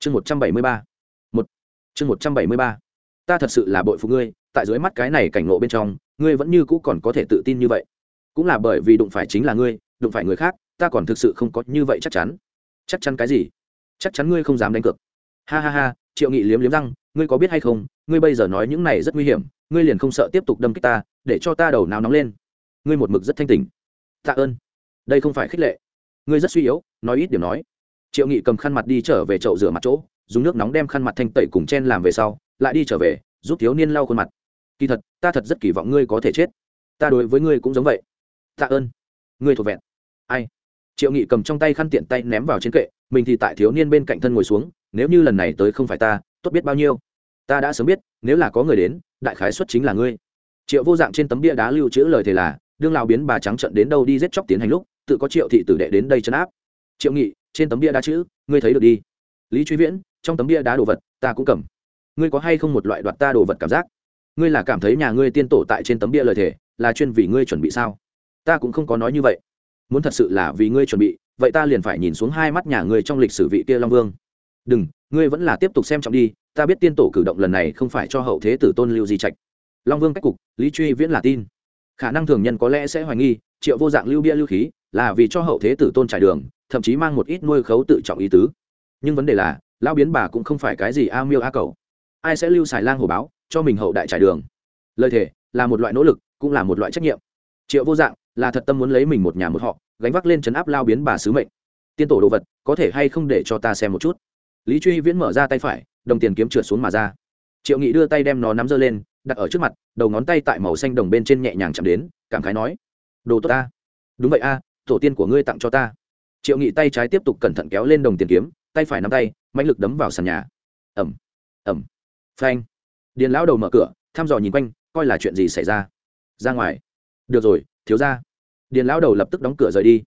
chương một trăm bảy mươi ba. Một. Chương một trăm bảy mươi ba. Ta thật sự là bội phụ ngươi, tại dưới mắt cái này cảnh ngộ bên trong, ngươi vẫn như cũ còn có thể tự tin như vậy. Cũng là bởi vì đụng phải chính là ngươi, đụng phải người khác, ta còn thực sự không có như vậy chắc chắn. Chắc chắn cái gì? Chắc chắn ngươi không dám đánh cược. Ha ha ha, triệu nghị liếm liếm răng, ngươi có biết hay không, ngươi bây giờ nói những này rất nguy hiểm, ngươi liền không sợ tiếp tục đâm kích ta, để cho ta đầu nào nóng lên. Ngươi một mực rất thanh tỉnh. Tạ ơn. Đây không phải khích lệ. Ngươi rất suy yếu, nói ít điểm nói triệu nghị cầm khăn mặt đi trở về chậu rửa mặt chỗ, dùng nước nóng đem khăn mặt thanh tẩy cùng chen làm về sau, lại đi trở về, giúp thiếu niên lau khuôn mặt. Kỳ thật, ta thật rất kỳ vọng ngươi có thể chết. Ta đối với ngươi cũng giống vậy. Tạ ơn. Ngươi thuộc vẹn. Ai? Triệu nghị cầm trong tay khăn tiện tay ném vào trên kệ, mình thì tại thiếu niên bên cạnh thân ngồi xuống, nếu như lần này tới không phải ta, tốt biết bao nhiêu. Ta đã sớm biết, nếu là có người đến, đại khái xuất chính là ngươi. Triệu vô dạng trên tấm bia đá lưu trữ lời thề là, đương lào biến bà trắng trận đến đâu đi giết chóc tiến hành lúc, tự có triệu thị tử đệ đến đây chấn áp. Triệu nghị trên tấm bia đá chữ, ngươi thấy được đi. Lý truy viễn, trong tấm bia đá đồ vật, ta cũng cầm. Ngươi có hay không một loại đoạt ta đồ vật cảm giác? Ngươi là cảm thấy nhà ngươi tiên tổ tại trên tấm bia lời thề, là chuyên vì ngươi chuẩn bị sao? Ta cũng không có nói như vậy. Muốn thật sự là vì ngươi chuẩn bị, vậy ta liền phải nhìn xuống hai mắt nhà ngươi trong lịch sử vị kia long vương. Đừng, ngươi vẫn là tiếp tục xem trọng đi, ta biết tiên tổ cử động lần này không phải cho hậu thế tử tôn lưu di trạch. Long vương cách cục, lý truy viễn là tin. Khả năng thường nhân có lẽ sẽ hoài nghi, triệu vô dạng lưu bia lưu khí là vì cho hậu thế tử tôn trải đường thậm chí mang một ít nuôi khấu tự trọng ý tứ. Nhưng vấn đề là, lão biến bà cũng không phải cái gì a miêu a cầu. Ai sẽ lưu xài lang hồ báo, cho mình hậu đại trải đường? Lời thề, là một loại nỗ lực, cũng là một loại trách nhiệm. Triệu vô dạng, là thật tâm muốn lấy mình một nhà một họ, gánh vác lên chấn áp lao biến bà sứ mệnh. Tiên tổ đồ vật, có thể hay không để cho ta xem một chút? Lý truy viễn mở ra tay phải, đồng tiền kiếm trượt xuống mà ra. Triệu nghị đưa tay đem nó nắm giơ lên, đặt ở trước mặt, đầu ngón tay tại màu xanh đồng bên trên nhẹ nhàng chạm đến, cảm khái nói, đồ tốt ta. Đúng vậy a, tổ tiên của ngươi tặng cho ta triệu nghị tay trái tiếp tục cẩn thận kéo lên đồng tiền kiếm, tay phải nắm tay, mãnh lực đấm vào sàn nhà. Ẩm ẩm phanh. Điền lão đầu mở cửa, thăm dò nhìn quanh, coi là chuyện gì xảy ra. Ra ngoài. Được rồi, thiếu ra điền lão đầu lập tức đóng cửa rời đi.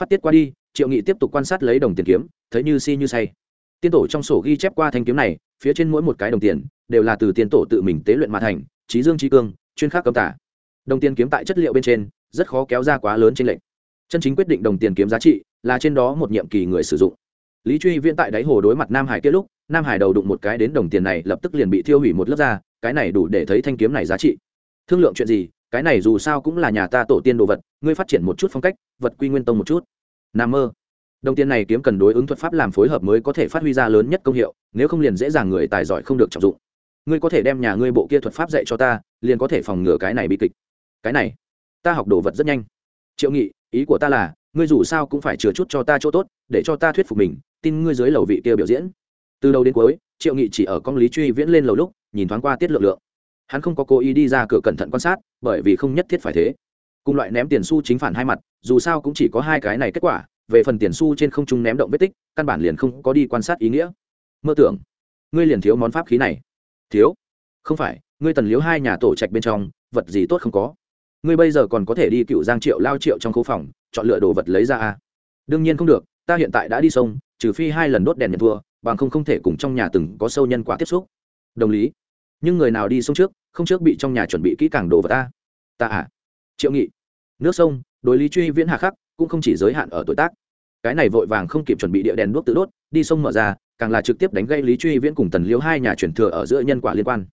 Phát tiết qua đi, triệu nghị tiếp tục quan sát lấy đồng tiền kiếm, thấy như si như say. Tiên tổ trong sổ ghi chép qua thanh kiếm này, phía trên mỗi một cái đồng tiền, đều là từ tiên tổ tự mình tế luyện mà thành trí dương trí cương, chuyên khắc cấm tả đồng tiền kiếm tại chất liệu bên trên, rất khó kéo ra quá lớn trên lệnh chân chính quyết định đồng tiền kiếm giá trị là trên đó một nhiệm kỳ người sử dụng. Lý truy viễn tại đáy hồ đối mặt nam hải kia lúc nam hải đầu đụng một cái đến đồng tiền này lập tức liền bị thiêu hủy một lớp da, cái này đủ để thấy thanh kiếm này giá trị. Thương lượng chuyện gì cái này dù sao cũng là nhà ta tổ tiên đồ vật ngươi phát triển một chút phong cách vật quy nguyên tông một chút. Nam mơ. Đồng tiền này kiếm cần đối ứng thuật pháp làm phối hợp mới có thể phát huy ra lớn nhất công hiệu nếu không liền dễ dàng người tài giỏi không được trọng dụng. Ngươi có thể đem nhà ngươi bộ kia thuật pháp dạy cho ta liền có thể phòng ngừa cái này bị kịch. Cái này ta học đồ vật rất nhanh triệu nghị, ý của ta là, ngươi dù sao cũng phải chừa chút cho ta chỗ tốt, để cho ta thuyết phục mình, tin ngươi dưới lầu vị kia biểu diễn. Từ đầu đến cuối, triệu nghị chỉ ở con lý truy viễn lên lầu lúc, nhìn thoáng qua tiết lượng lượng. Hắn không có cố ý đi ra cửa cẩn thận quan sát, bởi vì không nhất thiết phải thế. Cùng loại ném tiền xu chính phản hai mặt, dù sao cũng chỉ có hai cái này kết quả, về phần tiền xu trên không trung ném động vết tích, căn bản liền không có đi quan sát ý nghĩa. Mơ tưởng, ngươi liền thiếu món pháp khí này. Thiếu? Không phải, ngươi tần liếu hai nhà tổ trạch bên trong, vật gì tốt không có? Ngươi bây giờ còn có thể đi cựu giang triệu lao triệu trong khu phòng, chọn lựa đồ vật lấy ra a đương nhiên không được, ta hiện tại đã đi sông, trừ phi hai lần đốt đèn nhận thua, bằng không không thể cùng trong nhà từng có sâu nhân quả tiếp xúc. Đồng lý. Nhưng người nào đi sông trước, không trước bị trong nhà chuẩn bị kỹ càng đồ vật ta? Ta à? Triệu nghị. Nước sông, đối lý truy viễn hà khắc, cũng không chỉ giới hạn ở tuổi tác. Cái này vội vàng không kịp chuẩn bị địa đèn đuốc tự đốt, đi sông mở ra, càng là trực tiếp đánh gây lý truy viễn cùng tần liếu hai nhà chuyển thừa ở giữa nhân quả liên quan.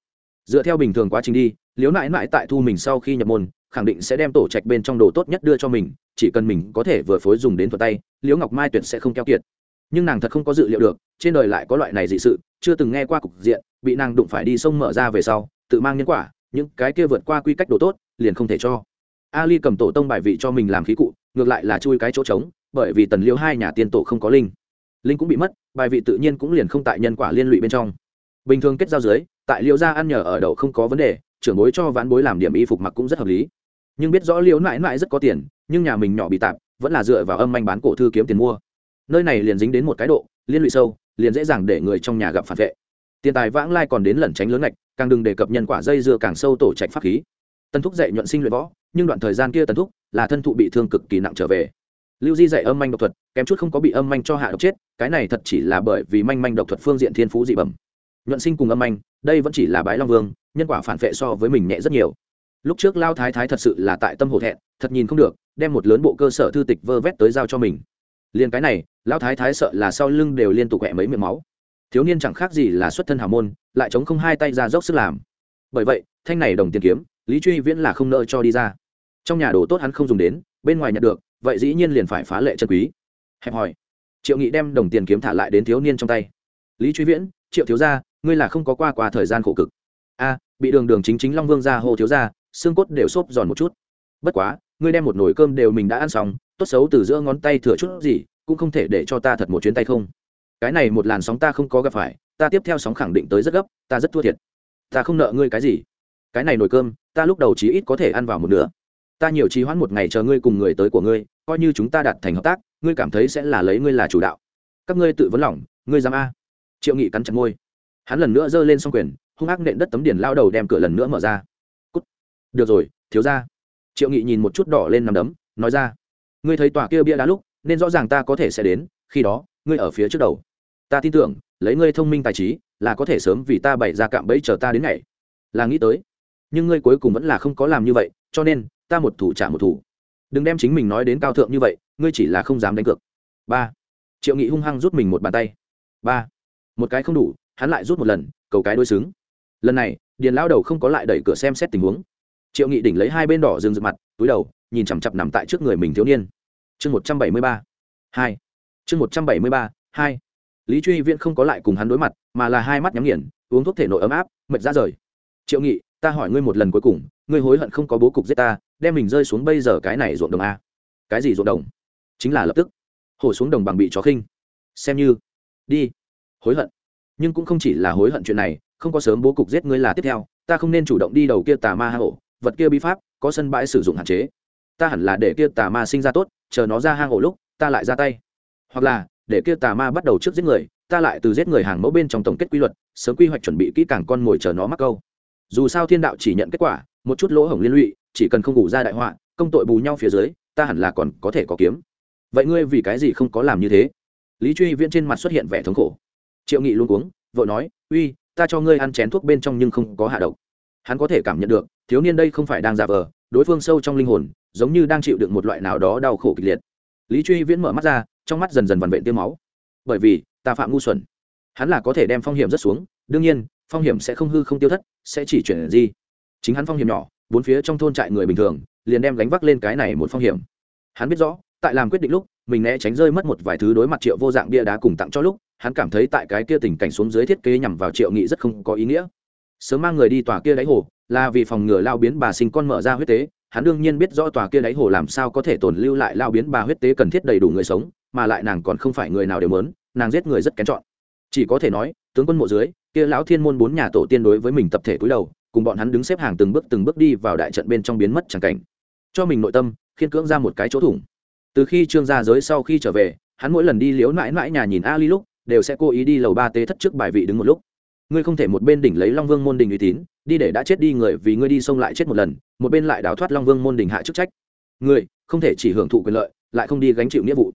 Dựa theo bình thường quá trình đi, liếu nãi mãi tại thu mình sau khi nhập môn khẳng định sẽ đem tổ trạch bên trong đồ tốt nhất đưa cho mình, chỉ cần mình có thể vừa phối dùng đến thuật tay, liễu ngọc mai tuyệt sẽ không keo kiệt. Nhưng nàng thật không có dự liệu được, trên đời lại có loại này dị sự, chưa từng nghe qua cục diện, bị nàng đụng phải đi sông mở ra về sau, tự mang nhân quả, những cái kia vượt qua quy cách đồ tốt, liền không thể cho. Ali cầm tổ tông bài vị cho mình làm khí cụ, ngược lại là chui cái chỗ trống, bởi vì tần liễu hai nhà tiên tổ không có linh. Linh cũng bị mất, bài vị tự nhiên cũng liền không tại nhân quả liên lụy bên trong. Bình thường kết giao dưới, tại liễu gia ăn nhờ ở đậu không có vấn đề, trưởng bối cho ván bối làm điểm y phục mặc cũng rất hợp lý nhưng biết rõ liễu nãi nãi rất có tiền, nhưng nhà mình nhỏ bị tạp, vẫn là dựa vào âm manh bán cổ thư kiếm tiền mua. Nơi này liền dính đến một cái độ, liên lụy sâu, liền dễ dàng để người trong nhà gặp phản vệ. Tiền tài vãng lai còn đến lẩn tránh lớn ngạch, càng đừng đề cập nhân quả dây dưa càng sâu tổ trạch pháp khí. Tân thúc dạy nhuận sinh luyện võ, nhưng đoạn thời gian kia tần thúc là thân thụ bị thương cực kỳ nặng trở về. Lưu di dạy âm manh độc thuật, kém chút không có bị âm manh cho hạ độc chết, cái này thật chỉ là bởi vì manh manh độc thuật phương diện thiên phú dị bẩm. Nhuận sinh cùng âm manh, đây vẫn chỉ là bái long vương, nhân quả phản vệ so với mình nhẹ rất nhiều lúc trước lao thái thái thật sự là tại tâm hồ thẹn, thật nhìn không được, đem một lớn bộ cơ sở thư tịch vơ vét tới giao cho mình. Liền cái này, lao thái thái sợ là sau lưng đều liên tục hẹ mấy miệng máu. Thiếu niên chẳng khác gì là xuất thân hào môn, lại chống không hai tay ra dốc sức làm. Bởi vậy, thanh này đồng tiền kiếm, lý truy viễn là không nợ cho đi ra. Trong nhà đồ tốt hắn không dùng đến, bên ngoài nhận được, vậy dĩ nhiên liền phải phá lệ chân quý. Hẹp hỏi triệu nghị đem đồng tiền kiếm thả lại đến thiếu niên trong tay. Lý truy viễn, triệu thiếu gia, ngươi là không có qua qua thời gian khổ cực. A, bị đường đường chính chính long vương ra hô thiếu gia xương cốt đều xốp giòn một chút. Bất quá, ngươi đem một nồi cơm đều mình đã ăn xong, tốt xấu từ giữa ngón tay thừa chút gì, cũng không thể để cho ta thật một chuyến tay không. Cái này một làn sóng ta không có gặp phải, ta tiếp theo sóng khẳng định tới rất gấp, ta rất thua thiệt. Ta không nợ ngươi cái gì. Cái này nồi cơm, ta lúc đầu chí ít có thể ăn vào một nửa. Ta nhiều trì hoãn một ngày chờ ngươi cùng người tới của ngươi, coi như chúng ta đạt thành hợp tác, ngươi cảm thấy sẽ là lấy ngươi là chủ đạo. Các ngươi tự vấn lỏng ngươi dám a? Triệu nghị cắn chặt môi. Hắn lần nữa giơ lên song quyền, hung ác nện đất tấm điển lao đầu đem cửa lần nữa mở ra được rồi, thiếu ra triệu nghị nhìn một chút đỏ lên nằm đấm, nói ra. Ngươi thấy tòa kia bia đá lúc, nên rõ ràng ta có thể sẽ đến, khi đó, ngươi ở phía trước đầu. Ta tin tưởng, lấy ngươi thông minh tài trí, là có thể sớm vì ta bày ra cạm bẫy chờ ta đến ngày. Là nghĩ tới. Nhưng ngươi cuối cùng vẫn là không có làm như vậy, cho nên, ta một thủ trả một thủ. Đừng đem chính mình nói đến cao thượng như vậy, ngươi chỉ là không dám đánh cược. Ba. Triệu nghị hung hăng rút mình một bàn tay. Ba. Một cái không đủ, hắn lại rút một lần, cầu cái đôi xứng. Lần này, điền lao đầu không có lại đẩy cửa xem xét tình huống triệu nghị đỉnh lấy hai bên đỏ rừng rực mặt, túi đầu, nhìn chằm chặp nằm tại trước người mình thiếu niên. Chương một trăm bảy mươi ba. Hai. Chương một trăm bảy mươi ba, hai. Lý truy viễn không có lại cùng hắn đối mặt, mà là hai mắt nhắm nghiền, uống thuốc thể nội ấm áp, mệt ra rời. Triệu nghị, ta hỏi ngươi một lần cuối cùng, ngươi hối hận không có bố cục giết ta, đem mình rơi xuống bây giờ cái này ruộng đồng a. Cái gì ruộng đồng? Chính là lập tức. Hổ xuống đồng bằng bị chó khinh. Xem như. Đi. Hối hận. Nhưng cũng không chỉ là hối hận chuyện này, không có sớm bố cục giết ngươi là tiếp theo, ta không nên chủ động đi đầu kia tà ma hạ hổ vật kia bi pháp, có sân bãi sử dụng hạn chế. Ta hẳn là để kia tà ma sinh ra tốt, chờ nó ra hang ổ lúc, ta lại ra tay. Hoặc là, để kia tà ma bắt đầu trước giết người, ta lại từ giết người hàng mẫu bên trong tổng kết quy luật, sớm quy hoạch chuẩn bị kỹ càng con mồi chờ nó mắc câu. Dù sao thiên đạo chỉ nhận kết quả, một chút lỗ hổng liên lụy, chỉ cần không ngủ ra đại họa, công tội bù nhau phía dưới, ta hẳn là còn có thể có kiếm. Vậy ngươi vì cái gì không có làm như thế? Lý truy viễn trên mặt xuất hiện vẻ thống khổ. Triệu nghị luôn uống vợ nói, uy, ta cho ngươi ăn chén thuốc bên trong nhưng không có hạ độc. Hắn có thể cảm nhận được thiếu niên đây không phải đang giả vờ, đối phương sâu trong linh hồn, giống như đang chịu đựng một loại nào đó đau khổ kịch liệt. Lý truy viễn mở mắt ra, trong mắt dần dần vằn vện tiêu máu. Bởi vì, ta phạm ngu xuẩn. Hắn là có thể đem phong hiểm rất xuống, đương nhiên, phong hiểm sẽ không hư không tiêu thất, sẽ chỉ chuyển gì chính hắn phong hiểm nhỏ, bốn phía trong thôn trại người bình thường, liền đem gánh vác lên cái này một phong hiểm. Hắn biết rõ, tại làm quyết định lúc, mình né tránh rơi mất một vài thứ đối mặt triệu vô dạng bia đá cùng tặng cho lúc, hắn cảm thấy tại cái kia tình cảnh xuống dưới thiết kế nhằm vào triệu nghị rất không có ý nghĩa. Sớm mang người đi tòa kia đáy hồ là vì phòng ngừa lao biến bà sinh con mở ra huyết tế, hắn đương nhiên biết rõ tòa kia đáy hồ làm sao có thể tồn lưu lại lao biến bà huyết tế cần thiết đầy đủ người sống, mà lại nàng còn không phải người nào đều mớn nàng giết người rất kén chọn. Chỉ có thể nói, tướng quân mộ dưới, kia lão thiên môn bốn nhà tổ tiên đối với mình tập thể cúi đầu, cùng bọn hắn đứng xếp hàng từng bước từng bước đi vào đại trận bên trong biến mất chẳng cảnh. Cho mình nội tâm, khiên cưỡng ra một cái chỗ thủng. Từ khi trương gia giới sau khi trở về, hắn mỗi lần đi liếu mãi mãi nhà nhìn ali lúc, đều sẽ cố ý đi lầu ba tế thất trước bài vị đứng một lúc ngươi không thể một bên đỉnh lấy long vương môn đình uy tín, đi để đã chết đi người vì ngươi đi xông lại chết một lần, một bên lại đào thoát long vương môn đình hạ chức trách. Ngươi, không thể chỉ hưởng thụ quyền lợi, lại không đi gánh chịu nghĩa vụ.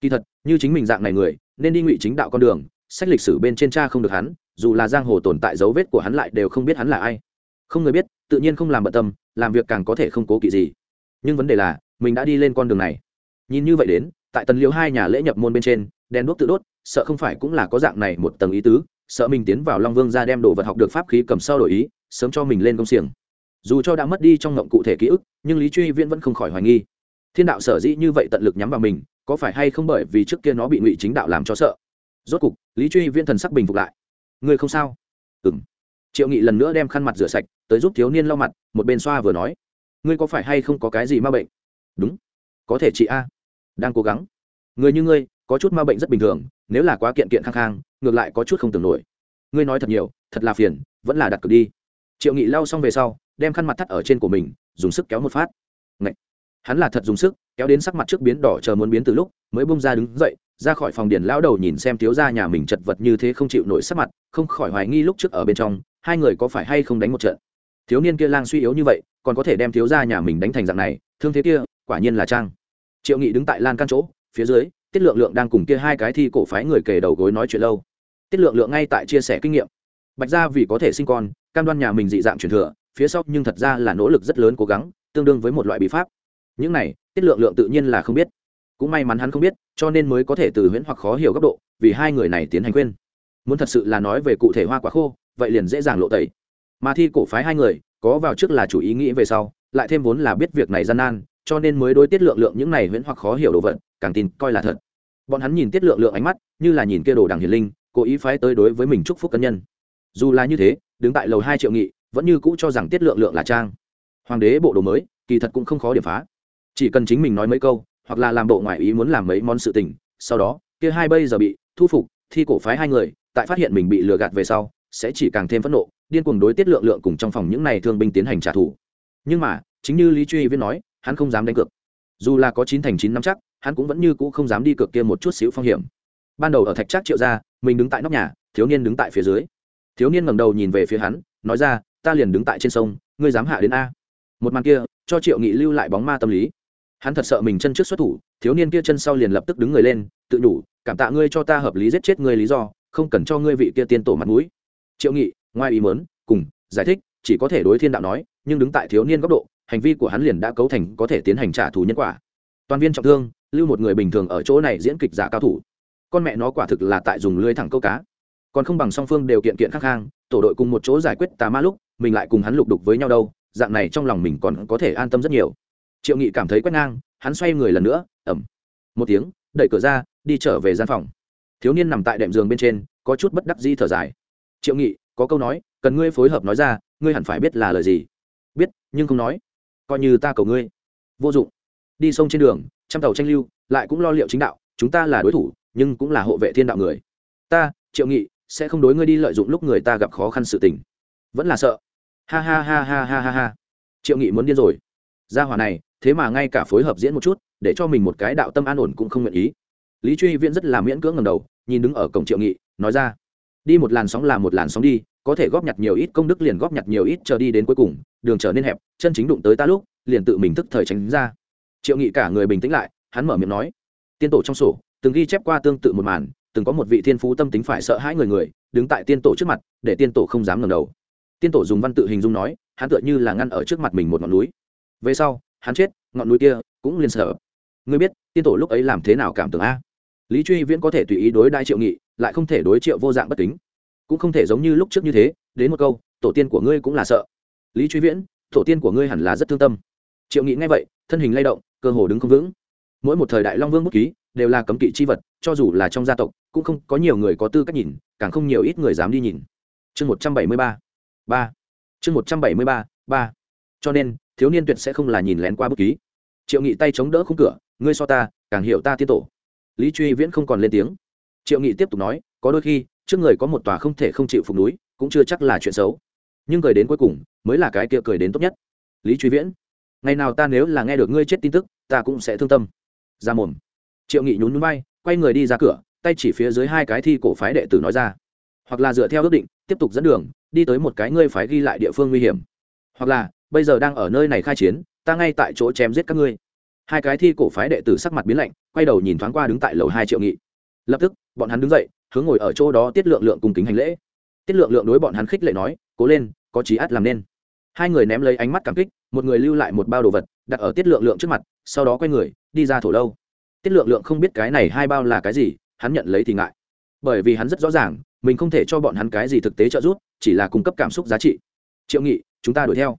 Kỳ thật, như chính mình dạng này người, nên đi ngụy chính đạo con đường, sách lịch sử bên trên cha không được hắn, dù là giang hồ tồn tại dấu vết của hắn lại đều không biết hắn là ai. Không người biết, tự nhiên không làm bận tâm, làm việc càng có thể không cố kỵ gì. Nhưng vấn đề là, mình đã đi lên con đường này. Nhìn như vậy đến, tại tần liễu hai nhà lễ nhập môn bên trên, đèn đuốc tự đốt, sợ không phải cũng là có dạng này một tầng ý tứ sợ mình tiến vào long vương ra đem đồ vật học được pháp khí cầm sau đổi ý, sớm cho mình lên công xiềng. Dù cho đã mất đi trong ngộng cụ thể ký ức, nhưng lý truy viễn vẫn không khỏi hoài nghi. Thiên đạo sở dĩ như vậy tận lực nhắm vào mình, có phải hay không bởi vì trước kia nó bị ngụy chính đạo làm cho sợ? Rốt cục, lý truy viễn thần sắc bình phục lại. Ngươi không sao? Ừ m triệu nghị lần nữa đem khăn mặt rửa sạch, tới giúp thiếu niên lau mặt, một bên xoa vừa nói. Ngươi có phải hay không có cái gì ma bệnh? Đúng. Có thể chị a. Đang cố gắng. Người như ngươi, có chút ma bệnh rất bình thường nếu là quá kiện kiện khang khang, ngược lại có chút không tưởng nổi. Ngươi nói thật nhiều, thật là phiền, vẫn là đặt cược đi. Triệu nghị lau xong về sau, đem khăn mặt thắt ở trên của mình, dùng sức kéo một phát. Ngậy! hắn là thật dùng sức, kéo đến sắc mặt trước biến đỏ chờ muốn biến từ lúc, mới bung ra đứng dậy, ra khỏi phòng điền lão đầu nhìn xem thiếu gia nhà mình chật vật như thế không chịu nổi sắc mặt, không khỏi hoài nghi lúc trước ở bên trong, hai người có phải hay không đánh một trận. Thiếu niên kia lang suy yếu như vậy, còn có thể đem thiếu gia nhà mình đánh thành dạng này, thương thế kia, quả nhiên là trang. Triệu nghị đứng tại lan căn chỗ, phía dưới tiết lượng lượng đang cùng kia hai cái thi cổ phái người kề đầu gối nói chuyện lâu. Tiết lượng lượng ngay tại chia sẻ kinh nghiệm. Bạch gia vì có thể sinh con, cam đoan nhà mình dị dạng truyền thừa, phía sau nhưng thật ra là nỗ lực rất lớn cố gắng, tương đương với một loại bí pháp. Những này, tiết lượng lượng tự nhiên là không biết. Cũng may mắn hắn không biết, cho nên mới có thể từ huyễn hoặc khó hiểu góc độ, vì hai người này tiến hành khuyên. Muốn thật sự là nói về cụ thể hoa quả khô, vậy liền dễ dàng lộ tẩy. Mà thi cổ phái hai người, có vào trước là chủ ý nghĩ về sau, lại thêm vốn là biết việc này gian nan, cho nên mới đối tiết lượng lượng những này huyễn hoặc khó hiểu đồ vật càng tin coi là thật. Bọn hắn nhìn tiết lượng lượng ánh mắt, như là nhìn kia đồ đằng hiền linh, cố ý phái tới đối với mình chúc phúc cân nhân. Dù là như thế, đứng tại lầu hai triệu nghị, vẫn như cũ cho rằng tiết lượng lượng là trang. Hoàng đế bộ đồ mới, kỳ thật cũng không khó điểm phá. Chỉ cần chính mình nói mấy câu, hoặc là làm bộ ngoại ý muốn làm mấy món sự tình, sau đó, kia hai bây giờ bị thu phục, thi cổ phái hai người, tại phát hiện mình bị lừa gạt về sau, sẽ chỉ càng thêm phẫn nộ, điên cuồng đối tiết lượng lượng cùng trong phòng những này thương binh tiến hành trả thù. Nhưng mà, chính như lý truy viết nói, hắn không dám đánh cược dù là có chín thành chín năm chắc, hắn cũng vẫn như cũ không dám đi cược kia một chút xíu phong hiểm. Ban đầu ở thạch trác triệu ra, mình đứng tại nóc nhà, thiếu niên đứng tại phía dưới. Thiếu niên ngẩng đầu nhìn về phía hắn, nói ra, ta liền đứng tại trên sông, ngươi dám hạ đến a. Một màn kia, cho triệu nghị lưu lại bóng ma tâm lý. Hắn thật sợ mình chân trước xuất thủ, thiếu niên kia chân sau liền lập tức đứng người lên, tự đủ, cảm tạ ngươi cho ta hợp lý giết chết ngươi lý do, không cần cho ngươi vị kia tiên tổ mặt mũi. Triệu nghị, ngoài ý mớn cùng, giải thích, chỉ có thể đối thiên đạo nói, nhưng đứng tại thiếu niên góc độ hành vi của hắn liền đã cấu thành có thể tiến hành trả thù nhân quả. Toàn viên trọng thương, lưu một người bình thường ở chỗ này diễn kịch giả cao thủ. Con mẹ nó quả thực là tại dùng lưới thẳng câu cá. Còn không bằng song phương đều kiện kiện khắc khang, tổ đội cùng một chỗ giải quyết tà ma lúc, mình lại cùng hắn lục đục với nhau đâu, dạng này trong lòng mình còn có thể an tâm rất nhiều. Triệu nghị cảm thấy quét ngang, hắn xoay người lần nữa ẩm một tiếng, đẩy cửa ra, đi trở về gian phòng. Thiếu niên nằm tại đệm giường bên trên, có chút bất đắc di thở dài. Triệu nghị, có câu nói, cần ngươi phối hợp nói ra, ngươi hẳn phải biết là lời gì. Biết, nhưng không nói coi như ta cầu ngươi. Vô dụng. Đi sông trên đường, trăm tàu tranh lưu, lại cũng lo liệu chính đạo, chúng ta là đối thủ, nhưng cũng là hộ vệ thiên đạo người. Ta, triệu nghị, sẽ không đối ngươi đi lợi dụng lúc người ta gặp khó khăn sự tình. Vẫn là sợ. Ha ha ha ha ha ha ha. Triệu nghị muốn điên rồi. Gia hỏa này, thế mà ngay cả phối hợp diễn một chút, để cho mình một cái đạo tâm an ổn cũng không nguyện ý. Lý truy viễn rất là miễn cưỡng ngầm đầu, nhìn đứng ở cổng triệu nghị, nói ra. Đi một làn sóng là một làn sóng đi có thể góp nhặt nhiều ít công đức liền góp nhặt nhiều ít chờ đi đến cuối cùng, đường trở nên hẹp, chân chính đụng tới ta lúc, liền tự mình thức thời tránh ra. Triệu nghị cả người bình tĩnh lại, hắn mở miệng nói, tiên tổ trong sổ, từng ghi chép qua tương tự một màn, từng có một vị thiên phú tâm tính phải sợ hãi người người, đứng tại tiên tổ trước mặt, để tiên tổ không dám ngẩng đầu. Tiên tổ dùng văn tự hình dung nói, hắn tựa như là ngăn ở trước mặt mình một ngọn núi. Về sau, hắn chết, ngọn núi kia cũng liền sợ. Ngươi biết, tiên tổ lúc ấy làm thế nào cảm tưởng a? Lý truy viễn có thể tùy ý đối đại triệu nghị, lại không thể đối triệu vô dạng bất kính cũng không thể giống như lúc trước như thế, đến một câu, tổ tiên của ngươi cũng là sợ. Lý truy viễn, tổ tiên của ngươi hẳn là rất thương tâm. Triệu nghị nghe vậy, thân hình lay động, cơ hồ đứng không vững. Mỗi một thời đại long vương bút ký đều là cấm kỵ chi vật, cho dù là trong gia tộc, cũng không có nhiều người có tư cách nhìn, càng không nhiều ít người dám đi nhìn. Chương một trăm bảy mươi ba ba. Chương một trăm bảy mươi ba ba. Cho nên, thiếu niên tuyệt sẽ không là nhìn lén qua bút ký. Triệu nghị tay chống đỡ khung cửa, ngươi so ta, càng hiểu ta tiên tổ. Lý truy viễn không còn lên tiếng. Triệu nghị tiếp tục nói, có đôi khi trước người có một tòa không thể không chịu phục núi, cũng chưa chắc là chuyện xấu. Nhưng cười đến cuối cùng, mới là cái kia cười đến tốt nhất. Lý truy viễn, ngày nào ta nếu là nghe được ngươi chết tin tức, ta cũng sẽ thương tâm. Ra mồm. Triệu nghị nhún núi bay quay người đi ra cửa, tay chỉ phía dưới hai cái thi cổ phái đệ tử nói ra. Hoặc là dựa theo ước định, tiếp tục dẫn đường, đi tới một cái ngươi phái ghi lại địa phương nguy hiểm. Hoặc là, bây giờ đang ở nơi này khai chiến, ta ngay tại chỗ chém giết các ngươi. Hai cái thi cổ phái đệ tử sắc mặt biến lạnh, quay đầu nhìn thoáng qua đứng tại lầu hai triệu nghị. Lập tức, bọn hắn đứng dậy hướng ngồi ở chỗ đó tiết lượng lượng cùng kính hành lễ. Tiết lượng lượng đối bọn hắn khích lệ nói, cố lên, có trí át làm nên. Hai người ném lấy ánh mắt cảm kích, một người lưu lại một bao đồ vật, đặt ở tiết lượng lượng trước mặt, sau đó quay người, đi ra thổ lâu. Tiết lượng lượng không biết cái này hai bao là cái gì, hắn nhận lấy thì ngại. Bởi vì hắn rất rõ ràng, mình không thể cho bọn hắn cái gì thực tế trợ giúp, chỉ là cung cấp cảm xúc giá trị. Triệu nghị, chúng ta đuổi theo.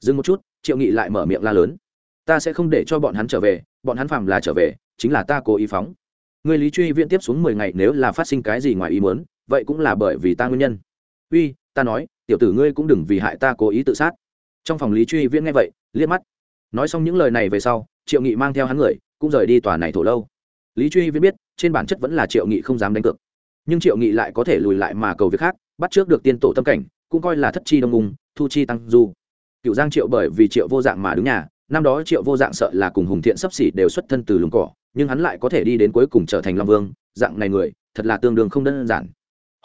Dừng một chút, triệu nghị lại mở miệng la lớn. Ta sẽ không để cho bọn hắn trở về, bọn hắn phàm là trở về, chính là ta cố ý phóng người lý truy viễn tiếp xuống mười ngày nếu là phát sinh cái gì ngoài ý muốn, vậy cũng là bởi vì ta nguyên nhân. Uy, ta nói, tiểu tử ngươi cũng đừng vì hại ta cố ý tự sát. Trong phòng lý truy viễn nghe vậy, liếc mắt. Nói xong những lời này về sau, triệu nghị mang theo hắn người, cũng rời đi tòa này thổ lâu. Lý truy viễn biết, trên bản chất vẫn là triệu nghị không dám đánh cược. Nhưng triệu nghị lại có thể lùi lại mà cầu việc khác, bắt trước được tiên tổ tâm cảnh, cũng coi là thất chi đông ung, thu chi tăng du. Cựu giang triệu bởi vì triệu vô dạng mà đứng nhà năm đó triệu vô dạng sợ là cùng hùng thiện sắp xỉ đều xuất thân từ lùng cỏ, nhưng hắn lại có thể đi đến cuối cùng trở thành long vương, dạng này người, thật là tương đương không đơn giản.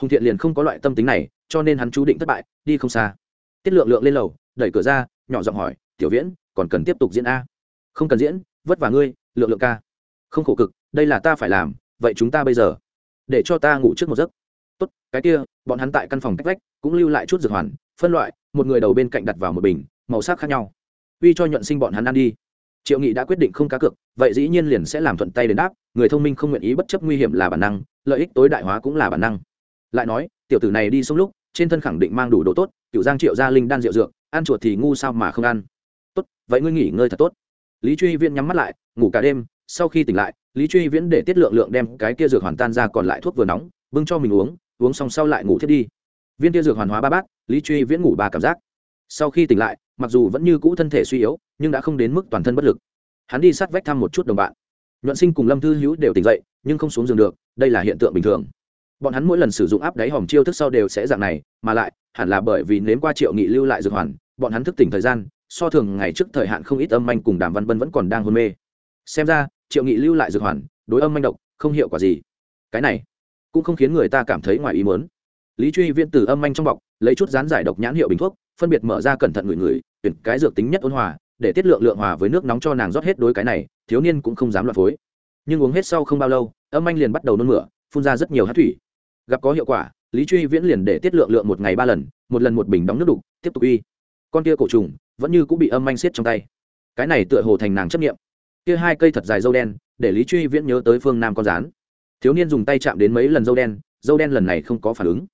Hùng thiện liền không có loại tâm tính này, cho nên hắn chú định thất bại, đi không xa. Tiết lượng lượng lên lầu, đẩy cửa ra, nhỏ giọng hỏi, tiểu viễn, còn cần tiếp tục diễn a? Không cần diễn, vất vả ngươi, lượng lượng ca. Không khổ cực, đây là ta phải làm, vậy chúng ta bây giờ, để cho ta ngủ trước một giấc. Tốt, cái kia, bọn hắn tại căn phòng cách vách, cũng lưu lại chút dược hoàn, phân loại, một người đầu bên cạnh đặt vào một bình, màu sắc khác nhau uy cho nhuận sinh bọn hắn ăn đi. Triệu nghị đã quyết định không cá cược, vậy dĩ nhiên liền sẽ làm thuận tay đến đáp, người thông minh không nguyện ý bất chấp nguy hiểm là bản năng, lợi ích tối đại hóa cũng là bản năng. Lại nói, tiểu tử này đi xong lúc, trên thân khẳng định mang đủ độ tốt cựu giang triệu gia linh đan rượu dược, ăn chuột thì ngu sao mà không ăn. Tốt, vậy ngươi nghỉ ngơi thật tốt. Lý truy viễn nhắm mắt lại, ngủ cả đêm, sau khi tỉnh lại, lý truy viễn để tiết lượng lượng đem cái kia dược hoàn tan ra còn lại thuốc vừa nóng, bưng cho mình uống uống xong sau lại ngủ thiết đi. Viên kia dược hoàn hóa ba bát, lý truy viễn ngủ ba cảm giác. Sau khi tỉnh lại mặc dù vẫn như cũ thân thể suy yếu, nhưng đã không đến mức toàn thân bất lực. Hắn đi sát vách thăm một chút đồng bạn. Nhuận sinh cùng lâm thư hữu đều tỉnh dậy, nhưng không xuống giường được, đây là hiện tượng bình thường. Bọn hắn mỗi lần sử dụng áp đáy hòm chiêu thức sau đều sẽ dạng này, mà lại, hẳn là bởi vì nếm qua triệu nghị lưu lại dược hoàn, bọn hắn thức tỉnh thời gian, so thường ngày trước thời hạn không ít âm manh cùng đàm văn vân vẫn còn đang hôn mê. Xem ra, triệu nghị lưu lại dược hoàn, đối âm manh độc, không hiệu quả gì. Cái này, cũng không khiến người ta cảm thấy ngoài ý muốn. Lý truy viên từ âm manh trong bọc, lấy chút rán giải độc nhãn hiệu bình thuốc phân biệt mở ra cẩn thận người người, tuyển cái dược tính nhất ôn hòa, để tiết lượng lượng hòa với nước nóng cho nàng rót hết đối cái này, thiếu niên cũng không dám loạn phối. Nhưng uống hết sau không bao lâu, âm anh liền bắt đầu nôn mửa, phun ra rất nhiều hát thủy. Gặp có hiệu quả, lý truy viễn liền để tiết lượng lượng một ngày ba lần, một lần một bình đóng nước đục, tiếp tục uy. Con kia cổ trùng, vẫn như cũng bị âm anh xiết trong tay. Cái này tựa hồ thành nàng chấp nghiệm kia hai cây thật dài dâu đen, để lý truy viễn nhớ tới phương nam con rán thiếu niên dùng tay chạm đến mấy lần dâu đen dâu đen lần này không có phản ứng.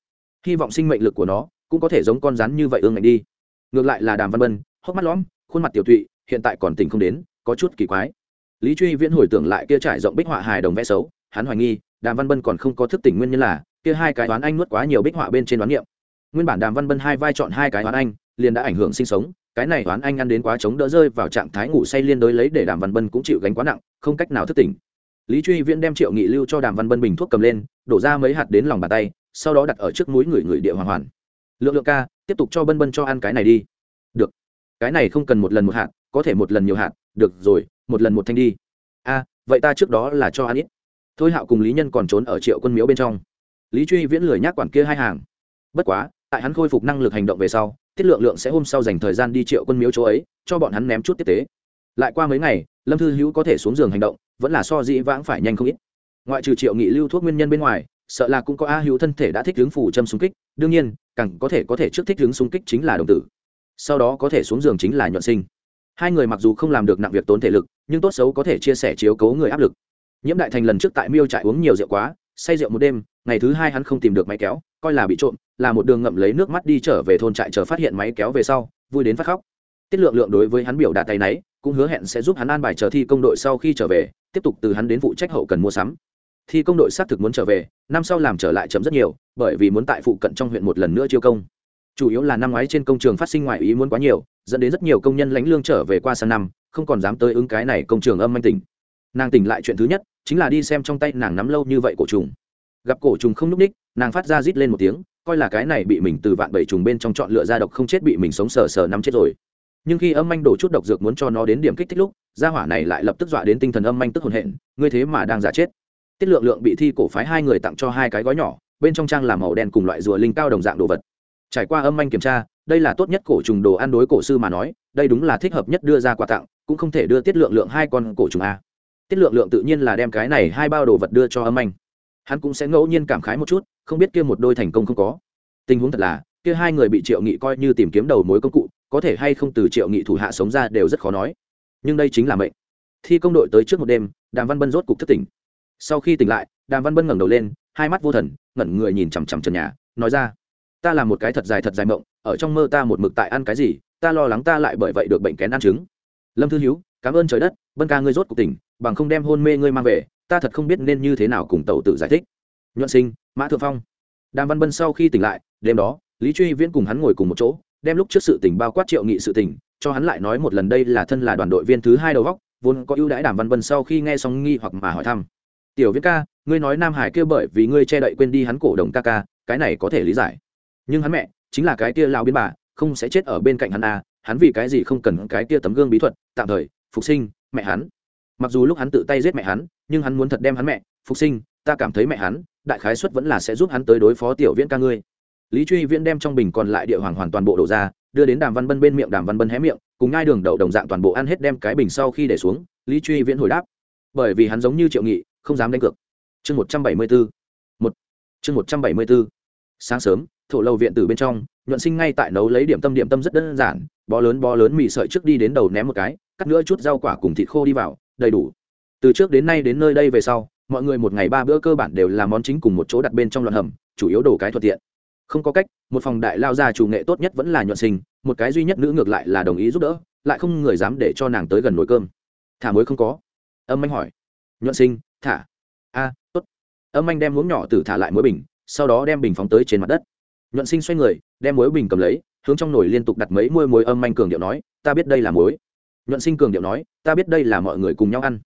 Hy vọng sinh mệnh lực của nó cũng có thể giống con rắn như vậy ương ngạnh đi. Ngược lại là đàm văn bân, hốc mắt lõm, khuôn mặt tiểu thụy, hiện tại còn tỉnh không đến, có chút kỳ quái. Lý truy viễn hồi tưởng lại kia trải rộng bích họa hài đồng vẽ xấu, hắn hoài nghi, đàm văn bân còn không có thức tỉnh nguyên nhân là, kia hai cái toán anh nuốt quá nhiều bích họa bên trên đoán niệm. Nguyên bản đàm văn bân hai vai chọn hai cái toán anh, liền đã ảnh hưởng sinh sống, cái này toán anh ăn đến quá chống đỡ rơi vào trạng thái ngủ say liên đối lấy để đàm văn bân cũng chịu gánh quá nặng, không cách nào thức tỉnh. Lý truy viễn đem triệu nghị lưu cho đàm văn bân bình thuốc cầm lên, đổ ra mấy hạt đến lòng bàn tay, sau đó đặt ở trước mũi người người địa hoàng hoàn lượng lượng ca, tiếp tục cho bân bân cho ăn cái này đi. Được. Cái này không cần một lần một hạt, có thể một lần nhiều hạt. Được rồi, một lần một thanh đi. A, vậy ta trước đó là cho ăn ít. Thôi hạo cùng lý nhân còn trốn ở triệu quân miếu bên trong. Lý truy viễn lười nhác quản kia hai hàng. Bất quá, tại hắn khôi phục năng lực hành động về sau, tiết lượng lượng sẽ hôm sau dành thời gian đi triệu quân miếu chỗ ấy, cho bọn hắn ném chút tiếp tế. Lại qua mấy ngày, lâm thư hữu có thể xuống giường hành động, vẫn là so dĩ vãng phải nhanh không ít. Ngoại trừ triệu nghị lưu thuốc nguyên nhân bên ngoài sợ là cũng có a hữu thân thể đã thích hướng phủ châm xung kích, đương nhiên, càng có thể có thể trước thích hướng xung kích chính là đồng tử. Sau đó có thể xuống giường chính là nhuận sinh. Hai người mặc dù không làm được nặng việc tốn thể lực, nhưng tốt xấu có thể chia sẻ chiếu cố người áp lực. Nhiễm đại thành lần trước tại miêu trại uống nhiều rượu quá, say rượu một đêm, ngày thứ hai hắn không tìm được máy kéo, coi là bị trộm, là một đường ngậm lấy nước mắt đi trở về thôn trại chờ phát hiện máy kéo về sau, vui đến phát khóc. Tiết lượng lượng đối với hắn biểu đạt tay náy, cũng hứa hẹn sẽ giúp hắn an bài chờ thi công đội sau khi trở về, tiếp tục từ hắn đến phụ trách hậu cần mua sắm thi công đội xác thực muốn trở về, năm sau làm trở lại chấm rất nhiều, bởi vì muốn tại phụ cận trong huyện một lần nữa chiêu công. Chủ yếu là năm ngoái trên công trường phát sinh ngoại ý muốn quá nhiều, dẫn đến rất nhiều công nhân lãnh lương trở về qua sang năm, không còn dám tới ứng cái này công trường âm manh tỉnh. Nàng tỉnh lại chuyện thứ nhất, chính là đi xem trong tay nàng nắm lâu như vậy cổ trùng. Gặp cổ trùng không n ú c ních nàng phát ra rít lên một tiếng, coi là cái này bị mình từ vạn bảy trùng bên trong chọn lựa ra độc không chết bị mình sống sờ sờ nắm chết rồi. Nhưng khi âm anh đổ chút độc dược muốn cho nó đến điểm kích thích lúc, gia hỏa này lại lập tức dọa đến tinh thần âm anh tức hồn hện ngươi thế mà đang giả chết tiết lượng lượng bị thi cổ phái hai người tặng cho hai cái gói nhỏ, bên trong trang làm màu đen cùng loại rùa linh cao đồng dạng đồ vật. Trải qua âm anh kiểm tra, đây là tốt nhất cổ trùng đồ ăn đối cổ sư mà nói, đây đúng là thích hợp nhất đưa ra quà tặng, cũng không thể đưa tiết lượng lượng hai con cổ trùng a. Tiết lượng lượng tự nhiên là đem cái này hai bao đồ vật đưa cho âm anh hắn cũng sẽ ngẫu nhiên cảm khái một chút, không biết kia một đôi thành công không có. Tình huống thật là, kia hai người bị triệu nghị coi như tìm kiếm đầu mối công cụ, có thể hay không từ triệu nghị thủ hạ sống ra đều rất khó nói. Nhưng đây chính là mệnh. Thi công đội tới trước một đêm, đàm văn bân rốt cục thất tỉnh sau khi tỉnh lại, đàm văn bân ngẩng đầu lên, hai mắt vô thần, ngẩn người nhìn chằm chằm trần nhà, nói ra, ta làm một cái thật dài thật dài mộng, ở trong mơ ta một mực tại ăn cái gì, ta lo lắng ta lại bởi vậy được bệnh kén ăn trứng. Lâm thư hiếu, cảm ơn trời đất, bân ca ngươi rốt cuộc tỉnh, bằng không đem hôn mê ngươi mang về, ta thật không biết nên như thế nào cùng tàu tự giải thích. Nhuận sinh, mã thượng phong. Đàm văn bân sau khi tỉnh lại, đêm đó, lý truy viễn cùng hắn ngồi cùng một chỗ, đem lúc trước sự tình bao quát triệu nghị sự tình, cho hắn lại nói một lần đây là thân là đoàn đội viên thứ hai đầu góc, vốn có ưu đãi đàm văn bân sau khi nghe xong nghi hoặc mà hỏi thăm tiểu viễn ca, ngươi nói nam hải kia bởi vì ngươi che đậy quên đi hắn cổ đồng ca ca, cái này có thể lý giải. Nhưng hắn mẹ, chính là cái kia lao biến bà, không sẽ chết ở bên cạnh hắn à hắn vì cái gì không cần cái kia tấm gương bí thuật, tạm thời, phục sinh, mẹ hắn. Mặc dù lúc hắn tự tay giết mẹ hắn, nhưng hắn muốn thật đem hắn mẹ, phục sinh, ta cảm thấy mẹ hắn, đại khái xuất vẫn là sẽ giúp hắn tới đối phó tiểu viễn ca ngươi. Lý truy viễn đem trong bình còn lại địa hoàng hoàn toàn bộ đổ ra, đưa đến đàm văn bân bên miệng, đàm văn bân hé miệng, cùng ngai đường đậu đồng dạng toàn bộ ăn hết đem cái bình sau khi để xuống, lý truy viễn hồi đáp. Bởi vì hắn giống như triệu nghị không dám đánh cược. Chương một trăm bảy mươi bốn. Một. Chương một trăm bảy mươi bốn. Sáng sớm, thổ lầu viện tử bên trong, nhuận sinh ngay tại nấu lấy điểm tâm điểm tâm rất đơn giản, bó lớn bó lớn mì sợi trước đi đến đầu ném một cái, cắt nữa chút rau quả cùng thịt khô đi vào, đầy đủ. Từ trước đến nay đến nơi đây về sau, mọi người một ngày ba bữa cơ bản đều là món chính cùng một chỗ đặt bên trong loạn hầm, chủ yếu đồ cái thuận tiện. Không có cách, một phòng đại lao gia chủ nghệ tốt nhất vẫn là nhuận sinh, một cái duy nhất nữ ngược lại là đồng ý giúp đỡ, lại không người dám để cho nàng tới gần nồi cơm. Thả muối không có. Âm anh hỏi. Nhuận sinh thả. A, tốt. Âm anh đem muỗng nhỏ tử thả lại muối bình, sau đó đem bình phóng tới trên mặt đất. Nhuận sinh xoay người, đem muối bình cầm lấy, hướng trong nồi liên tục đặt mấy muôi muối âm anh cường điệu nói, ta biết đây là muối. Nhuận sinh cường điệu nói, ta biết đây là mọi người cùng nhau ăn.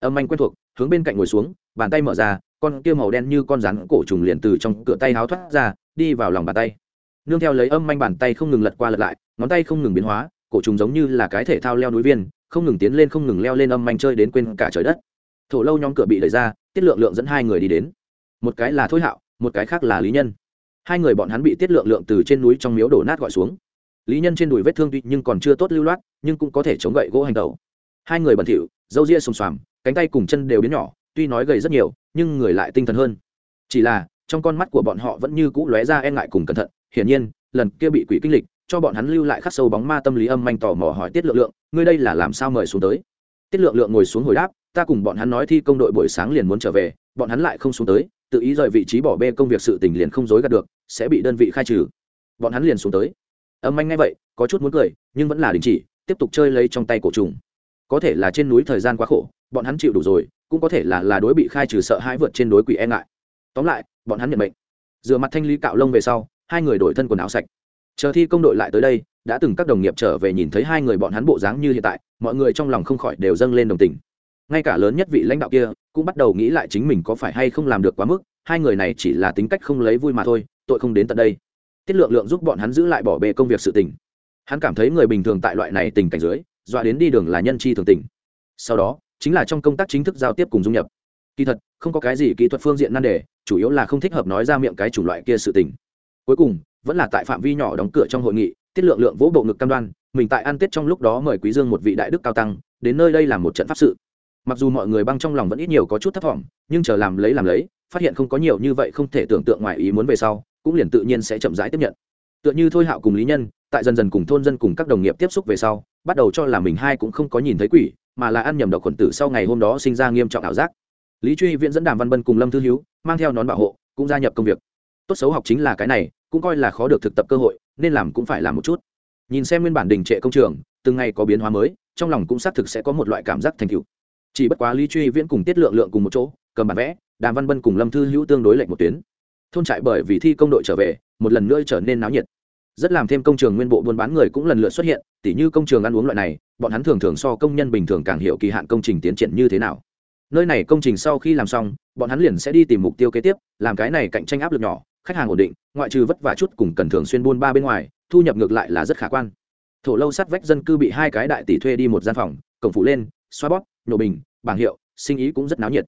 Âm anh quen thuộc, hướng bên cạnh ngồi xuống, bàn tay mở ra, con kia màu đen như con rắn cổ trùng liền từ trong cửa tay háo thoát ra, đi vào lòng bàn tay. Nương theo lấy âm anh bàn tay không ngừng lật qua lật lại, ngón tay không ngừng biến hóa, cổ trùng giống như là cái thể thao leo núi viên, không ngừng tiến lên không ngừng leo lên âm anh chơi đến quên cả trời đất thổ lâu nhóm cửa bị đẩy ra, tiết lượng lượng dẫn hai người đi đến. Một cái là thôi hạo, một cái khác là lý nhân. Hai người bọn hắn bị tiết lượng lượng từ trên núi trong miếu đổ nát gọi xuống. Lý nhân trên đùi vết thương tuy nhưng còn chưa tốt lưu loát, nhưng cũng có thể chống gậy gỗ hành tẩu. Hai người bẩn thỉu, râu ria xùm xoàm, cánh tay cùng chân đều biến nhỏ, tuy nói gầy rất nhiều, nhưng người lại tinh thần hơn. Chỉ là, trong con mắt của bọn họ vẫn như cũ lóe ra e ngại cùng cẩn thận. Hiển nhiên, lần kia bị quỷ kinh lịch, cho bọn hắn lưu lại khắc sâu bóng ma tâm lý âm manh tò mò hỏi tiết lượng lượng, ngươi đây là làm sao mời xuống tới? Tiết lượng lượng ngồi xuống hồi đáp ta cùng bọn hắn nói thi công đội buổi sáng liền muốn trở về, bọn hắn lại không xuống tới, tự ý rời vị trí bỏ bê công việc sự tình liền không dối gạt được, sẽ bị đơn vị khai trừ. Bọn hắn liền xuống tới. Âm anh ngay vậy, có chút muốn cười, nhưng vẫn là đình chỉ, tiếp tục chơi lấy trong tay cổ trùng. Có thể là trên núi thời gian quá khổ, bọn hắn chịu đủ rồi, cũng có thể là là đối bị khai trừ sợ hãi vượt trên đối quỷ e ngại. Tóm lại, bọn hắn nhận mệnh. Rửa mặt thanh lý cạo lông về sau, hai người đổi thân quần áo sạch. Chờ thi công đội lại tới đây, đã từng các đồng nghiệp trở về nhìn thấy hai người bọn hắn bộ dáng như hiện tại, mọi người trong lòng không khỏi đều dâng lên đồng tình ngay cả lớn nhất vị lãnh đạo kia cũng bắt đầu nghĩ lại chính mình có phải hay không làm được quá mức, hai người này chỉ là tính cách không lấy vui mà thôi, tội không đến tận đây. Tiết lượng lượng giúp bọn hắn giữ lại bỏ bê công việc sự tình. Hắn cảm thấy người bình thường tại loại này tình cảnh dưới, dọa đến đi đường là nhân chi thường tình. Sau đó, chính là trong công tác chính thức giao tiếp cùng dung nhập. Kỳ thật, không có cái gì kỹ thuật phương diện nan đề, chủ yếu là không thích hợp nói ra miệng cái chủng loại kia sự tình. Cuối cùng, vẫn là tại phạm vi nhỏ đóng cửa trong hội nghị, tiết lượng lượng vỗ bộ ngực cam đoan, mình tại ăn tết trong lúc đó mời quý dương một vị đại đức cao tăng, đến nơi đây làm một trận pháp sự mặc dù mọi người băng trong lòng vẫn ít nhiều có chút thấp thỏm, nhưng chờ làm lấy làm lấy, phát hiện không có nhiều như vậy không thể tưởng tượng ngoài ý muốn về sau, cũng liền tự nhiên sẽ chậm rãi tiếp nhận. Tựa như thôi hạo cùng lý nhân, tại dần dần cùng thôn dân cùng các đồng nghiệp tiếp xúc về sau, bắt đầu cho là mình hai cũng không có nhìn thấy quỷ, mà là ăn nhầm độc khuẩn tử sau ngày hôm đó sinh ra nghiêm trọng ảo giác. Lý truy, viễn dẫn đàm văn bân cùng lâm thư hiếu, mang theo nón bảo hộ, cũng gia nhập công việc. Tốt xấu học chính là cái này, cũng coi là khó được thực tập cơ hội, nên làm cũng phải làm một chút. Nhìn xem nguyên bản đình trệ công trường, từng ngày có biến hóa mới, trong lòng cũng xác thực sẽ có một loại cảm giác thành tựu chỉ bất quá lý truy viễn cùng tiết lượng lượng cùng một chỗ, cầm bản vẽ, đàm văn bân cùng lâm thư hữu tương đối lệnh một tuyến. Thôn trại bởi vì thi công đội trở về, một lần nữa trở nên náo nhiệt. Rất làm thêm công trường nguyên bộ buôn bán người cũng lần lượt xuất hiện, tỉ như công trường ăn uống loại này, bọn hắn thường thường so công nhân bình thường càng hiểu kỳ hạn công trình tiến triển như thế nào. Nơi này công trình sau khi làm xong, bọn hắn liền sẽ đi tìm mục tiêu kế tiếp, làm cái này cạnh tranh áp lực nhỏ, khách hàng ổn định, ngoại trừ vất vả chút cùng cần thường xuyên buôn ba bên ngoài, thu nhập ngược lại là rất khả quan. Thổ lâu sắt vách dân cư bị hai cái đại tỷ thuê đi một gian phòng, cổng phụ lên, xoa bóp nổ bình, bảng hiệu, sinh ý cũng rất náo nhiệt.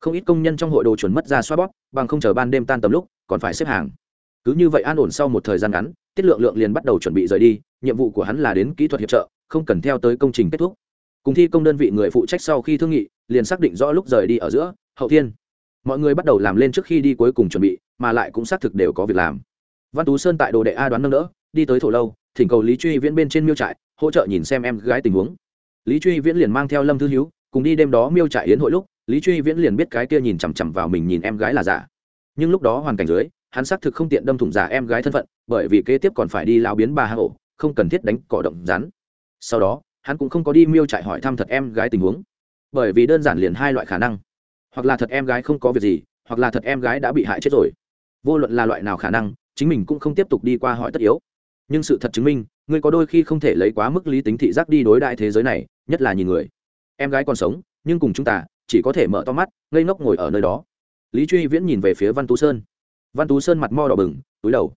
Không ít công nhân trong hội đồ chuẩn mất ra xoa bóp, bằng không chờ ban đêm tan tầm lúc, còn phải xếp hàng. Cứ như vậy an ổn sau một thời gian ngắn, tiết lượng lượng liền bắt đầu chuẩn bị rời đi, nhiệm vụ của hắn là đến kỹ thuật hiệp trợ, không cần theo tới công trình kết thúc. Cùng thi công đơn vị người phụ trách sau khi thương nghị, liền xác định rõ lúc rời đi ở giữa, hậu thiên. Mọi người bắt đầu làm lên trước khi đi cuối cùng chuẩn bị, mà lại cũng xác thực đều có việc làm. Văn tú sơn tại đồ đệ a đoán nâng đỡ, đi tới thổ lâu, thỉnh cầu lý truy viễn bên trên miêu trại, hỗ trợ nhìn xem em gái tình huống. Lý truy viễn liền mang theo lâm thư hiếu cùng đi đêm đó miêu trại yến hội lúc, lý truy viễn liền biết cái kia nhìn chằm chằm vào mình nhìn em gái là giả. Nhưng lúc đó hoàn cảnh dưới, hắn xác thực không tiện đâm thủng giả em gái thân phận, bởi vì kế tiếp còn phải đi lao biến bà hạ hổ, không cần thiết đánh cỏ động rắn. Sau đó, hắn cũng không có đi miêu trại hỏi thăm thật em gái tình huống. Bởi vì đơn giản liền hai loại khả năng. Hoặc là thật em gái không có việc gì, hoặc là thật em gái đã bị hại chết rồi. Vô luận là loại nào khả năng, chính mình cũng không tiếp tục đi qua hỏi tất yếu. Nhưng sự thật chứng minh, ngươi có đôi khi không thể lấy quá mức lý tính thị giác đi đối đại thế giới này, nhất là nhìn người em gái còn sống, nhưng cùng chúng ta, chỉ có thể mở to mắt, ngây ngốc ngồi ở nơi đó. Lý truy viễn nhìn về phía văn tú sơn. Văn tú sơn mặt mo đỏ bừng, túi đầu.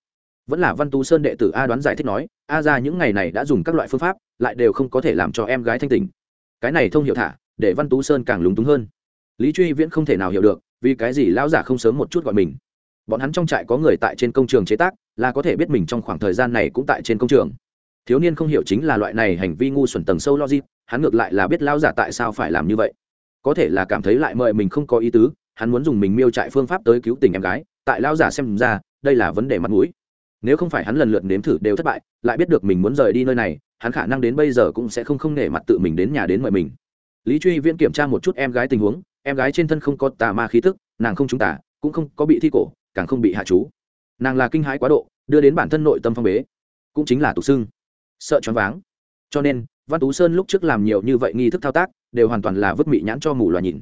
Vẫn là văn tú sơn đệ tử a đoán giải thích nói, a ra những ngày này đã dùng các loại phương pháp, lại đều không có thể làm cho em gái thanh tình cái này thông hiệu thả, để văn tú sơn càng lúng túng hơn. Lý truy viễn không thể nào hiểu được, vì cái gì lão giả không sớm một chút gọi mình. Bọn hắn trong trại có người tại trên công trường chế tác, là có thể biết mình trong khoảng thời gian này cũng tại trên công trường. Thiếu niên không hiểu chính là loại này hành vi ngu xuẩn tầng sâu logic hắn ngược lại là biết lão giả tại sao phải làm như vậy. Có thể là cảm thấy lại mời mình không có ý tứ, hắn muốn dùng mình miêu trại phương pháp tới cứu tình em gái, tại lão giả xem ra, đây là vấn đề mặt mũi. Nếu không phải hắn lần lượt nếm thử đều thất bại, lại biết được mình muốn rời đi nơi này, hắn khả năng đến bây giờ cũng sẽ không không nể mặt tự mình đến nhà đến mời mình. Lý truy viễn kiểm tra một chút em gái tình huống, em gái trên thân không có tà ma khí tức, nàng không trúng tà, cũng không có bị thi cổ, càng không bị hạ chú. Nàng là kinh hãi quá độ, đưa đến bản thân nội tâm phong bế. Cũng chính là tục xưng. Sợ choáng váng. Cho nên văn tú sơn lúc trước làm nhiều như vậy nghi thức thao tác, đều hoàn toàn là vứt mị nhãn cho mù loà nhìn.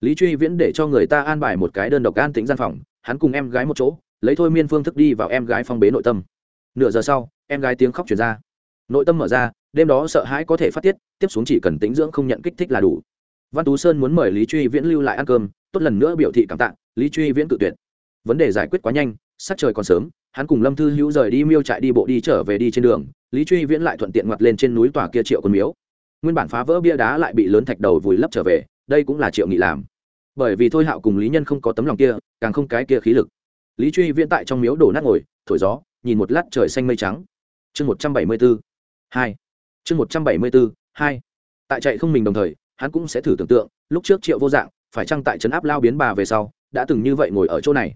Lý truy viễn để cho người ta an bài một cái đơn độc an tĩnh gian phòng, hắn cùng em gái một chỗ, lấy thôi miên phương thức đi vào em gái phong bế nội tâm. Nửa giờ sau, em gái tiếng khóc chuyển ra. Nội tâm mở ra, đêm đó sợ hãi có thể phát tiết, tiếp xuống chỉ cần tính dưỡng không nhận kích thích là đủ. Văn tú sơn muốn mời lý truy viễn lưu lại ăn cơm, tốt lần nữa biểu thị cảm tạ, lý truy viễn tự tuyệt. Vấn đề giải quyết quá nhanh sắc trời còn sớm hắn cùng lâm thư hữu rời đi miêu trại đi bộ đi trở về đi trên đường, lý truy viễn lại thuận tiện ngoặt lên trên núi tòa kia triệu quân miếu. Nguyên bản phá vỡ bia đá lại bị lớn thạch đầu vùi lấp trở về, đây cũng là triệu nghị làm. Bởi vì thôi hạo cùng lý nhân không có tấm lòng kia, càng không cái kia khí lực. Lý truy viễn tại trong miếu đổ nát ngồi, thổi gió, nhìn một lát trời xanh mây trắng. Chương một trăm bảy mươi bốn hai. Chương một trăm bảy mươi bốn hai. Tại chạy không mình đồng thời, hắn cũng sẽ thử tưởng tượng, lúc trước triệu vô dạng, phải chăng tại trấn áp lao biến bà về sau, đã từng như vậy ngồi ở chỗ này.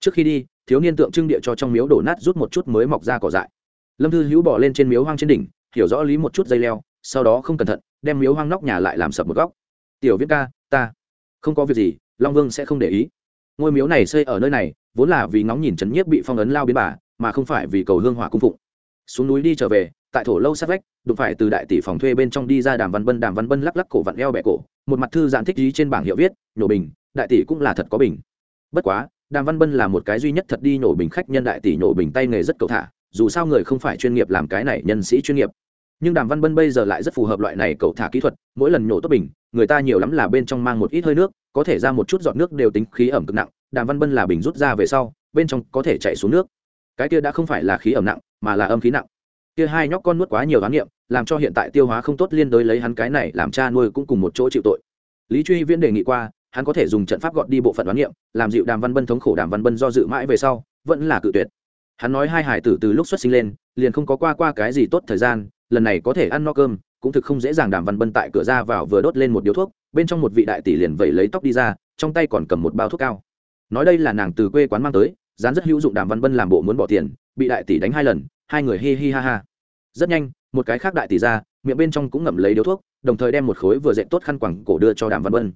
Trước khi đi thiếu niên tượng trưng địa cho trong miếu đổ nát rút một chút mới mọc ra cỏ dại. Lâm thư hữu bỏ lên trên miếu hoang trên đỉnh, hiểu rõ lý một chút dây leo, sau đó không cẩn thận, đem miếu hoang nóc nhà lại làm sập một góc. Tiểu viết ca, ta không có việc gì, long vương sẽ không để ý. Ngôi miếu này xây ở nơi này, vốn là vì ngóng nhìn trấn nhiếp bị phong ấn lao biến bà, mà không phải vì cầu hương hỏa cung phụng. Xuống núi đi trở về, tại thổ lâu sát vách, đụng phải từ đại tỷ phòng thuê bên trong đi ra đàm văn bân, đàm văn bân lắc lắc cổ vặn eo bẹ cổ, một mặt thư giãn thích ý trên bảng hiệu viết, nhổ bình, đại tỷ cũng là thật có bình. Bất quá đàm văn bân là một cái duy nhất thật đi nhổ bình khách nhân đại tỷ nhổ bình tay nghề rất cầu thả, dù sao người không phải chuyên nghiệp làm cái này nhân sĩ chuyên nghiệp. Nhưng đàm văn bân bây giờ lại rất phù hợp loại này cầu thả kỹ thuật, mỗi lần nhổ tốt bình, người ta nhiều lắm là bên trong mang một ít hơi nước, có thể ra một chút giọt nước đều tính khí ẩm cực nặng, đàm văn bân là bình rút ra về sau, bên trong có thể chạy xuống nước. Cái kia đã không phải là khí ẩm nặng, mà là âm khí nặng. Kia hai nhóc con nuốt quá nhiều khám nghiệm làm cho hiện tại tiêu hóa không tốt liên đối lấy hắn cái này làm cha nuôi cũng cùng một chỗ chịu tội. Lý truy viễn đề nghị qua hắn có thể dùng trận pháp gọt đi bộ phận đoán nghiệm làm dịu đàm văn bân thống khổ đàm văn bân do dự mãi về sau, vẫn là cự tuyệt. Hắn nói hai hải tử từ lúc xuất sinh lên, liền không có qua qua cái gì tốt thời gian, lần này có thể ăn no cơm, cũng thực không dễ dàng đàm văn bân tại cửa ra vào vừa đốt lên một điếu thuốc, bên trong một vị đại tỷ liền vẩy lấy tóc đi ra, trong tay còn cầm một bao thuốc cao. Nói đây là nàng từ quê quán mang tới, dán rất hữu dụng đàm văn bân làm bộ muốn bỏ tiền, bị đại tỷ đánh hai lần, hai người hi hi ha ha. Rất nhanh, một cái khác đại tỷ ra, miệng bên trong cũng ngậm lấy điếu thuốc, đồng thời đem một khối vừa dạy tốt khăn quẳng cổ đưa cho đàm văn bân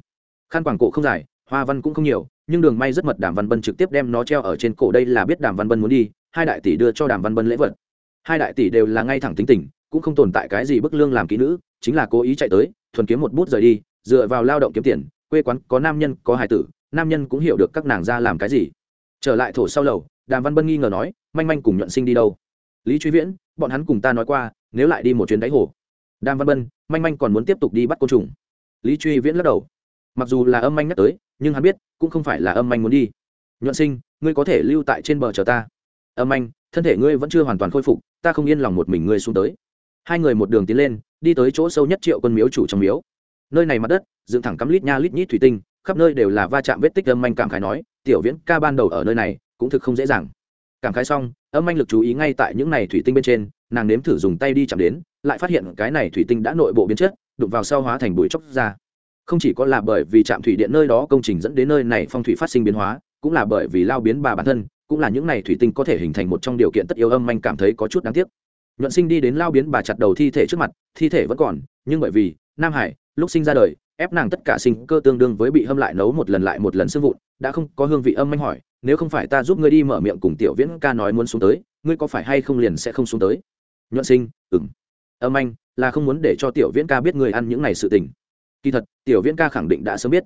khăn quảng cổ không dài, hoa văn cũng không nhiều, nhưng đường may rất mật, đàm văn bân trực tiếp đem nó treo ở trên cổ, đây là biết đàm văn bân muốn đi, hai đại tỷ đưa cho đàm văn bân lễ vật. Hai đại tỷ đều là ngay thẳng tính tình, cũng không tồn tại cái gì bức lương làm kỹ nữ, chính là cố ý chạy tới, thuần kiếm một bút rời đi, dựa vào lao động kiếm tiền, quê quán có nam nhân, có hài tử, nam nhân cũng hiểu được các nàng ra làm cái gì. Trở lại thổ sau lầu, đàm văn bân nghi ngờ nói, manh manh cùng nhuận sinh đi đâu? Lý truy viễn, bọn hắn cùng ta nói qua, nếu lại đi một chuyến đáy hồ. Đàm văn bân, manh manh còn muốn tiếp tục đi bắt côn trùng. Lý truy viễn lắc đầu mặc dù là âm anh nhắc tới, nhưng hắn biết, cũng không phải là âm anh muốn đi. Nhuận sinh, ngươi có thể lưu tại trên bờ chờ ta. Âm anh thân thể ngươi vẫn chưa hoàn toàn khôi phục, ta không yên lòng một mình ngươi xuống tới. Hai người một đường tiến lên, đi tới chỗ sâu nhất triệu quân miếu chủ trong miếu. Nơi này mặt đất, dựng thẳng cắm lít nha lít nhít thủy tinh, khắp nơi đều là va chạm vết tích âm anh cảm khái nói, tiểu viễn, ca ban đầu ở nơi này, cũng thực không dễ dàng. Cảm khái xong, âm anh lực chú ý ngay tại những này thủy tinh bên trên, nàng nếm thử dùng tay đi chạm đến, lại phát hiện cái này thủy tinh đã nội bộ biến chất, đụng vào sau hóa thành bụi chóc ra không chỉ có là bởi vì trạm thủy điện nơi đó công trình dẫn đến nơi này phong thủy phát sinh biến hóa, cũng là bởi vì lao biến bà bản thân, cũng là những này thủy tinh có thể hình thành một trong điều kiện tất yếu âm anh cảm thấy có chút đáng tiếc. Nhuận sinh đi đến lao biến bà chặt đầu thi thể trước mặt, thi thể vẫn còn, nhưng bởi vì nam hải, lúc sinh ra đời, ép nàng tất cả sinh cơ tương đương với bị hâm lại nấu một lần lại một lần sưng vụn, đã không có hương vị âm anh hỏi, nếu không phải ta giúp ngươi đi mở miệng cùng tiểu viễn ca nói muốn xuống tới, ngươi có phải hay không liền sẽ không xuống tới? Nhuận sinh ừng âm anh là không muốn để cho tiểu viễn ca biết ngươi ăn những này sự tình kỳ thật, tiểu viễn ca khẳng định đã sớm biết.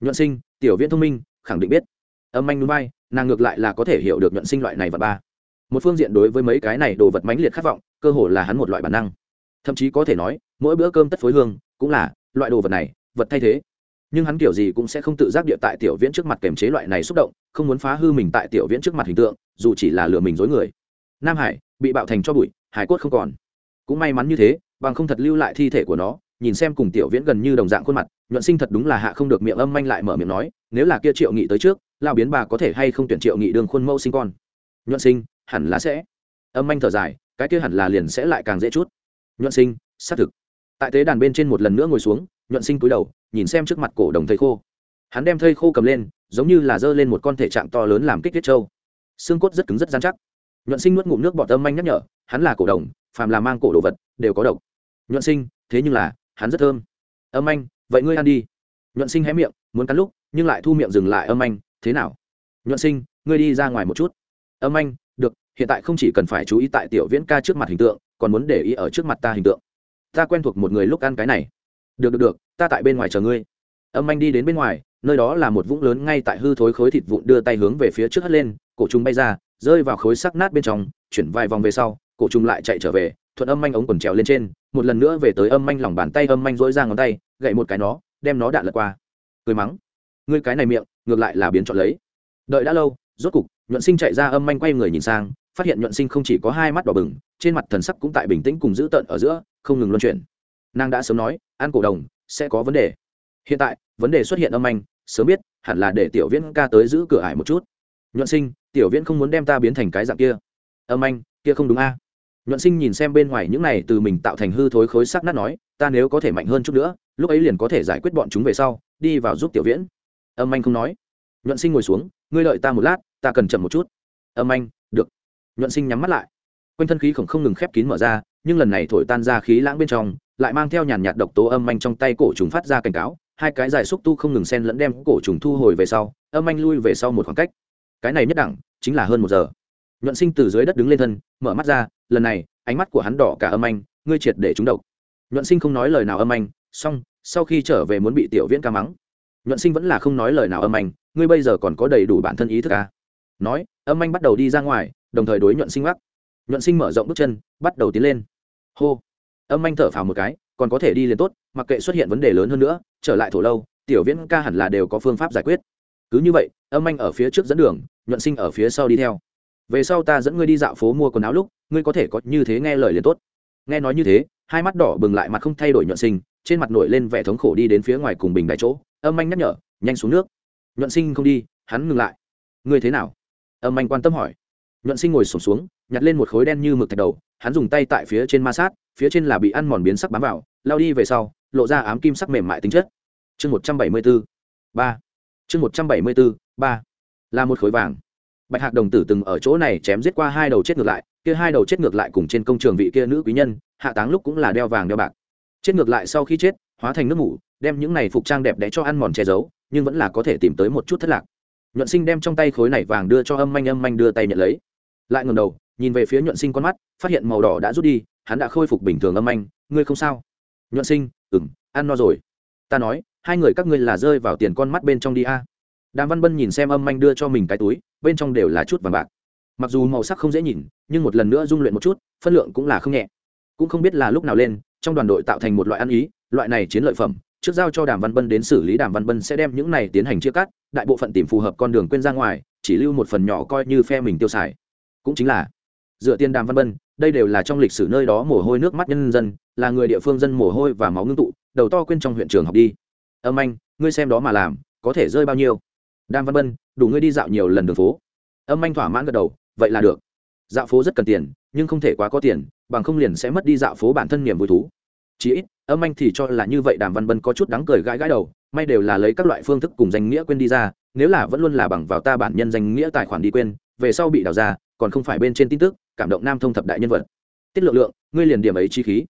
Nhuận sinh, tiểu viễn thông minh, khẳng định biết. Âm anh núi bay, nàng ngược lại là có thể hiểu được nhuận sinh loại này và ba. Một phương diện đối với mấy cái này đồ vật mãnh liệt khát vọng, cơ hồ là hắn một loại bản năng. Thậm chí có thể nói, mỗi bữa cơm tất phối hương, cũng là, loại đồ vật này, vật thay thế. Nhưng hắn kiểu gì cũng sẽ không tự giác địa tại tiểu viễn trước mặt kềm chế loại này xúc động, không muốn phá hư mình tại tiểu viễn trước mặt hình tượng, dù chỉ là lừa mình dối người. Nam hải, bị bạo thành cho bụi, hải cốt không còn. Cũng may mắn như thế, bằng không thật lưu lại thi thể của nó nhìn xem cùng tiểu viễn gần như đồng dạng khuôn mặt, nhuận sinh thật đúng là hạ không được miệng âm manh lại mở miệng nói, nếu là kia triệu nghị tới trước, lao biến bà có thể hay không tuyển triệu nghị đường khuôn mẫu sinh con? Nhuận sinh, hẳn là sẽ. Âm manh thở dài, cái kia hẳn là liền sẽ lại càng dễ chút. Nhuận sinh, xác thực. Tại tế đàn bên trên một lần nữa ngồi xuống, nhuận sinh cúi đầu, nhìn xem trước mặt cổ đồng thầy khô. Hắn đem thây khô cầm lên, giống như là giơ lên một con thể trạng to lớn làm kích thiết trâu xương cốt rất cứng rất dán chắc. Nhuận sinh nuốt ngụm nước bọt âm manh nhắc nhở, hắn là cổ đồng, phàm là mang cổ đồ vật, đều có độc. Nhuận sinh, thế nhưng là hắn rất thơm. Âm anh, vậy ngươi ăn đi. Nhuận sinh hé miệng, muốn cắn lúc, nhưng lại thu miệng dừng lại, âm anh, thế nào? Nhuận sinh, ngươi đi ra ngoài một chút. Âm anh, được, hiện tại không chỉ cần phải chú ý tại tiểu viễn ca trước mặt hình tượng, còn muốn để ý ở trước mặt ta hình tượng. Ta quen thuộc một người lúc ăn cái này. Được được được, ta tại bên ngoài chờ ngươi. Âm anh đi đến bên ngoài, nơi đó là một vũng lớn ngay tại hư thối khối thịt vụn đưa tay hướng về phía trước hất lên, cổ trùng bay ra, rơi vào khối sắc nát bên trong, chuyển vài vòng về sau, cổ trùng lại chạy trở về thuận âm anh ống quần trèo lên trên, một lần nữa về tới âm anh lòng bàn tay âm anh dỗi ra ngón tay, gậy một cái nó, đem nó đạn lật qua. Cười mắng. Ngươi cái này miệng, ngược lại là biến chọn lấy. Đợi đã lâu, rốt cục, nhuận sinh chạy ra âm anh quay người nhìn sang, phát hiện nhuận sinh không chỉ có hai mắt đỏ bừng, trên mặt thần sắc cũng tại bình tĩnh cùng giữ tợn ở giữa, không ngừng luân chuyển. Nàng đã sớm nói, ăn cổ đồng, sẽ có vấn đề. Hiện tại, vấn đề xuất hiện âm anh sớm biết, hẳn là để tiểu viễn ca tới giữ cửa ải một chút. Nhuận sinh, tiểu viễn không muốn đem ta biến thành cái dạng kia. Âm anh kia không đúng a nhuận sinh nhìn xem bên ngoài những này từ mình tạo thành hư thối khối sắc nát nói, ta nếu có thể mạnh hơn chút nữa, lúc ấy liền có thể giải quyết bọn chúng về sau, đi vào giúp tiểu viễn. Âm anh không nói. Nhuận sinh ngồi xuống, ngươi đợi ta một lát, ta cần chậm một chút. Âm anh, được. Nhuận sinh nhắm mắt lại. Quanh thân khí khổng không ngừng khép kín mở ra, nhưng lần này thổi tan ra khí lãng bên trong, lại mang theo nhàn nhạt độc tố âm anh trong tay cổ trùng phát ra cảnh cáo, hai cái dài xúc tu không ngừng sen lẫn đem cổ trùng thu hồi về sau, âm anh lui về sau một khoảng cách. Cái này nhất đẳng, chính là hơn một giờ. Nhuận sinh từ dưới đất đứng lên thân, mở mắt ra lần này, ánh mắt của hắn đỏ cả âm anh, ngươi triệt để trúng độc. Nhuận sinh không nói lời nào âm anh, xong, sau khi trở về muốn bị tiểu viễn ca mắng. Nhuận sinh vẫn là không nói lời nào âm anh, ngươi bây giờ còn có đầy đủ bản thân ý thức ca à? nói, âm anh bắt đầu đi ra ngoài, đồng thời đối nhuận sinh mắc nhuận sinh mở rộng bước chân, bắt đầu tiến lên. Hô. Âm anh thở phào một cái, còn có thể đi liền tốt, mặc kệ xuất hiện vấn đề lớn hơn nữa, trở lại thổ lâu, tiểu viễn ca hẳn là đều có phương pháp giải quyết. Cứ như vậy, âm anh ở phía trước dẫn đường, nhuận sinh ở phía sau đi theo. Về sau ta dẫn ngươi đi dạo phố mua quần áo lúc ngươi có thể có như thế nghe lời liền tốt. Nghe nói như thế, hai mắt đỏ bừng lại mặt không thay đổi nhuận sinh, trên mặt nổi lên vẻ thống khổ đi đến phía ngoài cùng bình đại chỗ, âm anh nhắc nhở, nhanh xuống nước. Nhuận sinh không đi, hắn ngừng lại. Ngươi thế nào? Âm anh quan tâm hỏi. Nhuận sinh ngồi sổm xuống, nhặt lên một khối đen như mực thạch đầu, hắn dùng tay tại phía trên ma sát, phía trên là bị ăn mòn biến sắc bám vào, lao đi về sau, lộ ra ám kim sắc mềm mại tính chất. Chương một trăm bảy mươi b ố ba. Chương một trăm bảy mươi b ố ba. Là một khối vàng bạch hạc đồng tử từng ở chỗ này chém giết qua hai đầu chết ngược lại, kia hai đầu chết ngược lại cùng trên công trường vị kia nữ quý nhân, hạ táng lúc cũng là đeo vàng đeo bạc. Chết ngược lại sau khi chết, hóa thành nước mủ, đem những này phục trang đẹp đẽ cho ăn mòn che giấu, nhưng vẫn là có thể tìm tới một chút thất lạc. Nhuận sinh đem trong tay khối này vàng đưa cho âm manh âm manh đưa tay nhận lấy. Lại ngầm đầu, nhìn về phía nhuận sinh con mắt, phát hiện màu đỏ đã rút đi, hắn đã khôi phục bình thường âm manh, ngươi không sao? Nhuận sinh ừng ăn no rồi. Ta nói, hai người các ngươi là rơi vào tiền con mắt bên trong đi a. Đàm văn bân nhìn xem âm manh đưa cho mình cái túi bên trong đều là chút vàng bạc. Mặc dù màu sắc không dễ nhìn, nhưng một lần nữa dung luyện một chút, phân lượng cũng là không nhẹ. Cũng không biết là lúc nào lên, trong đoàn đội tạo thành một loại ăn ý, loại này chiến lợi phẩm, trước giao cho đàm văn bân đến xử lý, đàm văn bân sẽ đem những này tiến hành chia cắt, đại bộ phận tìm phù hợp con đường quên ra ngoài, chỉ lưu một phần nhỏ coi như phe mình tiêu xài. Cũng chính là, dựa tiền đàm văn bân, đây đều là trong lịch sử nơi đó mồ hôi nước mắt nhân dân, là người địa phương dân mồ hôi và máu ngưng tụ, đầu to quên trong huyện trường học đi. Âm anh, ngươi xem đó mà làm, có thể rơi bao nhiêu? Đàm văn bân đủ ngươi đi dạo nhiều lần đường phố. Âm anh thỏa mãn gật đầu, vậy là được. Dạo phố rất cần tiền, nhưng không thể quá có tiền, bằng không liền sẽ mất đi dạo phố bản thân niềm vui thú. Chí ít, âm anh thì cho là như vậy đàm văn bân có chút đáng cười gãi gãi đầu, may đều là lấy các loại phương thức cùng danh nghĩa quên đi ra, nếu là vẫn luôn là bằng vào ta bản nhân danh nghĩa tài khoản đi quên, về sau bị đào ra, còn không phải bên trên tin tức, cảm động nam thông thập đại nhân vật. Tiết lượng lượng, ngươi liền điểm ấy chi khí.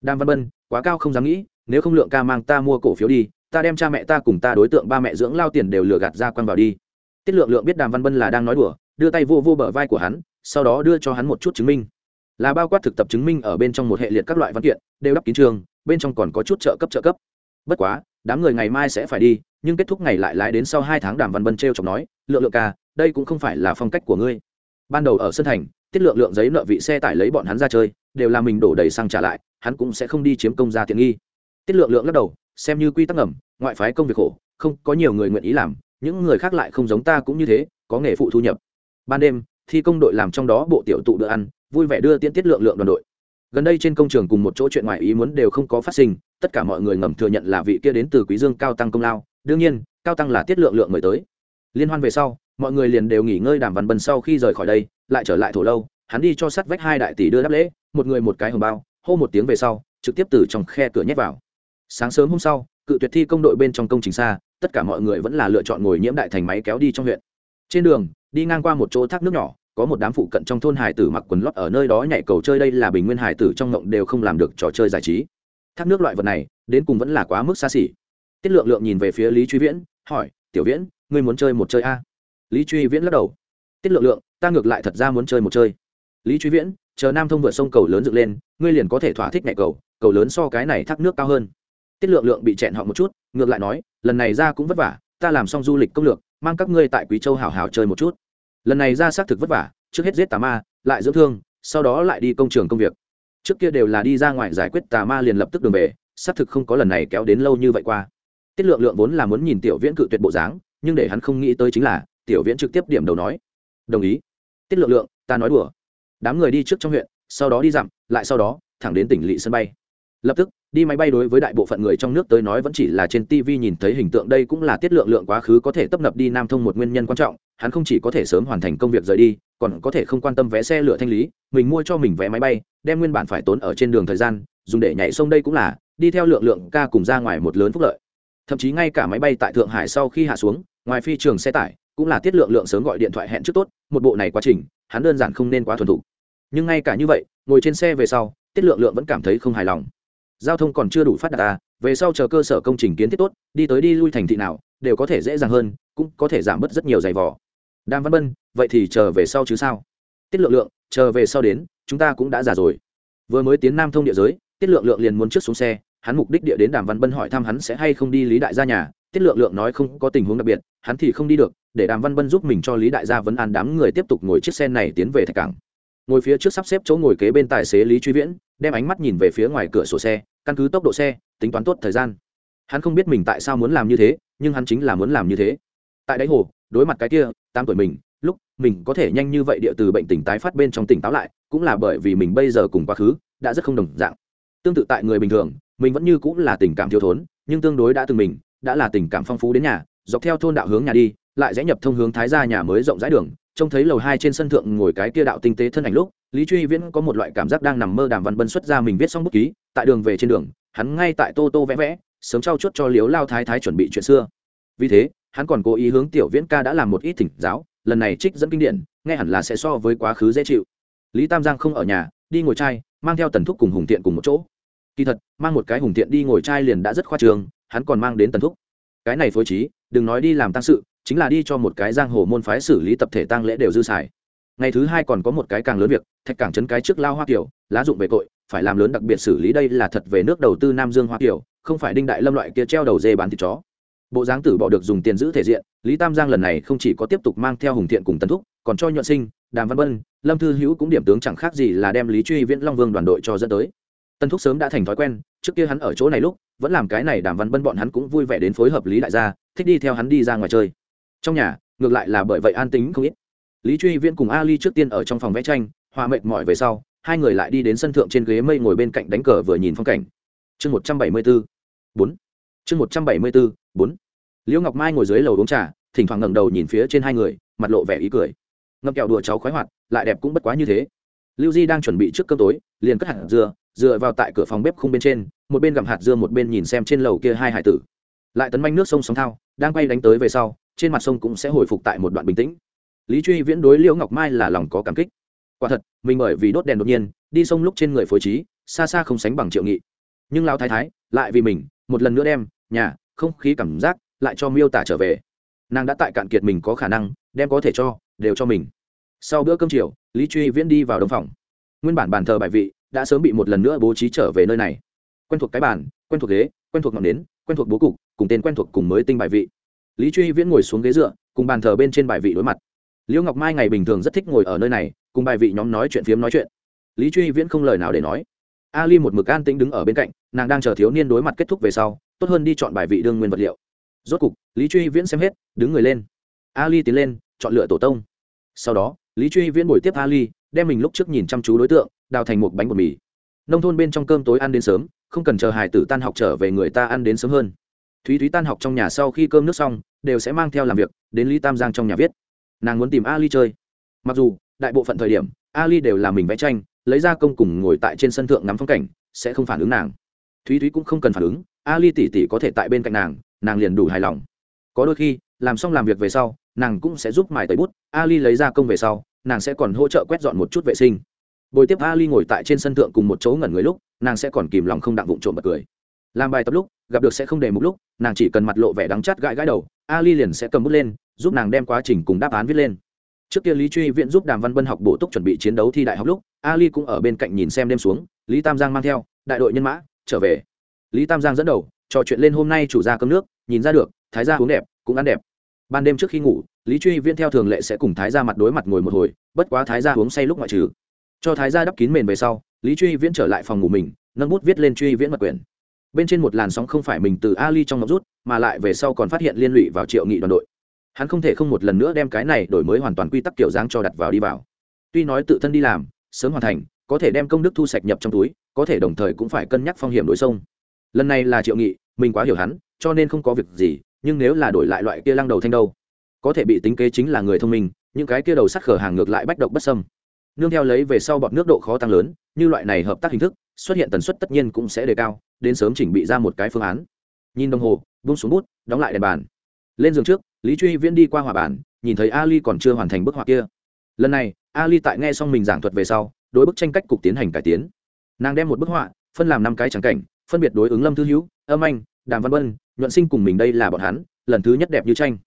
Đàm văn bân quá cao không dám nghĩ, nếu không lượng ca mang ta mua cổ phiếu đi ta đem cha mẹ ta cùng ta đối tượng ba mẹ dưỡng lao tiền đều lừa gạt ra quăng vào đi. Tiết lượng lượng biết đàm văn bân là đang nói đùa, đưa tay vô vô bờ vai của hắn, sau đó đưa cho hắn một chút chứng minh. Là bao quát thực tập chứng minh ở bên trong một hệ liệt các loại văn kiện, đều đắp kín trường, bên trong còn có chút trợ cấp trợ cấp. Bất quá, đám người ngày mai sẽ phải đi, nhưng kết thúc ngày lại lái đến sau hai tháng đàm văn bân t r e o chọc nói, lượng lượng ca, đây cũng không phải là phong cách của ngươi. Ban đầu ở sân thành, tiết lượng lượng giấy nợ vị xe tải lấy bọn hắn ra chơi, đều là mình đổ đầy xăng trả lại, hắn cũng sẽ không đi chiếm công ra tiện nghi. Tiết lượng lượng lắc đầu xem như quy tắc ngầm, ngoại phái công việc khổ, không có nhiều người nguyện ý làm, những người khác lại không giống ta cũng như thế, có nghề phụ thu nhập. Ban đêm, thi công đội làm trong đó bộ tiểu tụ bữa ăn, vui vẻ đưa tiễn tiết lượng lượng đoàn đội. Gần đây trên công trường cùng một chỗ chuyện ngoại ý muốn đều không có phát sinh, tất cả mọi người ngầm thừa nhận là vị kia đến từ quý dương cao tăng công lao, đương nhiên, cao tăng là tiết lượng lượng người tới. Liên hoan về sau, mọi người liền đều nghỉ ngơi đàm văn bần sau khi rời khỏi đây, lại trở lại thổ lâu, hắn đi cho sắt vách hai đại tỷ đưa đáp lễ, một người một cái hồng bao, hô một tiếng về sau, trực tiếp từ trong khe cửa nhét vào sáng sớm hôm sau, cự tuyệt thi công đội bên trong công trình xa, tất cả mọi người vẫn là lựa chọn ngồi nhiễm đại thành máy kéo đi trong huyện. Trên đường, đi ngang qua một chỗ thác nước nhỏ, có một đám phụ cận trong thôn hải tử mặc quần lót ở nơi đó nhảy cầu chơi, đây là bình nguyên hải tử trong ngộng đều không làm được trò chơi giải trí. Thác nước loại vật này, đến cùng vẫn là quá mức xa xỉ. Tiết lượng lượng nhìn về phía lý truy viễn, hỏi, tiểu viễn, ngươi muốn chơi một chơi a? Lý truy viễn lắc đầu. Tiết lượng lượng, ta ngược lại thật ra muốn chơi một chơi. Lý truy viễn, chờ nam thông vượt sông cầu lớn dựng lên, ngươi liền có thể thỏa thích nhảy cầu cầu lớn so cái này thác nước cao hơn tiết lượng lượng bị chẹn họ một chút, ngược lại nói, lần này ra cũng vất vả, ta làm xong du lịch công lược, mang các ngươi tại quý châu hào hào chơi một chút. Lần này ra xác thực vất vả, trước hết giết tà ma, lại dưỡng thương, sau đó lại đi công trường công việc. Trước kia đều là đi ra ngoài giải quyết tà ma liền lập tức đường về, xác thực không có lần này kéo đến lâu như vậy qua. Tiết lượng lượng vốn là muốn nhìn tiểu viễn cự tuyệt bộ dáng, nhưng để hắn không nghĩ tới chính là, tiểu viễn trực tiếp điểm đầu nói. Đồng ý. Tiết lượng lượng, ta nói đùa. Đám người đi trước trong huyện, sau đó đi dặm, lại sau đó, thẳng đến tỉnh lỵ sân bay. Lập tức đi máy bay đối với đại bộ phận người trong nước tới nói vẫn chỉ là trên tv nhìn thấy hình tượng đây cũng là tiết lượng lượng quá khứ có thể tấp nập đi nam thông một nguyên nhân quan trọng, hắn không chỉ có thể sớm hoàn thành công việc rời đi, còn có thể không quan tâm vé xe lửa thanh lý, mình mua cho mình vé máy bay, đem nguyên bản phải tốn ở trên đường thời gian, dùng để nhảy sông đây cũng là, đi theo lượng lượng ca cùng ra ngoài một lớn phúc lợi. Thậm chí ngay cả máy bay tại thượng hải sau khi hạ xuống, ngoài phi trường xe tải, cũng là tiết lượng lượng sớm gọi điện thoại hẹn trước tốt, một bộ này quá trình, hắn đơn giản không nên quá thuần thục. Nhưng ngay cả như vậy, ngồi trên xe về sau, tiết lượng lượng vẫn cảm thấy không hài lòng giao thông còn chưa đủ phát đạt ta, về sau chờ cơ sở công trình kiến thiết tốt, đi tới đi lui thành thị nào, đều có thể dễ dàng hơn, cũng có thể giảm bớt rất nhiều giày vò. Đàm văn bân, vậy thì chờ về sau chứ sao? Tiết lượng lượng, chờ về sau đến, chúng ta cũng đã già rồi. Vừa mới tiến nam thông địa giới, tiết lượng lượng liền muốn trước xuống xe, hắn mục đích địa đến đàm văn bân hỏi thăm hắn sẽ hay không đi lý đại gia nhà. Tiết lượng lượng nói không có tình huống đặc biệt, hắn thì không đi được, để đàm văn bân giúp mình cho lý đại gia vấn an đám người tiếp tục ngồi chiếc xe này tiến về thạch cảng. Ngồi phía trước sắp xếp chỗ ngồi kế bên tài xế lý truy viễn, đem ánh mắt nhìn về phía ngoài cửa sổ xe căn cứ tốc độ xe, tính toán tốt thời gian. Hắn không biết mình tại sao muốn làm như thế, nhưng hắn chính là muốn làm như thế. Tại đáy hồ, đối mặt cái kia, tám tuổi mình, lúc mình có thể nhanh như vậy địa từ bệnh tỉnh tái phát bên trong tỉnh táo lại, cũng là bởi vì mình bây giờ cùng quá khứ, đã rất không đồng dạng. Tương tự tại người bình thường, mình vẫn như cũng là tình cảm thiếu thốn, nhưng tương đối đã từng mình, đã là tình cảm phong phú đến nhà, dọc theo thôn đạo hướng nhà đi, lại rẽ nhập thông hướng thái gia nhà mới rộng rãi đường, trông thấy lầu hai trên sân thượng ngồi cái kia đạo tinh tế thân ảnh lúc, lý truy viễn có một loại cảm giác đang nằm mơ đàm văn bân xuất ra mình viết xong bút ký tại đường về trên đường, hắn ngay tại tô tô vẽ vẽ, sớm trao chuốt cho liếu lao thái thái chuẩn bị chuyện xưa. Vì thế, hắn còn cố ý hướng tiểu viễn ca đã làm một ít thỉnh giáo, lần này trích dẫn kinh điển, nghe hẳn là sẽ so với quá khứ dễ chịu. Lý tam giang không ở nhà, đi ngồi trai mang theo tần thúc cùng hùng thiện cùng một chỗ. Kỳ thật, mang một cái hùng thiện đi ngồi trai liền đã rất khoa trường, hắn còn mang đến tần thúc. Cái này phối trí, đừng nói đi làm tăng sự, chính là đi cho một cái giang hồ môn phái xử lý tập thể tăng lễ đều dư xài. Ngày thứ hai còn có một cái càng lớn việc, thạch cảng trấn cái trước lao hoa kiểu lá dụng về tội phải làm lớn đặc biệt xử lý đây là thật về nước đầu tư nam dương hoa kiều, không phải đinh đại lâm loại kia treo đầu dê bán thịt chó. Bộ dáng tử bỏ được dùng tiền giữ thể diện, lý tam giang lần này không chỉ có tiếp tục mang theo hùng thiện cùng tần thúc, còn cho nhuận sinh, đàm văn bân, lâm thư hữu cũng điểm tướng chẳng khác gì là đem lý truy viễn long vương đoàn đội cho dẫn tới. Tần thúc sớm đã thành thói quen, trước kia hắn ở chỗ này lúc, vẫn làm cái này đàm văn bân bọn hắn cũng vui vẻ đến phối hợp lý đại gia, thích đi theo hắn đi ra ngoài chơi. Trong nhà, ngược lại là bởi vậy an tính không ít. Lý truy viễn cùng ali trước tiên ở trong phòng vẽ tranh, hòa mệt mỏi về sau hai người lại đi đến sân thượng trên ghế mây ngồi bên cạnh đánh cờ vừa nhìn phong cảnh. Chương một trăm bảy mươi b ố bốn. Chương một trăm bảy mươi b ố bốn. Liễu ngọc mai ngồi dưới lầu uống trà, thỉnh thoảng ngẩng đầu nhìn phía trên hai người, mặt lộ vẻ ý cười. Ngâm kẹo đùa cháu khoái hoạt, lại đẹp cũng bất quá như thế. Lưu di đang chuẩn bị trước cơm tối, liền cất hạt dưa, dựa vào tại cửa phòng bếp khung bên trên, một bên gặm hạt dưa một bên nhìn xem trên lầu kia hai hải tử. Lại tấn manh nước sông sóng thao, đang quay đánh tới về sau, trên mặt sông cũng sẽ hồi phục tại một đoạn bình tĩnh. Lý truy viễn đối liễu ngọc mai là lòng có cảm kích quả thật, mình bởi vì đốt đèn đột nhiên, đi sông lúc trên người phối trí, xa xa không sánh bằng triệu nghị. Nhưng lao thái thái, lại vì mình, một lần nữa đem nhà, không khí cảm giác lại cho miêu tả trở về. Nàng đã tại cạn kiệt mình có khả năng, đem có thể cho, đều cho mình. Sau bữa cơm chiều, lý truy viễn đi vào đồng phòng. Nguyên bản bàn thờ bài vị đã sớm bị một lần nữa bố trí trở về nơi này. Quen thuộc cái bàn, quen thuộc ghế, quen thuộc ngọn nến, quen thuộc bố cục, cùng tên quen thuộc cùng mới tinh bài vị. Lý truy viễn ngồi xuống ghế dựa, cùng bàn thờ bên trên bài vị đối mặt. Liễu ngọc mai ngày bình thường rất thích ngồi ở nơi này cùng bài vị nhóm nói chuyện phiếm nói chuyện. Lý truy viễn không lời nào để nói. Ali một mực an tĩnh đứng ở bên cạnh, nàng đang chờ thiếu niên đối mặt kết thúc về sau, tốt hơn đi chọn bài vị đương nguyên vật liệu. Rốt cục, lý truy viễn xem hết, đứng người lên. Ali tiến lên, chọn lựa tổ tông. Sau đó, lý truy viễn bồi tiếp ali, đem mình lúc trước nhìn chăm chú đối tượng, đào thành một bánh bột mì. Nông thôn bên trong cơm tối ăn đến sớm, không cần chờ hải tử tan học trở về người ta ăn đến sớm hơn. Thúy thúy tan học trong nhà sau khi cơm nước xong, đều sẽ mang theo làm việc, đến lý tam giang trong nhà viết. Nàng muốn tìm ali chơi. Mặc dù đại bộ phận thời điểm, ali đều là mình vẽ tranh, lấy ra công cùng ngồi tại trên sân thượng ngắm phong cảnh, sẽ không phản ứng nàng. Thúy thúy cũng không cần phản ứng, ali tỉ tỉ có thể tại bên cạnh nàng nàng liền đủ hài lòng. Có đôi khi, làm xong làm việc về sau, nàng cũng sẽ giúp mài tẩy bút, ali lấy ra công về sau, nàng sẽ còn hỗ trợ quét dọn một chút vệ sinh. Bồi tiếp ali ngồi tại trên sân thượng cùng một chỗ ngẩn người lúc, nàng sẽ còn kìm lòng không đặng vụng trộm bật cười. Làm bài tập lúc, gặp được sẽ không để một lúc, nàng chỉ cần mặt lộ vẻ đắng chát gãi gãi đầu, ali liền sẽ cầm bút lên, giúp nàng đem quá trình cùng đáp án viết lên trước kia lý truy viễn giúp đàm văn bân học bổ túc chuẩn bị chiến đấu thi đại học lúc, ali cũng ở bên cạnh nhìn xem đêm xuống, lý tam giang mang theo, đại đội nhân mã, trở về. Lý tam giang dẫn đầu, trò chuyện lên hôm nay chủ gia cơm nước, nhìn ra được, thái gia uống đẹp, cũng ăn đẹp. Ban đêm trước khi ngủ, lý truy viễn theo thường lệ sẽ cùng thái gia mặt đối mặt ngồi một hồi, bất quá thái gia uống say lúc ngoại trừ. Cho thái gia đắp kín mền về sau, lý truy viễn trở lại phòng ngủ mình, nâng bút viết lên truy viễn mật quyển. Bên trên một làn sóng không phải mình từ ali trong ngọc rút, mà lại về sau còn phát hiện liên lụy vào triệu nghị đoàn đội hắn không thể không một lần nữa đem cái này đổi mới hoàn toàn quy tắc kiểu dáng cho đặt vào đi vào. Tuy nói tự thân đi làm, sớm hoàn thành, có thể đem công đức thu sạch nhập trong túi, có thể đồng thời cũng phải cân nhắc phong hiểm đổi sông lần này là triệu nghị, mình quá hiểu hắn, cho nên không có việc gì, nhưng nếu là đổi lại loại kia lăng đầu thanh đâu, có thể bị tính kế chính là người thông minh, những cái kia đầu sắt khở hàng ngược lại bách độc bất sâm nương theo lấy về sau bọn nước độ khó tăng lớn, như loại này hợp tác hình thức, xuất hiện tần suất tất nhiên cũng sẽ đề cao, đến sớm chỉnh bị ra một cái phương án. Nhìn đồng hồ bung xuống bút, đóng lại đèn bàn lên giường trước, lý truy viễn đi qua hòa bản, nhìn thấy ali còn chưa hoàn thành bức họa kia. Lần này, ali tại nghe xong mình giảng thuật về sau, đối bức tranh cách cục tiến hành cải tiến. Nàng đem một bức họa, phân làm năm cái trắng cảnh, phân biệt đối ứng lâm thư hữu, âm anh, đàm văn vân nhuận sinh cùng mình đây là bọn hắn, lần thứ nhất đẹp như tranh.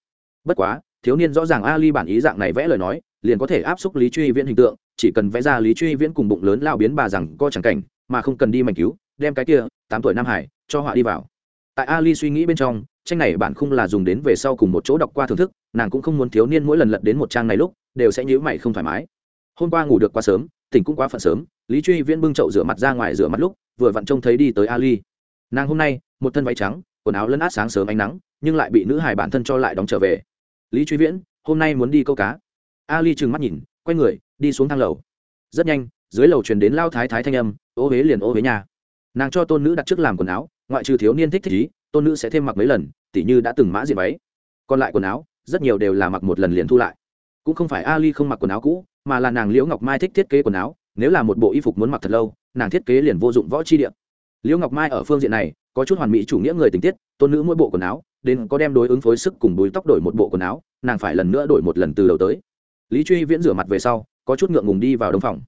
Bất quá, thiếu niên rõ ràng ali bản ý dạng này vẽ lời nói, liền có thể áp xúc lý truy viễn hình tượng, chỉ cần vẽ ra lý truy viễn cùng bụng lớn lao biến bà rằng co chẳng cảnh, mà không cần đi mảnh cứu, đem cái kia, tám tuổi nam hải, cho họa đi vào tại ali suy nghĩ bên trong, tranh này bản không là dùng đến về sau cùng một chỗ đọc qua thưởng thức, nàng cũng không muốn thiếu niên mỗi lần lật đến một trang này lúc, đều sẽ nhíu mày không thoải mái. Hôm qua ngủ được quá sớm, tỉnh cũng quá phận sớm, lý truy viễn bưng chậu rửa mặt ra ngoài rửa mặt lúc, vừa vặn trông thấy đi tới ali. Nàng hôm nay, một thân váy trắng, quần áo lấn át sáng sớm ánh nắng, nhưng lại bị nữ hài bản thân cho lại đóng trở về. Lý truy viễn, hôm nay muốn đi câu cá. Ali trừng mắt nhìn, quay người, đi xuống thang lầu. Rất nhanh, dưới lầu truyền đến lao thái thái thanh âm, ô huế liền ô huế nhà. Nàng cho tôn nữ đặt trước làm quần áo ngoại trừ thiếu niên thích thích ý, tôn nữ sẽ thêm mặc mấy lần, tỉ như đã từng mã diện váy. Còn lại quần áo, rất nhiều đều là mặc một lần liền thu lại. Cũng không phải ali không mặc quần áo cũ, mà là nàng liễu ngọc mai thích thiết kế quần áo, nếu là một bộ y phục muốn mặc thật lâu, nàng thiết kế liền vô dụng võ chi điện liễu ngọc mai ở phương diện này, có chút hoàn mỹ chủ nghĩa người tình tiết, tôn nữ mỗi bộ quần áo, đến có đem đối ứng phối sức cùng búi tóc đổi một bộ quần áo, nàng phải lần nữa đổi một lần từ đầu tới. Lý truy viễn rửa mặt về sau, có chút ngượng ngùng đi vào đông phòng.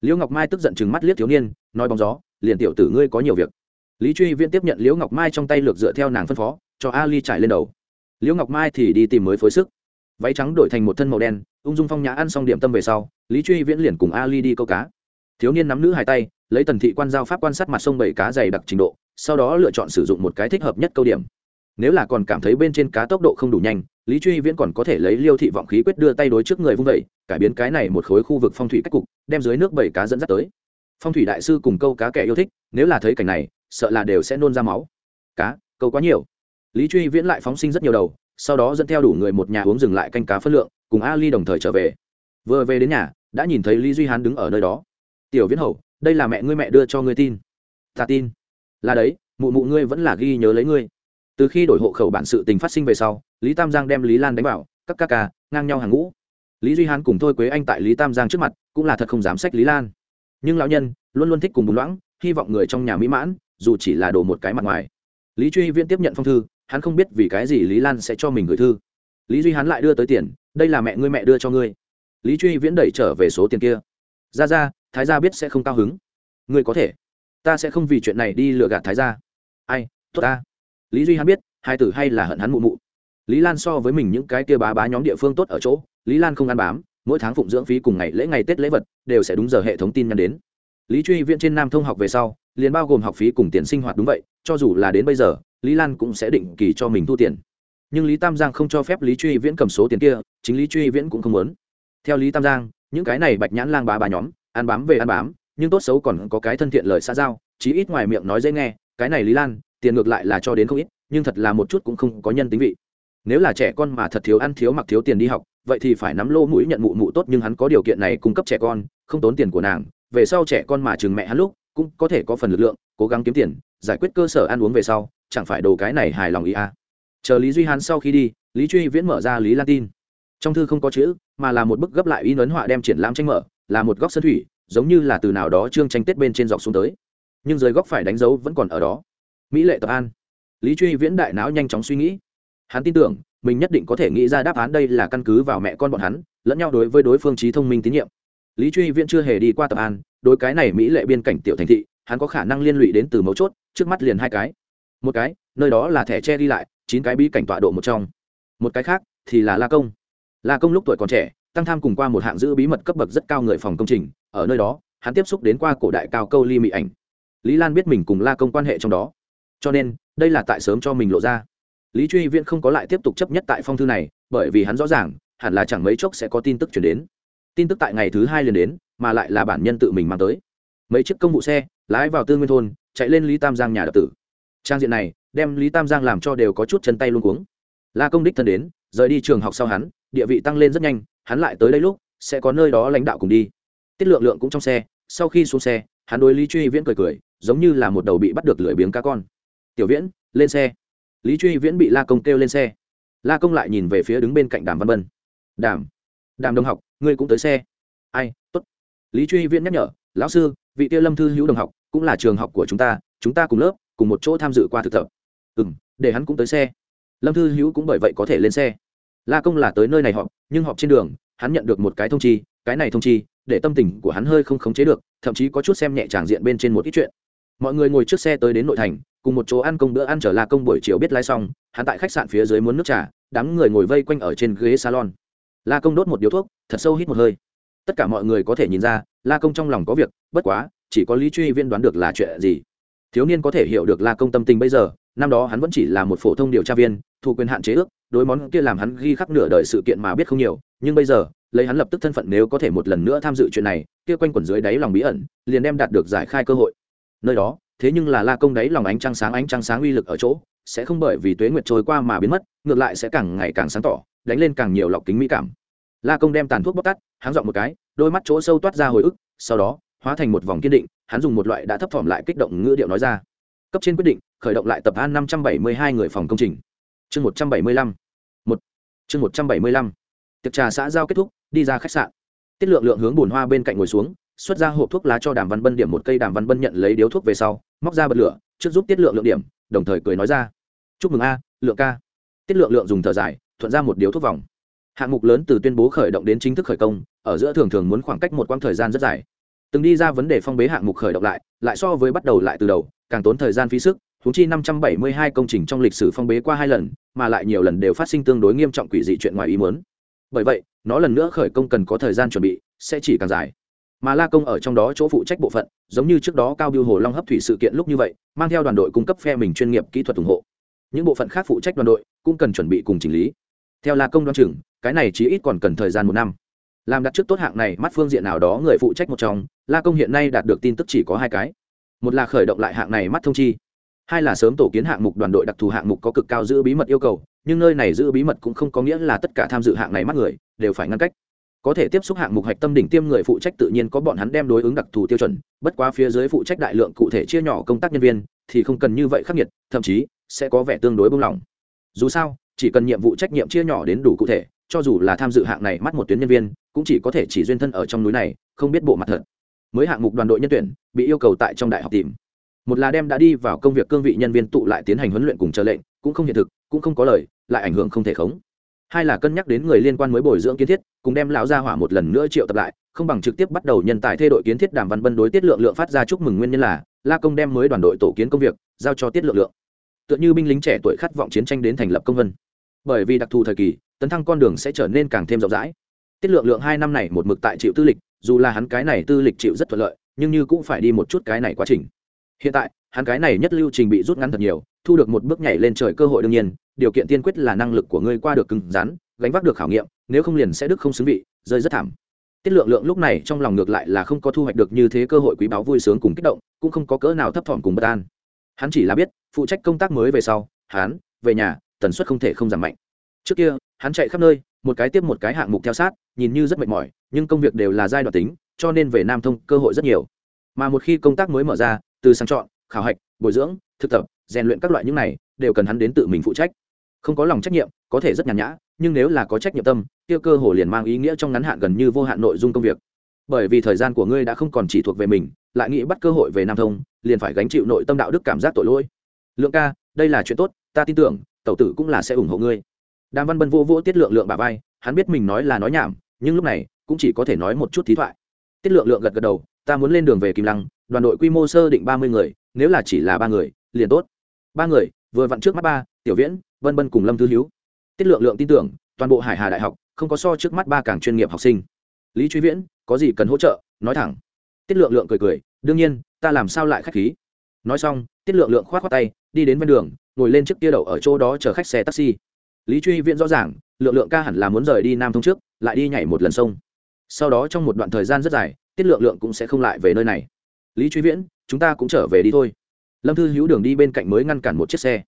Liễu ngọc mai tức giận chừng mắt liếc thiếu niên, nói bóng gió, liền tiểu tử ngươi có nhiều việc lý truy viễn tiếp nhận liễu ngọc mai trong tay lược dựa theo nàng phân phó, cho ali trải lên đầu. Liễu ngọc mai thì đi tìm mới phối sức. Váy trắng đổi thành một thân màu đen, ung dung phong nhã ăn xong điểm tâm về sau, lý truy viễn liền cùng ali đi câu cá. Thiếu niên nắm nữ hai tay, lấy tần thị quan giao pháp quan sát mặt sông bảy cá dày đặc trình độ, sau đó lựa chọn sử dụng một cái thích hợp nhất câu điểm. Nếu là còn cảm thấy bên trên cá tốc độ không đủ nhanh, lý truy viễn còn có thể lấy liêu thị vọng khí quyết đưa tay đối trước người vung vẩy cải biến cái này một khối khu vực phong thủy cách cục, đem dưới nước bảy cá dẫn dắt tới. Phong thủy đại sư cùng câu cá kẻ yêu thích, nếu là thấy cảnh này sợ là đều sẽ nôn ra máu. Cá, câu quá nhiều. Lý truy viễn lại phóng sinh rất nhiều đầu, sau đó dẫn theo đủ người một nhà uống dừng lại canh cá phân lượng, cùng ali đồng thời trở về. Vừa về đến nhà, đã nhìn thấy lý duy hán đứng ở nơi đó. Tiểu viễn hầu, đây là mẹ ngươi mẹ đưa cho ngươi tin. Ta tin. Là đấy, mụ mụ ngươi vẫn là ghi nhớ lấy ngươi. Từ khi đổi hộ khẩu bản sự tình phát sinh về sau, lý tam giang đem lý lan đánh vào, các ca ca, ngang nhau hàng ngũ. Lý duy hán cùng thôi quế anh tại lý tam giang trước mặt, cũng là thật không dám sách lý lan. Nhưng lão nhân luôn luôn thích cùng bùng loãng, hy vọng người trong nhà mỹ mãn dù chỉ là đồ một cái mặt ngoài. Lý truy viễn tiếp nhận phong thư, hắn không biết vì cái gì lý lan sẽ cho mình gửi thư. Lý duy hắn lại đưa tới tiền, đây là mẹ ngươi, mẹ đưa cho ngươi. Lý truy viễn đẩy trở về số tiền kia. Ra ra thái gia biết sẽ không cao hứng. Ngươi có thể. Ta sẽ không vì chuyện này đi lừa gạt thái gia. Ai, tốt ta. Lý duy hắn biết, hai tử hay là hận hắn mụ mụ. Lý lan so với mình những cái kia bá bá nhóm địa phương tốt ở chỗ, lý lan không ăn bám, mỗi tháng phụng dưỡng phí cùng ngày lễ ngày tết lễ vật, đều sẽ đúng giờ hệ thống tin nhắn đến. Lý truy viện trên nam thông học về sau liền bao gồm học phí cùng tiền sinh hoạt đúng vậy, cho dù là đến bây giờ, lý lan cũng sẽ định kỳ cho mình thu tiền. Nhưng lý tam giang không cho phép lý truy viễn cầm số tiền kia, chính lý truy viễn cũng không muốn. Theo lý tam giang, những cái này bạch nhãn lang bá bà nhóm, ăn bám về ăn bám, nhưng tốt xấu còn có cái thân thiện lời xã giao, chí ít ngoài miệng nói dễ nghe, cái này lý lan, tiền ngược lại là cho đến không ít, nhưng thật là một chút cũng không có nhân tính vị. Nếu là trẻ con mà thật thiếu ăn thiếu mặc thiếu tiền đi học, vậy thì phải nắm lô mũi nhận mụ mụ tốt, nhưng hắn có điều kiện này cung cấp trẻ con, không tốn tiền của nàng, về sau trẻ con mà chừng mẹ hắn lúc cũng có thể có phần lực lượng, cố gắng kiếm tiền, giải quyết cơ sở ăn uống về sau, chẳng phải đồ cái này hài lòng ý à. chờ lý duy hán sau khi đi, lý truy viễn mở ra lý lan tin. Trong thư không có chữ, mà là một bức gấp lại in ấn họa đem triển lãm tranh mở, là một góc sân thủy, giống như là từ nào đó trương tranh tết bên trên dọc xuống tới. Nhưng dưới góc phải đánh dấu vẫn còn ở đó. Mỹ lệ tập an. Lý truy viễn đại não nhanh chóng suy nghĩ. Hắn tin tưởng, mình nhất định có thể nghĩ ra đáp án đây là căn cứ vào mẹ con bọn hắn, lẫn nhau đối với đối phương trí thông minh tín nhiệm lý truy viễn chưa hề đi qua tập an, đối cái này mỹ lệ biên cảnh tiểu thành thị, hắn có khả năng liên lụy đến từ mấu chốt, trước mắt liền hai cái. Một cái, nơi đó là thẻ che đi lại, chín cái bí cảnh tọa độ một trong. Một cái khác thì là la công. La công lúc tuổi còn trẻ, tăng tham cùng qua một hạng giữ bí mật cấp bậc rất cao người phòng công trình, ở nơi đó, hắn tiếp xúc đến qua cổ đại cao câu ly mỹ ảnh. Lý lan biết mình cùng la công quan hệ trong đó. Cho nên, đây là tại sớm cho mình lộ ra. Lý truy viễn không có lại tiếp tục chấp nhất tại phong thư này, bởi vì hắn rõ ràng, hẳn là chẳng mấy chốc sẽ có tin tức chuyển đến tin tức tại ngày thứ hai liền đến, mà lại là bản nhân tự mình mang tới. Mấy chiếc công vụ xe lái vào tư nguyên thôn, chạy lên lý tam giang nhà đập tử. Trang diện này, đem lý tam giang làm cho đều có chút chân tay luôn cuống. La công đích thân đến, rời đi trường học sau hắn, địa vị tăng lên rất nhanh, hắn lại tới đây lúc, sẽ có nơi đó lãnh đạo cùng đi. Tiết lượng lượng cũng trong xe, sau khi xuống xe, hắn đối lý truy viễn cười cười, giống như là một đầu bị bắt được lưỡi biếng cá con. Tiểu viễn, lên xe. Lý truy viễn bị la công kêu lên xe. La công lại nhìn về phía đứng bên cạnh đàm văn bân. Đàm đàm đông học ngươi cũng tới xe. Ai t ố t lý truy viễn nhắc nhở, lão sư, vị tiêu lâm thư hữu đồng học, cũng là trường học của chúng ta chúng ta cùng lớp, cùng một chỗ tham dự qua thực tập. Ừ m để hắn cũng tới xe. Lâm thư hữu cũng bởi vậy có thể lên xe. La công là tới nơi này họp, nhưng họp trên đường, hắn nhận được một cái thông chi, cái này thông chi, để tâm tình của hắn hơi không khống chế được, thậm chí có chút xem nhẹ tràng diện bên trên một ít chuyện. Mọi người ngồi trước xe tới đến nội thành, cùng một chỗ ăn công bữa ăn trở la công buổi chiều biết lái xong, hắn tại khách sạn phía dưới muốn nước trà, đám người ngồi vây quanh ở trên ghế salon la công đốt một điếu thuốc, thật sâu hít một hơi. Tất cả mọi người có thể nhìn ra, la công trong lòng có việc, bất quá, chỉ có lý truy viên đoán được là chuyện gì. Thiếu niên có thể hiểu được la công tâm tình bây giờ, năm đó hắn vẫn chỉ là một phổ thông điều tra viên, thu quyền hạn chế ước, đối món kia làm hắn ghi khắc nửa đời sự kiện mà biết không nhiều, nhưng bây giờ, lấy hắn lập tức thân phận nếu có thể một lần nữa tham dự chuyện này, kia quanh quẩn dưới đáy lòng bí ẩn, liền đem đạt được giải khai cơ hội. Nơi đó, thế nhưng là la công đáy lòng ánh trăng sáng ánh trăng sáng uy lực ở chỗ, sẽ không bởi vì tuế nguyệt trôi qua mà biến mất, ngược lại sẽ càng ngày càng sáng tỏ đánh lên càng nhiều lọc kính mỹ cảm. La công đem tàn thuốc bóc tắt hắn dọn một cái, đôi mắt chỗ sâu toát ra hồi ức, sau đó, hóa thành một vòng kiên định, hắn dùng một loại đã thấp thỏm lại kích động ngữ điệu nói ra. Cấp trên quyết định, khởi động lại tập an năm trăm bảy mươi hai người phòng công trình. Chương một trăm bảy mươi lăm. Một. Chương một trăm bảy mươi lăm. Tiệc trà xã giao kết thúc, đi ra khách sạn. Tiết lượng lượng hướng bùn hoa bên cạnh ngồi xuống, xuất ra hộp thuốc lá cho đàm văn bân điểm một cây đàm văn bân nhận lấy điếu thuốc về sau, móc ra bật lửa, trước giúp tiết lượng lượng điểm, đồng thời cười nói ra. Chúc mừng a, lượng ca. Tiết lượng lượng dùng thở dài thuận ra một điếu thuốc vòng. Hạng mục lớn từ tuyên bố khởi động đến chính thức khởi công, ở giữa thường thường muốn khoảng cách một quãng thời gian rất dài. Từng đi ra vấn đề phong bế hạng mục khởi động lại lại so với bắt đầu lại từ đầu, càng tốn thời gian phí sức húng chi năm trăm bảy mươi hai công trình trong lịch sử phong bế qua hai lần, mà lại nhiều lần đều phát sinh tương đối nghiêm trọng quỷ dị chuyện ngoài ý muốn. Bởi vậy, nó lần nữa khởi công cần có thời gian chuẩn bị, sẽ chỉ càng dài. Mà la công ở trong đó chỗ phụ trách bộ phận, giống như trước đó cao biêu hồ long hấp thủy sự kiện lúc như vậy, mang theo đoàn đội cung cấp phe mình chuyên nghiệp kỹ thuật ủng hộ. Những bộ phận khác phụ trách đoàn đội cũng cần chuẩn bị cùng chỉnh lý theo la công đoan chừng, cái này chỉ ít còn cần thời gian một năm. Làm đặt trước tốt hạng này, mắt phương diện nào đó người phụ trách một trong, la công hiện nay đạt được tin tức chỉ có hai cái. Một là khởi động lại hạng này mắt thông chi. Hai là sớm tổ kiến hạng mục đoàn đội đặc thù hạng mục có cực cao giữ bí mật yêu cầu, nhưng nơi này giữ bí mật cũng không có nghĩa là tất cả tham dự hạng này mắt người, đều phải ngăn cách. Có thể tiếp xúc hạng mục hạch tâm đỉnh tiêm người phụ trách tự nhiên có bọn hắn đem đối ứng đặc thù tiêu chuẩn, bất quá phía dưới phụ trách đại lượng cụ thể chia nhỏ công tác nhân viên, thì không cần như vậy khắc nghiệt, thậm chí sẽ có vẻ tương đối bông lỏng. Dù sao chỉ cần nhiệm vụ trách nhiệm chia nhỏ đến đủ cụ thể, cho dù là tham dự hạng này mắt một tuyến nhân viên, cũng chỉ có thể chỉ duyên thân ở trong núi này, không biết bộ mặt thật. Mới hạng mục đoàn đội nhân tuyển, bị yêu cầu tại trong đại học tìm. Một là đem đã đi vào công việc cương vị nhân viên tụ lại tiến hành huấn luyện cùng chờ lệnh, cũng không hiện thực, cũng không có lời, lại ảnh hưởng không thể khống. Hai là cân nhắc đến người liên quan mới bồi dưỡng kiến thiết, cùng đem lão gia hỏa một lần nữa triệu tập lại, không bằng trực tiếp bắt đầu nhân tài thay đổi kiến thiết đàm văn bân đối tiết lượng lượng phát ra chúc mừng nguyên nhân là, la công đem mới đoàn đội tổ kiến công việc, giao cho tiết lượng lượng. Tựa như binh lính trẻ tuổi khát vọng chiến tranh đến thành lập công vân bởi vì đặc thù thời kỳ, tấn thăng con đường sẽ trở nên càng thêm rộng rãi. Tiết lượng lượng hai năm này một mực tại chịu tư lịch, dù là hắn cái này tư lịch chịu rất thuận lợi, nhưng như cũng phải đi một chút cái này quá trình. Hiện tại, hắn cái này nhất lưu trình bị rút ngắn thật nhiều, thu được một bước nhảy lên trời cơ hội đương nhiên, điều kiện tiên quyết là năng lực của ngươi qua được cứng rắn, gánh vác được khảo nghiệm, nếu không liền sẽ đức không xứng vị, rơi rất thảm. Tiết lượng lượng lúc này trong lòng ngược lại là không có thu hoạch được như thế cơ hội quý báu vui sướng cùng kích động, cũng không có cỡ nào thấp thỏm cùng bất an. Hắn chỉ là biết, phụ trách công tác mới về sau, hắn, về nhà tần suất không thể không giảm mạnh. Trước kia, hắn chạy khắp nơi, một cái tiếp một cái hạng mục theo sát, nhìn như rất mệt mỏi, nhưng công việc đều là giai đoạn tính, cho nên về nam thông cơ hội rất nhiều. Mà một khi công tác mới mở ra, từ sang chọn, khảo hạch, bồi dưỡng, thực tập, rèn luyện các loại những này, đều cần hắn đến tự mình phụ trách. Không có lòng trách nhiệm, có thể rất nhàn nhã, nhưng nếu là có trách nhiệm tâm tiêu cơ hồ liền mang ý nghĩa trong ngắn hạn gần như vô hạn nội dung công việc. Bởi vì thời gian của ngươi đã không còn chỉ thuộc về mình, lại nghĩ bắt cơ hội về nam thông, liền phải gánh chịu nội tâm đạo đức cảm giác tội lỗi. Lượng ca, đây là chuyện tốt, ta tin tưởng tẩu tử cũng là sẽ ủng hộ ngươi. Đàm văn bân vô vỗ tiết lượng lượng bà vai, hắn biết mình nói là nói nhảm, nhưng lúc này, cũng chỉ có thể nói một chút thí thoại. Tiết lượng lượng gật gật đầu, ta muốn lên đường về kim lăng, đoàn đội quy mô sơ định ba mươi người, nếu là chỉ là ba người, liền tốt. Ba người, vừa vặn trước mắt ba, tiểu viễn, vân vân cùng lâm thư hiếu tiết lượng lượng tin tưởng, toàn bộ hải hà đại học, không có so trước mắt ba càng chuyên nghiệp học sinh. Lý truy viễn, có gì cần hỗ trợ? Nói thẳng. Tiết lượng lượng cười cười, đương nhiên, ta làm sao lại k h á c h khí? Nói xong, tiết lượng lượng k h o á t k tay, đi đến ven đường, ngồi lên chiếc tia đậu ở chỗ đó chờ khách xe taxi. Lý truy viễn rõ ràng, lượng lượng ca hẳn là muốn rời đi nam thông trước, lại đi nhảy một lần sông. Sau đó trong một đoạn thời gian rất dài, tiết lượng lượng cũng sẽ không lại về nơi này. Lý truy viễn, chúng ta cũng trở về đi thôi. Lâm thư hữu đường đi bên cạnh mới ngăn cản một chiếc xe.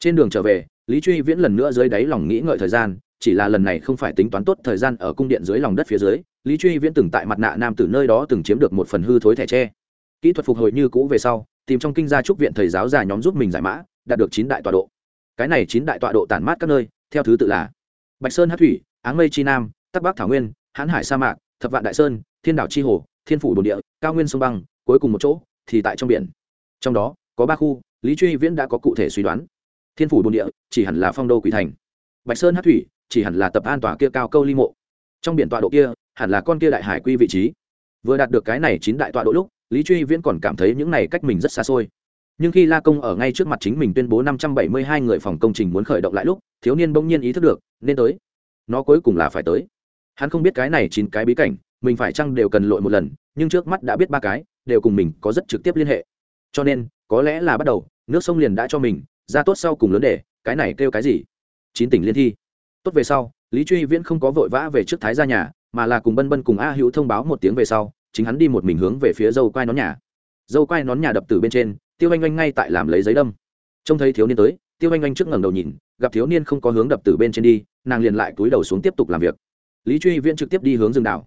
Trên đường trở về, lý truy viễn lần nữa dưới đáy lòng nghĩ ngợi thời gian, chỉ là lần này không phải tính toán tốt thời gian ở cung điện dưới lòng đất phía dưới, lý truy viễn từng tại mặt nạ nam từ nơi đó từng chiếm được một phần hư thối thẻ tre. Kỹ thuật phục hồi như cũ về sau tìm trong kinh gia trúc viện thầy giáo già nhóm giúp mình giải mã, đạt được chín đại tọa độ. Cái này chín đại tọa độ tản mát các nơi, theo thứ tự là bạch sơn hát thủy, áng mây chi nam, tắc bắc thảo nguyên hãn hải sa mạc, thập vạn đại sơn, thiên đảo chi hồ, thiên phủ đồn địa, cao nguyên sông băng, cuối cùng một chỗ, thì tại trong biển. Trong đó, có ba khu, lý truy viễn đã có cụ thể suy đoán. Thiên phủ đồn địa, chỉ hẳn là phong đô quỷ thành. Bạch sơn hát thủy, chỉ hẳn là tập an tòa kia cao câu ly mộ. Trong biển tọa độ kia, hẳn là con kia đại hải quy vị trí. Vừa đạt được cái này chín đại tọa độ lúc lý truy viễn còn cảm thấy những này cách mình rất xa xôi. Nhưng khi la công ở ngay trước mặt chính mình tuyên bố năm trăm bảy mươi hai người phòng công trình muốn khởi động lại lúc, thiếu niên bỗng nhiên ý thức được, nên tới. Nó cuối cùng là phải tới. Hắn không biết cái này chín cái bí cảnh, mình phải chăng đều cần lội một lần, nhưng trước mắt đã biết ba cái, đều cùng mình có rất trực tiếp liên hệ. Cho nên, có lẽ là bắt đầu, nước sông liền đã cho mình, ra tốt sau cùng lớn để, cái này kêu cái gì? Chín tỉnh liên thi. Tốt về sau, lý truy viễn không có vội vã về trước thái gia nhà, mà là cùng bân bân cùng a hữu thông báo một tiếng về sau chính hắn đi một mình hướng về phía dâu quai nón nhà. Dâu quai nón nhà đập từ bên trên, tiêu anh anh ngay tại làm lấy giấy đâm. Trông thấy thiếu niên tới, tiêu anh anh trước ngẩng đầu nhìn, gặp thiếu niên không có hướng đập từ bên trên đi, nàng liền lại túi đầu xuống tiếp tục làm việc. Lý truy viễn trực tiếp đi hướng rừng đảo.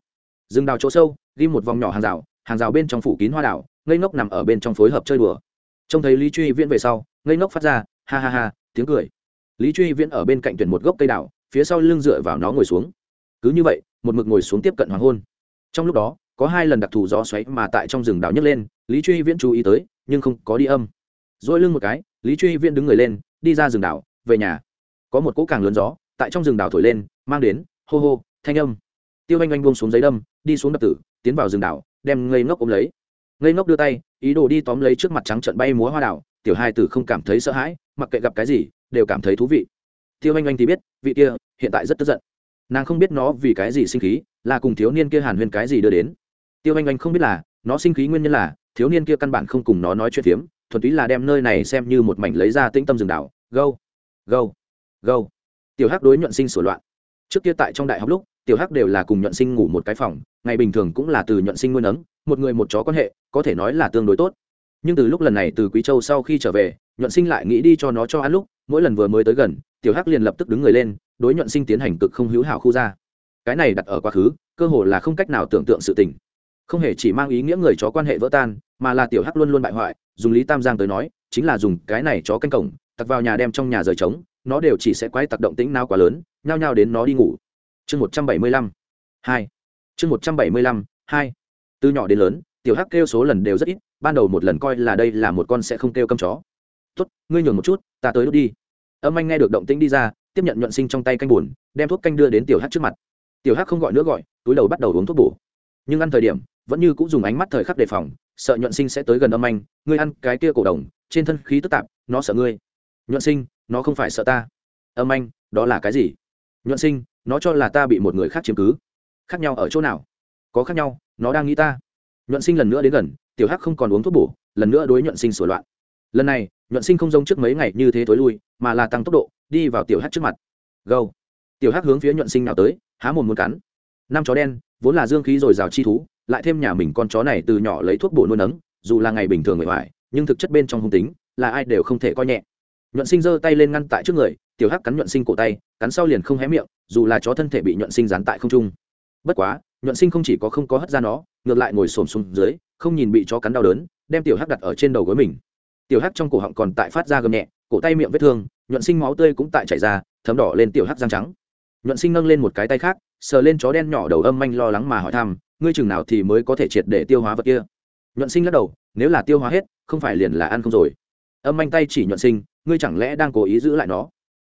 Rừng đảo chỗ sâu ghi một vòng nhỏ hàng rào hàng rào bên trong phủ kín hoa đảo, ngây ngốc nằm ở bên trong phối hợp chơi đùa. Trông thấy lý truy viễn về sau, ngây ngốc phát ra, ha ha ha, tiếng cười. Lý truy viễn ở bên cạnh tuyển một gốc cây đảo, phía sau lưng dựa vào nó ngồi xuống. Cứ như vậy, một mực ngồi xuống tiếp cận hoàng hôn. Trong lúc đó có hai lần đặc thù gió xoáy mà tại trong rừng đảo nhấc lên, lý truy viễn chú ý tới, nhưng không có đi âm. Dỗi lưng một cái, lý truy viễn đứng người lên, đi ra rừng đảo, về nhà. Có một cỗ càng lớn gió, tại trong rừng đảo thổi lên, mang đến, hô hô, thanh âm. Tiêu anh anh buông xuống giấy đâm, đi xuống đập tử, tiến vào rừng đảo, đem ngây ngốc ôm lấy. Ngây ngốc đưa tay, ý đồ đi tóm lấy trước mặt trắng trận bay múa hoa đảo, tiểu hai tử không cảm thấy sợ hãi, mặc kệ gặp cái gì, đều cảm thấy thú vị. Tiêu anh anh thì biết, vị kia hiện tại rất tức giận. Nàng không biết nó vì cái gì sinh khí, là cùng thiếu niên kia hàn huyên cái gì đưa đến tiêu anh anh không biết là, nó sinh khí nguyên nhân là, thiếu niên kia căn bản không cùng nó nói chuyện phiếm, thuần túy là đem nơi này xem như một mảnh lấy ra tĩnh tâm rừng đảo. Gâu gâu gâu tiểu hắc đối nhuận sinh sửa loạn. Trước kia tại trong đại học lúc, tiểu hắc đều là cùng nhuận sinh ngủ một cái phòng, ngày bình thường cũng là từ nhuận sinh nuôi nấng một người một chó quan hệ, có thể nói là tương đối tốt. Nhưng từ lúc lần này từ quý châu sau khi trở về, nhuận sinh lại nghĩ đi cho nó cho ăn lúc, mỗi lần vừa mới tới gần, tiểu hắc liền lập tức đứng người lên, đối nhuận sinh tiến hành cực không hữu hảo khu ra. Cái này đặt ở quá khứ, cơ hồ là không cách nào tưởng tượng sự tình không hề chỉ mang ý nghĩa người chó quan hệ vỡ tan, mà là tiểu hắc luôn luôn bại hoại, dùng lý tam giang tới nói, chính là dùng cái này chó canh cổng, tặc vào nhà đem trong nhà rời trống, nó đều chỉ sẽ quay tặc động tĩnh nào quá lớn, nhao nhao đến nó đi ngủ. Chương một trăm bảy mươi lăm, hai. Chương một trăm bảy mươi lăm, hai. Từ nhỏ đến lớn, tiểu hắc kêu số lần đều rất ít, ban đầu một lần coi là đây là một con sẽ không kêu câm chó. Tốt, ngươi nhường một chút, ta tới đốt đi. Âm anh nghe được động tĩnh đi ra, tiếp nhận nhuận sinh trong tay canh b đem thuốc canh đưa đến tiểu hắc trước mặt. Tiểu hắc không gọi nữa gọi, túi đầu bắt đầu uống thuốc bổ. Nhưng ăn thời điểm vẫn như cũng dùng ánh mắt thời khắc đề phòng, sợ nhuận sinh sẽ tới gần âm anh, ngươi ăn cái kia cổ đồng, trên thân khí tức tạp, nó sợ ngươi. Nhuận sinh, nó không phải sợ ta. Âm anh, đó là cái gì? Nhuận sinh, nó cho là ta bị một người khác chiếm cứ. Khác nhau ở chỗ nào? Có khác nhau, nó đang nghĩ ta. Nhuận sinh lần nữa đến gần, tiểu hắc không còn uống thuốc bổ, lần nữa đối nhuận sinh sửa loạn. Lần này, nhuận sinh không giống trước mấy ngày như thế tối lui, mà là tăng tốc độ, đi vào tiểu hắc trước mặt. Gâu tiểu hắc hướng phía nhuận sinh nào tới, há mồm muốn cắn. Năm chó đen, vốn là dương khí dồi dào chi thú lại thêm nhà mình con chó này từ nhỏ lấy thuốc bổ nuôi nấng, dù là ngày bình thường người hoài nhưng thực chất bên trong hung tính, là ai đều không thể coi nhẹ. Nhuận sinh giơ tay lên ngăn tại trước người, tiểu hắc cắn nhuận sinh cổ tay, cắn sau liền không hé miệng, dù là chó thân thể bị nhuận sinh dán tại không trung. Bất quá, nhuận sinh không chỉ có không có hất ra nó, ngược lại ngồi xổm xuống dưới, không nhìn bị chó cắn đau đớn, đem tiểu hắc đặt ở trên đầu gối mình. Tiểu hắc trong cổ họng còn tại phát ra gầm nhẹ, cổ tay miệng vết thương, nhuận sinh máu tươi cũng tại chảy ra, thấm đỏ lên tiểu hắc răng trắng. Nhuận sinh nâng lên một cái tay khác, sờ lên chó đen nhỏ đầu âm manh lo lắng mà hỏi thăm ngươi chừng nào thì mới có thể triệt để tiêu hóa vật kia? Nhuận sinh lắc đầu, nếu là tiêu hóa hết, không phải liền là ăn không rồi. Âm anh tay chỉ nhuận sinh, ngươi chẳng lẽ đang cố ý giữ lại nó?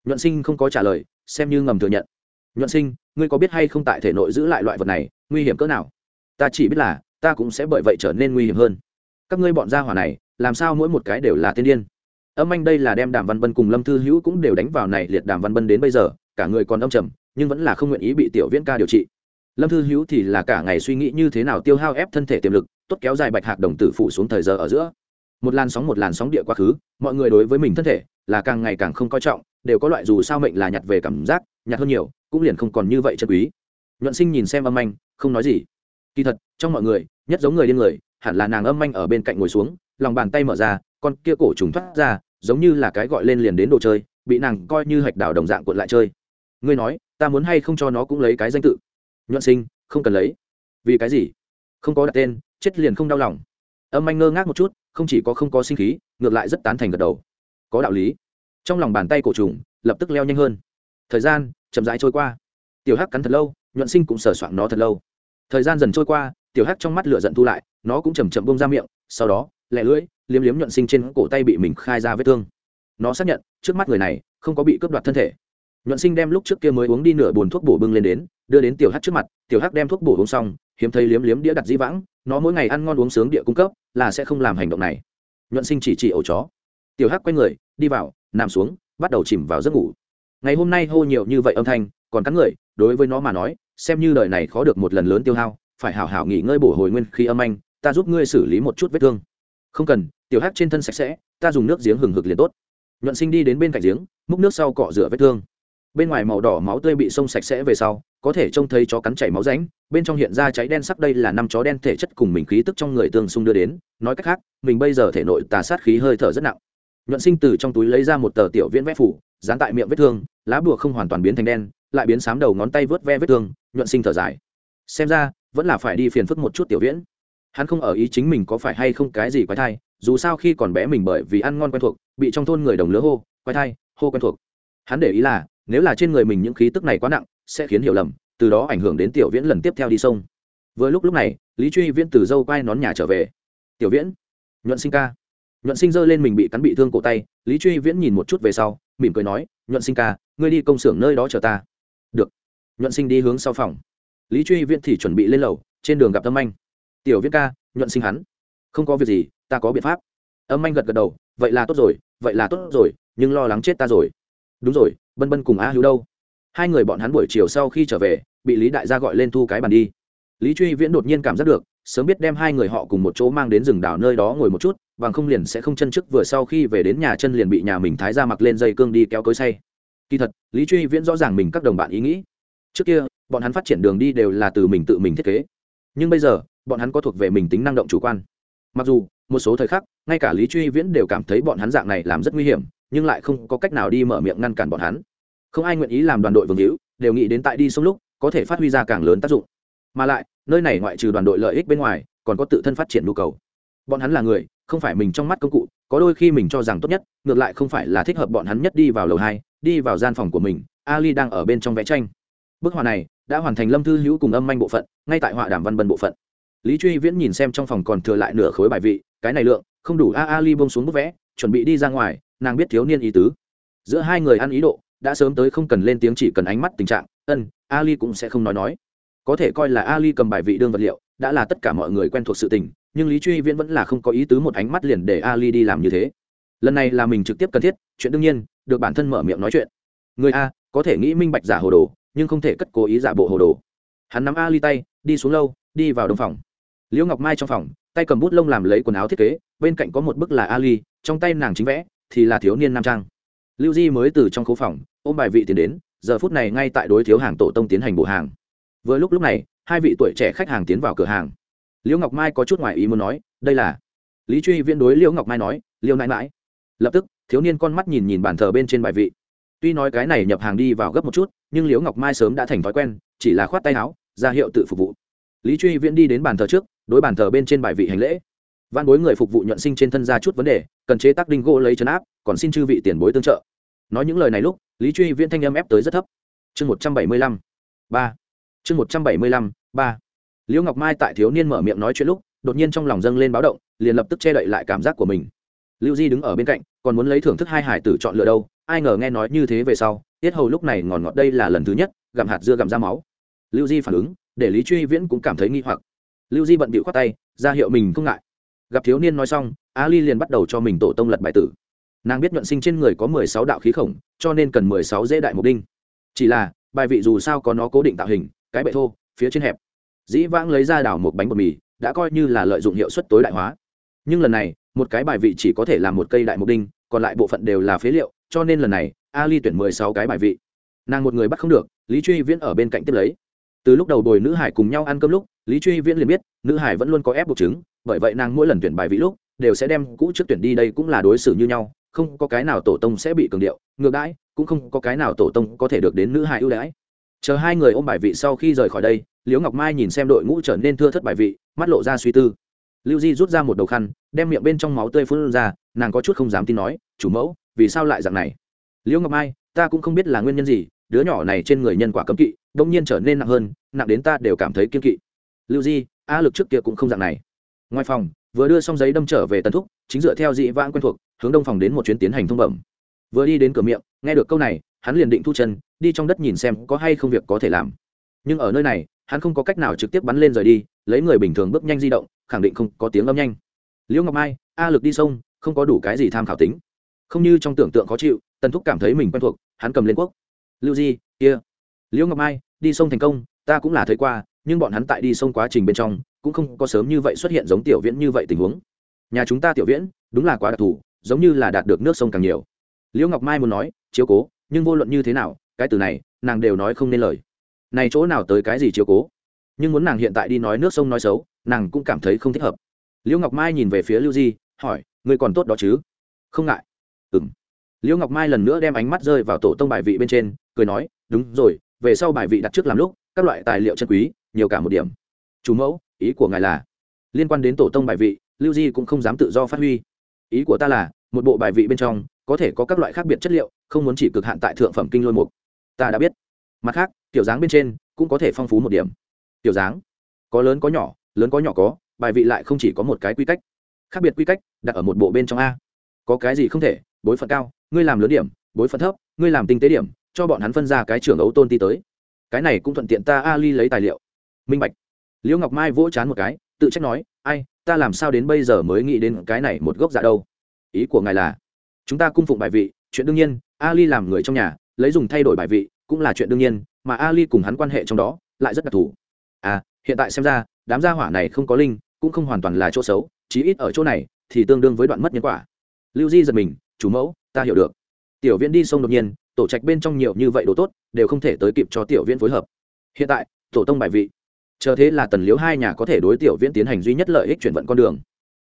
Nhuận sinh không có trả lời, xem như ngầm thừa nhận. Nhuận sinh, ngươi có biết hay không tại thể nội giữ lại loại vật này, nguy hiểm cỡ nào? Ta chỉ biết là, ta cũng sẽ bởi vậy trở nên nguy hiểm hơn. Các ngươi bọn gia hỏa này, làm sao mỗi một cái đều là tiên điên? Âm anh đây là đem đàm văn bân cùng lâm thư hữu cũng đều đánh vào này liệt đàm văn bân đến bây giờ, cả người còn âm trầm, nhưng vẫn là không nguyện ý bị tiểu viễn ca điều trị lâm thư hữu thì là cả ngày suy nghĩ như thế nào tiêu hao ép thân thể tiềm lực, tốt kéo dài bạch hạc đồng tử phụ xuống thời giờ ở giữa. Một làn sóng một làn sóng địa quá khứ, mọi người đối với mình thân thể là càng ngày càng không coi trọng, đều có loại dù sao mệnh là nhặt về cảm giác, nhặt hơn nhiều, cũng liền không còn như vậy chân quý. Nhuận sinh nhìn xem âm anh không nói gì. Kỳ thật, trong mọi người, nhất giống người điên người, hẳn là nàng âm anh ở bên cạnh ngồi xuống, lòng bàn tay mở ra, con kia cổ trùng thoát ra, giống như là cái gọi lên liền đến đồ chơi, bị nàng coi như hạch đảo đồng dạng cuộn lại chơi. Ngươi nói, ta muốn hay không cho nó cũng lấy cái danh tự? Nhuận sinh, không cần lấy. Vì cái gì? Không có đặt tên, chết liền không đau lòng. Âm anh ngơ ngác một chút, không chỉ có không có sinh khí, ngược lại rất tán thành gật đầu. Có đạo lý. Trong lòng bàn tay cổ trùng, lập tức leo nhanh hơn. Thời gian, chậm rãi trôi qua. Tiểu hắc cắn thật lâu, nhuận sinh cũng sờ soạng nó thật lâu. Thời gian dần trôi qua, tiểu hắc trong mắt lửa giận thu lại, nó cũng chầm chậm bông ra miệng, sau đó lẹ lưỡi, liếm liếm nhuận sinh trên cổ tay bị mình khai ra vết thương. Nó xác nhận, trước mắt người này không có bị cướp đoạt thân thể nhuận sinh đem lúc trước kia mới uống đi nửa bồn thuốc bổ bưng lên đến, đưa đến tiểu hắc trước mặt, tiểu hắc đem thuốc bổ uống xong, hiếm thấy liếm liếm đĩa đặt di vãng, nó mỗi ngày ăn ngon uống sướng địa cung cấp, là sẽ không làm hành động này. Nhuận sinh chỉ chỉ ổ chó. Tiểu hắc quay người, đi vào, nằm xuống, bắt đầu chìm vào giấc ngủ. Ngày hôm nay hô nhiều như vậy âm thanh, còn cắn người, đối với nó mà nói, xem như đời này khó được một lần lớn tiêu hao, phải hảo hảo nghỉ ngơi bổ hồi nguyên khi âm anh, ta giúp ngươi xử lý một chút vết thương. Không cần, tiểu hắc trên thân sạch sẽ, ta dùng nước giếng hừng hực liền tốt. Nhuận sinh đi đến bên cạnh giếng, múc nước sau cọ rửa vết thương bên ngoài màu đỏ máu tươi bị sông sạch sẽ về sau, có thể trông thấy chó cắn chảy máu ránh bên trong hiện ra cháy đen sắc đây là năm chó đen thể chất cùng mình khí tức trong người tương xung đưa đến, nói cách khác, mình bây giờ thể nội tà sát khí hơi thở rất nặng. Nhuận sinh từ trong túi lấy ra một tờ tiểu viễn vẽ phủ, dán tại miệng vết thương, lá bùa không hoàn toàn biến thành đen, lại biến sám đầu ngón tay vớt ve vết thương, nhuận sinh thở dài. Xem ra, vẫn là phải đi phiền phức một chút tiểu viễn. Hắn không ở ý chính mình có phải hay không cái gì quái thai, dù sao khi còn bé mình bởi vì ăn ngon quen thuộc, bị trong thôn người đồng lứa hô, quái thai, hô quen thuộc. Hắn để ý là nếu là trên người mình những khí tức này quá nặng, sẽ khiến hiểu lầm, từ đó ảnh hưởng đến tiểu viễn lần tiếp theo đi sông. Vừa lúc lúc này, lý truy viễn từ dâu quai nón nhà trở về. Tiểu viễn, nhuận sinh ca. Nhuận sinh giơ lên mình bị cắn bị thương cổ tay, lý truy viễn nhìn một chút về sau, mỉm cười nói, nhuận sinh ca, ngươi đi công xưởng nơi đó chờ ta. Được. Nhuận sinh đi hướng sau phòng. Lý truy viễn thì chuẩn bị lên lầu, trên đường gặp âm anh. Tiểu viễn ca, nhuận sinh hắn. Không có việc gì, ta có biện pháp. Âm anh gật gật đầu, vậy là tốt rồi, vậy là tốt rồi, nhưng lo lắng chết ta rồi đúng rồi, bân bân cùng a hữu đâu? Hai người bọn hắn buổi chiều sau khi trở về, bị lý đại gia gọi lên thu cái bàn đi. Lý truy viễn đột nhiên cảm giác được, sớm biết đem hai người họ cùng một chỗ mang đến rừng đảo nơi đó ngồi một chút, bằng không liền sẽ không chân chức vừa sau khi về đến nhà chân liền bị nhà mình thái ra mặc lên dây cương đi kéo cối say. Kỳ thật, lý truy viễn rõ ràng mình các đồng bạn ý nghĩ. Trước kia, bọn hắn phát triển đường đi đều là từ mình tự mình thiết kế. Nhưng bây giờ, bọn hắn có thuộc về mình tính năng động chủ quan. Mặc dù, một số thời khắc, ngay cả lý truy viễn đều cảm thấy bọn hắn dạng này làm rất nguy hiểm nhưng lại không có cách nào đi mở miệng ngăn cản bọn hắn. Không ai nguyện ý làm đoàn đội vương hữu, đều nghĩ đến tại đi sông lúc, có thể phát huy ra càng lớn tác dụng. Mà lại, nơi này ngoại trừ đoàn đội lợi ích bên ngoài, còn có tự thân phát triển nhu cầu. Bọn hắn là người, không phải mình trong mắt công cụ, có đôi khi mình cho rằng tốt nhất, ngược lại không phải là thích hợp bọn hắn nhất đi vào lầu hai, đi vào gian phòng của mình, ali đang ở bên trong vẽ tranh. Bức họa này đã hoàn thành lâm thư hữu cùng âm manh bộ phận, ngay tại họa đàm văn bân bộ phận. Lý truy viễn nhìn xem trong phòng còn thừa lại nửa khối bài vị, cái này lượng, không đủ, a, ali bông xuống bức vẽ, chuẩn bị đi ra ngoài nàng biết thiếu niên ý tứ. Giữa hai người ăn ý độ, đã sớm tới không cần lên tiếng chỉ cần ánh mắt tình trạng, ân, ali cũng sẽ không nói nói. Có thể coi là ali cầm bài vị đương vật liệu, đã là tất cả mọi người quen thuộc sự tình, nhưng lý truy viễn vẫn là không có ý tứ một ánh mắt liền để ali đi làm như thế. Lần này là mình trực tiếp cần thiết, chuyện đương nhiên, được bản thân mở miệng nói chuyện. Người a, có thể nghĩ minh bạch giả hồ đồ, nhưng không thể cất cố ý giả bộ hồ đồ. Hắn nắm ali tay, đi xuống lâu, đi vào đông phòng. Liễu ngọc mai trong phòng, tay cầm bút lông làm lấy quần áo thiết kế, bên cạnh có một bức là ali, trong tay nàng chính vẽ thì là thiếu niên nam trang. Lưu di mới từ trong khố phòng, ôm bài vị tiền đến, giờ phút này ngay tại đối thiếu hàng tổ tông tiến hành bộ hàng. Vừa lúc lúc này, hai vị tuổi trẻ khách hàng tiến vào cửa hàng. Liễu ngọc mai có chút ngoài ý muốn nói, đây là lý truy viễn đối liễu ngọc mai nói, liễu nãi mãi lập tức, thiếu niên con mắt nhìn nhìn bàn thờ bên trên bài vị. Tuy nói cái này nhập hàng đi vào gấp một chút, nhưng liễu ngọc mai sớm đã thành thói quen, chỉ là khoát tay áo, ra hiệu tự phục vụ. Lý truy viễn đi đến bàn thờ trước, đối bàn thờ bên trên bài vị hành lễ văn bối người phục vụ nhuận sinh trên thân ra chút vấn đề, cần chế tác đinh gỗ lấy chấn áp, còn xin chư vị tiền bối tương trợ. Nói những lời này lúc, lý truy viễn thanh âm ép tới rất thấp. Chương một trăm bảy mươi lăm, ba. Chương một trăm bảy mươi lăm, ba. Liễu ngọc mai tại thiếu niên mở miệng nói chuyện lúc, đột nhiên trong lòng dâng lên báo động, liền lập tức che đậy lại cảm giác của mình. Lưu di đứng ở bên cạnh, còn muốn lấy thưởng thức hai hải tử chọn lựa đâu, ai ngờ nghe nói như thế về sau, tiết hầu lúc này ngòn ngọt đây là lần thứ nhất, gặm hạt dưa gặm ra máu. Lưu di phản ứng, để lý truy viễn cũng cảm thấy nghi hoặc. Lưu di bận bịu khoát tay, ra hiệu mình không ngại gặp thiếu niên nói xong, ali liền bắt đầu cho mình tổ tông lật bài tử. Nàng biết nhuận sinh trên người có mười sáu đạo khí khổng, cho nên cần mười sáu dễ đại mục đinh. Chỉ là, bài vị dù sao có nó cố định tạo hình, cái bệ thô, phía trên hẹp. Dĩ vãng lấy ra đảo một bánh bột mì, đã coi như là lợi dụng hiệu suất tối đại hóa. Nhưng lần này, một cái bài vị chỉ có thể làm một cây đại mục đinh, còn lại bộ phận đều là phế liệu, cho nên lần này, ali tuyển mười sáu cái bài vị. Nàng một người bắt không được, lý truy viễn ở bên cạnh tiếp lấy. Từ lúc đầu đồi nữ hải cùng nhau ăn cơm lúc, lý truy viễn liền biết, nữ hải vẫn luôn có ép buộc chứng bởi vậy nàng mỗi lần tuyển bài vị lúc đều sẽ đem cũ trước tuyển đi đây cũng là đối xử như nhau, không có cái nào tổ tông sẽ bị cường điệu, ngược đãi, cũng không có cái nào tổ tông có thể được đến nữ hài ưu đãi. Chờ hai người ôm bài vị sau khi rời khỏi đây, liễu ngọc mai nhìn xem đội ngũ trở nên thưa thất bài vị, mắt lộ ra suy tư. Lưu di rút ra một đầu khăn, đem miệng bên trong máu tươi phun ra, nàng có chút không dám tin nói, chủ mẫu, vì sao lại dạng này? Liễu ngọc mai, ta cũng không biết là nguyên nhân gì, đứa nhỏ này trên người nhân quả cấm kỵ, đông nhiên trở nên nặng hơn, nặng đến ta đều cảm thấy kiên kỵ. Lưu di, a lực trước kia cũng không dạng này ngoài phòng, vừa đưa xong giấy đâm trở về tần thúc, chính dựa theo dị vãng quen thuộc, hướng đông phòng đến một chuyến tiến hành thông bẩm. Vừa đi đến cửa miệng, nghe được câu này, hắn liền định thu chân, đi trong đất nhìn xem có hay không việc có thể làm. Nhưng ở nơi này, hắn không có cách nào trực tiếp bắn lên rời đi, lấy người bình thường bước nhanh di động, khẳng định không có tiếng âm nhanh. Liễu ngọc mai, a lực đi sông, không có đủ cái gì tham khảo tính. Không như trong tưởng tượng khó chịu, tần thúc cảm thấy mình quen thuộc, hắn cầm lên quốc. Lưu di, kia. Liễu ngọc mai, đi sông thành công, ta cũng là thấy qua nhưng bọn hắn tại đi sông quá trình bên trong, cũng không có sớm như vậy xuất hiện giống tiểu viễn như vậy tình huống. Nhà chúng ta tiểu viễn, đúng là quá đặc thù, giống như là đạt được nước sông càng nhiều. Liễu ngọc mai muốn nói, chiếu cố, nhưng vô luận như thế nào, cái từ này, nàng đều nói không nên lời. Này chỗ nào tới cái gì chiếu cố? Nhưng muốn nàng hiện tại đi nói nước sông nói xấu, nàng cũng cảm thấy không thích hợp. Liễu ngọc mai nhìn về phía lưu di, hỏi, ngươi còn tốt đó chứ? Không ngại. Ừ m liễu ngọc mai lần nữa đem ánh mắt rơi vào tổ tông bài vị bên trên, cười nói, đúng rồi, về sau bài vị đặt trước làm lúc, các loại tài liệu chân quý nhiều cả một điểm. Chủ mẫu, ý của ngài là, liên quan đến tổ tông bài vị, lưu di cũng không dám tự do phát huy. Ý của ta là, một bộ bài vị bên trong, có thể có các loại khác biệt chất liệu, không muốn chỉ cực hạn tại thượng phẩm kinh lôi mục. Ta đã biết. Mặt khác, tiểu dáng bên trên, cũng có thể phong phú một điểm. Tiểu dáng, có lớn có nhỏ, lớn có nhỏ có, bài vị lại không chỉ có một cái quy cách. Khác biệt quy cách, đặt ở một bộ bên trong a. Có cái gì không thể, bối phận cao, ngươi làm lớn điểm, bối phận thấp, ngươi làm tinh tế điểm, cho bọn hắn phân ra cái trưởng ấu tôn ti tới. Cái này cũng thuận tiện ta a ly lấy tài liệu minh bạch. Liễu ngọc mai vỗ chán một cái, tự trách nói, ai, ta làm sao đến bây giờ mới nghĩ đến cái này một gốc dạ đâu? Ý của ngài là, chúng ta cung phụng bài vị, chuyện đương nhiên, ali làm người trong nhà, lấy dùng thay đổi bài vị, cũng là chuyện đương nhiên, mà ali cùng hắn quan hệ trong đó, lại rất đặc thù. À hiện tại xem ra, đám gia hỏa này không có linh, cũng không hoàn toàn là chỗ xấu, chí ít ở chỗ này, thì tương đương với đoạn mất nhân quả. Lưu di giật mình, chủ mẫu, ta hiểu được. Tiểu viễn đi sông đột nhiên, tổ trạch bên trong nhiều như vậy đồ tốt, đều không thể tới kịp cho tiểu viễn phối hợp. Hiện tại, tổ tông bài vị chờ thế là tần liếu hai nhà có thể đối tiểu viễn tiến hành duy nhất lợi ích chuyển vận con đường.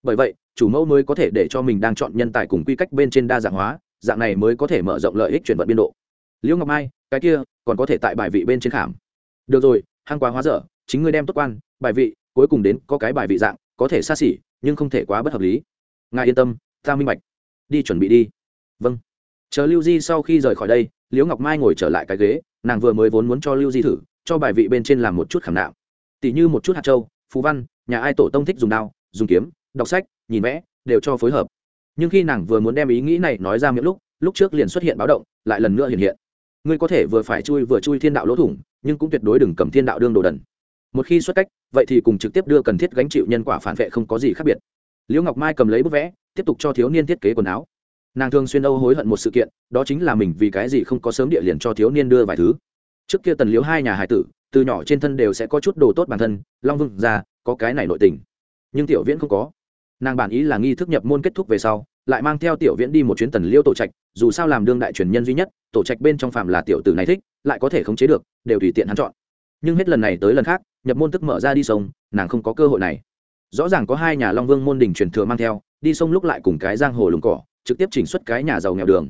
Bởi vậy, chủ mẫu mới có thể để cho mình đang chọn nhân tài cùng quy cách bên trên đa dạng hóa, dạng này mới có thể mở rộng lợi ích chuyển vận biên độ. Liễu ngọc mai, cái kia, còn có thể tại bài vị bên trên khảm. Được rồi hang quá hóa dở, chính ngươi đem tốt quan, bài vị, cuối cùng đến có cái bài vị dạng, có thể xa xỉ, nhưng không thể quá bất hợp lý. Ngài yên tâm, ta minh bạch. Đi chuẩn bị đi. Vâng. Chờ lưu di sau khi rời khỏi đây, liễu ngọc mai ngồi trở lại cái ghế, nàng vừa mới vốn muốn cho lưu di thử, cho bài vị bên trên làm một chút khảm nạo tỷ như một chút hạt châu phú văn, nhà ai tổ tông thích dùng đao, dùng kiếm, đọc sách, nhìn vẽ, đều cho phối hợp. Nhưng khi nàng vừa muốn đem ý nghĩ này nói ra miệng lúc lúc trước liền xuất hiện báo động, lại lần nữa hiện hiện. Ngươi có thể vừa phải chui vừa chui thiên đạo lỗ thủng, nhưng cũng tuyệt đối đừng cầm thiên đạo đương đồ đần. Một khi xuất cách, vậy thì cùng trực tiếp đưa cần thiết gánh chịu nhân quả phản vệ không có gì khác biệt. Liễu ngọc mai cầm lấy bức vẽ, tiếp tục cho thiếu niên thiết kế quần áo. Nàng thường xuyên âu hối hận một sự kiện, đó chính là mình vì cái gì không có sớm địa liền cho thiếu niên đưa vài thứ. Trước kia tần liễu hai nhà hải tử từ nhỏ trên thân đều sẽ có chút đồ tốt bản thân, long vương ra có cái này nội tình. Nhưng tiểu viễn không có. Nàng bản ý là nghi thức nhập môn kết thúc về sau, lại mang theo tiểu viễn đi một chuyến tần liêu tổ trạch, dù sao làm đương đại truyền nhân duy nhất, tổ trạch bên trong phạm là tiểu tử này thích, lại có thể khống chế được, đều tùy tiện hắn chọn. Nhưng hết lần này tới lần khác, nhập môn tức mở ra đi sông, nàng không có cơ hội này. Rõ ràng có hai nhà long vương môn đình truyền thừa mang theo, đi sông lúc lại cùng cái giang hồ lùng cỏ, trực tiếp chỉnh xuất cái nhà giàu nghèo đường.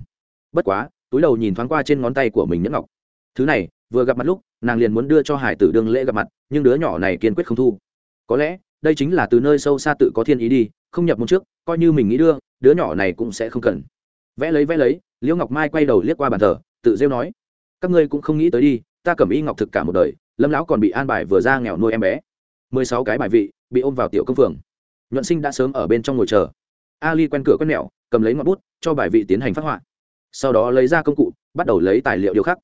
Bất quá, túi đầu nhìn thoáng qua trên ngón tay của mình nhẫn ngọc. Thứ này vừa gặp mặt lúc, nàng liền muốn đưa cho hải tử đương lễ gặp mặt, nhưng đứa nhỏ này kiên quyết không thu. Có lẽ, đây chính là từ nơi sâu xa tự có thiên ý đi, không nhập môn trước, coi như mình nghĩ đưa, đứa nhỏ này cũng sẽ không cần. Vẽ lấy vẽ lấy, liễu ngọc mai quay đầu liếc qua bàn thờ, tự rêu nói, các ngươi cũng không nghĩ tới đi, ta cầm y ngọc thực cả một đời, lâm lão còn bị an bài vừa ra nghèo nuôi em bé. Mười sáu cái bài vị, bị ôm vào tiểu công phường. Nhuận sinh đã sớm ở bên trong ngồi chờ. Ali quen cửa quen mẹo, cầm lấy ngọn bút, cho bài vị tiến hành phát họa. Sau đó lấy ra công cụ, bắt đầu lấy tài liệu điều khắc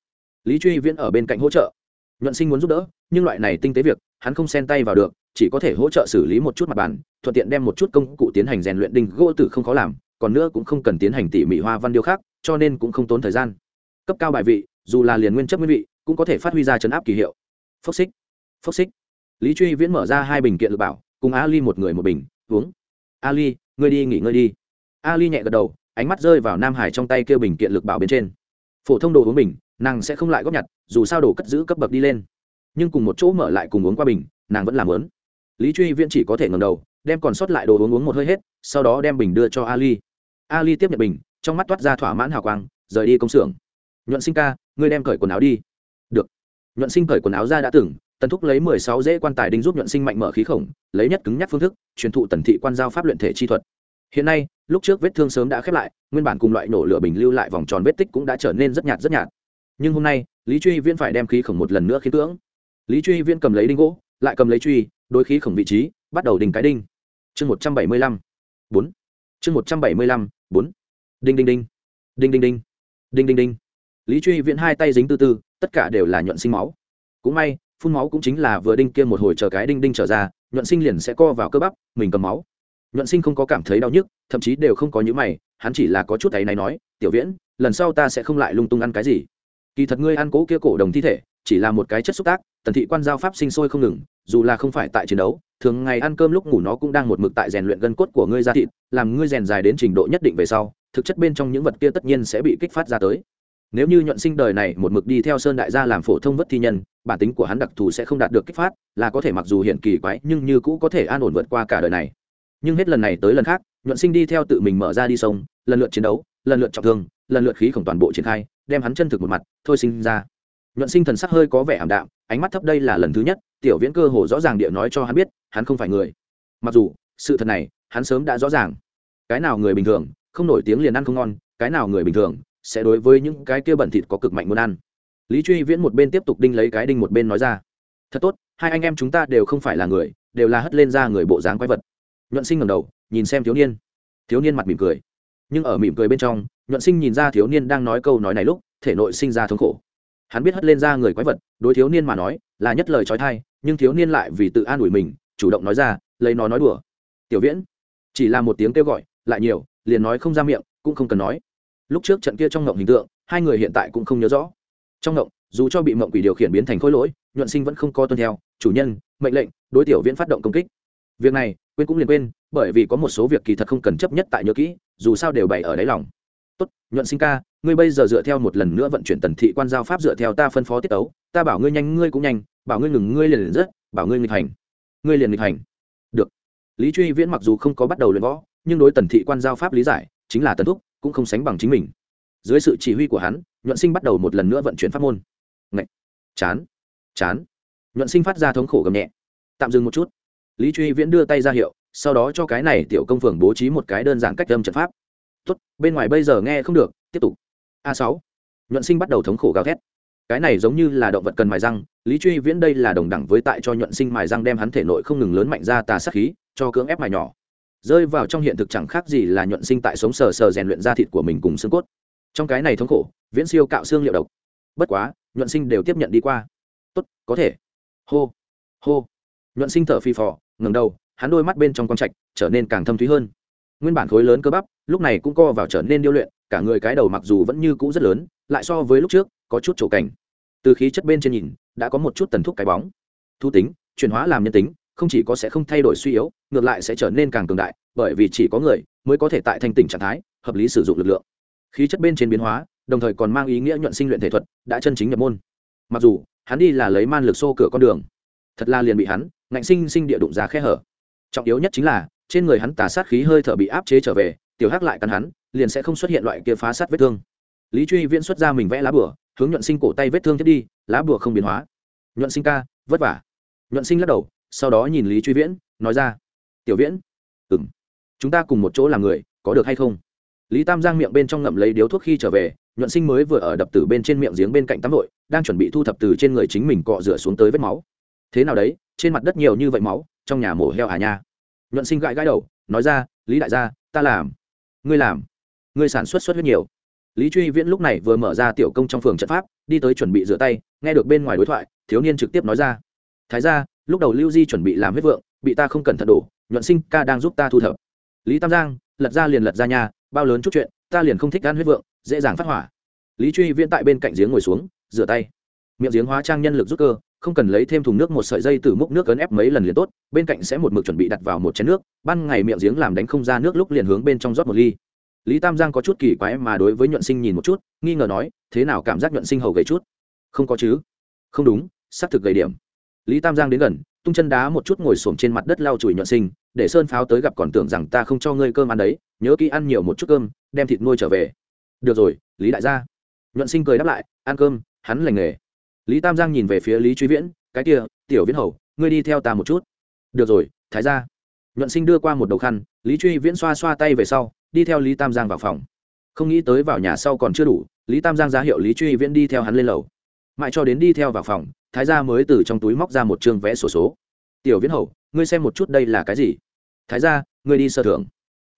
lý truy viễn ở bên cạnh hỗ trợ. Nhuận sinh muốn giúp đỡ, nhưng loại này tinh tế việc, hắn không xen tay vào được, chỉ có thể hỗ trợ xử lý một chút mặt bàn, thuận tiện đem một chút công cụ tiến hành rèn luyện đinh, gỗ tử không khó làm, còn nữa cũng không cần tiến hành tỉ mỉ hoa văn điêu khắc, cho nên cũng không tốn thời gian. Cấp cao bài vị, dù là liền nguyên chất nguyên vị, cũng có thể phát huy ra chấn áp kỳ hiệu. Phốc xích phốc xích. Lý truy viễn mở ra hai bình kiện lực bảo, cùng ali một người một bình, uống. Ali, ngươi đi nghỉ ngơi đi. Ali nhẹ gật đầu, ánh mắt rơi vào nam hải trong tay kêu bình kiện lực bảo bên trên. Phổ thông đồ uống bình nàng sẽ không lại góp nhặt, dù sao đồ cất giữ cấp bậc đi lên. Nhưng cùng một chỗ mở lại cùng uống qua bình, nàng vẫn làm lớn. Lý truy viễn chỉ có thể ngầm đầu, đem còn sót lại đồ uống uống một hơi hết, sau đó đem bình đưa cho ali. Ali tiếp nhận bình, trong mắt toát ra thỏa mãn hào quang, rời đi công xưởng. Nhuận sinh ca, ngươi đem cởi quần áo đi. Được. Nhuận sinh cởi quần áo ra đã từng, tần thúc lấy mười sáu dễ quan tài đinh giúp nhuận sinh mạnh mở khí khổng, lấy nhất cứng nhắc phương thức, truyền thụ tần thị quan giao pháp luyện thể chi thuật. Hiện nay, lúc trước vết thương sớm đã khép lại, nguyên bản cùng loại nổ lửa bình lưu lại vòng tròn vết tích cũng đã trở nên rất nhạt rất nhạt nhưng hôm nay, lý truy viễn phải đem khí khổng một lần nữa khiến cưỡng. Lý truy viễn cầm lấy đinh gỗ, lại cầm lấy truy, đối khí khổng vị trí, bắt đầu đình cái đinh. Chương một trăm bảy mươi lăm, bốn. Chương một trăm bảy mươi lăm, bốn. Đinh đinh đinh. Đinh đinh đinh. Đinh đinh đinh. Lý truy viễn hai tay dính tư tư tất cả đều là nhuận sinh máu. Cũng may, phun máu cũng chính là vừa đinh kia một hồi chờ cái đinh đinh trở ra, nhuận sinh liền sẽ co vào cơ bắp, mình cầm máu. Nhuận sinh không có cảm thấy đau nhức, thậm chí đều không có những mày, hắn chỉ là có chút ấy này nói, tiểu viễn, lần sau ta sẽ không lại lung tung ăn cái gì kỳ thật ngươi ăn cố kia cổ đồng thi thể, chỉ là một cái chất xúc tác, tần thị quan giao pháp sinh sôi không ngừng, dù là không phải tại chiến đấu, thường ngày ăn cơm lúc ngủ nó cũng đang một mực tại rèn luyện gân cốt của ngươi ra thịt, làm ngươi rèn dài đến trình độ nhất định về sau, thực chất bên trong những vật kia tất nhiên sẽ bị kích phát ra tới. Nếu như nhuận sinh đời này một mực đi theo sơn đại gia làm phổ thông vất thi nhân, bản tính của hắn đặc thù sẽ không đạt được kích phát, là có thể mặc dù hiện kỳ quái, nhưng như cũ có thể an ổn vượt qua cả đời này. Nhưng hết lần này tới lần khác, nhuận sinh đi theo tự mình mở ra đi sông, lần lượt chiến đấu, lần lượt trọng thương, lần lượt khí khổng toàn bộ triển khai đem hắn chân thực một mặt, thôi sinh ra. Nhuận sinh thần sắc hơi có vẻ ảm đạm, ánh mắt thấp đây là lần thứ nhất, tiểu viễn cơ hồ rõ ràng địa nói cho hắn biết, hắn không phải người. Mặc dù, sự thật này, hắn sớm đã rõ ràng. Cái nào người bình thường, không nổi tiếng liền ăn không ngon, cái nào người bình thường, sẽ đối với những cái kia bẩn thịt có cực mạnh muốn ăn. Lý truy viễn một bên tiếp tục đinh lấy cái đinh một bên nói ra. Thật tốt, hai anh em chúng ta đều không phải là người, đều là hất lên ra người bộ dáng quái vật. Nhuận sinh ngầm đầu, nhìn xem thiếu niên. Thiếu niên mặt mỉm cười. Nhưng ở mỉm cười bên trong nhuận sinh nhìn ra thiếu niên đang nói câu nói này lúc, thể nội sinh ra thống khổ. Hắn biết hất lên ra người quái vật, đối thiếu niên mà nói, là nhất lời trói thai, nhưng thiếu niên lại vì tự an ủi mình, chủ động nói ra, lấy nó nói đùa. Tiểu viễn. Chỉ là một tiếng kêu gọi, lại nhiều, liền nói không ra miệng, cũng không cần nói. Lúc trước trận kia trong ngộng hình tượng, hai người hiện tại cũng không nhớ rõ. Trong ngộng, dù cho bị mộng quỷ điều khiển biến thành khối lỗi, nhuận sinh vẫn không co tuân theo, chủ nhân, mệnh lệnh, đối tiểu viễn phát động công kích. Việc này, quên cũng liền quên, bởi vì có một số việc kỳ thật không cần chấp nhất tại nhớ kỹ, dù sao đều bày ở đáy lòng tốt, nhuận sinh ca, ngươi bây giờ dựa theo một lần nữa vận chuyển tần thị quan giao pháp dựa theo ta phân phó tiết tấu, ta bảo ngươi nhanh, ngươi cũng nhanh, bảo ngươi ngừng, ngươi liền liền rất bảo ngươi nghịch hành. Ngươi liền nghịch hành. Được. Lý truy viễn mặc dù không có bắt đầu luyện võ, nhưng đối tần thị quan giao pháp lý giải, chính là tần thúc, cũng không sánh bằng chính mình. Dưới sự chỉ huy của hắn, nhuận sinh bắt đầu một lần nữa vận chuyển pháp môn. Ngậy! chán. Chán. Nhuận sinh phát ra thống khổ gầm nhẹ. Tạm dừng một chút. Lý truy viễn đưa tay ra hiệu, sau đó cho cái này tiểu công phường bố trí một cái đơn giản cách âm trận pháp tốt, bên ngoài bây giờ nghe không được, tiếp tục. A sáu. Nhuận sinh bắt đầu thống khổ gào thét. Cái này giống như là động vật cần mài răng, lý truy viễn đây là đồng đẳng với tại cho nhuận sinh mài răng đem hắn thể nội không ngừng lớn mạnh ra tà sát khí, cho cưỡng ép mài nhỏ. Rơi vào trong hiện thực chẳng khác gì là nhuận sinh tại sống sờ sờ rèn luyện da thịt của mình cùng xương cốt. Trong cái này thống khổ, viễn siêu cạo xương liệu độc. Bất quá, nhuận sinh đều tiếp nhận đi qua. Tốt, có thể. Hô hô. Nhuận sinh thở phì phò ngừng đầu, hắn đôi mắt bên trong con trạch, trở nên càng thâm thúy hơn. Nguyên bản khối lớn cơ bắp lúc này cũng co vào trở nên điêu luyện, cả người cái đầu mặc dù vẫn như cũ rất lớn, lại so với lúc trước, có chút trổ cảnh. Từ khí chất bên trên nhìn, đã có một chút tần thuốc cái bóng. Thu tính, chuyển hóa làm nhân tính, không chỉ có sẽ không thay đổi suy yếu, ngược lại sẽ trở nên càng cường đại, bởi vì chỉ có người mới có thể tại thanh tỉnh trạng thái, hợp lý sử dụng lực lượng. Khí chất bên trên biến hóa, đồng thời còn mang ý nghĩa nhuận sinh luyện thể thuật, đã chân chính nhập môn. Mặc dù, hắn đi là lấy man lực xô cửa con đường, thật là liền bị hắn, ngạnh sinh sinh địa đụng ra khe hở. Trọng yếu nhất chính là, trên người hắn tà sát khí hơi thở bị áp chế trở về tiểu hắc lại cắn hắn, liền sẽ không xuất hiện loại kia phá sát vết thương. Lý truy viễn xuất ra mình vẽ lá bửa hướng nhuận sinh cổ tay vết thương thiết đi, lá bửa không biến hóa. Nhuận sinh ca, vất vả. Nhuận sinh lắc đầu, sau đó nhìn lý truy viễn, nói ra, tiểu viễn ừ m chúng ta cùng một chỗ làm người, có được hay không? Lý tam giang miệng bên trong ngậm lấy điếu thuốc khi trở về, nhuận sinh mới vừa ở đập từ bên trên miệng giếng bên cạnh tắm vội đang chuẩn bị thu thập từ trên người chính mình cọ rửa xuống tới vết máu. Thế nào đấy, trên mặt đất nhiều như vậy máu, trong nhà mổ heo à nha? Nhuận sinh gãi gãi đầu, nói ra, lý đại gia, ta làm ngươi làm. Ngươi sản xuất xuất huyết nhiều. Lý truy viễn lúc này vừa mở ra tiểu công trong phường trận pháp, đi tới chuẩn bị rửa tay, nghe được bên ngoài đối thoại, thiếu niên trực tiếp nói ra. Thái ra lúc đầu lưu di chuẩn bị làm huyết vượng, bị ta không cẩn thận đổ, nhuận sinh ca đang giúp ta thu thập. Lý tam giang, lật ra liền lật ra nhà, bao lớn chút chuyện, ta liền không thích ăn huyết vượng, dễ dàng phát hỏa. Lý truy viễn tại bên cạnh giếng ngồi xuống, rửa tay. Miệng giếng hóa trang nhân lực rút cơ không cần lấy thêm thùng nước một sợi dây từ múc nước ấn ép mấy lần liền tốt, bên cạnh sẽ một mực chuẩn bị đặt vào một chén nước, ban ngày miệng giếng làm đánh không ra nước lúc liền hướng bên trong rót một ly. Lý tam giang có chút kỳ quái mà đối với nhuận sinh nhìn một chút, nghi ngờ nói, thế nào cảm giác nhuận sinh hầu gầy chút? Không có chứ. Không đúng, xác thực gầy điểm. Lý tam giang đến gần, tung chân đá một chút ngồi xổm trên mặt đất lau chùi nhuận sinh, để sơn pháo tới gặp còn tưởng rằng ta không cho ngươi cơm ăn đấy, nhớ kỹ ăn nhiều một chút cơm, đem thịt nuôi trở về. Được rồi, lý đại gia. Nhuận sinh cười đáp lại, ăn cơm, hắn lành nghề lý tam giang nhìn về phía lý truy viễn, cái kia, tiểu viễn hầu, ngươi đi theo ta một chút. Được rồi, thái ra nhuận sinh đưa qua một đầu khăn, lý truy viễn xoa xoa tay về sau, đi theo lý tam giang vào phòng. Không nghĩ tới vào nhà sau còn chưa đủ, lý tam giang ra hiệu lý truy viễn đi theo hắn lên lầu. Mãi cho đến đi theo vào phòng, thái gia mới từ trong túi móc ra một chương vẽ sổ số. Tiểu viễn hầu, ngươi xem một chút đây là cái gì? Thái gia, ngươi đi sơ thưởng.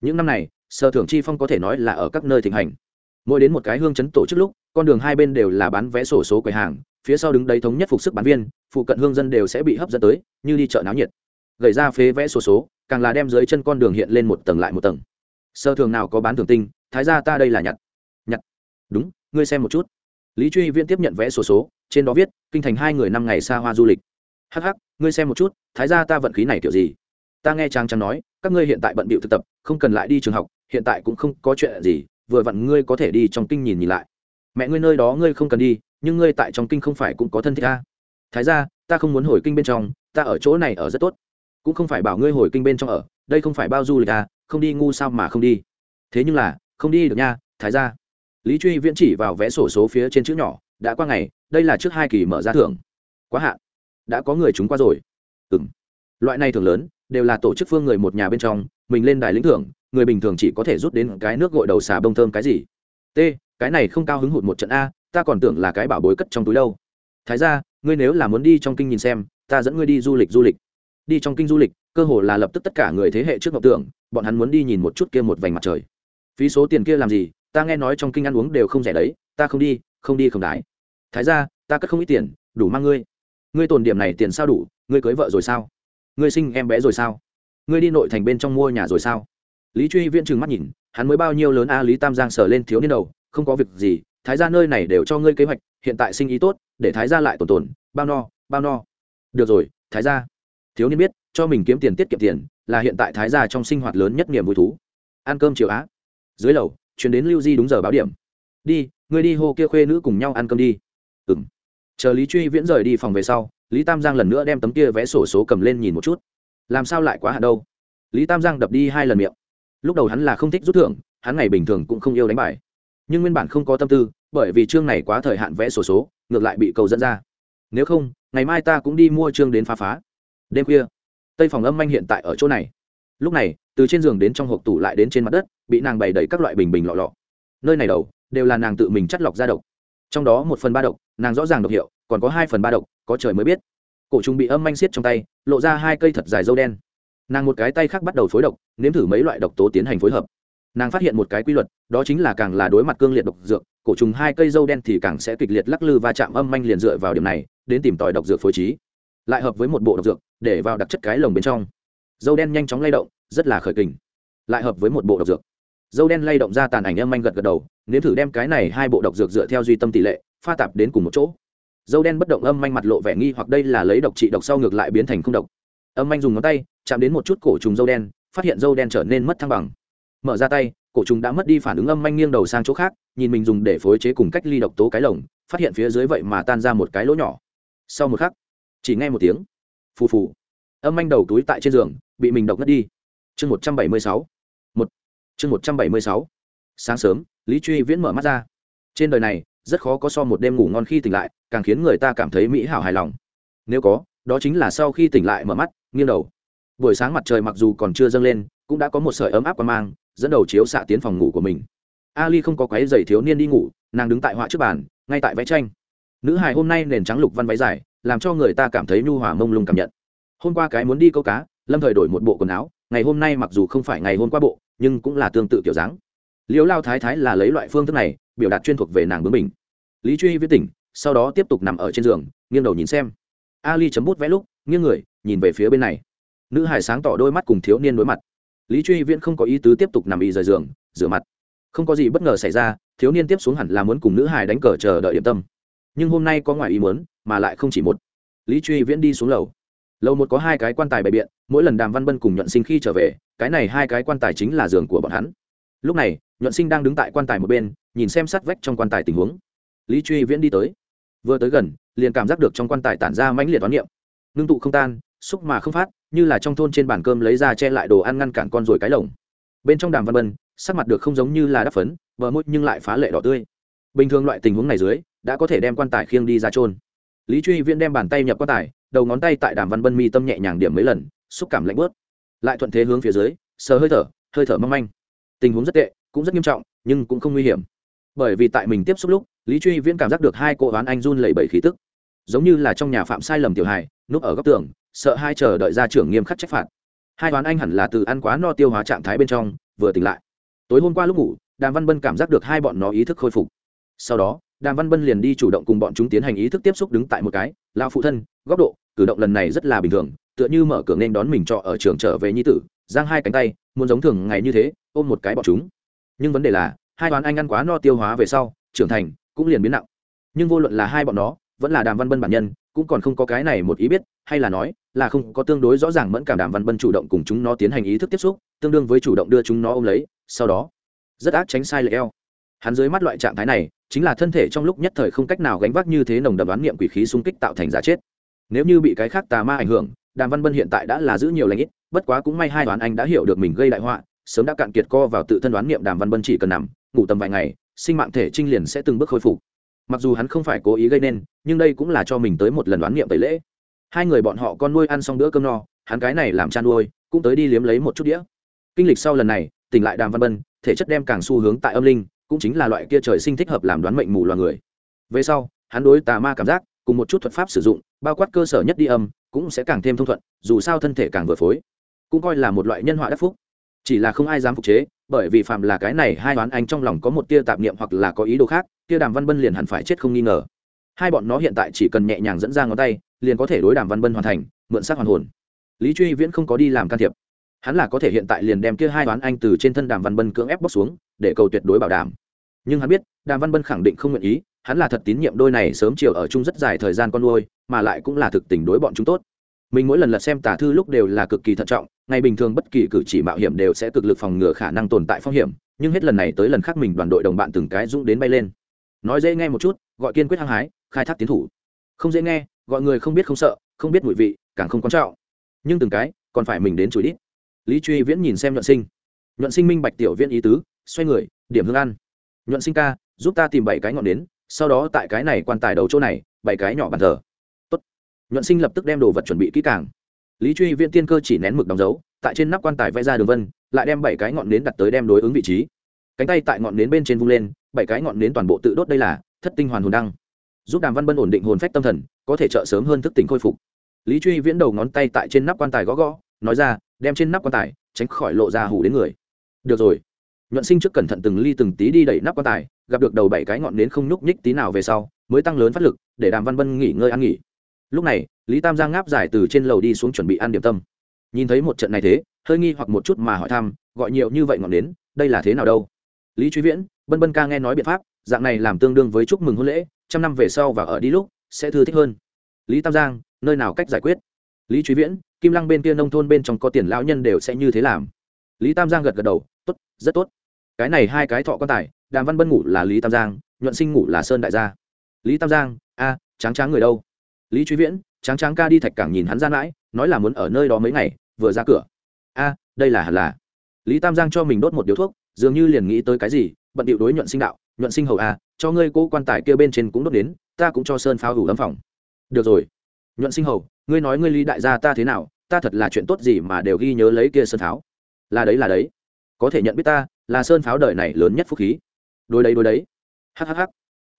Những năm này, sơ thưởng chi phong có thể nói là ở các nơi thịnh hành. Mỗi đến một cái hương chấn tổ chức lúc, con đường hai bên đều là bán vé sổ số quầy hàng phía sau đứng đấy thống nhất phục sức bán viên, phụ cận hương dân đều sẽ bị hấp dẫn tới, như đi chợ náo nhiệt. Gầy ra phế vẽ sổ số, càng là đem dưới chân con đường hiện lên một tầng lại một tầng. Sơ thường nào có bán thường tinh, thái ra ta đây là nhặt. Nhặt. Đúng, ngươi xem một chút. Lý truy viễn tiếp nhận vẽ sổ số, trên đó viết, kinh thành hai người năm ngày xa hoa du lịch. Hắc hắc, ngươi xem một chút, thái ra ta vận khí này kiểu gì? Ta nghe trang trang nói, các ngươi hiện tại bận bịu thực tập, không cần lại đi trường học, hiện tại cũng không có chuyện gì, vừa vặn ngươi có thể đi trong kinh nhìn nhìn lại. Mẹ ngươi nơi đó ngươi không cần đi nhưng ngươi tại trong kinh không phải cũng có thân thích ta thái ra ta không muốn hồi kinh bên trong, ta ở chỗ này ở rất tốt. Cũng không phải bảo ngươi hồi kinh bên trong ở, đây không phải bao du lịch à không đi ngu sao mà không đi. Thế nhưng là, không đi được nha, thái ra lý truy viễn chỉ vào vẽ sổ số phía trên chữ nhỏ, đã qua ngày, đây là trước hai kỳ mở ra thưởng. Quá hạn. Đã có người chúng qua rồi. Ừ m loại này thường lớn, đều là tổ chức phương người một nhà bên trong, mình lên đài lĩnh thưởng, người bình thường chỉ có thể rút đến cái nước gội đầu xà bông thơm cái gì. T, cái này không cao hứng hụt một trận a ta còn tưởng là cái bảo bối cất trong túi đâu. Thái ra ngươi nếu là muốn đi trong kinh nhìn xem, ta dẫn ngươi đi du lịch du lịch. Đi trong kinh du lịch, cơ hồ là lập tức tất cả người thế hệ trước ngọc tưởng, bọn hắn muốn đi nhìn một chút kia một vành mặt trời. Phí số tiền kia làm gì, ta nghe nói trong kinh ăn uống đều không rẻ đấy, ta không đi không đi không đái. Thái ra ta cất không ít tiền, đủ mang ngươi. Ngươi tồn điểm này tiền sao đủ, ngươi cưới vợ rồi sao? Ngươi sinh em bé rồi sao? Ngươi đi nội thành bên trong mua nhà rồi sao? Lý truy viễn trừng mắt nhìn, hắn mới bao nhiêu lớn a, lý tam giang sờ lên thiếu niên đầu, không có việc gì thái gia nơi này đều cho ngươi kế hoạch, hiện tại sinh ý tốt, để thái gia lại tồn tồn, bao no bao no. Được rồi, thái gia. Thiếu niên biết, cho mình kiếm tiền tiết kiệm tiền, là hiện tại thái gia trong sinh hoạt lớn nhất niềm vui thú. Ăn cơm chiều á. Dưới lầu, chuyển đến lưu di đúng giờ báo điểm. Đi, ngươi đi hô kia khuê nữ cùng nhau ăn cơm đi. Ừng chờ lý truy viễn rời đi phòng về sau, lý tam giang lần nữa đem tấm kia vẽ sổ số cầm lên nhìn một chút. Làm sao lại quá hạn đâu? Lý tam giang đập đi hai lần miệng. Lúc đầu hắn là không thích rút thưởng, hắn ngày bình thường cũng không yêu đánh bài. Nhưng nguyên bản không có tâm tư bởi vì chương này quá thời hạn vẽ sổ số, ngược lại bị cầu dẫn ra. Nếu không, ngày mai ta cũng đi mua chương đến phá phá. Đêm khuya, tây phòng âm manh hiện tại ở chỗ này. Lúc này, từ trên giường đến trong hộp tủ lại đến trên mặt đất, bị nàng bày đầy các loại bình bình lọ lọ. Nơi này đầu, đều là nàng tự mình chắt lọc ra độc. Trong đó một phần ba độc, nàng rõ ràng độc hiệu, còn có hai phần ba độc, có trời mới biết. Cổ trùng bị âm manh xiết trong tay, lộ ra hai cây thật dài dâu đen. Nàng một cái tay khác bắt đầu phối độc, nếm thử mấy loại độc tố tiến hành phối hợp. Nàng phát hiện một cái quy luật, đó chính là càng là đối mặt cương liệt độc dược cổ trùng hai cây dâu đen thì càng sẽ kịch liệt lắc lư và chạm âm manh liền dựa vào điểm này, đến tìm tòi độc dược phối trí. Lại hợp với một bộ độc dược, để vào đặc chất cái lồng bên trong. Dâu đen nhanh chóng lay động, rất là khởi kình. Lại hợp với một bộ độc dược. Dâu đen lay động ra tàn ảnh âm manh gật gật đầu nếu thử đem cái này hai bộ độc dược dựa theo duy tâm tỷ lệ, pha tạp đến cùng một chỗ. Dâu đen bất động âm manh mặt lộ vẻ nghi hoặc đây là lấy độc trị độc sau ngược lại biến thành không độc. Âm manh dùng ngón tay, chạm đến một chút cổ trùng dâu đen, phát hiện dâu đen trở nên mất thăng bằng. Mở ra tay, cổ trùng đã mất đi phản ứng âm manh nghiêng đầu sang chỗ khác nhìn mình dùng để phối chế cùng cách ly độc tố cái lồng, phát hiện phía dưới vậy mà tan ra một cái lỗ nhỏ. Sau một khắc, chỉ nghe một tiếng, phù phù, âm anh đầu túi tại trên giường, bị mình độc ngất đi. Chương một trăm bảy mươi sáu, một, chương một trăm bảy mươi sáu. Sáng sớm, lý truy viễn mở mắt ra. Trên đời này, rất khó có so một đêm ngủ ngon khi tỉnh lại, càng khiến người ta cảm thấy mỹ hảo hài lòng. Nếu có, đó chính là sau khi tỉnh lại mở mắt, nghiêng đầu. Buổi sáng mặt trời mặc dù còn chưa dâng lên, cũng đã có một sợi ấm áp qua mang, dẫn đầu chiếu xạ tiến phòng ngủ của mình ali không có quái giày thiếu niên đi ngủ, nàng đứng tại họa trước bàn, ngay tại vẽ tranh. Nữ hài hôm nay nền trắng lục văn váy dài, làm cho người ta cảm thấy nhu hòa mông lung cảm nhận. Hôm qua cái muốn đi câu cá, lâm thời đổi một bộ quần áo, ngày hôm nay mặc dù không phải ngày hôm qua bộ, nhưng cũng là tương tự kiểu dáng. Liễu lao thái thái là lấy loại phương thức này, biểu đạt chuyên thuộc về nàng bướng mình lý truy viết tỉnh, sau đó tiếp tục nằm ở trên giường, nghiêng đầu nhìn xem. Ali chấm bút vẽ lúc, nghiêng người, nhìn về phía bên này. Nữ hải sáng tỏ đôi mắt cùng thiếu niên đối mặt. Lý truy viễn không có ý tứ tiếp tục nằm y rời giường, rửa mặt không có gì bất ngờ xảy ra, thiếu niên tiếp xuống hẳn là muốn cùng nữ hài đánh cờ chờ đợi điểm tâm. Nhưng hôm nay có ngoài ý muốn, mà lại không chỉ một. Lý truy viễn đi xuống lầu. Lầu một có hai cái quan tài bày biện, mỗi lần đàm văn bân cùng nhuận sinh khi trở về, cái này hai cái quan tài chính là giường của bọn hắn. Lúc này, nhuận sinh đang đứng tại quan tài một bên, nhìn xem sát vách trong quan tài tình huống. Lý truy viễn đi tới. Vừa tới gần, liền cảm giác được trong quan tài tản ra mãnh liệt toán niệm. Ngưng tụ không tan, xúc mà không phát, như là trong thôn trên bàn cơm lấy ra che lại đồ ăn ngăn cản con rồi cái lồng. Bên trong đàm văn bân sắc mặt được không giống như là đắp phấn, bờ môi nhưng lại phá lệ đỏ tươi. Bình thường loại tình huống này dưới, đã có thể đem quan tài khiêng đi ra trôn lý truy viễn đem bàn tay nhập quan tài, đầu ngón tay tại đàm văn bân mi tâm nhẹ nhàng điểm mấy lần, xúc cảm lạnh bớt. Lại thuận thế hướng phía dưới, sờ hơi thở hơi thở mong manh. Tình huống rất tệ, cũng rất nghiêm trọng, nhưng cũng không nguy hiểm. Bởi vì tại mình tiếp xúc lúc, lý truy viễn cảm giác được hai cô oán anh run lẩy bẩy khí tức. Giống như là trong nhà phạm sai lầm tiểu hài, núp ở góc tường, sợ hai chờ đợi ra trưởng nghiêm khắc trách phạt. Hai oán anh hẳn là từ ăn quá no tiêu hóa trạng thái bên trong, vừa tỉnh lại tối hôm qua lúc ngủ, đàm văn bân cảm giác được hai bọn nó ý thức khôi phục. Sau đó, đàm văn bân liền đi chủ động cùng bọn chúng tiến hành ý thức tiếp xúc đứng tại một cái lao phụ thân, góc độ, cử động lần này rất là bình thường, tựa như mở cửa nên đón mình trọ ở trường trở về nhi tử, giang hai cánh tay, muốn giống thường ngày như thế, ôm một cái bọn chúng. Nhưng vấn đề là, hai toán anh ăn quá no tiêu hóa về sau, trưởng thành, cũng liền biến nặng. Nhưng vô luận là hai bọn nó, vẫn là đàm văn bân bản nhân, cũng còn không có cái này một ý biết, hay là nói, là không có tương đối rõ ràng mẫn cảm đàm văn bân chủ động cùng chúng nó tiến hành ý thức tiếp xúc, tương đương với chủ động đưa chúng nó ôm lấy sau đó, rất ác tránh sai lệ eo. Hắn dưới mắt loại trạng thái này, chính là thân thể trong lúc nhất thời không cách nào gánh vác như thế nồng đậm đoán niệm quỷ khí xung kích tạo thành giả chết. Nếu như bị cái khác tà ma ảnh hưởng, đàm văn bân hiện tại đã là giữ nhiều lãnh ít, bất quá cũng may hai đoán anh đã hiểu được mình gây đại họa, sớm đã cạn kiệt co vào tự thân đoán niệm đàm văn bân chỉ cần nằm, ngủ tầm vài ngày, sinh mạng thể trinh liền sẽ từng bước khôi phục. Mặc dù hắn không phải cố ý gây nên, nhưng đây cũng là cho mình tới một lần đoán niệm tẩy lễ. Hai người bọn họ con nuôi ăn xong bữa cơm no, hắn cái này làm chăn nuôi, cũng tới đi liếm lấy một chút đĩa. Kinh lịch sau lần này tỉnh lại đàm văn bân, thể chất đem càng xu hướng tại âm linh, cũng chính là loại kia trời sinh thích hợp làm đoán mệnh mù loài người. Về sau, hắn đối tà ma cảm giác, cùng một chút thuật pháp sử dụng, bao quát cơ sở nhất đi âm, cũng sẽ càng thêm thông thuận, dù sao thân thể càng vừa phối, cũng coi là một loại nhân họa đắc phúc. Chỉ là không ai dám phục chế, bởi vì phạm là cái này hai đoán anh trong lòng có một tia tạp niệm hoặc là có ý đồ khác tia đàm văn bân liền hẳn phải chết không nghi ngờ. Hai bọn nó hiện tại chỉ cần nhẹ nhàng dẫn ra ngón tay, liền có thể đối đàm văn bân hoàn thành, mượn xác hoàn hồn. Lý truy viễn không có đi làm can thiệp hắn là có thể hiện tại liền đem kia hai đoán anh từ trên thân đàm văn bân cưỡng ép bóc xuống, để cầu tuyệt đối bảo đảm. Nhưng hắn biết, đàm văn bân khẳng định không nguyện ý, hắn là thật tín nhiệm đôi này sớm chiều ở chung rất dài thời gian con nuôi, mà lại cũng là thực tình đối bọn chúng tốt. Mình mỗi lần lật xem tả thư lúc đều là cực kỳ thận trọng, ngày bình thường bất kỳ cử chỉ mạo hiểm đều sẽ cực lực phòng ngừa khả năng tồn tại phong hiểm, nhưng hết lần này tới lần khác mình đoàn đội đồng bạn từng cái dũng đến bay lên. Nói dễ nghe một chút, gọi kiên quyết hăng hái, khai thác tiến thủ. Không dễ nghe, gọi người không biết không sợ, không biết mùi vị, càng không quan trọng. Nhưng từng cái, còn phải mình đến chùi đít lý truy viễn nhìn xem nhuận sinh. Nhuận sinh minh bạch tiểu viễn ý tứ, xoay người, điểm hương ăn. Nhuận sinh ca, giúp ta tìm bảy cái ngọn nến, sau đó tại cái này quan tài đầu chỗ này, bảy cái nhỏ bàn thờ. Tốt. nhuận sinh lập tức đem đồ vật chuẩn bị kỹ càng. Lý truy viễn tiên cơ chỉ nén mực đóng dấu, tại trên nắp quan tài vẽ ra đường vân, lại đem bảy cái ngọn nến đặt tới đem đối ứng vị trí. Cánh tay tại ngọn nến bên trên vung lên, bảy cái ngọn nến toàn bộ tự đốt đây là, thất tinh hoàn hồn đăng. Giúp đàm văn bân ổn định hồn phách tâm thần, có thể trợ sớm hơn thức tỉnh khôi phục. Lý truy viễn đầu ngón tay tại trên nắp quan tài gõ gõ, nói ra đem trên nắp quan tài tránh khỏi lộ ra hủ đến người. Được rồi. Nhuận sinh trước cẩn thận từng ly từng tí đi đẩy nắp quan tài, gặp được đầu bảy cái ngọn nến không nhúc nhích tí nào về sau, mới tăng lớn phát lực, để đàm văn vân nghỉ ngơi ăn nghỉ. Lúc này, lý tam giang ngáp dài từ trên lầu đi xuống chuẩn bị ăn điểm tâm. Nhìn thấy một trận này thế, hơi nghi hoặc một chút mà hỏi thăm, gọi nhiều như vậy ngọn nến, đây là thế nào đâu? Lý truy viễn, bân bân ca nghe nói biện pháp, dạng này làm tương đương với chúc mừng hôn lễ, trăm năm về sau và ở đi lúc, sẽ thư thích hơn. Lý tam giang, nơi nào cách giải quyết? Lý truy viễn kim lăng bên kia nông thôn bên trong có tiền lão nhân đều sẽ như thế làm. Lý tam giang gật gật đầu, tốt, rất tốt. Cái này hai cái thọ quan tài, đàm văn bân ngủ là lý tam giang, nhuận sinh ngủ là sơn đại gia. Lý tam giang, a, tráng tráng người đâu? Lý truy viễn, tráng tráng ca đi thạch cảng nhìn hắn ra mãi, nói là muốn ở nơi đó mấy ngày, vừa ra cửa. A, đây là hẳn là. Lý tam giang cho mình đốt một điếu thuốc, dường như liền nghĩ tới cái gì, bận điệu đối nhuận sinh đạo, nhuận sinh hầu a, cho ngươi cố quan tài kia bên trên cũng đốt đến, ta cũng cho sơn pháo hủ lâm phòng. Được rồi nhuận sinh hầu, ngươi nói ngươi lý đại gia ta thế nào, ta thật là chuyện tốt gì mà đều ghi nhớ lấy kia sơn pháo. Là đấy là đấy. Có thể nhận biết ta, là sơn pháo đời này lớn nhất phúc khí. Đôi đấy đôi đấy. Hhh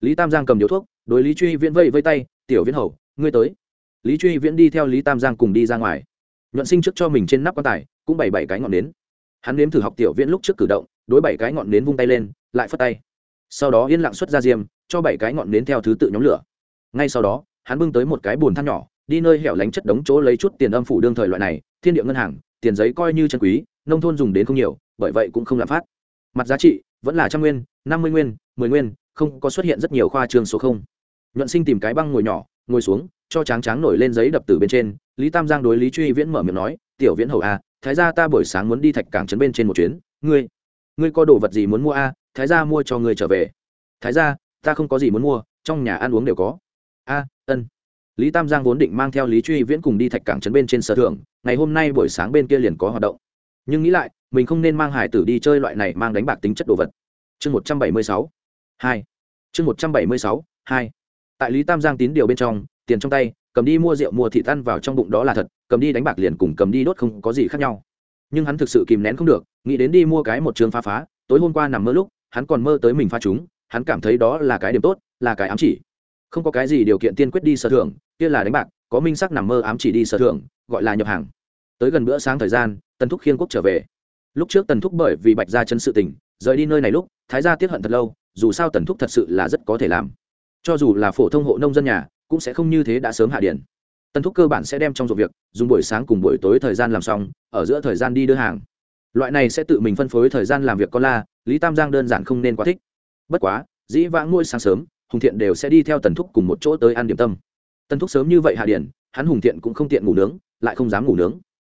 lý tam giang cầm điếu thuốc, đối lý truy viễn vây vây tay, tiểu viễn hầu, ngươi tới. Lý truy viễn đi theo lý tam giang cùng đi ra ngoài. Nhuận sinh trước cho mình trên nắp quan tài, cũng bảy bảy cái ngọn nến. Hắn nếm thử học tiểu viễn lúc trước cử động, đối bảy cái ngọn nến vung tay lên, lại phất tay. Sau đó yên lặng xuất ra diêm, cho bảy cái ngọn nến theo thứ tự nhóm lửa. Ngay sau đó hắn bưng tới một cái bồn than nhỏ, đi nơi hẻo lánh chất đống chỗ lấy chút tiền âm phủ đương thời loại này, thiên địa ngân hàng, tiền giấy coi như chân quý, nông thôn dùng đến không nhiều, bởi vậy cũng không lạm phát. Mặt giá trị vẫn là trăm nguyên, năm mươi nguyên, mười nguyên, không có xuất hiện rất nhiều khoa trường số không. Nhuận sinh tìm cái băng ngồi nhỏ, ngồi xuống, cho tráng tráng nổi lên giấy đập từ bên trên, lý tam giang đối lý truy viễn mở miệng nói, tiểu viễn hầu a thái gia ta buổi sáng muốn đi thạch cảng trấn bên trên một chuyến, ngươi ngươi có đồ vật gì muốn mua a thái gia mua cho ngươi trở về. Thái gia, ta không có gì muốn mua, trong nhà ăn uống đều có a, ân. Lý tam giang vốn định mang theo lý truy viễn cùng đi thạch cảng trấn bên trên sở thưởng ngày hôm nay buổi sáng bên kia liền có hoạt động. Nhưng nghĩ lại, mình không nên mang hải tử đi chơi loại này mang đánh bạc tính chất đồ vật. Chương một trăm bảy mươi sáu, hai. Chương một trăm bảy mươi sáu, hai. Tại lý tam giang tín điều bên trong, tiền trong tay, cầm đi mua rượu mua thịt ăn vào trong bụng đó là thật, cầm đi đánh bạc liền cùng cầm đi đốt không có gì khác nhau. Nhưng hắn thực sự kìm nén không được, nghĩ đến đi mua cái một trường phá phá, tối hôm qua nằm mơ lúc, hắn còn mơ tới mình pha chúng, hắn cảm thấy đó là cái điểm tốt, là cái ám chỉ không có cái gì điều kiện tiên quyết đi sở thưởng, kia là đánh bạc, có minh sắc nằm mơ ám chỉ đi sở thưởng, gọi là nhập hàng. Tới gần bữa sáng thời gian, tần thúc khiên quốc trở về. Lúc trước tần thúc bởi vì bạch ra chân sự tình, rời đi nơi này lúc, thái gia tiếp hận thật lâu, dù sao tần thúc thật sự là rất có thể làm. Cho dù là phổ thông hộ nông dân nhà, cũng sẽ không như thế đã sớm hạ điện. tần thúc cơ bản sẽ đem trong ruộng việc, dùng buổi sáng cùng buổi tối thời gian làm xong, ở giữa thời gian đi đưa hàng. Loại này sẽ tự mình phân phối thời gian làm việc con la, lý tam giang đơn giản không nên quá thích. Bất quá, dĩ vãng mỗi sáng sớm hùng thiện đều sẽ đi theo tần thúc cùng một chỗ tới ăn điểm tâm. Tần thúc sớm như vậy hạ điển, hắn hùng thiện cũng không tiện ngủ nướng, lại không dám ngủ nướng.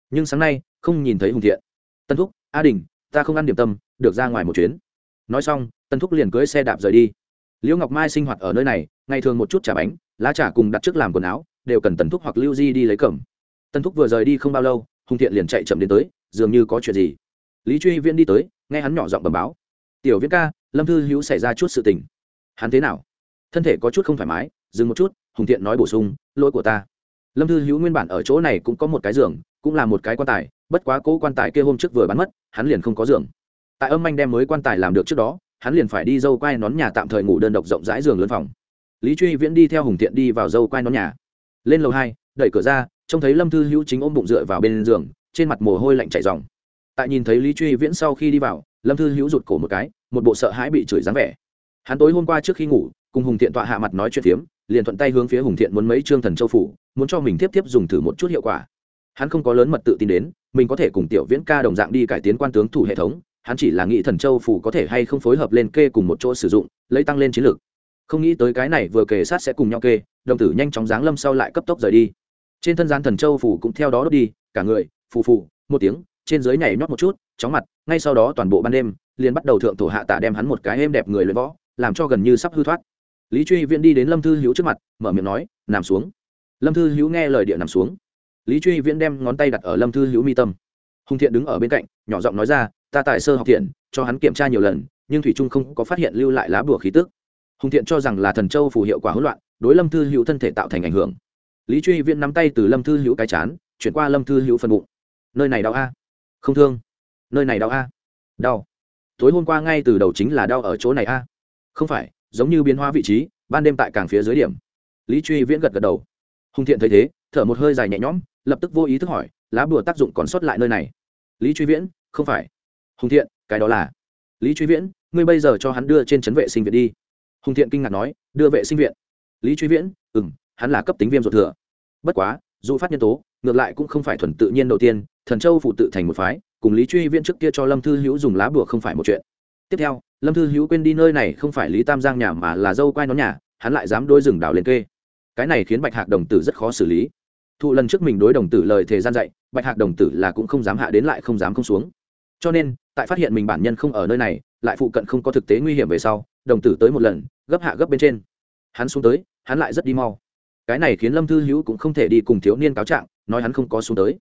Nhưng sáng nay, không nhìn thấy hùng thiện. Tần thúc, a đình, ta không ăn điểm tâm, được ra ngoài một chuyến. Nói xong, tần thúc liền cưới xe đạp rời đi. Liễu ngọc mai sinh hoạt ở nơi này, ngày thường một chút trà bánh, lá trà cùng đặt trước làm quần áo, đều cần tần thúc hoặc lưu di đi lấy cẩm tần thúc vừa rời đi không bao lâu, hùng thiện liền chạy chậm đến tới, dường như có chuyện gì. Lý truy viễn đi tới, nghe hắn nhỏ giọng bầm báo. Tiểu viễn ca, lâm thư hữu xảy ra chút sự tình. Hắn thế nào? Thân thể có chút không thoải mái, dừng một chút, hùng thiện nói bổ sung, lỗi của ta. Lâm thư hữu nguyên bản ở chỗ này cũng có một cái giường, cũng là một cái quan tài, bất quá cố quan tài kia hôm trước vừa bắn mất, hắn liền không có giường. Tại âm anh đem mới quan tài làm được trước đó, hắn liền phải đi dâu quai nón nhà tạm thời ngủ đơn độc rộng rãi giường lớn phòng. Lý truy viễn đi theo hùng thiện đi vào dâu quai nón nhà. Lên lầu hai, đẩy cửa ra, trông thấy lâm thư hữu chính ôm bụng dựa vào bên giường, trên mặt mồ hôi lạnh chảy dòng tại nhìn thấy lý truy viễn sau khi đi vào, lâm thư hữu rụt cổ một cái, một bộ sợ hãi bị chửi dáng vẻ. Hắn tối hôm qua trước khi ngủ cùng hùng thiện tọa hạ mặt nói chuyện phiếm, liền thuận tay hướng phía hùng thiện muốn mấy trương thần châu phủ, muốn cho mình tiếp tiếp dùng thử một chút hiệu quả. Hắn không có lớn mật tự tin đến, mình có thể cùng tiểu viễn ca đồng dạng đi cải tiến quan tướng thủ hệ thống, hắn chỉ là nghĩ thần châu phủ có thể hay không phối hợp lên kê cùng một chỗ sử dụng, lấy tăng lên chiến lược. Không nghĩ tới cái này vừa kề sát sẽ cùng nhau kê, đồng tử nhanh chóng giáng lâm sau lại cấp tốc rời đi. Trên thân gian thần châu phủ cũng theo đó đốt đi, cả người, phù phù, một tiếng, trên dưới nhảy nhót một chút, chóng mặt, ngay sau đó toàn bộ ban đêm, liền bắt đầu thượng thổ hạ tả đem hắn một cái êm đẹp người luyện võ, làm cho gần như sắp hư thoát lý truy viễn đi đến lâm thư hữu trước mặt, mở miệng nói, nằm xuống. Lâm thư hữu nghe lời địa nằm xuống. Lý truy viễn đem ngón tay đặt ở lâm thư hữu mi tâm. Hùng thiện đứng ở bên cạnh, nhỏ giọng nói ra, ta tại sơ học thiện, cho hắn kiểm tra nhiều lần, nhưng thủy trung không có phát hiện lưu lại lá bùa khí tức. Hùng thiện cho rằng là thần châu phù hiệu quả hỗn loạn, đối lâm thư hữu thân thể tạo thành ảnh hưởng. Lý truy viễn nắm tay từ lâm thư hữu cái chán, chuyển qua lâm thư hữu phần bụng. Nơi này đau a. Không thương. Nơi này đau a. Đau. Tối hôm qua ngay từ đầu chính là đau ở chỗ này a. Không phải giống như biến hóa vị trí, ban đêm tại càng phía dưới điểm. Lý truy viễn gật gật đầu. Hùng thiện thấy thế, thở một hơi dài nhẹ nhõm, lập tức vô ý thức hỏi, lá bùa tác dụng còn sót lại nơi này? Lý truy viễn, không phải. Hùng thiện, cái đó là. Lý truy viễn, ngươi bây giờ cho hắn đưa trên chấn vệ sinh viện đi. Hùng thiện kinh ngạc nói, đưa vệ sinh viện. Lý truy viễn ừ m hắn là cấp tính viêm ruột thừa. Bất quá, dù phát nhân tố, ngược lại cũng không phải thuần tự nhiên đầu tiên, thần châu phụ tự thành một phái, cùng lý truy viễn trước kia cho lâm thư hữu dùng lá bùa không phải một chuyện. Tiếp theo lâm thư hữu quên đi nơi này không phải lý tam giang nhà mà là dâu quai nón nhà, hắn lại dám đôi rừng đảo lên kê. Cái này khiến bạch hạc đồng tử rất khó xử lý. Thụ lần trước mình đối đồng tử lời thề gian dạy, bạch hạc đồng tử là cũng không dám hạ đến lại không dám không xuống. Cho nên, tại phát hiện mình bản nhân không ở nơi này, lại phụ cận không có thực tế nguy hiểm về sau, đồng tử tới một lần, gấp hạ gấp bên trên. Hắn xuống tới, hắn lại rất đi mau. Cái này khiến lâm thư hữu cũng không thể đi cùng thiếu niên cáo trạng, nói hắn không có xuống tới.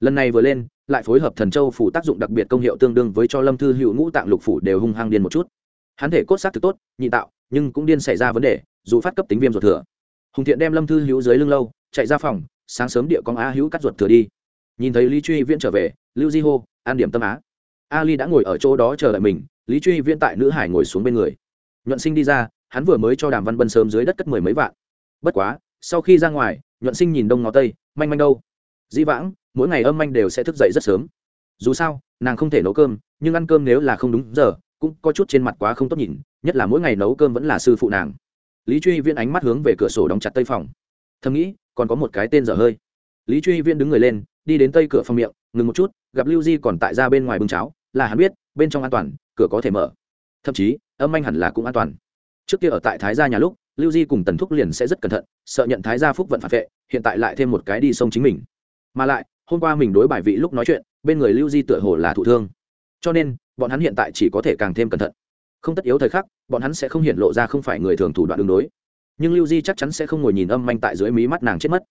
Lần này vừa lên lại phối hợp thần châu phủ tác dụng đặc biệt công hiệu tương đương với cho lâm thư hữu ngũ tạng lục phủ đều hung hăng điên một chút. Hắn thể cốt sát thực tốt, nhị tạo, nhưng cũng điên xảy ra vấn đề, dù phát cấp tính viêm ruột thừa. Hùng thiện đem lâm thư hữu dưới lưng lâu, chạy ra phòng, sáng sớm địa con á hữu cắt ruột thừa đi. Nhìn thấy lý truy viễn trở về, lưu di hô, an điểm tâm á. Ali đã ngồi ở chỗ đó chờ đợi mình, lý truy viễn tại nữ hải ngồi xuống bên người. Nhuận sinh đi ra, hắn vừa mới cho đàm văn bân sớm dưới đất cất mười mấy vạn. Bất quá, sau khi ra ngoài, nhuận sinh nhìn đông ngó tây, manh manh đâu. Dĩ vãng mỗi ngày âm Anh đều sẽ thức dậy rất sớm. Dù sao, nàng không thể nấu cơm, nhưng ăn cơm nếu là không đúng giờ, cũng có chút trên mặt quá không tốt nhìn, nhất là mỗi ngày nấu cơm vẫn là sư phụ nàng. Lý truy Viên ánh mắt hướng về cửa sổ đóng chặt tây phòng. Thầm nghĩ, còn có một cái tên dở hơi. Lý truy Viên đứng người lên, đi đến tây cửa phòng miệng, ngừng một chút, gặp lưu di còn tại ra bên ngoài bưng cháo, là hắn biết, bên trong an toàn, cửa có thể mở. Thậm chí, âm anh hẳn là cũng an toàn. Trước kia ở tại thái gia nhà lúc, lưu di cùng tần thúc liền sẽ rất cẩn thận, sợ nhận thái gia phúc vận phản vệ, hiện tại lại thêm một cái đi sông chính mình. Mà lại hôm qua mình đối bài vị lúc nói chuyện, bên người lưu di tựa hồ là thụ thương. Cho nên, bọn hắn hiện tại chỉ có thể càng thêm cẩn thận. Không tất yếu thời khắc, bọn hắn sẽ không hiện lộ ra không phải người thường thủ đoạn đường đối. Nhưng lưu di chắc chắn sẽ không ngồi nhìn âm manh tại dưới mí mắt nàng chết mất.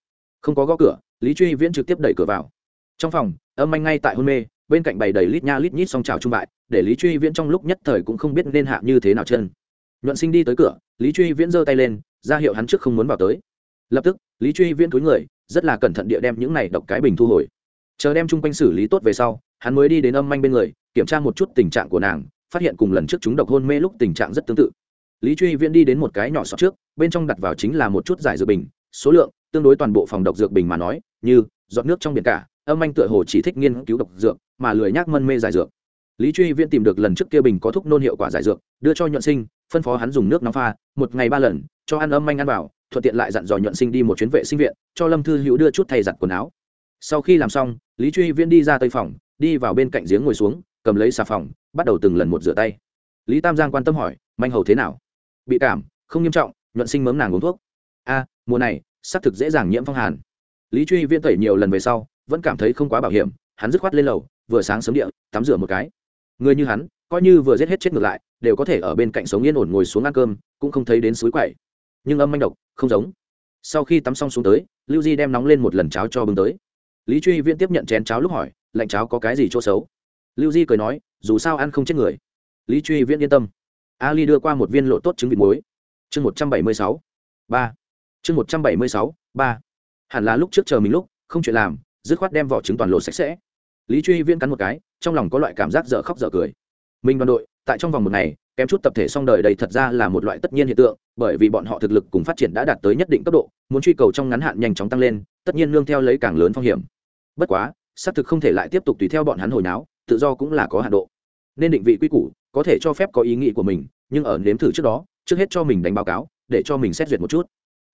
Không có gõ cửa, lý truy viễn trực tiếp đẩy cửa vào. Trong phòng, âm manh ngay tại hôn mê, bên cạnh bày đầy lít nha lít nhít song trào trung bại, để lý truy viễn trong lúc nhất thời cũng không biết nên hạ như thế nào chân. Nhuận sinh đi tới cửa, lý truy viễn giơ tay lên, ra hiệu hắn trước không muốn vào tới lập tức, lý truy viễn túi người, rất là cẩn thận địa đem những này độc cái bình thu hồi. Chờ đem chung quanh xử lý tốt về sau, hắn mới đi đến âm manh bên người, kiểm tra một chút tình trạng của nàng, phát hiện cùng lần trước chúng độc hôn mê lúc tình trạng rất tương tự. Lý truy viễn đi đến một cái nhỏ sọt trước, bên trong đặt vào chính là một chút giải dược bình, số lượng, tương đối toàn bộ phòng độc dược bình mà nói, như, giọt nước trong biển cả, âm anh tựa hồ chỉ thích nghiên cứu độc dược, mà lười nhác mân mê giải dược. Lý truy viễn tìm được lần trước kia bình có thuốc nôn hiệu quả giải dược, đưa cho nhuận sinh, phân phó hắn dùng nước nóng pha, một ngày ba lần, cho ăn âm anh ăn vào thuận tiện lại dặn dò nhuận sinh đi một chuyến vệ sinh viện, cho lâm thư hữu đưa chút thay giặt quần áo. Sau khi làm xong, lý truy viễn đi ra tây phòng, đi vào bên cạnh giếng ngồi xuống, cầm lấy xà phòng, bắt đầu từng lần một rửa tay. Lý tam giang quan tâm hỏi, manh hầu thế nào? Bị cảm, không nghiêm trọng, nhuận sinh mớm nàng uống thuốc. A, mùa này, xác thực dễ dàng nhiễm phong hàn. Lý truy viễn tẩy nhiều lần về sau, vẫn cảm thấy không quá bảo hiểm, hắn dứt khoát lên lầu, vừa sáng sớm địa, tắm rửa một cái. Người như hắn, coi như vừa giết hết chết ngược lại, đều có thể ở bên cạnh sống yên ổn ngồi xuống ăn cơm, cũng không thấy đến suối quậy nhưng âm manh độc, không giống. Sau khi tắm xong xuống tới, lưu di đem nóng lên một lần cháo cho bưng tới. Lý truy viễn tiếp nhận chén cháo lúc hỏi, lạnh cháo có cái gì chỗ xấu? Lưu di cười nói, dù sao ăn không chết người. Lý truy viễn yên tâm. Ali đưa qua một viên lộ tốt trứng vịt muối. Chương một trăm bảy mươi sáu, ba. Chương một trăm bảy mươi sáu, ba. Hẳn là lúc trước chờ mình lúc, không chuyện làm, dứt khoát đem vỏ trứng toàn lộ sạch sẽ. Lý truy viễn cắn một cái, trong lòng có loại cảm giác dở khóc dở cười. Mình đoàn đội, tại trong vòng một ngày kém chút tập thể xong đời đây thật ra là một loại tất nhiên hiện tượng, bởi vì bọn họ thực lực cùng phát triển đã đạt tới nhất định cấp độ, muốn truy cầu trong ngắn hạn nhanh chóng tăng lên, tất nhiên nương theo lấy càng lớn phong hiểm. Bất quá, xác thực không thể lại tiếp tục tùy theo bọn hắn hồi náo, tự do cũng là có hạn độ. Nên định vị quy củ, có thể cho phép có ý nghĩ của mình, nhưng ở nếm thử trước đó, trước hết cho mình đánh báo cáo, để cho mình xét duyệt một chút.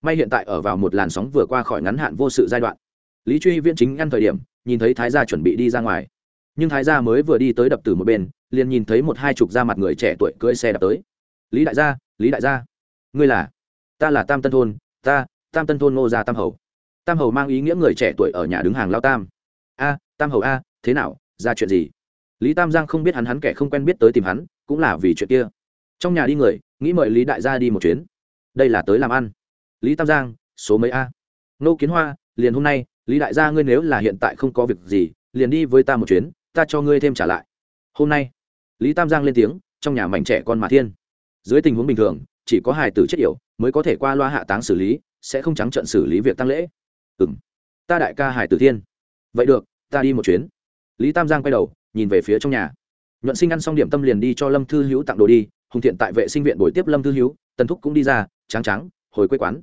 May hiện tại ở vào một làn sóng vừa qua khỏi ngắn hạn vô sự giai đoạn. Lý truy viễn chính ăn thời điểm, nhìn thấy thái gia chuẩn bị đi ra ngoài nhưng thái gia mới vừa đi tới đập từ một bên, liền nhìn thấy một hai chục da mặt người trẻ tuổi cưỡi xe đập tới. Lý đại gia, lý đại gia. Ngươi là? Ta là tam tân thôn, ta, tam tân thôn ngô gia tam hầu. Tam hầu mang ý nghĩa người trẻ tuổi ở nhà đứng hàng lao tam. A, tam hầu a, thế nào, ra chuyện gì? Lý tam giang không biết hắn hắn kẻ không quen biết tới tìm hắn, cũng là vì chuyện kia. Trong nhà đi người, nghĩ mời lý đại gia đi một chuyến. Đây là tới làm ăn. Lý tam giang, số mấy a? Nô kiến hoa, liền hôm nay, lý đại gia ngươi nếu là hiện tại không có việc gì, liền đi với ta một chuyến ta cho ngươi thêm trả lại. Hôm nay, lý tam giang lên tiếng, trong nhà mảnh trẻ con mà thiên. Dưới tình huống bình thường, chỉ có hài tử chết yểu mới có thể qua loa hạ táng xử lý, sẽ không trắng trận xử lý việc tăng lễ. Ừ m ta đại ca hải tử thiên. Vậy được, ta đi một chuyến. Lý tam giang quay đầu, nhìn về phía trong nhà. Nhuận sinh ăn xong điểm tâm liền đi cho lâm thư hữu tặng đồ đi, hùng thiện tại vệ sinh viện buổi tiếp lâm thư hữu, tần thúc cũng đi ra, tráng tráng, hồi quê quán.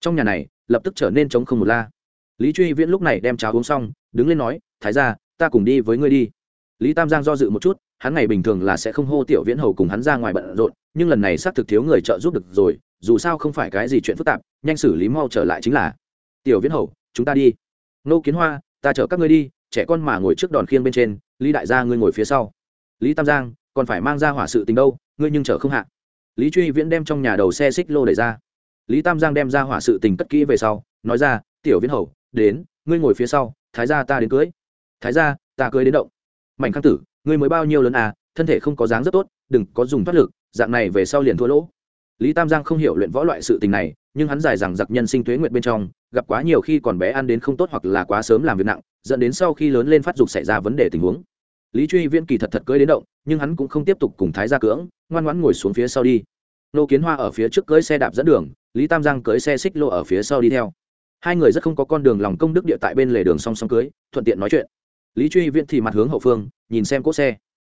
Trong nhà này, lập tức trở nên trống không một la. Lý truy viễn lúc này đem cháo uống xong, đứng lên nói, thái ra ta cùng đi với ngươi đi. Lý tam giang do dự một chút, hắn ngày bình thường là sẽ không hô tiểu viễn hầu cùng hắn ra ngoài bận rộn, nhưng lần này xác thực thiếu người trợ giúp được rồi, dù sao không phải cái gì chuyện phức tạp, nhanh xử lý mau trở lại chính là. Tiểu viễn hầu, chúng ta đi. Nô kiến hoa, ta chở các ngươi đi, trẻ con mà ngồi trước đòn khiêng bên trên, lý đại gia ngươi ngồi phía sau. Lý tam giang, còn phải mang ra hỏa sự tình đâu, ngươi nhưng chở không hạ. Lý truy viễn đem trong nhà đầu xe xích lô đẩy ra. Lý tam giang đem ra hỏa sự tình cất kỹ về sau, nói ra, tiểu viễn hầu, đến, ngươi ngồi phía sau, thái gia ta đến cưới thái gia, ta cưới đến động. Mạnh khang tử, ngươi mới bao nhiêu lớn à thân thể không có dáng rất tốt, đừng có dùng thoát lực, dạng này về sau liền thua lỗ. Lý tam giang không hiểu luyện võ loại sự tình này, nhưng hắn giải rằng giặc nhân sinh tuế nguyện bên trong, gặp quá nhiều khi còn bé ăn đến không tốt hoặc là quá sớm làm việc nặng, dẫn đến sau khi lớn lên phát dục xảy ra vấn đề tình huống. Lý truy viễn kỳ thật thật cưới đến động, nhưng hắn cũng không tiếp tục cùng thái gia cưỡng, ngoan ngoãn ngồi xuống phía sau đi. Nô kiến hoa ở phía trước cưới xe đạp dẫn đường, lý tam giang cưới xe xích lô ở phía sau đi theo. Hai người rất không có con đường lòng công đức địa tại bên lề đường song song cưới, thuận tiện nói chuyện lý truy viễn thì mặt hướng hậu phương, nhìn xem cỗ xe.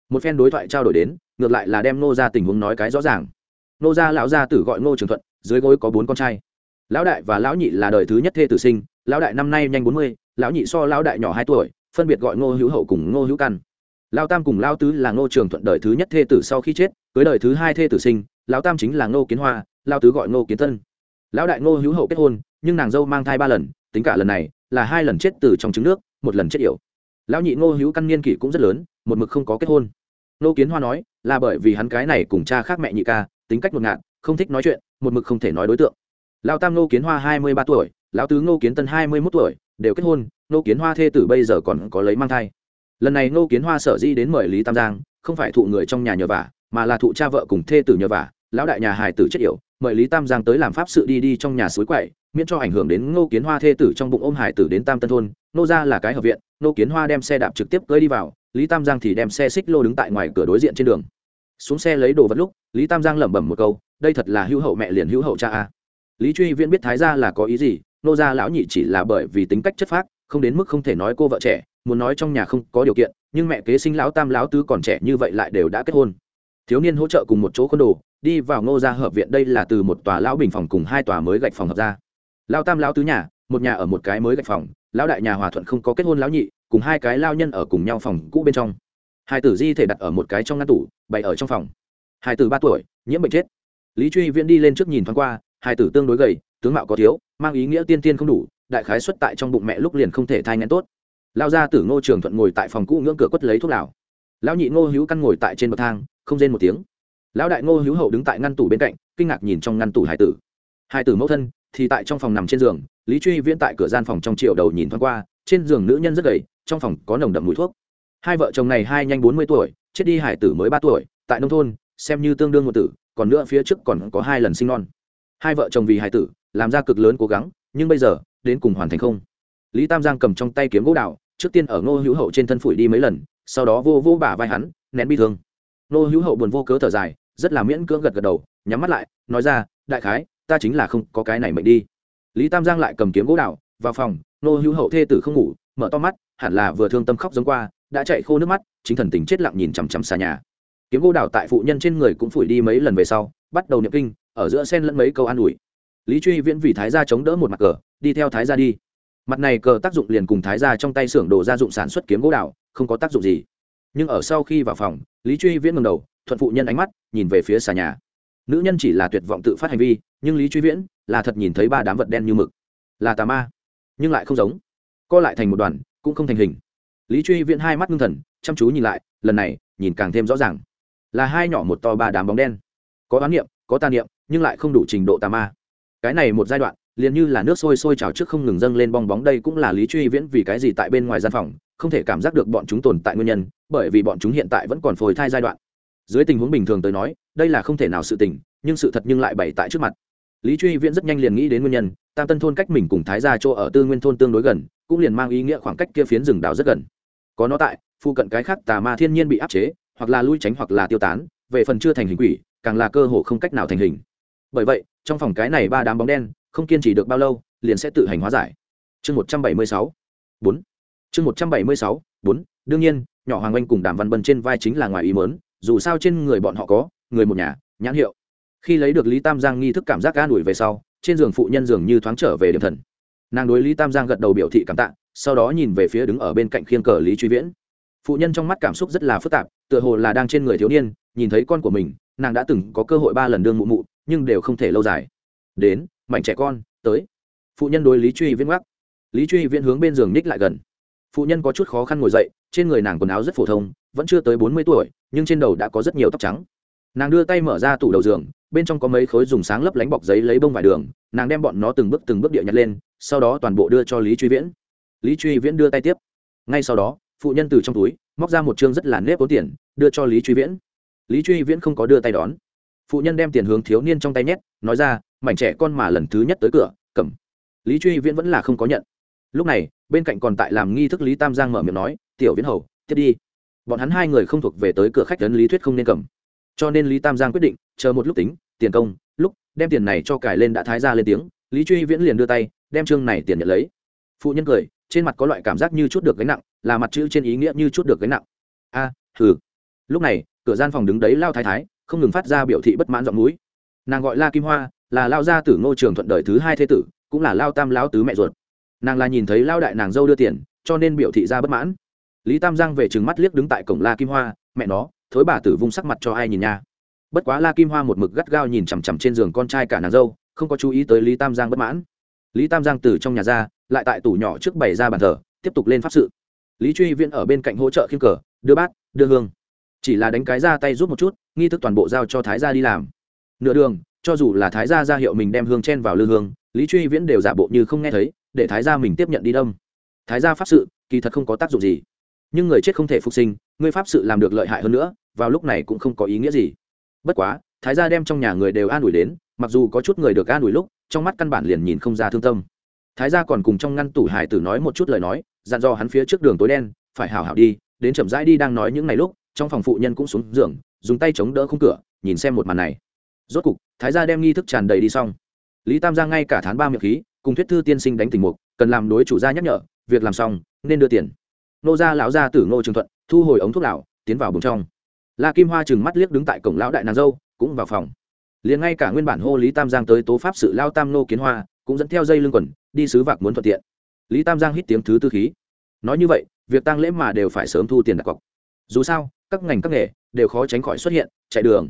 Một phen đối thoại trao đổi đến, ngược lại là đem nô ra tình huống nói cái rõ ràng. Nô gia lão gia tử gọi ngô trường thuận, dưới gối có bốn con trai. Lão đại và lão nhị là đời thứ nhất thê tử sinh, lão đại năm nay nhanh bốn mươi, lão nhị so lão đại nhỏ hai tuổi, phân biệt gọi ngô hữu hậu cùng ngô hữu căn. Lão tam cùng lão tứ là ngô trường thuận đời thứ nhất thê tử sau khi chết, cưới đời thứ hai thê tử sinh, lão tam chính là ngô kiến hoa, lão tứ gọi ngô kiến tân lão đại ngô hữu hậu kết hôn, nhưng nàng dâu mang thai ba lần, tính cả lần này là hai lần chết từ trong trứng nước, một lần chết yểu lão nhị ngô hữu căn niên kỷ cũng rất lớn, một mực không có kết hôn. Ngô kiến hoa nói, là bởi vì hắn cái này cùng cha khác mẹ nhị ca, tính cách ngột ngạt, không thích nói chuyện, một mực không thể nói đối tượng. Lão tam ngô kiến hoa hai mươi ba tuổi, lão tứ ngô kiến tân hai mươi mốt tuổi, đều kết hôn, ngô kiến hoa thê tử bây giờ còn có lấy mang thai. Lần này ngô kiến hoa sở di đến mời lý tam giang, không phải thụ người trong nhà nhờ vả, mà là thụ cha vợ cùng thê tử nhờ vả, lão đại nhà hài tử chết yểu mời lý tam giang tới làm pháp sự đi đi trong nhà suối quậy, miễn cho ảnh hưởng đến ngô kiến hoa thê tử trong bụng ôm hải tử đến tam tân thôn. Nô ra là cái hợp viện, ngô kiến hoa đem xe đạp trực tiếp cưỡi đi vào, lý tam giang thì đem xe xích lô đứng tại ngoài cửa đối diện trên đường. Xuống xe lấy đồ vật lúc, lý tam giang lẩm bẩm một câu, đây thật là hữu hậu mẹ liền hữu hậu cha a. Lý truy viễn biết thái gia là có ý gì, nô gia lão nhị chỉ là bởi vì tính cách chất phác, không đến mức không thể nói cô vợ trẻ, muốn nói trong nhà không có điều kiện, nhưng mẹ kế sinh lão tam lão tứ còn trẻ như vậy lại đều đã kết hôn. Thiếu niên hỗ trợ cùng một chỗ con đồ đi vào ngô gia hợp viện, đây là từ một tòa lão bình phòng cùng hai tòa mới gạch phòng hợp ra. Lão tam, lão tứ nhà, một nhà ở một cái mới gạch phòng, lão đại nhà hòa thuận không có kết hôn lão nhị, cùng hai cái lao nhân ở cùng nhau phòng cũ bên trong. Hai tử di thể đặt ở một cái trong ngăn tủ, bày ở trong phòng. Hai tử ba tuổi, nhiễm bệnh chết. Lý truy viễn đi lên trước nhìn thoáng qua, hai tử tương đối gầy, tướng mạo có thiếu, mang ý nghĩa tiên tiên không đủ, đại khái xuất tại trong bụng mẹ lúc liền không thể thai ngén tốt. Lao ra tử ngô trường thuận ngồi tại phòng cũ ngưỡng cửa quất lấy thuốc lào. Lão nhị ngô hữu căn ngồi tại trên bậc thang, không rên một tiếng lão đại ngô hữu hậu đứng tại ngăn tủ bên cạnh, kinh ngạc nhìn trong ngăn tủ hải tử. Hải tử mẫu thân thì tại trong phòng nằm trên giường, lý truy viễn tại cửa gian phòng trong triệu đầu nhìn thoáng qua, trên giường nữ nhân rất gầy, trong phòng có nồng đậm mùi thuốc. Hai vợ chồng này hai nhanh bốn mươi tuổi, chết đi hải tử mới ba tuổi, tại nông thôn, xem như tương đương một tử, còn nữa phía trước còn có hai lần sinh non. Hai vợ chồng vì hải tử, làm ra cực lớn cố gắng, nhưng bây giờ, đến cùng hoàn thành không? Lý tam giang cầm trong tay kiếm gỗ đạo trước tiên ở ngô hữu hậu trên thân phủi đi mấy lần, sau đó vô vô bả vai hắn, nén bi thương. Ngô hữu hậu buồn vô cớ thở dài rất là miễn cưỡng gật gật đầu, nhắm mắt lại, nói ra, đại khái, ta chính là không có cái này mệnh đi. Lý tam giang lại cầm kiếm gỗ đào, vào phòng, nô hữu hậu thê tử không ngủ, mở to mắt, hẳn là vừa thương tâm khóc giống qua, đã chạy khô nước mắt, chính thần tình chết lặng nhìn chằm chằm xa nhà. Kiếm gỗ đào tại phụ nhân trên người cũng phủi đi mấy lần về sau, bắt đầu niệm kinh, ở giữa sen lẫn mấy câu an ủi. Lý truy viễn vì thái gia chống đỡ một mặt cờ, đi theo thái gia đi. Mặt này cờ tác dụng liền cùng thái gia trong tay xưởng đồ gia dụng sản xuất kiếm gỗ đào, không có tác dụng gì. Nhưng ở sau khi vào phòng, lý truy viễn ngầm đầu thuận phụ nhân ánh mắt, nhìn về phía xà nhà. Nữ nhân chỉ là tuyệt vọng tự phát hành vi, nhưng lý truy viễn là thật nhìn thấy ba đám vật đen như mực. Là tà ma, nhưng lại không giống. Co lại thành một đoàn, cũng không thành hình. Lý truy viễn hai mắt ngưng thần, chăm chú nhìn lại, lần này, nhìn càng thêm rõ ràng. Là hai nhỏ một to ba đám bóng đen. Có oán niệm, có tà niệm, nhưng lại không đủ trình độ tà ma. Cái này một giai đoạn, liền như là nước sôi sôi trào trước không ngừng dâng lên bong bóng, đây cũng là lý truy viễn vì cái gì tại bên ngoài gian phòng, không thể cảm giác được bọn chúng tồn tại nguyên nhân, bởi vì bọn chúng hiện tại vẫn còn phôi thai giai đoạn dưới tình huống bình thường tới nói, đây là không thể nào sự tình, nhưng sự thật nhưng lại bày tại trước mặt. Lý truy viễn rất nhanh liền nghĩ đến nguyên nhân, tam tân thôn cách mình cùng thái gia chỗ ở tư nguyên thôn tương đối gần, cũng liền mang ý nghĩa khoảng cách kia phiến rừng đào rất gần. Có nó tại, phụ cận cái khác tà ma thiên nhiên bị áp chế, hoặc là lui tránh hoặc là tiêu tán, về phần chưa thành hình quỷ, càng là cơ hồ không cách nào thành hình. Bởi vậy, trong phòng cái này ba đám bóng đen, không kiên trì được bao lâu, liền sẽ tự hành hóa giải. Chương một trăm bảy mươi sáu, bốn. Chương một trăm bảy mươi sáu, bốn. Đương nhiên, nhỏ hoàng anh cùng đàm văn bân trên vai chính là ngoài ý mớn dù sao trên người bọn họ có, người một nhà, nhãn hiệu. Khi lấy được lý tam giang nghi thức cảm giác an ủi về sau, trên giường phụ nhân dường như thoáng trở về điểm thần. Nàng đối lý tam giang gật đầu biểu thị cảm tạ, sau đó nhìn về phía đứng ở bên cạnh khiên cờ lý truy viễn. Phụ nhân trong mắt cảm xúc rất là phức tạp, tựa hồ là đang trên người thiếu niên, nhìn thấy con của mình, nàng đã từng có cơ hội ba lần đương mụ mụ, nhưng đều không thể lâu dài. Đến mạnh trẻ con, tới. Phụ nhân đối lý truy viễn gác lý truy viễn hướng bên giường ních lại gần phụ nhân có chút khó khăn ngồi dậy, trên người nàng quần áo rất phổ thông, vẫn chưa tới bốn mươi tuổi, nhưng trên đầu đã có rất nhiều tóc trắng. Nàng đưa tay mở ra tủ đầu giường, bên trong có mấy khối dùng sáng lấp lánh bọc giấy lấy bông vải đường, nàng đem bọn nó từng bước từng bước địa nhặt lên, sau đó toàn bộ đưa cho lý truy viễn. Lý truy viễn đưa tay tiếp. Ngay sau đó, phụ nhân từ trong túi, móc ra một chương rất là nếp vốn tiền, đưa cho lý truy viễn. Lý truy viễn không có đưa tay đón. Phụ nhân đem tiền hướng thiếu niên trong tay nhét, nói ra, mảnh trẻ con mà lần thứ nhất tới cửa, cầm. Lý truy viễn vẫn là không có nhận lúc này bên cạnh còn tại làm nghi thức lý tam giang mở miệng nói tiểu viễn hầu tiếp đi. Bọn hắn hai người không thuộc về tới cửa khách tấn lý thuyết không nên cầm. Cho nên lý tam giang quyết định chờ một lúc tính tiền công lúc đem tiền này cho cải lên đã thái ra lên tiếng lý truy viễn liền đưa tay đem chương này tiền nhận lấy. Phụ nhân cười trên mặt có loại cảm giác như chút được gánh nặng là mặt chữ trên ý nghĩa như chút được gánh nặng. A à, lúc này cửa gian phòng đứng đấy lao thái thái không ngừng phát ra biểu thị bất mãn giọng núi nàng gọi la kim hoa là lao gia tử ngô trường thuận đời thứ hai thế tử cũng là lao tam lão tứ mẹ ruột nàng là nhìn thấy lao đại nàng dâu đưa tiền, cho nên biểu thị ra bất mãn. Lý tam giang về chừng mắt liếc đứng tại cổng la kim hoa, mẹ nó, thối bà tử vung sắc mặt cho ai nhìn nha. Bất quá la kim hoa một mực gắt gao nhìn chằm chằm trên giường con trai cả nàng dâu, không có chú ý tới lý tam giang bất mãn. Lý tam giang từ trong nhà ra, lại tại tủ nhỏ trước bày ra bàn thờ, tiếp tục lên pháp sự. Lý truy viễn ở bên cạnh hỗ trợ khiêm cờ, đưa bát, đưa hương. Chỉ là đánh cái ra tay rút một chút, nghi thức toàn bộ giao cho thái gia đi làm. Nửa đường, cho dù là thái gia ra hiệu mình đem hương chen vào lư hương, lý truy viễn đều giả bộ như không nghe thấy để thái gia mình tiếp nhận đi đông thái gia pháp sự, kỳ thật không có tác dụng gì. Nhưng người chết không thể phục sinh, người pháp sự làm được lợi hại hơn nữa, vào lúc này cũng không có ý nghĩa gì. Bất quá, thái gia đem trong nhà người đều an ủi đến, mặc dù có chút người được an ủi lúc, trong mắt căn bản liền nhìn không ra thương tâm. Thái gia còn cùng trong ngăn tủ hải tử nói một chút lời nói, dặn dò hắn phía trước đường tối đen, phải hào hào đi, đến chậm rãi đi đang nói những ngày lúc, trong phòng phụ nhân cũng xuống giường, dùng tay chống đỡ khung cửa, nhìn xem một màn này. Rốt cục, thái gia đem nghi thức tràn đầy đi xong. Lý tam giang ngay cả tháng ba miệng khí cùng thuyết thư tiên sinh đánh tình mục, cần làm đối chủ gia nhắc nhở, việc làm xong, nên đưa tiền. Nô gia lão gia tử ngô trường thuận, thu hồi ống thuốc lão tiến vào bùng trong. La kim hoa chừng mắt liếc đứng tại cổng lão đại nàng dâu, cũng vào phòng. Liền ngay cả nguyên bản hô lý tam giang tới tố pháp sự lao tam nô kiến hoa, cũng dẫn theo dây lưng quần, đi sứ vạc muốn thuận tiện. Lý tam giang hít tiếng thứ tư khí. Nói như vậy, việc tăng lễ mà đều phải sớm thu tiền đặt cọc. Dù sao, các ngành các nghề đều khó tránh khỏi xuất hiện, chạy đường.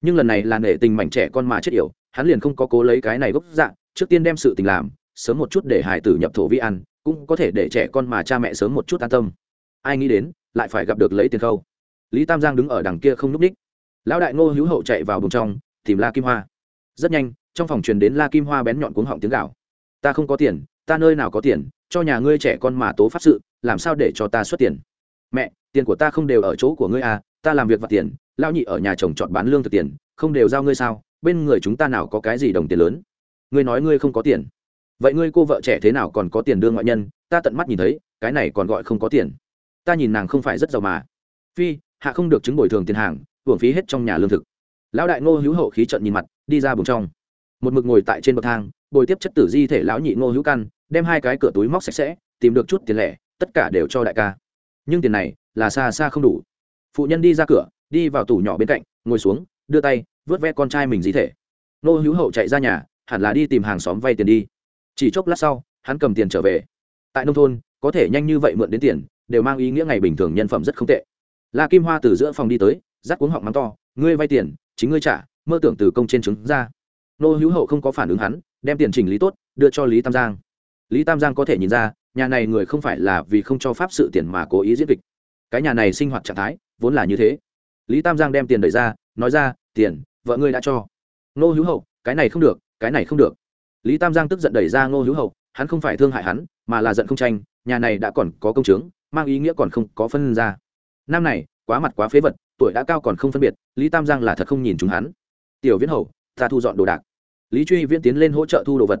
Nhưng lần này là nể tình mảnh trẻ con mà chết yểu, hắn liền không có cố lấy cái này gốc dạng trước tiên đem sự tình làm, sớm một chút để hải tử nhập thổ vi ăn, cũng có thể để trẻ con mà cha mẹ sớm một chút an tâm. Ai nghĩ đến, lại phải gặp được lấy tiền khâu. Lý tam giang đứng ở đằng kia không n ú c ních. Lão đại ngô hữu hậu chạy vào bùng trong, tìm la kim hoa. Rất nhanh, trong phòng truyền đến la kim hoa bén nhọn cuống họng tiếng gạo ta không có tiền, ta nơi nào có tiền, cho nhà ngươi trẻ con mà tố pháp sự, làm sao để cho ta xuất tiền? Mẹ, tiền của ta không đều ở chỗ của ngươi à ta làm việc vặt tiền lao nhị ở nhà chồng chọn bán lương thực tiền, không đều giao ngươi sao? Bên người chúng ta nào có cái gì đồng tiền lớn? Ngươi nói ngươi không có tiền. Vậy ngươi cô vợ trẻ thế nào còn có tiền đưa ngoại nhân? Ta tận mắt nhìn thấy, cái này còn gọi không có tiền. Ta nhìn nàng không phải rất giàu mà. Phi, hạ không được chứng bồi thường tiền hàng, hưởng phí hết trong nhà lương thực. Lão đại ngô hữu hậu khí trận nhìn mặt, đi ra bùng trong. Một mực ngồi tại trên bậc thang, bồi tiếp chất tử di thể lão nhị ngô hữu căn, đem hai cái cửa túi móc sạch sẽ, tìm được chút tiền lẻ, tất cả đều cho đại ca. Nhưng tiền này là xa xa không đủ. Phụ nhân đi ra cửa, đi vào tủ nhỏ bên cạnh, ngồi xuống, đưa tay, vớt ve con trai mình di thể. Ngô hữu hậu chạy ra nhà hẳn là đi tìm hàng xóm vay tiền đi. Chỉ chốc lát sau, hắn cầm tiền trở về. Tại nông thôn, có thể nhanh như vậy mượn đến tiền, đều mang ý nghĩa ngày bình thường nhân phẩm rất không tệ. La kim hoa từ giữa phòng đi tới rác cuống họng mắng to, ngươi vay tiền, chính ngươi trả, mơ tưởng từ công trên trứng ra. Nô hữu hậu không có phản ứng hắn, đem tiền chỉnh lý tốt, đưa cho lý tam giang. Lý tam giang có thể nhìn ra, nhà này người không phải là vì không cho pháp sự tiền mà cố ý diễn kịch cái nhà này sinh hoạt trạng thái, vốn là như thế. Lý tam giang đem tiền đẩy ra, nói ra, tiền, vợ ngươi đã cho. Nô hữu hậu, cái này không được cái này không được. Lý tam giang tức giận đẩy ra Ngô hữu hậu hắn không phải thương hại hắn, mà là giận không tranh, nhà này đã còn có công chứng, mang ý nghĩa còn không có phân ra. Năm này, quá mặt quá phế vật, tuổi đã cao còn không phân biệt, lý tam giang là thật không nhìn chúng hắn. Tiểu viễn hậu ta thu dọn đồ đạc. Lý truy viễn tiến lên hỗ trợ thu đồ vật.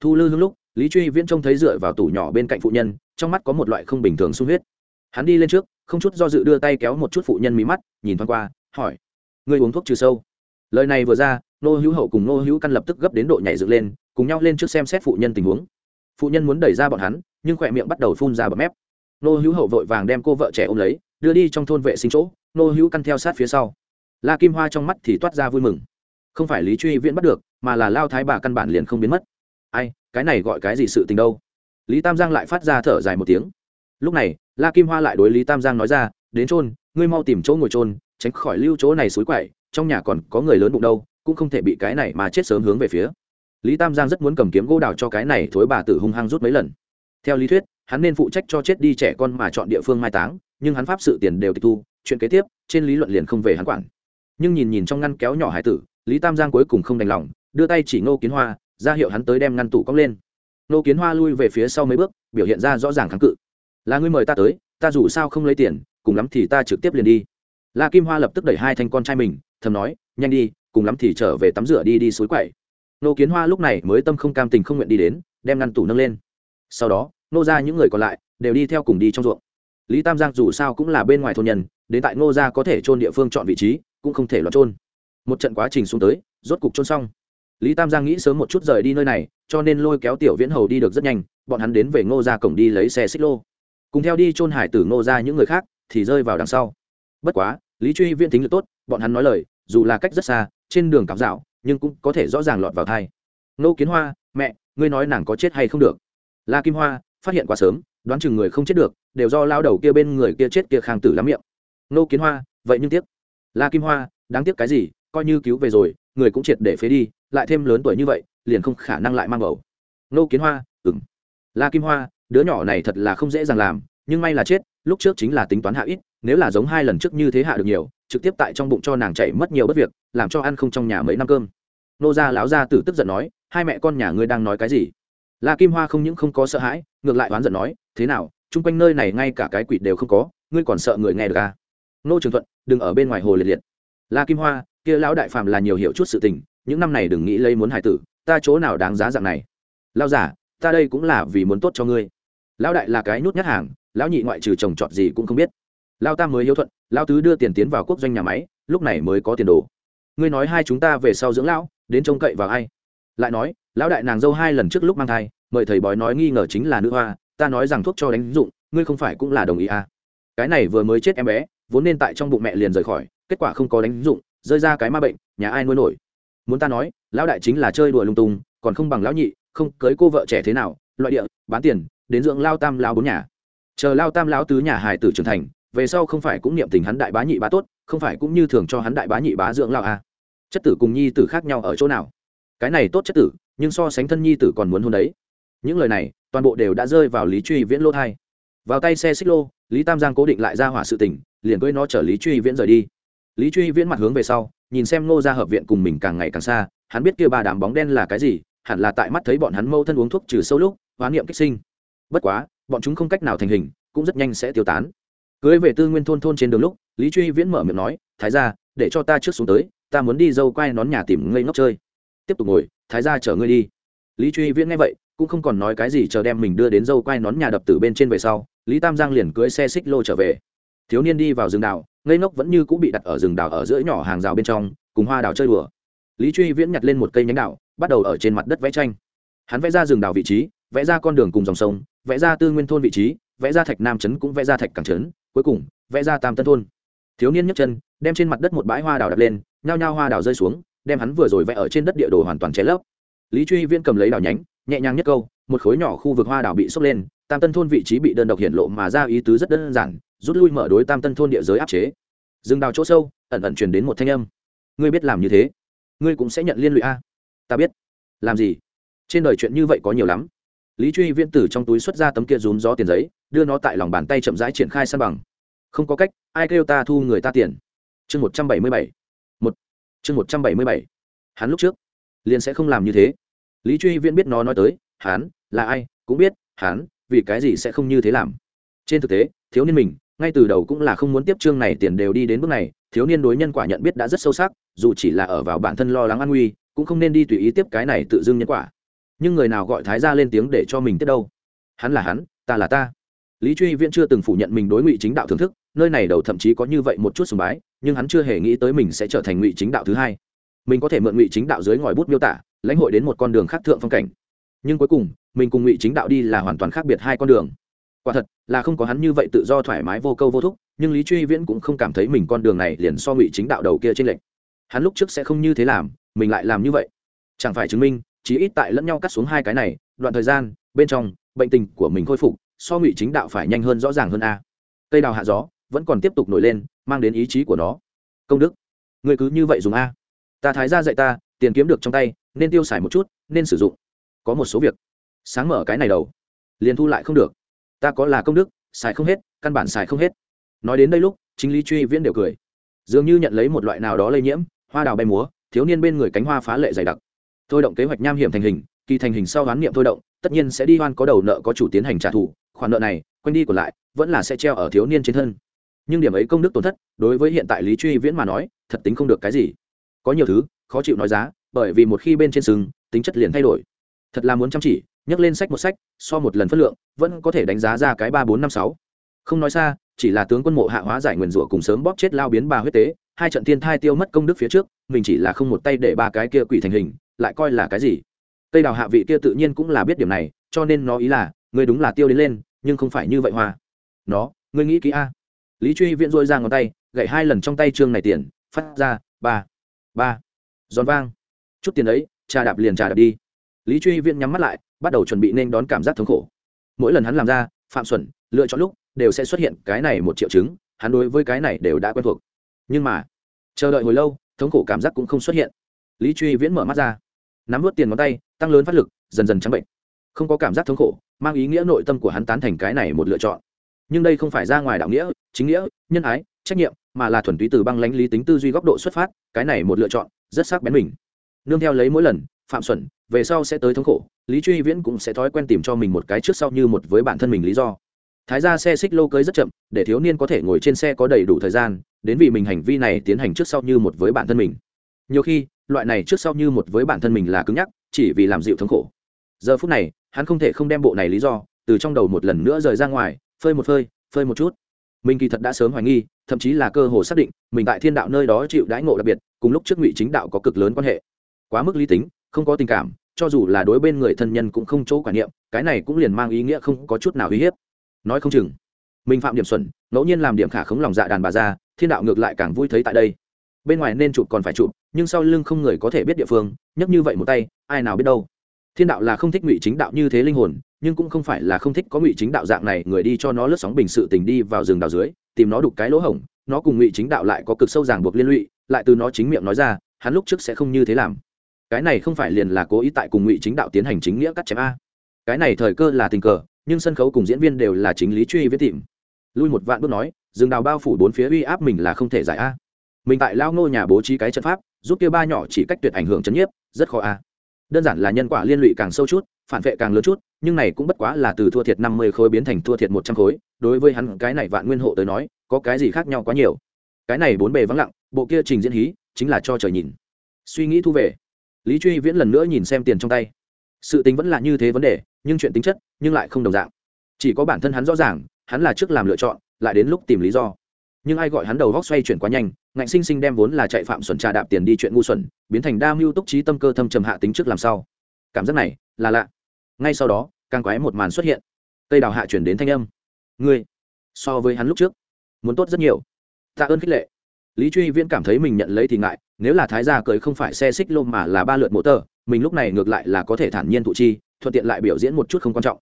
Thu lư hương lúc, lý truy viễn trông thấy dựa vào tủ nhỏ bên cạnh phụ nhân, trong mắt có một loại không bình thường sung huyết. Hắn đi lên trước, không chút do dự đưa tay kéo một chút phụ nhân mí mắt, nhìn thoáng qua, hỏi người uống thuốc trừ sâu? Lời này vừa ra nô hữu hậu cùng nô hữu căn lập tức gấp đến độ nhảy dựng lên, cùng nhau lên trước xem xét phụ nhân tình huống. Phụ nhân muốn đẩy ra bọn hắn, nhưng khỏe miệng bắt đầu phun ra bọt mép. Nô hữu hậu vội vàng đem cô vợ trẻ ôm lấy, đưa đi trong thôn vệ sinh chỗ, nô hữu căn theo sát phía sau. La kim hoa trong mắt thì toát ra vui mừng. Không phải lý truy viễn bắt được, mà là lao thái bà căn bản liền không biến mất. Ai, cái này gọi cái gì sự tình đâu? Lý tam giang lại phát ra thở dài một tiếng. Lúc này, la kim hoa lại đối lý tam giang nói ra, đến trôn ngươi mau tìm chỗ ngồi trôn tránh khỏi lưu chỗ này suối quậy, trong nhà còn có người lớn bụng đâu cũng không thể bị cái này mà chết sớm hướng về phía. Lý tam giang rất muốn cầm kiếm gỗ đào cho cái này thối bà tử hung hăng rút mấy lần. Theo lý thuyết, hắn nên phụ trách cho chết đi trẻ con mà chọn địa phương mai táng, nhưng hắn pháp sự tiền đều tịch thu, chuyện kế tiếp, trên lý luận liền không về hắn quản. Nhưng nhìn nhìn trong ngăn kéo nhỏ hải tử, lý tam giang cuối cùng không đành lòng, đưa tay chỉ ngô kiến hoa, ra hiệu hắn tới đem ngăn tủ cong lên. Ngô kiến hoa lui về phía sau mấy bước, biểu hiện ra rõ ràng kháng cự. Là ngươi mời ta tới, ta dù sao không lấy tiền, cùng lắm thì ta trực tiếp liền đi. La kim hoa lập tức đẩy hai thanh con trai mình, thầm nói, nhanh đi cùng lắm thì trở về tắm rửa đi đi suối quậy. Nô kiến hoa lúc này mới tâm không cam tình không nguyện đi đến, đem ngăn tủ nâng lên. Sau đó, nô ra những người còn lại đều đi theo cùng đi trong ruộng. Lý tam giang dù sao cũng là bên ngoài thôn nhân, đến tại ngô gia có thể trôn địa phương chọn vị trí, cũng không thể loạn trôn một trận quá trình xuống tới, rốt cục trôn xong. Lý tam giang nghĩ sớm một chút rời đi nơi này, cho nên lôi kéo tiểu viễn hầu đi được rất nhanh, bọn hắn đến về ngô gia cổng đi lấy xe xích lô. Cùng theo đi trôn hải tử ngô gia những người khác, thì rơi vào đằng sau. Bất quá, lý truy viễn tính lực tốt, bọn hắn nói lời, dù là cách rất xa trên đường cắm dạo nhưng cũng có thể rõ ràng lọt vào thai. Nô kiến hoa, mẹ, ngươi nói nàng có chết hay không được? La kim hoa, phát hiện quá sớm, đoán chừng người không chết được, đều do lao đầu kia bên người kia chết kia khang tử lắm miệng. Nô kiến hoa, vậy nhưng tiếc. La kim hoa, đáng tiếc cái gì, coi như cứu về rồi, người cũng triệt để phế đi, lại thêm lớn tuổi như vậy, liền không khả năng lại mang bầu. Nô kiến hoa ừng la kim hoa, đứa nhỏ này thật là không dễ dàng làm, nhưng may là chết, lúc trước chính là tính toán hạ ít nếu là giống hai lần trước như thế hạ được nhiều, trực tiếp tại trong bụng cho nàng chạy mất nhiều bất việc, làm cho ăn không trong nhà mấy năm cơm. Nô gia lão gia tử tức giận nói, hai mẹ con nhà ngươi đang nói cái gì? La kim hoa không những không có sợ hãi, ngược lại oán giận nói, thế nào, chung quanh nơi này ngay cả cái quỷ đều không có, ngươi còn sợ người nghe được à? nô trường thuận, đừng ở bên ngoài hồ liệt liệt. La kim hoa, kia lão đại phàm là nhiều hiểu chút sự tình, những năm này đừng nghĩ lấy muốn hải tử, ta chỗ nào đáng giá dạng này? Lao giả ta đây cũng là vì muốn tốt cho ngươi. Lão đại là cái nhút nhát hàng, lão nhị ngoại trừ trồng trọt gì cũng không biết lao tam mới hiếu thuận, lao tứ đưa tiền tiến vào quốc doanh nhà máy, lúc này mới có tiền đồ. Ngươi nói hai chúng ta về sau dưỡng lão, đến trông cậy vào ai? Lại nói, lão đại nàng dâu hai lần trước lúc mang thai, mời thầy bói nói nghi ngờ chính là nữ hoa, ta nói rằng thuốc cho đánh dụng, ngươi không phải cũng là đồng ý à. cái này vừa mới chết em bé, vốn nên tại trong bụng mẹ liền rời khỏi, kết quả không có đánh dụng, rơi ra cái ma bệnh, nhà ai nuôi nổi? Muốn ta nói, lão đại chính là chơi đùa lung tung, còn không bằng lão nhị, không, cưới cô vợ trẻ thế nào, loại địa, bán tiền, đến dưỡng lao tam lao bốn nhà. Chờ lao tam lão tứ nhà Hải tử trưởng thành về sau không phải cũng niệm tình hắn đại bá nhị bá tốt, không phải cũng như thường cho hắn đại bá nhị bá dưỡng lao à. chất tử cùng nhi tử khác nhau ở chỗ nào? Cái này tốt chất tử, nhưng so sánh thân nhi tử còn muốn hôn đấy. Những lời này, toàn bộ đều đã rơi vào lý truy viễn lô thai. Vào tay xe xích lô, lý tam giang cố định lại ra hỏa sự tỉnh liền cưới nó chở lý truy viễn rời đi. Lý truy viễn mặt hướng về sau, nhìn xem ngô ra hợp viện cùng mình càng ngày càng xa, hắn biết kia ba đám bóng đen là cái gì, hẳn là tại mắt thấy bọn hắn mâu thân uống thuốc trừ sâu lúc, hóa niệm kích sinh. Bất quá, bọn chúng không cách nào thành hình, cũng rất nhanh sẽ tiêu tán cưới về tư nguyên thôn thôn trên đường lúc, lý truy viễn mở miệng nói, thái ra để cho ta trước xuống tới, ta muốn đi dâu quay nón nhà tìm ngây ngốc chơi. Tiếp tục ngồi, thái ra chở ngươi đi. Lý truy viễn nghe vậy, cũng không còn nói cái gì chờ đem mình đưa đến dâu quay nón nhà đập từ bên trên về sau, lý tam giang liền cưới xe xích lô trở về. Thiếu niên đi vào rừng đào ngây ngốc vẫn như cũng bị đặt ở rừng đào ở giữa nhỏ hàng rào bên trong, cùng hoa đào chơi đùa. Lý truy viễn nhặt lên một cây nhánh đào bắt đầu ở trên mặt đất vẽ tranh. Hắn vẽ ra rừng đào vị trí, vẽ ra con đường cùng dòng sông, vẽ ra tư nguyên thôn vị trí, vẽ ra thạch nam trấn cũng vẽ ra thạch cảng trấn cuối cùng, vẽ ra tam tân thôn. Thiếu niên nhấc chân, đem trên mặt đất một bãi hoa đào đặt lên, nhao nhao hoa đào rơi xuống, đem hắn vừa rồi vẽ ở trên đất địa đồ hoàn toàn cháy lấp. Lý truy viễn cầm lấy đào nhánh, nhẹ nhàng nhất câu, một khối nhỏ khu vực hoa đào bị sốc lên, tam tân thôn vị trí bị đơn độc hiện lộ mà ra ý tứ rất đơn giản, rút lui mở đối tam tân thôn địa giới áp chế. Rừng đào chỗ sâu, ẩn ẩn truyền đến một thanh âm. Ngươi biết làm như thế, ngươi cũng sẽ nhận liên lụy a. Ta biết. Làm gì? Trên đời chuyện như vậy có nhiều lắm lý truy viễn tử trong túi xuất ra tấm kia rúm gió tiền giấy, đưa nó tại lòng bàn tay chậm rãi triển khai san bằng. Không có cách, ai kêu ta thu người ta tiền? Chương một trăm bảy mươi bảy. Một. Chương một trăm bảy mươi bảy. Hắn lúc trước liền sẽ không làm như thế. Lý truy viễn biết nó nói tới, hắn là ai, cũng biết, hắn vì cái gì sẽ không như thế làm. Trên thực tế, thiếu niên mình, ngay từ đầu cũng là không muốn tiếp chương này tiền đều đi đến bước này, thiếu niên đối nhân quả nhận biết đã rất sâu sắc, dù chỉ là ở vào bản thân lo lắng an nguy, cũng không nên đi tùy ý tiếp cái này tự dưng nhân quả nhưng người nào gọi thái ra lên tiếng để cho mình tiếp đâu? Hắn là hắn, ta là ta. Lý truy viễn chưa từng phủ nhận mình đối ngụy chính đạo thưởng thức, nơi này đầu thậm chí có như vậy một chút sùng bái, nhưng hắn chưa hề nghĩ tới mình sẽ trở thành ngụy chính đạo thứ hai. Mình có thể mượn ngụy chính đạo dưới ngòi bút miêu tả, lãnh hội đến một con đường khác thượng phong cảnh. Nhưng cuối cùng, mình cùng ngụy chính đạo đi là hoàn toàn khác biệt hai con đường. Quả thật, là không có hắn như vậy tự do thoải mái vô câu vô thúc, nhưng lý truy viễn cũng không cảm thấy mình con đường này liền so ngụy chính đạo đầu kia trên lệnh hắn lúc trước sẽ không như thế làm, mình lại làm như vậy. Chẳng phải chứng minh chí ít tại lẫn nhau cắt xuống hai cái này, đoạn thời gian, bên trong, bệnh tình của mình khôi phục, so ngụy chính đạo phải nhanh hơn rõ ràng hơn a. Cây đào hạ gió, vẫn còn tiếp tục nổi lên, mang đến ý chí của nó. Công đức người cứ như vậy dùng a. Ta thái ra dạy ta, tiền kiếm được trong tay, nên tiêu xài một chút, nên sử dụng. Có một số việc, sáng mở cái này đầu, liền thu lại không được. Ta có là công đức, xài không hết, căn bản xài không hết. Nói đến đây lúc, chính lý truy viễn đều cười. Dường như nhận lấy một loại nào đó lây nhiễm, hoa đào bay múa, thiếu niên bên người cánh hoa phá lệ dày đặc thôi động kế hoạch nham hiểm thành hình, kỳ thành hình sau hoán niệm thôi động, tất nhiên sẽ đi hoan có đầu nợ có chủ tiến hành trả thù, khoản nợ này, quanh đi còn lại, vẫn là sẽ treo ở thiếu niên trên thân. Nhưng điểm ấy công đức tổn thất, đối với hiện tại lý truy viễn mà nói, thật tính không được cái gì. Có nhiều thứ, khó chịu nói giá, bởi vì một khi bên trên sừng, tính chất liền thay đổi. Thật là muốn chăm chỉ nhắc lên sách một sách, so một lần phất lượng, vẫn có thể đánh giá ra cái ba bốn năm sáu. Không nói xa, chỉ là tướng quân mộ hạ hóa giải nguyền rủa cùng sớm bóp chết lao biến bà huyết tế, hai trận thiên thai tiêu mất công đức phía trước, mình chỉ là không một tay để ba cái kia quỷ thành hình lại coi là cái gì? Cây đào hạ vị kia tự nhiên cũng là biết điểm này, cho nên nó ý là ngươi đúng là tiêu đến lên, nhưng không phải như vậy hoa nó, ngươi nghĩ kỹ a. Lý truy viễn dôi ra ngón tay, gậy hai lần trong tay trương này tiền, phát ra, ba ba. Giòn vang. Chút tiền ấy, trà đạp liền trà đạp đi. Lý truy viễn nhắm mắt lại, bắt đầu chuẩn bị nên đón cảm giác thống khổ. Mỗi lần hắn làm ra, phạm xuẩn, lựa chọn lúc, đều sẽ xuất hiện cái này một triệu chứng, hắn đối với cái này đều đã quen thuộc. Nhưng mà, chờ đợi hồi lâu, thống khổ cảm giác cũng không xuất hiện. Lý truy viễn mở mắt ra nắm vớt tiền ngón tay, tăng lớn phát lực, dần dần trắng bệnh. Không có cảm giác thống khổ, mang ý nghĩa nội tâm của hắn tán thành cái này một lựa chọn. Nhưng đây không phải ra ngoài đạo nghĩa, chính nghĩa, nhân ái, trách nhiệm, mà là thuần túy từ băng lãnh lý tính tư duy góc độ xuất phát, cái này một lựa chọn, rất sắc bén mình. Nương theo lấy mỗi lần, phạm xuẩn, về sau sẽ tới thống khổ, lý truy viễn cũng sẽ thói quen tìm cho mình một cái trước sau như một với bản thân mình lý do. Thái ra xe xích lô cưới rất chậm, để thiếu niên có thể ngồi trên xe có đầy đủ thời gian, đến vì mình hành vi này tiến hành trước sau như một với bản thân mình. Nhiều khi loại này trước sau như một với bản thân mình là cứng nhắc, chỉ vì làm dịu thống khổ. Giờ phút này, hắn không thể không đem bộ này lý do, từ trong đầu một lần nữa rời ra ngoài, phơi một phơi phơi một chút. Mình kỳ thật đã sớm hoài nghi, thậm chí là cơ hồ xác định, mình tại thiên đạo nơi đó chịu đãi ngộ đặc biệt, cùng lúc trước ngụy chính đạo có cực lớn quan hệ. Quá mức lý tính, không có tình cảm, cho dù là đối bên người thân nhân cũng không chỗ quản niệm, cái này cũng liền mang ý nghĩa không có chút nào uy hiếp. Nói không chừng, mình phạm điểm xuẩn, ngẫu nhiên làm điểm khả khống lòng dạ đàn bà ra, thiên đạo ngược lại càng vui thấy tại đây. Bên ngoài nên chụp còn phải chụp nhưng sau lưng không người có thể biết địa phương, nhấc như vậy một tay, ai nào biết đâu. Thiên đạo là không thích ngụy chính đạo như thế linh hồn, nhưng cũng không phải là không thích có ngụy chính đạo dạng này, người đi cho nó lướt sóng bình sự tình đi vào rừng đào dưới, tìm nó đục cái lỗ hổng, nó cùng ngụy chính đạo lại có cực sâu ràng buộc liên lụy, lại từ nó chính miệng nói ra, hắn lúc trước sẽ không như thế làm. Cái này không phải liền là cố ý tại cùng ngụy chính đạo tiến hành chính nghĩa cắt chém a. Cái này thời cơ là tình cờ, nhưng sân khấu cùng diễn viên đều là chính lý truy viết tìm. Lui một vạn bước nói, rừng đào bao phủ bốn phía uy áp mình là không thể giải a. Mình tại lao ngô nhà bố trí cái trận pháp giúp kia ba nhỏ chỉ cách tuyệt ảnh hưởng chấn nhiếp, rất khó a. Đơn giản là nhân quả liên lụy càng sâu chút, phản vệ càng lớn chút, nhưng này cũng bất quá là từ thua thiệt năm mươi khối biến thành thua thiệt một trăm khối, đối với hắn cái này vạn nguyên hộ tới nói, có cái gì khác nhau quá nhiều. Cái này bốn bề vắng lặng, bộ kia trình diễn hí, chính là cho trời nhìn. Suy nghĩ thu về. Lý truy viễn lần nữa nhìn xem tiền trong tay. Sự tính vẫn là như thế vấn đề, nhưng chuyện tính chất, nhưng lại không đồng dạng. Chỉ có bản thân hắn rõ ràng, hắn là trước làm lựa chọn, lại đến lúc tìm lý do nhưng ai gọi hắn đầu góc xoay chuyển quá nhanh, ngạnh sinh sinh đem vốn là chạy phạm xuẩn trà đạp tiền đi chuyện ngu xuẩn, biến thành đa mưu túc trí tâm cơ thâm trầm hạ tính trước làm sao. Cảm giác này, là lạ. Ngay sau đó, càng quái một màn xuất hiện. Cây đào hạ chuyển đến thanh âm. Ngươi, so với hắn lúc trước, muốn tốt rất nhiều. Tạ ơn khích lệ. Lý truy viễn cảm thấy mình nhận lấy thì ngại, nếu là thái gia cười không phải xe xích lô mà là ba lượt mộ tờ, mình lúc này ngược lại là có thể thản nhiên thụ chi, thuận tiện lại biểu diễn một chút không quan trọng.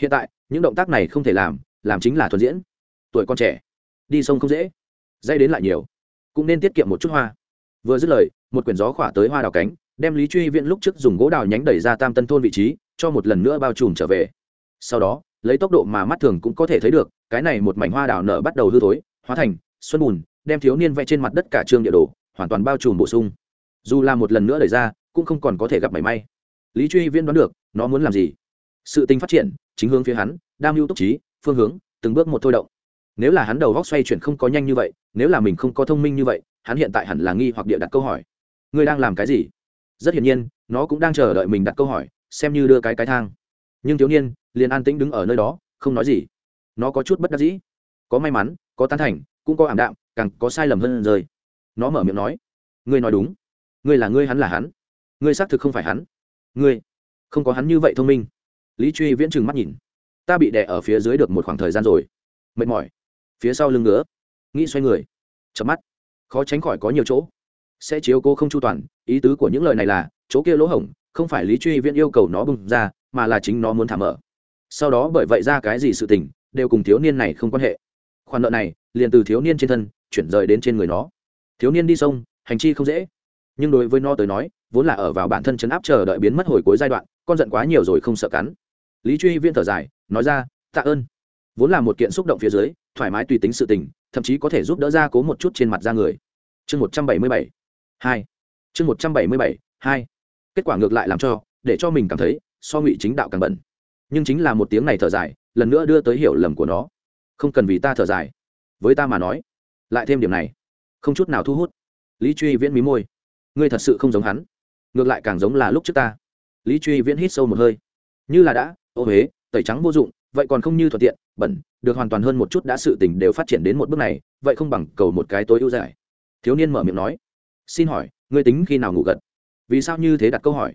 Hiện tại, những động tác này không thể làm làm chính là thuần diễn. Tuổi con trẻ đi sông không dễ. Dây đến lại nhiều, cũng nên tiết kiệm một chút hoa. Vừa dứt lời, một quyển gió khỏa tới hoa đào cánh, đem lý truy viễn lúc trước dùng gỗ đào nhánh đẩy ra tam tân thôn vị trí, cho một lần nữa bao trùm trở về. Sau đó, lấy tốc độ mà mắt thường cũng có thể thấy được, cái này một mảnh hoa đào nở bắt đầu hư thối, hóa thành xuân bùn, đem thiếu niên vẽ trên mặt đất cả trường địa đồ, hoàn toàn bao trùm bổ sung. Dù là một lần nữa đẩy ra, cũng không còn có thể gặp mảy may. Lý truy viễn đoán được, nó muốn làm gì? Sự tình phát triển, chính hướng phía hắn, đam mưu túc trí, phương hướng, từng bước một thôi động nếu là hắn đầu góc xoay chuyển không có nhanh như vậy, nếu là mình không có thông minh như vậy, hắn hiện tại hẳn là nghi hoặc địa đặt câu hỏi. Ngươi đang làm cái gì? Rất hiển nhiên, nó cũng đang chờ đợi mình đặt câu hỏi, xem như đưa cái cái thang. Nhưng thiếu niên, liền an tĩnh đứng ở nơi đó, không nói gì. Nó có chút bất đắc dĩ. Có may mắn, có tán thành, cũng có ảm đạm, càng có sai lầm hơn rơi nó mở miệng nói. Ngươi nói đúng. Ngươi là ngươi hắn là hắn. Ngươi xác thực không phải hắn. Ngươi, không có hắn như vậy thông minh. Lý truy viễn trừng mắt nhìn. Ta bị đè ở phía dưới được một khoảng thời gian rồi. Mệt mỏi phía sau lưng ngứa. Nghĩ xoay người. Chợp mắt. Khó tránh khỏi có nhiều chỗ. Sẽ chiếu cô không chu toàn. Ý tứ của những lời này là, chỗ kia lỗ hổng, không phải lý truy viễn yêu cầu nó bung ra, mà là chính nó muốn thả mở. Sau đó bởi vậy ra cái gì sự tình, đều cùng thiếu niên này không quan hệ. Khoản nợ này, liền từ thiếu niên trên thân, chuyển rời đến trên người nó. Thiếu niên đi sông, hành chi không dễ. Nhưng đối với nó tới nói, vốn là ở vào bản thân chấn áp chờ đợi biến mất hồi cuối giai đoạn, con giận quá nhiều rồi không sợ cắn. Lý truy viên thở dài, nói ra, tạ ơn vốn là một kiện xúc động phía dưới, thoải mái tùy tính sự tình, thậm chí có thể giúp đỡ ra cố một chút trên mặt da người. Chương một trăm bảy mươi bảy, hai. Chương một trăm bảy mươi bảy, hai. Kết quả ngược lại làm cho, để cho mình cảm thấy, so ngụy chính đạo càng bẩn. Nhưng chính là một tiếng này thở dài, lần nữa đưa tới hiểu lầm của nó. Không cần vì ta thở dài. Với ta mà nói, lại thêm điểm này. Không chút nào thu hút. Lý truy viễn mí môi. Ngươi thật sự không giống hắn. Ngược lại càng giống là lúc trước ta. Lý truy viễn hít sâu một hơi. Như là đã, ô huế, tẩy trắng vô dụng vậy còn không như thuận tiện, bẩn, được hoàn toàn hơn một chút đã sự tình đều phát triển đến một bước này, vậy không bằng cầu một cái tối ưu giải. Thiếu niên mở miệng nói. Xin hỏi, ngươi tính khi nào ngủ gật? Vì sao như thế đặt câu hỏi?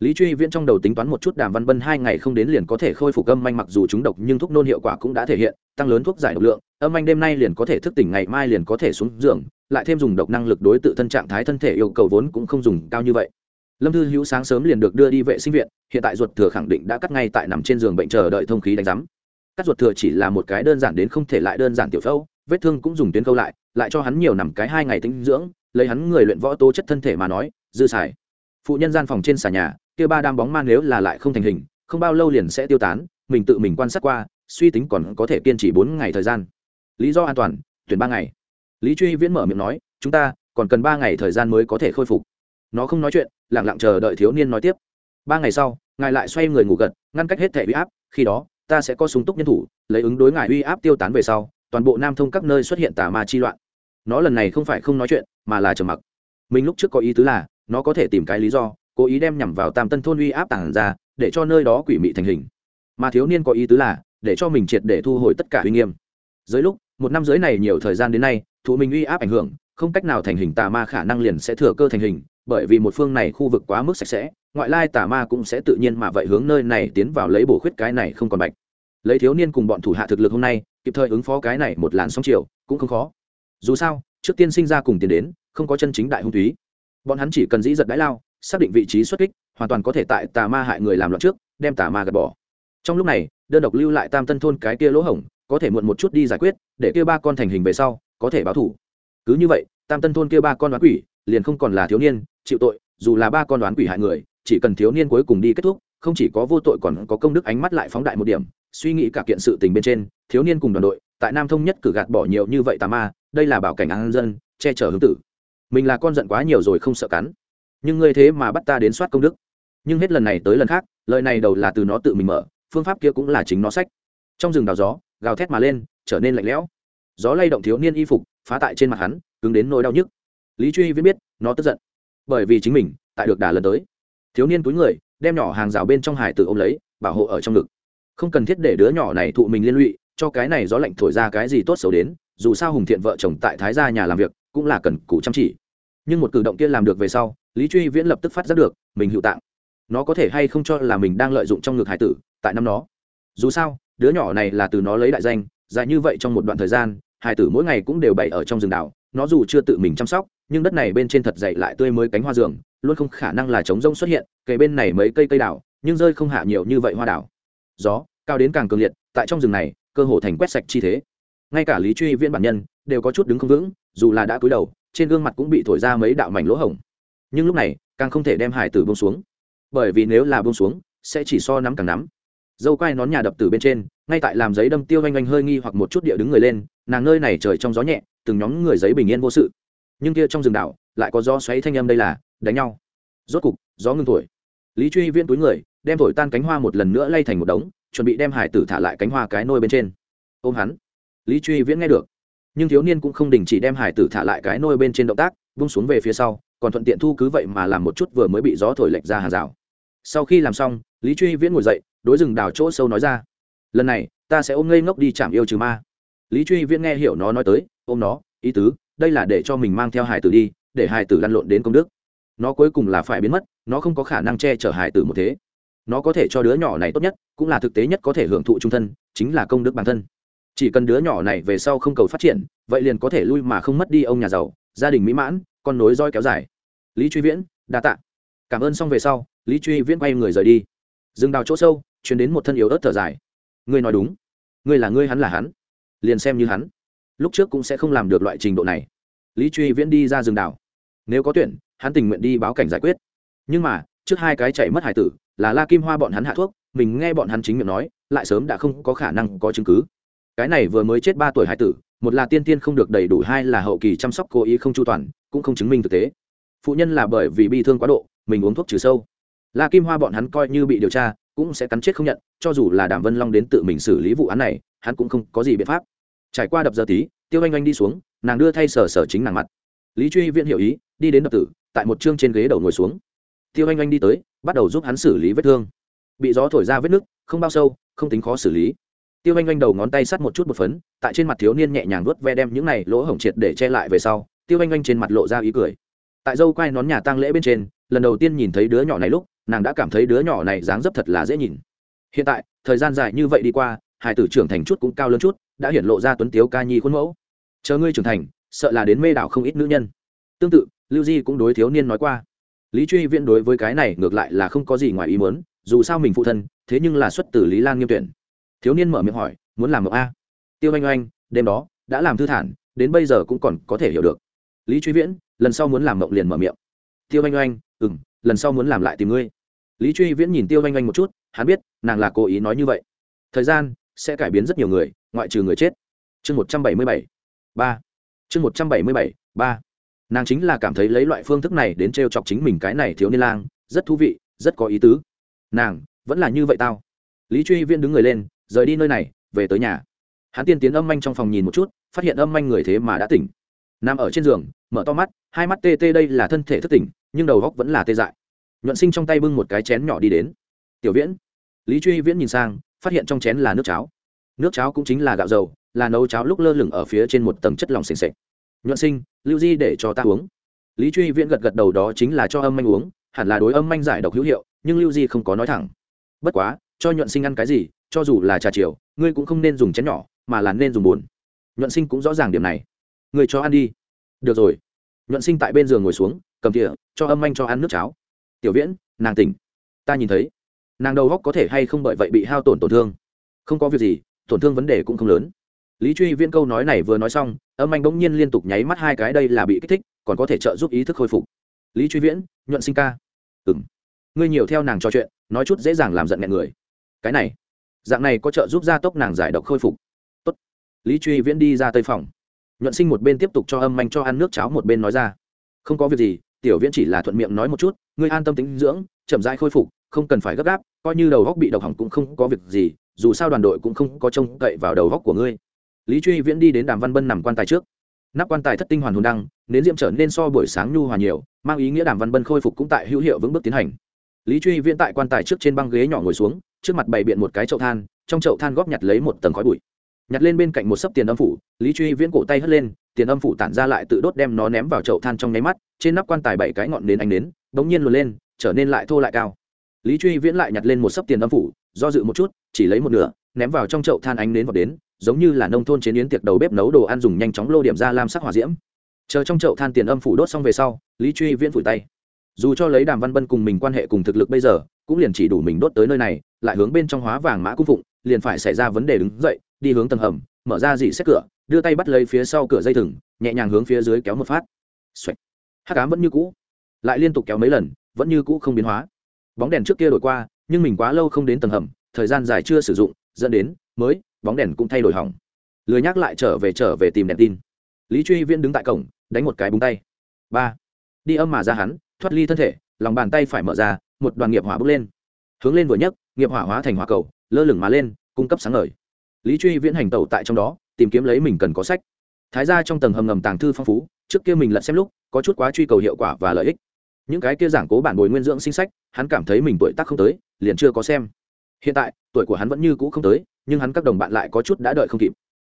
Lý truy viễn trong đầu tính toán một chút đàm văn bân hai ngày không đến liền có thể khôi phục âm anh mặc dù chúng độc nhưng thuốc nôn hiệu quả cũng đã thể hiện, tăng lớn thuốc giải độc lượng, âm anh đêm nay liền có thể thức tỉnh, ngày mai liền có thể xuống giường, lại thêm dùng độc năng lực đối tự thân trạng thái thân thể yêu cầu vốn cũng không dùng cao như vậy lâm thư hữu sáng sớm liền được đưa đi vệ sinh viện, hiện tại ruột thừa khẳng định đã cắt ngay tại nằm trên giường bệnh chờ đợi thông khí đánh giám. Cắt ruột thừa chỉ là một cái đơn giản đến không thể lại đơn giản tiểu phẫu, vết thương cũng dùng tuyến câu lại lại cho hắn nhiều nằm cái hai ngày tinh dưỡng, lấy hắn người luyện võ tố chất thân thể mà nói, dư xài. Phụ nhân gian phòng trên xà nhà, kia ba đam bóng man nếu là lại không thành hình, không bao lâu liền sẽ tiêu tán, mình tự mình quan sát qua, suy tính còn có thể kiên trì bốn ngày thời gian. Lý do an toàn, tuyển ba ngày. Lý truy viễn mở miệng nói, chúng ta, còn cần ba ngày thời gian mới có thể khôi phục nó không nói chuyện lẳng lặng chờ đợi thiếu niên nói tiếp. Ba ngày sau, ngài lại xoay người ngủ gật, ngăn cách hết thẻ uy áp, khi đó, ta sẽ có súng túc nhân thủ, lấy ứng đối ngài uy áp tiêu tán về sau, toàn bộ nam thông các nơi xuất hiện tà ma chi loạn. Nó lần này không phải không nói chuyện, mà là trầm mặc. Mình lúc trước có ý tứ là, nó có thể tìm cái lý do, cố ý đem nhằm vào tam tân thôn uy áp tản ra, để cho nơi đó quỷ mị thành hình. Mà thiếu niên có ý tứ là, để cho mình triệt để thu hồi tất cả uy nghiêm. Dưới lúc, một năm dưới này nhiều thời gian đến nay, thụ mình uy áp ảnh hưởng, không cách nào thành hình tà ma khả năng liền sẽ thừa cơ thành hình bởi vì một phương này khu vực quá mức sạch sẽ, ngoại lai tà ma cũng sẽ tự nhiên mà vậy hướng nơi này tiến vào lấy bổ khuyết cái này không còn bạch. Lấy thiếu niên cùng bọn thủ hạ thực lực hôm nay, kịp thời ứng phó cái này một làn sóng chiều cũng không khó. Dù sao, trước tiên sinh ra cùng tiền đến, không có chân chính đại hung túy bọn hắn chỉ cần dĩ giật đái lao, xác định vị trí xuất kích, hoàn toàn có thể tại tà ma hại người làm loạn trước, đem tà ma gạt bỏ. Trong lúc này, đơn độc lưu lại tam tân thôn cái kia lỗ hổng, có thể muộn một chút đi giải quyết, để kia ba con thành hình về sau, có thể báo thủ. Cứ như vậy, tam tân thôn kia ba con đoán quỷ liền không còn là thiếu niên, chịu tội, dù là ba con đoán quỷ hại người, chỉ cần thiếu niên cuối cùng đi kết thúc, không chỉ có vô tội còn có công đức ánh mắt lại phóng đại một điểm, suy nghĩ cả kiện sự tình bên trên, thiếu niên cùng đoàn đội, tại nam thông nhất cử gạt bỏ nhiều như vậy tà ma, đây là bảo cảnh an dân, che chở hướng tử. Mình là con giận quá nhiều rồi không sợ cắn. Nhưng ngươi thế mà bắt ta đến soát công đức. Nhưng hết lần này tới lần khác, lời này đầu là từ nó tự mình mở, phương pháp kia cũng là chính nó sách. Trong rừng đào gió, gào thét mà lên, trở nên lạnh lẽo. Gió lay động thiếu niên y phục, phá tại trên mặt hắn, cứng đến nỗi đau nhức lý truy Viễn biết, nó tức giận. Bởi vì chính mình, tại được đà lần tới. Thiếu niên túi người, đem nhỏ hàng rào bên trong hải tử ôm lấy, bảo hộ ở trong ngực. Không cần thiết để đứa nhỏ này thụ mình liên lụy, cho cái này gió lạnh thổi ra cái gì tốt xấu đến, dù sao hùng thiện vợ chồng tại thái gia nhà làm việc, cũng là cần cù chăm chỉ. Nhưng một cử động kia làm được về sau, lý truy viễn lập tức phát giác được, mình hữu tạng. Nó có thể hay không cho là mình đang lợi dụng trong ngực hải tử, tại năm nó. Dù sao, đứa nhỏ này là từ nó lấy đại danh, dài như vậy trong một đoạn thời gian, hải tử mỗi ngày cũng đều bày ở trong rừng đảo, nó dù chưa tự mình chăm sóc nhưng đất này bên trên thật dậy lại tươi mới cánh hoa dường luôn không khả năng là trống rông xuất hiện, kề bên này mấy cây cây đảo nhưng rơi không hạ nhiều như vậy hoa đảo gió, cao đến càng cường liệt, tại trong rừng này, cơ hồ thành quét sạch chi thế. Ngay cả lý truy viên bản nhân, đều có chút đứng không vững, dù là đã cúi đầu, trên gương mặt cũng bị thổi ra mấy đạo mảnh lỗ hổng. Nhưng lúc này, càng không thể đem hải tử bông xuống. Bởi vì nếu là bông xuống, sẽ chỉ so nắm càng nắm. Dâu quai nón nhà đập từ bên trên, ngay tại làm giấy đâm tiêu oanh oanh hơi nghi hoặc một chút địa đứng người lên, nàng nơi này trời trong gió nhẹ, từng nhóm người giấy bình yên vô sự nhưng kia trong rừng đảo lại có gió xoáy thanh âm đây là, đánh nhau. Rốt cục, gió ngưng thổi. Lý truy viễn túi người, đem thổi tan cánh hoa một lần nữa lay thành một đống, chuẩn bị đem hải tử thả lại cánh hoa cái nôi bên trên. Ôm hắn. Lý truy viễn nghe được. Nhưng thiếu niên cũng không đình chỉ đem hải tử thả lại cái nôi bên trên động tác, vung xuống về phía sau, còn thuận tiện thu cứ vậy mà làm một chút vừa mới bị gió thổi lệch ra hàng rào. Sau khi làm xong, lý truy viễn ngồi dậy, đối rừng đào chỗ sâu nói ra. Lần này, ta sẽ ôm ngây ngốc đi chạm yêu trừ ma. Lý truy viễn nghe hiểu nó nói tới, ôm nó, ý tứ đây là để cho mình mang theo hải tử đi, để hải tử lăn lộn đến công đức. Nó cuối cùng là phải biến mất, nó không có khả năng che chở hải tử một thế. Nó có thể cho đứa nhỏ này tốt nhất, cũng là thực tế nhất có thể hưởng thụ trung thân, chính là công đức bản thân. Chỉ cần đứa nhỏ này về sau không cầu phát triển, vậy liền có thể lui mà không mất đi ông nhà giàu, gia đình mỹ mãn, con nối roi kéo dài. Lý truy viễn, đa tạ. Cảm ơn xong về sau, lý truy viễn quay người rời đi. Dừng đào chỗ sâu, chuyển đến một thân yếu ớt thở dài. Ngươi nói đúng. Ngươi là ngươi hắn là hắn. Liền xem như hắn lúc trước cũng sẽ không làm được loại trình độ này. Lý truy viễn đi ra rừng đảo. Nếu có tuyển, hắn tình nguyện đi báo cảnh giải quyết. Nhưng mà, trước hai cái chạy mất hải tử, là la kim hoa bọn hắn hạ thuốc, mình nghe bọn hắn chính miệng nói, lại sớm đã không có khả năng có chứng cứ. Cái này vừa mới chết ba tuổi hải tử, một là tiên tiên không được đầy đủ, hai là hậu kỳ chăm sóc cố ý không chu toàn, cũng không chứng minh thực tế. Phụ nhân là bởi vì bi thương quá độ, mình uống thuốc trừ sâu. La kim hoa bọn hắn coi như bị điều tra, cũng sẽ cắn chết không nhận, cho dù là đàm vân long đến tự mình xử lý vụ án này, hắn cũng không có gì biện pháp trải qua đập giờ tí, tiêu anh anh đi xuống, nàng đưa thay sở sở chính nàng mặt. Lý truy viễn hiểu ý, đi đến đập tử, tại một chương trên ghế đầu ngồi xuống. Tiêu anh anh đi tới, bắt đầu giúp hắn xử lý vết thương. Bị gió thổi ra vết nứt, không bao sâu, không tính khó xử lý. Tiêu anh anh đầu ngón tay sắt một chút một phấn, tại trên mặt thiếu niên nhẹ nhàng vuốt ve đem những này lỗ hổng triệt để che lại về sau, tiêu anh anh trên mặt lộ ra ý cười. Tại dâu quai nón nhà tang lễ bên trên, lần đầu tiên nhìn thấy đứa nhỏ này lúc, nàng đã cảm thấy đứa nhỏ này dáng dấp thật là dễ nhìn. Hiện tại, thời gian dài như vậy đi qua hải tử trưởng thành chút cũng cao lớn chút, đã hiển lộ ra tuấn tiếu ca nhi khuôn mẫu. Chờ ngươi trưởng thành, sợ là đến mê đảo không ít nữ nhân. Tương tự, lưu di cũng đối thiếu niên nói qua. Lý truy viễn đối với cái này ngược lại là không có gì ngoài ý muốn, dù sao mình phụ thân, thế nhưng là xuất từ lý lan nghiêm tuyển. Thiếu niên mở miệng hỏi, muốn làm mộng a? Tiêu anh oanh, đêm đó, đã làm thư thản, đến bây giờ cũng còn có thể hiểu được. Lý truy viễn, lần sau muốn làm mộng liền mở miệng. Tiêu anh oanh ừ m lần sau muốn làm lại tìm ngươi. Lý truy viễn nhìn tiêu anh oanh một chút, hắn biết, nàng là cố ý nói như vậy. Thời gian sẽ cải biến rất nhiều người, ngoại trừ người chết. Chương một trăm bảy mươi bảy, ba. Chương một trăm bảy mươi bảy, ba. Nàng chính là cảm thấy lấy loại phương thức này đến t r e o chọc chính mình cái này thiếu niên lang, rất thú vị, rất có ý tứ. Nàng, vẫn là như vậy tao. Lý truy viên đứng người lên, rời đi nơi này, về tới nhà. Hắn tiên tiến âm manh trong phòng nhìn một chút, phát hiện âm manh người thế mà đã tỉnh. Nằm ở trên giường, mở to mắt, hai mắt tê tê đây là thân thể thất tỉnh, nhưng đầu góc vẫn là tê dại. Nhuận sinh trong tay bưng một cái chén nhỏ đi đến. Tiểu viễn. Lý truy viễn nhìn sang phát hiện trong chén là nước cháo. Nước cháo cũng chính là gạo dầu, là nấu cháo lúc lơ lửng ở phía trên một tầng chất lỏng s ề n s ệ c nhuận sinh, lưu di để cho ta uống. Lý truy viễn gật gật đầu đó chính là cho âm manh uống, hẳn là đối âm manh giải độc hữu hiệu, nhưng lưu di không có nói thẳng. Bất quá, cho nhuận sinh ăn cái gì, cho dù là trà chiều, ngươi cũng không nên dùng chén nhỏ, mà là nên dùng bùn nhuận sinh cũng rõ ràng điểm này. Người cho ăn đi. Được rồi. Nhuận sinh tại bên giường ngồi xuống, cầm thìa, cho âm anh cho ăn nước cháo. Tiểu viễn, nàng tỉnh. Ta nhìn thấy nàng đầu góc có thể hay không bởi vậy bị hao tổn tổn thương. Không có việc gì, tổn thương vấn đề cũng không lớn. Lý truy viễn câu nói này vừa nói xong, âm anh bỗng nhiên liên tục nháy mắt hai cái đây là bị kích thích, còn có thể trợ giúp ý thức khôi phục. Lý truy viễn, nhuận sinh ca. Ừng ngươi nhiều theo nàng trò chuyện, nói chút dễ dàng làm giận nghẹn người. Cái này, dạng này có trợ giúp gia tốc nàng giải độc khôi phục. Tốt. lý truy viễn đi ra tây phòng. Nhuận sinh một bên tiếp tục cho âm anh cho ăn nước cháo một bên nói ra. Không có việc gì, tiểu viễn chỉ là thuận miệng nói một chút, ngươi an tâm tính dưỡng, chậm rãi khôi phục, không cần phải gấp gáp coi như đầu góc bị độc hỏng cũng không có việc gì, dù sao đoàn đội cũng không có trông cậy vào đầu góc của ngươi. Lý truy viễn đi đến đàm văn bân nằm quan tài trước. Nắp quan tài thất tinh hoàn hồn đăng, nến diệm trở nên so buổi sáng nhu hòa nhiều, mang ý nghĩa đàm văn bân khôi phục cũng tại hữu hiệu vững bước tiến hành. Lý truy viễn tại quan tài trước trên băng ghế nhỏ ngồi xuống, trước mặt bày biện một cái chậu than, trong chậu than góp nhặt lấy một tầng khói bụi. Nhặt lên bên cạnh một sấp tiền âm phủ, lý truy viễn cổ tay hất lên, tiền âm phủ tản ra lại tự đốt đem nó ném vào chậu than trong nháy mắt, trên nắp quan tài bảy cái ngọn nến ánh nến, bỗng nhiên luồn lên, trở nên lại thô lại cao lý truy viễn lại nhặt lên một sấp tiền âm phủ, do dự một chút, chỉ lấy một nửa, ném vào trong chậu than ánh nến vào đến, giống như là nông thôn chế biến tiệc đầu bếp nấu đồ ăn dùng nhanh chóng lô điểm ra làm sắc hỏa diễm. Chờ trong chậu than tiền âm phủ đốt xong về sau, lý truy viễn phủi tay. Dù cho lấy đàm văn bân cùng mình quan hệ cùng thực lực bây giờ, cũng liền chỉ đủ mình đốt tới nơi này, lại hướng bên trong hóa vàng mã cung phụng, liền phải xảy ra vấn đề đứng dậy, đi hướng tầng hầm, mở ra dị xét cửa, đưa tay bắt lấy phía sau cửa dây thừng, nhẹ nhàng hướng phía dưới kéo một phát. Xoạch hát cám vẫn như cũ. Lại liên tục kéo mấy lần, vẫn như cũ không biến hóa bóng đèn trước kia đổi qua, nhưng mình quá lâu không đến tầng hầm, thời gian dài chưa sử dụng, dẫn đến mới bóng đèn cũng thay đổi hỏng. Lười nhắc lại trở về trở về tìm đèn tin. Lý truy viễn đứng tại cổng, đánh một cái búng tay. Ba. Đi âm mà ra hắn, thoát ly thân thể, lòng bàn tay phải mở ra, một đoàn nghiệp hỏa bước lên. Hướng lên vừa nhấc, nghiệp hỏa hóa thành hỏa cầu, lơ lửng mà lên, cung cấp sáng ngời. Lý truy viễn hành tẩu tại trong đó, tìm kiếm lấy mình cần có sách. Thái ra trong tầng hầm ngầm tàng thư phong phú, trước kia mình lật xem lúc, có chút quá truy cầu hiệu quả và lợi ích những cái kia giảng cố bản bồi nguyên dưỡng sinh sách, hắn cảm thấy mình tuổi tác không tới, liền chưa có xem. Hiện tại, tuổi của hắn vẫn như cũ không tới, nhưng hắn các đồng bạn lại có chút đã đợi không kịp.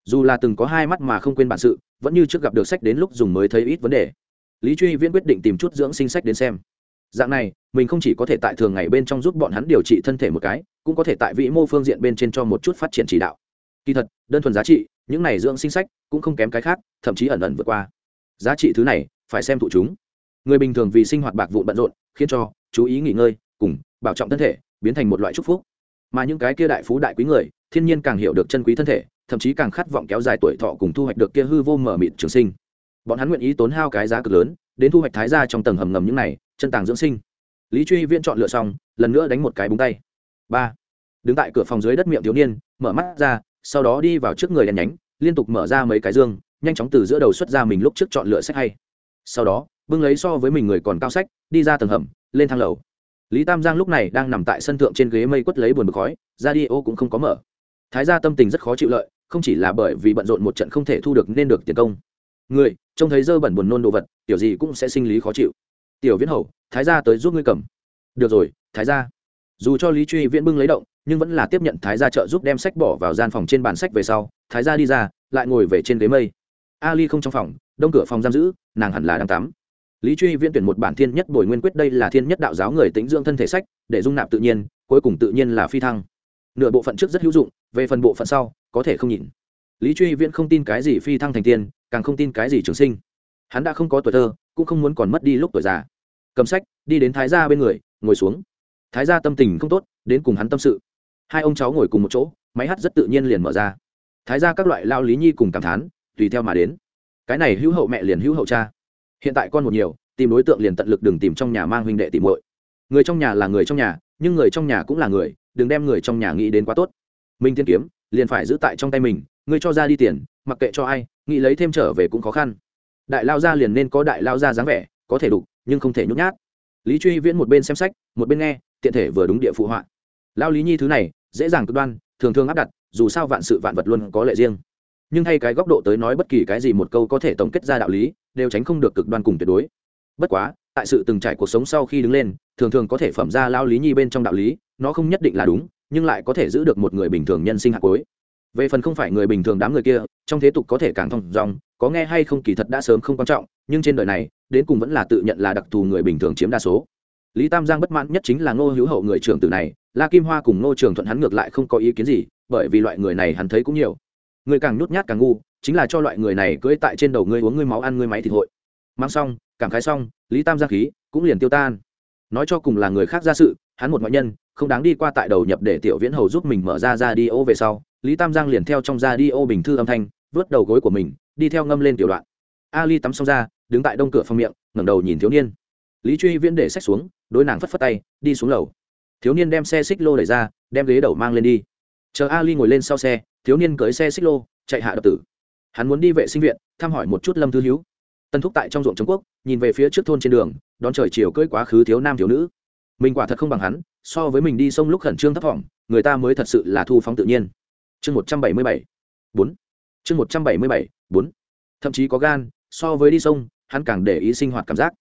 Dù là từng có hai mắt mà không quên bản sự, vẫn như trước gặp được sách đến lúc dùng mới thấy ít vấn đề. Lý truy viễn quyết định tìm chút dưỡng sinh sách đến xem. Dạng này, mình không chỉ có thể tại thường ngày bên trong giúp bọn hắn điều trị thân thể một cái, cũng có thể tại vĩ mô phương diện bên trên cho một chút phát triển chỉ đạo. Kỳ thật, đơn thuần giá trị, những này dưỡng sinh sách cũng không kém cái khác, thậm chí ẩn ẩn vượt qua. Giá trị thứ này, phải xem thụ chúng người bình thường vì sinh hoạt bạc vụn bận rộn, khiến cho chú ý nghỉ ngơi cùng bảo trọng thân thể biến thành một loại chúc phúc. Mà những cái kia đại phú đại quý người, thiên nhiên càng hiểu được chân quý thân thể, thậm chí càng khát vọng kéo dài tuổi thọ cùng thu hoạch được kia hư vô mở mịt trường sinh. Bọn hắn nguyện ý tốn hao cái giá cực lớn, đến thu hoạch thái ra trong tầng hầm ngầm những này, chân tàng dưỡng sinh. Lý truy Viên chọn lựa xong, lần nữa đánh một cái búng tay. Ba. Đứng tại cửa phòng dưới đất miệng thiếu niên, mở mắt ra, sau đó đi vào trước người đèn nhánh, liên tục mở ra mấy cái dương, nhanh chóng từ giữa đầu xuất ra mình lúc trước chọn lựa sách hay. Sau đó bưng lấy so với mình người còn cao sách, đi ra tầng hầm, lên thang lầu. Lý tam giang lúc này đang nằm tại sân thượng trên ghế mây quất lấy buồn bực khói, ra đi ô cũng không có mở. Thái gia tâm tình rất khó chịu lợi, không chỉ là bởi vì bận rộn một trận không thể thu được nên được tiền công. Người, trông thấy dơ bẩn buồn nôn đồ vật, tiểu gì cũng sẽ sinh lý khó chịu. Tiểu viễn hầu, thái gia tới giúp ngươi cầm. Được rồi, thái gia. Dù cho lý truy viễn bưng lấy động, nhưng vẫn là tiếp nhận thái gia trợ giúp đem sách bỏ vào gian phòng trên bàn sách về sau, thái gia đi ra, lại ngồi về trên ghế mây. Ali không trong phòng, đông cửa phòng giam giữ, nàng hẳn là đang tắm lý truy viễn tuyển một bản thiên nhất bồi nguyên quyết, đây là thiên nhất đạo giáo người tính dưỡng thân thể sách, để dung nạp tự nhiên, cuối cùng tự nhiên là phi thăng. Nửa bộ phận trước rất hữu dụng, về phần bộ phận sau, có thể không nhìn. Lý truy viễn không tin cái gì phi thăng thành tiên, càng không tin cái gì trường sinh. Hắn đã không có tuổi thơ, cũng không muốn còn mất đi lúc tuổi già. Cầm sách, đi đến thái gia bên người, ngồi xuống. Thái gia tâm tình không tốt, đến cùng hắn tâm sự. Hai ông cháu ngồi cùng một chỗ, máy hát rất tự nhiên liền mở ra. Thái gia các loại lao lý nhi cùng cảm thán, tùy theo mà đến. Cái này hữu hậu mẹ liền hữu hậu cha hiện tại con một nhiều, tìm đối tượng liền tận lực đừng tìm trong nhà mang huynh đệ tìm muội. Người trong nhà là người trong nhà, nhưng người trong nhà cũng là người, đừng đem người trong nhà nghĩ đến quá tốt. Minh thiên kiếm, liền phải giữ tại trong tay mình, ngươi cho ra đi tiền, mặc kệ cho ai, nghĩ lấy thêm trở về cũng khó khăn. Đại lao gia liền nên có đại lao gia dáng vẻ, có thể đục, nhưng không thể nhút nhát. Lý truy viễn một bên xem sách, một bên nghe, tiện thể vừa đúng địa phụ họa. Lao lý nhi thứ này, dễ dàng cực đoan, thường thường áp đặt, dù sao vạn sự vạn vật luôn có lệ riêng. Nhưng thay cái góc độ tới nói bất kỳ cái gì một câu có thể tổng kết ra đạo lý đều tránh không được cực đoan cùng tuyệt đối. Bất quá, tại sự từng trải cuộc sống sau khi đứng lên, thường thường có thể phẩm ra lao lý nhi bên trong đạo lý, nó không nhất định là đúng, nhưng lại có thể giữ được một người bình thường nhân sinh hạt cuối. Về phần không phải người bình thường đám người kia, trong thế tục có thể càng thông dòng, có nghe hay không kỳ thật đã sớm không quan trọng, nhưng trên đời này, đến cùng vẫn là tự nhận là đặc thù người bình thường chiếm đa số. Lý tam giang bất mãn nhất chính là ngô hữu hậu người trưởng tử này, la kim hoa cùng ngô trường thuận hắn ngược lại không có ý kiến gì, bởi vì loại người này hắn thấy cũng nhiều người càng nhút nhát càng ngu, chính là cho loại người này cưỡi tại trên đầu ngươi uống ngươi máu ăn ngươi máy thịt hội. Mang xong, cảm khái xong, lý tam giang khí cũng liền tiêu tan. Nói cho cùng là người khác ra sự, hắn một ngoại nhân, không đáng đi qua tại đầu nhập để tiểu viễn hầu giúp mình mở ra ra đi ô về sau, lý tam giang liền theo trong ra đi ô bình thư âm thanh, vớt đầu gối của mình, đi theo ngâm lên tiểu đoạn. Ali tắm xong ra, đứng tại đông cửa phòng miệng, ngẩng đầu nhìn thiếu niên. Lý truy viễn để sách xuống, đối nàng phất phất tay, đi xuống lầu. Thiếu niên đem xe xích lô đẩy ra, đem ghế đầu mang lên đi. Chờ ali ngồi lên sau xe thiếu niên cưới xe xích lô, chạy hạ đập tử. Hắn muốn đi vệ sinh viện, thăm hỏi một chút lâm thư hữu tân thúc tại trong ruộng trống quốc, nhìn về phía trước thôn trên đường, đón trời chiều cưỡi quá khứ thiếu nam thiếu nữ. Mình quả thật không bằng hắn, so với mình đi sông lúc khẩn trương thấp thỏm người ta mới thật sự là thu phóng tự nhiên. Chương một trăm bảy mươi bảy, bốn. Chương một trăm bảy mươi bảy, bốn. Thậm chí có gan, so với đi sông, hắn càng để ý sinh hoạt cảm giác.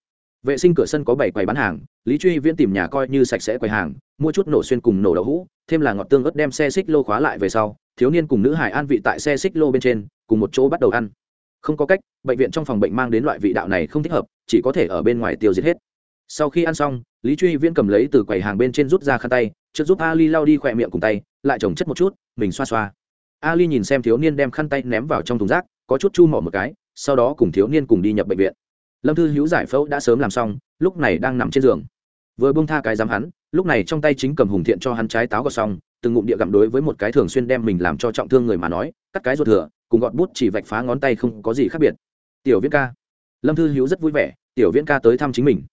Vệ sinh cửa sân có bảy quầy bán hàng lý truy viễn tìm nhà coi như sạch sẽ quầy hàng, mua chút nổ xuyên cùng nổ đậu hũ, thêm là ngọt tương ớt đem xe xích lô khóa lại về sau, thiếu niên cùng nữ hải an vị tại xe xích lô bên trên, cùng một chỗ bắt đầu ăn. Không có cách, bệnh viện trong phòng bệnh mang đến loại vị đạo này không thích hợp, chỉ có thể ở bên ngoài tiêu diệt hết. Sau khi ăn xong, lý truy viễn cầm lấy từ quầy hàng bên trên rút ra khăn tay, trước giúp ali lau đi khỏe miệng cùng tay, lại trồng chất một chút, mình xoa xoa. Ali nhìn xem thiếu niên đem khăn tay ném vào trong thùng rác, có chút chu mỏ một cái, sau đó cùng thiếu niên cùng đi nhập bệnh viện. Lâm thư hữu giải phẫu đã sớm làm xong, lúc này đang nằm trên giường vừa bông tha cái dám hắn, lúc này trong tay chính cầm hùng thiện cho hắn trái táo gọt xong, từng ngụm địa gặm đối với một cái thường xuyên đem mình làm cho trọng thương người mà nói, cắt cái ruột thừa, cùng gọt bút chỉ vạch phá ngón tay không có gì khác biệt. Tiểu viễn ca. Lâm thư hữu rất vui vẻ, tiểu viễn ca tới thăm chính mình.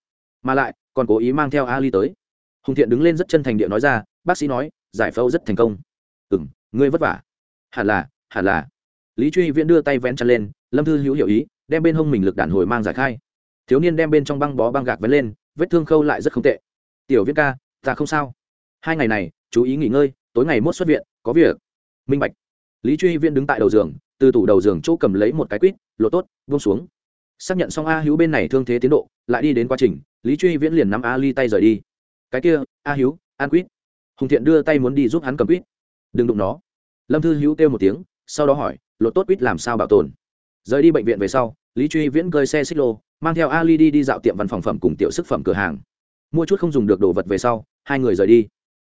Mà lại, còn cố ý mang theo ali tới. Hùng thiện đứng lên rất chân thành địa nói ra, bác sĩ nói, giải phẫu rất thành công. Ừ m ngươi vất vả. Hẳn là hẳn là. Lý truy viễn đưa tay vén chăn lên, lâm thư hữu hiểu ý, đem bên hông mình lực đàn hồi mang giải khai. Thiếu niên đem bên trong băng bó băng gạc vén lên vết thương khâu lại rất không tệ. Tiểu viễn ca, ta không sao. Hai ngày này, chú ý nghỉ ngơi, tối ngày mốt xuất viện, có việc. Minh bạch. Lý truy viễn đứng tại đầu giường, từ tủ đầu giường chỗ cầm lấy một cái quýt, lộ tốt vung xuống. Xác nhận xong a hữu bên này thương thế tiến độ, lại đi đến quá trình, lý truy viễn liền nắm a ly tay rời đi. Cái kia, a hữu an quýt. Hùng thiện đưa tay muốn đi giúp hắn cầm quýt. Đừng đụng nó. Lâm thư hữu kêu một tiếng, sau đó hỏi lột tốt quýt làm sao bảo tồn? Rời đi bệnh viện về sau, lý truy viễn cơi xe xích lô mang theo ali đi đi dạo tiệm văn phòng phẩm cùng tiểu sức phẩm cửa hàng. Mua chút không dùng được đồ vật về sau, hai người rời đi.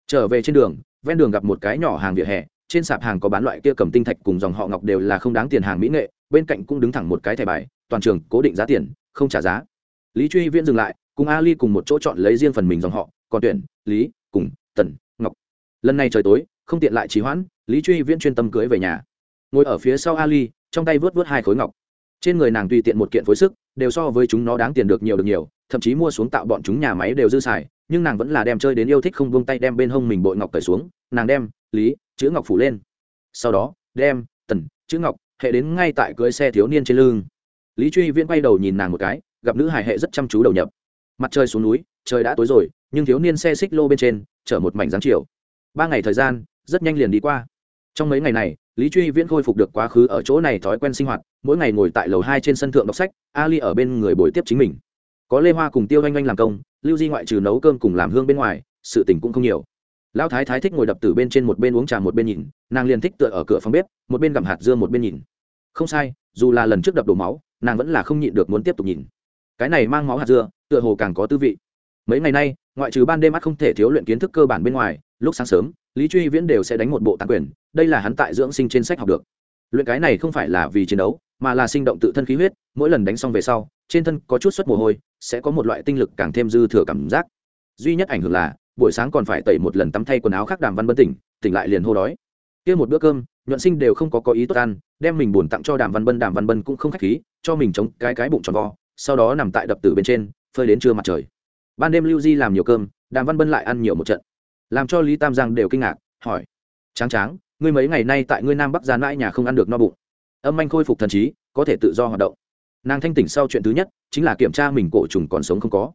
Trở về trên đường, ven đường gặp một cái nhỏ hàng vỉa hè, trên sạp hàng có bán loại kia cầm tinh thạch cùng dòng họ ngọc đều là không đáng tiền hàng mỹ nghệ, bên cạnh cũng đứng thẳng một cái thẻ bài, toàn trường cố định giá tiền, không trả giá. Lý truy viễn dừng lại, cùng ali cùng một chỗ chọn lấy riêng phần mình dòng họ, còn tuyển, lý, cùng, tần, ngọc. Lần này trời tối, không tiện lại trì hoãn, lý truy viễn chuyên tâm cưới về nhà. Ngồi ở phía sau ali, trong tay vớt vớt hai khối ngọc trên người nàng tùy tiện một kiện phối sức, đều so với chúng nó đáng tiền được nhiều được nhiều, thậm chí mua xuống tạo bọn chúng nhà máy đều dư xài, nhưng nàng vẫn là đem chơi đến yêu thích không buông tay đem bên hông mình bội ngọc cởi xuống, nàng đem, lý, chữ ngọc phủ lên. Sau đó, đem, tần, chữ ngọc, hệ đến ngay tại cưới xe thiếu niên trên lưng. Lý truy viễn quay đầu nhìn nàng một cái, gặp nữ hải hệ rất chăm chú đầu nhập. Mặt trời xuống núi, trời đã tối rồi, nhưng thiếu niên xe xích lô bên trên, chở một mảnh dáng chiều. Ba ngày thời gian, rất nhanh liền đi qua. Trong mấy ngày này lý truy viễn khôi phục được quá khứ ở chỗ này thói quen sinh hoạt, mỗi ngày ngồi tại lầu hai trên sân thượng đọc sách, ali ở bên người bồi tiếp chính mình. Có lê hoa cùng tiêu oanh oanh làm công, lưu di ngoại trừ nấu cơm cùng làm hương bên ngoài, sự tình cũng không nhiều. Lão thái thái thích ngồi đập từ bên trên một bên uống trà một bên nhìn, nàng liền thích tựa ở cửa phòng bếp, một bên gặm hạt dưa một bên nhìn. Không sai, dù là lần trước đập đổ máu, nàng vẫn là không nhịn được muốn tiếp tục nhìn. Cái này mang máu hạt dưa, tựa hồ càng có tư vị. Mấy ngày nay, ngoại trừ ban đêm mắt không thể thiếu luyện kiến thức cơ bản bên ngoài, lúc sáng sớm, lý truy viễn đều sẽ đánh một bộ tàn quyền đây là hắn tại dưỡng sinh trên sách học được. Luyện cái này không phải là vì chiến đấu, mà là sinh động tự thân khí huyết, mỗi lần đánh xong về sau, trên thân có chút suất mồ hôi, sẽ có một loại tinh lực càng thêm dư thừa cảm giác. Duy nhất ảnh hưởng là, buổi sáng còn phải tẩy một lần tắm thay quần áo khác đàm văn bân tỉnh tỉnh lại liền hô đói. Kia một bữa cơm, nhuận sinh đều không có có ý tốt ăn, đem mình buồn tặng cho đàm văn bân, đàm văn bân cũng không khách khí, cho mình chống cái cái bụng tròn vo, sau đó nằm tại đập tử bên trên, phơi đến trưa mặt trời. Ban đêm lưu di làm nhiều cơm, đàm văn bân lại ăn nhiều một trận. Làm cho lý tam giang đều kinh ngạc, hỏi, tráng tráng ngươi mấy ngày nay tại ngươi nam bắc gian mãi nhà không ăn được no bụng. Âm anh khôi phục thần trí, có thể tự do hoạt động. Nàng thanh tỉnh sau chuyện thứ nhất, chính là kiểm tra mình cổ trùng còn sống không có.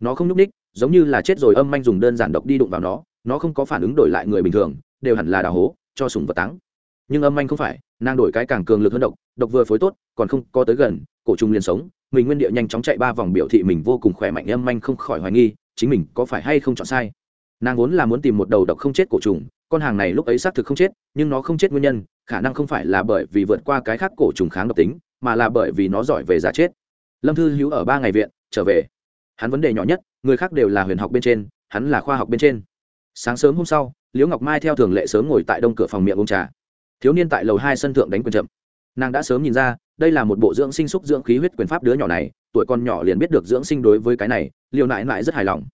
Nó không nhúc ních, giống như là chết rồi, âm anh dùng đơn giản độc đi đụng vào nó nó không có phản ứng đổi lại người bình thường, đều hẳn là đào hố, cho sùng vật táng. Nhưng âm anh không phải, nàng đổi cái càng cường lực hơn độc độc vừa phối tốt, còn không có tới gần, cổ trùng liền sống, mình nguyên địa nhanh chóng chạy ba vòng biểu thị mình vô cùng khỏe mạnh, âm anh không khỏi hoài nghi, chính mình có phải hay không chọn sai. Nàng vốn là muốn tìm một đầu độc không chết cổ trùng con hàng này lúc ấy xác thực không chết, nhưng nó không chết nguyên nhân, khả năng không phải là bởi vì vượt qua cái khác cổ trùng kháng độc tính, mà là bởi vì nó giỏi về giả chết. Lâm thư hữu ở ba ngày viện, trở về. Hắn vấn đề nhỏ nhất, người khác đều là huyền học bên trên, hắn là khoa học bên trên. Sáng sớm hôm sau, liễu ngọc mai theo thường lệ sớm ngồi tại đông cửa phòng miệng ông trà. Thiếu niên tại lầu hai sân thượng đánh quyền chậm. Nàng đã sớm nhìn ra, đây là một bộ dưỡng sinh xúc dưỡng khí huyết quyền pháp đứa nhỏ này, tuổi con nhỏ liền biết được dưỡng sinh đối với cái này liều nại nại rất hài lòng.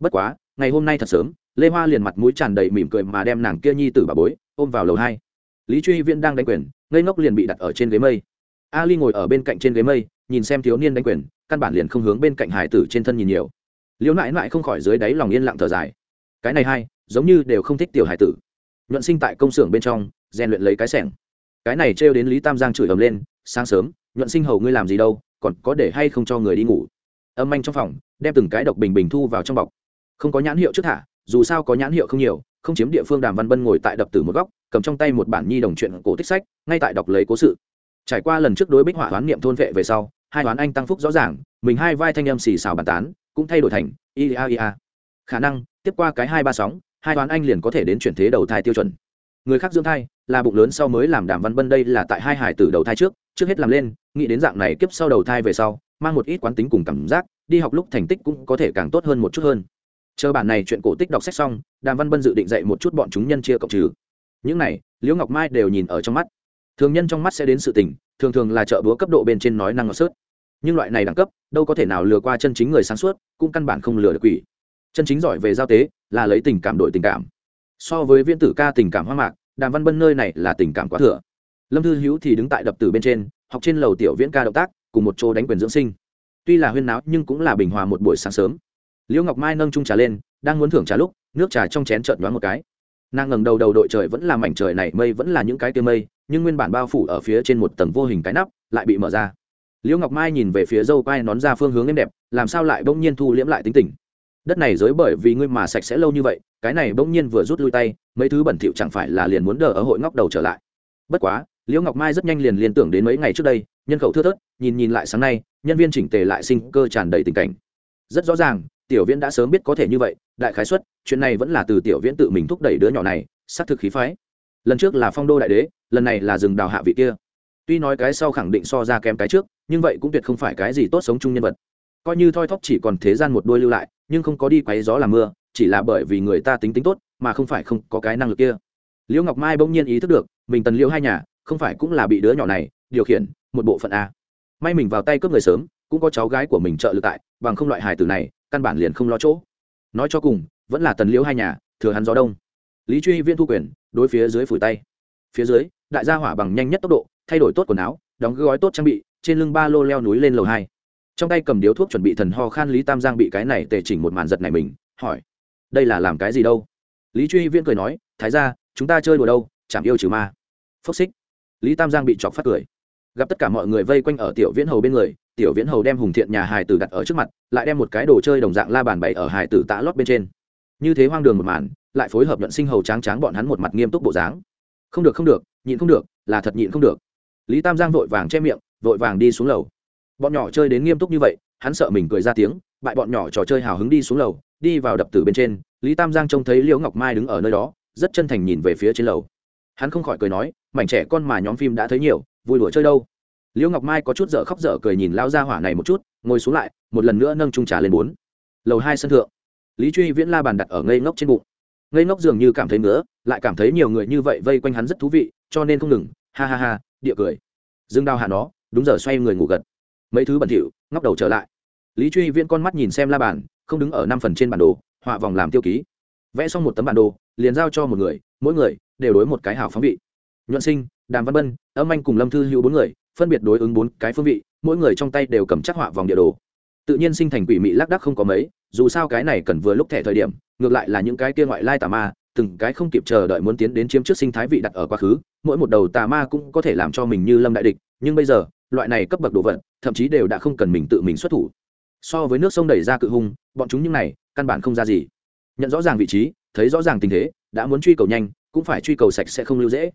Bất quá, ngày hôm nay thật sớm lê hoa liền mặt mũi tràn đầy mỉm cười mà đem nàng kia nhi tử bà bối ôm vào lầu hai. Lý truy viễn đang đánh quyền, ngây ngốc liền bị đặt ở trên ghế mây. Ali ngồi ở bên cạnh trên ghế mây, nhìn xem thiếu niên đánh quyền, căn bản liền không hướng bên cạnh hải tử trên thân nhìn nhiều. Liễu nại nại không khỏi dưới đáy lòng yên lặng thở dài. Cái này hay, giống như đều không thích tiểu hải tử. Nhuận sinh tại công xưởng bên trong, rèn luyện lấy cái sẻng. Cái này trêu đến lý tam giang chửi ầm lên, sáng sớm, nhuận sinh hầu ngươi làm gì đâu, còn có để hay không cho người đi ngủ? Âm anh trong phòng, đem từng cái độc bình bình thu vào trong bọc. Không có nhãn hiệu trước thả dù sao có nhãn hiệu không nhiều, không chiếm địa phương đàm văn bân ngồi tại đập tử một góc, cầm trong tay một bản nhi đồng chuyện cổ tích sách, ngay tại đọc lấy cố sự. Trải qua lần trước đối bích họa hoán niệm thôn vệ về sau, hai toán anh tăng phúc rõ ràng, mình hai vai thanh âm xì xào bàn tán, cũng thay đổi thành, ia ia khả năng, tiếp qua cái hai ba sóng, hai toán anh liền có thể đến chuyển thế đầu thai tiêu chuẩn. Người khác dưỡng thai, là bụng lớn sau mới làm đàm văn bân đây là tại hai hải tử đầu thai trước trước hết làm lên, nghĩ đến dạng này kiếp sau đầu thai về sau, mang một ít quán tính cùng cảm giác, đi học lúc thành tích cũng có thể càng tốt hơn một chút hơn chờ bản này chuyện cổ tích đọc sách xong, đàm văn bân dự định dạy một chút bọn chúng nhân chia cộng trừ. Những này, liễu ngọc mai đều nhìn ở trong mắt. Thường nhân trong mắt sẽ đến sự tình, thường thường là chợ búa cấp độ bên trên nói năng ngọt sớt. Nhưng loại này đẳng cấp, đâu có thể nào lừa qua chân chính người sáng suốt, cũng căn bản không lừa được quỷ. Chân chính giỏi về giao tế, là lấy tình cảm đổi tình cảm. So với viên tử ca tình cảm hoa mạc, đàm văn bân nơi này là tình cảm quá thừa. Lâm thư hữu thì đứng tại đập tử bên trên, học trên lầu tiểu viễn ca động tác, cùng một chỗ đánh quyền dưỡng sinh. Tuy là huyên náo nhưng cũng là bình hòa một buổi sáng sớm liễu ngọc mai nâng trung trà lên, đang muốn thưởng trà lúc, nước trà trong chén trợn đoán một cái. Nàng ngẩng đầu đầu đội trời vẫn là mảnh trời này, mây vẫn là những cái tia mây, nhưng nguyên bản bao phủ ở phía trên một tầng vô hình cái nắp, lại bị mở ra. Liễu ngọc mai nhìn về phía dâu quai nón ra phương hướng êm đẹp, làm sao lại bỗng nhiên thu liễm lại tính tình? Đất này giới bởi vì ngươi mà sạch sẽ lâu như vậy, cái này bỗng nhiên vừa rút lui tay, mấy thứ bẩn thỉu chẳng phải là liền muốn đờ ở hội ngóc đầu trở lại. Bất quá, liễu ngọc mai rất nhanh liền liên tưởng đến mấy ngày trước đây, nhân khẩu thưa thớt, nhìn nhìn lại sáng nay, nhân viên chỉnh tề lại sinh cơ tràn đầy tình cảnh. Rất rõ ràng tiểu viễn đã sớm biết có thể như vậy, đại khái xuất chuyện này vẫn là từ tiểu viễn tự mình thúc đẩy đứa nhỏ này, xác thực khí phái. Lần trước là phong đô đại đế, lần này là rừng đào hạ vị kia. Tuy nói cái sau khẳng định so ra kém cái trước, nhưng vậy cũng tuyệt không phải cái gì tốt sống chung nhân vật. Coi như thoi thóp chỉ còn thế gian một đôi lưu lại, nhưng không có đi quấy gió làm mưa, chỉ là bởi vì người ta tính tính tốt, mà không phải không có cái năng lực kia. Liễu ngọc mai bỗng nhiên ý thức được, mình tần liễu hai nhà, không phải cũng là bị đứa nhỏ này điều khiển một bộ phận a. May mình vào tay cướp người sớm, cũng có cháu gái của mình trợ lực tại, bằng không loại hài tử này căn bản liền không lo chỗ. Nói cho cùng, vẫn là tần liễu hai nhà, thừa hắn gió đông. Lý truy viên thu quyền, đối phía dưới phủi tay. Phía dưới, đại gia hỏa bằng nhanh nhất tốc độ, thay đổi tốt quần áo, đóng gói tốt trang bị, trên lưng ba lô leo núi lên lầu hai. Trong tay cầm điếu thuốc chuẩn bị thần ho khan lý tam giang bị cái này tề chỉnh một màn giật này mình, hỏi, đây là làm cái gì đâu? Lý truy viễn cười nói, thái ra chúng ta chơi đùa đâu chẳng yêu trừ ma. Phốc xích. Lý tam giang bị chọc phát cười. Gặp tất cả mọi người vây quanh ở tiểu viễn hầu bên người tiểu viễn hầu đem hùng thiện nhà hài tử đặt ở trước mặt, lại đem một cái đồ chơi đồng dạng la bàn bày ở hài tử tạ lót bên trên. Như thế hoang đường một màn, lại phối hợp nhuận sinh hầu tráng tráng bọn hắn một mặt nghiêm túc bộ dáng. Không được không được, nhịn không được, là thật nhịn không được. Lý tam giang vội vàng che miệng, vội vàng đi xuống lầu. Bọn nhỏ chơi đến nghiêm túc như vậy, hắn sợ mình cười ra tiếng, bại bọn nhỏ trò chơi hào hứng đi xuống lầu, đi vào đập tử bên trên, lý tam giang trông thấy liễu ngọc mai đứng ở nơi đó, rất chân thành nhìn về phía trên lầu. Hắn không khỏi cười nói, mảnh trẻ con mà nhóm phim đã thấy nhiều, vui đùa chơi đâu liễu ngọc mai có chút dở khóc dở cười nhìn lao ra hỏa này một chút, ngồi xuống lại, một lần nữa nâng trung trà lên bốn. Lầu hai sân thượng. Lý truy viễn la bàn đặt ở ngây ngốc trên bụng. Ngây ngốc dường như cảm thấy nữa lại cảm thấy nhiều người như vậy vây quanh hắn rất thú vị, cho nên không ngừng, ha ha ha, địa cười. Dương đao hạ nó, đúng giờ xoay người ngủ gật. Mấy thứ bẩn thỉu, ngóc đầu trở lại. Lý truy viễn con mắt nhìn xem la bàn, không đứng ở năm phần trên bản đồ, họa vòng làm tiêu ký. Vẽ xong một tấm bản đồ, liền giao cho một người, mỗi người đều đối một cái hảo phóng vị. Nhuận sinh, đàm văn bân âm anh cùng lâm thư hữu bốn người phân biệt đối ứng bốn cái phương vị, mỗi người trong tay đều cầm chắc họa vòng địa đồ. Tự nhiên sinh thành quỷ mị lác đắc không có mấy, dù sao cái này cần vừa lúc thẻ thời điểm, ngược lại là những cái kia ngoại lai tà ma, từng cái không kịp chờ đợi muốn tiến đến chiếm trước sinh thái vị đặt ở quá khứ, mỗi một đầu tà ma cũng có thể làm cho mình như lâm đại địch, nhưng bây giờ, loại này cấp bậc đồ vật, thậm chí đều đã không cần mình tự mình xuất thủ. So với nước sông đẩy ra cự hung, bọn chúng những này, căn bản không ra gì. Nhận rõ ràng vị trí, thấy rõ ràng tình thế, đã muốn truy cầu nhanh, cũng phải truy cầu sạch sẽ không lưu dễ.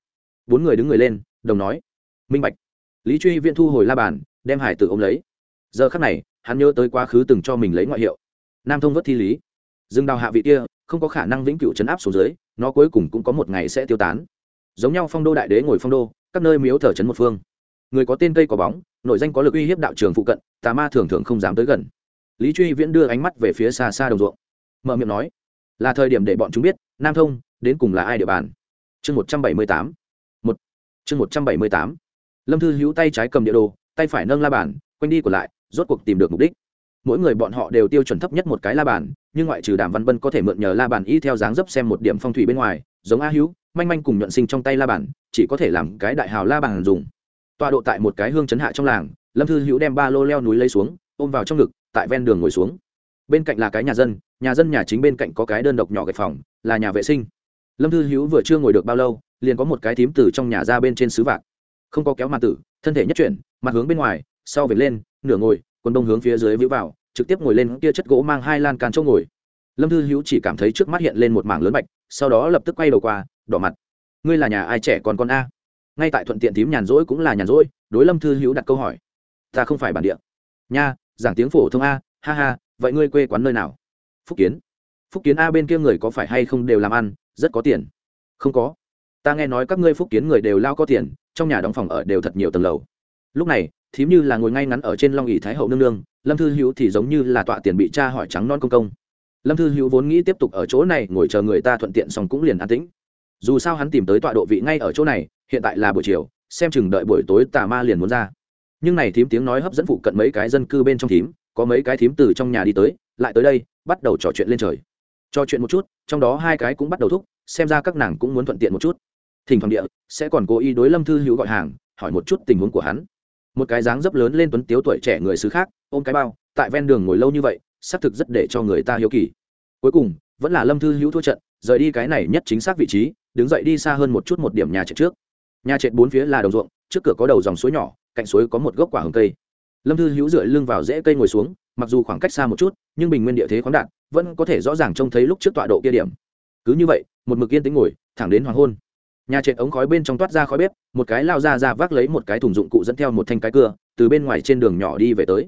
Bốn người đứng người lên, đồng nói, minh bạch lý truy Viễn thu hồi la bàn, đem hải tử ôm lấy. Giờ khắc này, hắn nhớ tới quá khứ từng cho mình lấy ngoại hiệu. Nam thông vớt thi lý. Rừng đào hạ vị kia, không có khả năng vĩnh cửu chấn áp xuống dưới, nó cuối cùng cũng có một ngày sẽ tiêu tán. Giống nhau phong đô đại đế ngồi phong đô, các nơi miếu thờ chấn một phương. Người có tên cây có bóng, nội danh có lực uy hiếp đạo trường phụ cận, tà ma thường thường không dám tới gần. Lý truy viễn đưa ánh mắt về phía xa xa đồng ruộng. Mở miệng nói, là thời điểm để bọn chúng biết, nam thông, đến cùng là ai địa bàn? Chương một trăm bảy mươi tám. Một. Chương một trăm bảy mươi tám lâm thư hữu tay trái cầm địa đồ, tay phải nâng la bàn, quanh đi còn lại, rốt cuộc tìm được mục đích. Mỗi người bọn họ đều tiêu chuẩn thấp nhất một cái la bàn, nhưng ngoại trừ đàm văn bân có thể mượn nhờ la bàn y theo dáng dấp xem một điểm phong thủy bên ngoài, giống a hữu, manh manh cùng nhuận sinh trong tay la bàn, chỉ có thể làm cái đại hào la bàn dùng. Tọa độ tại một cái hương chấn hạ trong làng, lâm thư hữu đem ba lô leo núi lấy xuống, ôm vào trong ngực, tại ven đường ngồi xuống. Bên cạnh là cái nhà dân nhà dân nhà chính bên cạnh có cái đơn độc nhỏ gạch phòng, là nhà vệ sinh. Lâm thư hữu vừa chưa ngồi được bao lâu, liền có một cái thím từ trong nhà ra bên trên xứ vạc không có kéo màn tử, thân thể nhất chuyển, mặt hướng bên ngoài, sau về lên, nửa ngồi, quần đông hướng phía dưới vĩu vào, trực tiếp ngồi lên kia chất gỗ mang hai lan can chỗ ngồi. Lâm thư hữu chỉ cảm thấy trước mắt hiện lên một mảng lớn bạch, sau đó lập tức quay đầu qua, đỏ mặt. Ngươi là nhà ai trẻ còn con a? Ngay tại thuận tiện thím nhàn rỗi cũng là nhàn rỗi, đối lâm thư hữu đặt câu hỏi. Ta không phải bản địa. Nha, giảng tiếng phổ thông a, ha ha, vậy ngươi quê quán nơi nào? Phúc kiến. Phúc kiến a bên kia người có phải hay không đều làm ăn, rất có tiền. Không có ta nghe nói các ngươi phúc kiến người đều lao có tiền, trong nhà đóng phòng ở đều thật nhiều tầng lầu. Lúc này, thím như là ngồi ngay ngắn ở trên long ỉ thái hậu nương nương, lâm thư hữu thì giống như là tọa tiền bị cha hỏi trắng non công công. Lâm thư hữu vốn nghĩ tiếp tục ở chỗ này, ngồi chờ người ta thuận tiện xong cũng liền an tĩnh. Dù sao hắn tìm tới tọa độ vị ngay ở chỗ này, hiện tại là buổi chiều, xem chừng đợi buổi tối tà ma liền muốn ra. Nhưng này thím tiếng nói hấp dẫn phụ cận mấy cái dân cư bên trong thím, có mấy cái thím từ trong nhà đi tới, lại tới đây, bắt đầu trò chuyện lên trời. Trò chuyện một chút, trong đó hai cái cũng bắt đầu thúc, xem ra các nàng cũng muốn thuận tiện một chút thỉnh thoảng địa, sẽ còn cố ý đối lâm thư hữu gọi hàng, hỏi một chút tình huống của hắn. Một cái dáng dấp lớn lên tuấn tiếu tuổi trẻ người xứ khác, ôm cái bao, tại ven đường ngồi lâu như vậy, xác thực rất để cho người ta hiếu kỳ. Cuối cùng, vẫn là lâm thư hữu thua trận, rời đi cái này nhất chính xác vị trí, đứng dậy đi xa hơn một chút một điểm nhà trệt trước. Nhà trệt bốn phía là đồng ruộng, trước cửa có đầu dòng suối nhỏ, cạnh suối có một gốc quả hồng cây. Lâm thư hữu dựa lưng vào rễ cây ngồi xuống, mặc dù khoảng cách xa một chút, nhưng bình nguyên địa thế khoáng đạt, vẫn có thể rõ ràng trông thấy lúc trước tọa độ kia điểm. Cứ như vậy, một mực yên tính ngồi, thẳng đến hoàng hôn nhà trệt ống khói bên trong toát ra khói bếp, một cái lao ra ra vác lấy một cái thùng dụng cụ dẫn theo một thanh cái cưa, từ bên ngoài trên đường nhỏ đi về tới.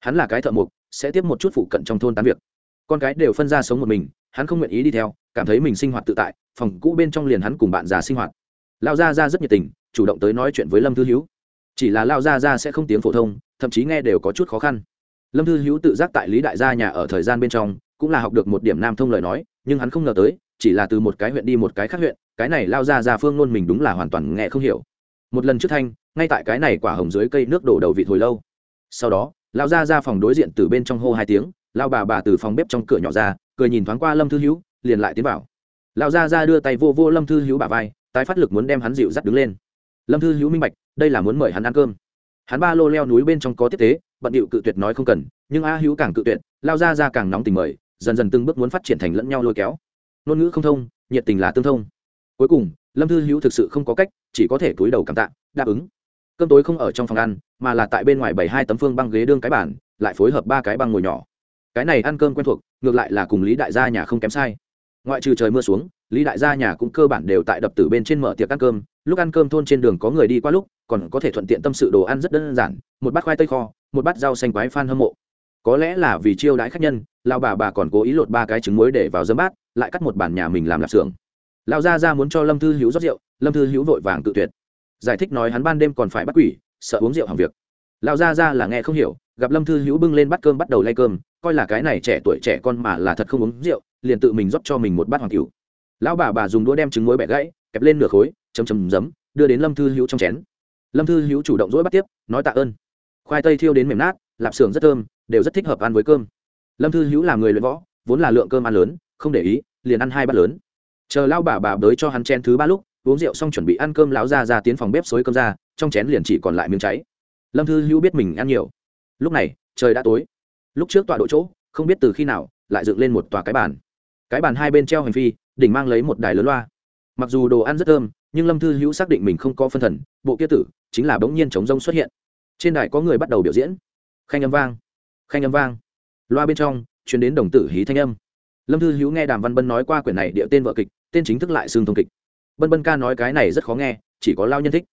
Hắn là cái thợ mộc, sẽ tiếp một chút phụ cận trong thôn tán việc. Con cái đều phân ra sống một mình, hắn không nguyện ý đi theo, cảm thấy mình sinh hoạt tự tại, phòng cũ bên trong liền hắn cùng bạn già sinh hoạt. Lao ra ra rất nhiệt tình, chủ động tới nói chuyện với lâm thư hữu chỉ là lao ra ra sẽ không tiếng phổ thông, thậm chí nghe đều có chút khó khăn. Lâm thư hữu tự giác tại lý đại gia nhà ở thời gian bên trong, cũng là học được một điểm nam thông lời nói, nhưng hắn không ngờ tới, chỉ là từ một cái huyện đi một cái khác huyện cái này lao ra ra phương nôn mình đúng là hoàn toàn nghe không hiểu. Một lần trước thanh, ngay tại cái này quả hồng dưới cây nước đổ đầu vịt hồi lâu. Sau đó, lao ra ra phòng đối diện từ bên trong hô hai tiếng, lao bà bà từ phòng bếp trong cửa nhỏ ra, cười nhìn thoáng qua lâm thư hữu, liền lại tiến vào. Lao ra ra đưa tay vô vô lâm thư hữu bà vai, tái phát lực muốn đem hắn dịu dắt đứng lên. Lâm thư hữu minh bạch, đây là muốn mời hắn ăn cơm. Hắn ba lô leo núi bên trong có tiếp tế, bận điệu cự tuyệt nói không cần, nhưng a hữu càng cự tuyệt, lao ra ra càng nóng tình mời, dần dần từng bước muốn phát triển thành lẫn nhau lôi kéo. Ngôn ngữ không thông, nhiệt tình là tương thông cuối cùng, lâm thư hữu thực sự không có cách, chỉ có thể túi đầu cảm tạ, đáp ứng. Cơm tối không ở trong phòng ăn, mà là tại bên ngoài bảy hai tấm phương băng ghế đương cái bản lại phối hợp ba cái băng ngồi nhỏ. Cái này ăn cơm quen thuộc, ngược lại là cùng lý đại gia nhà không kém sai. Ngoại trừ trời mưa xuống, lý đại gia nhà cũng cơ bản đều tại đập tử bên trên mở tiệc ăn cơm. Lúc ăn cơm thôn trên đường có người đi qua lúc, còn có thể thuận tiện tâm sự đồ ăn rất đơn giản, một bát khoai tây kho, một bát rau xanh quái phan hâm mộ. Có lẽ là vì chiêu đãi khách nhân lao bà bà còn cố ý lột ba cái trứng muối để vào dấm bát, lại cắt một bản nhà mình làm lạp xưởng. Lão gia ra muốn cho lâm thư hữu rót rượu, lâm thư hữu vội vàng tự tuyệt. Giải thích nói hắn ban đêm còn phải bắt quỷ, sợ uống rượu hàng việc. Lão gia ra là nghe không hiểu, gặp lâm thư hữu bưng lên bắt cơm bắt đầu lay cơm, coi là cái này trẻ tuổi trẻ con mà là thật không uống rượu, liền tự mình rót cho mình một bát hoàng cửu lão bà bà dùng đũa đem trứng muối bẻ gãy, kẹp lên nửa khối, chấm chấm giấm, đưa đến lâm thư hữu trong chén. Lâm thư hữu chủ động dỗi bắt tiếp, nói tạ ơn. Khoai tây thiêu đến mềm nát, lạp xưởng rất thơm, đều rất thích hợp ăn với cơm. Lâm thư hữu là người luyện võ, vốn là lượng cơm ăn lớn, không để ý, liền ăn hai bát lớn chờ lao bà bà bới cho hắn chén thứ ba lúc, uống rượu xong chuẩn bị ăn cơm, lão ra ra tiến phòng bếp xối cơm ra, trong chén liền chỉ còn lại miếng cháy. Lâm thư hữu biết mình ăn nhiều. Lúc này, trời đã tối. Lúc trước tọa độ chỗ, không biết từ khi nào, lại dựng lên một tòa cái bàn. Cái bàn hai bên treo hành phi, đỉnh mang lấy một đài lớn loa. Mặc dù đồ ăn rất thơm, nhưng lâm thư hữu xác định mình không có phân thần, bộ kia tử chính là bỗng nhiên chống rông xuất hiện. Trên đài có người bắt đầu biểu diễn. Khanh âm vang, khanh âm vang. Loa bên trong chuyển đến đồng tử hí thanh âm lâm thư hữu nghe đàm văn bân nói qua quyển này địa tên vợ kịch, tên chính thức lại xương thông kịch. Bân bân ca nói cái này rất khó nghe, chỉ có lao nhân thích.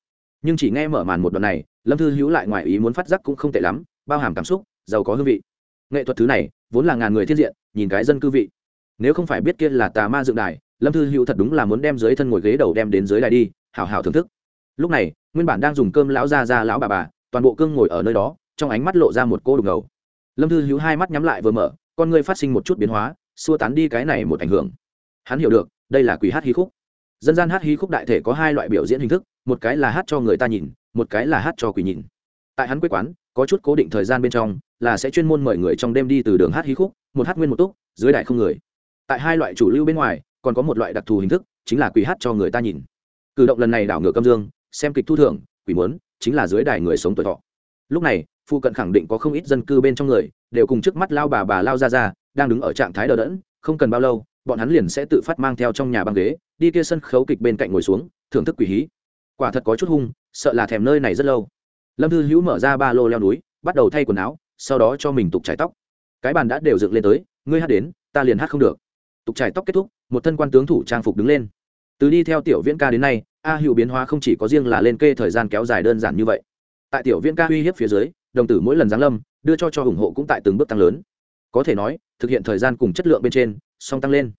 Nhưng chỉ nghe mở màn một đoạn này, lâm thư hữu lại ngoài ý muốn phát giác cũng không tệ lắm, bao hàm cảm xúc, giàu có hương vị. Nghệ thuật thứ này, vốn là ngàn người thiên diện, nhìn cái dân cư vị. Nếu không phải biết kia là tà ma dựng đài, lâm thư hữu thật đúng là muốn đem dưới thân ngồi ghế đầu đem đến dưới đài đi, hào hào thưởng thức. Lúc này, nguyên bản đang dùng cơm lão ra ra lão bà bà, toàn bộ cương ngồi ở nơi đó, trong ánh mắt lộ ra một cô đục ngầu. Lâm thư hữu hai mắt nhắm lại vừa mở, con ngươi phát sinh một chút biến hóa xua tán đi cái này một ảnh hưởng. Hắn hiểu được, đây là quỷ hát hí khúc. Dân gian hát hí khúc đại thể có hai loại biểu diễn hình thức, một cái là hát cho người ta nhìn, một cái là hát cho quỷ nhìn. Tại hắn quê quán, có chút cố định thời gian bên trong, là sẽ chuyên môn mời người trong đêm đi từ đường hát hí khúc, một hát nguyên một túc, dưới đại không người. Tại hai loại chủ lưu bên ngoài, còn có một loại đặc thù hình thức, chính là quỷ hát cho người ta nhìn. Cử động lần này đảo ngược âm dương, xem kịch thu thưởng, quỷ muốn, chính là dưới đài người sống tuổi thọ. Lúc này, phụ cận khẳng định có không ít dân cư bên trong người, đều cùng trước mắt lao bà bà lao ra ra đang đứng ở trạng thái đờ đẫn, không cần bao lâu, bọn hắn liền sẽ tự phát mang theo trong nhà băng ghế, đi kia sân khấu kịch bên cạnh ngồi xuống, thưởng thức quỷ hí. Quả thật có chút hung, sợ là thèm nơi này rất lâu. Lâm thư hữu mở ra ba lô leo núi, bắt đầu thay quần áo, sau đó cho mình tục trải tóc. Cái bàn đã đều dựng lên tới, ngươi hát đến, ta liền hát không được. Tục trải tóc kết thúc, một thân quan tướng thủ trang phục đứng lên. Từ đi theo tiểu viễn ca đến nay, a hữu biến hóa không chỉ có riêng là lên kê thời gian kéo dài đơn giản như vậy. Tại tiểu viễn ca uy hiếp phía dưới, đồng tử mỗi lần giáng lâm, đưa cho cho ủng hộ cũng tại từng bước tăng lớn có thể nói, thực hiện thời gian cùng chất lượng bên trên, song tăng lên.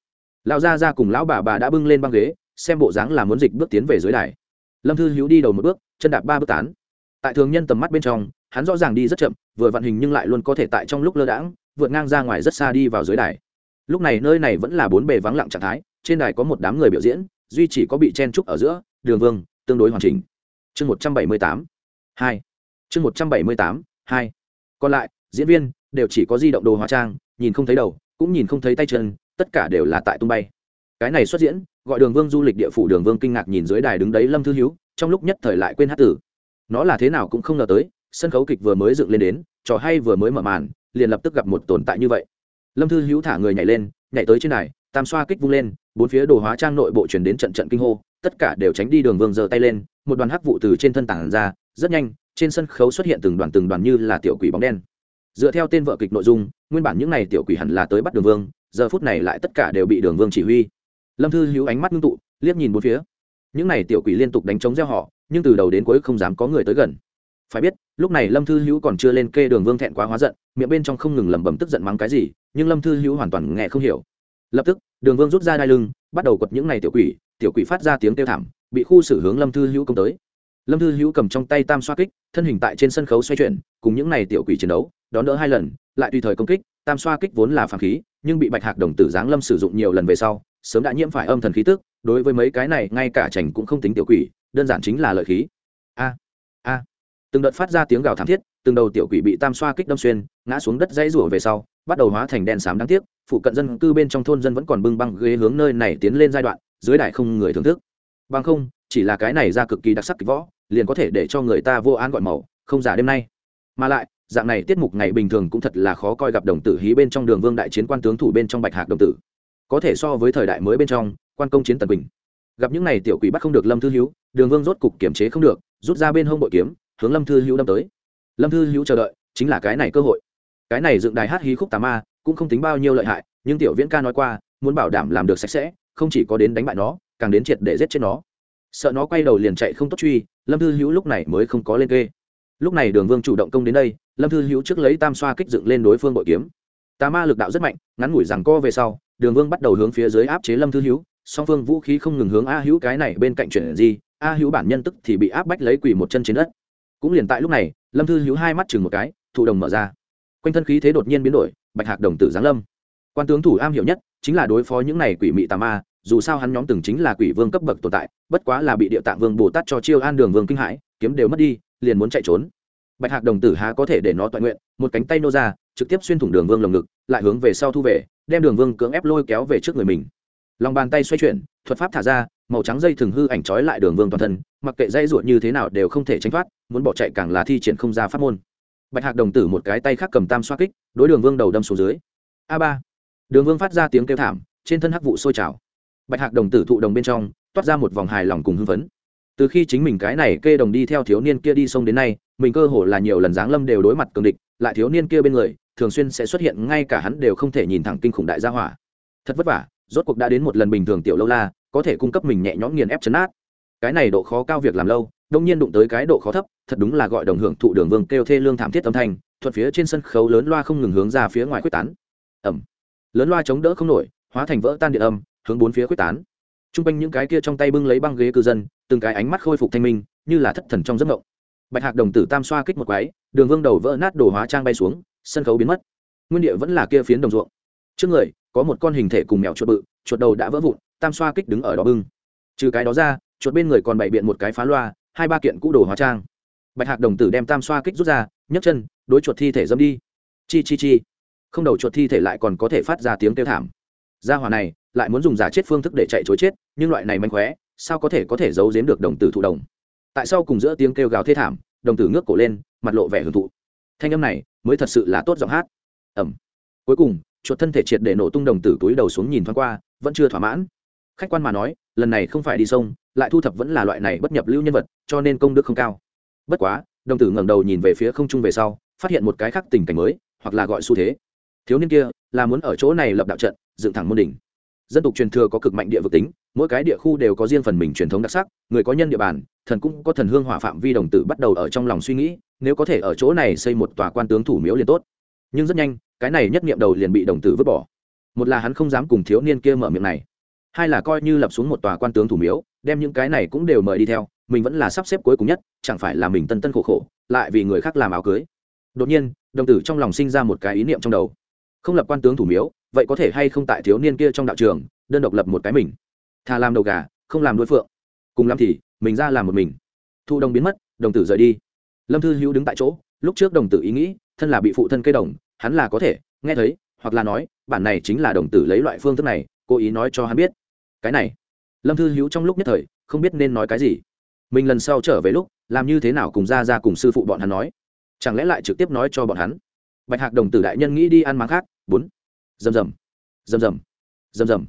Lão gia ra cùng lão bà bà đã bưng lên băng ghế, xem bộ dáng là muốn dịch bước tiến về dưới đài. Lâm thư hữu đi đầu một bước, chân đạp ba bước tán. Tại thường nhân tầm mắt bên trong, hắn rõ ràng đi rất chậm, vừa vận hình nhưng lại luôn có thể tại trong lúc lơ đãng, vượt ngang ra ngoài rất xa đi vào dưới đài. Lúc này nơi này vẫn là bốn bề vắng lặng trạng thái, trên đài có một đám người biểu diễn, duy chỉ có bị chen trúc ở giữa, đường vương, tương đối hoàn chỉnh. Chương một trăm bảy mươi tám, hai. Chương một trăm bảy mươi tám, hai. Còn lại, diễn viên đều chỉ có di động đồ hóa trang, nhìn không thấy đầu, cũng nhìn không thấy tay chân, tất cả đều là tại tung bay. Cái này xuất diễn, gọi đường vương du lịch địa phủ đường vương kinh ngạc nhìn dưới đài đứng đấy lâm thư hiếu, trong lúc nhất thời lại quên hát tử. Nó là thế nào cũng không ngờ tới, sân khấu kịch vừa mới dựng lên đến, trò hay vừa mới mở màn, liền lập tức gặp một tồn tại như vậy. Lâm thư hữu thả người nhảy lên, nhảy tới trên đài, tam xoa kích vung lên, bốn phía đồ hóa trang nội bộ chuyển đến trận trận kinh hô, tất cả đều tránh đi đường vương giơ tay lên, một đoàn hắc vụ từ trên thân tảng ra, rất nhanh, trên sân khấu xuất hiện từng đoàn từng đoàn như là tiểu quỷ bóng đen dựa theo tên vợ kịch nội dung, nguyên bản những n à y tiểu quỷ hẳn là tới bắt đường vương, giờ phút này lại tất cả đều bị đường vương chỉ huy. Lâm thư hữu ánh mắt ngưng tụ, liếc nhìn bốn phía. Những n à y tiểu quỷ liên tục đánh trống gieo họ, nhưng từ đầu đến cuối không dám có người tới gần. Phải biết, lúc này lâm thư hữu còn chưa lên kê đường vương thẹn quá hóa giận, miệng bên trong không ngừng lẩm bẩm tức giận mắng cái gì, nhưng lâm thư hữu hoàn toàn nghe không hiểu. Lập tức, đường vương rút ra đai lưng, bắt đầu quật những n à y tiểu quỷ tiểu quỷ phát ra tiếng kêu thảm, bị khu xử hướng lâm thư hữu công tới. Lâm thư hữu cầm trong tay tam xoa kích, thân hình tại trên sân khấu xoay chuyển, cùng những n à y tiểu quỷ chiến đấu đón đỡ hai lần, lại tùy thời công kích, tam xoa kích vốn là phản khí, nhưng bị bạch hạc đồng tử giáng lâm sử dụng nhiều lần về sau, sớm đã nhiễm phải âm thần khí tức, đối với mấy cái này, ngay cả chảnh cũng không tính tiểu quỷ, đơn giản chính là lợi khí. A a. Từng đợt phát ra tiếng gào thảm thiết, từng đầu tiểu quỷ bị tam xoa kích đâm xuyên, ngã xuống đất dãy rủa về sau, bắt đầu hóa thành đèn xám đáng tiếc, phụ cận dân cư bên trong thôn dân vẫn còn bưng băng ghế hướng nơi này tiến lên giai đoạn, dưới đại không người thưởng thức. Bằng không, chỉ là cái này ra cực kỳ đặc sắc kịch võ, liền có thể để cho người ta vô án gọi màu, không giả đêm nay. Mà lại dạng này tiết mục ngày bình thường cũng thật là khó coi gặp đồng tử hí bên trong đường vương đại chiến quan tướng thủ bên trong bạch hạc đồng tử. Có thể so với thời đại mới bên trong, quan công chiến tần bình gặp những này tiểu quỷ bắt không được lâm thư hữu đường vương rốt cục kiểm chế không được, rút ra bên hông bội kiếm, hướng lâm thư hữu đâm tới. Lâm thư hữu chờ đợi, chính là cái này cơ hội. Cái này dựng đài hát hí khúc tà ma, cũng không tính bao nhiêu lợi hại, nhưng tiểu viễn ca nói qua, muốn bảo đảm làm được sạch sẽ, không chỉ có đến đánh bại nó, càng đến triệt để giết chết nó. Sợ nó quay đầu liền chạy không tốt truy, lâm thư hữu lúc này mới không có lên kê. Lúc này đường vương chủ động công đến đây lâm thư hữu trước lấy tam xoa kích dựng lên đối phương bội kiếm. Tà ma lực đạo rất mạnh, ngắn ngủi rằng co về sau, đường vương bắt đầu hướng phía dưới áp chế lâm thư hữu, song phương vũ khí không ngừng hướng a hữu cái này bên cạnh chuyển gì a hữu bản nhân tức thì bị áp bách lấy quỳ một chân trên đất. Cũng liền tại lúc này, lâm thư hữu hai mắt chừng một cái, thụ đồng mở ra. Quanh thân khí thế đột nhiên biến đổi, bạch hạc đồng tử giáng lâm. Quan tướng thủ am hiểu nhất chính là đối phó những này quỷ mị tà ma, dù sao hắn nhóm từng chính là quỷ vương cấp bậc tồn tại, bất quá là bị địa tạng vương bồ tát cho chiêu an đường vương kinh hãi, kiếm đều mất đi, liền muốn chạy trốn bạch hạc đồng tử há có thể để nó toàn nguyện, một cánh tay nô ra, trực tiếp xuyên thủng đường vương lồng ngực, lại hướng về sau thu về, đem đường vương cưỡng ép lôi kéo về trước người mình. Lòng bàn tay xoay chuyển, thuật pháp thả ra, màu trắng dây thường hư ảnh trói lại đường vương toàn thân, mặc kệ dây ruột như thế nào đều không thể tránh thoát, muốn bỏ chạy càng là thi triển không ra pháp môn. Bạch hạc đồng tử một cái tay khác cầm tam xoa kích, đối đường vương đầu đâm xuống dưới. A ba. Đường vương phát ra tiếng kêu thảm, trên thân hắc vụ sôi trào. Bạch hạc đồng tử thụ đồng bên trong, toát ra một vòng hài lòng cùng hưng phấn từ khi chính mình cái này kê đồng đi theo thiếu niên kia đi sông đến nay, mình cơ hồ là nhiều lần giáng lâm đều đối mặt cường địch, lại thiếu niên kia bên người, thường xuyên sẽ xuất hiện ngay cả hắn đều không thể nhìn thẳng kinh khủng đại gia hỏa. Thật vất vả, rốt cuộc đã đến một lần bình thường tiểu lâu la, có thể cung cấp mình nhẹ nhõm nghiền ép chấn át cái này độ khó cao việc làm lâu, đông nhiên đụng tới cái độ khó thấp, thật đúng là gọi đồng hưởng thụ đường vương kêu thê lương thảm thiết âm thanh, thuận phía trên sân khấu lớn loa không ngừng hướng ra phía ngoài quyết tán. Ẩm lớn loa chống đỡ không nổi, hóa thành vỡ tan điện âm, hướng bốn phía quyết tán. T r u n g quanh những cái kia trong tay bưng lấy băng ghế cư dân từng cái ánh mắt khôi phục thanh minh, như là thất thần trong giấc mộng. Bạch hạc đồng tử tam xoa kích một quái, đường vương đầu vỡ nát đồ hóa trang bay xuống, sân khấu biến mất. Nguyên địa vẫn là kia phiến đồng ruộng. Trước người, có một con hình thể cùng mèo chuột bự, chuột đầu đã vỡ vụn, tam xoa kích đứng ở đó bưng. Trừ cái đó ra, chuột bên người còn bày biện một cái phá loa, hai ba kiện cũ đồ hóa trang. Bạch hạc đồng tử đem tam xoa kích rút ra, nhấc chân, đối chuột thi thể dâm đi. Chi chi chi. Không đầu chuột thi thể lại còn có thể phát ra tiếng kêu thảm. Gia hỏa này, lại muốn dùng giả chết phương thức để chạy chối chết, nhưng loại này manh khóe sao có thể có thể giấu giếm được đồng tử thụ đồng? Tại sao cùng giữa tiếng kêu gào thê thảm, đồng tử ngước cổ lên, mặt lộ vẻ hưởng thụ? Thanh âm này mới thật sự là tốt giọng hát. Ẩm cuối cùng, chuột thân thể triệt để nổ tung đồng tử túi đầu xuống nhìn thoáng qua, vẫn chưa thỏa mãn. Khách quan mà nói, lần này không phải đi sông, lại thu thập vẫn là loại này bất nhập lưu nhân vật, cho nên công đức không cao. Bất quá, đồng tử ngẩng đầu nhìn về phía không trung về sau, phát hiện một cái khác tình cảnh mới, hoặc là gọi xu thế. Thiếu niên kia là muốn ở chỗ này lập đạo trận, dựng thẳng môn đỉnh dân tộc truyền thừa có cực mạnh địa vực tính, mỗi cái địa khu đều có riêng phần mình truyền thống đặc sắc, người có nhân địa bàn, thần cũng có thần hương hỏa phạm vi đồng tử bắt đầu ở trong lòng suy nghĩ, nếu có thể ở chỗ này xây một tòa quan tướng thủ miếu liền tốt. Nhưng rất nhanh, cái này nhất niệm đầu liền bị đồng tử vứt bỏ. Một là hắn không dám cùng thiếu niên kia mở miệng này, hai là coi như lập xuống một tòa quan tướng thủ miếu, đem những cái này cũng đều mời đi theo, mình vẫn là sắp xếp cuối cùng nhất, chẳng phải là mình tân tân khổ khổ, lại vì người khác làm áo cưới. Đột nhiên, đồng tử trong lòng sinh ra một cái ý niệm trong đầu. Không lập quan tướng thủ miếu vậy có thể hay không tại thiếu niên kia trong đạo trường, đơn độc lập một cái mình? Thà làm đầu gà, không làm đối phượng. Cùng làm thì, mình ra làm một mình. Thu đồng biến mất, đồng tử rời đi. Lâm thư hữu đứng tại chỗ, lúc trước đồng tử ý nghĩ, thân là bị phụ thân cây đồng, hắn là có thể, nghe thấy, hoặc là nói, bản này chính là đồng tử lấy loại phương thức này, cố ý nói cho hắn biết. Cái này. Lâm thư hữu trong lúc nhất thời, không biết nên nói cái gì. Mình lần sau trở về lúc, làm như thế nào cùng ra ra cùng sư phụ bọn hắn nói? Chẳng lẽ lại trực tiếp nói cho bọn hắn? Bạch hạc đồng tử đại nhân nghĩ đi ăn máng khác, bốn rầm rầm rầm rầm rầm rầm.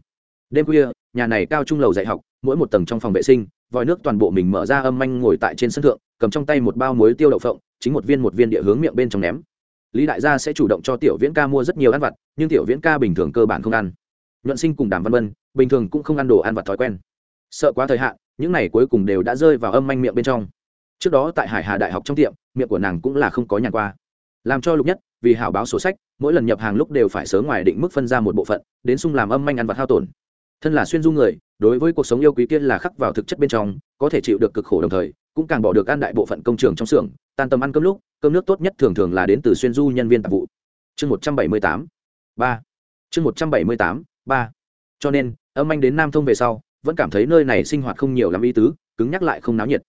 Đêm khuya, nhà này cao trung lầu dạy học, mỗi một tầng trong phòng vệ sinh, vòi nước toàn bộ mình mở ra âm anh ngồi tại trên sân thượng, cầm trong tay một bao muối tiêu đậu phộng, chính một viên một viên địa hướng miệng bên trong ném. Lý đại gia sẽ chủ động cho tiểu viễn ca mua rất nhiều ăn vặt, nhưng tiểu viễn ca bình thường cơ bản không ăn. Nhuận sinh cùng đàm văn vân, bình thường cũng không ăn đồ ăn vặt thói quen. Sợ quá thời hạn, những này cuối cùng đều đã rơi vào âm anh miệng bên trong. Trước đó tại hải hà đại học trong tiệm, miệng của nàng cũng là không có nhàn qua. Làm cho lục nhất vì hảo báo sổ sách, mỗi lần nhập hàng lúc đều phải sớm ngoài định mức phân ra một bộ phận, đến sung làm âm manh ăn vặt hao tổn. Thân là xuyên du người, đối với cuộc sống yêu quý kia là khắc vào thực chất bên trong, có thể chịu được cực khổ đồng thời, cũng càng bỏ được ăn đại bộ phận công trường trong xưởng, tan tâm ăn cơm lúc, cơm nước tốt nhất thường thường là đến từ xuyên du nhân viên tạp vụ. Chương một trăm bảy mươi tám, ba. Chương một trăm bảy mươi tám, ba. Cho nên, âm anh đến nam thông về sau, vẫn cảm thấy nơi này sinh hoạt không nhiều lắm ý tứ, cứng nhắc lại không náo nhiệt.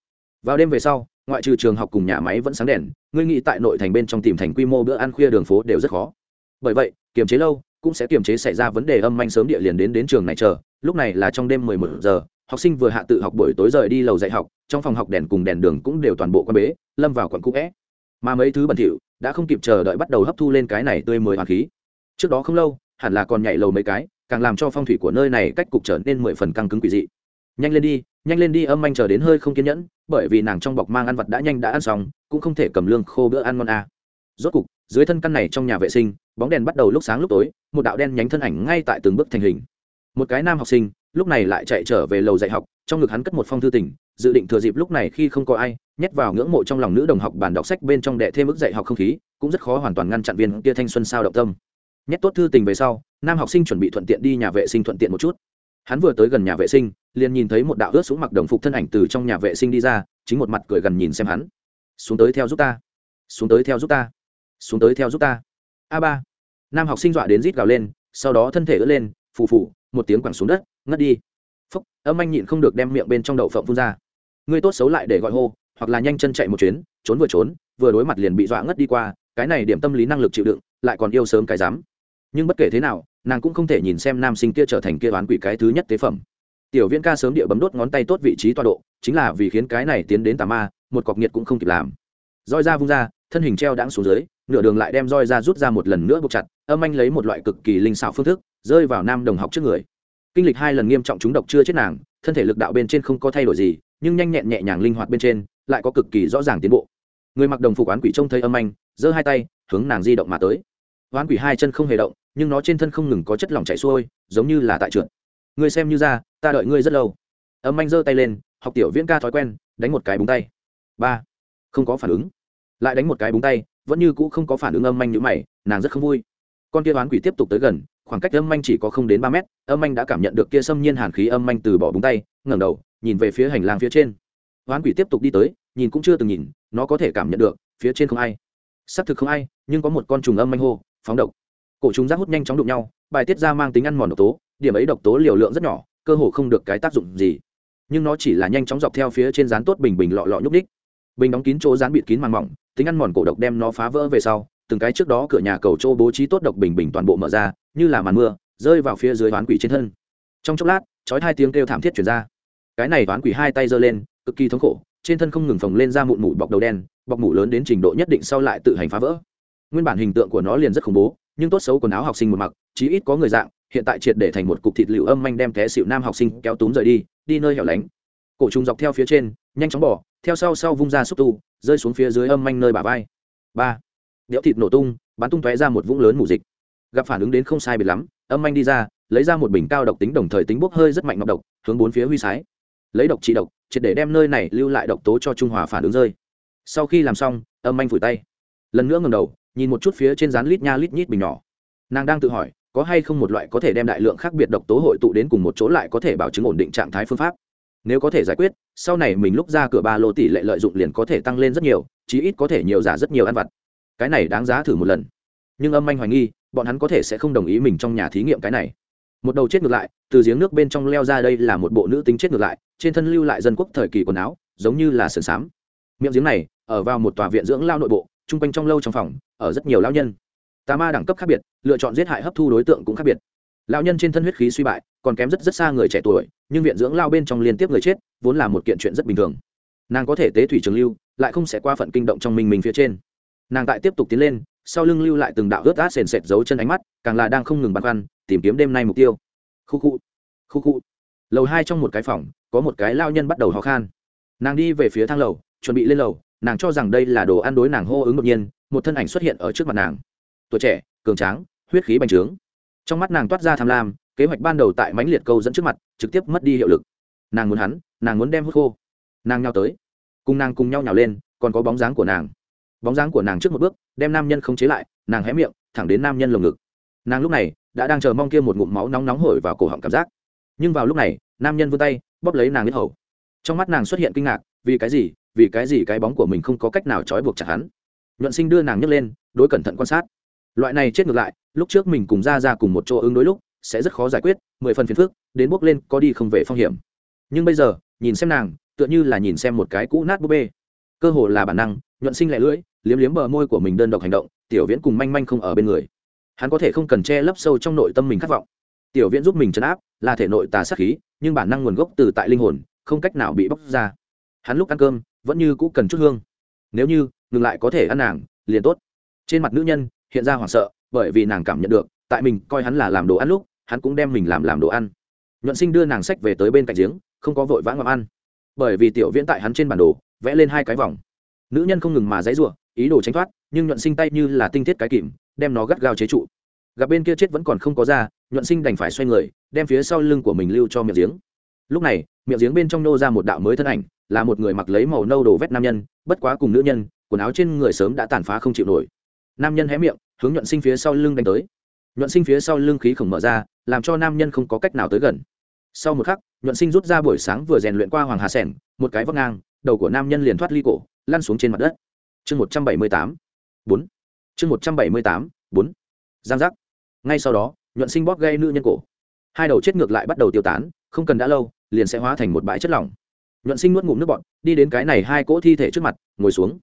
Vào đêm về sau ngoại trừ trường học cùng nhà máy vẫn sáng đèn, ngươi nghĩ tại nội thành bên trong tìm thành quy mô bữa ăn khuya đường phố đều rất khó. Bởi vậy, kiềm chế lâu cũng sẽ kiềm chế xảy ra vấn đề âm manh sớm địa liền đến đến trường này chờ, lúc này là trong đêm mười một giờ, học sinh vừa hạ tự học buổi tối rời đi lầu dạy học, trong phòng học đèn cùng đèn đường cũng đều toàn bộ quan bế, lâm vào quận cũ vẽ mà mấy thứ bẩn thỉu đã không kịp chờ đợi bắt đầu hấp thu lên cái này tươi mười hoàng khí. Trước đó không lâu, hẳn là còn nhảy lầu mấy cái, càng làm cho phong thủy của nơi này cách cục trở nên mười phần căng cứng quỷ dị. Nhanh lên đi nhanh lên đi, âm anh chờ đến hơi không kiên nhẫn, bởi vì nàng trong bọc mang ăn vật đã nhanh đã ăn xong, cũng không thể cầm lương khô bữa ăn ngon à. rốt cục, dưới thân căn này trong nhà vệ sinh, bóng đèn bắt đầu lúc sáng lúc tối, một đạo đen nhánh thân ảnh ngay tại từng bước thành hình. Một cái nam học sinh, lúc này lại chạy trở về lầu dạy học, trong ngực hắn cất một phong thư tỉnh dự định thừa dịp lúc này khi không có ai, nhét vào ngưỡng mộ trong lòng nữ đồng học bản đọc sách bên trong đệ thêm ức dạy học không khí, cũng rất khó hoàn toàn ngăn chặn viên kia thanh xuân sao động tâm. Nhét tốt thư tình về sau, nam học sinh chuẩn bị thuận tiện đi nhà vệ sinh thuận tiện một chút hắn vừa tới gần nhà vệ sinh, liền nhìn thấy một đạo ướt xuống mặc đồng phục thân ảnh từ trong nhà vệ sinh đi ra, chính một mặt cười gần nhìn xem hắn. Xuống tới theo giúp ta, xuống tới theo giúp ta, xuống tới theo giúp ta. A ba. Nam học sinh dọa đến rít gào lên, sau đó thân thể ướt lên, phù phù, một tiếng quẳng xuống đất, ngất đi. Phúc, âm anh nhịn không được đem miệng bên trong đậu phộng phun ra. Ngươi tốt xấu lại để gọi hô, hoặc là nhanh chân chạy một chuyến, trốn vừa trốn, vừa đối mặt liền bị dọa ngất đi qua, cái này điểm tâm lý năng lực chịu đựng, lại còn yêu sớm cái dám nhưng bất kể thế nào nàng cũng không thể nhìn xem nam sinh kia trở thành kia oán quỷ cái thứ nhất tế phẩm. Tiểu viễn ca sớm địa bấm đốt ngón tay tốt vị trí tọa độ, chính là vì khiến cái này tiến đến tà ma, một cọc nhiệt cũng không kịp làm. Roi ra vung ra, thân hình treo đãng xuống dưới, nửa đường lại đem roi ra rút ra một lần nữa buộc chặt, âm anh lấy một loại cực kỳ linh xảo phương thức, rơi vào nam đồng học trước người. Kinh lịch hai lần nghiêm trọng trúng độc chưa chết nàng, thân thể lực đạo bên trên không có thay đổi gì, nhưng nhanh nhẹn nhẹ nhàng linh hoạt bên trên, lại có cực kỳ rõ ràng tiến bộ. Người mặc đồng phục oán quỷ trông thấy âm anh, giơ hai tay, hướng nàng di động mà tới hoán quỷ hai chân không hề động, nhưng nó trên thân không ngừng có chất lỏng chảy xuôi, giống như là tại trượt. Ngươi xem như ra, ta đợi ngươi rất lâu. Âm anh giơ tay lên, học tiểu viễn ca thói quen, đánh một cái búng tay. Ba. Không có phản ứng. Lại đánh một cái búng tay, vẫn như cũ không có phản ứng âm anh nhữ mày, nàng rất không vui. Con kia oán quỷ tiếp tục tới gần, khoảng cách âm anh chỉ có không đến ba mét, âm anh đã cảm nhận được kia xâm nhiên hàn khí âm anh từ bỏ búng tay, ngẩng đầu, nhìn về phía hành lang phía trên. Oán quỷ tiếp tục đi tới, nhìn cũng chưa từng nhìn, nó có thể cảm nhận được, phía trên không ai. Xác thực không ai, nhưng có một con trùng âm anh hô phóng độc. Cổ trùng rác hút nhanh chóng đụng nhau, bài tiết ra mang tính ăn mòn độc tố, điểm ấy độc tố liều lượng rất nhỏ, cơ hồ không được cái tác dụng gì. Nhưng nó chỉ là nhanh chóng dọc theo phía trên rán tốt bình bình lọ lọ nhúc ních bình đóng kín chỗ rán bịt kín màng mỏng, tính ăn mòn cổ độc đem nó phá vỡ về sau, từng cái trước đó cửa nhà cầu châu bố trí tốt độc bình bình toàn bộ mở ra, như là màn mưa, rơi vào phía dưới toán quỷ trên thân. Trong chốc lát, chói hai tiếng kêu thảm thiết chuyển ra. Cái này toán quỷ hai tay giơ lên, cực kỳ thống khổ, trên thân không ngừng phồng lên ra mụn mủ bọc đầu đen, bọc mủ lớn đến trình độ nhất định sau lại tự hành phá vỡ nguyên bản hình tượng của nó liền rất khủng bố, nhưng tốt xấu quần áo học sinh một mặc, chí ít có người dạng, hiện tại triệt để thành một cục thịt lựu âm manh đem té xịu nam học sinh kéo túm rời đi đi nơi hẻo lánh. Cổ trùng dọc theo phía trên, nhanh chóng bỏ theo sau sau vung ra xúc tu, rơi xuống phía dưới âm manh nơi bà vai. Ba. Điệu thịt nổ tung, bắn tung tóe ra một vũng lớn mù dịch. Gặp phản ứng đến không sai biệt lắm, âm manh đi ra, lấy ra một bình cao độc tính đồng thời tính bốc hơi rất mạnh ngọc độc, hướng bốn phía huy sái. Lấy độc trị độc, triệt để đem nơi này lưu lại độc tố cho trung hòa phản ứng rơi. Sau khi làm xong, âm manh phủi tay. Lần nữa ngầm đầu nhìn một chút phía trên rán lít nha lít nhít bình nhỏ. Nàng đang tự hỏi, có hay không một loại có thể đem đại lượng khác biệt độc tố hội tụ đến cùng một chỗ lại có thể bảo chứng ổn định trạng thái phương pháp. Nếu có thể giải quyết, sau này mình lúc ra cửa ba lô tỷ lệ lợi dụng liền có thể tăng lên rất nhiều, chí ít có thể nhiều giả rất nhiều ăn vặt. Cái này đáng giá thử một lần. Nhưng âm anh hoài nghi, bọn hắn có thể sẽ không đồng ý mình trong nhà thí nghiệm cái này. Một đầu chết ngược lại, từ giếng nước bên trong leo ra đây là một bộ nữ tính chết ngược lại, trên thân lưu lại dân quốc thời kỳ quần áo, giống như là sườn xám. Miệng giếng này, ở vào một tòa viện dưỡng lao nội bộ chung quanh trong lâu trong phòng, ở rất nhiều lao nhân. Tà ma đẳng cấp khác biệt, lựa chọn giết hại hấp thu đối tượng cũng khác biệt. Lao nhân trên thân huyết khí suy bại, còn kém rất rất xa người trẻ tuổi, nhưng viện dưỡng lao bên trong liên tiếp người chết, vốn là một kiện chuyện rất bình thường. Nàng có thể tế thủy trường lưu, lại không sẽ qua phận kinh động trong mình mình phía trên. Nàng tại tiếp tục tiến lên, sau lưng lưu lại từng đạo ướt át sền sệt giấu chân ánh mắt, càng là đang không ngừng băn khoăn, tìm kiếm đêm nay mục tiêu. Khu khu khu khu. Lầu hai trong một cái phòng, có một cái lao nhân bắt đầu ho khan. Nàng đi về phía thang lầu, chuẩn bị lên lầu nàng cho rằng đây là đồ ăn đối nàng hô ứng đột nhiên, một thân ảnh xuất hiện ở trước mặt nàng. Tuổi trẻ, cường tráng, huyết khí bành trướng. Trong mắt nàng toát ra tham lam, kế hoạch ban đầu tại mãnh liệt câu dẫn trước mặt, trực tiếp mất đi hiệu lực. Nàng muốn hắn, nàng muốn đem hút khô. Nàng nhau tới. Cùng nàng cùng nhau nhào lên, còn có bóng dáng của nàng. Bóng dáng của nàng trước một bước, đem nam nhân không chế lại, nàng hé miệng, thẳng đến nam nhân lồng ngực. Nàng lúc này, đã đang chờ mong kia một ngụm máu nóng nóng hổi vào cổ họng cảm giác. Nhưng vào lúc này, nam nhân vươn tay, bóp lấy nàng biết hầu trong mắt nàng xuất hiện kinh ngạc, vì cái gì, vì cái gì cái bóng của mình không có cách nào trói buộc chặt hắn. Nhuận sinh đưa nàng nhấc lên, đối cẩn thận quan sát. Loại này chết ngược lại, lúc trước mình cùng ra ra cùng một chỗ ứng đối lúc, sẽ rất khó giải quyết, mười phần phiền phức, đến bước lên có đi không về phong hiểm. Nhưng bây giờ, nhìn xem nàng, tựa như là nhìn xem một cái cũ nát búp bê. Cơ hồ là bản năng, nhuận sinh lẻ lưỡi, liếm liếm bờ môi của mình đơn độc hành động, tiểu viễn cùng manh manh không ở bên người. Hắn có thể không cần che lấp sâu trong nội tâm mình khát vọng. Tiểu viễn giúp mình chấn áp, là thể nội tà sát khí, nhưng bản năng nguồn gốc từ tại linh hồn không cách nào bị bóc ra. Hắn lúc ăn cơm, vẫn như cũ cần chút hương. Nếu như, ngừng lại có thể ăn nàng, liền tốt. Trên mặt nữ nhân, hiện ra hoảng sợ, bởi vì nàng cảm nhận được, tại mình coi hắn là làm đồ ăn lúc, hắn cũng đem mình làm làm đồ ăn. Nhuận sinh đưa nàng sách về tới bên cạnh giếng, không có vội vã ngậm ăn. Bởi vì tiểu viễn tại hắn trên bản đồ, vẽ lên hai cái vòng. Nữ nhân không ngừng mà dãy r u ộ ý đồ tránh thoát, nhưng nhuận sinh tay như là tinh thiết cái kìm, đem nó gắt gao chế trụ. Gặp bên kia chết vẫn còn không có ra, nhuận sinh đành phải xoay người, đem phía sau lưng của mình lưu cho miệng giếng lúc này, miệng giếng bên trong nô ra một đạo mới thân ảnh, là một người mặc lấy màu nâu đồ vét nam nhân, bất quá cùng nữ nhân, quần áo trên người sớm đã tàn phá không chịu nổi. Nam nhân hé miệng, hướng nhuận sinh phía sau lưng đánh tới. Nhuận sinh phía sau lưng khí khổng mở ra, làm cho nam nhân không có cách nào tới gần. Sau một khắc, nhuận sinh rút ra buổi sáng vừa rèn luyện qua hoàng hà sẻn một cái vấp ngang, đầu của nam nhân liền thoát ly cổ, lăn xuống trên mặt đất. Chương một trăm bảy mươi tám, bốn. Chương một trăm bảy mươi tám, bốn. Giang giác. Ngay sau đó, nhuận sinh bóp gây nữ nhân cổ. Hai đầu chết ngược lại bắt đầu tiêu tán, không cần đã lâu liền sẽ hóa thành một bãi chất lỏng. Nhuận sinh nuốt ngụm nước bọn đi đến cái này hai cỗ thi thể trước mặt, ngồi xuống.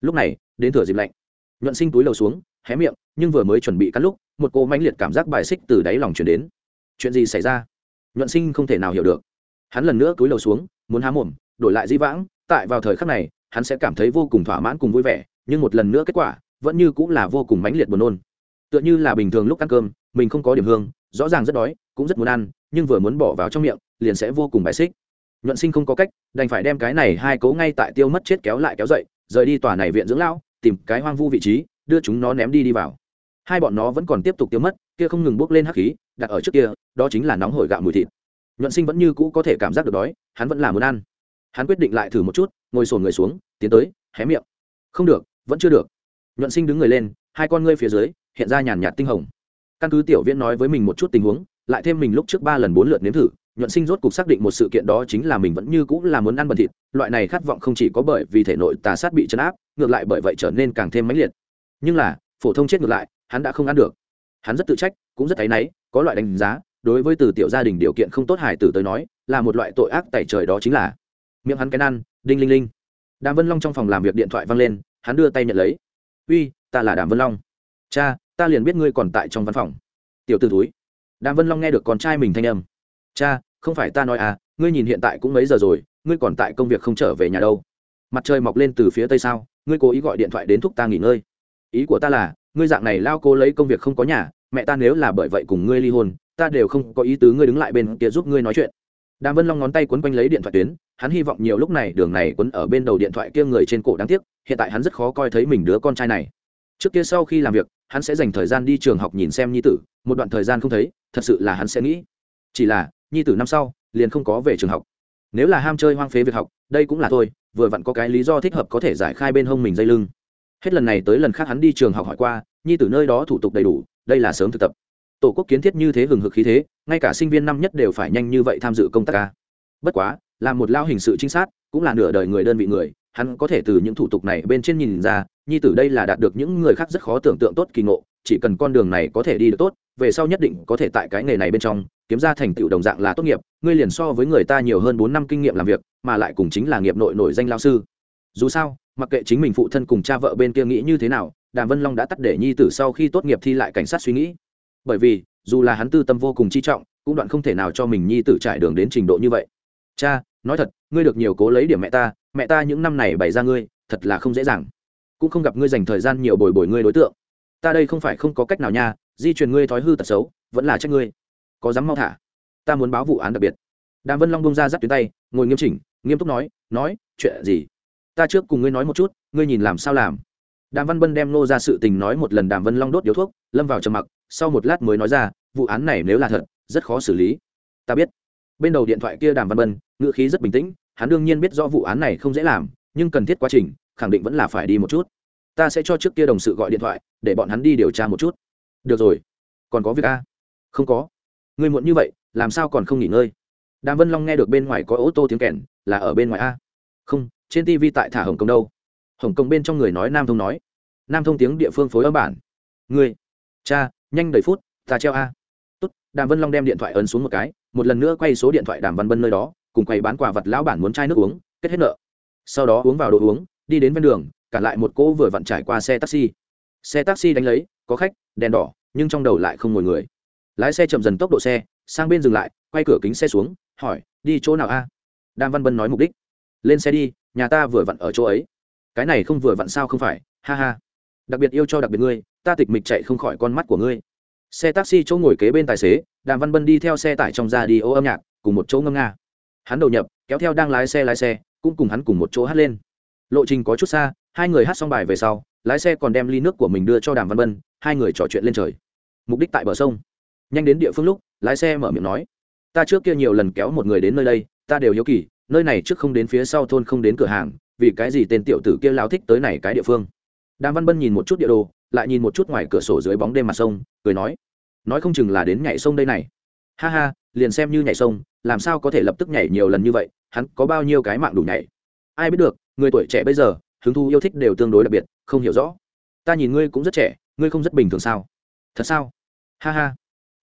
Lúc này, đến thửa dịp lạnh. Nhuận sinh túi lầu xuống, hé miệng, nhưng vừa mới chuẩn bị cắt lúc, một cô mãnh liệt cảm giác bài xích từ đáy lòng chuyển đến. Chuyện gì xảy ra? Nhuận sinh không thể nào hiểu được. Hắn lần nữa túi lầu xuống, muốn há mồm, đổi lại di vãng, tại vào thời khắc này, hắn sẽ cảm thấy vô cùng thỏa mãn cùng vui vẻ, nhưng một lần nữa kết quả, vẫn như cũng là vô cùng mãnh liệt buồn nôn. Tựa như là bình thường lúc ăn cơm, mình không có điểm hương, rõ ràng rất đói, cũng rất muốn ăn, nhưng vừa muốn bỏ vào trong miệng liền sẽ vô cùng bài xích. Nhuận sinh không có cách, đành phải đem cái này hai cố ngay tại tiêu mất chết kéo lại kéo dậy, rời đi tòa này viện dưỡng lão, tìm cái hoang vu vị trí, đưa chúng nó ném đi đi vào. Hai bọn nó vẫn còn tiếp tục tiêu mất, kia không ngừng bốc lên hắc khí, đặt ở trước kia, đó chính là nóng hổi gạo mùi thịt. Nhuận sinh vẫn như cũ có thể cảm giác được đói, hắn vẫn là muốn ăn. Hắn quyết định lại thử một chút, ngồi sồn người xuống, tiến tới, hé miệng. Không được, vẫn chưa được. Nhuận sinh đứng người lên, hai con ngươi phía dưới, hiện ra nhàn nhạt tinh hồng. Căn cứ tiểu viễn nói với mình một chút tình huống, lại thêm mình lúc trước ba lần bốn lượt nếm thử nhuận sinh rốt cuộc xác định một sự kiện đó chính là mình vẫn như cũng là muốn ăn bẩn thịt, loại này khát vọng không chỉ có bởi vì thể nội tà sát bị chấn áp, ngược lại bởi vậy trở nên càng thêm mãnh liệt. Nhưng là, phổ thông chết ngược lại, hắn đã không ăn được. Hắn rất tự trách, cũng rất thấy náy, có loại đánh giá, đối với từ tiểu gia đình điều kiện không tốt hải tử tới nói, là một loại tội ác tại trời đó chính là. Miệng hắn cái ăn đinh linh linh. Đàm vân long trong phòng làm việc điện thoại văng lên, hắn đưa tay nhận lấy. Uy, ta là đàm vân long. Cha, ta liền biết ngươi còn tại trong văn phòng. Tiểu t ử túi đàm vân long nghe được con trai mình thanh âm. Cha không phải ta nói à ngươi nhìn hiện tại cũng mấy giờ rồi, ngươi còn tại công việc không trở về nhà đâu. Mặt trời mọc lên từ phía tây sao, ngươi cố ý gọi điện thoại đến thúc ta nghỉ ngơi. Ý của ta là, ngươi dạng này lao cô lấy công việc không có nhà, mẹ ta nếu là bởi vậy cùng ngươi ly hôn, ta đều không có ý tứ ngươi đứng lại bên kia giúp ngươi nói chuyện. Đàm vân long ngón tay quấn quanh lấy điện thoại tuyến, hắn hy vọng nhiều lúc này đường này quấn ở bên đầu điện thoại kia người trên cổ đáng tiếc, hiện tại hắn rất khó coi thấy mình đứa con trai này. Trước kia sau khi làm việc, hắn sẽ dành thời gian đi trường học nhìn xem nhi tử, một đoạn thời gian không thấy, thật sự là hắn sẽ nghĩ. Chỉ là nhi tử năm sau, liền không có về trường học. Nếu là ham chơi hoang phế việc học, đây cũng là thôi, vừa vặn có cái lý do thích hợp có thể giải khai bên hông mình dây lưng. Hết lần này tới lần khác hắn đi trường học hỏi qua, nhi tử nơi đó thủ tục đầy đủ, đây là sớm thực tập. Tổ quốc kiến thiết như thế hừng hực khí thế, ngay cả sinh viên năm nhất đều phải nhanh như vậy tham dự công tác ca. Bất quá, là một lao hình sự trinh sát, cũng là nửa đời người đơn vị người, hắn có thể từ những thủ tục này bên trên nhìn ra, nhi tử đây là đạt được những người khác rất khó tưởng tượng tốt kỳ ngộ chỉ cần con đường này có thể đi được tốt, về sau nhất định có thể tại cái nghề này bên trong, kiếm ra thành tựu đồng dạng là tốt nghiệp, ngươi liền so với người ta nhiều hơn bốn năm kinh nghiệm làm việc, mà lại cùng chính là nghiệp nội nổi danh lao sư. Dù sao, mặc kệ chính mình phụ thân cùng cha vợ bên kia nghĩ như thế nào, đàm vân long đã tắt để nhi tử sau khi tốt nghiệp thi lại cảnh sát suy nghĩ. Bởi vì, dù là hắn tư tâm vô cùng chi trọng, cũng đoạn không thể nào cho mình nhi tử trải đường đến trình độ như vậy. Cha, nói thật, ngươi được nhiều cố lấy điểm mẹ ta mẹ ta những năm này bày ra ngươi, thật là không dễ dàng. Cũng không gặp ngươi dành thời gian nhiều bồi bồi ngươi đối tượng ta đây không phải không có cách nào nha, di truyền ngươi thói hư tật xấu, vẫn là trách ngươi. Có dám mau thả? Ta muốn báo vụ án đặc biệt. Đàm vân long bông ra dắt tuyến tay, ngồi nghiêm chỉnh, nghiêm túc nói nói, chuyện gì? Ta trước cùng ngươi nói một chút, ngươi nhìn làm sao làm. Đàm văn bân đem nô ra sự tình nói một lần, đàm vân long đốt điếu thuốc, lâm vào trầm mặc, sau một lát mới nói ra, vụ án này nếu là thật, rất khó xử lý. Ta biết. Bên đầu điện thoại kia đàm văn bân, ngữ khí rất bình tĩnh, hắn đương nhiên biết rõ vụ án này không dễ làm, nhưng cần thiết quá trình, khẳng định vẫn là phải đi một chút ta sẽ cho trước kia đồng sự gọi điện thoại, để bọn hắn đi điều tra một chút. Được rồi. Còn có việc a? Không có. Người muộn như vậy, làm sao còn không nghỉ ngơi? Đàm vân long nghe được bên ngoài có ô tô tiếng kèn, là ở bên ngoài a? Không, trên tv tại thả hồng kông đâu? Hồng kông bên trong người nói nam thông nói. Nam thông tiếng địa phương phối âm bản. Người cha, nhanh đầy phút, ta treo a. Tốt, đàm vân long đem điện thoại ấn xuống một cái, một lần nữa quay số điện thoại đàm văn bân nơi đó, cùng quầy bán quà vật lão bản muốn chai nước uống, kết hết nợ. Sau đó uống vào đồ uống, đi đến ven đường cả lại một cỗ vừa vặn trải qua xe taxi. Xe taxi đánh lấy, có khách, đèn đỏ, nhưng trong đầu lại không ngồi người. Lái xe chậm dần tốc độ xe, sang bên dừng lại, quay cửa kính xe xuống, hỏi, đi chỗ nào a? Đàm văn bân nói mục đích. Lên xe đi, nhà ta vừa vặn ở chỗ ấy. Cái này không vừa vặn sao không phải? Ha ha. Đặc biệt yêu cho đặc biệt ngươi, ta tịch mịch chạy không khỏi con mắt của ngươi. Xe taxi chỗ ngồi kế bên tài xế, đàm văn bân đi theo xe tải trong ra đi ô âm nhạc, cùng một chỗ ngâm nga. Hắn đầu nhập, kéo theo đang lái xe lái xe, cũng cùng hắn cùng một chỗ hát lên lộ trình có chút xa, hai người hát xong bài về sau, lái xe còn đem ly nước của mình đưa cho đàm văn bân, hai người trò chuyện lên trời. Mục đích tại bờ sông. Nhanh đến địa phương lúc, lái xe mở miệng nói, ta trước kia nhiều lần kéo một người đến nơi đây, ta đều hiếu kỳ, nơi này trước không đến phía sau thôn không đến cửa hàng, vì cái gì tên tiểu tử kia lao thích tới này cái địa phương? Đàm văn bân nhìn một chút địa đồ, lại nhìn một chút ngoài cửa sổ dưới bóng đêm mặt sông, cười nói nói không chừng là đến nhảy sông đây này. Ha ha, liền xem như nhảy sông, làm sao có thể lập tức nhảy nhiều lần như vậy, hắn có bao nhiêu cái mạng đủ nhảy? Ai biết được người tuổi trẻ bây giờ, hứng thú yêu thích đều tương đối đặc biệt, không hiểu rõ. Ta nhìn ngươi cũng rất trẻ, ngươi không rất bình thường sao? Thật sao? Ha ha.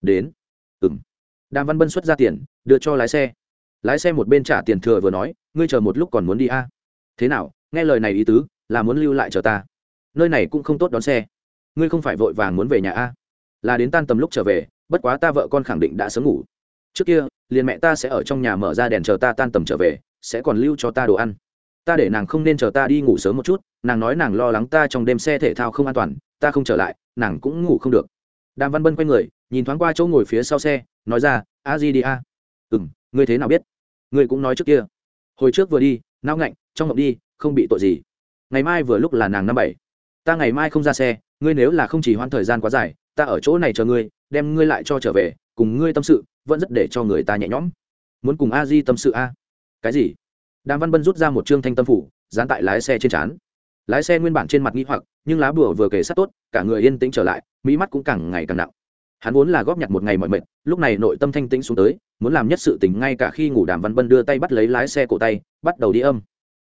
Đến. Ừng đàm văn bân xuất ra tiền, đưa cho lái xe. Lái xe một bên trả tiền thừa vừa nói, ngươi chờ một lúc còn muốn đi a? Thế nào? Nghe lời này ý tứ, là muốn lưu lại chờ ta. Nơi này cũng không tốt đón xe. Ngươi không phải vội vàng muốn về nhà a? Là đến tan tầm lúc trở về, bất quá ta vợ con khẳng định đã sớm ngủ. Trước kia, liền mẹ ta sẽ ở trong nhà mở ra đèn chờ ta tan tầm trở về, sẽ còn lưu cho ta đồ ăn ta để nàng không nên chờ ta đi ngủ sớm một chút, nàng nói nàng lo lắng ta trong đêm xe thể thao không an toàn, ta không trở lại, nàng cũng ngủ không được. Đàm văn bân quay người, nhìn thoáng qua chỗ ngồi phía sau xe, nói ra, a di đi a ừ m ngươi thế nào biết? Ngươi cũng nói trước kia. Hồi trước vừa đi, nao ngạnh, trong ngộng đi, không bị tội gì. Ngày mai vừa lúc là nàng năm bảy. Ta ngày mai không ra xe, ngươi nếu là không chỉ hoãn thời gian quá dài, ta ở chỗ này chờ ngươi, đem ngươi lại cho trở về, cùng ngươi tâm sự, vẫn rất để cho người ta nhẹ nhõm. Muốn cùng a di tâm sự a? Cái gì? Đàm văn bân rút ra một chương thanh tâm phủ, dán tại lái xe trên trán. Lái xe nguyên bản trên mặt nghĩ hoặc, nhưng lá bùa vừa kể sát tốt, cả người yên tĩnh trở lại, mỹ mắt cũng càng ngày càng nặng. Hắn vốn là góp nhặt một ngày mọi mệt, lúc này nội tâm thanh tĩnh xuống tới, muốn làm nhất sự tình ngay cả khi ngủ đàm văn bân đưa tay bắt lấy lái xe cổ tay, bắt đầu đi âm.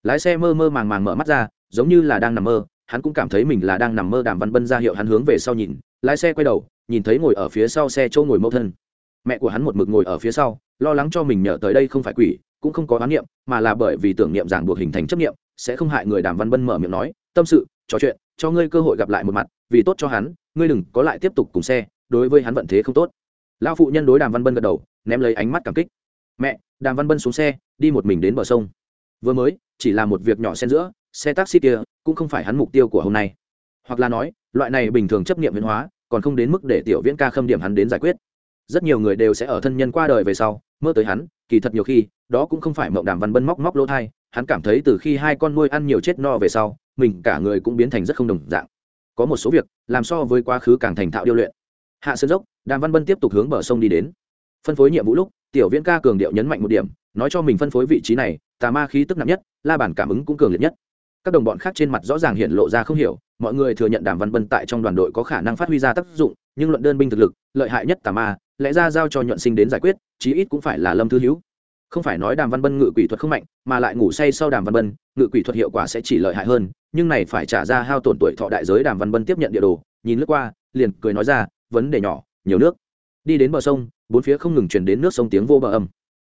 Lái xe mơ mơ màng màng mở mắt ra, giống như là đang nằm mơ, hắn cũng cảm thấy mình là đang nằm mơ đàm văn bân ra hiệu hắn hướng về sau nhìn, lái xe quay đầu, nhìn thấy ngồi ở phía sau xe châu ngồi mẫu thân. Mẹ của hắn một mực ngồi ở phía sau, lo lắng cho mình nhờ tới đây không phải quỷ cũng không có oán niệm, mà là bởi vì tưởng niệm ràng buộc hình thành chấp niệm, sẽ không hại người đàm văn bân mở miệng nói, tâm sự, trò chuyện, cho ngươi cơ hội gặp lại một mặt, vì tốt cho hắn, ngươi đừng có lại tiếp tục cùng xe, đối với hắn vận thế không tốt. Lão phụ nhân đối đàm văn bân gật đầu, ném lấy ánh mắt cảm kích. Mẹ, đàm văn bân xuống xe, đi một mình đến bờ sông. Vừa mới, chỉ là một việc nhỏ xen giữa, xe taxi kia cũng không phải hắn mục tiêu của hôm nay. Hoặc là nói, loại này bình thường chấp nghiệm biến hóa, còn không đến mức để tiểu viễn ca khâm điểm hắn đến giải quyết. Rất nhiều người đều sẽ ở thân nhân qua đời về sau, mơ tới hắn, kỳ thật nhiều khi đó cũng không phải mộng đàm văn bân móc móc lỗ thai, hắn cảm thấy từ khi hai con nuôi ăn nhiều chết no về sau, mình cả người cũng biến thành rất không đồng dạng. Có một số việc, làm so với quá khứ càng thành thạo điêu luyện. Hạ sơn dốc, đàm văn bân tiếp tục hướng bờ sông đi đến. Phân phối nhiệm vụ lúc, tiểu viễn ca cường điệu nhấn mạnh một điểm, nói cho mình phân phối vị trí này, tà ma khí tức nặng nhất, la bản cảm ứng cũng cường liệt nhất. Các đồng bọn khác trên mặt rõ ràng hiện lộ ra không hiểu, mọi người thừa nhận đàm văn bân tại trong đoàn đội có khả năng phát huy ra tác dụng, nhưng luận đơn binh thực lực, lợi hại nhất tà ma, lẽ ra giao cho nhuận sinh đến giải quyết, chí ít cũng phải là lâm thư hữu không phải nói đàm văn bân ngự quỷ thuật không mạnh, mà lại ngủ say sau đàm văn bân, ngự quỷ thuật hiệu quả sẽ chỉ lợi hại hơn, nhưng này phải trả ra hao tổn tuổi thọ đại giới đàm văn bân tiếp nhận địa đồ, nhìn lướt qua, liền cười nói ra, vấn đề nhỏ, nhiều nước. Đi đến bờ sông, bốn phía không ngừng chuyển đến nước sông tiếng vô bờ âm.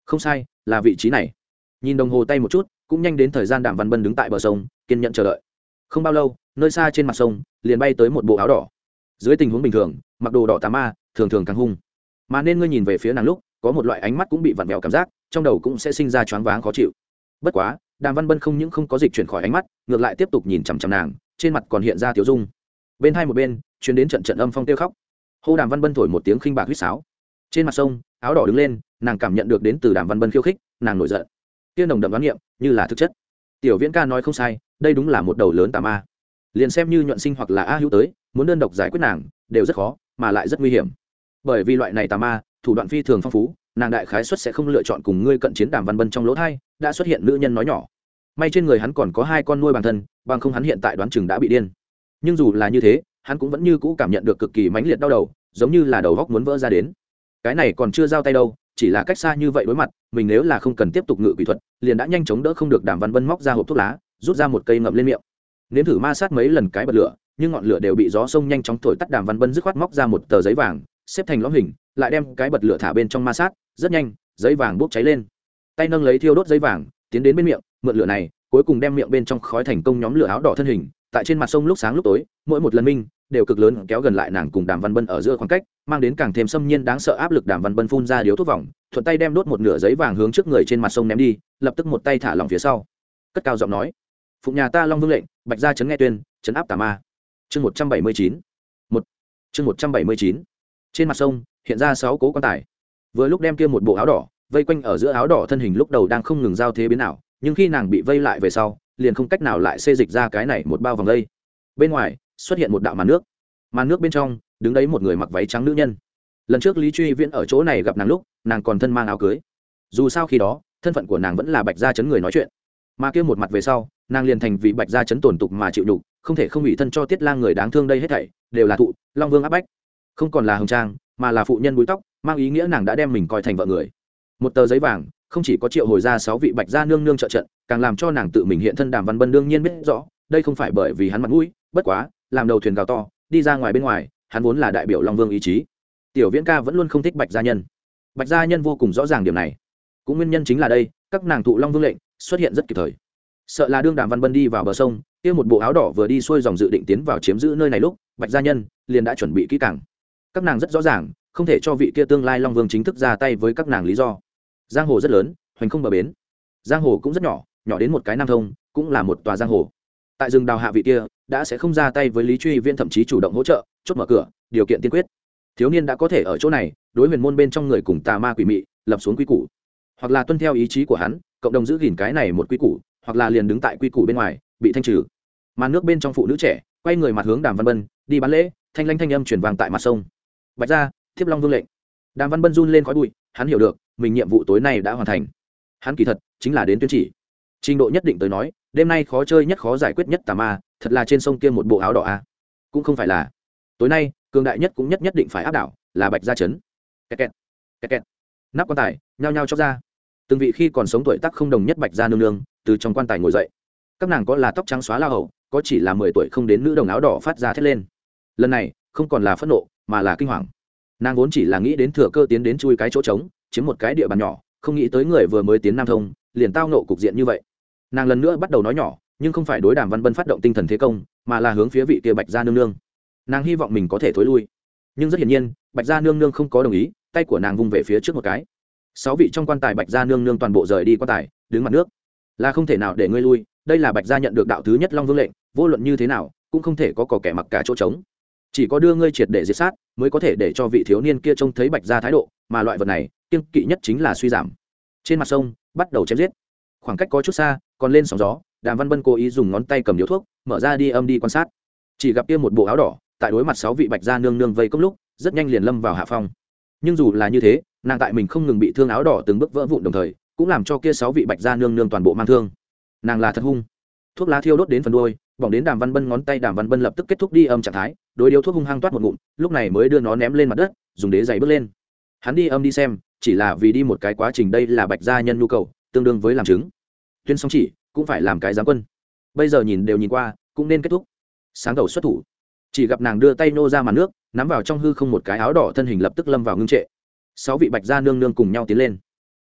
Không sai, là vị trí này. Nhìn đồng hồ tay một chút, cũng nhanh đến thời gian đàm văn bân đứng tại bờ sông, kiên nhận chờ đợi. Không bao lâu, nơi xa trên mặt sông, liền bay tới một bộ áo đỏ. Dưới tình huống bình thường, mặc đồ đỏ tà ma, thường thường càng hung. Mà nên ngươi nhìn về phía nàng lúc, có một loại ánh mắt cũng bị vặn vẹo cảm giác trong đầu cũng sẽ sinh ra choáng váng khó chịu. Bất quá, đàm văn bân không những không có dịch chuyển khỏi ánh mắt, ngược lại tiếp tục nhìn chằm chằm nàng, trên mặt còn hiện ra thiếu dung. Bên hai một bên chuyến đến trận trận âm phong tiêu khóc. Hô đàm văn bân thổi một tiếng khinh bạc huýt sáo. Trên mặt sông, áo đỏ đứng lên, nàng cảm nhận được đến từ đàm văn bân khiêu khích, nàng nổi giận. Tiên đồng đậm đoán nghiệm như là thực chất. Tiểu viễn ca nói không sai, đây đúng là một đầu lớn tà ma. Liền xem như nhuận sinh hoặc là a hữu tới, muốn đơn độc giải quyết nàng, đều rất khó, mà lại rất nguy hiểm. Bởi vì loại này tà ma, thủ đoạn phi thường phong phú nàng đại khái xuất sẽ không lựa chọn cùng ngươi cận chiến đàm văn bân trong lỗ thai, đã xuất hiện nữ nhân nói nhỏ. May trên người hắn còn có hai con nuôi bản thân, bằng không hắn hiện tại đoán chừng đã bị điên. Nhưng dù là như thế, hắn cũng vẫn như cũ cảm nhận được cực kỳ mãnh liệt đau đầu, giống như là đầu góc muốn vỡ ra đến. Cái này còn chưa giao tay đâu, chỉ là cách xa như vậy đối mặt, mình nếu là không cần tiếp tục ngự kỹ thuật, liền đã nhanh chóng đỡ không được đàm văn bân móc ra hộp thuốc lá, rút ra một cây ngậm lên miệng. Nếm thử ma sát mấy lần cái bật lửa, nhưng ngọn lửa đều bị gió sông nhanh chóng thổi tắt đàm văn bân dứt khoát móc ra một tờ giấy vàng, xếp thành lõm hình lại đem cái bật lửa thả bên trong ma sát, rất nhanh, giấy vàng bốc cháy lên. Tay nâng lấy thiêu đốt giấy vàng, tiến đến bên miệng, mượn lửa này, cuối cùng đem miệng bên trong khói thành công nhóm lửa áo đỏ thân hình, tại trên mặt sông lúc sáng lúc tối, mỗi một lần minh, đều cực lớn kéo gần lại nàng cùng đàm văn bân ở giữa khoảng cách, mang đến càng thêm xâm nhiên đáng sợ áp lực đàm văn bân phun ra điếu thuốc vòng, thuận tay đem đốt một nửa giấy vàng hướng trước người trên mặt sông ném đi, lập tức một tay thả lỏng phía sau. Cất cao giọng nói, phụng nhà ta long vương lệnh, bạch gia chấn nghe tuyên, chấn áp tà ma. Chương một trăm bảy mươi chín, một, chương một trăm bảy mươi chín. Trên mặt sông hiện ra sáu cố quan tài. Vừa lúc đem kia một bộ áo đỏ vây quanh ở giữa áo đỏ thân hình lúc đầu đang không ngừng giao thế biến nào nhưng khi nàng bị vây lại về sau, liền không cách nào lại xê dịch ra cái này một bao vòng vây bên ngoài, xuất hiện một đạo màn nước. Màn nước bên trong, đứng đấy một người mặc váy trắng nữ nhân. Lần trước lý truy viễn ở chỗ này gặp nàng lúc, nàng còn thân mang áo cưới. Dù sao khi đó, thân phận của nàng vẫn là bạch gia chấn người nói chuyện. Mà kia một mặt về sau, nàng liền thành vị bạch gia chấn tổn tục mà chịu đục không thể không bị thân cho tiết lang người đáng thương đây hết thảy, đều là thụ long vương áp bách. Không còn là hồng trang mà là phụ nhân búi tóc, mang ý nghĩa nàng đã đem mình coi thành vợ người. Một tờ giấy vàng, không chỉ có triệu hồi ra sáu vị bạch gia nương nương trợ trận, càng làm cho nàng tự mình hiện thân đàm văn bân đương nhiên biết rõ, đây không phải bởi vì hắn mặt mũi, bất quá, làm đầu thuyền gào to, đi ra ngoài bên ngoài, hắn vốn là đại biểu long vương ý chí. Tiểu viễn ca vẫn luôn không thích bạch gia nhân. Bạch gia nhân vô cùng rõ ràng điểm này. Cũng nguyên nhân chính là đây, các nàng thụ long vương lệnh, xuất hiện rất kịp thời. Sợ là đương đàm văn bân đi vào bờ sông, kia một bộ áo đỏ vừa đi xuôi dòng dự định tiến vào chiếm giữ nơi này lúc, bạch gia nhân liền đã chuẩn bị kỹ càng các nàng rất rõ ràng, không thể cho vị kia tương lai long vương chính thức ra tay với các nàng lý do. Giang hồ rất lớn, hoành không bờ bến. Giang hồ cũng rất nhỏ nhỏ đến một cái nam thông, cũng là một tòa giang hồ. Tại rừng đào hạ vị kia, đã sẽ không ra tay với lý truy viên thậm chí chủ động hỗ trợ, chốt mở cửa, điều kiện tiên quyết. Thiếu niên đã có thể ở chỗ này, đối huyền môn bên trong người cùng tà ma quỷ mị, lập xuống quy củ. Hoặc là tuân theo ý chí của hắn, cộng đồng giữ gìn cái này một quy củ, hoặc là liền đứng tại quy củ bên ngoài, bị thanh trừ. Mà nước bên trong phụ nữ trẻ, quay người mặt hướng đàm văn bân, đi bán lễ, thanh lanh thanh âm chuyển vàng tại mặt sông bạch ra thiếp long vương lệnh. Đàm văn bân run lên khói bụi, hắn hiểu được, mình nhiệm vụ tối nay đã hoàn thành. Hắn kỳ thật, chính là đến tuyên chỉ. Trình độ nhất định tới nói, đêm nay khó chơi nhất khó giải quyết nhất tà ma, thật là trên sông kia một bộ áo đỏ a. À. cũng không phải là. Tối nay, cường đại nhất cũng nhất nhất định phải áp đảo, là bạch gia chấn kẹt kẹt kẹt kẹt. Nắp quan tài, nhao nhao chóc ra. Từng vị khi còn sống tuổi tác không đồng nhất bạch gia nương nương, từ trong quan tài ngồi dậy. Các nàng có là tóc trắng xóa la hậu có chỉ là mười tuổi không đến nữ đồng áo đỏ phát ra thét lên. Lần này, không còn là phẫn nộ mà là kinh hoàng. Nàng vốn chỉ là nghĩ đến thừa cơ tiến đến chui cái chỗ trống, chiếm một cái địa bàn nhỏ, không nghĩ tới người vừa mới tiến nam thông, liền tao nộ cục diện như vậy. Nàng lần nữa bắt đầu nói nhỏ, nhưng không phải đối đàm văn bân phát động tinh thần thế công, mà là hướng phía vị kia bạch gia nương nương. Nàng hy vọng mình có thể thối lui. Nhưng rất hiển nhiên, bạch gia nương nương không có đồng ý, tay của nàng vung về phía trước một cái. Sáu vị trong quan tài bạch gia nương nương toàn bộ rời đi quan tài, đứng mặt nước. Là không thể nào để ngươi lui, đây là bạch gia nhận được đạo thứ nhất long vương lệnh, vô luận như thế nào, cũng không thể có cỏ kẻ mặc cả chỗ trống chỉ có đưa ngươi triệt để diệt sát, mới có thể để cho vị thiếu niên kia trông thấy bạch gia thái độ, mà loại vật này kiên kỵ nhất chính là suy giảm. Trên mặt sông, bắt đầu chém giết. Khoảng cách có chút xa, còn lên sóng gió, đàm văn bân cố ý dùng ngón tay cầm điếu thuốc, mở ra đi âm đi quan sát. Chỉ gặp kia một bộ áo đỏ, tại đối mặt sáu vị bạch gia nương nương vây công lúc, rất nhanh liền lâm vào hạ phong. Nhưng dù là như thế, nàng tại mình không ngừng bị thương áo đỏ từng bước vỡ vụn đồng thời, cũng làm cho kia sáu vị bạch gia nương nương toàn bộ mang thương. Nàng là thật hung. Thuốc lá thiêu đốt đến phần đôi bỏng đến đàm văn bân ngón tay đàm văn bân lập tức kết thúc đi âm trạng thái đối điếu thuốc hung hăng toát một ngụm, lúc này mới đưa nó ném lên mặt đất, dùng đế giày bước lên. Hắn đi âm đi xem, chỉ là vì đi một cái quá trình đây là bạch gia nhân nhu cầu, tương đương với làm chứng. Tuyên song chỉ, cũng phải làm cái giám quân. Bây giờ nhìn đều nhìn qua, cũng nên kết thúc. Sáng đầu xuất thủ. Chỉ gặp nàng đưa tay nô ra màn nước, nắm vào trong hư không một cái áo đỏ thân hình lập tức lâm vào ngưng trệ. Sáu vị bạch gia nương nương cùng nhau tiến lên.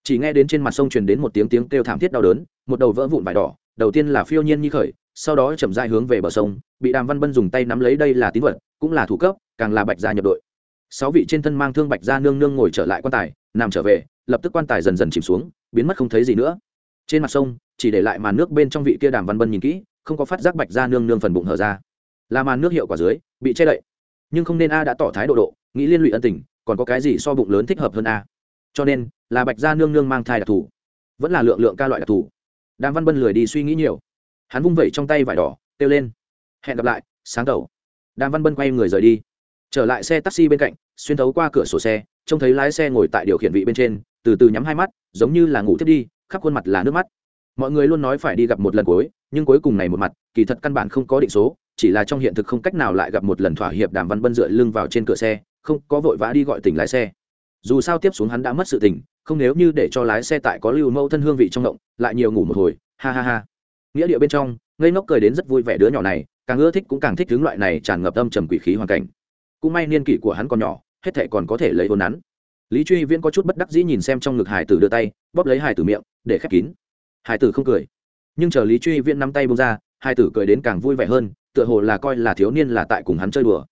Chỉ nghe đến trên mặt sông truyền đến một tiếng tiếng kêu thảm thiết đau đớn, một đầu vỡ vụn vải đỏ, đầu tiên là phiêu nhiên nhi khởi sau đó chậm rãi hướng về bờ sông bị đàm văn bân dùng tay nắm lấy đây là tín vật cũng là thủ cấp càng là bạch gia nhập đội. Sáu vị trên thân mang thương bạch gia nương nương ngồi trở lại quan tài nằm trở về lập tức quan tài dần dần chìm xuống biến mất không thấy gì nữa. Trên mặt sông chỉ để lại màn nước bên trong vị kia đàm văn bân nhìn kỹ không có phát giác bạch gia nương nương phần bụng hở ra. Là màn nước hiệu quả dưới bị che đậy. Nhưng không nên a đã tỏ thái độ độ nghĩ liên lụy ân tình còn có cái gì so bụng lớn thích hợp hơn a. Cho nên là bạch gia nương nương mang thai đặc thủ, vẫn là lượng lượng ca loại đặc thủ. đàm văn bân lười đi suy nghĩ nhiều hắn vung vẩy trong tay vải đỏ, kêu lên. Hẹn gặp lại, sáng đầu đàm văn bân quay người rời đi. Trở lại xe taxi bên cạnh, xuyên thấu qua cửa sổ xe, trông thấy lái xe ngồi tại điều khiển vị bên trên, từ từ nhắm hai mắt, giống như là ngủ thiết đi, khắp khuôn mặt là nước mắt. Mọi người luôn nói phải đi gặp một lần cuối, nhưng cuối cùng này một mặt, kỳ thật căn bản không có định số, chỉ là trong hiện thực không cách nào lại gặp một lần thỏa hiệp đàm văn bân dựa lưng vào trên cửa xe, không có vội vã đi gọi tỉnh lái xe. Dù sao tiếp xuống hắn đã mất sự tỉnh không nếu như để cho lái xe tại có lưu mẫu thân hương vị trong động, lại nhiều ngủ một hồi, ha ha ha nghĩa địa bên trong, ngây ngốc cười đến rất vui vẻ đứa nhỏ này, càng ưa thích cũng càng thích hướng loại này tràn ngập âm trầm quỷ khí hoàn cảnh. Cũng may niên kỷ của hắn còn nhỏ, hết thệ còn có thể lấy hôn nắn. Lý truy viễn có chút bất đắc dĩ nhìn xem trong ngực hải tử đưa tay, bóp lấy hải tử miệng, để khép kín. Hải tử không cười. Nhưng chờ lý truy viễn nắm tay bông ra, hải tử cười đến càng vui vẻ hơn, tựa hồ là coi là thiếu niên là tại cùng hắn chơi đùa.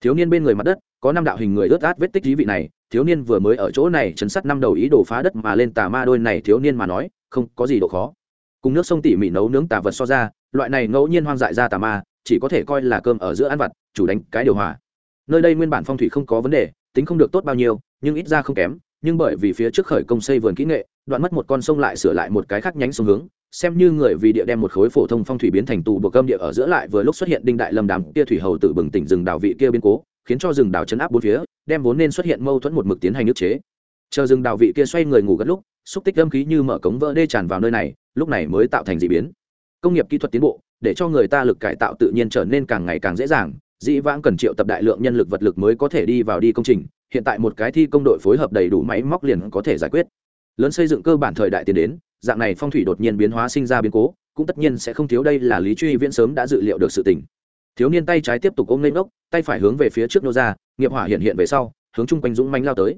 Thiếu niên bên người mặt đất, có năm đạo hình người ướt át vết tích dí vị này, thiếu niên vừa mới ở chỗ này chấn sắt năm đầu ý đồ phá đất mà lên tà ma đôi này thiếu niên mà nói, không có gì độ khó cùng nước sông tỉ mỉ nấu nướng tà vật so ra, loại này ngẫu nhiên hoang dại ra tà ma, chỉ có thể coi là cơm ở giữa ăn vặt, chủ đánh cái điều hòa. Nơi đây nguyên bản phong thủy không có vấn đề, tính không được tốt bao nhiêu, nhưng ít ra không kém, nhưng bởi vì phía trước khởi công xây vườn kỹ nghệ, đoạn mất một con sông lại sửa lại một cái khác nhánh sông hướng, xem như người vì địa đem một khối phổ thông phong thủy biến thành tù buộc cơm địa ở giữa lại vừa lúc xuất hiện đinh đại lâm đàm, kia thủy hầu tự bừng tỉnh rừng đảo vị kia biến cố, khiến cho rừng đảo chấn áp bốn phía, đem vốn nên xuất hiện mâu thuẫn một mực tiến hành ức chế. Chờ rừng đảo vị kia xoay người ngủ gật lúc, xúc tích âm khí như mở cống vỡ đê tràn vào nơi này lúc này mới tạo thành d ị biến. Công nghiệp kỹ thuật tiến bộ, để cho người ta lực cải tạo tự nhiên trở nên càng ngày càng dễ dàng, dĩ vãng cần triệu tập đại lượng nhân lực vật lực mới có thể đi vào đi công trình, hiện tại một cái thi công đội phối hợp đầy đủ máy móc liền có thể giải quyết. Lớn xây dựng cơ bản thời đại tiến đến, dạng này phong thủy đột nhiên biến hóa sinh ra biến cố, cũng tất nhiên sẽ không thiếu đây là lý truy viễn sớm đã dự liệu được sự tình. Thiếu niên tay trái tiếp tục ôm lên ngốc tay phải hướng về phía trước nô ra, nghiệp hỏa hiện hiện về sau, hướng chung quanh dũng manh lao tới.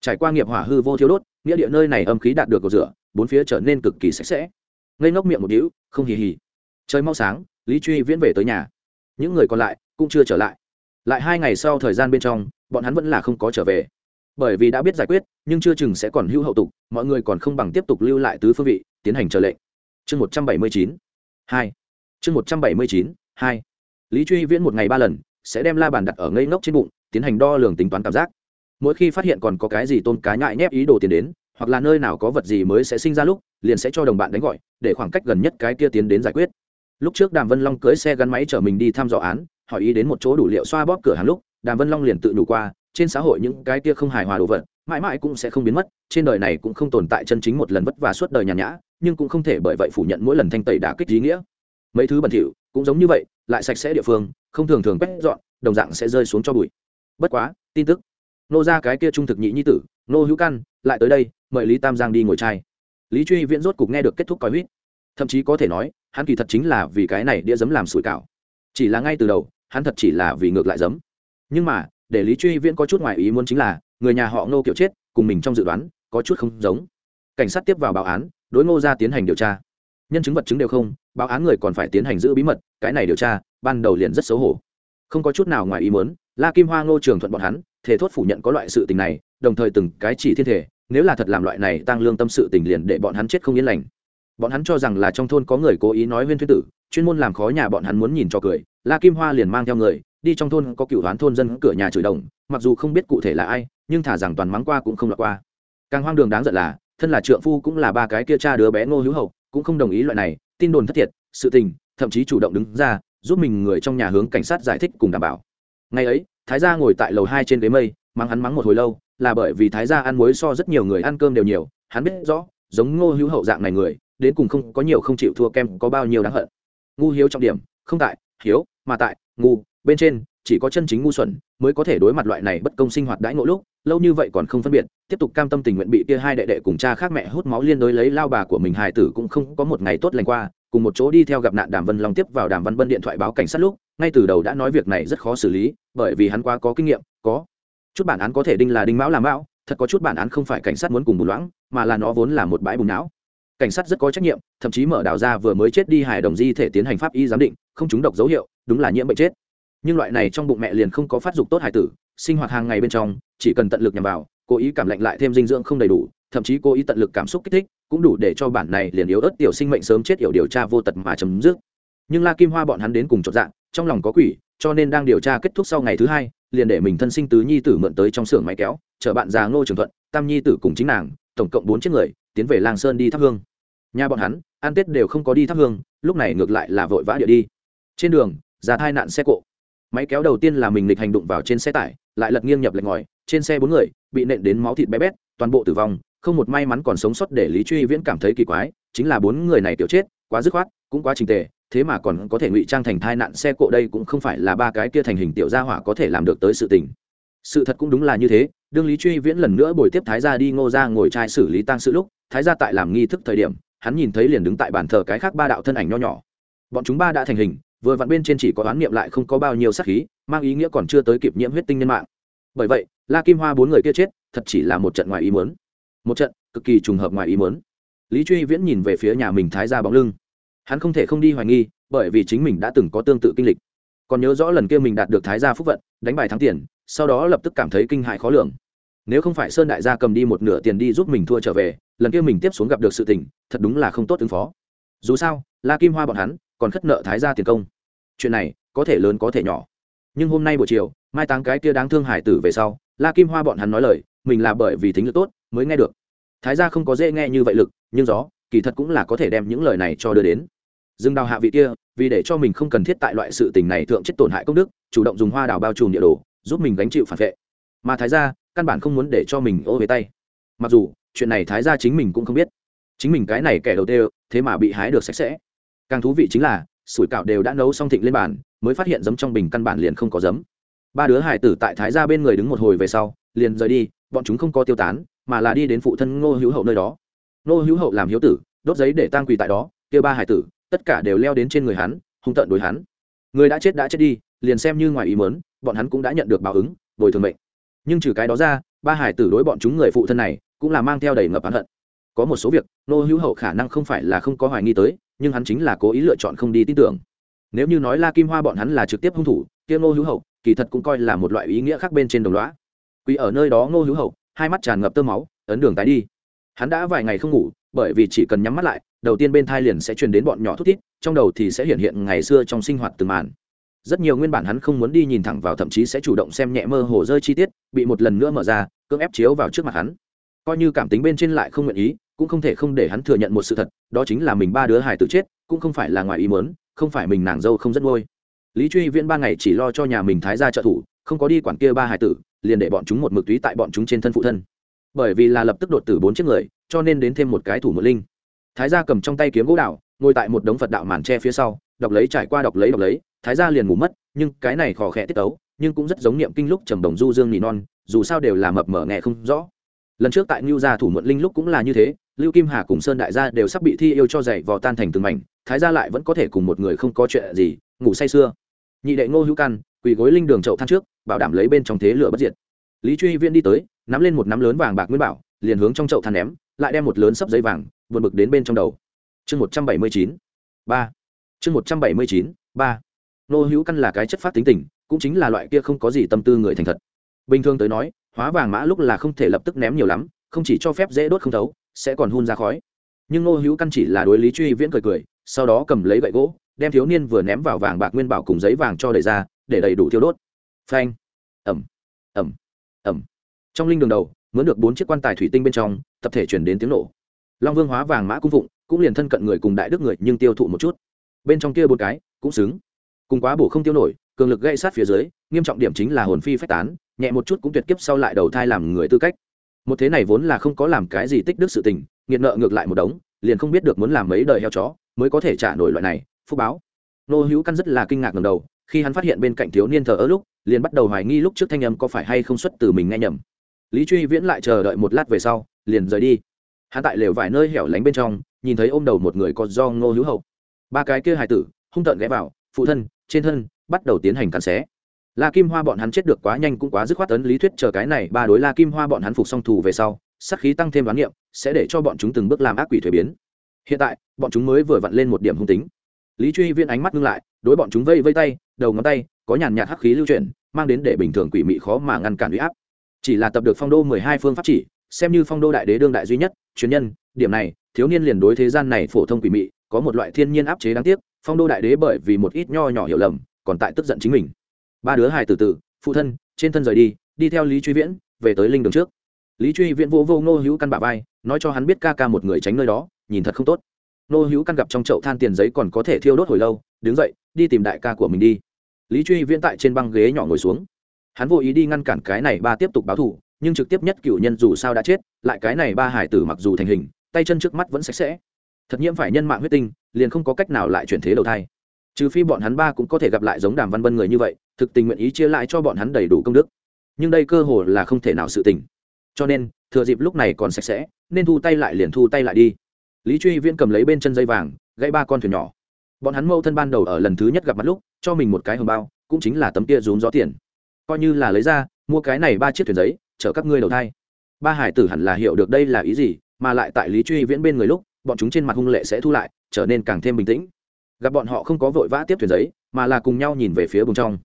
Trải qua nghiệp hỏa hư vô thiếu đốt, nghĩa địa nơi này âm khí đạt được cầu rửa bốn phía trở nên cực kỳ sạch sẽ. Ngây ngốc miệng một đĩu không hì hì. Trời mau sáng, lý truy viễn về tới nhà. Những người còn lại cũng chưa trở lại. Lại hai ngày sau thời gian bên trong, bọn hắn vẫn là không có trở về. Bởi vì đã biết giải quyết, nhưng chưa chừng sẽ còn hữu hậu tục, mọi người còn không bằng tiếp tục lưu lại tứ phương vị, tiến hành chờ lệnh. Chương một trăm bảy mươi chín, hai. Chương một trăm bảy mươi chín, hai. Lý truy viễn một ngày ba lần, sẽ đem la bàn đặt ở ngây ngốc trên bụng, tiến hành đo lường tính toán cảm giác. Mỗi khi phát hiện còn có cái gì tôn cá nhại nhép ý đồ tiền đến hoặc là nơi nào có vật gì mới sẽ sinh ra lúc, liền sẽ cho đồng bạn đánh gọi, để khoảng cách gần nhất cái kia tiến đến giải quyết. Lúc trước đàm vân long cưới xe gắn máy chở mình đi thăm dò án, hỏi ý đến một chỗ đủ liệu xoa bóp cửa hàng lúc, đàm vân long liền tự đủ qua, trên xã hội những cái kia không hài hòa đồ vật, mãi mãi cũng sẽ không biến mất, trên đời này cũng không tồn tại chân chính một lần vất vả suốt đời nhàn nhã, nhưng cũng không thể bởi vậy phủ nhận mỗi lần thanh tẩy đã kích ý nghĩa. Mấy thứ bẩn thỉu cũng giống như vậy, lại sạch sẽ địa phương, không thường thường quét dọn, đồng dạng sẽ rơi xuống cho bụi. Bất quá, tin tức nô ra cái kia trung thực nhị nhi tử, nô hữu căn, lại tới đây, mời lý tam giang đi ngồi trai lý truy viễn rốt cục nghe được kết thúc coi huýt. Thậm chí có thể nói, hắn kỳ thật chính là vì cái này đĩa giấm làm sủi cảo. Chỉ là ngay từ đầu, hắn thật chỉ là vì ngược lại giấm. Nhưng mà, để lý truy viễn có chút ngoài ý muốn chính là, người nhà họ ngô kiểu chết, cùng mình trong dự đoán, có chút không giống. Cảnh sát tiếp vào báo án, đối ngô ra tiến hành điều tra. Nhân chứng vật chứng đều không, báo án người còn phải tiến hành giữ bí mật, cái này điều tra, ban đầu liền rất xấu hổ. Không có chút nào ngoài ý muốn, la kim hoa ngô trường thuận bọn hắn thể thốt phủ nhận có loại sự tình này, đồng thời từng cái chỉ thiên thể, nếu là thật làm loại này tăng lương tâm sự tình liền để bọn hắn chết không yên lành. Bọn hắn cho rằng là trong thôn có người cố ý nói huyên thuyết tử, chuyên môn làm khó nhà bọn hắn muốn nhìn cho cười. La kim hoa liền mang theo người, đi trong thôn có cựu đoán thôn dân cửa nhà chửi đồng, mặc dù không biết cụ thể là ai, nhưng thả rằng toàn mắng qua cũng không lọt qua. Càng hoang đường đáng giận là, thân là trượng phu cũng là ba cái kia cha đứa bé ngô hữu hậu, cũng không đồng ý loại này, tin đồn thất thiệt, sự tình, thậm chí chủ động đứng ra, giúp mình người trong nhà hướng cảnh sát giải thích cùng đảm bảo. Ngày ấy thái gia ngồi tại lầu hai trên ghế mây, mắng hắn mắng một hồi lâu, là bởi vì thái gia ăn muối so rất nhiều người ăn cơm đều nhiều, hắn biết rõ, giống ngô hữu hậu dạng này người, đến cùng không có nhiều không chịu thua kem có bao nhiêu đáng hận. Ngu hiếu trọng điểm, không tại, hiếu, mà tại, ngu, bên trên, chỉ có chân chính ngu xuẩn, mới có thể đối mặt loại này bất công sinh hoạt đãi ngộ lúc, lâu như vậy còn không phân biệt, tiếp tục cam tâm tình nguyện bị kia hai đệ đệ cùng cha khác mẹ hút máu liên đối lấy lao bà của mình hài tử cũng không có một ngày tốt lành qua, cùng một chỗ đi theo gặp nạn đàm vân long tiếp vào đàm văn vân điện thoại báo cảnh sát lúc ngay từ đầu đã nói việc này rất khó xử lý, bởi vì hắn quá có kinh nghiệm, có chút bản án có thể đinh là đinh mão làm mão, thật có chút bản án không phải cảnh sát muốn cùng bùn loãng, mà là nó vốn là một bãi bùn não. Cảnh sát rất có trách nhiệm, thậm chí mở đào ra vừa mới chết đi hài đồng di thể tiến hành pháp y giám định, không trúng độc dấu hiệu, đúng là nhiễm bệnh chết. Nhưng loại này trong bụng mẹ liền không có phát dục tốt hài tử, sinh hoạt hàng ngày bên trong, chỉ cần tận lực nhằm vào, cố ý cảm lạnh lại thêm dinh dưỡng không đầy đủ, thậm chí cố ý tận lực cảm xúc kích thích, cũng đủ để cho bản này liền yếu ớt tiểu sinh mệnh sớm chết yểu điều tra vô tật mà chấm dứt. Nhưng la kim hoa bọn hắn đến cùng chột dạng trong lòng có quỷ, cho nên đang điều tra kết thúc sau ngày thứ hai, liền để mình thân sinh tứ nhi tử mượn tới trong xưởng máy kéo, chở bạn già ngô trường thuận, tam nhi tử cùng chính nàng, tổng cộng bốn chiếc người, tiến về lang sơn đi thắp hương. Nhà bọn hắn, ăn tết đều không có đi thắp hương, lúc này ngược lại là vội vã địa đi. Trên đường, ra thai nạn xe cộ. Máy kéo đầu tiên là mình lịch hành đụng vào trên xe tải, lại lật nghiêng nhập lệch ngòi, trên xe bốn người, bị nện đến máu thịt bé bét, toàn bộ tử vong, không một may mắn còn sống sót để lý truy viễn cảm thấy kỳ quái, chính là bốn người này tiểu chết, quá dứt khoát, cũng quá trình tề thế mà còn có thể ngụy trang thành thai nạn xe cộ đây cũng không phải là ba cái kia thành hình tiểu gia hỏa có thể làm được tới sự tình. Sự thật cũng đúng là như thế, đương lý truy viễn lần nữa bồi tiếp thái gia đi ngô ra ngồi trai xử lý tang sự lúc, thái gia tại làm nghi thức thời điểm, hắn nhìn thấy liền đứng tại bàn thờ cái khác ba đạo thân ảnh nho nhỏ. Bọn chúng ba đã thành hình, vừa vặn bên trên chỉ có oán niệm lại không có bao nhiêu sát khí, mang ý nghĩa còn chưa tới kịp nhiễm huyết tinh nhân mạng. Bởi vậy, la kim hoa bốn người kia chết, thật chỉ là một trận ngoài ý muốn. Một trận cực kỳ trùng hợp ngoài ý muốn. Lý truy viễn nhìn về phía nhà mình thái ra bóng lưng hắn không thể không đi hoài nghi, bởi vì chính mình đã từng có tương tự kinh lịch. Còn nhớ rõ lần kia mình đạt được thái gia phúc vận, đánh bài thắng tiền, sau đó lập tức cảm thấy kinh hại khó lường. Nếu không phải sơn đại gia cầm đi một nửa tiền đi giúp mình thua trở về, lần kia mình tiếp xuống gặp được sự tình, thật đúng là không tốt ứng phó. Dù sao, la kim hoa bọn hắn còn khất nợ thái gia tiền công. Chuyện này có thể lớn có thể nhỏ. Nhưng hôm nay buổi chiều, mai táng cái kia đáng thương hải tử về sau, la kim hoa bọn hắn nói lời, mình là bởi vì tính lực tốt mới nghe được. Thái gia không có dễ nghe như vậy lực, nhưng gió, kỳ thật cũng là có thể đem những lời này cho đưa đến dừng đào hạ vị kia, vì để cho mình không cần thiết tại loại sự tình này thượng chết tổn hại công đức, chủ động dùng hoa đào bao trùm địa đồ, giúp mình gánh chịu phản vệ. Mà thái gia, căn bản không muốn để cho mình ô về tay. Mặc dù, chuyện này thái gia chính mình cũng không biết. Chính mình cái này kẻ đầu tiên thế mà bị hái được sạch sẽ. Càng thú vị chính là, sủi cạo đều đã nấu xong thịnh lên bàn, mới phát hiện giấm trong bình căn bản liền không có giấm. Ba đứa hải tử tại thái gia bên người đứng một hồi về sau, liền rời đi, bọn chúng không có tiêu tán, mà là đi đến phụ thân ngô hữu hậu nơi đó. Ngô hữu hậu làm hiếu tử, đốt giấy để tang quỳ tại đó kia ba hải tử tất cả đều leo đến trên người hắn, hung tợn đối hắn. Người đã chết đã chết đi, liền xem như ngoài ý mớn bọn hắn cũng đã nhận được báo ứng, bồi thường mệnh. Nhưng trừ cái đó ra, ba hải tử đối bọn chúng người phụ thân này, cũng là mang theo đầy ngập hắn hận. Có một số việc, nô hữu hậu khả năng không phải là không có hoài nghi tới, nhưng hắn chính là cố ý lựa chọn không đi tin tưởng. Nếu như nói la kim hoa bọn hắn là trực tiếp hung thủ, kia nô hữu hậu, kỳ thật cũng coi là một loại ý nghĩa khác bên trên đồng loá quỳ ở nơi đó nô hữu hậu, hai mắt tràn ngập tơ máu, ấn đường tái đi. Hắn đã vài ngày không ngủ bởi vì chỉ cần nhắm mắt lại, đầu tiên bên thai liền sẽ truyền đến bọn nhỏ thút thít, trong đầu thì sẽ hiện hiện ngày xưa trong sinh hoạt từng màn. Rất nhiều nguyên bản hắn không muốn đi nhìn thẳng vào thậm chí sẽ chủ động xem nhẹ mơ hồ rơi chi tiết, bị một lần nữa mở ra, cưỡng ép chiếu vào trước mặt hắn. Coi như cảm tính bên trên lại không nguyện ý, cũng không thể không để hắn thừa nhận một sự thật, đó chính là mình ba đứa hài tử chết, cũng không phải là ngoài ý mớn không phải mình nàng dâu không rất ngôi lý truy viễn ba ngày chỉ lo cho nhà mình thái ra trợ thủ, không có đi quản kia ba hài tử, liền để bọn chúng một mực túy tại bọn chúng trên thân phụ thân bởi vì là lập tức đột tử bốn chiếc người, cho nên đến thêm một cái thủ một linh. Thái gia cầm trong tay kiếm gỗ đạo ngồi tại một đống phật đạo màn tre phía sau, đọc lấy trải qua đọc lấy đọc lấy, thái gia liền ngủ mất, nhưng cái này khò khẽ tiết tấu, nhưng cũng rất giống niệm kinh lúc trầm đồng du dương nỉ non, dù sao đều là mập mờ nghe không rõ. Lần trước tại ngưu gia thủ muộn linh lúc cũng là như thế, lưu kim hà cùng sơn đại gia đều sắp bị thi yêu cho dậy vò tan thành từng mảnh, thái gia lại vẫn có thể cùng một người không có chuyện gì, ngủ say sưa. Nhị đệ ngô hữu căn, quỳ gối linh đường chậu than trước, bảo đảm lấy bên trong thế lửa bất diệt lý truy viễn đi tới, nắm lên một nắm lớn vàng bạc nguyên bảo, liền hướng trong chậu than ném, lại đem một lớn sấp giấy vàng, vượt bực đến bên trong đầu. Chương một trăm bảy mươi chín, ba. Chương một trăm bảy mươi chín, ba. Nô hữu căn là cái chất phát tính tình, cũng chính là loại kia không có gì tâm tư người thành thật. Bình thường tới nói, hóa vàng mã lúc là không thể lập tức ném nhiều lắm, không chỉ cho phép dễ đốt không thấu, sẽ còn hun ra khói. Nhưng nô hữu căn chỉ là đối lý truy viễn cười cười, sau đó cầm lấy gậy gỗ, đem thiếu niên vừa ném vào vàng bạc nguyên bảo cùng giấy vàng cho đầy ra, để đầy đủ thiêu đốt. Phanh. Ẩm. Ẩm ẩm. Trong linh đường đầu, mướn được bốn chiếc quan tài thủy tinh bên trong, tập thể chuyển đến tiếng nổ. Long vương hóa vàng mã cung phụng, cũng liền thân cận người cùng đại đức người, nhưng tiêu thụ một chút. Bên trong kia bốn cái, cũng xứng. Cùng quá bổ không tiêu nổi, cường lực gây sát phía dưới, nghiêm trọng điểm chính là hồn phi phách tán, nhẹ một chút cũng tuyệt kiếp sau lại đầu thai làm người tư cách. Một thế này vốn là không có làm cái gì tích đức sự tình nghiện nợ ngược lại một đống, liền không biết được muốn làm mấy đời heo chó, mới có thể trả nổi loại này, phúc báo. Nô hữu căn rất là kinh ngạc ngầm đầu khi hắn phát hiện bên cạnh thiếu niên thờ ơ lúc, liền bắt đầu hoài nghi lúc trước thanh âm có phải hay không xuất từ mình nghe nhầm. Lý truy viễn lại chờ đợi một lát về sau, liền rời đi. Hắn tại lều vài nơi hẻo lánh bên trong, nhìn thấy ôm đầu một người có do ngô hữu hậu. Ba cái kia hài tử, hung tợn ghé vào, phụ thân, trên thân, bắt đầu tiến hành cắn xé. La kim hoa bọn hắn chết được quá nhanh cũng quá dứt khoát tấn lý thuyết chờ cái này, ba đối la kim hoa bọn hắn phục song thù về sau sắc khí tăng thêm đoán niệm, sẽ để cho bọn chúng từng bước làm ác quỷ thuế biến. Hiện tại, bọn chúng mới vừa vặn lên một điểm hung tính. Lý truy viên ánh mắt ngưng lại đối bọn chúng vây vây tay, đầu ngón tay, có nhàn nhạt hắc khí lưu chuyển, mang đến để bình thường quỷ mị khó mà ngăn cản uy áp. Chỉ là tập được phong đô mười hai phương pháp chỉ, xem như phong đô đại đế đương đại duy nhất, chuyên nhân, điểm này, thiếu niên liền đối thế gian này phổ thông quỷ mị, có một loại thiên nhiên áp chế đáng tiếc, phong đô đại đế bởi vì một ít nho nhỏ hiểu lầm, còn tại tức giận chính mình. Ba đứa hài từ từ phụ thân, trên thân rời đi đi theo lý truy viễn, về tới linh đường trước. Lý truy viễn vô vô ngô hữu căn bạ vai, nói cho hắn biết ca ca một người tránh nơi đó, nhìn thật không tốt. Nô hữu căn gặp trong chậu than tiền giấy còn có thể thiêu đốt hồi lâu, đứng dậy, đi tìm đại ca của mình đi. Lý truy viễn tại trên băng ghế nhỏ ngồi xuống. Hắn vô ý đi ngăn cản cái này ba tiếp tục báo thù, nhưng trực tiếp nhất cựu nhân dù sao đã chết, lại cái này ba hải tử mặc dù thành hình, tay chân trước mắt vẫn sạch sẽ. Thật nhiễm phải nhân mạng huyết tinh, liền không có cách nào lại chuyển thế đầu thai. Trừ phi bọn hắn ba cũng có thể gặp lại giống đàm văn vân người như vậy, thực tình nguyện ý chia lại cho bọn hắn đầy đủ công đức. Nhưng đây cơ hồ là không thể nào sự tình. Cho nên, thừa dịp lúc này còn sạch sẽ, nên thu tay lại liền thu tay lại đi lý truy viễn cầm lấy bên chân dây vàng, gãy ba con thuyền nhỏ. Bọn hắn mâu thân ban đầu ở lần thứ nhất gặp mặt lúc, cho mình một cái hồng bao, cũng chính là tấm kia rốn gió tiền. Coi như là lấy ra, mua cái này ba chiếc thuyền giấy, chở các ngươi đầu thai. Ba hải tử hẳn là hiểu được đây là ý gì, mà lại tại lý truy viễn bên người lúc, bọn chúng trên mặt hung lệ sẽ thu lại, trở nên càng thêm bình tĩnh. Gặp bọn họ không có vội vã tiếp thuyền giấy, mà là cùng nhau nhìn về phía bùng trong.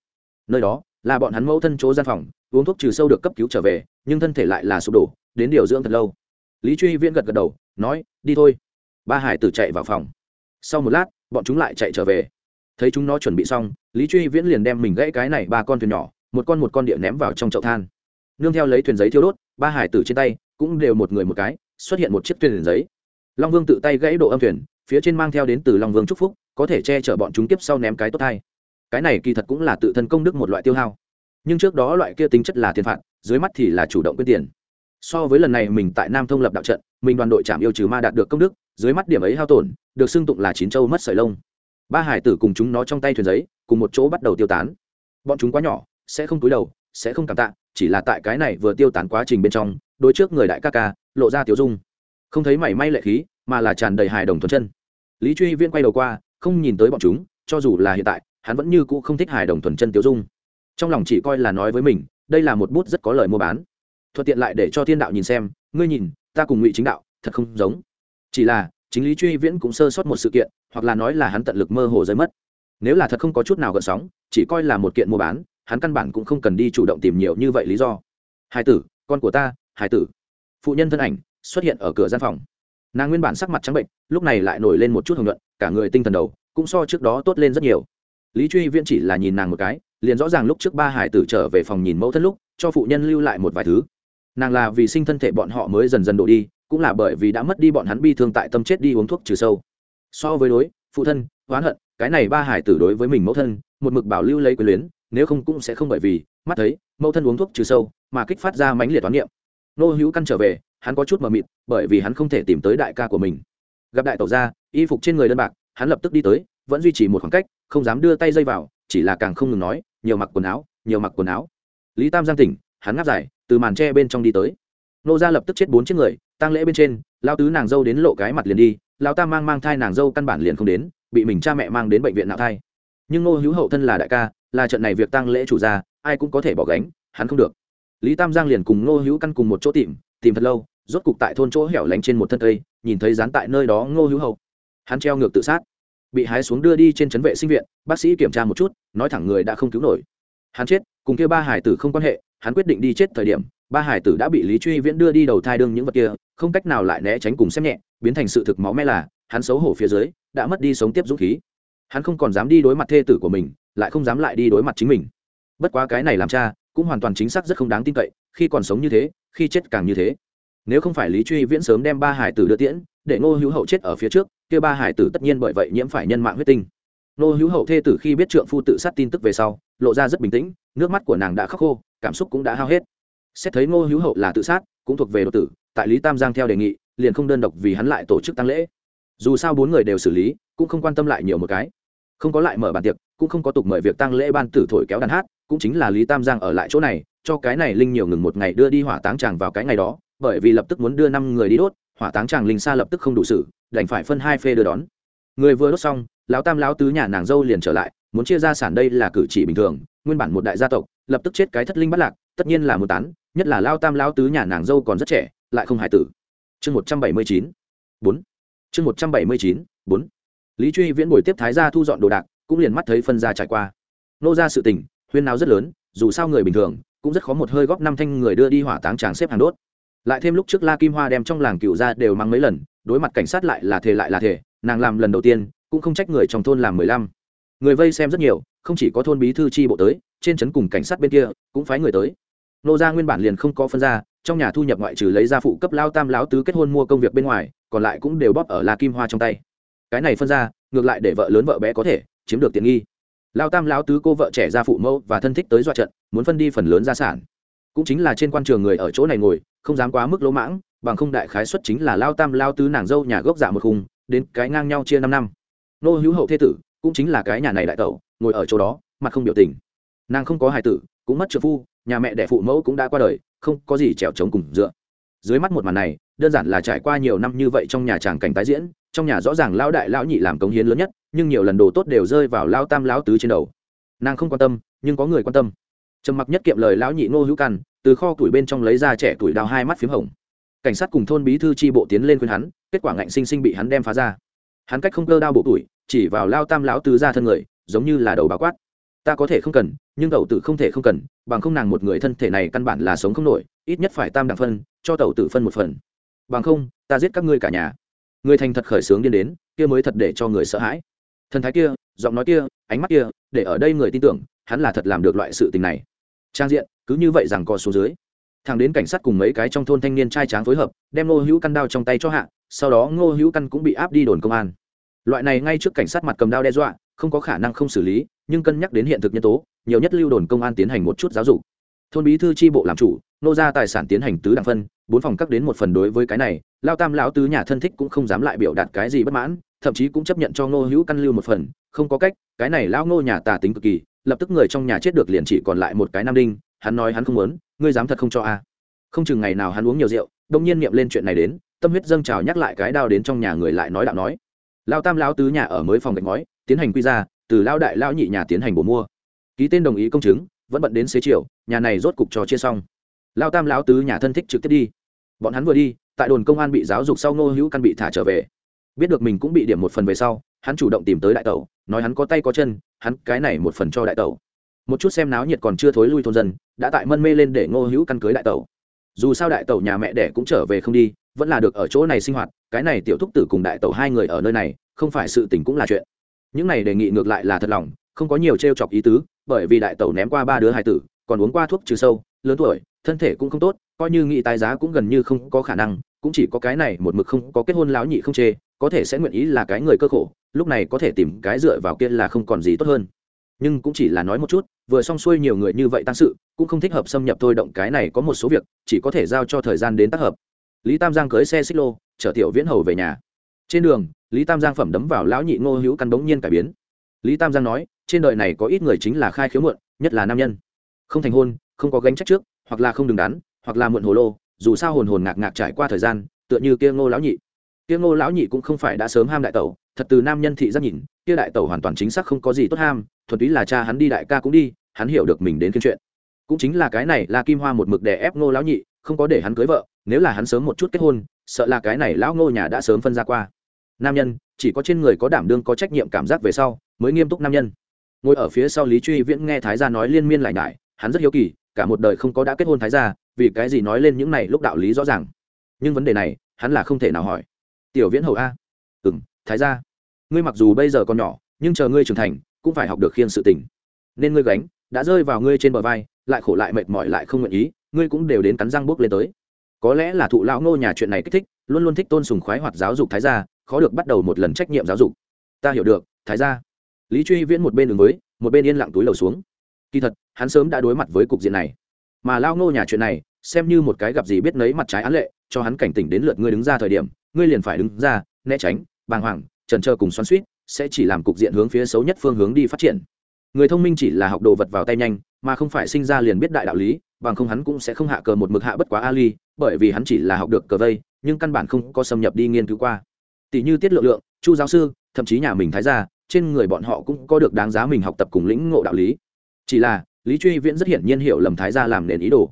Nơi đó, là bọn hắn mẫu thân chỗ gian phòng, uống thuốc trừ sâu được cấp cứu trở về, nhưng thân thể lại là sụp đổ, đến điều dưỡng thật lâu. Lý truy viễn gật gật đầu, nói, đi thôi ba hải tử chạy vào phòng. Sau một lát, bọn chúng lại chạy trở về. Thấy chúng nó chuẩn bị xong, lý truy viễn liền đem mình gãy cái này ba con thuyền nhỏ, một con một con địa ném vào trong chậu than. Nương theo lấy thuyền giấy thiêu đốt, ba hải tử trên tay cũng đều một người một cái, xuất hiện một chiếc thuyền giấy. Long vương tự tay gãy độ âm thuyền, phía trên mang theo đến từ long vương trúc phúc, có thể che chở bọn chúng tiếp sau ném cái tốt thai cái này kỳ thật cũng là tự thân công đức một loại tiêu hao. Nhưng trước đó loại kia tính chất là tiền phạt, dưới mắt thì là chủ động quyết tiền. So với lần này mình tại nam thông lập đạo trận mình đoàn đội chạm yêu trừ ma đạt được công đức, dưới mắt điểm ấy hao tổn, được xưng tụng là chín châu mất sợi lông. Ba hải tử cùng chúng nó trong tay thuyền giấy, cùng một chỗ bắt đầu tiêu tán. Bọn chúng quá nhỏ, sẽ không túi đầu, sẽ không cảm tạ, chỉ là tại cái này vừa tiêu tán quá trình bên trong đôi trước người đại ca ca, lộ ra tiểu dung. Không thấy mảy may lệ khí, mà là tràn đầy hài đồng thuần chân. Lý truy viên quay đầu qua, không nhìn tới bọn chúng, cho dù là hiện tại, hắn vẫn như cũ không thích hài đồng thuần chân tiểu dung. Trong lòng chỉ coi là nói với mình, đây là một bút rất có lời mua bán. Thuận tiện lại để cho thiên đạo nhìn xem, ngươi nhìn ta cùng ngụy chính đạo thật không giống. Chỉ là, chính lý truy viễn cũng sơ sót một sự kiện, hoặc là nói là hắn tận lực mơ hồ rơi mất. Nếu là thật không có chút nào gợn sóng, chỉ coi là một kiện mua bán, hắn căn bản cũng không cần đi chủ động tìm nhiều như vậy lý do. Hai tử, con của ta hai tử. Phụ nhân thân ảnh xuất hiện ở cửa gian phòng. Nàng nguyên bản sắc mặt trắng bệnh, lúc này lại nổi lên một chút hồng luận cả người tinh thần đầu cũng so trước đó tốt lên rất nhiều. Lý truy viễn chỉ là nhìn nàng một cái, liền rõ ràng lúc trước ba hải tử trở về phòng nhìn mẫu thân lúc, cho phụ nhân lưu lại một vài thứ nàng là vì sinh thân thể bọn họ mới dần dần đổ đi, cũng là bởi vì đã mất đi bọn hắn bi thương tại tâm chết đi uống thuốc trừ sâu. So với đối, phụ thân, oán hận, cái này ba hải tử đối với mình mẫu thân, một mực bảo lưu lấy quyền luyến, nếu không cũng sẽ không bởi vì, mắt thấy, mẫu thân uống thuốc trừ sâu, mà kích phát ra mãnh liệt toán niệm. Nô hữu căn trở về, hắn có chút mờ mịt, bởi vì hắn không thể tìm tới đại ca của mình. Gặp đại tẩu ra y phục trên người đơn bạc, hắn lập tức đi tới, vẫn duy trì một khoảng cách, không dám đưa tay dây vào, chỉ là càng không ngừng nói, nhiều mặc quần áo, nhiều mặc quần áo. Lý tam giang tỉnh, hắn ngáp dài từ màn tre bên trong đi tới. Nô ra lập tức chết bốn chiếc người tăng lễ bên trên lao tứ nàng dâu đến lộ cái mặt liền đi lao ta mang mang thai nàng dâu căn bản liền không đến bị mình cha mẹ mang đến bệnh viện nạo thai. Nhưng nô hữu hậu thân là đại ca là trận này việc tăng lễ chủ gia, ai cũng có thể bỏ gánh hắn không được. Lý tam giang liền cùng nô hữu căn cùng một chỗ tìm tìm thật lâu rốt cục tại thôn chỗ hẻo lánh trên một thân cây nhìn thấy dán tại nơi đó ngô hữu hậu. Hắn treo ngược tự sát bị hái xuống đưa đi trên trấn vệ sinh viện bác sĩ kiểm tra một chút nói thẳng người đã không cứu nổi. Hắn chết cùng kia ba hải tử không quan hệ hắn quyết định đi chết thời điểm, ba hải tử đã bị lý truy viễn đưa đi đầu thai đương những vật kia, không cách nào lại né tránh cùng xem nhẹ, biến thành sự thực máu me là, hắn xấu hổ phía dưới, đã mất đi sống tiếp dũng khí. Hắn không còn dám đi đối mặt thê tử của mình, lại không dám lại đi đối mặt chính mình. Bất quá cái này làm cha, cũng hoàn toàn chính xác rất không đáng tin cậy, khi còn sống như thế, khi chết càng như thế. Nếu không phải lý truy viễn sớm đem ba hải tử đưa tiễn, để ngô hữu hậu chết ở phía trước, kia ba hải tử tất nhiên bởi vậy nhiễm phải nhân mạng huyết tinh. Ngô hữu hậu thê tử khi biết trượng phu tự sát tin tức về sau, lộ ra rất bình tĩnh, nước mắt của nàng đã khóc khô cảm xúc cũng đã hao hết. Xét thấy ngô hữu hậu là tự sát, cũng thuộc về đột tử, tại lý tam giang theo đề nghị, liền không đơn độc vì hắn lại tổ chức tăng lễ. Dù sao bốn người đều xử lý, cũng không quan tâm lại nhiều một cái. Không có lại mở bàn tiệc, cũng không có tục mời việc tăng lễ ban tử thổi kéo đàn hát, cũng chính là lý tam giang ở lại chỗ này, cho cái này linh nhiều ngừng một ngày đưa đi hỏa táng tràng vào cái ngày đó, bởi vì lập tức muốn đưa năm người đi đốt, hỏa táng tràng linh xa lập tức không đủ sự đành phải phân hai phê đưa đón. Người vừa đốt xong, lão tam lão tứ nhà nàng dâu liền trở lại, muốn chia gia sản đây là cử chỉ bình thường nguyên bản một đại gia tộc, lập tức chết cái thất linh bắt lạc, tất nhiên là một tán, nhất là lao tam lao tứ nhà nàng dâu còn rất trẻ, lại không hài tử. Chương một trăm bảy mươi chín, bốn. Chương một trăm bảy mươi chín, bốn. Lý truy viễn buổi tiếp thái gia thu dọn đồ đạc, cũng liền mắt thấy phân ra trải qua. Nô ra sự tình, huyên nào rất lớn, dù sao người bình thường, cũng rất khó một hơi góp năm thanh người đưa đi hỏa táng tràng xếp hàng đốt. Lại thêm lúc trước la kim hoa đem trong làng cựu ra đều mang mấy lần, đối mặt cảnh sát lại là thể lại là thể nàng làm lần đầu tiên, cũng không trách người trong thôn làm mười lăm. Người vây xem rất nhiều không chỉ có thôn bí thư tri bộ tới, trên trấn cùng cảnh sát bên kia cũng phái người tới. Nô gia nguyên bản liền không có phân ra, trong nhà thu nhập ngoại trừ lấy ra phụ cấp lao tam lão tứ kết hôn mua công việc bên ngoài, còn lại cũng đều bóp ở la kim hoa trong tay. Cái này phân ra, ngược lại để vợ lớn vợ bé có thể chiếm được tiện nghi. Lao tam lão tứ cô vợ trẻ ra phụ mẫu và thân thích tới dọa trận, muốn phân đi phần lớn gia sản. Cũng chính là trên quan trường người ở chỗ này ngồi, không dám quá mức lỗ mãng, bằng không đại khái xuất chính là lao tam lao tứ nàng dâu nhà gốc dạ một khung, đến cái ngang nhau chia năm năm. Nô hữu hậu thế tử cũng chính là cái nhà này đại tẩu, ngồi ở chỗ đó, mặt không biểu tình. Nàng không có hài tử, cũng mất trợ phu, nhà mẹ đẻ phụ mẫu cũng đã qua đời, không có gì trèo trống cùng dựa. Dưới mắt một màn này, đơn giản là trải qua nhiều năm như vậy trong nhà tràng cảnh tái diễn, trong nhà rõ ràng lão đại lão nhị làm cống hiến lớn nhất, nhưng nhiều lần đồ tốt đều rơi vào lao tam lão tứ trên đầu. Nàng không quan tâm, nhưng có người quan tâm. Trầm mặc nhất kiệm lời lão nhị ngô hữu căn, từ kho tuổi bên trong lấy ra trẻ tuổi đào hai mắt p h í m hồng. Cảnh sát cùng thôn bí thư tri bộ tiến lên khuyên hắn, kết quả ngạnh sinh sinh bị hắn đem phá ra. Hắn cách không cơ đao bộ tuổi chỉ vào lao tam lão tứ ra thân người, giống như là đầu báo quát. Ta có thể không cần, nhưng tẩu tử không thể không cần, bằng không nàng một người thân thể này căn bản là sống không nổi, ít nhất phải tam đẳng phân, cho tẩu tử phân một phần. Bằng không, ta giết các ngươi cả nhà. Người thành thật khởi sướng điên đến, kia mới thật để cho người sợ hãi. Thần thái kia, giọng nói kia, ánh mắt kia, để ở đây người tin tưởng, hắn là thật làm được loại sự tình này. Trang diện, cứ như vậy rằng co xuống dưới. Thằng đến cảnh sát cùng mấy cái trong thôn thanh niên trai tráng phối hợp, đem ngô hữu căn đao trong tay cho hạ, sau đó ngô hữu căn cũng bị áp đi đồn công an loại này ngay trước cảnh sát mặt cầm đao đe dọa, không có khả năng không xử lý, nhưng cân nhắc đến hiện thực nhân tố, nhiều nhất lưu đồn công an tiến hành một chút giáo dục. Thôn bí thư tri bộ làm chủ, nô ra tài sản tiến hành tứ đảng phân, bốn phòng cắt đến một phần đối với cái này, lao tam lão tứ nhà thân thích cũng không dám lại biểu đạt cái gì bất mãn, thậm chí cũng chấp nhận cho ngô hữu căn lưu một phần, không có cách, cái này lão ngô nhà tà tính cực kỳ, lập tức người trong nhà chết được liền chỉ còn lại một cái nam đinh, hắn nói hắn không muốn, ngươi dám thật không cho a. Không chừng ngày nào hắn uống nhiều rượu, đông nhiên niệm lên chuyện này đến, tâm huyết dâng trào nhắc lại cái đao đến trong nhà người lại nói đạo nói lao tam lão tứ nhà ở mới phòng gạch ngói, tiến hành quy ra, từ lao đại lao nhị nhà tiến hành bổ mua. Ký tên đồng ý công chứng, vẫn bận đến xế chiều, nhà này rốt cục cho chia xong. Lao tam lão tứ nhà thân thích trực tiếp đi. Bọn hắn vừa đi, tại đồn công an bị giáo dục sau ngô hữu căn bị thả trở về. Biết được mình cũng bị điểm một phần về sau, hắn chủ động tìm tới đại tẩu, nói hắn có tay có chân, hắn cái này một phần cho đại tẩu. Một chút xem náo nhiệt còn chưa thối lui thôn dân, đã tại mân mê lên để ngô hữu căn cưới đại tẩu. Dù sao đại tẩu nhà mẹ đẻ cũng trở về không đi vẫn là được ở chỗ này sinh hoạt, cái này tiểu thúc tử cùng đại tẩu hai người ở nơi này, không phải sự tình cũng là chuyện. Những này đề nghị ngược lại là thật lòng, không có nhiều t chọc ý tứ, bởi vì đại tẩu ném qua ba đứa hải tử, còn uống qua thuốc trừ sâu, lớn tuổi, thân thể cũng không tốt, coi như nghị tài giá cũng gần như không có khả năng, cũng chỉ có cái này một mực không có kết hôn láo nhị không chê, có thể sẽ nguyện ý là cái người cơ khổ, lúc này có thể tìm cái dựa vào kia là không còn gì tốt hơn. Nhưng cũng chỉ là nói một chút, vừa xong xuôi nhiều người như vậy tăng sự, cũng không thích hợp xâm nhập thôi, động cái này có một số việc, chỉ có thể giao cho thời gian đến tác hợp lý tam giang cưới xe xích lô, chở tiểu viễn hầu về nhà. Trên đường, lý tam giang phẩm đấm vào lão nhị ngô hữu căn bỗng nhiên cải biến. Lý tam giang nói, trên đời này có ít người chính là khai khiếu muộn, nhất là nam nhân. Không thành hôn, không có gánh trách trước, hoặc là không đứng đắn, hoặc là muộn hồ lô, dù sao hồn hồn ngạc ngạc trải qua thời gian, tựa như kia ngô lão nhị. Kia ngô lão nhị cũng không phải đã sớm ham đại tẩu, thật từ nam nhân thị giác nhìn, kia đại tẩu hoàn toàn chính xác không có gì tốt ham, thuần túy là cha hắn đi đại ca cũng đi, hắn hiểu được mình đến kiên chuyện. Cũng chính là cái này là kim hoa một mực đè ép ngô lão nhị không có để hắn cưới vợ, nếu là hắn sớm một chút kết hôn, sợ là cái này lão ngô nhà đã sớm phân ra qua. Nam nhân, chỉ có trên người có đảm đương có trách nhiệm cảm giác về sau, mới nghiêm túc nam nhân. Ngồi ở phía sau lý truy viễn nghe thái gia nói liên miên lại nhải hắn rất hiếu kỳ, cả một đời không có đã kết hôn thái gia, vì cái gì nói lên những này lúc đạo lý rõ ràng. Nhưng vấn đề này, hắn là không thể nào hỏi. Tiểu viễn hầu a. Ừ m thái gia. Ngươi mặc dù bây giờ còn nhỏ, nhưng chờ ngươi trưởng thành, cũng phải học được khiên sự tình. Nên ngươi gánh, đã rơi vào ngươi trên bờ vai, lại khổ lại mệt mỏi lại không nguyện ý ngươi cũng đều đến cắn răng bước lên tới. Có lẽ là thụ lão ngô nhà chuyện này kích thích, luôn luôn thích tôn sùng khoái hoạt giáo dục thái gia, khó được bắt đầu một lần trách nhiệm giáo dục. Ta hiểu được, thái gia. Lý truy viễn một bên đường với, một bên yên lặng túi lầu xuống. Kỳ thật, hắn sớm đã đối mặt với cục diện này. Mà lao ngô nhà chuyện này, xem như một cái gặp gì biết nấy mặt trái án lệ, cho hắn cảnh tỉnh đến lượt ngươi đứng ra thời điểm, ngươi liền phải đứng ra, né tránh, bàng hoàng, trần trơ cùng xoắn suýt sẽ chỉ làm cục diện hướng phía xấu nhất phương hướng đi phát triển. Người thông minh chỉ là học đồ vật vào tay nhanh mà không phải sinh ra liền biết đại đạo lý, bằng không hắn cũng sẽ không hạ cờ một mực hạ bất quá ali, bởi vì hắn chỉ là học được cờ vây, nhưng căn bản không có xâm nhập đi nghiên cứu qua. Tỷ như tiết lượng lượng, chu giáo sư, thậm chí nhà mình thái gia, trên người bọn họ cũng có được đáng giá mình học tập cùng lĩnh ngộ đạo lý. Chỉ là, lý truy viễn rất hiển nhiên hiểu lầm thái gia làm nền ý đồ.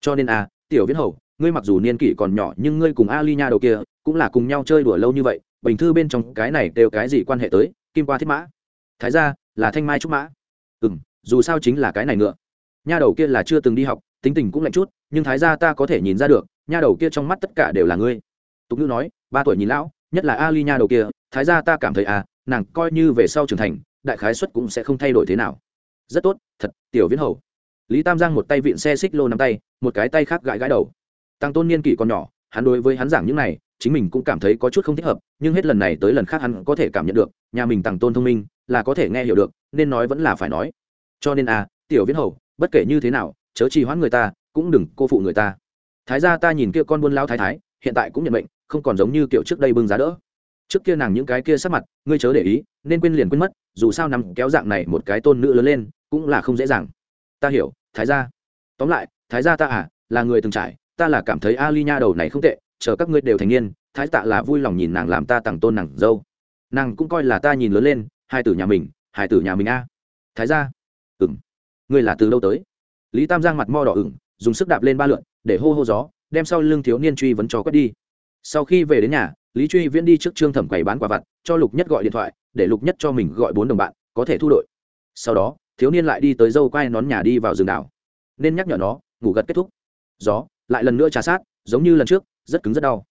Cho nên a, tiểu viễn hầu, ngươi mặc dù niên kỷ còn nhỏ nhưng ngươi cùng ali nha đầu kia cũng là cùng nhau chơi đùa lâu như vậy, bình thư bên trong cái này đều cái gì quan hệ tới? Kim qua thiết mã. Thái gia, là thanh mai trúc mã. Ừ m dù sao chính là cái này nữa nha đầu kia là chưa từng đi học, tính tình cũng lạnh chút, nhưng thái gia ta có thể nhìn ra được, nha đầu kia trong mắt tất cả đều là ngươi. Tục ngữ nói, ba tuổi nhìn lão, nhất là ali nha đầu kia, thái gia ta cảm thấy à nàng coi như về sau trưởng thành, đại khái xuất cũng sẽ không thay đổi thế nào. Rất tốt, thật, tiểu viễn hầu. Lý tam giang một tay vịn xe xích lô nắm tay, một cái tay khác gãi gãi đầu. Tăng tôn niên kỷ còn nhỏ, hắn đối với hắn giảng những này, chính mình cũng cảm thấy có chút không thích hợp, nhưng hết lần này tới lần khác hắn có thể cảm nhận được, nhà mình tăng tôn thông minh, là có thể nghe hiểu được, nên nói vẫn là phải nói cho nên à tiểu viễn hầu, bất kể như thế nào, chớ trì hoãn người ta, cũng đừng cô phụ người ta. Thái ra ta nhìn kia con buôn lao thái thái, hiện tại cũng nhận mệnh, không còn giống như kiểu trước đây bưng giá đỡ. Trước kia nàng những cái kia sắc mặt, ngươi chớ để ý, nên quên liền quên mất, dù sao nằm kéo dạng này một cái tôn nữ lớn lên, cũng là không dễ dàng. Ta hiểu, thái gia. Tóm lại, thái gia ta à là người từng trải, ta là cảm thấy ali nha đầu này không tệ, chờ các ngươi đều thành niên, thái tạ là vui lòng nhìn nàng làm ta tặng tôn nàng dâu. Nàng cũng coi là ta nhìn lớn lên, hai tử nhà mình, hai tử nhà mình a. Thái gia ngươi là từ đâu tới? Lý tam giang mặt mo đỏ ửng, dùng sức đạp lên ba lượn, để hô hô gió, đem sau lưng thiếu niên truy vấn cho quét đi. Sau khi về đến nhà, lý truy viễn đi trước trương thẩm quầy bán quả vặt, cho lục nhất gọi điện thoại, để lục nhất cho mình gọi bốn đồng bạn, có thể thu đội. Sau đó, thiếu niên lại đi tới dâu quai nón nhà đi vào rừng đảo. Nên nhắc nhở nó, ngủ gật kết thúc. Gió, lại lần nữa trà sát, giống như lần trước, rất cứng rất đau.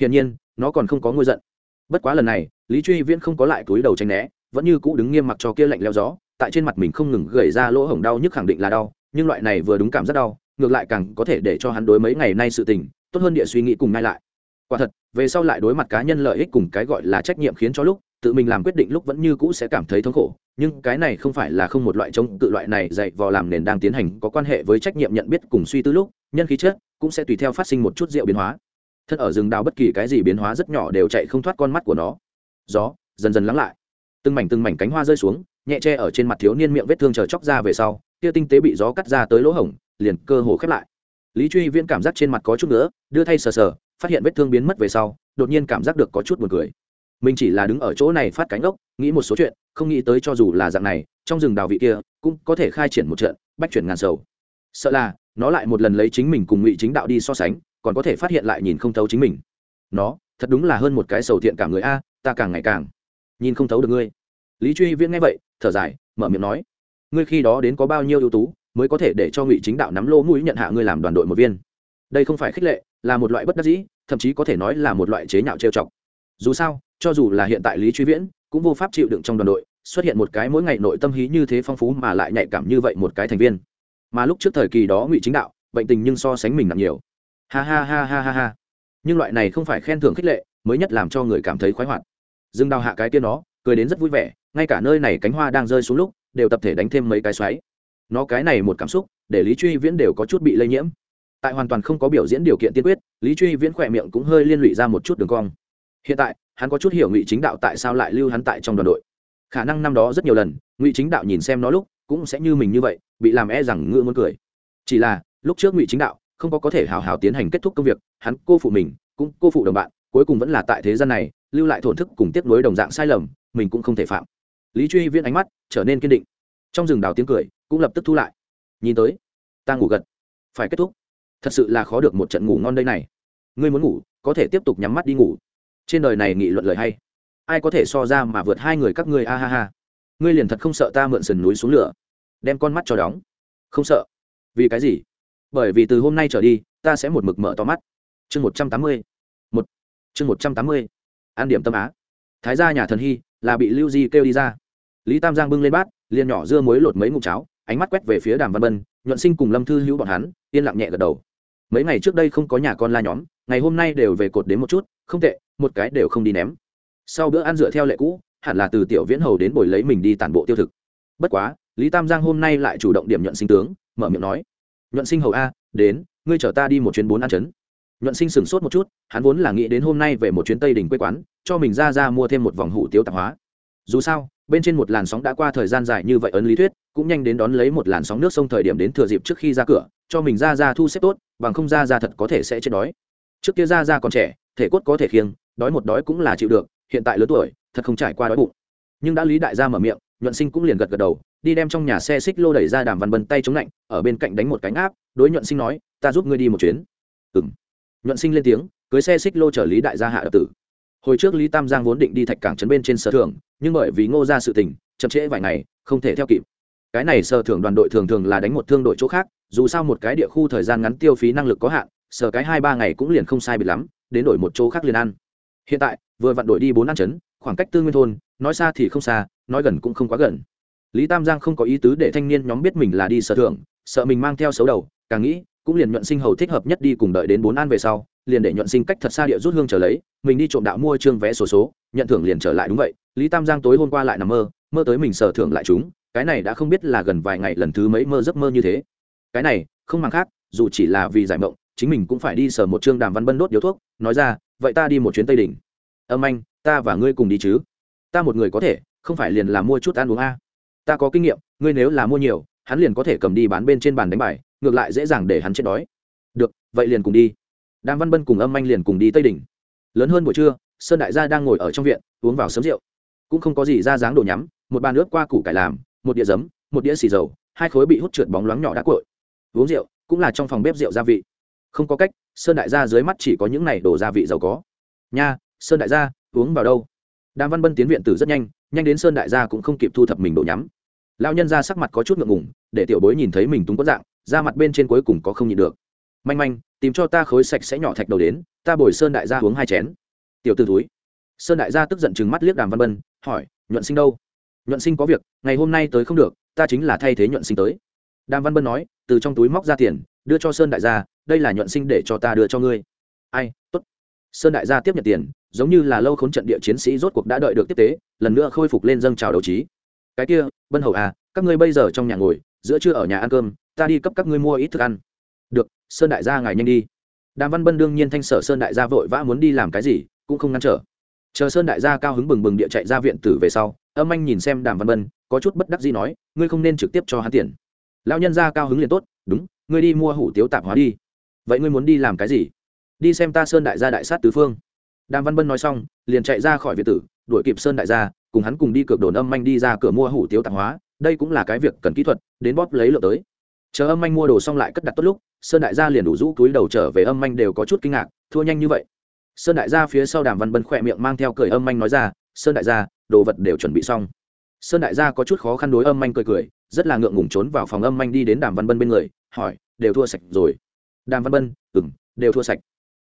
Hiển nhiên, nó còn không có ngôi giận. Bất quá lần này, lý truy viễn không có lại túi đầu tranh né, vẫn như cũ đứng nghiêm mặc cho kia lạnh leo gió tại trên mặt mình không ngừng gầy ra lỗ hổng đau nhức khẳng định là đau, nhưng loại này vừa đúng cảm rất đau, ngược lại càng có thể để cho hắn đối mấy ngày nay sự tình, tốt hơn địa suy nghĩ cùng ngay lại. Quả thật, về sau lại đối mặt cá nhân lợi ích cùng cái gọi là trách nhiệm khiến cho lúc, tự mình làm quyết định lúc vẫn như cũ sẽ cảm thấy thống khổ, nhưng cái này không phải là không một loại chống tự loại này dạy vò làm nền đang tiến hành có quan hệ với trách nhiệm nhận biết cùng suy tư lúc, nhân khí chết cũng sẽ tùy theo phát sinh một chút rượu biến hóa. Thân ở rừng đào bất kỳ cái gì biến hóa rất nhỏ đều chạy không thoát con mắt của nó. Gió dần dần lắng lại. Từng mảnh từng mảnh cánh hoa rơi xuống nhẹ che ở trên mặt thiếu niên miệng vết thương chờ chóc ra về sau kia tinh tế bị gió cắt ra tới lỗ hổng, liền cơ hồ khép lại. Lý truy viễn cảm giác trên mặt có chút nữa đưa thay sờ sờ, phát hiện vết thương biến mất về sau, đột nhiên cảm giác được có chút buồn cười. Mình chỉ là đứng ở chỗ này phát cánh ốc, nghĩ một số chuyện, không nghĩ tới cho dù là dạng này, trong rừng đào vị kia, cũng có thể khai triển một trận, bách chuyển ngàn sầu. Sợ là, nó lại một lần lấy chính mình cùng ngụy chính đạo đi so sánh, còn có thể phát hiện lại nhìn không thấu chính mình. Nó, thật đúng là hơn một cái sầu thiện cả người a, ta càng ngày càng nhìn không thấu được ngươi lý truy viễn nghe vậy, thở dài, mở miệng nói, ngươi khi đó đến có bao nhiêu ưu tú, mới có thể để cho ngụy chính đạo nắm lô mũi nhận hạ ngươi làm đoàn đội một viên. Đây không phải khích lệ, là một loại bất đắc dĩ, thậm chí có thể nói là một loại chế nhạo trêu chọc. Dù sao, cho dù là hiện tại lý truy viễn, cũng vô pháp chịu đựng trong đoàn đội, xuất hiện một cái mỗi ngày nội tâm hí như thế phong phú mà lại nhạy cảm như vậy một cái thành viên. Mà lúc trước thời kỳ đó ngụy chính đạo, bệnh tình nhưng so sánh mình nặng nhiều. Ha ha ha ha ha ha. Nhưng loại này không phải khen thưởng khích lệ, mới nhất làm cho người cảm thấy khoái hoạt. Dừng đào hạ cái tiên nó, cười đến rất vui vẻ ngay cả nơi này cánh hoa đang rơi xuống lúc, đều tập thể đánh thêm mấy cái xoáy. Nó cái này một cảm xúc, để lý truy viễn đều có chút bị lây nhiễm. Tại hoàn toàn không có biểu diễn điều kiện tiên quyết, lý truy viễn khỏe miệng cũng hơi liên lụy ra một chút đường cong. Hiện tại, hắn có chút hiểu ngụy chính đạo tại sao lại lưu hắn tại trong đoàn đội. Khả năng năm đó rất nhiều lần, ngụy chính đạo nhìn xem nó lúc, cũng sẽ như mình như vậy, bị làm e rằng ngựa muốn cười. Chỉ là, lúc trước ngụy chính đạo không có có thể hào hào tiến hành kết thúc công việc, hắn, cô phụ mình, cũng cô phụ đồng bạn, cuối cùng vẫn là tại thế gian này, lưu lại thổn thức cùng tiếp nối đồng dạng sai lầm, mình cũng không thể phạm lý truy viễn ánh mắt trở nên kiên định. Trong rừng đào tiếng cười cũng lập tức thu lại. Nhìn tới, ta ngủ gật. Phải kết thúc. Thật sự là khó được một trận ngủ ngon đây này. Ngươi muốn ngủ, có thể tiếp tục nhắm mắt đi ngủ. Trên đời này nghị luận lời hay. Ai có thể so ra mà vượt hai người các ngươi, a ha ha. Ngươi liền thật không sợ ta mượn sườn núi xuống lửa, đem con mắt cho đóng? Không sợ. Vì cái gì? Bởi vì từ hôm nay trở đi, ta sẽ một mực mở to mắt. Chương một trăm tám mươi. Một. Chương một trăm tám mươi. An điểm tâm á. Thái gia nhà thần hy là bị lưu di kêu đi ra lý tam giang bưng lên bát, liền nhỏ dưa muối lột mấy ngụm cháo, ánh mắt quét về phía đàm văn bân nhuận sinh cùng lâm thư hữu bọn hắn, yên lặng nhẹ gật đầu. Mấy ngày trước đây không có nhà con la nhóm, ngày hôm nay đều về cột đến một chút, không tệ, một cái đều không đi ném. Sau bữa ăn dựa theo lệ cũ, hẳn là từ tiểu viễn hầu đến bồi lấy mình đi tản bộ tiêu thực. Bất quá, lý tam giang hôm nay lại chủ động điểm nhuận sinh tướng, mở miệng nói, nhuận sinh hầu a, đến, ngươi chở ta đi một chuyến bốn ăn chấn. Nhuận sinh sửng sốt một chút, hắn vốn là nghĩ đến hôm nay về một chuyến tây đình quê quán, cho mình ra ra mua thêm một vòng hủ tiếu tạp hóa dù sao, bên trên một làn sóng đã qua thời gian dài như vậy ấn lý thuyết, cũng nhanh đến đón lấy một làn sóng nước sông thời điểm đến thừa dịp trước khi ra cửa, cho mình ra ra thu xếp tốt, bằng không ra ra thật có thể sẽ chết đói. Trước kia ra ra còn trẻ, thể cốt có thể khiêng, đói một đói cũng là chịu được, hiện tại lớn tuổi, thật không trải qua đói bụng. Nhưng đã lý đại gia mở miệng, nhuận sinh cũng liền gật gật đầu, đi đem trong nhà xe xích lô đẩy ra đàm văn bân tay chống lạnh, ở bên cạnh đánh một cánh áp, đối nhuận sinh nói, ta giúp ngươi đi một chuyến. Ừng nhuận sinh lên tiếng, cưới xe xích lô chở lý đại gia hạ đập tử hồi trước lý tam giang vốn định đi thạch cảng trấn bên trên sở thưởng, nhưng bởi vì ngô ra sự tình, chậm trễ vài ngày, không thể theo kịp. Cái này sở thưởng đoàn đội thường thường là đánh một thương đội chỗ khác, dù sao một cái địa khu thời gian ngắn tiêu phí năng lực có hạn, sở cái hai ba ngày cũng liền không sai bị lắm, đến đổi một chỗ khác liền ăn. Hiện tại, vừa vặn đội đi bốn ăn chấn khoảng cách tư nguyên thôn, nói xa thì không xa, nói gần cũng không quá gần. Lý tam giang không có ý tứ để thanh niên nhóm biết mình là đi sở thưởng, sợ mình mang theo xấu đầu, càng nghĩ, cũng liền nhuận sinh hầu thích hợp nhất đi cùng đợi đến bốn an về sau liền để nhuận sinh cách thật xa địa rút hương trở lấy, mình đi trộm đạo mua trương vé số số, nhận thưởng liền trở lại đúng vậy, lý tam giang tối hôm qua lại nằm mơ mơ tới mình sở thưởng lại chúng, cái này đã không biết là gần vài ngày lần thứ mấy mơ giấc mơ như thế. Cái này, không mang khác, dù chỉ là vì giải mộng, chính mình cũng phải đi sở một trương đàm văn bân đốt điếu thuốc, nói ra, vậy ta đi một chuyến tây đỉnh. Âm anh, ta và ngươi cùng đi chứ. Ta một người có thể, không phải liền là mua chút ăn uống a? Ta có kinh nghiệm, ngươi nếu là mua nhiều, hắn liền có thể cầm đi bán bên trên bàn đánh bài, ngược lại dễ dàng để hắn chết đói. Được, vậy liền cùng đi đàm văn bân cùng âm anh liền cùng đi tây đỉnh. Lớn hơn buổi trưa, sơn đại gia đang ngồi ở trong viện, uống vào sớm rượu. Cũng không có gì ra dáng đồ nhắm, một bàn nước qua củ cải làm, một đĩa giấm, một đĩa xì dầu, hai khối bị hút trượt bóng loáng nhỏ đá cội uống rượu, cũng là trong phòng bếp rượu gia vị. Không có cách, sơn đại gia dưới mắt chỉ có những này đồ gia vị giàu có. Nha, sơn đại gia, uống vào đâu? Đàm văn bân tiến viện tử rất nhanh nhanh đến sơn đại gia cũng không kịp thu thập mình đồ nhắm. Lao nhân ra sắc mặt có chút ngượng ngùng, để tiểu bối nhìn thấy mình túng có dạng, da mặt bên trên cuối cùng có không nhịn được. Manh manh tìm cho ta khối sạch sẽ nhỏ thạch đầu đến, ta bồi sơn đại gia uống hai chén. Tiểu t ử túi sơn đại gia tức giận chừng mắt liếc đàm văn bân, hỏi, nhuận sinh đâu? Nhuận sinh có việc, ngày hôm nay tới không được, ta chính là thay thế nhuận sinh tới. Đàm văn bân nói, từ trong túi móc ra tiền, đưa cho sơn đại gia, đây là nhuận sinh để cho ta đưa cho ngươi. Ai t ố t sơn đại gia tiếp nhận tiền, giống như là lâu khốn trận địa chiến sĩ rốt cuộc đã đợi được tiếp tế, lần nữa khôi phục lên dâng trào đấu trí. Cái kia, bân hầu à các ngươi bây giờ trong nhà ngồi, giữa trưa ở nhà ăn cơm, ta đi cấp các ngươi mua ít thức ăn sơn đại gia ngài nhanh đi. Đàm văn bân đương nhiên thanh sở sơn đại gia vội vã muốn đi làm cái gì, cũng không ngăn trở. Chờ sơn đại gia cao hứng bừng bừng địa chạy ra viện tử về sau, âm anh nhìn xem đàm văn bân, có chút bất đắc gì nói, ngươi không nên trực tiếp cho hắn tiền. Lão nhân gia cao hứng liền tốt, đúng, ngươi đi mua hủ tiếu tạp hóa đi. Vậy ngươi muốn đi làm cái gì? Đi xem ta sơn đại gia đại sát tứ phương. Đàm văn bân nói xong, liền chạy ra khỏi viện tử, đuổi kịp sơn đại gia, cùng hắn cùng đi cược đồn âm anh đi ra cửa mua hủ tiếu tạp hóa, đây cũng là cái việc cần kỹ thuật, đến bóp lấy lượng tới chờ âm anh mua đồ xong lại cất đặt tốt lúc, sơn đại gia liền đủ rũ túi đầu trở về âm anh đều có chút kinh ngạc, thua nhanh như vậy. Sơn đại gia phía sau đàm văn bân khỏe miệng mang theo cười âm anh nói ra, sơn đại gia, đồ vật đều chuẩn bị xong. Sơn đại gia có chút khó khăn đối âm anh cười cười, rất là ngượng ngùng trốn vào phòng âm anh đi đến đàm văn bân bên người, hỏi, đều thua sạch rồi? Đàm văn bân ừng đều thua sạch.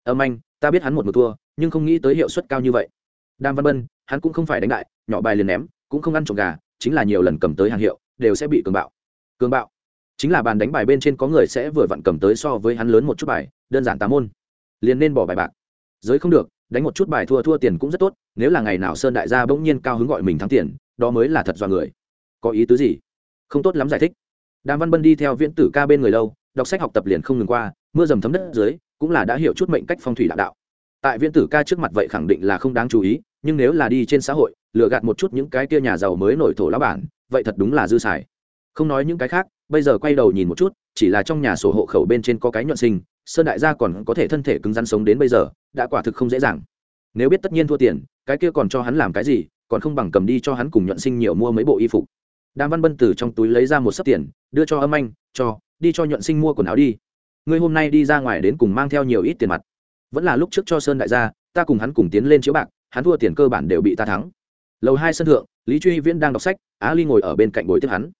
Âm anh ta biết hắn một một thua, nhưng không nghĩ tới hiệu suất cao như vậy. Đàm văn bân, hắn cũng không phải đánh đại nhỏ bài liền ném, cũng không ăn trộm gà, chính là nhiều lần cầm tới hàng hiệu, đều sẽ bị cường bạo. Cường bạo? Chính là bàn đánh bài bên trên có người sẽ vừa vặn cầm tới so với hắn lớn một chút bài, đơn giản tám môn. Liền nên bỏ bài bạc. Giới không được, đánh một chút bài thua thua tiền cũng rất tốt, nếu là ngày nào sơn đại gia bỗng nhiên cao hứng gọi mình thắng tiền, đó mới là thật do người. Có ý tứ gì? Không tốt lắm giải thích. Đàm văn bân đi theo viễn tử ca bên người lâu, đọc sách học tập liền không ngừng qua, mưa dầm thấm đất dưới, cũng là đã hiểu chút mệnh cách phong thủy đạo đạo. Tại viễn tử ca trước mặt vậy khẳng định là không đáng chú ý, nhưng nếu là đi trên xã hội, lừa gạt một chút những cái kia nhà giàu mới nổi thổ lá bản, vậy thật đúng là dư xài. Không nói những cái khác bây giờ quay đầu nhìn một chút, chỉ là trong nhà sổ hộ khẩu bên trên có cái nhuận sinh, sơn đại gia còn có thể thân thể cứng rắn sống đến bây giờ, đã quả thực không dễ dàng. Nếu biết tất nhiên thua tiền, cái kia còn cho hắn làm cái gì, còn không bằng cầm đi cho hắn cùng nhuận sinh nhiều mua mấy bộ y phục. Đàm văn bân từ trong túi lấy ra một sấp tiền, đưa cho âm anh, cho, đi cho nhuận sinh mua quần áo đi. Ngươi hôm nay đi ra ngoài đến cùng mang theo nhiều ít tiền mặt. Vẫn là lúc trước cho sơn đại gia, ta cùng hắn cùng tiến lên chiếu bạc, hắn thua tiền cơ bản đều bị ta thắng. Lầu hai sân thượng, lý truy viễn đang đọc sách, á ly ngồi ở bên cạnh bồi tiếp hắn.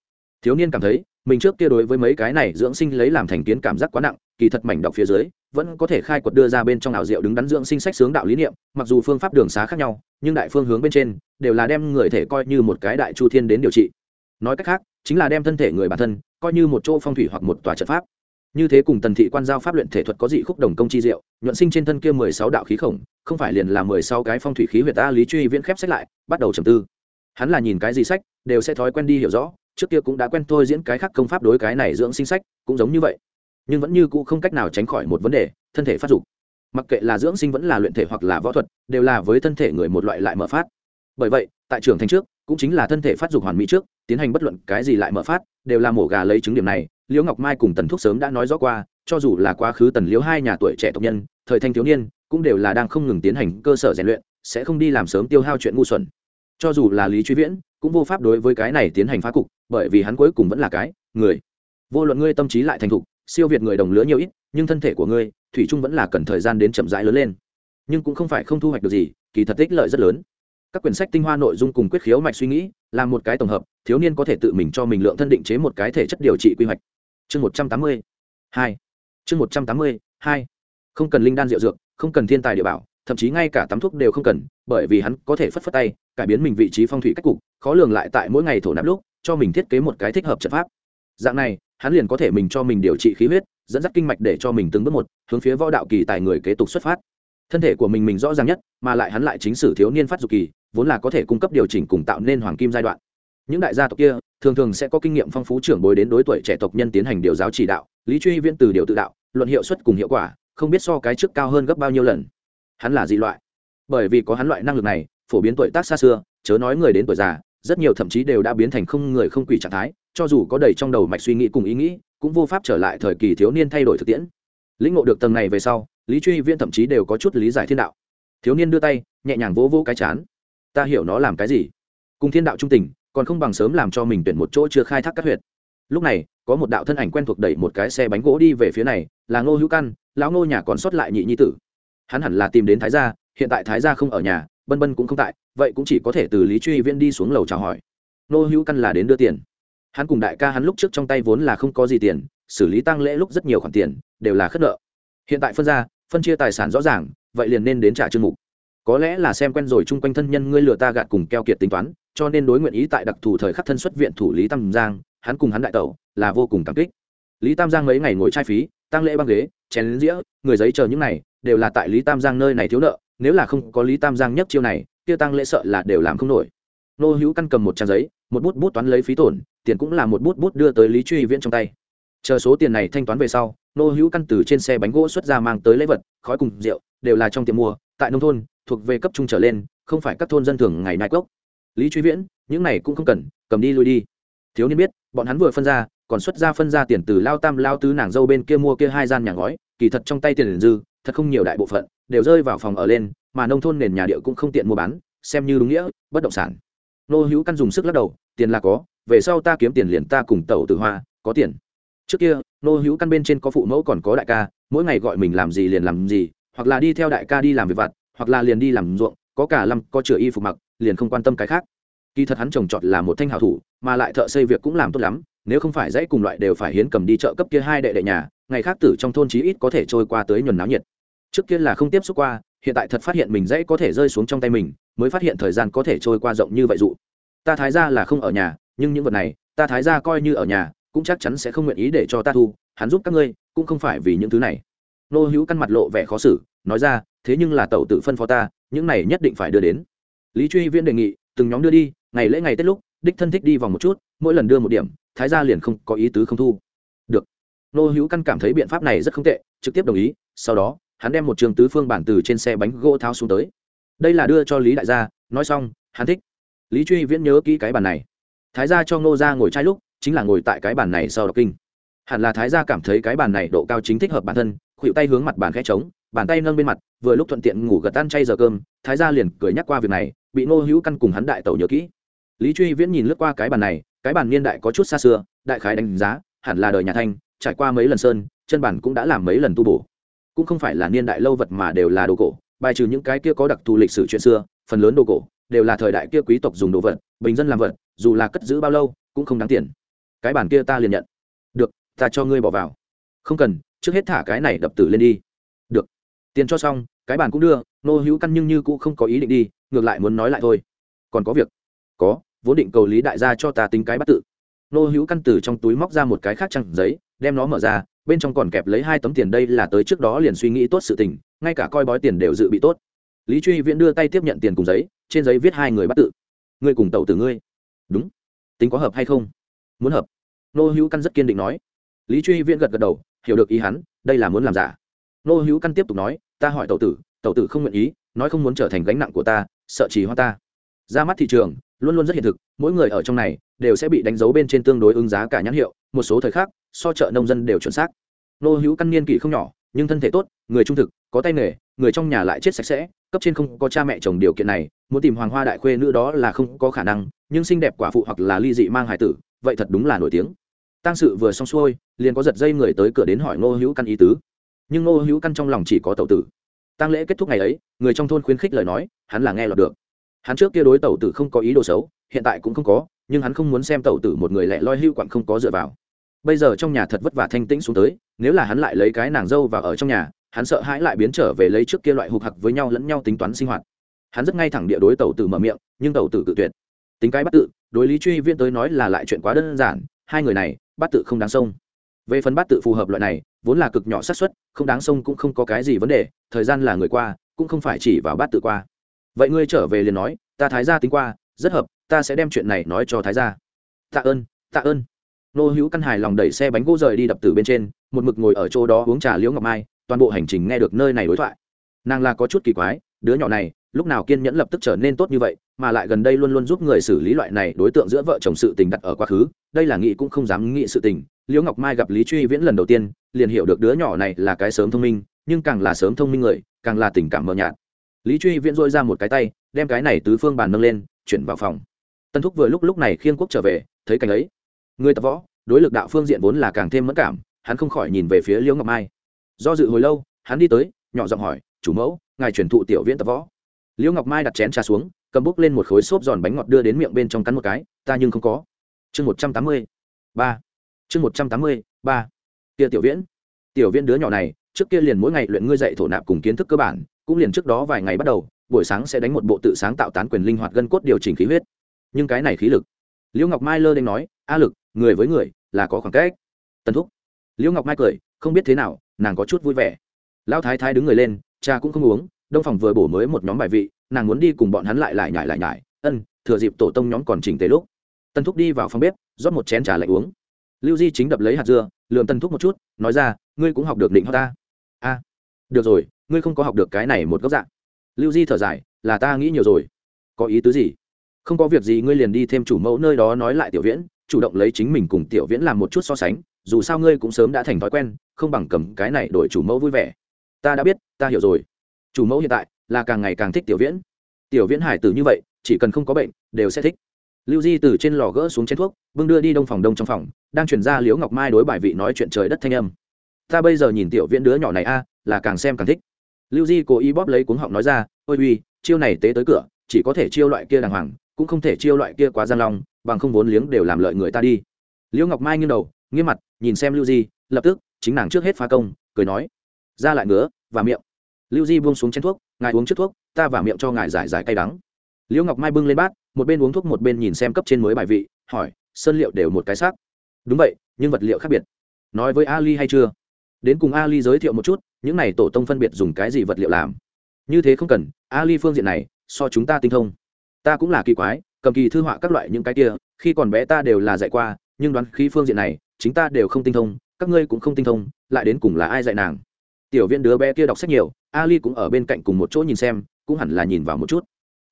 Thiếu niên cảm thấy mình trước kia đối với mấy cái này dưỡng sinh lấy làm thành kiến cảm giác quá nặng, kỳ thật mảnh đọc phía dưới, vẫn có thể khai quật đưa ra bên trong ảo diệu đứng đắn dưỡng sinh sách sướng đạo lý niệm, mặc dù phương pháp đường xá khác nhau, nhưng đại phương hướng bên trên, đều là đem người thể coi như một cái đại chu thiên đến điều trị. Nói cách khác, chính là đem thân thể người bản thân, coi như một chỗ phong thủy hoặc một tòa trận pháp. Như thế cùng tần thị quan giao pháp luyện thể thuật có dị khúc đồng công chi diệu, nhuận sinh trên thân kia mười sáu đạo khí khổng, không phải liền là mười sáu cái phong thủy khí huyệt ta lý truy viễn khép sách lại, bắt đầu trầm tư. Hắn là nhìn cái gì sách, đều sẽ thói quen đi hiểu rõ trước kia cũng đã quen thôi diễn cái khác công pháp đối cái này dưỡng sinh sách, cũng giống như vậy. Nhưng vẫn như cũ không cách nào tránh khỏi một vấn đề, thân thể phát dục. Mặc kệ là dưỡng sinh vẫn là luyện thể hoặc là võ thuật, đều là với thân thể người một loại lại mở phát. Bởi vậy, tại trưởng thành trước, cũng chính là thân thể phát dục hoàn mỹ trước, tiến hành bất luận cái gì lại mở phát, đều là mổ gà lấy chứng điểm này, liễu ngọc mai cùng tần thúc sớm đã nói rõ qua, cho dù là quá khứ tần liễu hai nhà tuổi trẻ tộc nhân, thời thanh thiếu niên, cũng đều là đang không ngừng tiến hành cơ sở rèn luyện, sẽ không đi làm sớm tiêu hao chuyện ngu xuẩn. Cho dù là lý truy viễn cũng vô pháp đối với cái này tiến hành phá cục, bởi vì hắn cuối cùng vẫn là cái người. Vô luận ngươi tâm trí lại thành thục, siêu việt người đồng lứa nhiều ít, nhưng thân thể của ngươi, thủy chung vẫn là cần thời gian đến chậm rãi lớn lên. Nhưng cũng không phải không thu hoạch được gì, kỳ thật ích lợi rất lớn. Các quyển sách tinh hoa nội dung cùng quyết khiếu mạch suy nghĩ, là một cái tổng hợp, thiếu niên có thể tự mình cho mình lượng thân định chế một cái thể chất điều trị quy hoạch. Chương một trăm tám mươi hai. Chương một trăm tám mươi hai. Không cần linh đan rượu dược, không cần thiên tài địa bảo thậm chí ngay cả tắm thuốc đều không cần, bởi vì hắn có thể phất phất tay, cải biến mình vị trí phong thủy cách cục, khó lường lại tại mỗi ngày thổ nạp lúc, cho mình thiết kế một cái thích hợp trận pháp. Dạng này, hắn liền có thể mình cho mình điều trị khí huyết, dẫn dắt kinh mạch để cho mình từng bước một, hướng phía võ đạo kỳ tài người kế tục xuất phát. Thân thể của mình mình rõ ràng nhất, mà lại hắn lại chính sử thiếu niên phát dục kỳ, vốn là có thể cung cấp điều chỉnh cùng tạo nên hoàng kim giai đoạn. Những đại gia tộc kia, thường thường sẽ có kinh nghiệm phong phú trưởng bối đến đối tuổi trẻ tộc nhân tiến hành điều giáo chỉ đạo, lý truy viễn từ điều tự đạo, luận hiệu suất cùng hiệu quả, không biết so cái trước cao hơn gấp bao nhiêu lần hắn là dị loại. Bởi vì có hắn loại năng lực này, phổ biến tuổi tác xa xưa, chớ nói người đến tuổi già, rất nhiều thậm chí đều đã biến thành không người không quỷ trạng thái, cho dù có đầy trong đầu mạch suy nghĩ cùng ý nghĩ, cũng vô pháp trở lại thời kỳ thiếu niên thay đổi thực tiễn. Lĩnh ngộ được tầng này về sau, lý truy viễn thậm chí đều có chút lý giải thiên đạo. Thiếu niên đưa tay, nhẹ nhàng vỗ vỗ cái chán. Ta hiểu nó làm cái gì. Cùng thiên đạo trung tình, còn không bằng sớm làm cho mình tuyển một chỗ chưa khai thác các huyệt. Lúc này, có một đạo thân ảnh quen thuộc đẩy một cái xe bánh gỗ đi về phía này, là ngô hữu căn, lão ngô nhà còn sót lại nhị nhi tử hắn hẳn là tìm đến thái gia, hiện tại thái gia không ở nhà, bân bân cũng không tại, vậy cũng chỉ có thể từ lý truy viễn đi xuống lầu chào hỏi. Nô hữu căn là đến đưa tiền. Hắn cùng đại ca hắn lúc trước trong tay vốn là không có gì tiền, xử lý tăng lễ lúc rất nhiều khoản tiền, đều là khất nợ. Hiện tại phân ra, phân chia tài sản rõ ràng, vậy liền nên đến trả chương mục. Có lẽ là xem quen rồi chung quanh thân nhân ngươi lừa ta gạt cùng keo kiệt tính toán, cho nên đối nguyện ý tại đặc thù thời khắc thân xuất viện thủ lý tam giang, hắn cùng hắn đại tẩu, là vô cùng cảm kích. Lý tam giang mấy ngày ngồi trai phí, tăng lễ băng ghế, chén lính dĩa người giấy chờ những này đều là tại lý tam giang nơi này thiếu nợ, nếu là không có lý tam giang nhất chiêu này, kia tăng lễ sợ là đều làm không nổi. Nô hữu căn cầm một trang giấy, một bút bút toán lấy phí tổn, tiền cũng là một bút bút đưa tới lý truy viễn trong tay. Chờ số tiền này thanh toán về sau, nô hữu căn từ trên xe bánh gỗ xuất ra mang tới lễ vật, khói cùng rượu, đều là trong tiệm mua, tại nông thôn, thuộc về cấp trung trở lên, không phải các thôn dân thường ngày nai cốc. Lý truy viễn, những này cũng không cần, cầm đi lui đi. Thiếu niên biết, bọn hắn vừa phân ra, còn xuất ra phân ra tiền từ lao tam lao tứ nàng dâu bên kia mua kia hai gian nhà ngói, kỳ thật trong tay tiền dư thật không nhiều đại bộ phận đều rơi vào phòng ở lên, mà nông thôn nền nhà địa cũng không tiện mua bán, xem như đúng nghĩa, bất động sản. Nô hữu căn dùng sức lắc đầu, tiền là có, về sau ta kiếm tiền liền ta cùng tẩu tử hoa, có tiền. Trước kia, nô hữu căn bên trên có phụ mẫu còn có đại ca, mỗi ngày gọi mình làm gì liền làm gì, hoặc là đi theo đại ca đi làm việc vặt, hoặc là liền đi làm ruộng, có cả lâm có chửa y phục mặc, liền không quan tâm cái khác. Kỳ thật hắn trồng trọt là một thanh hảo thủ, mà lại thợ xây việc cũng làm tốt lắm, nếu không phải dãy cùng loại đều phải hiến cầm đi chợ cấp kia hai đệ đệ nhà, ngày khác tử trong thôn chí ít có thể trôi qua tới nhuần náo nhiệt trước kia là không tiếp xúc qua, hiện tại thật phát hiện mình dãy có thể rơi xuống trong tay mình, mới phát hiện thời gian có thể trôi qua rộng như vậy dụ. Ta thái ra là không ở nhà, nhưng những vật này, ta thái ra coi như ở nhà, cũng chắc chắn sẽ không nguyện ý để cho ta thu, hắn giúp các ngươi, cũng không phải vì những thứ này. Nô hữu căn mặt lộ vẻ khó xử, nói ra, thế nhưng là tẩu tự phân phó ta, những này nhất định phải đưa đến. Lý truy viễn đề nghị, từng nhóm đưa đi, ngày lễ ngày tết lúc, đích thân thích đi vòng một chút, mỗi lần đưa một điểm, thái gia liền không có ý tứ không thu. Được. Nô hữu căn cảm thấy biện pháp này rất không tệ, trực tiếp đồng ý, sau đó hắn đem một trường tứ phương bản từ trên xe bánh gỗ tháo xuống tới. Đây là đưa cho lý đại gia, nói xong, hắn thích. Lý truy viễn nhớ kỹ cái bàn này. Thái gia cho ngô ra ngồi trai lúc, chính là ngồi tại cái bàn này sau đọc kinh. Hẳn là thái gia cảm thấy cái bàn này độ cao chính thích hợp bản thân khuỵu tay hướng mặt bàn khẽ trống, bàn tay nâng bên mặt, vừa lúc thuận tiện ngủ gật tan chay giờ cơm, thái gia liền cười nhắc qua việc này, bị ngô hữu căn cùng hắn đại tẩu nhớ kỹ. Lý truy viễn nhìn lướt qua cái bàn này, cái bàn niên đại có chút xa xưa, đại khái đánh giá, hẳn là đời nhà thanh, trải qua mấy lần sơn, chân bản cũng đã làm mấy lần tu bổ cũng không phải là niên đại lâu vật mà đều là đồ cổ, bài trừ những cái kia có đặc thù lịch sử chuyện xưa, phần lớn đồ cổ đều là thời đại kia quý tộc dùng đồ vật, bình dân làm vật, dù là cất giữ bao lâu cũng không đáng tiền. Cái bản kia ta liền nhận. Được, ta cho ngươi bỏ vào. Không cần, trước hết thả cái này đập tử lên đi. Được. Tiền cho xong, cái bản cũng đưa, nô hữu căn nhưng như cũng không có ý định đi, ngược lại muốn nói lại thôi. Còn có việc. Có, vốn định cầu lý đại gia cho ta tính cái bắt tự. Nô hữu căn từ trong túi móc ra một cái khác trăng giấy, đem nó mở ra bên trong còn kẹp lấy hai tấm tiền đây là tới trước đó liền suy nghĩ tốt sự tình, ngay cả coi bói tiền đều dự bị tốt. Lý truy viễn đưa tay tiếp nhận tiền cùng giấy, trên giấy viết hai người bắt tự. Ngươi cùng tàu từ ngươi. Đúng. Tính có hợp hay không? Muốn hợp. Nô hữu căn rất kiên định nói. Lý truy viễn gật gật đầu, hiểu được ý hắn, đây là muốn làm giả. Nô hữu căn tiếp tục nói, ta hỏi tàu tử tàu tử không nguyện ý, nói không muốn trở thành gánh nặng của ta, sợ trì hoa ta. Ra mắt thị trường, luôn luôn rất hiện thực, mỗi người ở trong này, đều sẽ bị đánh dấu bên trên tương đối ứng giá cả nhãn hiệu một số thời khắc, so chợ nông dân đều chuẩn xác. Nô hữu căn niên kỷ không nhỏ, nhưng thân thể tốt, người trung thực, có tay nghề, người trong nhà lại chết sạch sẽ, cấp trên không có cha mẹ chồng điều kiện này, muốn tìm hoàng hoa đại khuê nữ đó là không có khả năng, nhưng xinh đẹp quả phụ hoặc là ly dị mang hải tử, vậy thật đúng là nổi tiếng. Tăng sự vừa xong xuôi, liền có giật dây người tới cửa đến hỏi ngô hữu căn ý tứ. Nhưng ngô hữu căn trong lòng chỉ có tẩu tử. Tăng lễ kết thúc ngày ấy, người trong thôn khuyến khích lời nói, hắn là nghe lọt được. Hắn trước kia đối tẩu tử không có ý đồ xấu, hiện tại cũng không có nhưng hắn không muốn xem tẩu tử một người lẻ loi hưu quặng không có dựa vào. Bây giờ trong nhà thật vất vả thanh tĩnh xuống tới, nếu là hắn lại lấy cái nàng dâu và ở trong nhà, hắn sợ hãi lại biến trở về lấy trước kia loại hụt hặc với nhau lẫn nhau tính toán sinh hoạt. Hắn rất ngay thẳng địa đối tẩu tử mở miệng, nhưng tẩu tử cự tuyệt. Tính cái bắt tự, đối lý truy viên tới nói là lại chuyện quá đơn giản, hai người này, bắt tự không đáng sông về phần bắt tự phù hợp loại này, vốn là cực nhỏ xác suất, không đáng sông cũng không có cái gì vấn đề, thời gian là người qua, cũng không phải chỉ vào bắt tự qua. Vậy ngươi trở về liền nói, ta thái gia tính qua, rất hợp ta sẽ đem chuyện này nói cho thái gia. Tạ ơn tạ ơn. Nô hữu căn hài lòng đẩy xe bánh gỗ rời đi đập từ bên trên, một mực ngồi ở chỗ đó uống trà liễu ngọc mai, toàn bộ hành trình nghe được nơi này đối thoại. Nàng là có chút kỳ quái, đứa nhỏ này, lúc nào kiên nhẫn lập tức trở nên tốt như vậy, mà lại gần đây luôn luôn giúp người xử lý loại này đối tượng giữa vợ chồng sự tình đặt ở quá khứ, đây là nghị cũng không dám nghĩ sự tình. Liễu ngọc mai gặp lý truy viễn lần đầu tiên, liền hiểu được đứa nhỏ này là cái sớm thông minh, nhưng càng là sớm thông minh người, càng là tình cảm mờ nhạt. Lý truy viễn dôi ra một cái tay, đem cái này tứ phương bàn nâng lên, chuyển vào phòng tân thúc vừa lúc lúc này khiên quốc trở về, thấy cảnh ấy. Người tập võ, đối lực đạo phương diện vốn là càng thêm mất cảm, hắn không khỏi nhìn về phía liễu ngọc mai. Do dự hồi lâu, hắn đi tới, nhỏ giọng hỏi, chủ mẫu, ngài truyền thụ tiểu viễn tập võ? Liễu ngọc mai đặt chén trà xuống, cầm bút lên một khối xốp giòn bánh ngọt đưa đến miệng bên trong cắn một cái, ta nhưng không có. Chương một trăm tám mươi ba. Chương một trăm tám mươi ba. Kia tiểu viễn. Tiểu viễn đứa nhỏ này, trước kia liền mỗi ngày luyện ngươi dạy thổ nạp cùng kiến thức cơ bản, cũng liền trước đó vài ngày bắt đầu, buổi sáng sẽ đánh một bộ tự sáng tạo tán quyền linh hoạt gân cốt điều chỉnh khí huyết nhưng cái này khí lực. Liễu ngọc mai lơ đ nói, a lực, người với người là có khoảng cách. Tần thúc. Liễu ngọc mai cười, không biết thế nào, nàng có chút vui vẻ. Lão thái thái đứng người lên, cha cũng không uống, đông phòng vừa bổ mới một nhóm bài vị, nàng muốn đi cùng bọn hắn lại lại nhải lại nhải, ân, thừa dịp tổ tông nhóm còn chỉnh tế lúc. Tần thúc đi vào phòng bếp, rót một chén trà lạnh uống. Lưu di chính đập lấy hạt dưa lượm Tần thúc một chút, nói ra, ngươi cũng học được định hoa ta. A, được rồi, ngươi không có học được cái này một góc dạng. Lưu di thở dài, là ta nghĩ nhiều rồi. Có ý tứ gì? Không có việc gì, ngươi liền đi thêm chủ mẫu nơi đó nói lại tiểu viễn, chủ động lấy chính mình cùng tiểu viễn làm một chút so sánh, dù sao ngươi cũng sớm đã thành thói quen, không bằng cầm cái này đổi chủ mẫu vui vẻ. Ta đã biết, ta hiểu rồi. Chủ mẫu hiện tại là càng ngày càng thích tiểu viễn. Tiểu viễn hải tử như vậy, chỉ cần không có bệnh, đều sẽ thích. Lưu di từ trên lò gỡ xuống chén thuốc vương đưa đi đông phòng đông trong phòng, đang chuyển ra liễu ngọc mai đối bài vị nói chuyện trời đất thanh âm. Ta bây giờ nhìn tiểu viễn đứa nhỏ này a, là càng xem càng thích. Lưu di cố ý bóp lấy cuống họng nói ra, ôi uy, chiêu này tế tới cửa, chỉ có thể chiêu loại kia đàng hoàng cũng không thể chiêu loại kia quá gian long, bằng không vốn liếng đều làm lợi người ta đi. Liễu ngọc mai nghiêng đầu, nghiêm mặt, nhìn xem lưu di, lập tức, chính nàng trước hết phá công, cười nói, ra lại ngứa và miệng. Lưu di buông xuống chén thuốc, ngài uống trước thuốc, ta và miệng cho ngài giải giải cay đắng. Liễu ngọc mai bưng lên bát, một bên uống thuốc một bên nhìn xem cấp trên mới bài vị, hỏi, sơn liệu đều một cái xác? Đúng vậy, nhưng vật liệu khác biệt. Nói với ali hay chưa? Đến cùng ali giới thiệu một chút, những này tổ tông phân biệt dùng cái gì vật liệu làm? Như thế không cần, ali phương diện này, so chúng ta tinh thông ta cũng là kỳ quái, cầm kỳ thư họa các loại những cái kia, khi còn bé ta đều là dạy qua, nhưng đoán khí phương diện này, chính ta đều không tinh thông, các ngươi cũng không tinh thông, lại đến cùng là ai dạy nàng? Tiểu viên đứa bé kia đọc sách nhiều, ali cũng ở bên cạnh cùng một chỗ nhìn xem, cũng hẳn là nhìn vào một chút.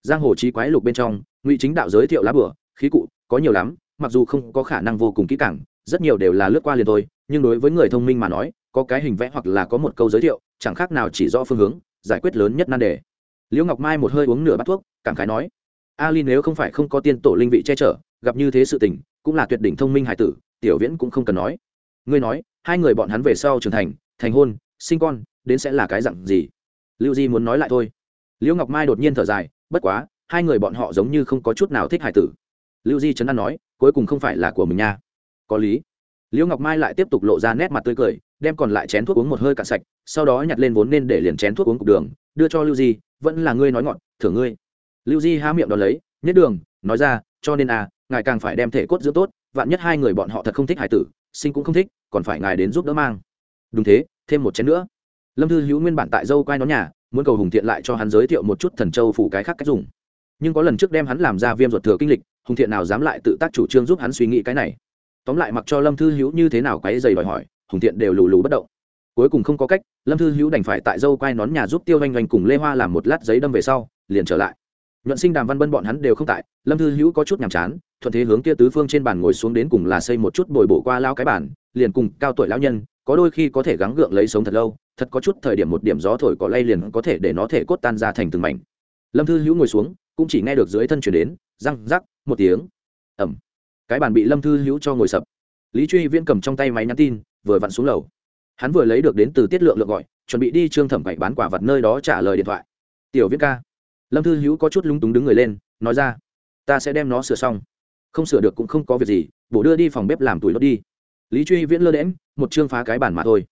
Giang hồ trí quái lục bên trong, ngụy chính đạo giới thiệu lá bửa khí cụ, có nhiều lắm, mặc dù không có khả năng vô cùng kỹ càng, rất nhiều đều là lướt qua liền thôi, nhưng đối với người thông minh mà nói, có cái hình vẽ hoặc là có một câu giới thiệu, chẳng khác nào chỉ rõ phương hướng, giải quyết lớn nhất nan đề. Liễu ngọc mai một hơi uống nửa bát thuốc, cảm khái nói ali nếu không phải không có tiên tổ linh vị che chở, gặp như thế sự tình, cũng là tuyệt đỉnh thông minh hải tử, tiểu viễn cũng không cần nói. Ngươi nói, hai người bọn hắn về sau trưởng thành thành hôn, sinh con, đến sẽ là cái dặn gì? Lưu di muốn nói lại thôi. Liễu ngọc mai đột nhiên thở dài, bất quá, hai người bọn họ giống như không có chút nào thích hải tử. Lưu di trấn an nói, cuối cùng không phải là của mình nha. Có lý. Liễu ngọc mai lại tiếp tục lộ ra nét mặt tươi cười, đem còn lại chén thuốc uống một hơi cạn sạch, sau đó nhặt lên vốn nên để liền chén thuốc uống cục đường, đưa cho lưu di, vẫn là ngươi nói ngọn, thưởng ngươi lưu di há miệng đ ó lấy, nhất đường, nói ra, cho nên à ngài càng phải đem thể cốt dưỡng tốt, vạn nhất hai người bọn họ thật không thích hải tử, sinh cũng không thích, còn phải ngài đến giúp đỡ mang. Đúng thế, thêm một chén nữa. Lâm thư hữu nguyên bản tại dâu quai nó nhà, muốn cầu hùng thiện lại cho hắn giới thiệu một chút thần châu phủ cái khác cách dùng. Nhưng có lần trước đem hắn làm ra viêm ruột thừa kinh lịch, hùng thiện nào dám lại tự tác chủ trương giúp hắn suy nghĩ cái này. Tóm lại mặc cho lâm thư hữu như thế nào cái dày đòi hỏi, hùng thiện đều lù lù bất động. Cuối cùng không có cách, lâm thư hữu đành phải tại dâu quai nón nhà giúp tiêu oanh oanh cùng lê hoa làm một lát giấy đâm về sau, liền trở lại nhuận sinh đàm văn bân bọn hắn đều không tại, lâm thư hữu có chút nhàm chán, thuận thế hướng kia tứ phương trên bàn ngồi xuống đến cùng là xây một chút bồi bổ qua lao cái bản liền cùng cao tuổi lão nhân, có đôi khi có thể gắng gượng lấy sống thật lâu, thật có chút thời điểm một điểm gió thổi cỏ lay liền có thể để nó thể cốt tan ra thành từng mảnh. Lâm thư hữu ngồi xuống, cũng chỉ nghe được dưới thân chuyển đến, răng rắc, một tiếng. Ẩm cái bàn bị lâm thư hữu cho ngồi sập. Lý truy viễn cầm trong tay máy nhắn tin, vừa vặn xuống lầu. Hắn vừa lấy được đến từ tiết lượng lượng gọi, chuẩn bị đi trương thẩm bảy bán quả vật nơi đó trả lời điện thoại. Tiểu viễn ca lâm thư hữu có chút lúng túng đứng người lên, nói ra, ta sẽ đem nó sửa xong. Không sửa được cũng không có việc gì, bổ đưa đi phòng bếp làm tuổi lót đi. Lý truy viễn lơ đễm một chương phá cái bản mà thôi.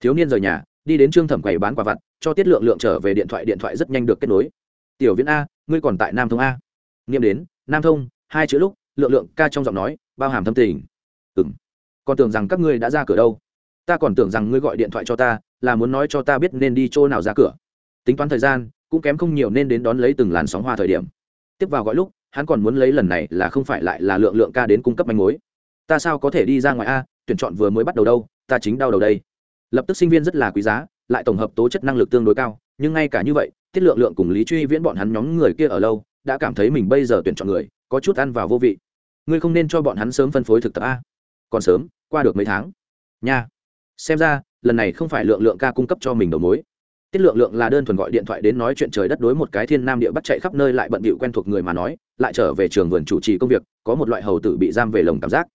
Thiếu niên rời nhà, đi đến trương thẩm quầy bán quả vặt, cho tiết lượng lượng trở về điện thoại điện thoại rất nhanh được kết nối. Tiểu viễn a, ngươi còn tại nam thông a? Nghiêm đến, nam thông, hai chữ lúc, lượng lượng ca trong giọng nói, bao hàm thâm tình. Ừ m còn tưởng rằng các ngươi đã ra cửa đâu. Ta còn tưởng rằng ngươi gọi điện thoại cho ta, là muốn nói cho ta biết nên đi chỗ nào ra cửa. Tính toán thời gian cũng kém không nhiều nên đến đón lấy từng làn sóng hoa thời điểm. Tiếp vào gọi lúc, hắn còn muốn lấy lần này là không phải lại là lượng lượng ca đến cung cấp manh mối. Ta sao có thể đi ra ngoài a, tuyển chọn vừa mới bắt đầu đâu, ta chính đau đầu đây. Lập tức sinh viên rất là quý giá, lại tổng hợp tố chất năng lực tương đối cao, nhưng ngay cả như vậy, tiết lượng lượng cùng lý truy viễn bọn hắn nhóm người kia ở lâu, đã cảm thấy mình bây giờ tuyển chọn người, có chút ăn vào vô vị. Ngươi không nên cho bọn hắn sớm phân phối thực tập a. Còn sớm, qua được mấy tháng. Nha. Xem ra, lần này không phải lượng lượng ca cung cấp cho mình đầu mối tiết lượng lượng là đơn thuần gọi điện thoại đến nói chuyện trời đất đối một cái thiên nam địa bắt chạy khắp nơi lại bận bịu quen thuộc người mà nói, lại trở về trường vườn chủ trì công việc, có một loại hầu tử bị giam về lồng cảm giác.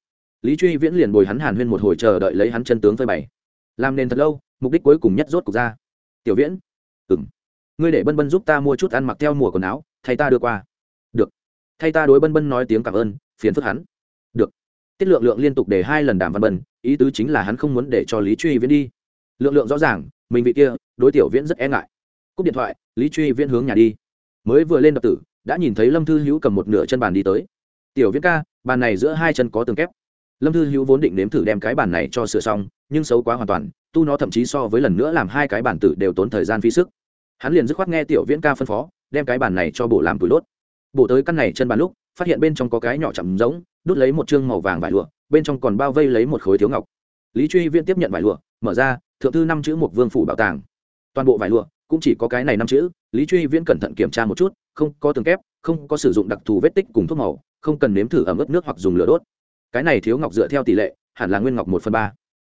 Lý truy viễn liền bồi hắn hàn huyên một hồi chờ đợi lấy hắn chân tướng phơi bày. Làm nên thật lâu, mục đích cuối cùng nhất rốt cục ra. Tiểu viễn. Ừng ngươi để bân bân giúp ta mua chút ăn mặc theo mùa quần áo, thay ta đưa qua. Được. Thay ta đối bân bân nói tiếng cảm ơn, phiền phức hắn. Được. Tiết lượng lượng liên tục để hai lần đàm văn bân, ý tứ chính là hắn không muốn để cho lý truy viễn đi. Lượng lượng rõ ràng mình vị kia, đối tiểu viễn rất e ngại. Cúp điện thoại, lý truy viễn hướng nhà đi. Mới vừa lên đập tử, đã nhìn thấy lâm thư hữu cầm một nửa chân bàn đi tới. Tiểu viễn ca, bàn này giữa hai chân có tường kép. Lâm thư hữu vốn định nếm thử đem cái bàn này cho sửa xong, nhưng xấu quá hoàn toàn, tu nó thậm chí so với lần nữa làm hai cái bàn tử đều tốn thời gian phí sức. Hắn liền dứt khoát nghe tiểu viễn ca phân phó, đem cái bàn này cho bộ làm tủi đốt bộ tới căn này chân bàn lúc, phát hiện bên trong có cái nhỏ chậm giống, đút lấy một chương màu vàng vải lụa, bên trong còn bao vây lấy một khối thiếu ngọc. Lý truy viễn tiếp nhận vải lụa, mở ra thượng thư năm chữ một vương phủ bảo tàng. Toàn bộ vải lụa, cũng chỉ có cái này năm chữ, lý truy viễn cẩn thận kiểm tra một chút, không có tường kép, không có sử dụng đặc thù vết tích cùng thuốc màu, không cần nếm thử ẩm ướt nước hoặc dùng lửa đốt. Cái này thiếu ngọc dựa theo tỷ lệ, hẳn là nguyên ngọc một phần ba.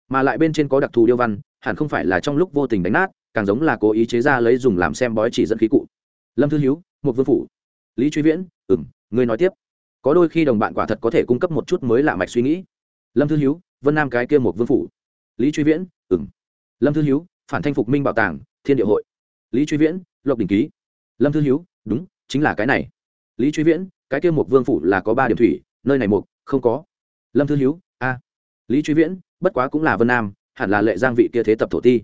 Mà lại bên trên có đặc thù điêu văn, hẳn không phải là trong lúc vô tình đánh nát, càng giống là cố ý chế ra lấy dùng làm xem bói chỉ dẫn khí cụ. Lâm thư hiếu, một vương phủ. Lý truy viễn ừ m ngươi nói tiếp. Có đôi khi đồng bạn quả thật có thể cung cấp một chút mới lạ mạch suy nghĩ. Lâm thư hiếu, vân nam cái kia một vương phủ. Lý truy viễn ừ m lâm thư hiếu, phản thanh phục minh bảo tàng, thiên địa hội. Lý truy viễn, lộc đình ký. Lâm thư hiếu, đúng, chính là cái này. Lý truy viễn, cái kia một vương phủ là có ba điểm thủy, nơi này một, không có. Lâm thư hiếu, a. Lý truy viễn, bất quá cũng là vân nam, hẳn là lệ giang vị kia thế tập thổ ti.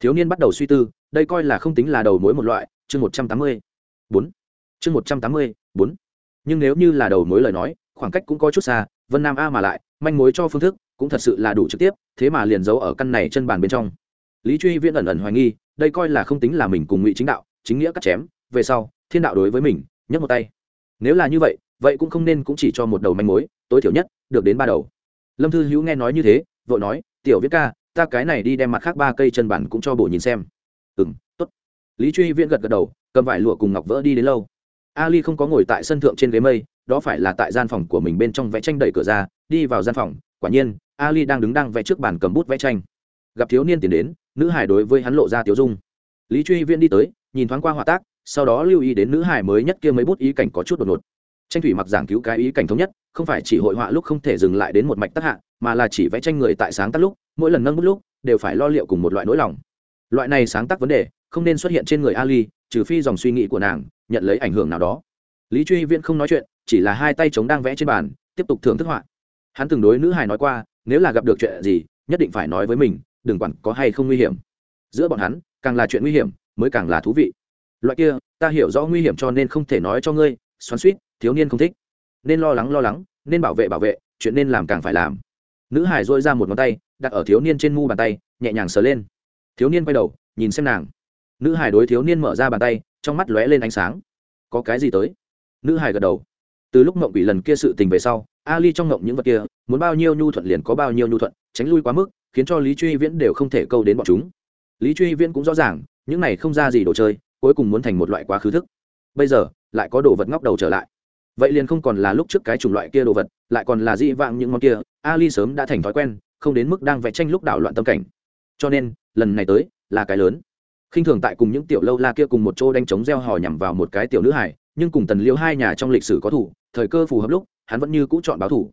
Thiếu niên bắt đầu suy tư, đây coi là không tính là đầu mối một loại, chương một trăm tám mươi bốn. Chương một trăm tám mươi bốn. Nhưng nếu như là đầu mối lời nói, khoảng cách cũng có chút xa, vân nam a mà lại, manh mối cho phương thức cũng thật sự là đủ trực tiếp, thế mà liền giấu ở căn này chân bàn bên trong lý truy viễn ẩn ẩn hoài nghi, đây coi là không tính là mình cùng ngụy chính đạo, chính nghĩa cắt chém, về sau, thiên đạo đối với mình, nhấc một tay. Nếu là như vậy vậy cũng không nên cũng chỉ cho một đầu manh mối, tối thiểu nhất, được đến ba đầu. Lâm thư hữu nghe nói như thế, vội nói, tiểu viết ca, ta cái này đi đem mặt khác ba cây chân bản cũng cho bộ nhìn xem. Ừ m t ố t lý truy viễn gật gật đầu, cầm vải lụa cùng ngọc vỡ đi đến lâu. Ali không có ngồi tại sân thượng trên ghế mây, đó phải là tại gian phòng của mình bên trong vẽ tranh đẩy cửa ra, đi vào gian phòng, quả nhiên, ali đang đứng đang vẽ trước bàn cầm bút vẽ tranh. Gặp thiếu niên tiến đến nữ hải đối với hắn lộ ra tiếu dung. Lý truy viễn đi tới, nhìn thoáng qua họa tác, sau đó lưu ý đến nữ hải mới nhất kia mấy bút ý cảnh có chút đột ngột. Tranh thủy mặc giảng cứu cái ý cảnh thống nhất, không phải chỉ hội họa lúc không thể dừng lại đến một mạch tác hạ, mà là chỉ vẽ tranh người tại sáng tác lúc, mỗi lần nâng bút lúc, đều phải lo liệu cùng một loại nỗi lòng. Loại này sáng tác vấn đề, không nên xuất hiện trên người ali, trừ phi dòng suy nghĩ của nàng, nhận lấy ảnh hưởng nào đó. Lý truy viễn không nói chuyện, chỉ là hai tay chống đang vẽ trên bàn, tiếp tục thưởng thức họa. Hắn từng đối nữ hài nói qua, nếu là gặp được chuyện gì, nhất định phải nói với mình đừng quản có hay không nguy hiểm. Giữa bọn hắn, càng là chuyện nguy hiểm, mới càng là thú vị. Loại kia, ta hiểu rõ nguy hiểm cho nên không thể nói cho ngươi, xoắn suýt thiếu niên không thích. Nên lo lắng lo lắng, nên bảo vệ bảo vệ, chuyện nên làm càng phải làm. Nữ hải dôi ra một ngón tay, đặt ở thiếu niên trên mu bàn tay, nhẹ nhàng sờ lên. Thiếu niên quay đầu, nhìn xem nàng. Nữ hải đối thiếu niên mở ra bàn tay, trong mắt lóe lên ánh sáng. Có cái gì tới? Nữ hải gật đầu. Từ lúc mộng bị lần kia sự tình về sau, ali trong mộng những vật kia, muốn bao nhiêu nhu thuận liền có bao nhiêu nhu thuận, tránh lui quá mức khiến cho lý truy viễn đều không thể câu đến bọn chúng. Lý truy viễn cũng rõ ràng, những này không ra gì đồ chơi, cuối cùng muốn thành một loại quá khứ thức. Bây giờ, lại có đồ vật ngóc đầu trở lại. Vậy liền không còn là lúc trước cái chủng loại kia đồ vật, lại còn là dị vạng những món kia, ali sớm đã thành thói quen, không đến mức đang vẽ tranh lúc đảo loạn tâm cảnh. Cho nên, lần này tới, là cái lớn. Khinh thường tại cùng những tiểu lâu la kia cùng một chỗ đánh trống gieo hò nhằm vào một cái tiểu nữ hải nhưng cùng tần liêu hai nhà trong lịch sử có thủ, thời cơ phù hợp lúc, hắn vẫn như cũ chọn báo thủ.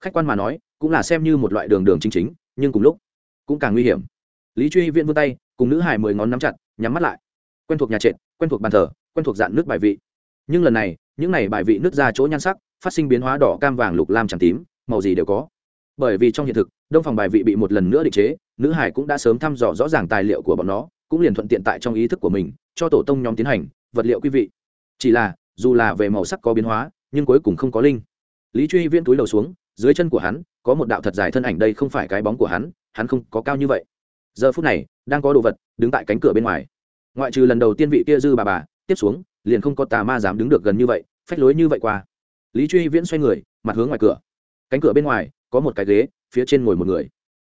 Khách quan mà nói, cũng là xem như một loại đường đường chính chính nhưng cùng lúc cũng càng nguy hiểm. Lý truy viễn vươn tay, cùng nữ hải mười ngón nắm chặt, nhắm mắt lại. Quen thuộc nhà trệt, quen thuộc bàn thờ, quen thuộc dạn nước bài vị. Nhưng lần này, những này bài vị nước ra chỗ nhan sắc, phát sinh biến hóa đỏ, cam vàng, lục lam tràng tím, màu gì đều có. Bởi vì trong hiện thực, đông phòng bài vị bị một lần nữa định chế, nữ hải cũng đã sớm thăm dò rõ ràng tài liệu của bọn nó, cũng liền thuận tiện tại trong ý thức của mình, cho tổ tông nhóm tiến hành, vật liệu quý vị. Chỉ là, dù là về màu sắc có biến hóa, nhưng cuối cùng không có linh. Lý truy viễn túi đầu xuống dưới chân của hắn, có một đạo thật dài thân ảnh, đây không phải cái bóng của hắn hắn không có cao như vậy. Giờ phút này, đang có đồ vật, đứng tại cánh cửa bên ngoài. Ngoại trừ lần đầu tiên vị kia dư bà bà, tiếp xuống, liền không có tà ma dám đứng được gần như vậy, phách lối như vậy qua. Lý truy viễn xoay người, mặt hướng ngoài cửa. Cánh cửa bên ngoài, có một cái ghế, phía trên ngồi một người.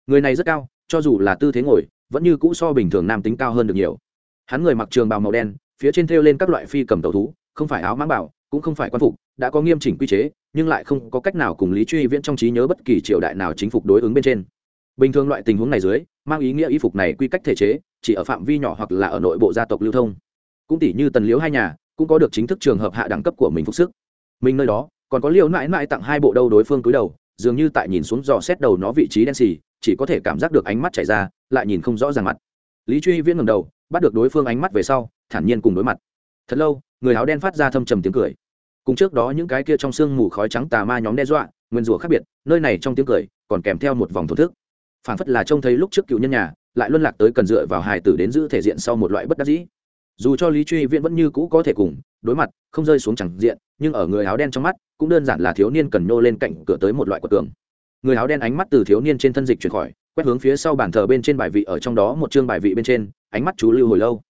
Người này rất cao, cho dù là tư thế ngồi, vẫn như cũ so bình thường nam tính cao hơn được nhiều. Hắn người mặc trường bào màu đen, phía trên thêu lên các loại phi cầm tàu thú, không phải áo mãng bảo cũng không phải quan phục, đã có nghiêm chỉnh quy chế, nhưng lại không có cách nào cùng lý truy viễn trong trí nhớ bất kỳ triều đại nào chính phục đối ứng bên trên. Bình thường loại tình huống này dưới, mang ý nghĩa y phục này quy cách thể chế, chỉ ở phạm vi nhỏ hoặc là ở nội bộ gia tộc lưu thông. Cũng tỷ như tần liếu hai nhà, cũng có được chính thức trường hợp hạ đẳng cấp của mình phục sức. Mình nơi đó, còn có liều mãi mãi tặng hai bộ đâu đối phương cúi đầu, dường như tại nhìn xuống dò xét đầu nó vị trí đen xì, chỉ có thể cảm giác được ánh mắt chảy ra, lại nhìn không rõ ràng mặt. Lý truy viễn ngầm đầu, bắt được đối phương ánh mắt về sau, thản nhiên cùng đối mặt. Thật lâu người áo đen phát ra thâm trầm tiếng cười. Cùng trước đó những cái kia trong sương mù khói trắng tà ma nhóm đe dọa, nguyên rủa khác biệt, nơi này trong tiếng cười còn kèm theo một vòng thổ thức. Phản phất là trông thấy lúc trước cựu nhân nhà, lại luân lạc tới cần dựa vào hài tử đến giữ thể diện sau một loại bất đắc dĩ. Dù cho lý truy viễn vẫn như cũ có thể cùng, đối mặt, không rơi xuống chẳng diện, nhưng ở người áo đen trong mắt, cũng đơn giản là thiếu niên cần nhô lên cạnh cửa tới một loại quật tường người áo đen ánh mắt từ thiếu niên trên thân dịch chuyển khỏi, quét hướng phía sau bàn thờ bên trên bài vị ở trong đó một chương bài vị bên trên, ánh mắt chú lưu hồi lâu.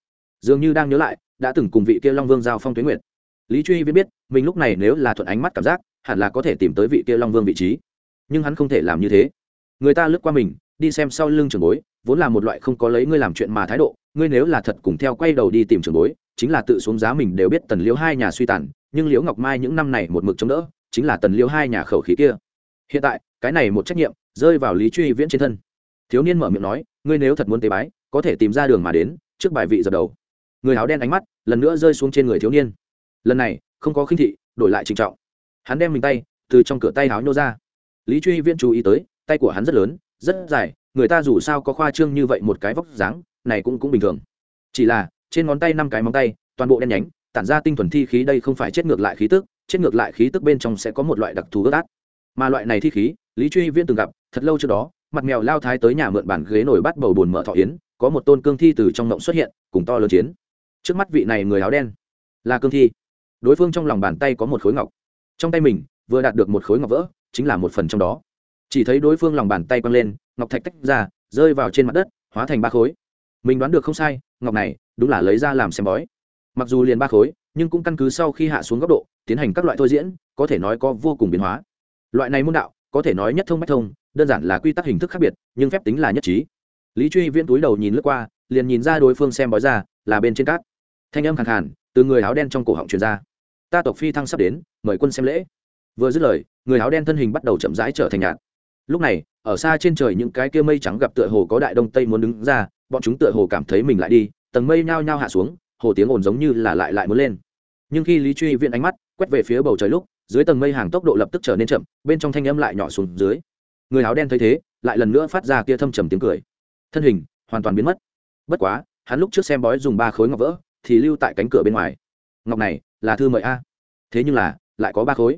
Dường như đang nhớ lại đã từng cùng vị kia long vương giao phong tuyến nguyệt. Lý truy viễn biết, mình lúc này nếu là thuận ánh mắt cảm giác, hẳn là có thể tìm tới vị kia long vương vị trí. Nhưng hắn không thể làm như thế. Người ta lướt qua mình, đi xem sau lưng trường bối, vốn là một loại không có lấy ngươi làm chuyện mà thái độ, ngươi nếu là thật cùng theo quay đầu đi tìm trường bối, chính là tự xuống giá mình đều biết tần liễu hai nhà suy tàn, nhưng liễu ngọc mai những năm này một mực chống đỡ, chính là tần liễu hai nhà khẩu khí kia. Hiện tại, cái này một trách nhiệm rơi vào lý truy viễn trên thân. Thiếu niên mở miệng nói, ngươi nếu thật muốn tế bái, có thể tìm ra đường mà đến, trước bài vị dập đầu người áo đen ánh mắt lần nữa rơi xuống trên người thiếu niên. Lần này, không có khinh thị, đổi lại trịnh trọng. Hắn đem mình tay từ trong cửa tay áo nhô ra. Lý truy viễn chú ý tới, tay của hắn rất lớn, rất dài, người ta dù sao có khoa trương như vậy một cái vóc dáng, này cũng cũng bình thường. Chỉ là, trên ngón tay năm cái móng tay, toàn bộ đen nhánh, tản ra tinh thuần thi khí đây không phải chết ngược lại khí tức, chết ngược lại khí tức bên trong sẽ có một loại đặc thù ướt át. Mà loại này thi khí, lý truy viễn từng gặp, thật lâu trước đó, mặt mèo lao thái tới nhà mượn bản ghế nổi bắt bầu bùn mở thọ yến, có một tôn cương thi từ trong ngộng xuất hiện, cùng to lớn chiến trước mắt vị này người áo đen là cương thi. Đối phương trong lòng bàn tay có một khối ngọc. Trong tay mình vừa đạt được một khối ngọc vỡ, chính là một phần trong đó. Chỉ thấy đối phương lòng bàn tay quăng lên, ngọc thạch tách ra, rơi vào trên mặt đất, hóa thành ba khối. Mình đoán được không sai, ngọc này đúng là lấy ra làm xem bói. Mặc dù liền ba khối, nhưng cũng căn cứ sau khi hạ xuống góc độ, tiến hành các loại thôi diễn, có thể nói có vô cùng biến hóa. Loại này môn đạo, có thể nói nhất thông bách thông, đơn giản là quy tắc hình thức khác biệt, nhưng phép tính là nhất trí. Lý truy viễn túi đầu nhìn lướt qua, liền nhìn ra đối phương xem bói ra, là bên trên cát thanh âm khàn khàn, từ người áo đen trong cổ họng truyền ra. Ta tộc phi thăng sắp đến, mời quân xem lễ. Vừa dứt lời, người áo đen thân hình bắt đầu chậm rãi trở thành nhạt. Lúc này, ở xa trên trời những cái kia mây trắng gặp tựa hồ có đại đông tây muốn đứng ra, bọn chúng tựa hồ cảm thấy mình lại đi, tầng mây nhao nhao hạ xuống, hồ tiếng ồn giống như là lại lại muốn lên. Nhưng khi lý truy viện ánh mắt quét về phía bầu trời lúc, dưới tầng mây hàng tốc độ lập tức trở nên chậm, bên trong thanh âm lại nhỏ xuống dưới. Người áo đen thấy thế, lại lần nữa phát ra kia thâm trầm tiếng cười. Thân hình hoàn toàn biến mất. Bất quá, hắn lúc trước xem bói dùng ba khối ngọc vỡ thì lưu tại cánh cửa bên ngoài. Ngọc này, là thư mời a. Thế nhưng là, lại có ba khối.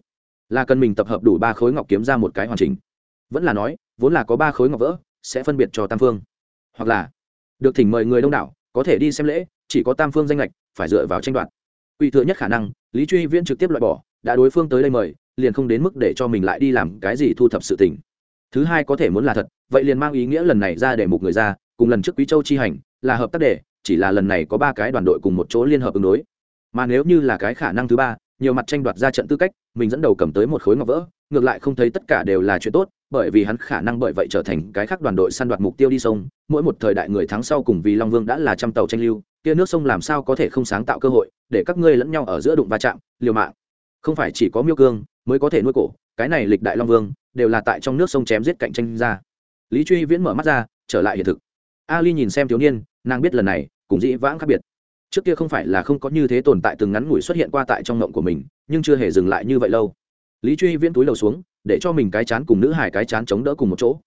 Là cần mình tập hợp đủ ba khối ngọc kiếm ra một cái hoàn chỉnh. Vẫn là nói, vốn là có ba khối ngọc vỡ, sẽ phân biệt cho tam phương. Hoặc là, được thỉnh mời người đông đảo, có thể đi xem lễ, chỉ có tam phương danh lệch phải dựa vào tranh đoạt. Ủy thừa nhất khả năng, lý truy viễn trực tiếp loại bỏ, đã đối phương tới đây mời, liền không đến mức để cho mình lại đi làm cái gì thu thập sự tình. Thứ hai có thể muốn là thật, vậy liền mang ý nghĩa lần này ra để mục người ra, cùng lần trước quý châu chi hành, là hợp tác để chỉ là lần này có ba cái đoàn đội cùng một chỗ liên hợp ứng đối. Mà nếu như là cái khả năng thứ ba, nhiều mặt tranh đoạt ra trận tư cách, mình dẫn đầu cầm tới một khối ngọc vỡ, ngược lại không thấy tất cả đều là chuyện tốt, bởi vì hắn khả năng bởi vậy trở thành cái khác đoàn đội săn đoạt mục tiêu đi sông. Mỗi một thời đại người thắng sau cùng vì long vương đã là trăm tàu tranh lưu, kia nước sông làm sao có thể không sáng tạo cơ hội, để các ngươi lẫn nhau ở giữa đụng va chạm, liều mạng. Không phải chỉ có miêu cương mới có thể nuôi cổ, cái này lịch đại long vương đều là tại trong nước sông chém giết cạnh tranh ra. Lý truy viễn mở mắt ra, trở lại hiện thực. Ali nhìn xem thiếu niên nàng biết lần này cùng dĩ vãng khác biệt. Trước kia không phải là không có như thế tồn tại từng ngắn ngủi xuất hiện qua tại trong ngộng của mình, nhưng chưa hề dừng lại như vậy lâu. Lý truy viễn túi lầu xuống, để cho mình cái chán cùng nữ hải cái chán chống đỡ cùng một chỗ.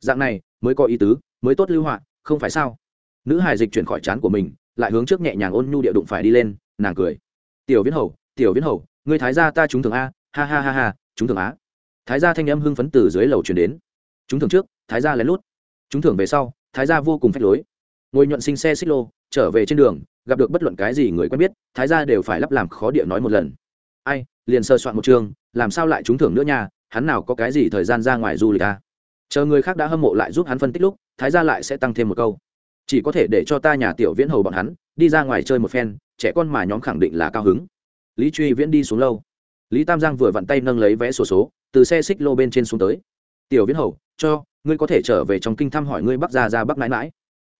Dạng này, mới có ý tứ, mới tốt lưu họa, không phải sao? Nữ hải dịch chuyển khỏi chán của mình, lại hướng trước nhẹ nhàng ôn nhu địa đụng phải đi lên, nàng cười. Tiểu viễn hầu, tiểu viễn hầu người thái gia ta trúng thường a, ha ha ha ha, trúng thường á thái gia thanh âm hưng phấn từ dưới lầu chuyển đến. Trúng thường trước, thái gia lén lút. Trúng thường về sau, thái gia vô cùng phách lối ngồi nhuận sinh xe xích lô trở về trên đường gặp được bất luận cái gì người quen biết thái gia đều phải lắp làm khó địa nói một lần. Ai liền sơ soạn một chương làm sao lại trúng thưởng nữa nha hắn nào có cái gì thời gian ra ngoài du lịch à? chờ người khác đã hâm mộ lại giúp hắn phân tích lúc thái gia lại sẽ tăng thêm một câu. Chỉ có thể để cho ta nhà tiểu viễn hầu bọn hắn đi ra ngoài chơi một phen trẻ con mà nhóm khẳng định là cao hứng. Lý truy viễn đi xuống lâu lý tam giang vừa vặn tay nâng lấy vé sổ số, số từ xe xích lô bên trên xuống tới. Tiểu viễn hầu cho ngươi có thể trở về trong kinh thăm hỏi ngươi bắc gia ra bắc mãi mãi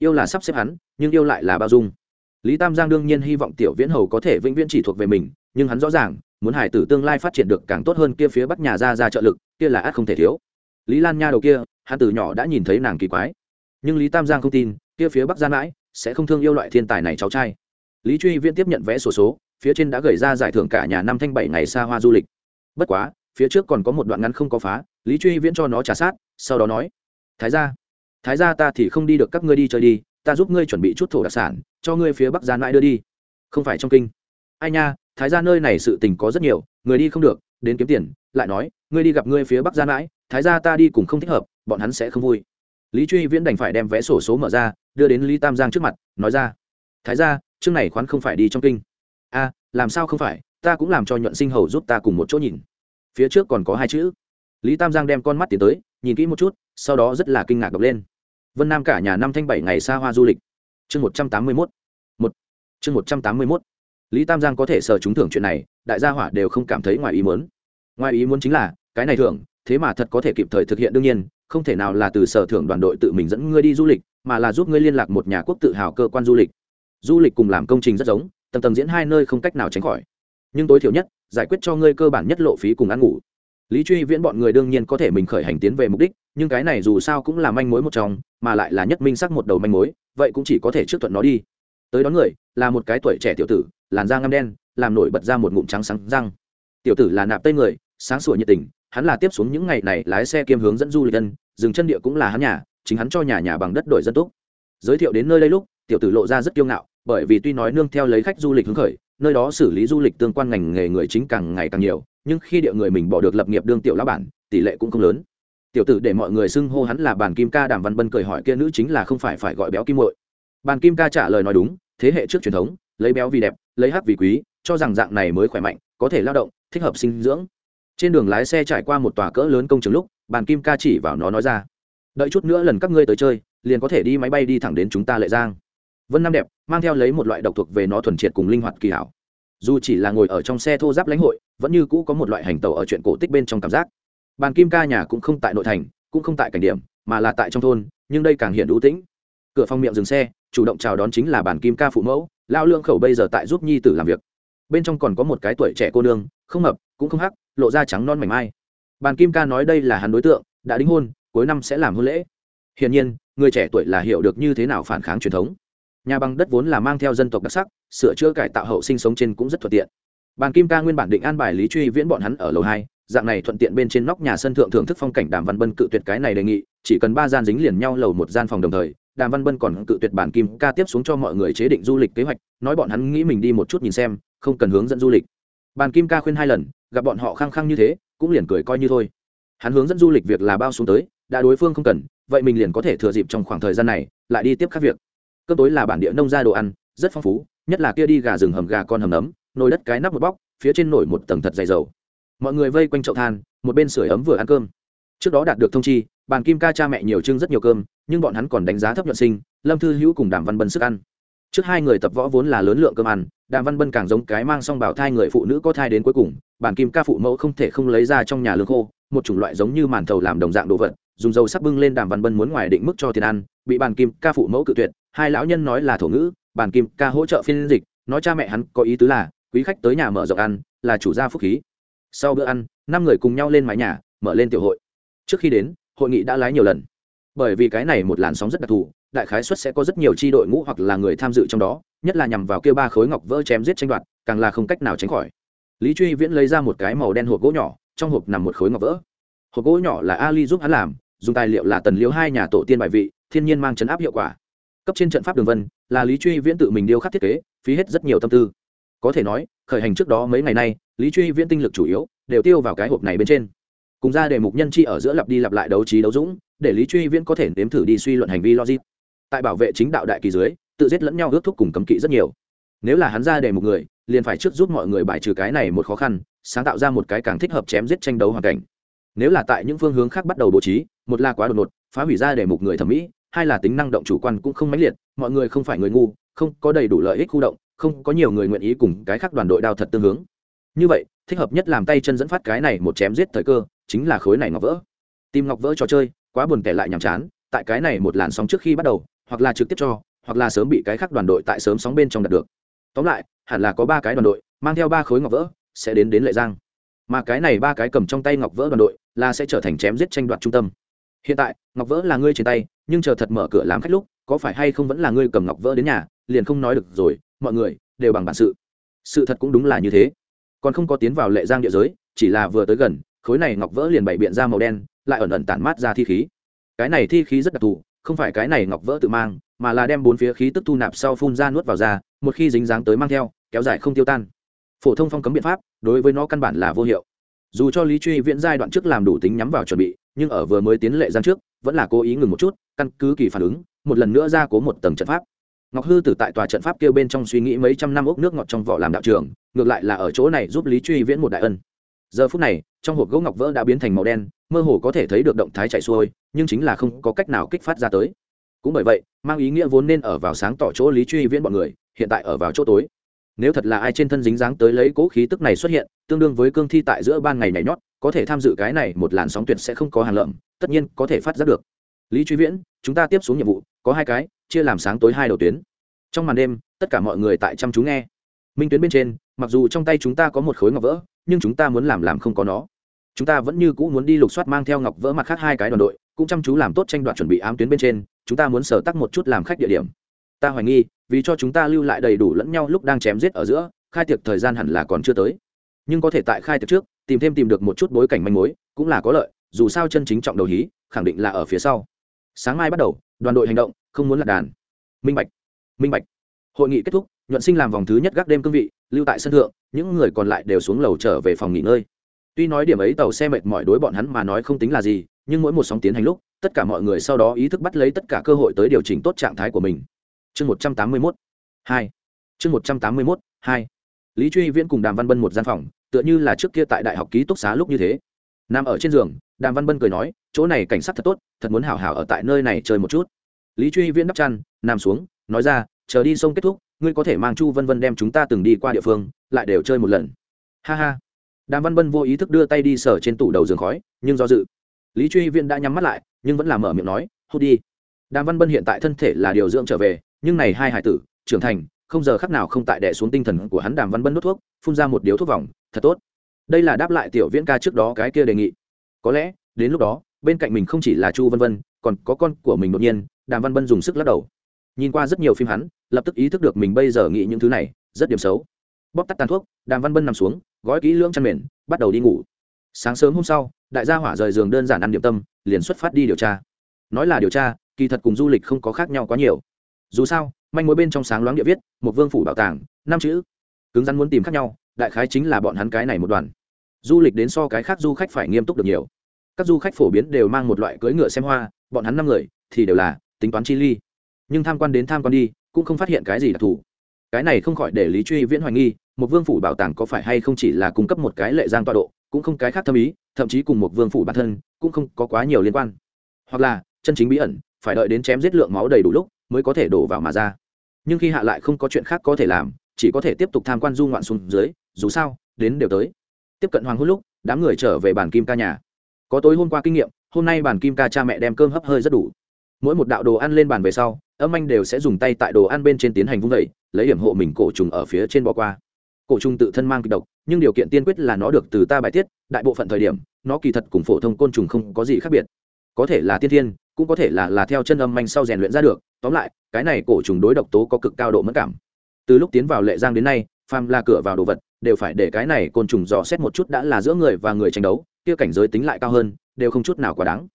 yêu là sắp xếp hắn nhưng yêu lại là bao dung. Lý tam giang đương nhiên hy vọng tiểu viễn hầu có thể vĩnh viễn chỉ thuộc về mình nhưng hắn rõ ràng muốn hải tử tương lai phát triển được càng tốt hơn kia phía bắc nhà ra ra trợ lực kia là ác không thể thiếu. Lý lan nha đầu kia hắn từ nhỏ đã nhìn thấy nàng kỳ quái. Nhưng lý tam giang không tin kia phía bắc gian mãi sẽ không thương yêu loại thiên tài này cháu trai. Lý truy viễn tiếp nhận vẽ sổ số, số phía trên đã gửi ra giải thưởng cả nhà năm thanh bảy ngày xa hoa du lịch. Bất quá phía trước còn có một đoạn ngắn không có phá lý truy viễn cho nó trả sát sau đó nói thái ra thái ra ta thì không đi được các ngươi đi chơi đi, ta giúp ngươi chuẩn bị chút thổ đặc sản, cho ngươi phía bắc gian mãi đưa đi. Không phải trong kinh. Ai nha, thái ra nơi này sự tình có rất nhiều, người đi không được, đến kiếm tiền, lại nói, ngươi đi gặp ngươi phía bắc gian mãi, thái ra ta đi cùng không thích hợp, bọn hắn sẽ không vui. Lý truy viễn đành phải đem vé sổ số mở ra, đưa đến lý tam giang trước mặt, nói ra, thái ra chương này khoán không phải đi trong kinh. A, làm sao không phải, ta cũng làm cho nhuận sinh hầu giúp ta cùng một chỗ nhìn. Phía trước còn có hai chữ lý tam giang đem con mắt tiến tới, nhìn kỹ một chút, sau đó rất là kinh ngạc đọc lên. Vân nam cả nhà năm thanh bảy ngày xa hoa du lịch. Chương một trăm tám mươi mốt. Một. Chương một trăm tám mươi mốt. Lý tam giang có thể sờ trúng thưởng chuyện này, đại gia hỏa đều không cảm thấy ngoài ý muốn. Ngoài ý muốn chính là, cái này thưởng, thế mà thật có thể kịp thời thực hiện đương nhiên, không thể nào là từ sở thưởng đoàn đội tự mình dẫn ngươi đi du lịch, mà là giúp ngươi liên lạc một nhà quốc tự hào cơ quan du lịch. Du lịch cùng làm công trình rất giống, tầng tầng diễn hai nơi không cách nào tránh khỏi. Nhưng tối thiểu nhất, giải quyết cho ngươi cơ bản nhất lộ phí cùng ăn ngủ lý truy viễn bọn người đương nhiên có thể mình khởi hành tiến về mục đích, nhưng cái này dù sao cũng là manh mối một trong, mà lại là nhất minh sắc một đầu manh mối, vậy cũng chỉ có thể trước thuận nó đi. Tới đón người, là một cái tuổi trẻ tiểu tử, làn da ngăm đen, làm nổi bật ra một ngụm trắng sáng răng. Tiểu tử là nạp tây người, sáng sủa nhiệt tình, hắn là tiếp xuống những ngày này lái xe kiêm hướng dẫn du lịch dân, dừng chân địa cũng là hắn nhà, chính hắn cho nhà nhà bằng đất đổi dân túc. Giới thiệu đến nơi đây lúc, tiểu tử lộ ra rất kiêu ngạo, bởi vì tuy nói nương theo lấy khách du lịch hứng khởi, nơi đó xử lý du lịch tương quan ngành nghề người chính càng ngày càng nhiều nhưng khi địa người mình bỏ được lập nghiệp đương tiểu lão bản, tỷ lệ cũng không lớn. Tiểu tử để mọi người xưng hô hắn là bàn kim ca đàm văn bân cười hỏi kia nữ chính là không phải phải gọi béo kim muội. Bàn kim ca trả lời nói đúng, thế hệ trước truyền thống, lấy béo vì đẹp, lấy hắc vì quý, cho rằng dạng này mới khỏe mạnh, có thể lao động, thích hợp sinh dưỡng. Trên đường lái xe trải qua một tòa cỡ lớn công trường lúc, bàn kim ca chỉ vào nó nói ra, đợi chút nữa lần các ngươi tới chơi, liền có thể đi máy bay đi thẳng đến chúng ta lệ giang. Vân nam đẹp, mang theo lấy một loại độc thuộc về nó thuần triệt cùng linh hoạt kỳ hảo dù chỉ là ngồi ở trong xe thô giáp lãnh hội, vẫn như cũ có một loại hành tàu ở chuyện cổ tích bên trong cảm giác. Bàn kim ca nhà cũng không tại nội thành, cũng không tại cảnh điểm, mà là tại trong thôn, nhưng đây càng hiện đủ tĩnh. Cửa phòng miệng dừng xe, chủ động chào đón chính là bàn kim ca phụ mẫu lao lương khẩu bây giờ tại giúp nhi tử làm việc. Bên trong còn có một cái tuổi trẻ cô nương, không mập, cũng không hắc, lộ ra trắng non mảnh mai. Bàn kim ca nói đây là hắn đối tượng, đã đính hôn, cuối năm sẽ làm hôn lễ. Hiển nhiên, người trẻ tuổi là hiểu được như thế nào phản kháng truyền thống nhà bằng đất vốn là mang theo dân tộc đặc sắc, sửa chữa cải tạo hậu sinh sống trên cũng rất thuận tiện. Bàn kim ca nguyên bản định an bài lý truy viễn bọn hắn ở lầu hai, dạng này thuận tiện bên trên nóc nhà sân thượng thưởng thức phong cảnh đàm văn bân cự tuyệt cái này đề nghị, chỉ cần ba gian dính liền nhau lầu một gian phòng đồng thời, đàm văn bân còn cự tuyệt bản kim ca tiếp xuống cho mọi người chế định du lịch kế hoạch, nói bọn hắn nghĩ mình đi một chút nhìn xem, không cần hướng dẫn du lịch. Bàn kim ca khuyên hai lần, gặp bọn họ khăng khăng như thế, cũng liền cười coi như thôi. Hắn hướng dẫn du lịch việc là bao xuống tới, đã đối phương không cần, vậy mình liền có thể thừa dịp trong khoảng thời gian này, lại đi tiếp các việc cơm tối là bản địa nông gia đồ ăn, rất phong phú, nhất là kia đi gà rừng hầm gà con hầm nấm, nồi đất cái nắp một bóc, phía trên nổi một tầng thật dày dầu. Mọi người vây quanh chậu than, một bên sưởi ấm vừa ăn cơm. Trước đó đạt được thông chi, bàn kim ca cha mẹ nhiều trưng rất nhiều cơm, nhưng bọn hắn còn đánh giá thấp nhuận sinh, lâm thư hữu cùng đàm văn bân sức ăn. Trước hai người tập võ vốn là lớn lượng cơm ăn, đàm văn bân càng giống cái mang xong bảo thai người phụ nữ có thai đến cuối cùng bản kim ca phụ mẫu không thể không lấy ra trong nhà lương khô, một chủng loại giống như màn thầu làm đồng dạng đồ vật, dùng dầu sắc bưng lên đàm văn bân muốn ngoài định mức cho tiền ăn, bị bàn kim ca phụ mẫu cự tuyệt hai lão nhân nói là thổ ngữ bàn kim ca hỗ trợ phiên dịch, nói cha mẹ hắn có ý tứ là, quý khách tới nhà mở rộng ăn, là chủ gia phúc khí. Sau bữa ăn, năm người cùng nhau lên mái nhà, mở lên tiểu hội. Trước khi đến, hội nghị đã lái nhiều lần. Bởi vì cái này một làn sóng rất đặc thù, đại khái suất sẽ có rất nhiều tri đội ngũ hoặc là người tham dự trong đó, nhất là nhằm vào kêu ba khối ngọc vỡ chém giết tranh đoạt, càng là không cách nào tránh khỏi. Lý truy viễn lấy ra một cái màu đen hộp gỗ nhỏ, trong hộp nằm một khối ngọc vỡ. Hộp gỗ nhỏ là ali giúp hắn làm, dùng tài liệu là tần liễu hai nhà tổ tiên bài vị, thiên nhiên mang chấn áp hiệu quả cấp trên trận pháp đường vân, là lý truy viễn tự mình điêu khắc thiết kế, phí hết rất nhiều tâm tư. Có thể nói, khởi hành trước đó mấy ngày nay, lý truy viễn tinh lực chủ yếu, đều tiêu vào cái hộp này bên trên. Cùng ra đề mục nhân chi ở giữa lặp đi lặp lại đấu trí đấu dũng, để lý truy viễn có thể nếm thử đi suy luận hành vi logic. Tại bảo vệ chính đạo đại kỳ dưới, tự giết lẫn nhau ước thúc cùng cấm kỵ rất nhiều. Nếu là hắn ra đề một người, liền phải trước giúp mọi người bài trừ cái này một khó khăn, sáng tạo ra một cái càng thích hợp chém giết tranh đấu hoàn cảnh. Nếu là tại những phương hướng khác bắt đầu bố trí, một là quá đột ngột, phá hủy ra đề mục người thẩm mỹ hai là tính năng động chủ quan cũng không mãnh liệt, mọi người không phải người ngu, không có đầy đủ lợi ích khu động, không có nhiều người nguyện ý cùng cái khác đoàn đội đao thật tương hướng. Như vậy, thích hợp nhất làm tay chân dẫn phát cái này một chém giết thời cơ, chính là khối này ngọc vỡ. Tìm ngọc vỡ trò chơi, quá buồn tẻ lại nhàm chán, tại cái này một làn sóng trước khi bắt đầu, hoặc là trực tiếp cho, hoặc là sớm bị cái khác đoàn đội tại sớm sóng bên trong đạt được. Tóm lại, hẳn là có ba cái đoàn đội, mang theo ba khối ngọc vỡ, sẽ đến đến lệ giang. Mà cái này ba cái cầm trong tay ngọc vỡ đoàn đội, là sẽ trở thành chém giết tranh đoạt trung tâm hiện tại, ngọc vỡ là ngươi trên tay, nhưng chờ thật mở cửa làm khách lúc, có phải hay không vẫn là ngươi cầm ngọc vỡ đến nhà, liền không nói được rồi, mọi người, đều bằng bản sự. Sự thật cũng đúng là như thế. Còn không có tiến vào lệ giang địa giới, chỉ là vừa tới gần, khối này ngọc vỡ liền bày biện ra màu đen, lại ẩn ẩn tản mát ra thi khí. Cái này thi khí rất đặc thù, không phải cái này ngọc vỡ tự mang, mà là đem bốn phía khí tức thu nạp sau phun ra nuốt vào ra một khi dính dáng tới mang theo, kéo dài không tiêu tan. Phổ thông phong cấm biện pháp, đối với nó căn bản là vô hiệu. Dù cho lý truy viễn giai đoạn trước làm đủ tính nhắm vào chuẩn bị nhưng ở vừa mới tiến lệ gian trước, vẫn là cố ý ngừng một chút, căn cứ kỳ phản ứng, một lần nữa ra cố một tầng trận pháp. Ngọc hư tử tại tòa trận pháp kêu bên trong suy nghĩ mấy trăm năm ốc nước ngọt trong vỏ làm đạo trường, ngược lại là ở chỗ này giúp lý truy viễn một đại ân. Giờ phút này, trong hộp gỗ ngọc vỡ đã biến thành màu đen, mơ hồ có thể thấy được động thái chạy xuôi, nhưng chính là không có cách nào kích phát ra tới. Cũng bởi vậy, mang ý nghĩa vốn nên ở vào sáng tỏ chỗ lý truy viễn bọn người, hiện tại ở vào chỗ tối. Nếu thật là ai trên thân dính dáng tới lấy cố khí tức này xuất hiện, tương đương với cương thi tại giữa ban ngày nhảy nhót có thể tham dự cái này một làn sóng tuyệt sẽ không có hàng lợm, tất nhiên có thể phát giác được. Lý truy viễn, chúng ta tiếp xuống nhiệm vụ, có hai cái, chia làm sáng tối hai đầu tuyến. Trong màn đêm, tất cả mọi người tại chăm chú nghe. Minh tuyến bên trên, mặc dù trong tay chúng ta có một khối ngọc vỡ, nhưng chúng ta muốn làm làm không có nó. Chúng ta vẫn như cũ muốn đi lục soát mang theo ngọc vỡ mặt khác hai cái đoàn đội, cũng chăm chú làm tốt tranh đoạt chuẩn bị ám tuyến bên trên, chúng ta muốn sở tắc một chút làm khách địa điểm. Ta hoài nghi, vì cho chúng ta lưu lại đầy đủ lẫn nhau lúc đang chém giết ở giữa, khai tiệc thời gian hẳn là còn chưa tới. Nhưng có thể tại khai tiệc trước tìm thêm tìm được một chút bối cảnh manh mối, cũng là có lợi, dù sao chân chính trọng đầu hí, khẳng định là ở phía sau. Sáng mai bắt đầu, đoàn đội hành động, không muốn lạc đàn. Minh bạch minh bạch. Hội nghị kết thúc, nhuận sinh làm vòng thứ nhất gác đêm cương vị, lưu tại sân thượng, những người còn lại đều xuống lầu trở về phòng nghỉ ngơi. Tuy nói điểm ấy tàu xe mệt mỏi đối bọn hắn mà nói không tính là gì, nhưng mỗi một sóng tiến hành lúc, tất cả mọi người sau đó ý thức bắt lấy tất cả cơ hội tới điều chỉnh tốt trạng thái của mình. Chương một trăm tám mươi mốt, hai. Chương một trăm tám mươi mốt, hai. Lý truy viễn cùng đàm văn bân một gian phòng tựa như là trước kia tại đại học ký túc xá lúc như thế. Nằm ở trên giường, đàm văn bân cười nói, chỗ này cảnh sát thật tốt, thật muốn hảo hảo ở tại nơi này chơi một chút. Lý truy viễn đắp chăn, nằm xuống, nói ra, chờ đi sông kết thúc, ngươi có thể mang chu vân vân đem chúng ta từng đi qua địa phương, lại đều chơi một lần. Ha ha. Đàm văn bân vô ý thức đưa tay đi sở trên tủ đầu giường khói, nhưng do dự. Lý truy viễn đã nhắm mắt lại, nhưng vẫn làm mở miệng nói, hút đi. Đàm văn bân hiện tại thân thể là điều dưỡng trở về, nhưng này hai hải tử, trưởng thành không giờ khắc nào không tại đè xuống tinh thần của hắn đàm văn bân đốt thuốc, phun ra một điếu thuốc vòng, thật tốt. Đây là đáp lại tiểu viễn ca trước đó cái kia đề nghị. Có lẽ, đến lúc đó, bên cạnh mình không chỉ là chu vân vân, còn có con của mình đột nhiên, đàm văn bân dùng sức lắc đầu. Nhìn qua rất nhiều phim hắn, lập tức ý thức được mình bây giờ nghĩ những thứ này, rất điểm xấu. Bóp tắt tàn thuốc, đàm văn bân nằm xuống, gói kỹ lưỡng chăn mền, bắt đầu đi ngủ. Sáng sớm hôm sau, đại gia hỏa rời giường đơn giản ăn điểm tâm, liền xuất phát đi điều tra. Nói là điều tra, kỳ thật cùng du lịch không có khác nhau quá nhiều dù sao, manh mối bên trong sáng loáng địa viết, một vương phủ bảo tàng, năm chữ. Cứng rắn muốn tìm khác nhau, đại khái chính là bọn hắn cái này một đoàn. Du lịch đến so cái khác du khách phải nghiêm túc được nhiều. Các du khách phổ biến đều mang một loại cưỡi ngựa xem hoa, bọn hắn năm người thì đều là tính toán chi ly. Nhưng tham quan đến tham quan đi, cũng không phát hiện cái gì đặc thù. Cái này không khỏi để lý truy viễn hoài nghi, một vương phủ bảo tàng có phải hay không chỉ là cung cấp một cái lệ giang tọa độ, cũng không cái khác thâm ý, thậm chí cùng một vương phủ bản thân cũng không có quá nhiều liên quan. Hoặc là, chân chính bí ẩn, phải đợi đến chém giết lượng máu đầy đủ lúc mới có thể đổ vào mà ra. Nhưng khi hạ lại không có chuyện khác có thể làm, chỉ có thể tiếp tục tham quan du ngoạn xuống dưới, dù sao, đến đều tới. Tiếp cận hoàng hôn lúc, đám người trở về bàn kim ca nhà. Có tối hôm qua kinh nghiệm, hôm nay bàn kim ca cha mẹ đem cơm hấp hơi rất đủ. Mỗi một đạo đồ ăn lên bàn về sau, âm anh đều sẽ dùng tay tại đồ ăn bên trên tiến hành vung vẩy lấy điểm hộ mình cổ trùng ở phía trên bỏ qua. Cổ trùng tự thân mang kịch độc, nhưng điều kiện tiên quyết là nó được từ ta bài tiết, đại bộ phận thời điểm, nó kỳ thật cùng phổ thông côn trùng không có gì khác biệt. Có thể là tiên thiên, cũng có thể là là theo chân âm anh sau rèn luyện ra được tóm lại, cái này cổ trùng đối độc tố có cực cao độ mất cảm. Từ lúc tiến vào lệ giang đến nay, phàm la cửa vào đồ vật, đều phải để cái này côn trùng dò xét một chút đã là giữa người và người tranh đấu, kia cảnh giới tính lại cao hơn, đều không chút nào quá đáng.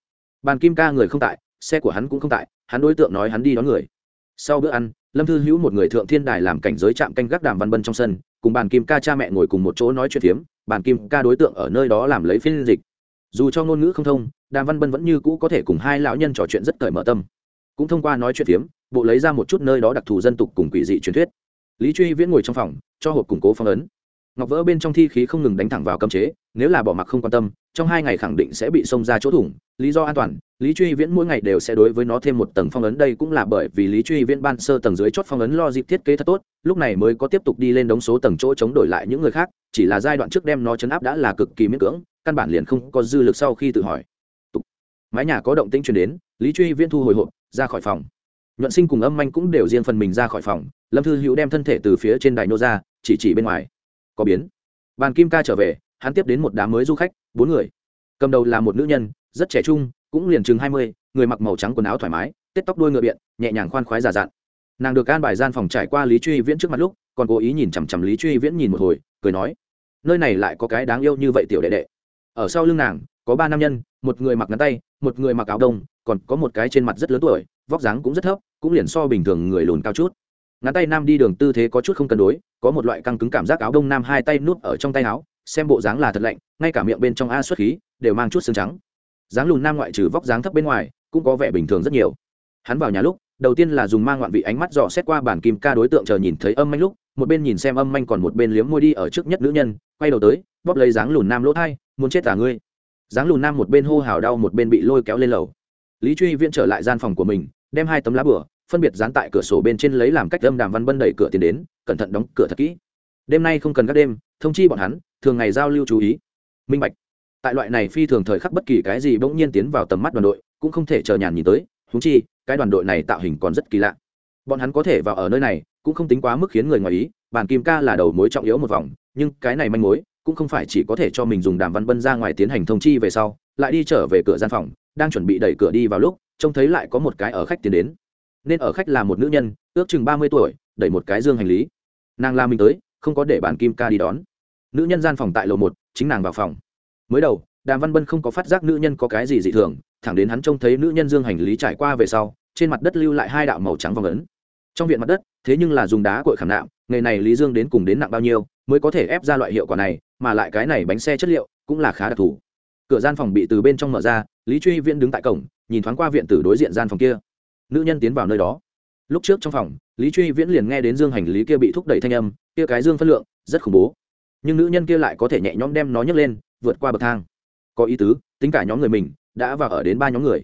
Bàn kim ca người không tại, xe của hắn cũng không tại, hắn đối tượng nói hắn đi đón người. Sau bữa ăn, lâm thư hữu một người thượng thiên đài làm cảnh giới chạm canh gác đàm văn bân trong sân, cùng bàn kim ca cha mẹ ngồi cùng một chỗ nói chuyện phiếm, bàn kim ca đối tượng ở nơi đó làm lấy phiên dịch. Dù cho ngôn ngữ không thông, đàm văn bân vẫn như cũ có thể cùng hai lão nhân trò chuyện rất cởi mở tâm cũng thông qua nói chuyện phiếm, bộ lấy ra một chút nơi đó đặc thù dân tục cùng quỷ dị truyền thuyết. Lý truy viễn ngồi trong phòng, cho hộp củng cố phong ấn. Ngọc vỡ bên trong thi khí không ngừng đánh thẳng vào cấm chế, nếu là bỏ mặc không quan tâm, trong hai ngày khẳng định sẽ bị xông ra chỗ thủng, lý do an toàn, lý truy viễn mỗi ngày đều sẽ đối với nó thêm một tầng phong ấn, đây cũng là bởi vì lý truy viễn ban sơ tầng dưới chót phong ấn lo dịp thiết kế thật tốt, lúc này mới có tiếp tục đi lên đống số tầng chỗ chống đổi lại những người khác, chỉ là giai đoạn trước đem nó chấn áp đã là cực kỳ miễn cưỡng, căn bản liền không có dư lực sau khi tự hỏi. Mái nhà có động tĩnh truyền đến, lý truy viễn thu hồi hộp ra khỏi phòng. Nhuận sinh cùng âm manh cũng đều riêng phần mình ra khỏi phòng, lâm thư hữu đem thân thể từ phía trên đài nô ra, chỉ chỉ bên ngoài. Có biến. Bàn kim ca trở về, hắn tiếp đến một đám mới du khách, bốn người. Cầm đầu là một nữ nhân, rất trẻ trung, cũng liền chừng hai mươi, người mặc màu trắng quần áo thoải mái, tết tóc đuôi ngựa biện, nhẹ nhàng khoan khoái giả dặn. Nàng được can bài gian phòng trải qua lý truy viễn trước mặt lúc, còn cố ý nhìn chằm chằm lý truy viễn nhìn một hồi, cười nói, nơi này lại có cái đáng yêu như vậy tiểu đệ đệ. Ở sau lưng nàng, có ba nam nhân một người mặc ngắn tay, một người mặc áo đông, còn có một cái trên mặt rất lớn tuổi, vóc dáng cũng rất thấp, cũng liền so bình thường người lùn cao chút. Ngắn tay nam đi đường tư thế có chút không cân đối, có một loại căng cứng cảm giác áo đông nam hai tay nuốt ở trong tay áo, xem bộ dáng là thật lạnh, ngay cả miệng bên trong a xuất khí, đều mang chút xương trắng. Dáng lùn nam ngoại trừ vóc dáng thấp bên ngoài, cũng có vẻ bình thường rất nhiều. Hắn vào nhà lúc, đầu tiên là dùng mang ngoạn vị ánh mắt dò xét qua bản kim ca đối tượng chờ nhìn thấy âm manh lúc, một bên nhìn xem âm manh còn một bên liếm môi đi ở trước nhất nữ nhân, quay đầu tới, bóp lấy dáng lùn nam lỗ thai, muốn chết cả ngươi? Dáng lùn nam một bên hô hào đau một bên bị lôi kéo lên lầu. Lý truy viễn trở lại gian phòng của mình, đem hai tấm lá bửa, phân biệt dán tại cửa sổ bên trên lấy làm cách âm đàm văn bân đẩy cửa tiến đến, cẩn thận đóng cửa thật kỹ. Đêm nay không cần các đêm, thông chi bọn hắn, thường ngày giao lưu chú ý. Minh bạch. Tại loại này phi thường thời khắc bất kỳ cái gì bỗng nhiên tiến vào tầm mắt đoàn đội, cũng không thể chờ nhàn nhìn tới húng chi, cái đoàn đội này tạo hình còn rất kỳ lạ. Bọn hắn có thể vào ở nơi này, cũng không tính quá mức khiến người ngoài ý, bản kim ca là đầu mối trọng yếu một vòng, nhưng cái này manh mối cũng không phải chỉ có thể cho mình dùng đàm văn bân ra ngoài tiến hành thông chi về sau, lại đi trở về cửa gian phòng, đang chuẩn bị đẩy cửa đi vào lúc, trông thấy lại có một cái ở khách tiến đến. Nên ở khách là một nữ nhân, ước chừng ba mươi tuổi, đẩy một cái dương hành lý. Nàng la mình tới, không có để bản kim ca đi đón. Nữ nhân gian phòng tại lầu một, chính nàng vào phòng. Mới đầu, đàm văn bân không có phát giác nữ nhân có cái gì dị thường, thẳng đến hắn trông thấy nữ nhân dương hành lý trải qua về sau, trên mặt đất lưu lại hai đạo màu trắng vòng ấn. Trong viện mặt đất, thế nhưng là dùng đá cội khảm nạm nghề này lý dương đến cùng đến nặng bao nhiêu, mới có thể ép ra loại hiệu quả này mà lại cái này bánh xe chất liệu cũng là khá đặc thù. Cửa gian phòng bị từ bên trong mở ra, lý truy viễn đứng tại cổng, nhìn thoáng qua viện tử đối diện gian phòng kia. Nữ nhân tiến vào nơi đó. Lúc trước trong phòng, lý truy viễn liền nghe đến dương hành lý kia bị thúc đẩy thanh âm, kia cái dương phân lượng, rất khủng bố. Nhưng nữ nhân kia lại có thể nhẹ nhõm đem nó nhấc lên, vượt qua bậc thang. Có ý tứ, tính cả nhóm người mình đã vào ở đến ba nhóm người.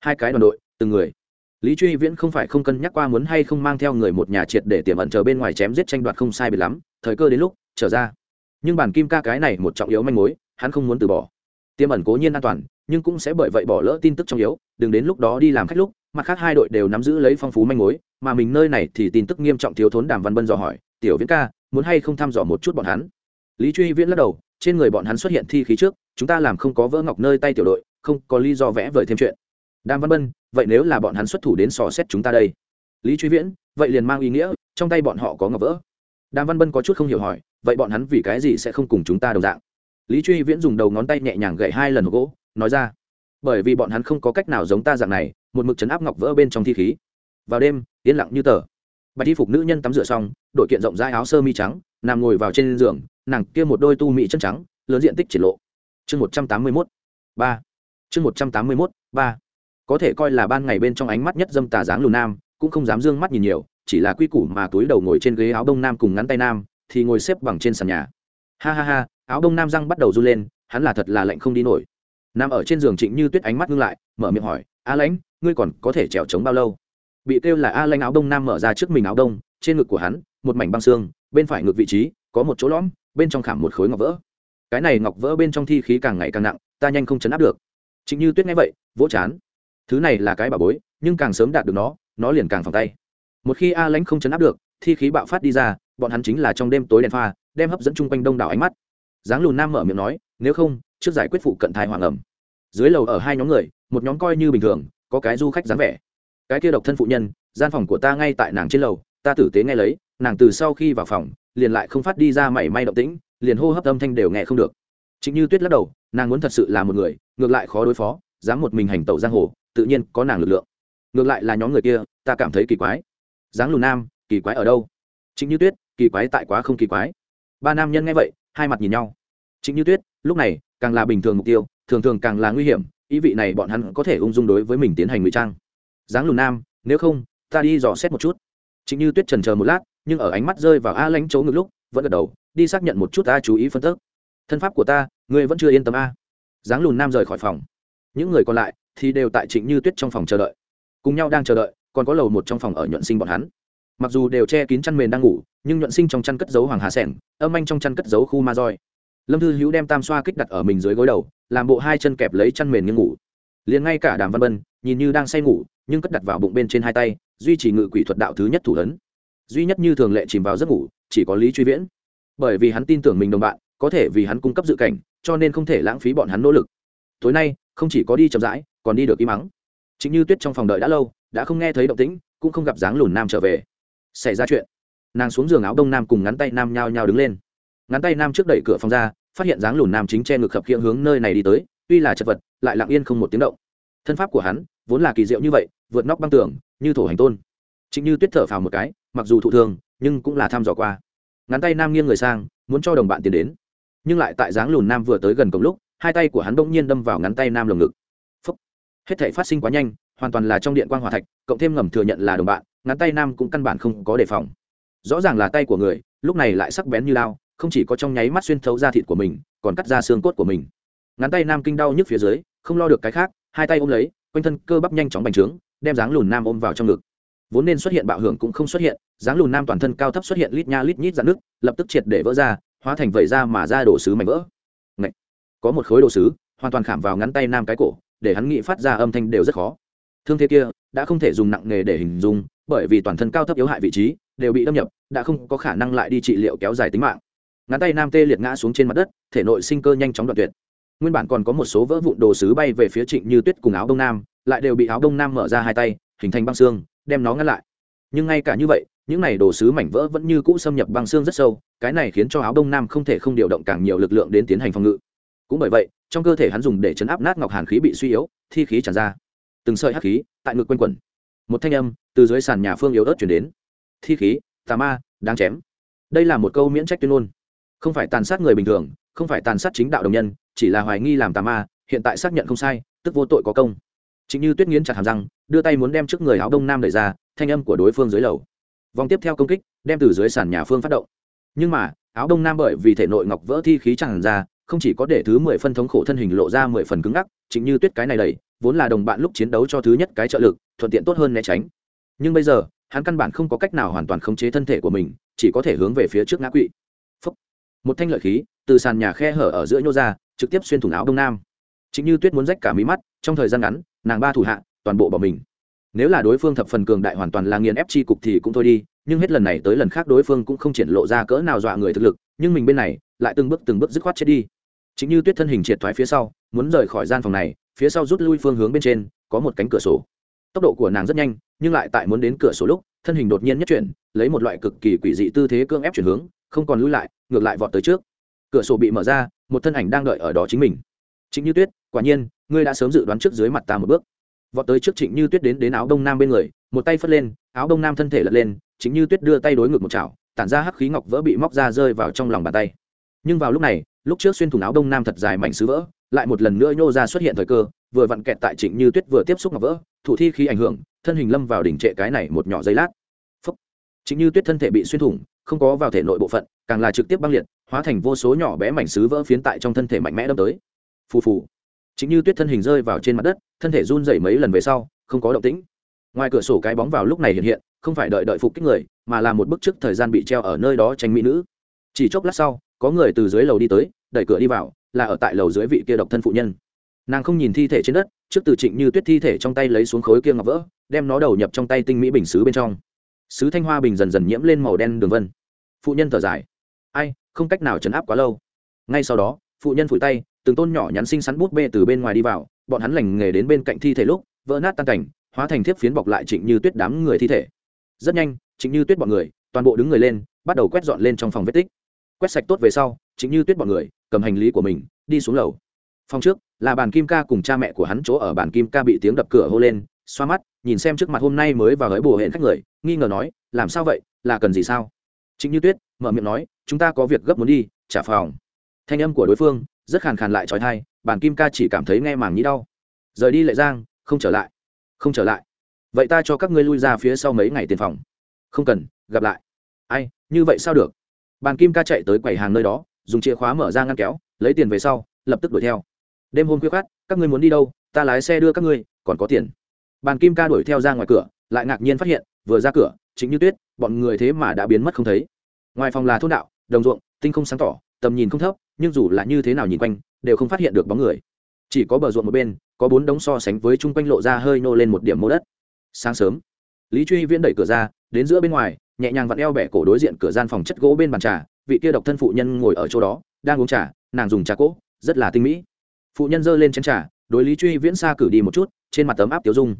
Hai cái đoàn đội, từng người. Lý truy viễn không phải không cân nhắc qua muốn hay không mang theo người một nhà triệt để tiềm ẩn chờ bên ngoài chém giết tranh đoạt không sai biệt lắm, thời cơ đến lúc, trở ra nhưng bản kim ca cái này một trọng yếu manh mối, hắn không muốn từ bỏ. Tiêm ẩn cố nhiên an toàn, nhưng cũng sẽ bởi vậy bỏ lỡ tin tức trọng yếu, đừng đến lúc đó đi làm khách lúc, mặt khác hai đội đều nắm giữ lấy phong phú manh mối, mà mình nơi này thì tin tức nghiêm trọng thiếu thốn đàm văn bân dò hỏi, tiểu viễn ca, muốn hay không thăm dò một chút bọn hắn? Lý truy viễn lắc đầu, trên người bọn hắn xuất hiện thi khí trước, chúng ta làm không có vỡ ngọc nơi tay tiểu đội, không có lý do vẽ vời thêm chuyện. Đàm văn bân, vậy nếu là bọn hắn xuất thủ đến sò xét chúng ta đây? Lý truy viễn, vậy liền mang ý nghĩa, trong tay bọn họ có ngọc vỡ đàm văn bân có chút không hiểu hỏi, vậy bọn hắn vì cái gì sẽ không cùng chúng ta đồng dạng? Lý truy viễn dùng đầu ngón tay nhẹ nhàng gậy hai lần gỗ, nói ra, bởi vì bọn hắn không có cách nào giống ta dạng này, một mực chấn áp ngọc vỡ bên trong thi khí. Vào đêm, yên lặng như tờ. Bạch y phục nữ nhân tắm rửa xong, đội kiện rộng rãi áo sơ mi trắng, nằm ngồi vào trên giường, nàng kia một đôi tu mỹ chân trắng, lớn diện tích triển lộ. Chương một trăm tám mươi mốt, ba. Chương một trăm tám mươi mốt, ba. Có thể coi là ban ngày bên trong ánh mắt nhất dâm tà dáng lùn nam, cũng không dám d ư ơ n g mắt nhìn nhiều chỉ là quy củ mà túi đầu ngồi trên ghế áo đông nam cùng ngắn tay nam, thì ngồi xếp bằng trên sàn nhà. Ha ha ha, áo đông nam răng bắt đầu run lên, hắn là thật là lạnh không đi nổi. Nằm ở trên giường trịnh như tuyết ánh mắt ngưng lại, mở miệng hỏi, a lãnh, ngươi còn có thể trèo trống bao lâu? Bị kêu là a lãnh áo đông nam mở ra trước mình áo đông, trên ngực của hắn, một mảnh băng xương, bên phải ngực vị trí, có một chỗ lõm, bên trong khảm một khối ngọc vỡ. Cái này ngọc vỡ bên trong thi khí càng ngày càng nặng, ta nhanh không chấn áp được. Trịnh như tuyết nghe vậy, vỗ chán. Thứ này là cái bà bối, nhưng càng sớm đạt được nó nó liền càng phòng tay một khi a lãnh không chấn áp được, thi khí bạo phát đi ra, bọn hắn chính là trong đêm tối đèn pha, đem hấp dẫn chung quanh đông đảo ánh mắt. Dáng lùn nam mở miệng nói, nếu không, trước giải quyết phụ cận thai hoàng ẩm. Dưới lầu ở hai nhóm người, một nhóm coi như bình thường, có cái du khách dáng vẻ. Cái kia độc thân phụ nhân, gian phòng của ta ngay tại nàng trên lầu, ta tử tế nghe lấy, nàng từ sau khi vào phòng, liền lại không phát đi ra mảy may động tĩnh, liền hô hấp âm thanh đều nghe không được. Chính như tuyết lắc đầu, nàng muốn thật sự là một người, ngược lại khó đối phó, dám một mình hành tẩu giang hồ, tự nhiên có nàng lực lượng. Ngược lại là nhóm người kia, ta cảm thấy kỳ quái dáng lùn nam, kỳ quái ở đâu? Chính như tuyết, kỳ quái tại quá không kỳ quái. Ba nam nhân nghe vậy, hai mặt nhìn nhau. Chính như tuyết, lúc này càng là bình thường mục tiêu, thường thường càng là nguy hiểm, ý vị này bọn hắn có thể ung dung đối với mình tiến hành ngụy trang. Dáng lùn nam, nếu không, ta đi dò xét một chút. Chính như tuyết trần chờ một lát, nhưng ở ánh mắt rơi vào a lánh chỗ ngực lúc, vẫn gật đầu, đi xác nhận một chút ta chú ý phân tức thân pháp của ta, ngươi vẫn chưa yên tâm a. Dáng lùn nam rời khỏi phòng. Những người còn lại thì đều tại trịnh như tuyết trong phòng chờ đợi. Cùng nhau đang chờ đợi còn có lầu một trong phòng ở nhuận sinh bọn hắn. Mặc dù đều che kín chăn mền đang ngủ, nhưng nhuận sinh trong chăn cất giấu hoàng hà sẻng, âm anh trong chăn cất giấu khu ma roi. Lâm thư hữu đem tam xoa kích đặt ở mình dưới gối đầu, làm bộ hai chân kẹp lấy chăn mền nghiêng ngủ. Liền ngay cả đàm văn bân nhìn như đang say ngủ, nhưng cất đặt vào bụng bên trên hai tay, duy trì ngự quỷ thuật đạo thứ nhất thủ ấn. Duy nhất như thường lệ chìm vào giấc ngủ, chỉ có lý truy viễn. Bởi vì hắn tin tưởng mình đồng bạn, có thể vì hắn cung cấp dự cảnh, cho nên không thể lãng phí bọn hắn nỗ lực. Tối nay, không chỉ có đi chậm rãi, còn đi được im mắng chính như tuyết trong phòng đợi đã lâu đã không nghe thấy động tĩnh, cũng không gặp dáng lùn nam trở về. Xảy ra chuyện. Nàng xuống giường áo đông nam cùng ngắn tay nam nhao nhao đứng lên. Ngắn tay nam trước đẩy cửa phòng ra, phát hiện dáng lùn nam chính che ngực khập khiễng hướng nơi này đi tới, tuy là chật vật, lại lặng yên không một tiếng động. Thân pháp của hắn, vốn là kỳ diệu như vậy, vượt nóc băng tường, như thổ hành tôn. Chính như tuyết thở phào một cái, mặc dù thụ thương, nhưng cũng là thăm dò qua. Ngắn tay nam nghiêng người sang, muốn cho đồng bạn tiến đến. Nhưng lại tại dáng lùn nam vừa tới gần cổng lúc, hai tay của hắn bỗng nhiên đâm vào ngắn tay nam lồng ngực. Phúc. hết thể phát sinh quá nhanh hoàn toàn là trong điện quan hòa thạch, cộng thêm ngầm thừa nhận là đồng bạn, ngắn tay nam cũng căn bản không có đề phòng. Rõ ràng là tay của người, lúc này lại sắc bén như lao, không chỉ có trong nháy mắt xuyên thấu ra thịt của mình, còn cắt ra xương cốt của mình. Ngắn tay nam kinh đau nhức phía dưới, không lo được cái khác, hai tay ôm lấy, quanh thân cơ bắp nhanh chóng bành trướng, đem dáng lùn nam ôm vào trong ngực. Vốn nên xuất hiện bạo hưởng cũng không xuất hiện, dáng lùn nam toàn thân cao thấp xuất hiện lít nha lít nhít dạn nước lập tức triệt để vỡ ra, hóa thành vẩy ra mà ra đổ sứ mảnh vỡ. Ngậy! có một khối đồ sứ, hoàn toàn khảm vào ngắn tay nam cái cổ, để hắn nghĩ phát ra âm thanh đều rất khó thương thế kia đã không thể dùng nặng nghề để hình dung, bởi vì toàn thân cao thấp yếu hại vị trí đều bị đâm nhập, đã không có khả năng lại đi trị liệu kéo dài tính mạng. Ngắn tay nam tê liệt ngã xuống trên mặt đất, thể nội sinh cơ nhanh chóng đoạn tuyệt. Nguyên bản còn có một số vỡ vụn đồ sứ bay về phía trịnh như tuyết cùng áo đông nam, lại đều bị áo đông nam mở ra hai tay, hình thành băng xương, đem nó ngăn lại. Nhưng ngay cả như vậy, những này đồ sứ mảnh vỡ vẫn như cũ xâm nhập băng xương rất sâu, cái này khiến cho áo đông nam không thể không điều động càng nhiều lực lượng đến tiến hành phòng ngự. Cũng bởi vậy, trong cơ thể hắn dùng để chấn áp nát ngọc hàn khí bị suy yếu, thi khí tràn ra từng sợi hắc khí tại ngực quanh quẩn. Một thanh âm từ dưới sàn nhà phương yếu ớt chuyển đến. Thi khí, tà ma, đáng chém. Đây là một câu miễn trách tuyên ngôn. Không phải tàn sát người bình thường, không phải tàn sát chính đạo đồng nhân, chỉ là hoài nghi làm tà ma, hiện tại xác nhận không sai, tức vô tội có công. Chính như tuyết nghiến chặt hàm răng, đưa tay muốn đem trước người áo đông nam đẩy ra, thanh âm của đối phương dưới lầu. Vòng tiếp theo công kích, đem từ dưới sàn nhà phương phát động. Nhưng mà, áo đông nam bởi vì thể nội ngọc vỡ thi khí chẳng ra, không chỉ có để thứ mười phân thống khổ thân hình lộ ra mười phần cứng ngắc chính như tuyết cái này đầy vốn là đồng bạn lúc chiến đấu cho thứ nhất cái trợ lực, thuận tiện tốt hơn né tránh. Nhưng bây giờ, hắn căn bản không có cách nào hoàn toàn khống chế thân thể của mình, chỉ có thể hướng về phía trước ngã quỵ. Phúc. một thanh lợi khí, từ sàn nhà khe hở ở giữa nhô ra, trực tiếp xuyên thủng áo đông nam. Chính như tuyết muốn rách cả mí mắt, trong thời gian ngắn, nàng ba thủ hạ, toàn bộ bỏ mình. Nếu là đối phương thập phần cường đại hoàn toàn là nghiền ép chi cục thì cũng thôi đi, nhưng hết lần này tới lần khác đối phương cũng không triển lộ ra cỡ nào dọa người thực lực, nhưng mình bên này, lại từng bước từng bước dứt khoát chết đi. Chính như tuyết thân hình triệt thoái phía sau, muốn rời khỏi gian phòng này phía sau rút lui phương hướng bên trên, có một cánh cửa sổ. Tốc độ của nàng rất nhanh, nhưng lại tại muốn đến cửa sổ lúc, thân hình đột nhiên nhất chuyển, lấy một loại cực kỳ quỷ dị tư thế cưỡng ép chuyển hướng, không còn lui lại, ngược lại vọt tới trước. Cửa sổ bị mở ra, một thân ảnh đang đợi ở đó chính mình. Chính như tuyết, quả nhiên, ngươi đã sớm dự đoán trước dưới mặt ta một bước. Vọt tới trước trịnh như tuyết đến đến áo đông nam bên người, một tay phất lên, áo đông nam thân thể lật lên chính như tuyết đưa tay đối ngược một chảo, tản ra hắc khí ngọc vỡ bị móc ra rơi vào trong lòng bàn tay. Nhưng vào lúc này, lúc trước xuyên thủng áo đông nam thật dài mảnh sứ vỡ lại một lần nữa nhô ra xuất hiện thời cơ, vừa vặn kẹt tại trịnh như tuyết vừa tiếp xúc ngọc vỡ, thủ thi khí ảnh hưởng, thân hình lâm vào đỉnh trệ cái này một nhỏ giây lát. Phấp trịnh như tuyết thân thể bị xuyên thủng, không có vào thể nội bộ phận, càng là trực tiếp băng liệt, hóa thành vô số nhỏ bé mảnh sứ vỡ phiến tại trong thân thể mạnh mẽ đâm tới. Phù phù. Chính như tuyết thân hình rơi vào trên mặt đất, thân thể run dày mấy lần về sau, không có động tĩnh. Ngoài cửa sổ cái bóng vào lúc này hiện hiện, không phải đợi đợi phục kích người, mà là một bức trước thời gian bị treo ở nơi đó tranh mỹ nữ. Chỉ chốc lát sau, có người từ dưới lầu đi tới, đẩy cửa đi vào là ở tại lầu dưới vị kia độc thân phụ nhân. Nàng không nhìn thi thể trên đất, trước từ trịnh như tuyết thi thể trong tay lấy xuống khối kia ngọc vỡ, đem nó đầu nhập trong tay tinh mỹ bình xứ bên trong. Sứ thanh hoa bình dần dần nhiễm lên màu đen đường vân. Phụ nhân thở dài. Ai, không cách nào chấn áp quá lâu. Ngay sau đó, phụ nhân phủi tay, từng tôn nhỏ nhắn xinh xắn bút bê từ bên ngoài đi vào, bọn hắn lành nghề đến bên cạnh thi thể lúc, vỡ nát tan cảnh, hóa thành thiếp phiến bọc lại trịnh như tuyết đám người thi thể. Rất nhanh, trịnh như tuyết bọn người, toàn bộ đứng người lên, bắt đầu quét dọn lên trong phòng vết tích. Quét sạch tốt về sau chính như tuyết bọn người, cầm hành lý của mình, đi xuống lầu. Phòng trước, là bàn kim ca cùng cha mẹ của hắn chỗ ở bàn kim ca bị tiếng đập cửa hô lên, xoa mắt, nhìn xem trước mặt hôm nay mới vào gới bùa hẹn khách người, nghi ngờ nói, làm sao vậy? Là cần gì sao? Chính như tuyết, mở miệng nói, chúng ta có việc gấp muốn đi, trả phòng. Thanh âm của đối phương, rất khàn khàn lại trói thai bản kim ca chỉ cảm thấy nghe màng nhĩ đau. Rời đi lệ giang, không trở lại. Không trở lại. Vậy ta cho các ngươi lui ra phía sau mấy ngày tiền phòng. Không cần, gặp lại. Ai, như vậy sao được? Bàn kim ca chạy tới quầy hàng nơi đó dùng chìa khóa mở ra ngăn kéo, lấy tiền về sau, lập tức đuổi theo. Đêm hôm khuya khát các ngươi muốn đi đâu, ta lái xe đưa các ngươi, còn có tiền. Bàn kim ca đuổi theo ra ngoài cửa, lại ngạc nhiên phát hiện, vừa ra cửa chính như tuyết, bọn người thế mà đã biến mất không thấy. Ngoài phòng là thôn đạo, đồng ruộng, tinh không sáng tỏ, tầm nhìn không thấp, nhưng dù là như thế nào nhìn quanh, đều không phát hiện được bóng người. Chỉ có bờ ruộng một bên, có bốn đống so sánh với chung quanh lộ ra hơi nô lên một điểm mô đất. Sáng sớm, lý truy viễn đẩy cửa ra, đến giữa bên ngoài, nhẹ nhàng vặn eo bẻ cổ đối diện cửa gian phòng chất gỗ bên bàn trà vị kia độc thân phụ nhân ngồi ở chỗ đó, đang uống trà, nàng dùng trà cỗ, rất là tinh mỹ. Phụ nhân giơ lên chén trà, đối lý truy viễn xa cử đi một chút, trên mặt tấm áp tiêu dung.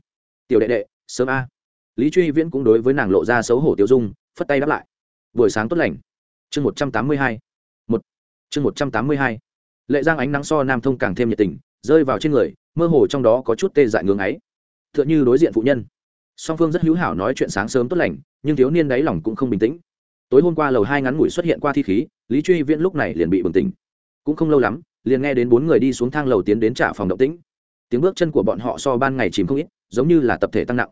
Tiểu đệ đệ, sớm a. Lý truy viễn cũng đối với nàng lộ ra xấu hổ tiêu dung, phất tay đáp lại. Buổi sáng tốt lành. Chương một trăm tám mươi hai. Một. Chương một trăm tám mươi hai. Lệ giang ánh nắng so nam thông càng thêm nhiệt tình, rơi vào trên người, mơ hồ trong đó có chút tê dại ngưng ấy. T h ư ợ n h ư đối diện phụ nhân. Song phương rất hữu hảo nói chuyện sáng sớm tốt lành, nhưng thiếu niên đáy lòng cũng không bình tĩnh tối hôm qua lầu hai ngắn ngủi xuất hiện qua thi khí, lý truy viễn lúc này liền bị bừng tỉnh. Cũng không lâu lắm, liền nghe đến bốn người đi xuống thang lầu tiến đến trả phòng động tĩnh. Tiếng bước chân của bọn họ so ban ngày chìm không ít, giống như là tập thể tăng nặng.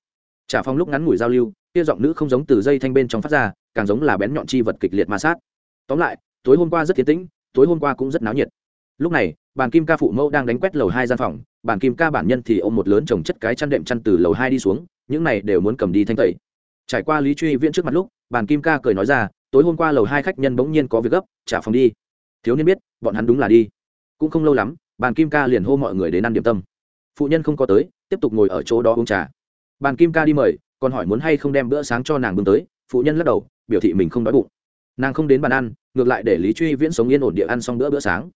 Trả phòng lúc ngắn ngủi giao lưu, kia giọng nữ không giống từ dây thanh bên trong phát ra, càng giống là bén nhọn chi vật kịch liệt ma sát. Tóm lại, tối hôm qua rất tiến tĩnh, tối hôm qua cũng rất náo nhiệt. Lúc này, bàn kim ca phụ mẫu đang đánh quét lầu hai gian phòng, bàn kim ca bản nhân thì ôm một lớn trồng chất cái chăn đệm chăn từ lầu hai đi xuống, những này đều muốn cầm đi thanh tẩy. Trải qua lý truy viễn trước mặt lúc bàn kim ca cười nói ra, tối hôm qua lầu hai khách nhân bỗng nhiên có việc gấp, trả phòng đi. Thiếu niên biết, bọn hắn đúng là đi. Cũng không lâu lắm, bàn kim ca liền hô mọi người đến ăn điểm tâm. Phụ nhân không có tới, tiếp tục ngồi ở chỗ đó uống trà. Bàn kim ca đi mời, còn hỏi muốn hay không đem bữa sáng cho nàng bưng tới, phụ nhân lắc đầu, biểu thị mình không đói bụng. Nàng không đến bàn ăn, ngược lại để lý truy viễn sống yên ổn địa ăn xong bữa bữa sáng.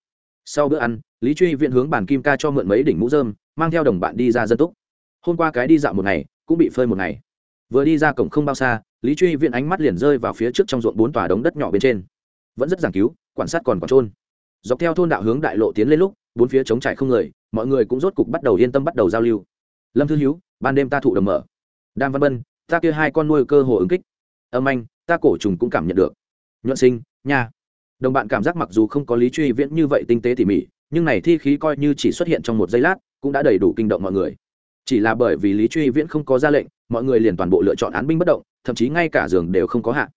Sau bữa ăn, lý truy viễn hướng bàn kim ca cho mượn mấy đỉnh mũ dơm mang theo đồng bạn đi ra dân túc. Hôm qua cái đi dạo một ngày, cũng bị phơi một ngày vừa đi ra cổng không bao xa, lý truy viễn ánh mắt liền rơi vào phía trước trong ruộng bốn tòa đống đất nhỏ bên trên. Vẫn rất giảng cứu, quan sát còn còn trôn dọc theo thôn đạo hướng đại lộ tiến lên lúc, bốn phía chống trải không người, mọi người cũng rốt cục bắt đầu yên tâm bắt đầu giao lưu. Lâm thư hiếu, ban đêm ta thụ đồng mở. Đam văn bân, ta kia hai con nuôi cơ hồ ứng kích. Âm anh, ta cổ trùng cũng cảm nhận được. Nhuận sinh, nha. Đồng bạn cảm giác mặc dù không có lý truy viễn như vậy tinh tế tỉ mỉ, nhưng này thi khí coi như chỉ xuất hiện trong một giây lát, cũng đã đầy đủ kinh động mọi người. Chỉ là bởi vì lý truy viễn không có ra lệnh mọi người liền toàn bộ lựa chọn án binh bất động, thậm chí ngay cả giường đều không có hạn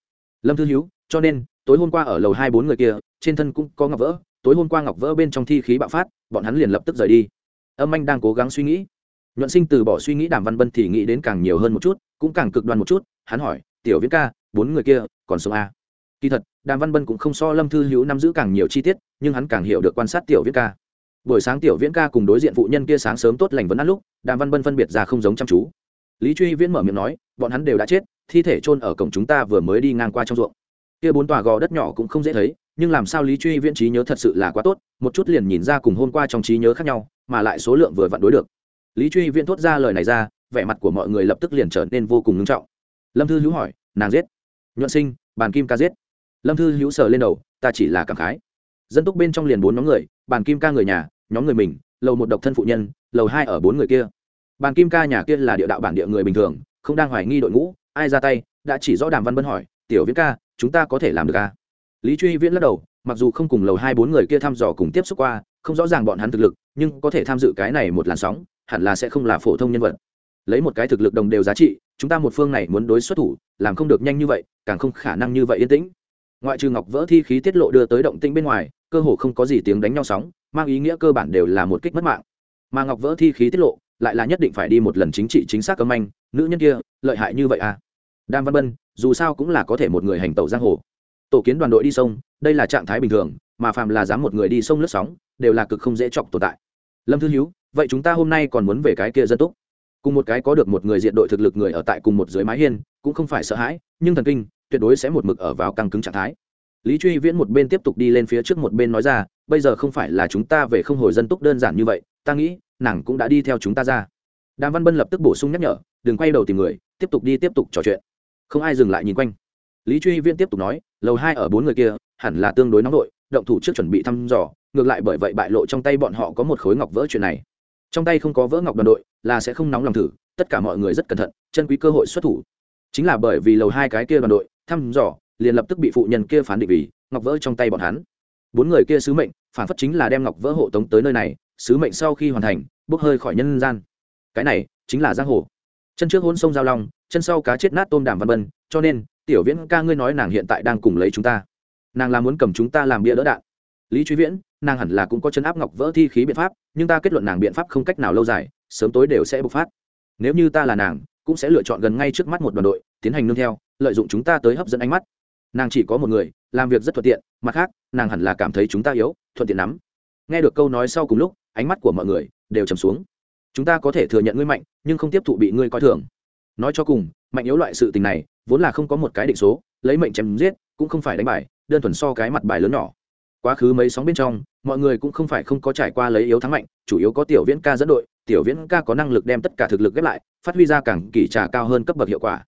lâm thư hiếu, cho nên, tối hôm qua ở lầu hai bốn người kia, trên thân cũng có ngọc vỡ, tối hôm qua ngọc vỡ bên trong thi khí bạo phát, bọn hắn liền lập tức rời đi. Âm anh đang cố gắng suy nghĩ. Nhuận sinh từ bỏ suy nghĩ đàm văn bân thì nghĩ đến càng nhiều hơn một chút, cũng càng cực đoan một chút, hắn hỏi, tiểu viễn ca, bốn người kia còn sống a kỳ thật, đàm văn bân cũng không so lâm thư hữu nắm giữ càng nhiều chi tiết, nhưng hắn càng hiểu được quan sát tiểu viễn ca. Buổi sáng tiểu viễn ca cùng đối diện phụ nhân kia sáng sớm tốt lành vẫn ăn lúc, đàm văn bân phân biệt ra không giống chăm chú lý truy viễn mở miệng nói, bọn hắn đều đã chết, thi thể chôn ở cổng chúng ta vừa mới đi ngang qua trong ruộng. Kia bốn tòa gò đất nhỏ cũng không dễ thấy, nhưng làm sao lý truy viễn trí nhớ thật sự là quá tốt, một chút liền nhìn ra cùng hôm qua trong trí nhớ khác nhau, mà lại số lượng vừa vặn đối được. Lý truy viễn thốt ra lời này ra, vẻ mặt của mọi người lập tức liền trở nên vô cùng ngưng trọng. Lâm thư hữu hỏi, nàng giết? Nhuận sinh, bàn kim ca giết. Lâm thư hữu sờ lên đầu, ta chỉ là cảm khái. Dân túc bên trong liền bốn nhóm người, bàn kim ca người nhà, nhóm người mình, lầu một độc thân phụ nhân, lầu hai ở bốn người kia bàn kim ca nhà kia là địa đạo bản địa người bình thường, không đang hoài nghi đội ngũ, ai ra tay, đã chỉ rõ đàm văn bân hỏi, tiểu viễn ca, chúng ta có thể làm được ca lý truy viễn lắc đầu, mặc dù không cùng lầu hai bốn người kia thăm dò cùng tiếp xúc qua, không rõ ràng bọn hắn thực lực, nhưng có thể tham dự cái này một làn sóng, hẳn là sẽ không là phổ thông nhân vật. Lấy một cái thực lực đồng đều giá trị, chúng ta một phương này muốn đối xuất thủ, làm không được nhanh như vậy, càng không khả năng như vậy yên tĩnh. Ngoại trừ ngọc vỡ thi khí tiết lộ đưa tới động tĩnh bên ngoài, cơ hồ không có gì tiếng đánh nhau sóng, mang ý nghĩa cơ bản đều là một kích mất mạng. Mà ngọc vỡ thi khí tiết lộ lại là nhất định phải đi một lần chính trị chính xác cấm anh, nữ nhân kia, lợi hại như vậy à? Đam văn bân, dù sao cũng là có thể một người hành tẩu giang hồ. Tổ kiến đoàn đội đi sông, đây là trạng thái bình thường, mà phàm là dám một người đi sông lướt sóng, đều là cực không dễ chọc tồn tại. Lâm thư hiếu, vậy chúng ta hôm nay còn muốn về cái kia dân túc? Cùng một cái có được một người diện đội thực lực người ở tại cùng một dưới mái hiên, cũng không phải sợ hãi, nhưng thần kinh, tuyệt đối sẽ một mực ở vào căng cứng trạng thái. Lý truy viễn một bên tiếp tục đi lên phía trước một bên nói ra, bây giờ không phải là chúng ta về không hồi dân túc đơn giản như vậy ta nghĩ, nàng cũng đã đi theo chúng ta ra. Đàm văn bân lập tức bổ sung nhắc nhở, đừng quay đầu tìm người, tiếp tục đi tiếp tục trò chuyện. Không ai dừng lại nhìn quanh. Lý truy viễn tiếp tục nói, lầu hai ở bốn người kia, hẳn là tương đối nóng đội động thủ trước chuẩn bị thăm dò, ngược lại bởi vậy bại lộ trong tay bọn họ có một khối ngọc vỡ chuyện này. Trong tay không có vỡ ngọc đoàn đội, là sẽ không nóng lòng thử, tất cả mọi người rất cẩn thận, chân quý cơ hội xuất thủ. Chính là bởi vì lầu hai cái kia đoàn đội, thăm dò, liền lập tức bị phụ nhân kia phán định vì ngọc vỡ trong tay bọn hắn. Bốn người kia sứ mệnh, phản phất chính là đem ngọc vỡ hộ tống tới nơi này sứ mệnh sau khi hoàn thành, bốc hơi khỏi nhân gian. Cái này chính là giang hồ. Chân trước hôn sông giao long, chân sau cá chết nát tôm đàm văn bân cho nên, tiểu viễn ca ngươi nói nàng hiện tại đang cùng lấy chúng ta. Nàng là muốn cầm chúng ta làm bia đỡ đạn. Lý truy viễn, nàng hẳn là cũng có chân áp ngọc vỡ thi khí biện pháp, nhưng ta kết luận nàng biện pháp không cách nào lâu dài, sớm tối đều sẽ bộc phát. Nếu như ta là nàng, cũng sẽ lựa chọn gần ngay trước mắt một đoàn đội, tiến hành nương theo, lợi dụng chúng ta tới hấp dẫn ánh mắt. Nàng chỉ có một người, làm việc rất thuận tiện, mặt khác, nàng hẳn là cảm thấy chúng ta yếu, thuận tiện lắm nghe được câu nói sau cùng lúc, ánh mắt của mọi người đều trầm xuống. Chúng ta có thể thừa nhận ngươi mạnh, nhưng không tiếp thụ bị ngươi coi thường. Nói cho cùng, mạnh yếu loại sự tình này vốn là không có một cái định số, lấy mệnh chém giết cũng không phải đánh bài, đơn thuần so cái mặt bài lớn nhỏ. Quá khứ mấy sóng bên trong, mọi người cũng không phải không có trải qua lấy yếu thắng mạnh, chủ yếu có tiểu viễn ca dẫn đội, tiểu viễn ca có năng lực đem tất cả thực lực ghép lại, phát huy ra càng kỳ trà cao hơn cấp bậc hiệu quả.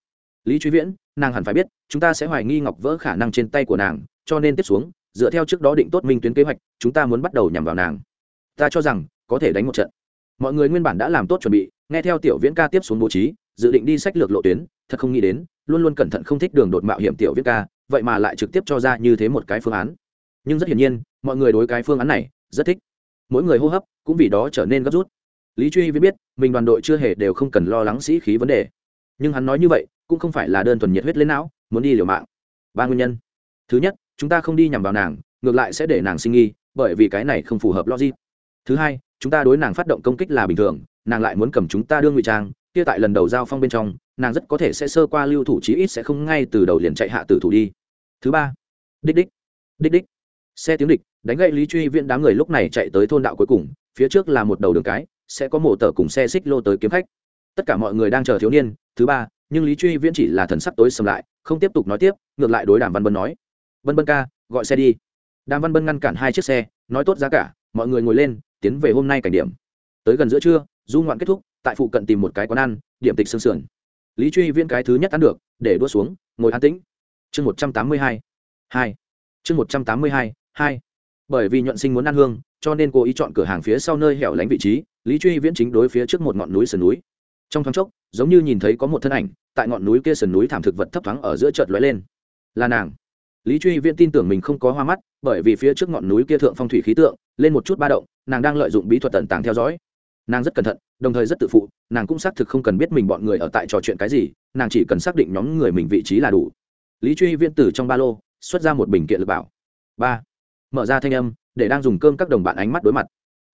Lý truy viễn, nàng hẳn phải biết, chúng ta sẽ hoài nghi ngọc vỡ khả năng trên tay của nàng, cho nên tiếp xuống dựa theo trước đó định tốt minh tuyến kế hoạch, chúng ta muốn bắt đầu nhằm vào nàng. Ta cho rằng, có thể đánh một trận. Mọi người nguyên bản đã làm tốt chuẩn bị, nghe theo tiểu viễn ca tiếp xuống bố trí, dự định đi sách lược lộ tuyến, thật không nghĩ đến, luôn luôn cẩn thận không thích đường đột mạo hiểm tiểu viễn ca, vậy mà lại trực tiếp cho ra như thế một cái phương án. Nhưng rất hiển nhiên, mọi người đối cái phương án này, rất thích. Mỗi người hô hấp cũng vì đó trở nên gấp rút. Lý truy viễn biết, mình đoàn đội chưa hề đều không cần lo lắng sĩ khí vấn đề. Nhưng hắn nói như vậy, cũng không phải là đơn thuần nhiệt huyết lên não, muốn đi liều mạng. Ba nguyên nhân. Thứ nhất chúng ta không đi nhằm vào nàng, ngược lại sẽ để nàng sinh nghi, bởi vì cái này không phù hợp logic. Thứ hai, chúng ta đối nàng phát động công kích là bình thường, nàng lại muốn cầm chúng ta đương ngụy trang, kia tại lần đầu giao phong bên trong, nàng rất có thể sẽ sơ qua lưu thủ chí ít sẽ không ngay từ đầu liền chạy hạ tử thủ đi. Thứ ba, đích đích đích đích. Xe tiếng địch, đánh gậy lý truy viện đám người lúc này chạy tới thôn đạo cuối cùng, phía trước là một đầu đường cái, sẽ có mộ tờ cùng xe xích lô tới kiếm khách. Tất cả mọi người đang chờ thiếu niên. Thứ ba, nhưng lý truy viễn chỉ là thần sắc tối sầm lại, không tiếp tục nói tiếp, ngược lại đối đàm văn bân nói vân bân ca, gọi xe đi. Đàm văn bân ngăn cản hai chiếc xe, nói tốt giá cả, mọi người ngồi lên, tiến về hôm nay cảnh điểm. Tới gần giữa trưa, du ngoạn kết thúc, tại phụ cận tìm một cái quán ăn, điểm tịch sương sườn. Lý truy viễn cái thứ nhất ăn được, để đua xuống, ngồi an tĩnh. Chương một trăm tám mươi hai hai. Chương một trăm tám mươi hai hai. Bởi vì nhuận sinh muốn ăn hương, cho nên cô ý chọn cửa hàng phía sau nơi hẻo lánh vị trí, lý truy viễn chính đối phía trước một ngọn núi sườn núi. Trong thoáng chốc, giống như nhìn thấy có một thân ảnh, tại ngọn núi kia sườn núi thảm thực vật thấp thoáng ở giữa chợt lóe lên. Là nàng lý truy viễn tin tưởng mình không có hoa mắt, bởi vì phía trước ngọn núi kia thượng phong thủy khí tượng, lên một chút ba động, nàng đang lợi dụng bí thuật tận tàng theo dõi. Nàng rất cẩn thận, đồng thời rất tự phụ, nàng cũng xác thực không cần biết mình bọn người ở tại trò chuyện cái gì, nàng chỉ cần xác định nhóm người mình vị trí là đủ. Lý truy viễn từ trong ba lô, xuất ra một bình kiện lực bảo. Ba. Mở ra thanh âm, để đang dùng cơm các đồng bạn ánh mắt đối mặt.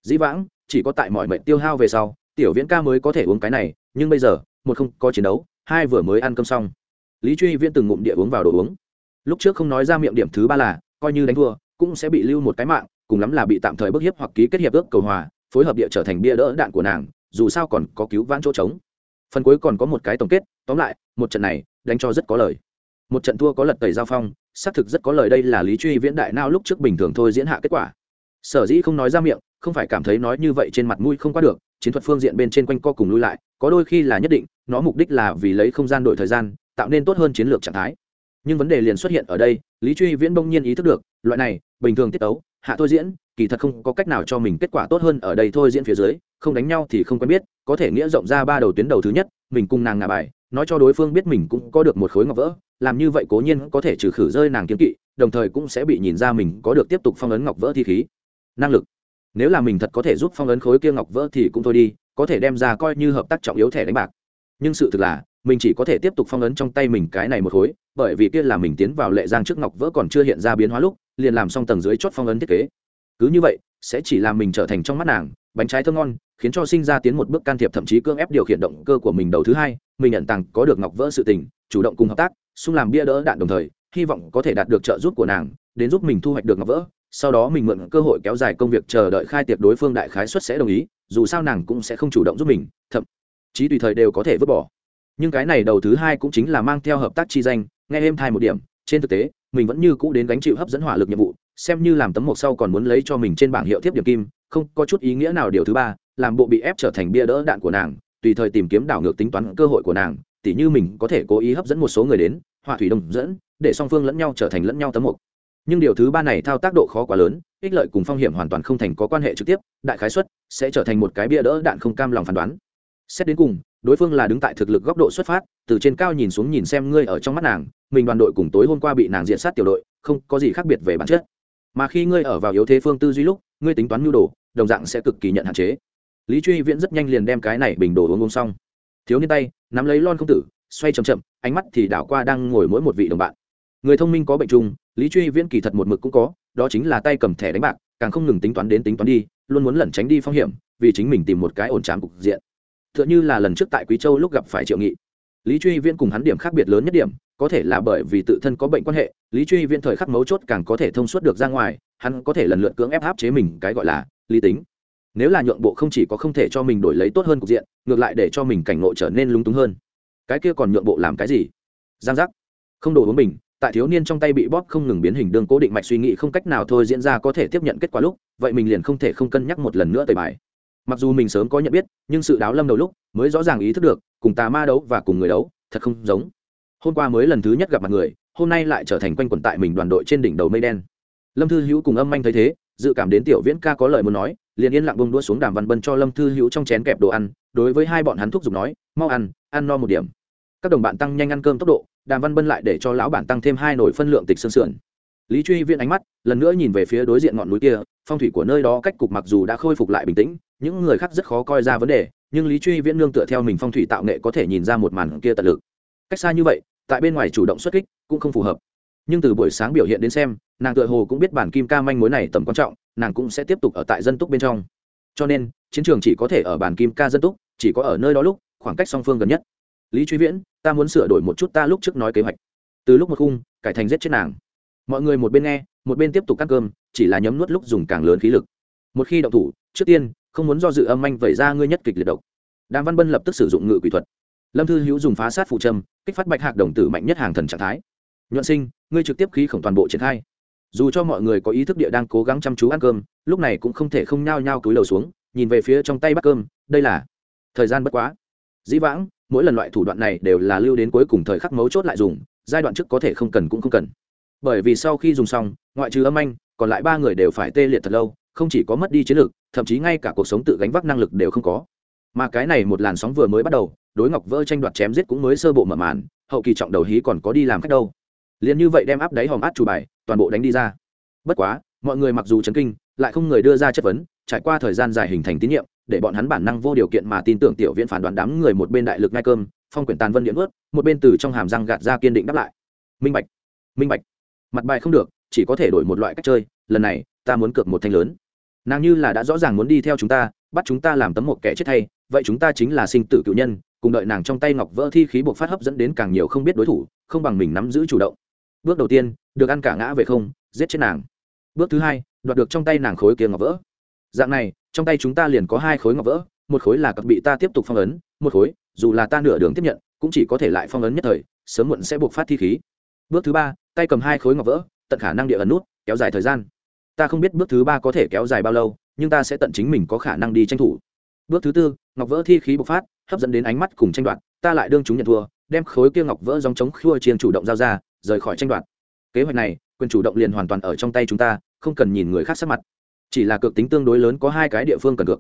Dĩ vãng, chỉ có tại mọi mệnh tiêu hao về sau, tiểu viễn ca mới có thể uống cái này, nhưng bây giờ, một không có chiến đấu, hai vừa mới ăn cơm xong. Lý truy viễn từng ngụm địa uống vào đồ uống lúc trước không nói ra miệng điểm thứ ba là, coi như đánh thua, cũng sẽ bị lưu một cái mạng, cùng lắm là bị tạm thời bức hiếp hoặc ký kết hiệp ước cầu hòa, phối hợp địa trở thành bia đỡ đạn của nàng, dù sao còn có cứu vãn chỗ trống. Phần cuối còn có một cái tổng kết, tóm lại, một trận này, đánh cho rất có lời. Một trận thua có lật tẩy giao phong, xác thực rất có lời đây là lý truy viễn đại nao lúc trước bình thường thôi diễn hạ kết quả. Sở dĩ không nói ra miệng, không phải cảm thấy nói như vậy trên mặt mũi không qua được, chiến thuật phương diện bên trên quanh co cùng lui lại, có đôi khi là nhất định, nó mục đích là vì lấy không gian đổi thời gian, tạo nên tốt hơn chiến lược trạng thái nhưng vấn đề liền xuất hiện ở đây, lý truy viễn bỗng nhiên ý thức được, loại này, bình thường tiết tấu, hạ thôi diễn, kỳ thật không có cách nào cho mình kết quả tốt hơn ở đây thôi diễn phía dưới, không đánh nhau thì không quen biết, có thể nghĩa rộng ra ba đầu tuyến đầu thứ nhất, mình cùng nàng ngà bài, nói cho đối phương biết mình cũng có được một khối ngọc vỡ, làm như vậy cố nhiên có thể trừ khử rơi nàng kiếm kỵ, đồng thời cũng sẽ bị nhìn ra mình có được tiếp tục phong ấn ngọc vỡ thi khí. Năng lực. Nếu là mình thật có thể giúp phong ấn khối kia ngọc vỡ thì cũng thôi đi, có thể đem ra coi như hợp tác trọng yếu thẻ đánh bạc. Nhưng sự thực là mình chỉ có thể tiếp tục phong ấn trong tay mình cái này một khối, bởi vì kia là mình tiến vào lệ giang trước ngọc vỡ còn chưa hiện ra biến hóa lúc, liền làm xong tầng dưới chót phong ấn thiết kế. Cứ như vậy, sẽ chỉ làm mình trở thành trong mắt nàng, bánh trái thơm ngon, khiến cho sinh ra tiến một bước can thiệp thậm chí cưỡng ép điều khiển động cơ của mình đầu thứ hai, mình nhận tặng có được ngọc vỡ sự tình, chủ động cùng hợp tác, xung làm bia đỡ đạn đồng thời, hy vọng có thể đạt được trợ giúp của nàng, đến giúp mình thu hoạch được ngọc vỡ. Sau đó mình mượn cơ hội kéo dài công việc chờ đợi khai tiệc đối phương đại khái xuất sẽ đồng ý, dù sao nàng cũng sẽ không chủ động giúp mình, thậm chí tùy thời đều có thể vứt bỏ nhưng cái này đầu thứ hai cũng chính là mang theo hợp tác chi danh, nghe êm thai một điểm, trên thực tế, mình vẫn như cũ đến gánh chịu hấp dẫn hỏa lực nhiệm vụ, xem như làm tấm mộc sau còn muốn lấy cho mình trên bảng hiệu thiếp điểm kim, không có chút ý nghĩa nào điều thứ ba, làm bộ bị ép trở thành bia đỡ đạn của nàng, tùy thời tìm kiếm đảo ngược tính toán cơ hội của nàng, tỉ như mình có thể cố ý hấp dẫn một số người đến, hỏa thủy đồng dẫn, để song phương lẫn nhau trở thành lẫn nhau tấm mộc. Nhưng điều thứ ba này thao tác độ khó quá lớn, ích lợi cùng phong hiểm hoàn toàn không thành có quan hệ trực tiếp, đại khái xuất sẽ trở thành một cái bia đỡ đạn không cam lòng phán đoán. Xét đến cùng đối phương là đứng tại thực lực góc độ xuất phát, từ trên cao nhìn xuống nhìn xem ngươi ở trong mắt nàng, mình đoàn đội cùng tối hôm qua bị nàng diện sát tiểu đội, không có gì khác biệt về bản chất. Mà khi ngươi ở vào yếu thế phương tư duy lúc, ngươi tính toán nhu đồ, đồng dạng sẽ cực kỳ nhận hạn chế. Lý truy viễn rất nhanh liền đem cái này bình đồ uống uống xong. Thiếu niên tay, nắm lấy lon không tử, xoay chậm chậm, ánh mắt thì đảo qua đang ngồi mỗi một vị đồng bạn. Người thông minh có bệnh chung, lý truy viễn kỳ thật một mực cũng có, đó chính là tay cầm thẻ đánh bạc, càng không ngừng tính toán đến tính toán đi, luôn muốn lẩn tránh đi phong hiểm, vì chính mình tìm một cái ổn trám cục diện. Tựa như là lần trước tại quý châu lúc gặp phải triệu nghị. Lý truy viễn cùng hắn điểm khác biệt lớn nhất điểm, có thể là bởi vì tự thân có bệnh quan hệ, lý truy viễn thời khắc mấu chốt càng có thể thông suốt được ra ngoài, hắn có thể lần lượt cưỡng ép áp chế mình, cái gọi là lý tính. Nếu là nhượng bộ không chỉ có không thể cho mình đổi lấy tốt hơn cục diện, ngược lại để cho mình cảnh ngộ trở nên lung túng hơn. Cái kia còn nhượng bộ làm cái gì? Giang giác. Không đồ hướng mình tại thiếu niên trong tay bị bóp không ngừng biến hình đường cố định mạch suy nghĩ không cách nào thôi diễn ra có thể tiếp nhận kết quả lúc, vậy mình liền không thể không cân nhắc một lần nữa tời bài mặc dù mình sớm có nhận biết, nhưng sự đáo lâm đầu lúc mới rõ ràng ý thức được, cùng tà ma đấu và cùng người đấu, thật không giống. Hôm qua mới lần thứ nhất gặp mặt người, hôm nay lại trở thành quanh quẩn tại mình đoàn đội trên đỉnh đầu mây đen. Lâm thư hữu cùng âm anh thấy thế, dự cảm đến tiểu viễn ca có lời muốn nói, liền yên lặng bông đua xuống đàm văn bân cho lâm thư hữu trong chén kẹp đồ ăn, đối với hai bọn hắn thúc giục nói, mau ăn ăn no một điểm. Các đồng bạn tăng nhanh ăn cơm tốc độ, đàm văn bân lại để cho lão bản tăng thêm hai nồi phân lượng tịch sơn sườn. Lý truy viên ánh mắt, lần nữa nhìn về phía đối diện ngọn núi kia, phong thủy của nơi đó cách cục mặc dù đã khôi phục lại bình tĩnh những người khác rất khó coi ra vấn đề, nhưng lý truy viễn nương tựa theo mình phong thủy tạo nghệ có thể nhìn ra một màn kia tận lực. Cách xa như vậy, tại bên ngoài chủ động xuất kích cũng không phù hợp. Nhưng từ buổi sáng biểu hiện đến xem, nàng tựa hồ cũng biết bản kim ca manh mối này tầm quan trọng, nàng cũng sẽ tiếp tục ở tại dân túc bên trong. Cho nên, chiến trường chỉ có thể ở bản kim ca dân túc, chỉ có ở nơi đó lúc, khoảng cách song phương gần nhất. Lý truy viễn, ta muốn sửa đổi một chút ta lúc trước nói kế hoạch. Từ lúc một khung, cải thành giết chết nàng. Mọi người một bên nghe, một bên tiếp tục cắt cơm, chỉ là nhấm nuốt lúc dùng càng lớn khí lực. Một khi động thủ, trước tiên không muốn do dự âm anh vẩy ra ngươi nhất kịch liệt độc. Đàm văn bân lập tức sử dụng ngự quỷ thuật. Lâm thư hữu dùng phá sát phụ trâm kích phát bạch hạc đồng tử mạnh nhất hàng thần trạng thái. Nhuận sinh, ngươi trực tiếp khí khổng toàn bộ triển khai. Dù cho mọi người có ý thức địa đang cố gắng chăm chú ăn cơm, lúc này cũng không thể không nhao nhao túi đầu xuống, nhìn về phía trong tay bắt cơm, đây là thời gian bất quá. Dĩ vãng, mỗi lần loại thủ đoạn này đều là lưu đến cuối cùng thời khắc mấu chốt lại dùng, giai đoạn trước có thể không cần cũng không cần. Bởi vì sau khi dùng xong, ngoại trừ âm anh còn lại ba người đều phải tê liệt thật lâu không chỉ có mất đi chiến lược thậm chí ngay cả cuộc sống tự gánh vác năng lực đều không có. Mà cái này một làn sóng vừa mới bắt đầu, đối ngọc vỡ tranh đoạt chém giết cũng mới sơ bộ mở màn, hậu kỳ trọng đầu hí còn có đi làm cách đâu. Liền như vậy đem áp đáy hòm át chủ bài, toàn bộ đánh đi ra. Bất quá, mọi người mặc dù chấn kinh, lại không người đưa ra chất vấn, trải qua thời gian dài hình thành tín nhiệm, để bọn hắn bản năng vô điều kiện mà tin tưởng tiểu viễn phản đoán đám người một bên đại lực ngai cơm, phong quyển tàn vân điện ướt một bên từ trong hàm răng gạt ra kiên định đáp lại. Minh bạch minh bạch, mặt bài không được, chỉ có thể đổi một loại cách chơi, lần này, ta muốn cược một thanh lớn nàng như là đã rõ ràng muốn đi theo chúng ta, bắt chúng ta làm tấm một kẻ chết thay, vậy chúng ta chính là sinh tử cựu nhân, cùng đợi nàng trong tay ngọc vỡ thi khí buộc phát hấp dẫn đến càng nhiều không biết đối thủ, không bằng mình nắm giữ chủ động. Bước đầu tiên, được ăn cả ngã về không, giết chết nàng. Bước thứ hai, đoạt được trong tay nàng khối kia ngọc vỡ. Dạng này, trong tay chúng ta liền có hai khối ngọc vỡ, một khối là cặp bị ta tiếp tục phong ấn, một khối, dù là ta nửa đường tiếp nhận, cũng chỉ có thể lại phong ấn nhất thời, sớm muộn sẽ buộc phát thi khí. Bước thứ ba, tay cầm hai khối ngọc vỡ, tận khả năng địa ẩn nút, kéo dài thời gian ta không biết bước thứ ba có thể kéo dài bao lâu, nhưng ta sẽ tận chính mình có khả năng đi tranh thủ. Bước thứ tư, ngọc vỡ thi khí bộc phát, hấp dẫn đến ánh mắt cùng tranh đoạt, ta lại đương chúng nhận thua, đem khối kia ngọc vỡ dòng chống khua chiên chủ động giao ra, rời khỏi tranh đoạt. Kế hoạch này, quyền chủ động liền hoàn toàn ở trong tay chúng ta, không cần nhìn người khác sắc mặt. Chỉ là cược tính tương đối lớn có hai cái địa phương cần cược.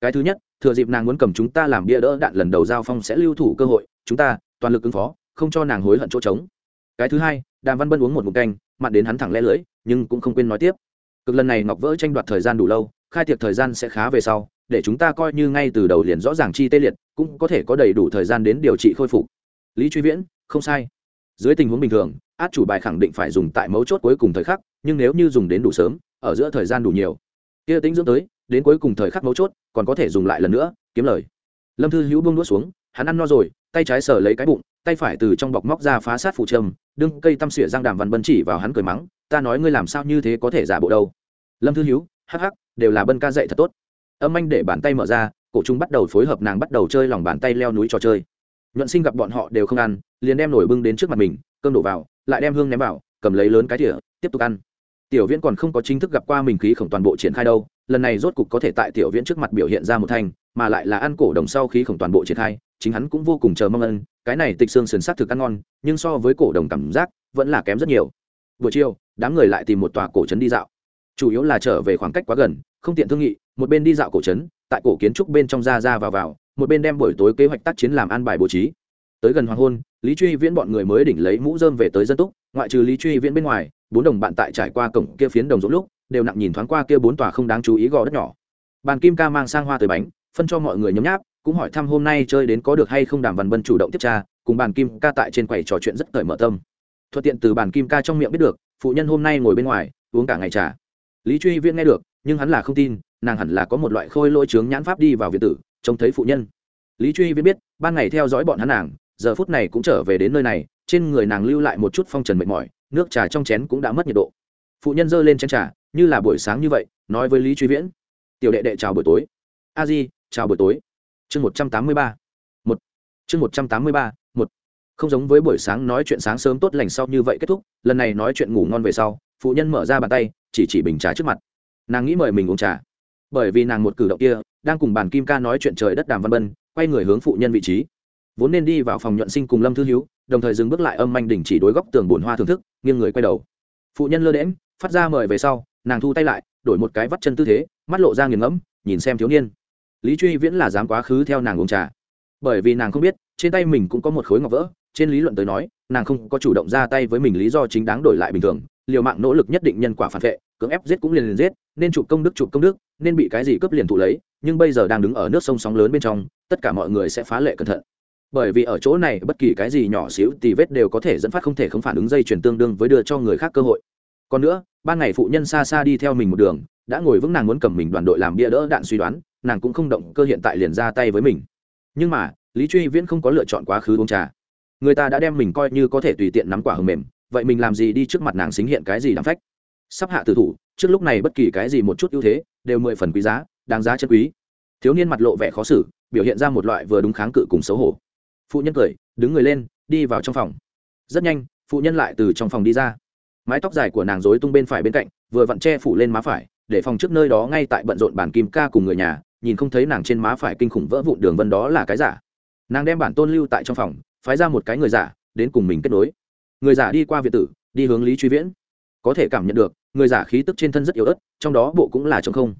Cái thứ nhất, thừa dịp nàng muốn cầm chúng ta làm bia đỡ đạn lần đầu giao phong sẽ lưu thủ cơ hội, chúng ta, toàn lực ứng phó, không cho nàng hối hận chỗ trống. Cái thứ hai, đàm văn bân uống một mục canh mặn đến hắn thẳng lẽ lưỡi, nhưng cũng không quên nói tiếp cực lần này ngọc vỡ tranh đoạt thời gian đủ lâu, khai tiệc thời gian sẽ khá về sau, để chúng ta coi như ngay từ đầu liền rõ ràng chi tê liệt, cũng có thể có đầy đủ thời gian đến điều trị khôi phục. Lý truy viễn, không sai. Dưới tình huống bình thường, át chủ bài khẳng định phải dùng tại mấu chốt cuối cùng thời khắc, nhưng nếu như dùng đến đủ sớm, ở giữa thời gian đủ nhiều. Kia tính dưỡng tới, đến cuối cùng thời khắc mấu chốt, còn có thể dùng lại lần nữa, kiếm lời. Lâm thư hữu buông đũa xuống, hắn ăn no rồi, tay trái sờ lấy cái bụng tay phải từ trong bọc móc ra phá sát phụ trầm đương cây tăm xỉa giang đàm văn bân chỉ vào hắn cười mắng, ta nói ngươi làm sao như thế có thể giả bộ đâu? Lâm thư hữu hắc hắc, đều là bân ca dạy thật tốt. Âm anh để bàn tay mở ra, cổ trung bắt đầu phối hợp nàng bắt đầu chơi lòng bàn tay leo núi trò chơi. Nhuận sinh gặp bọn họ đều không ăn, liền đem nổi bưng đến trước mặt mình, cơm đổ vào, lại đem hương ném vào, cầm lấy lớn cái thỉa tiếp tục ăn. Tiểu viễn còn không có chính thức gặp qua mình khí khổng toàn bộ triển khai đâu, lần này rốt cục có thể tại tiểu viễn trước mặt biểu hiện ra một thanh, mà lại là ăn cổ đồng sau khí khổng toàn bộ triển khai chính hắn cũng vô cùng chờ mong ân, cái này tịch xương sườn sát thực ăn ngon, nhưng so với cổ đồng cảm giác, vẫn là kém rất nhiều. Buổi chiều, đám người lại tìm một tòa cổ trấn đi dạo. Chủ yếu là trở về khoảng cách quá gần, không tiện thương nghị, một bên đi dạo cổ trấn, tại cổ kiến trúc bên trong ra ra vào vào, một bên đem buổi tối kế hoạch tác chiến làm an bài bố trí. Tới gần hoàng hôn, lý truy viễn bọn người mới đỉnh lấy mũ dơm về tới dân túc, ngoại trừ lý truy viễn bên ngoài, bốn đồng bạn tại trải qua cổng kia phiến đồng rỗ lúc, đều nặng nhìn thoáng qua kia bốn tòa không đáng chú ý gò đất nhỏ. Bàn kim ca mang sang hoa tới bánh, phân cho mọi người nhấm nháp cũng hỏi thăm hôm nay chơi đến có được hay không đàm văn Bân chủ động tiếp tra, cùng bàn kim ca tại trên quầy trò chuyện rất cởi mở tâm. Thuận tiện từ bàn kim ca trong miệng biết được, phụ nhân hôm nay ngồi bên ngoài, uống cả ngày trà. Lý truy viễn nghe được, nhưng hắn là không tin, nàng hẳn là có một loại khôi lỗi trướng nhãn pháp đi vào viện tử, trông thấy phụ nhân. Lý truy viễn biết, ban ngày theo dõi bọn hắn nàng, giờ phút này cũng trở về đến nơi này, trên người nàng lưu lại một chút phong trần mệt mỏi, nước trà trong chén cũng đã mất nhiệt độ. Phụ nhân giơ lên chén trà, như là buổi sáng như vậy, nói với lý truy viễn, tiểu đệ đệ chào buổi tối. A di, chào buổi tối chương một trăm tám mươi ba, một. Chương một trăm tám mươi ba, một. Không giống với buổi sáng nói chuyện sáng sớm tốt lành sau như vậy kết thúc, lần này nói chuyện ngủ ngon về sau, phụ nhân mở ra bàn tay, chỉ chỉ bình trà trước mặt. Nàng nghĩ mời mình uống trà. Bởi vì nàng một cử động kia, đang cùng bàn kim ca nói chuyện trời đất đàm văn bân, quay người hướng phụ nhân vị trí. Vốn nên đi vào phòng nhuận sinh cùng lâm thư hiếu, đồng thời dừng bước lại âm manh đỉnh chỉ đối góc tường bồn hoa thưởng thức, nghiêng người quay đầu. Phụ nhân lơ đễm phát ra mời về sau, nàng thu tay lại, đổi một cái vắt chân tư thế, mắt lộ ra nghiền ngẫm, nhìn xem thiếu niên lý truy viễn là dám quá khứ theo nàng uống trà. Bởi vì nàng không biết, trên tay mình cũng có một khối ngọc vỡ, trên lý luận tới nói, nàng không có chủ động ra tay với mình lý do chính đáng đổi lại bình thường, liều mạng nỗ lực nhất định nhân quả phản vệ, cưỡng ép giết cũng liền liền giết, nên chụp công đức chụp công đức, nên bị cái gì cướp liền thụ lấy, nhưng bây giờ đang đứng ở nước sông sóng lớn bên trong, tất cả mọi người sẽ phá lệ cẩn thận. Bởi vì ở chỗ này, bất kỳ cái gì nhỏ xíu tì vết đều có thể dẫn phát không thể không phản ứng dây chuyển tương đương với đưa cho người khác cơ hội. Còn nữa, ban ngày phụ nhân xa xa đi theo mình một đường, đã ngồi vững nàng muốn cầm mình đoàn đội làm bia đỡ đạn suy đoán nàng cũng không động cơ hiện tại liền ra tay với mình. Nhưng mà, lý truy viễn không có lựa chọn quá khứ uống trà. Người ta đã đem mình coi như có thể tùy tiện nắm quả hầm mềm, vậy mình làm gì đi trước mặt nàng xính hiện cái gì đáng phách? Sắp hạ tử thủ, trước lúc này bất kỳ cái gì một chút ưu thế, đều mười phần quý giá, đáng giá chân quý. Thiếu niên mặt lộ vẻ khó xử, biểu hiện ra một loại vừa đúng kháng cự cùng xấu hổ. Phụ nhân cười, đứng người lên, đi vào trong phòng. Rất nhanh, phụ nhân lại từ trong phòng đi ra. Mái tóc dài của nàng dối tung bên phải bên cạnh, vừa vặn che phủ lên má phải, để phòng trước nơi đó ngay tại bận rộn bàn kim ca cùng người nhà nhìn không thấy nàng trên má phải kinh khủng vỡ vụn đường vân đó là cái giả. Nàng đem bản tôn lưu tại trong phòng, phái ra một cái người giả, đến cùng mình kết nối. Người giả đi qua việt tử, đi hướng lý truy viễn. Có thể cảm nhận được, người giả khí tức trên thân rất yếu ớt, trong đó bộ cũng là t không.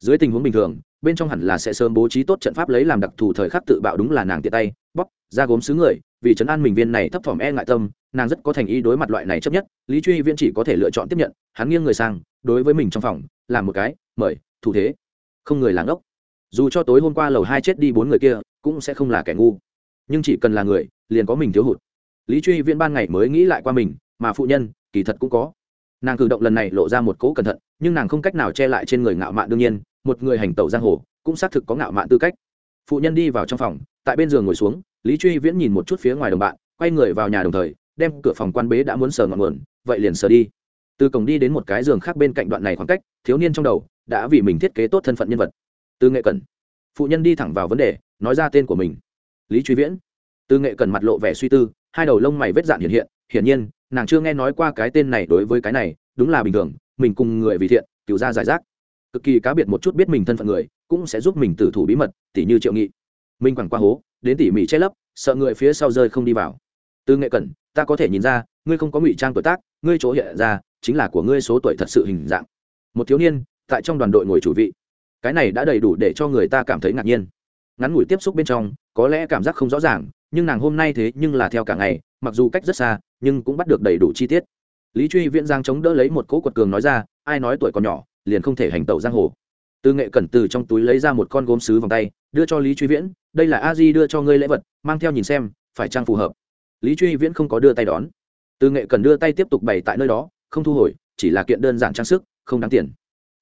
Dưới tình huống bình thường, bên trong hẳn là sẽ sớm bố trí tốt trận pháp lấy làm đặc thù thời khắc tự bạo đúng là nàng tiện tay bóc ra gốm xứ người, vì trấn an mình viên này thấp thỏm e ngại tâm, nàng rất có thành ý đối mặt loại này chấp nhất, lý truy viễn chỉ có thể lựa chọn tiếp nhận, hắn nghiêng người sang, đối với mình trong phòng, làm một cái, mời, thủ thế. Không người làng ốc dù cho tối hôm qua lầu hai chết đi bốn người kia, cũng sẽ không là kẻ ngu. Nhưng chỉ cần là người, liền có mình thiếu hụt. Lý truy viễn ban ngày mới nghĩ lại qua mình, mà phụ nhân, kỳ thật cũng có. Nàng cử động lần này lộ ra một cỗ cẩn thận, nhưng nàng không cách nào che lại trên người ngạo mạn đương nhiên, một người hành tẩu giang hồ, cũng xác thực có ngạo mạn tư cách. Phụ nhân đi vào trong phòng, tại bên giường ngồi xuống, lý truy viễn nhìn một chút phía ngoài đồng bạn, quay người vào nhà đồng thời, đem cửa phòng quan bế đã muốn sờ ngọn nguồn, vậy liền sờ đi. Từ cổng đi đến một cái giường khác bên cạnh đoạn này khoảng cách, thiếu niên trong đầu, đã vì mình thiết kế tốt thân phận nhân vật từ nghệ cẩn. Phụ nhân đi thẳng vào vấn đề, nói ra tên của mình. Lý truy viễn. Từ nghệ cẩn mặt lộ vẻ suy tư, hai đầu lông mày vết dạn hiện hiện, hiển nhiên, nàng chưa nghe nói qua cái tên này đối với cái này, đúng là bình thường, mình cùng người vì thiện cứu ra giải rác. Cực kỳ cá biệt một chút biết mình thân phận người, cũng sẽ giúp mình tử thủ bí mật, tỉ như triệu nghị. Minh quẳng qua hố, đến tỉ mỉ che lấp, sợ người phía sau rơi không đi vào. Từ nghệ cẩn, ta có thể nhìn ra, ngươi không có ngụy trang tuổi tác, ngươi chỗ hiện ra, chính là của ngươi số tuổi thật sự hình dạng. Một thiếu niên, tại trong đoàn đội ngồi chủ vị cái này đã đầy đủ để cho người ta cảm thấy ngạc nhiên. Ngắn ngủi tiếp xúc bên trong, có lẽ cảm giác không rõ ràng, nhưng nàng hôm nay thế nhưng là theo cả ngày, mặc dù cách rất xa, nhưng cũng bắt được đầy đủ chi tiết. Lý truy viễn giang chống đỡ lấy một cỗ quật cường nói ra, ai nói tuổi còn nhỏ, liền không thể hành tẩu giang hồ. Tư nghệ cẩn từ trong túi lấy ra một con gốm sứ vòng tay, đưa cho lý truy viễn, đây là a di đưa cho ngươi lễ vật, mang theo nhìn xem, phải trang phù hợp? Lý truy viễn không có đưa tay đón. Tư nghệ Cần đưa tay tiếp tục bày tại nơi đó, không thu hồi, chỉ là kiện đơn giản trang sức, không đáng tiền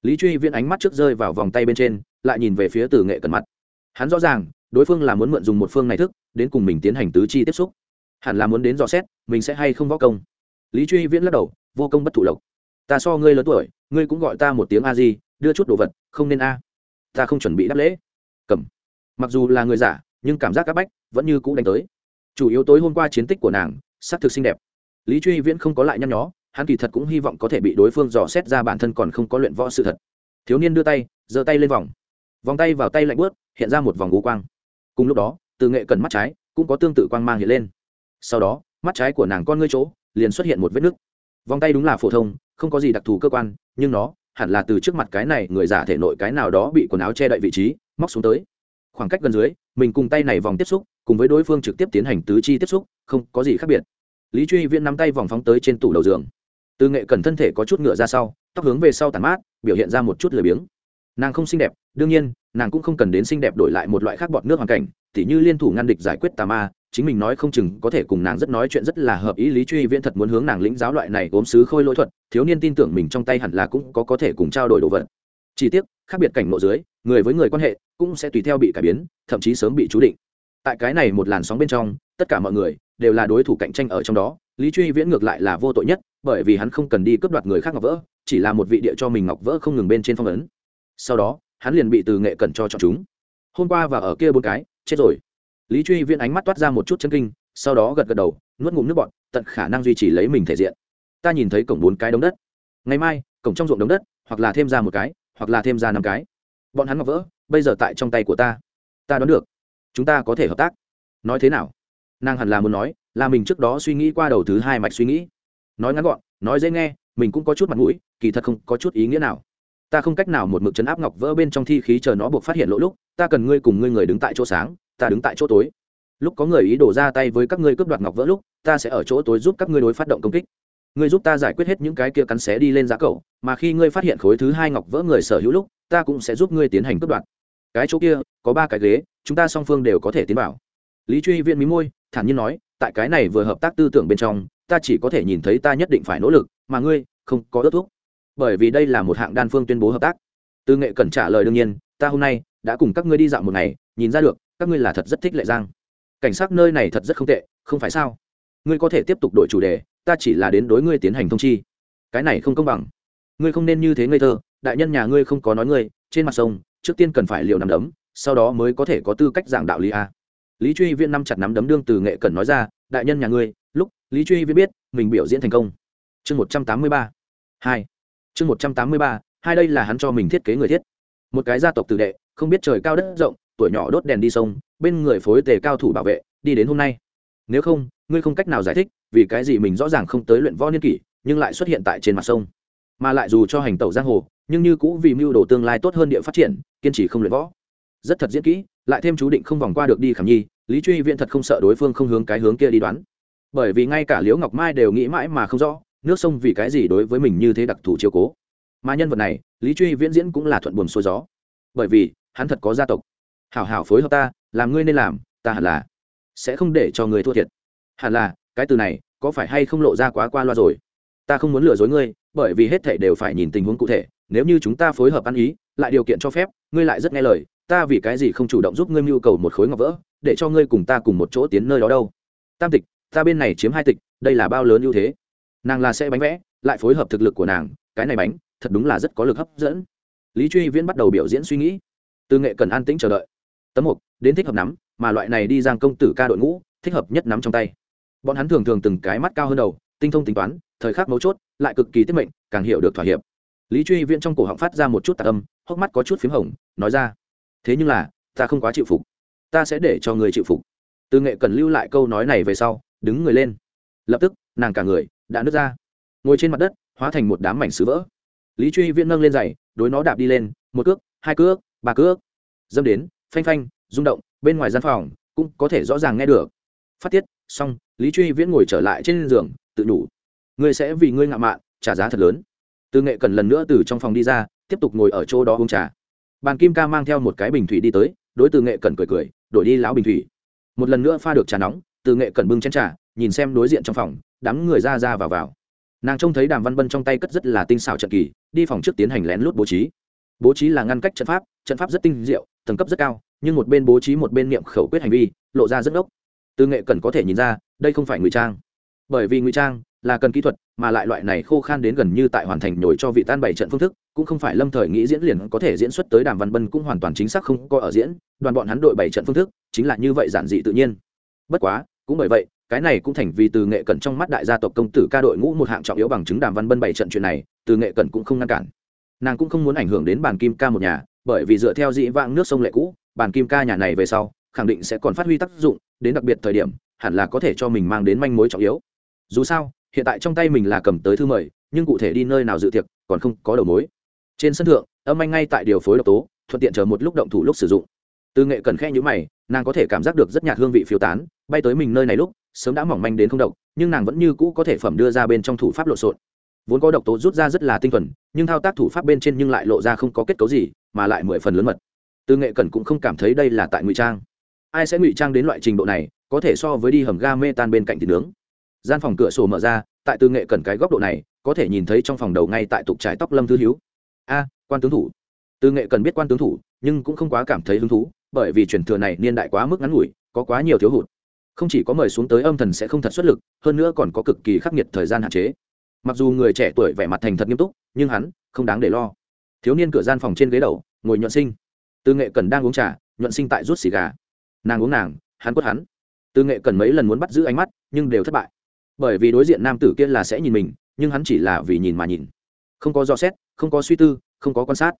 lý truy viễn ánh mắt trước rơi vào vòng tay bên trên, lại nhìn về phía từ nghệ cẩn mặt. Hắn rõ ràng, đối phương là muốn mượn dùng một phương này thức, đến cùng mình tiến hành tứ chi tiếp xúc. Hẳn là muốn đến dò xét, mình sẽ hay không võ công. Lý truy viễn lắc đầu, vô công bất thụ lộc. Ta so ngươi lớn tuổi, ngươi cũng gọi ta một tiếng a di, đưa chút đồ vật, không nên a. Ta không chuẩn bị đáp lễ. Cầm. Mặc dù là người giả, nhưng cảm giác các bách vẫn như cũ đánh tới. Chủ yếu tối hôm qua chiến tích của nàng s ắ c thực xinh đẹp. Lý truy viễn không có lại nhăn nhó hắn kỳ thật cũng hy vọng có thể bị đối phương dò xét ra bản thân còn không có luyện võ sự thật. Thiếu niên đưa tay, giơ tay lên vòng. Vòng tay vào tay lạnh bớt hiện ra một vòng gú quang. Cùng lúc đó, từ nghệ cần mắt trái, cũng có tương tự quang mang hiện lên. Sau đó, mắt trái của nàng con ngươi chỗ, liền xuất hiện một vết nứt. Vòng tay đúng là phổ thông, không có gì đặc thù cơ quan, nhưng nó, hẳn là từ trước mặt cái này người giả thể nội cái nào đó bị quần áo che đậy vị trí, móc xuống tới. Khoảng cách gần dưới, mình cùng tay này vòng tiếp xúc, cùng với đối phương trực tiếp tiến hành tứ chi tiếp xúc, không có gì khác biệt. Lý truy viễn nắm tay vòng phóng tới trên tủ đầu giường từ nghệ cần thân thể có chút ngựa ra sau, tóc hướng về sau tàn mát, biểu hiện ra một chút lười biếng. Nàng không xinh đẹp, đương nhiên, nàng cũng không cần đến xinh đẹp đổi lại một loại khác bọt nước hoàn cảnh, tỉ như liên thủ ngăn địch giải quyết tà ma, chính mình nói không chừng có thể cùng nàng rất nói chuyện rất là hợp ý lý truy viễn thật muốn hướng nàng lĩnh giáo loại này gốm sứ khôi lỗi thuật, thiếu niên tin tưởng mình trong tay hẳn là cũng có có thể cùng trao đổi đồ vật. Chi tiết khác biệt cảnh ngộ dưới, người với người quan hệ cũng sẽ tùy theo bị cải biến, thậm chí sớm bị chú định. Tại cái này một làn sóng bên trong, tất cả mọi người đều là đối thủ cạnh tranh ở trong đó lý truy viễn ngược lại là vô tội nhất, bởi vì hắn không cần đi cướp đoạt người khác ngọc vỡ, chỉ là một vị địa cho mình ngọc vỡ không ngừng bên trên phong ấn. Sau đó, hắn liền bị từ nghệ cẩn cho chọn chúng. Hôm qua và ở kia bốn cái, chết rồi. Lý truy viễn ánh mắt toát ra một chút chân kinh, sau đó gật gật đầu, nuốt ngụm nước bọt, tận khả năng duy trì lấy mình thể diện. Ta nhìn thấy cổng bốn cái đống đất. Ngày mai, cổng trong ruộng đống đất, hoặc là thêm ra một cái, hoặc là thêm ra năm cái. Bọn hắn ngọc vỡ, bây giờ tại trong tay của ta. Ta đoán được. Chúng ta có thể hợp tác. Nói thế nào? Nàng hẳn là muốn nói là mình trước đó suy nghĩ qua đầu thứ hai mạch suy nghĩ. Nói ngắn gọn, nói dễ nghe, mình cũng có chút mặt mũi, kỳ thật không có chút ý nghĩa nào. Ta không cách nào một mực chấn áp ngọc vỡ bên trong thi khí chờ nó buộc phát hiện lỗ lúc, ta cần ngươi cùng ngươi người đứng tại chỗ sáng, ta đứng tại chỗ tối. Lúc có người ý đổ ra tay với các ngươi cướp đoạt ngọc vỡ lúc, ta sẽ ở chỗ tối giúp các ngươi đối phát động công kích. Ngươi giúp ta giải quyết hết những cái kia cắn xé đi lên giá cậu, mà khi ngươi phát hiện khối thứ hai ngọc vỡ người sở hữu lúc, ta cũng sẽ giúp ngươi tiến hành cướp đoạt. Cái chỗ kia, có ba cái ghế, chúng ta song phương đều có thể tiến vào. Lý truy viện mí môi, thản nhiên nói tại cái này vừa hợp tác tư tưởng bên trong, ta chỉ có thể nhìn thấy ta nhất định phải nỗ lực, mà ngươi không có ước thuốc bởi vì đây là một hạng đan phương tuyên bố hợp tác. Tư nghệ cần trả lời đương nhiên, ta hôm nay đã cùng các ngươi đi dạo một ngày, nhìn ra được, các ngươi là thật rất thích lệ giang. Cảnh sát nơi này thật rất không tệ, không phải sao? Ngươi có thể tiếp tục đổi chủ đề, ta chỉ là đến đối ngươi tiến hành thông chi. Cái này không công bằng. Ngươi không nên như thế ngây thơ, đại nhân nhà ngươi không có nói ngươi, trên mặt sông, trước tiên cần phải liều nằm đấm, sau đó mới có thể có tư cách giảng đạo lý a lý truy viên năm chặt nắm đấm đương từ nghệ cần nói ra, đại nhân nhà ngươi, lúc lý truy viên biết mình biểu diễn thành công. Chương một trăm tám mươi ba. Hai. Chương một trăm tám mươi ba, hai đây là hắn cho mình thiết kế người thiết. Một cái gia tộc tử đệ, không biết trời cao đất rộng, tuổi nhỏ đốt đèn đi sông, bên người phối tề cao thủ bảo vệ, đi đến hôm nay. Nếu không, ngươi không cách nào giải thích vì cái gì mình rõ ràng không tới luyện võ niên kỷ, nhưng lại xuất hiện tại trên mặt sông. Mà lại dù cho hành tẩu giang hồ, nhưng như cũ vì mưu đồ tương lai tốt hơn địa phát triển, kiên trì không luyện võ. Rất thật diễn kỹ lại thêm chú định không vòng qua được đi khảm nhi, lý truy viện thật không sợ đối phương không hướng cái hướng kia đi đoán. Bởi vì ngay cả liễu ngọc mai đều nghĩ mãi mà không rõ, nước sông vì cái gì đối với mình như thế đặc thù chiều cố. Mà nhân vật này, lý truy viễn diễn cũng là thuận buồn xuôi gió. Bởi vì, hắn thật có gia tộc. Hảo hảo phối hợp ta, làm ngươi nên làm, ta hẳn là sẽ không để cho người thua thiệt. Hẳn là, cái từ này, có phải hay không lộ ra quá qua loa rồi? Ta không muốn lừa dối ngươi, bởi vì hết thể đều phải nhìn tình huống cụ thể, nếu như chúng ta phối hợp ăn ý, lại điều kiện cho phép, ngươi lại rất nghe lời ta vì cái gì không chủ động giúp ngươi mưu cầu một khối ngọc vỡ, để cho ngươi cùng ta cùng một chỗ tiến nơi đó đâu? Tam tịch, ta bên này chiếm hai tịch, đây là bao lớn ưu thế. Nàng là sẽ bánh vẽ, lại phối hợp thực lực của nàng, cái này bánh, thật đúng là rất có lực hấp dẫn. Lý truy viễn bắt đầu biểu diễn suy nghĩ. Từ nghệ cần an tĩnh chờ đợi. Tấm mục, đến thích hợp nắm, mà loại này đi giang công tử ca đội ngũ, thích hợp nhất nắm trong tay. Bọn hắn thường thường từng cái mắt cao hơn đầu, tinh thông tính toán, thời khắc mấu chốt, lại cực kỳ tiết mệnh, càng hiểu được thỏa hiệp. Lý truy viễn trong cổ họng phát ra một chút tạc âm, hốc mắt có chút p h í m hồng, nói ra thế nhưng là, ta không quá chịu phục. Ta sẽ để cho người chịu phục. Từ nghệ cần lưu lại câu nói này về sau, đứng người lên. Lập tức, nàng cả người đã nứt ra. Ngồi trên mặt đất, hóa thành một đám mảnh sứ vỡ. Lý truy viễn nâng lên giày, đối nó đạp đi lên, một cước, hai cước, ba cước. Dâm đến, phanh phanh, rung động, bên ngoài gian phòng cũng có thể rõ ràng nghe được. Phát tiết, xong, lý truy viễn ngồi trở lại trên giường, tự đủ ngươi sẽ vì ngươi ngạo mạn, trả giá thật lớn. Từ nghệ cần lần nữa từ trong phòng đi ra, tiếp tục ngồi ở chỗ đó uống trà bàn kim ca mang theo một cái bình thủy đi tới, đối từ nghệ cần cười cười, đổi đi lão bình thủy. Một lần nữa pha được trà nóng, từ nghệ cần bưng chén trà, nhìn xem đối diện trong phòng, đám người ra ra vào vào. Nàng trông thấy đàm văn bân trong tay cất rất là tinh xảo trận kỳ, đi phòng trước tiến hành lén lút bố trí. Bố trí là ngăn cách trận pháp trận pháp rất tinh diệu, tầng cấp rất cao, nhưng một bên bố trí một bên niệm khẩu quyết hành vi, lộ ra rất ốc từ nghệ cần có thể nhìn ra, đây không phải ngụy trang. Bởi vì ngụy trang là cần kỹ thuật, mà lại loại này khô khan đến gần như tại hoàn thành nhồi cho vị tan bảy trận phương thức cũng không phải lâm thời nghĩ diễn liền có thể diễn xuất tới đàm văn bân cũng hoàn toàn chính xác không có ở diễn, đoàn bọn hắn đội bảy trận phương thức, chính là như vậy giản dị tự nhiên. Bất quá, cũng bởi vậy, cái này cũng thành vì từ nghệ cẩn trong mắt đại gia tộc công tử ca đội ngũ một hạng trọng yếu bằng chứng đàm văn bân bảy trận chuyện này, từ nghệ cẩn cũng không ngăn cản. Nàng cũng không muốn ảnh hưởng đến bàn kim ca một nhà, bởi vì dựa theo dĩ vãng nước sông lệ cũ bàn kim ca nhà này về sau, khẳng định sẽ còn phát huy tác dụng, đến đặc biệt thời điểm, hẳn là có thể cho mình mang đến manh mối trọng yếu. Dù sao, hiện tại trong tay mình là cầm tới thư mời, nhưng cụ thể đi nơi nào dự tiệc, còn không có đầu mối trên sân thượng, âm anh ngay tại điều phối độc tố, thuận tiện chờ một lúc động thủ lúc sử dụng. Từ nghệ cần khe nhữ mày, nàng có thể cảm giác được rất nhạt hương vị phiêu tán, bay tới mình nơi này lúc, sớm đã mỏng manh đến không độc, nhưng nàng vẫn như cũ có thể phẩm đưa ra bên trong thủ pháp lộn xộn. Vốn có độc tố rút ra rất là tinh thuần, nhưng thao tác thủ pháp bên trên nhưng lại lộ ra không có kết cấu gì, mà lại mười phần lớn mật. Từ nghệ cần cũng không cảm thấy đây là tại ngụy trang. Ai sẽ ngụy trang đến loại trình độ này, có thể so với đi hầm ga mê tan bên cạnh thịt nướng. Gian phòng cửa sổ mở ra, tại từ nghệ cần cái góc độ này, có thể nhìn thấy trong phòng đầu ngay tại tục trải tóc lâm thư hiếu a, quan tướng thủ. Tư nghệ cần biết quan tướng thủ, nhưng cũng không quá cảm thấy hứng thú, bởi vì truyền thừa này niên đại quá mức ngắn ngủi, có quá nhiều thiếu hụt. Không chỉ có mời xuống tới âm thần sẽ không thật xuất lực, hơn nữa còn có cực kỳ khắc nghiệt thời gian hạn chế. Mặc dù người trẻ tuổi vẻ mặt thành thật nghiêm túc, nhưng hắn không đáng để lo. Thiếu niên cửa gian phòng trên ghế đầu, ngồi nhuận sinh. Tư nghệ cần đang uống trà, nhuận sinh tại rút xì gà. Nàng uống nàng, hắn quất hắn. Tư nghệ cần mấy lần muốn bắt giữ ánh mắt, nhưng đều thất bại. Bởi vì đối diện nam tử kia là sẽ nhìn mình, nhưng hắn chỉ là vì nhìn mà nhìn không có do xét, không có suy tư, không có quan sát.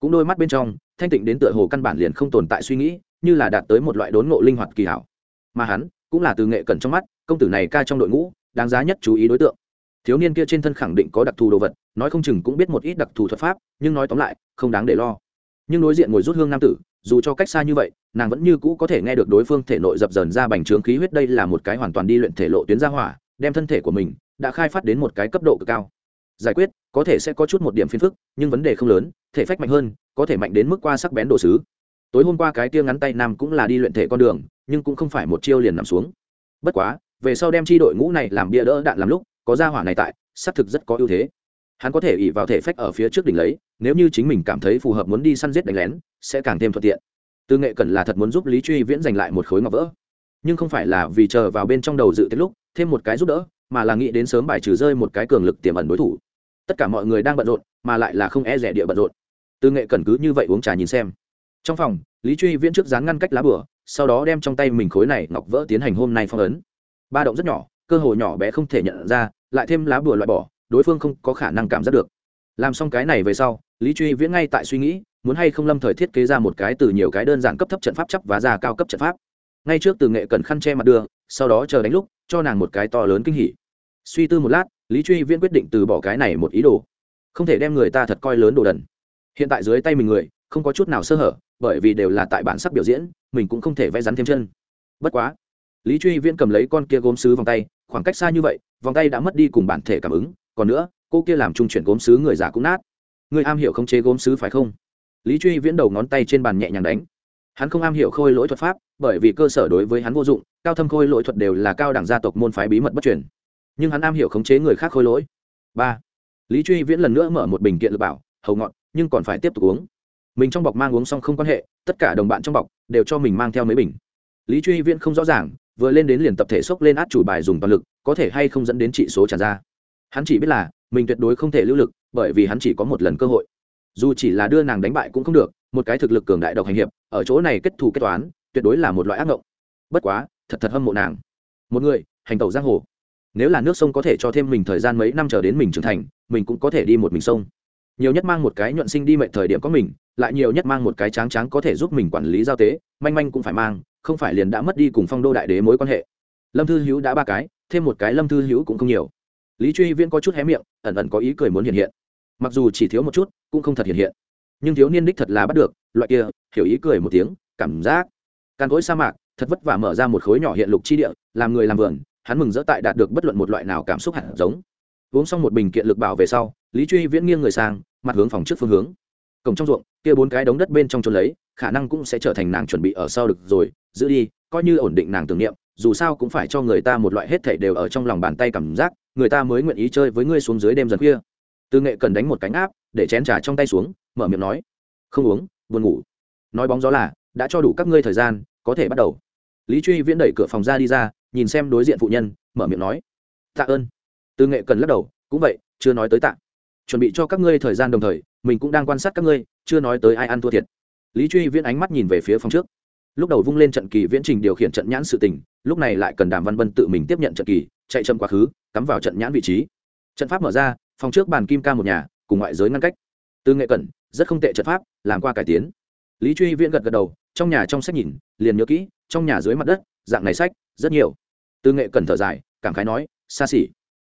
Cũng đôi mắt bên trong, thanh tịnh đến tựa hồ căn bản liền không tồn tại suy nghĩ, như là đạt tới một loại đốn ngộ linh hoạt kỳ hảo. Mà hắn, cũng là từ nghệ cẩn trong mắt, công tử này ca trong đội ngũ, đáng giá nhất chú ý đối tượng. Thiếu niên kia trên thân khẳng định có đặc thù đồ vật, nói không chừng cũng biết một ít đặc thù thuật pháp, nhưng nói tóm lại, không đáng để lo. Nhưng đối diện ngồi rút hương nam tử, dù cho cách xa như vậy, nàng vẫn như cũ có thể nghe được đối phương thể nội dập dờn ra bành trướng khí huyết đây là một cái hoàn toàn đi luyện thể lộ tuyến ra hỏa, đem thân thể của mình đã khai phát đến một cái cấp độ cực cao giải quyết, có thể sẽ có chút một điểm phiền phức, nhưng vấn đề không lớn, thể phách mạnh hơn, có thể mạnh đến mức qua sắc bén đồ sứ. Tối hôm qua cái tia ngắn tay nam cũng là đi luyện thể con đường, nhưng cũng không phải một chiêu liền nằm xuống. Bất quá, về sau đem chi đội ngũ này làm bia đỡ đạn làm lúc, có gia hỏa này tại, xác thực rất có ưu thế. Hắn có thể ỉ vào thể phách ở phía trước đỉnh lấy, nếu như chính mình cảm thấy phù hợp muốn đi săn giết đánh lén, sẽ càng thêm thuận tiện. Tư nghệ cần là thật muốn giúp lý truy viễn giành lại một khối ngọc vỡ. Nhưng không phải là vì chờ vào bên trong đầu dự tiết lúc, thêm một cái giúp đỡ mà là nghĩ đến sớm bài trừ rơi một cái cường lực tiềm ẩn đối thủ. Tất cả mọi người đang bận rộn, mà lại là không e rẻ địa bận rộn. Tư nghệ cần cứ như vậy uống trà nhìn xem. Trong phòng, lý truy viễn trước dán ngăn cách lá bửa, sau đó đem trong tay mình khối này ngọc vỡ tiến hành hôm nay phong ấn. Ba động rất nhỏ, cơ hồ nhỏ bé không thể nhận ra, lại thêm lá bửa loại bỏ, đối phương không có khả năng cảm giác được. Làm xong cái này về sau, lý truy viễn ngay tại suy nghĩ, muốn hay không lâm thời thiết kế ra một cái từ nhiều cái đơn giản cấp thấp trận pháp chấp và ra cao cấp trận pháp. Ngay trước từ nghệ cần khăn che mặt đưa, sau đó chờ đánh lúc, cho nàng một cái to lớn kinh hỉ suy tư một lát, lý truy viễn quyết định từ bỏ cái này một ý đồ. Không thể đem người ta thật coi lớn đồ đần. Hiện tại dưới tay mình người, không có chút nào sơ hở, bởi vì đều là tại bản sắc biểu diễn, mình cũng không thể vẽ rắn thêm chân. Bất quá, lý truy viễn cầm lấy con kia gốm xứ vòng tay, khoảng cách xa như vậy, vòng tay đã mất đi cùng bản thể cảm ứng, còn nữa, cô kia làm trung chuyển gốm xứ người già cũng nát. Người am hiểu không chế gốm xứ phải không? Lý truy viễn đầu ngón tay trên bàn nhẹ nhàng đánh. Hắn không am hiểu khôi lỗi thuật pháp, bởi vì cơ sở đối với hắn vô dụng, cao thâm khôi lỗi thuật đều là cao đẳng gia tộc môn phái bí mật bất truyền nhưng hắn am hiểu khống chế người khác khôi lỗi. Ba, lý truy viễn lần nữa mở một bình kiện lựa bảo, hầu ngọn nhưng còn phải tiếp tục uống. Mình trong bọc mang uống xong không quan hệ, tất cả đồng bạn trong bọc đều cho mình mang theo mấy bình. Lý truy viễn không rõ ràng, vừa lên đến liền tập thể xốc lên át chủ bài dùng toàn lực, có thể hay không dẫn đến trị số tràn ra. Hắn chỉ biết là, mình tuyệt đối không thể lưu lực, bởi vì hắn chỉ có một lần cơ hội. Dù chỉ là đưa nàng đánh bại cũng không được, một cái thực lực cường đại độc hành hiệp, ở chỗ này kết thù kết toán, tuyệt đối là một loại ác mộng bất quá, thật thật hâm mộ nàng. Một người, hành tẩu giang hồ nếu là nước sông có thể cho thêm mình thời gian mấy năm chờ đến mình trưởng thành, mình cũng có thể đi một mình sông. Nhiều nhất mang một cái nhuận sinh đi mệnh thời điểm có mình, lại nhiều nhất mang một cái tráng tráng có thể giúp mình quản lý giao tế, manh manh cũng phải mang, không phải liền đã mất đi cùng phong đô đại đế mối quan hệ. Lâm thư hữu đã ba cái, thêm một cái lâm thư hữu cũng không nhiều. Lý truy viễn có chút hé miệng, ẩn ẩn có ý cười muốn hiện hiện. Mặc dù chỉ thiếu một chút, cũng không thật hiện hiện. Nhưng thiếu niên đích thật là bắt được, loại kia, hiểu ý cười một tiếng, cảm giác. Càn cối sa mạc, thật vất vả mở ra một khối nhỏ hiện lục chi địa, làm người làm vườn hắn mừng rỡ tại đạt được bất luận một loại nào cảm xúc hạt giống. Uống xong một bình kiện lực bảo về sau, lý truy viễn nghiêng người sang, mặt hướng phòng trước phương hướng. Cổng trong ruộng, kia bốn cái đống đất bên trong trôn lấy, khả năng cũng sẽ trở thành nàng chuẩn bị ở sau được rồi, giữ đi, coi như ổn định nàng tưởng niệm, dù sao cũng phải cho người ta một loại hết thảy đều ở trong lòng bàn tay cảm giác, người ta mới nguyện ý chơi với ngươi xuống dưới đêm dần khuya. Tư nghệ cần đánh một cánh áp, để chén trà trong tay xuống, mở miệng nói, không uống, buồn ngủ. Nói bóng gió là, đã cho đủ các ngươi thời gian, có thể bắt đầu. Lý truy viễn đẩy cửa phòng ra đi ra nhìn xem đối diện phụ nhân, mở miệng nói, tạ ơn. Tư nghệ cần lắc đầu, cũng vậy, chưa nói tới tạ. Chuẩn bị cho các ngươi thời gian đồng thời, mình cũng đang quan sát các ngươi, chưa nói tới ai ăn thua thiệt. Lý truy viễn ánh mắt nhìn về phía phòng trước. Lúc đầu vung lên trận kỳ viễn trình điều khiển trận nhãn sự tình, lúc này lại cần đàm văn bân tự mình tiếp nhận trận kỳ, chạy chậm quá khứ, cắm vào trận nhãn vị trí. Trận pháp mở ra, phòng trước bàn kim ca một nhà, cùng ngoại giới ngăn cách. Tư nghệ cẩn rất không tệ trận pháp, làm qua cải tiến. Lý truy viễn gật gật đầu, trong nhà trong sách nhìn, liền nhớ kỹ, trong nhà dưới mặt đất, dạng này sách, rất nhiều từ nghệ cẩn thở dài, cảm khái nói, xa xỉ.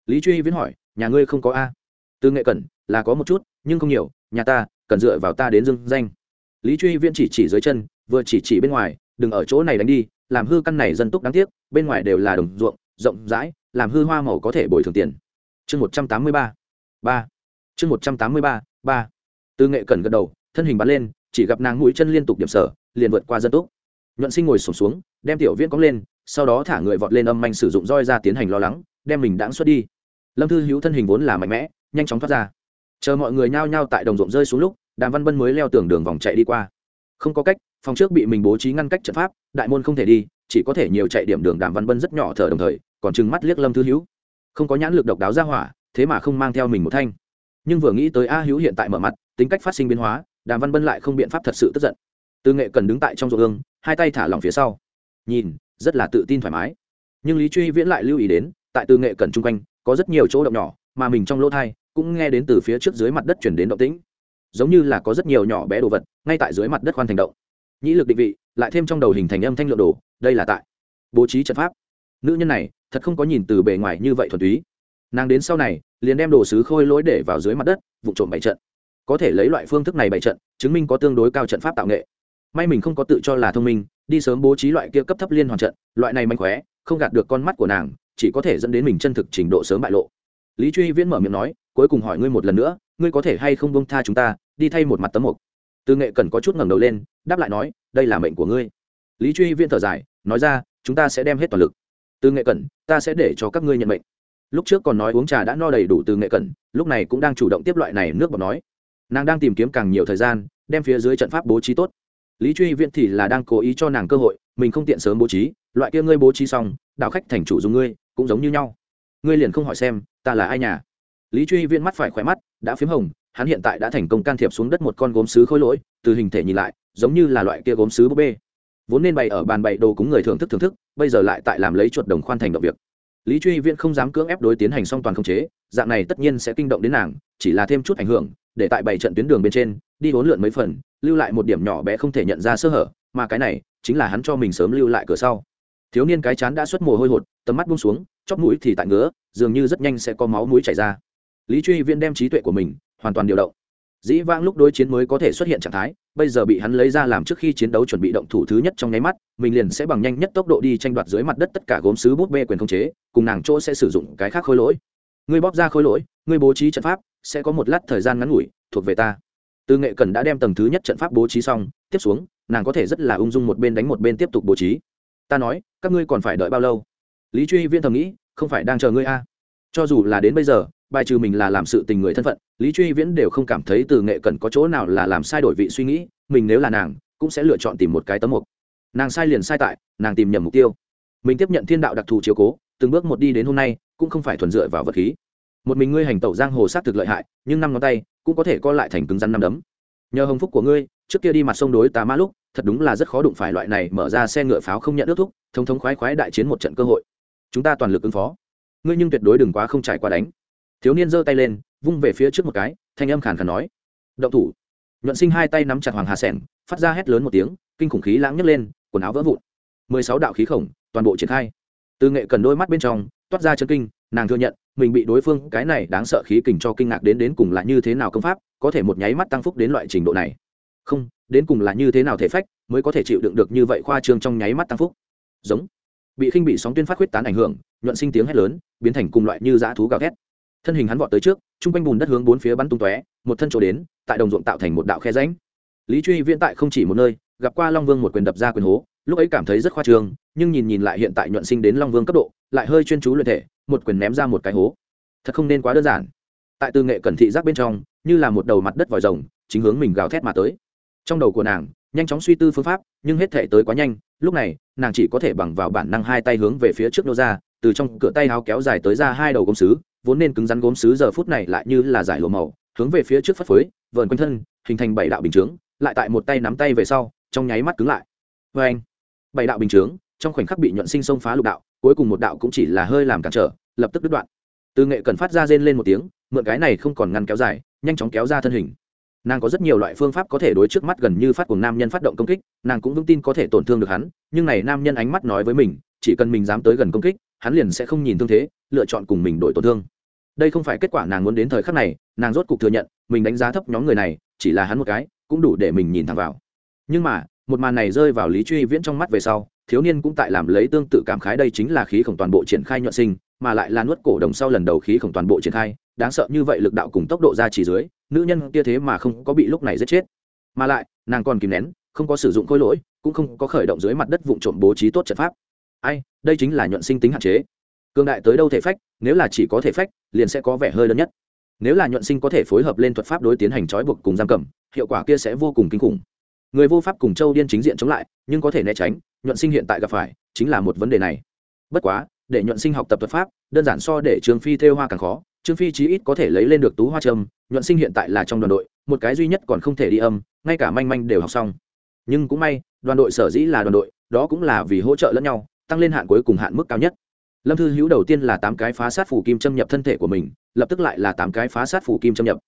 Lý truy viễn hỏi, nhà ngươi không có a? Từ nghệ cẩn, là có một chút, nhưng không nhiều, nhà ta, cần dựa vào ta đến dưng danh. Lý truy viễn chỉ chỉ dưới chân, vừa chỉ chỉ bên ngoài, đừng ở chỗ này đánh đi, làm hư căn này dân túc đáng tiếc, bên ngoài đều là đồng ruộng, rộng rãi, làm hư hoa màu có thể bồi thường tiền. Chương một trăm tám mươi ba ba. Chương một trăm tám mươi ba ba. Từ nghệ cẩn gật đầu, thân hình bắn lên, chỉ gặp nàng mũi chân liên tục điểm sở, liền vượt qua dân túc. Nhuận sinh ngồi sổm xuống, đem tiểu viễn cóng lên sau đó thả người vọt lên âm manh sử dụng roi ra tiến hành lo lắng, đem mình đãng xuất đi. Lâm thư hữu thân hình vốn là mạnh mẽ, nhanh chóng thoát ra. Chờ mọi người nhao nhao tại đồng ruộng rơi xuống lúc, đàm văn bân mới leo tường đường vòng chạy đi qua. Không có cách, phòng trước bị mình bố trí ngăn cách trận pháp, đại môn không thể đi, chỉ có thể nhiều chạy điểm đường đàm văn bân rất nhỏ thở đồng thời, còn trừng mắt liếc lâm thư hữu. Không có nhãn lực độc đáo ra hỏa, thế mà không mang theo mình một thanh. Nhưng vừa nghĩ tới a hữu hiện tại mở mặt, tính cách phát sinh biến hóa, đàm văn bân lại không biện pháp thật sự tức giận. Tư nghệ cần đứng tại trong ruộng ương, hai tay thả lỏng phía sau. Nhìn rất là tự tin thoải mái. Nhưng lý truy viễn lại lưu ý đến, tại tư nghệ cần chung quanh, có rất nhiều chỗ động nhỏ, mà mình trong lỗ thai, cũng nghe đến từ phía trước dưới mặt đất chuyển đến động tĩnh. Giống như là có rất nhiều nhỏ bé đồ vật, ngay tại dưới mặt đất khoan thành động. Nhĩ lực định vị, lại thêm trong đầu hình thành âm thanh lượng đồ, đây là tại bố trí trận pháp. Nữ nhân này, thật không có nhìn từ bề ngoài như vậy thuần túy. Nàng đến sau này, liền đem đồ sứ khôi lối để vào dưới mặt đất, vụ trộm bảy trận. Có thể lấy loại phương thức này bảy trận, chứng minh có tương đối cao trận pháp tạo nghệ. May mình không có tự cho là thông minh đi sớm bố trí loại kia cấp thấp liên hoàn trận, loại này mánh khóe, không gạt được con mắt của nàng, chỉ có thể dẫn đến mình chân thực trình độ sớm bại lộ. Lý truy viễn mở miệng nói, cuối cùng hỏi ngươi một lần nữa, ngươi có thể hay không bông tha chúng ta, đi thay một mặt tấm mục? Từ nghệ cần có chút ngẩng đầu lên, đáp lại nói, đây là mệnh của ngươi. Lý truy viễn thở dài, nói ra, chúng ta sẽ đem hết toàn lực. Từ nghệ cẩn, ta sẽ để cho các ngươi nhận mệnh. Lúc trước còn nói uống trà đã no đầy đủ từ nghệ cẩn, lúc này cũng đang chủ động tiếp loại này, nước bọt nói. Nàng đang tìm kiếm càng nhiều thời gian, đem phía dưới trận pháp bố trí tốt lý truy viễn thì là đang cố ý cho nàng cơ hội, mình không tiện sớm bố trí, loại kia ngươi bố trí xong, đạo khách thành chủ dùng ngươi, cũng giống như nhau. Ngươi liền không hỏi xem, ta là ai nhà? Lý truy viễn mắt phải khỏe mắt, đã p h í m hồng, hắn hiện tại đã thành công can thiệp xuống đất một con gốm sứ khôi lỗi, từ hình thể nhìn lại, giống như là loại kia gốm sứ búp bê. Vốn nên bày ở bàn bày đồ cúng người thưởng thức thưởng thức, bây giờ lại tại làm lấy chuột đồng khoan thành động việc. Lý truy viễn không dám cưỡng ép đối tiến hành song toàn không chế, dạng này tất nhiên sẽ kinh động đến nàng, chỉ là thêm chút ảnh hưởng để tại bảy trận tuyến đường bên trên, đi hỗn lượn mấy phần, lưu lại một điểm nhỏ bé không thể nhận ra sơ hở, mà cái này chính là hắn cho mình sớm lưu lại cửa sau. Thiếu niên cái chán đã xuất mồ hôi hột, tầm mắt buông xuống, chóp mũi thì tại ngứa, dường như rất nhanh sẽ có máu mũi chảy ra. Lý truy viễn đem trí tuệ của mình hoàn toàn điều động. Dĩ vãng lúc đối chiến mới có thể xuất hiện trạng thái, bây giờ bị hắn lấy ra làm trước khi chiến đấu chuẩn bị động thủ thứ nhất trong nháy mắt, mình liền sẽ bằng nhanh nhất tốc độ đi tranh đoạt dưới mặt đất tất cả gốm sứ bút bê quyền khống chế, cùng nàng chỗ sẽ sử dụng cái khác khôi lỗi. Ngươi bóp ra khôi lỗi, ngươi bố trí trận pháp sẽ có một lát thời gian ngắn ngủi, thuộc về ta. Từ nghệ cần đã đem tầng thứ nhất trận pháp bố trí xong, tiếp xuống, nàng có thể rất là ung dung một bên đánh một bên tiếp tục bố trí. Ta nói, các ngươi còn phải đợi bao lâu? Lý truy viên thầm nghĩ, không phải đang chờ ngươi a cho dù là đến bây giờ, bài trừ mình là làm sự tình người thân phận, lý truy viễn đều không cảm thấy từ nghệ cần có chỗ nào là làm sai đổi vị suy nghĩ, mình nếu là nàng, cũng sẽ lựa chọn tìm một cái tấm mục. Nàng sai liền sai tại, nàng tìm nhầm mục tiêu. Mình tiếp nhận thiên đạo đặc thù chiếu cố, từng bước một đi đến hôm nay, cũng không phải thuần dựa vào vật khí một mình ngươi hành tẩu giang hồ sát thực lợi hại, nhưng năm ngón tay cũng có thể co lại thành cứng rắn năm đấm. Nhờ hồng phúc của ngươi, trước kia đi mặt sông đối tà ma lúc, thật đúng là rất khó đụng phải loại này mở ra xe ngựa pháo không nhận ước thúc thống thống khoái khoái đại chiến một trận cơ hội. Chúng ta toàn lực ứng phó. Ngươi nhưng tuyệt đối đừng quá không trải qua đánh. Thiếu niên giơ tay lên, vung về phía trước một cái, thanh âm khàn khàn nói. Động thủ. Nhuận sinh hai tay nắm chặt hoàng hà sẻng, phát ra hét lớn một tiếng, kinh khủng khí lãng nhấc lên, quần áo vỡ vụn. Mười sáu đạo khí khổng, toàn bộ triển khai. Từ nghệ cần đôi mắt bên trong, toát ra chân kinh, nàng thừa nhận mình bị đối phương cái này đáng sợ khí kình cho kinh ngạc đến đến cùng là như thế nào công pháp, có thể một nháy mắt tăng phúc đến loại trình độ này. Không, đến cùng là như thế nào thể phách mới có thể chịu đựng được như vậy khoa trương trong nháy mắt tăng phúc. Giống. Bị khinh bị sóng tuyên phát huyết tán ảnh hưởng, nhuận sinh tiếng hét lớn, biến thành cùng loại như dã thú gào thét. Thân hình hắn vọt tới trước chung quanh bùn đất hướng bốn phía bắn tung tóe, một thân chỗ đến, tại đồng ruộng tạo thành một đạo khe ránh lý truy viễn tại không chỉ một nơi, gặp qua long vương một quyền đập ra quyền hố, lúc ấy cảm thấy rất khoa trương, nhưng nhìn nhìn lại hiện tại nhuận sinh đến long vương cấp độ, lại hơi chuyên chú luyện thể một quyền ném ra một cái hố. Thật không nên quá đơn giản. Tại tư nghệ cẩn thị giác bên trong, như là một đầu mặt đất vòi rồng, chính hướng mình gào thét mà tới. Trong đầu của nàng, nhanh chóng suy tư phương pháp, nhưng hết thể tới quá nhanh, lúc này, nàng chỉ có thể bằng vào bản năng hai tay hướng về phía trước nô ra, từ trong cửa tay áo kéo dài tới ra hai đầu gốm xứ vốn nên cứng rắn gốm xứ giờ phút này lại như là giải lùa màu, hướng về phía trước phất phới, vờn quanh thân, hình thành bảy đạo bình chướng, lại tại một tay nắm tay về sau, trong nháy mắt cứng lại. Vê anh bảy đạo bình chướng, trong khoảnh khắc bị nhuận sinh xông phá lục đạo cuối cùng một đạo cũng chỉ là hơi làm cản trở, lập tức đứt đoạn. Từ nghệ cần phát ra rên lên một tiếng, mượn cái này không còn ngăn kéo dài, nhanh chóng kéo ra thân hình. Nàng có rất nhiều loại phương pháp có thể đối trước mắt gần như phát cùng nam nhân phát động công kích, nàng cũng vững tin có thể tổn thương được hắn, nhưng này nam nhân ánh mắt nói với mình, chỉ cần mình dám tới gần công kích, hắn liền sẽ không nhìn thương thế, lựa chọn cùng mình đổi tổn thương. Đây không phải kết quả nàng muốn đến thời khắc này, nàng rốt cục thừa nhận, mình đánh giá thấp nhóm người này, chỉ là hắn một cái, cũng đủ để mình nhìn thẳng vào. Nhưng mà, một màn này rơi vào lý truy viễn trong mắt về sau thiếu niên cũng tại làm lấy tương tự cảm khái, đây chính là khí khổng toàn bộ triển khai nhuận sinh, mà lại là nuốt cổ đồng sau lần đầu khí khổng toàn bộ triển khai, đáng sợ như vậy lực đạo cùng tốc độ ra chỉ dưới, nữ nhân kia thế mà không có bị lúc này giết chết. Mà lại, nàng còn kìm nén, không có sử dụng khối lỗi, cũng không có khởi động dưới mặt đất vụ trộm bố trí tốt trận pháp. Ai, đây chính là nhuận sinh tính hạn chế. Cương đại tới đâu thể phách, nếu là chỉ có thể phách, liền sẽ có vẻ hơi lớn nhất. Nếu là nhuận sinh có thể phối hợp lên thuật pháp đối tiến hành trói buộc cùng giam cầm, hiệu quả kia sẽ vô cùng kinh khủng người vô pháp cùng châu điên chính diện chống lại, nhưng có thể né tránh, nhuận sinh hiện tại gặp phải, chính là một vấn đề này. Bất quá, để nhuận sinh học tập thuật pháp, đơn giản so để trương phi thêu hoa càng khó, trương phi chí ít có thể lấy lên được tú hoa trâm, nhuận sinh hiện tại là trong đoàn đội, một cái duy nhất còn không thể đi âm, ngay cả manh manh đều học xong. Nhưng cũng may, đoàn đội sở dĩ là đoàn đội, đó cũng là vì hỗ trợ lẫn nhau, tăng lên hạn cuối cùng hạn mức cao nhất. Lâm thư hữu đầu tiên là tám cái phá sát phủ kim châm nhập thân thể của mình, lập tức lại là tám cái phá sát phủ kim châm nhập.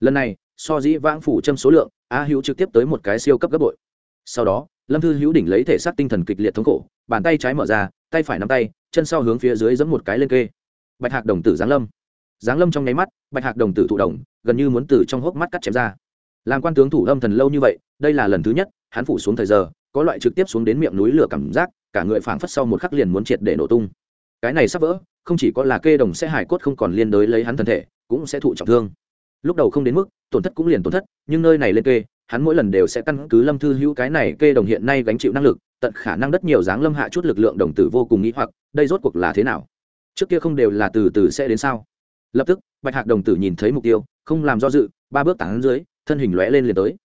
Lần này, so dĩ vãng phủ châm số lượng a hữu trực tiếp tới một cái siêu cấp gấp bội. Sau đó, lâm thư hữu đỉnh lấy thể xác tinh thần kịch liệt thống khổ, bàn tay trái mở ra, tay phải nắm tay, chân sau hướng phía dưới giẫm một cái lên kê. Bạch hạc đồng tử giáng lâm. Giáng lâm trong nháy mắt, bạch hạc đồng tử thụ đồng gần như muốn từ trong hốc mắt cắt chém ra. Làm quan tướng thủ lâm thần lâu như vậy, đây là lần thứ nhất, hắn phủ xuống thời giờ, có loại trực tiếp xuống đến miệng núi lửa cảm giác, cả người phảng phất sau một khắc liền muốn triệt để nổ tung. Cái này sắp vỡ, không chỉ có là kê đồng sẽ hải cốt không còn liên đới lấy hắn thân thể, cũng sẽ thụ trọng thương lúc đầu không đến mức, tổn thất cũng liền tổn thất, nhưng nơi này lên kê, hắn mỗi lần đều sẽ căn cứ lâm thư hữu cái này kê đồng hiện nay gánh chịu năng lực, tận khả năng đất nhiều dáng lâm hạ chút lực lượng đồng tử vô cùng nghĩ hoặc, đây rốt cuộc là thế nào? Trước kia không đều là từ từ sẽ đến sao? Lập tức, bạch hạc đồng tử nhìn thấy mục tiêu, không làm do dự, ba bước tảng dưới, thân hình lóe lên liền tới.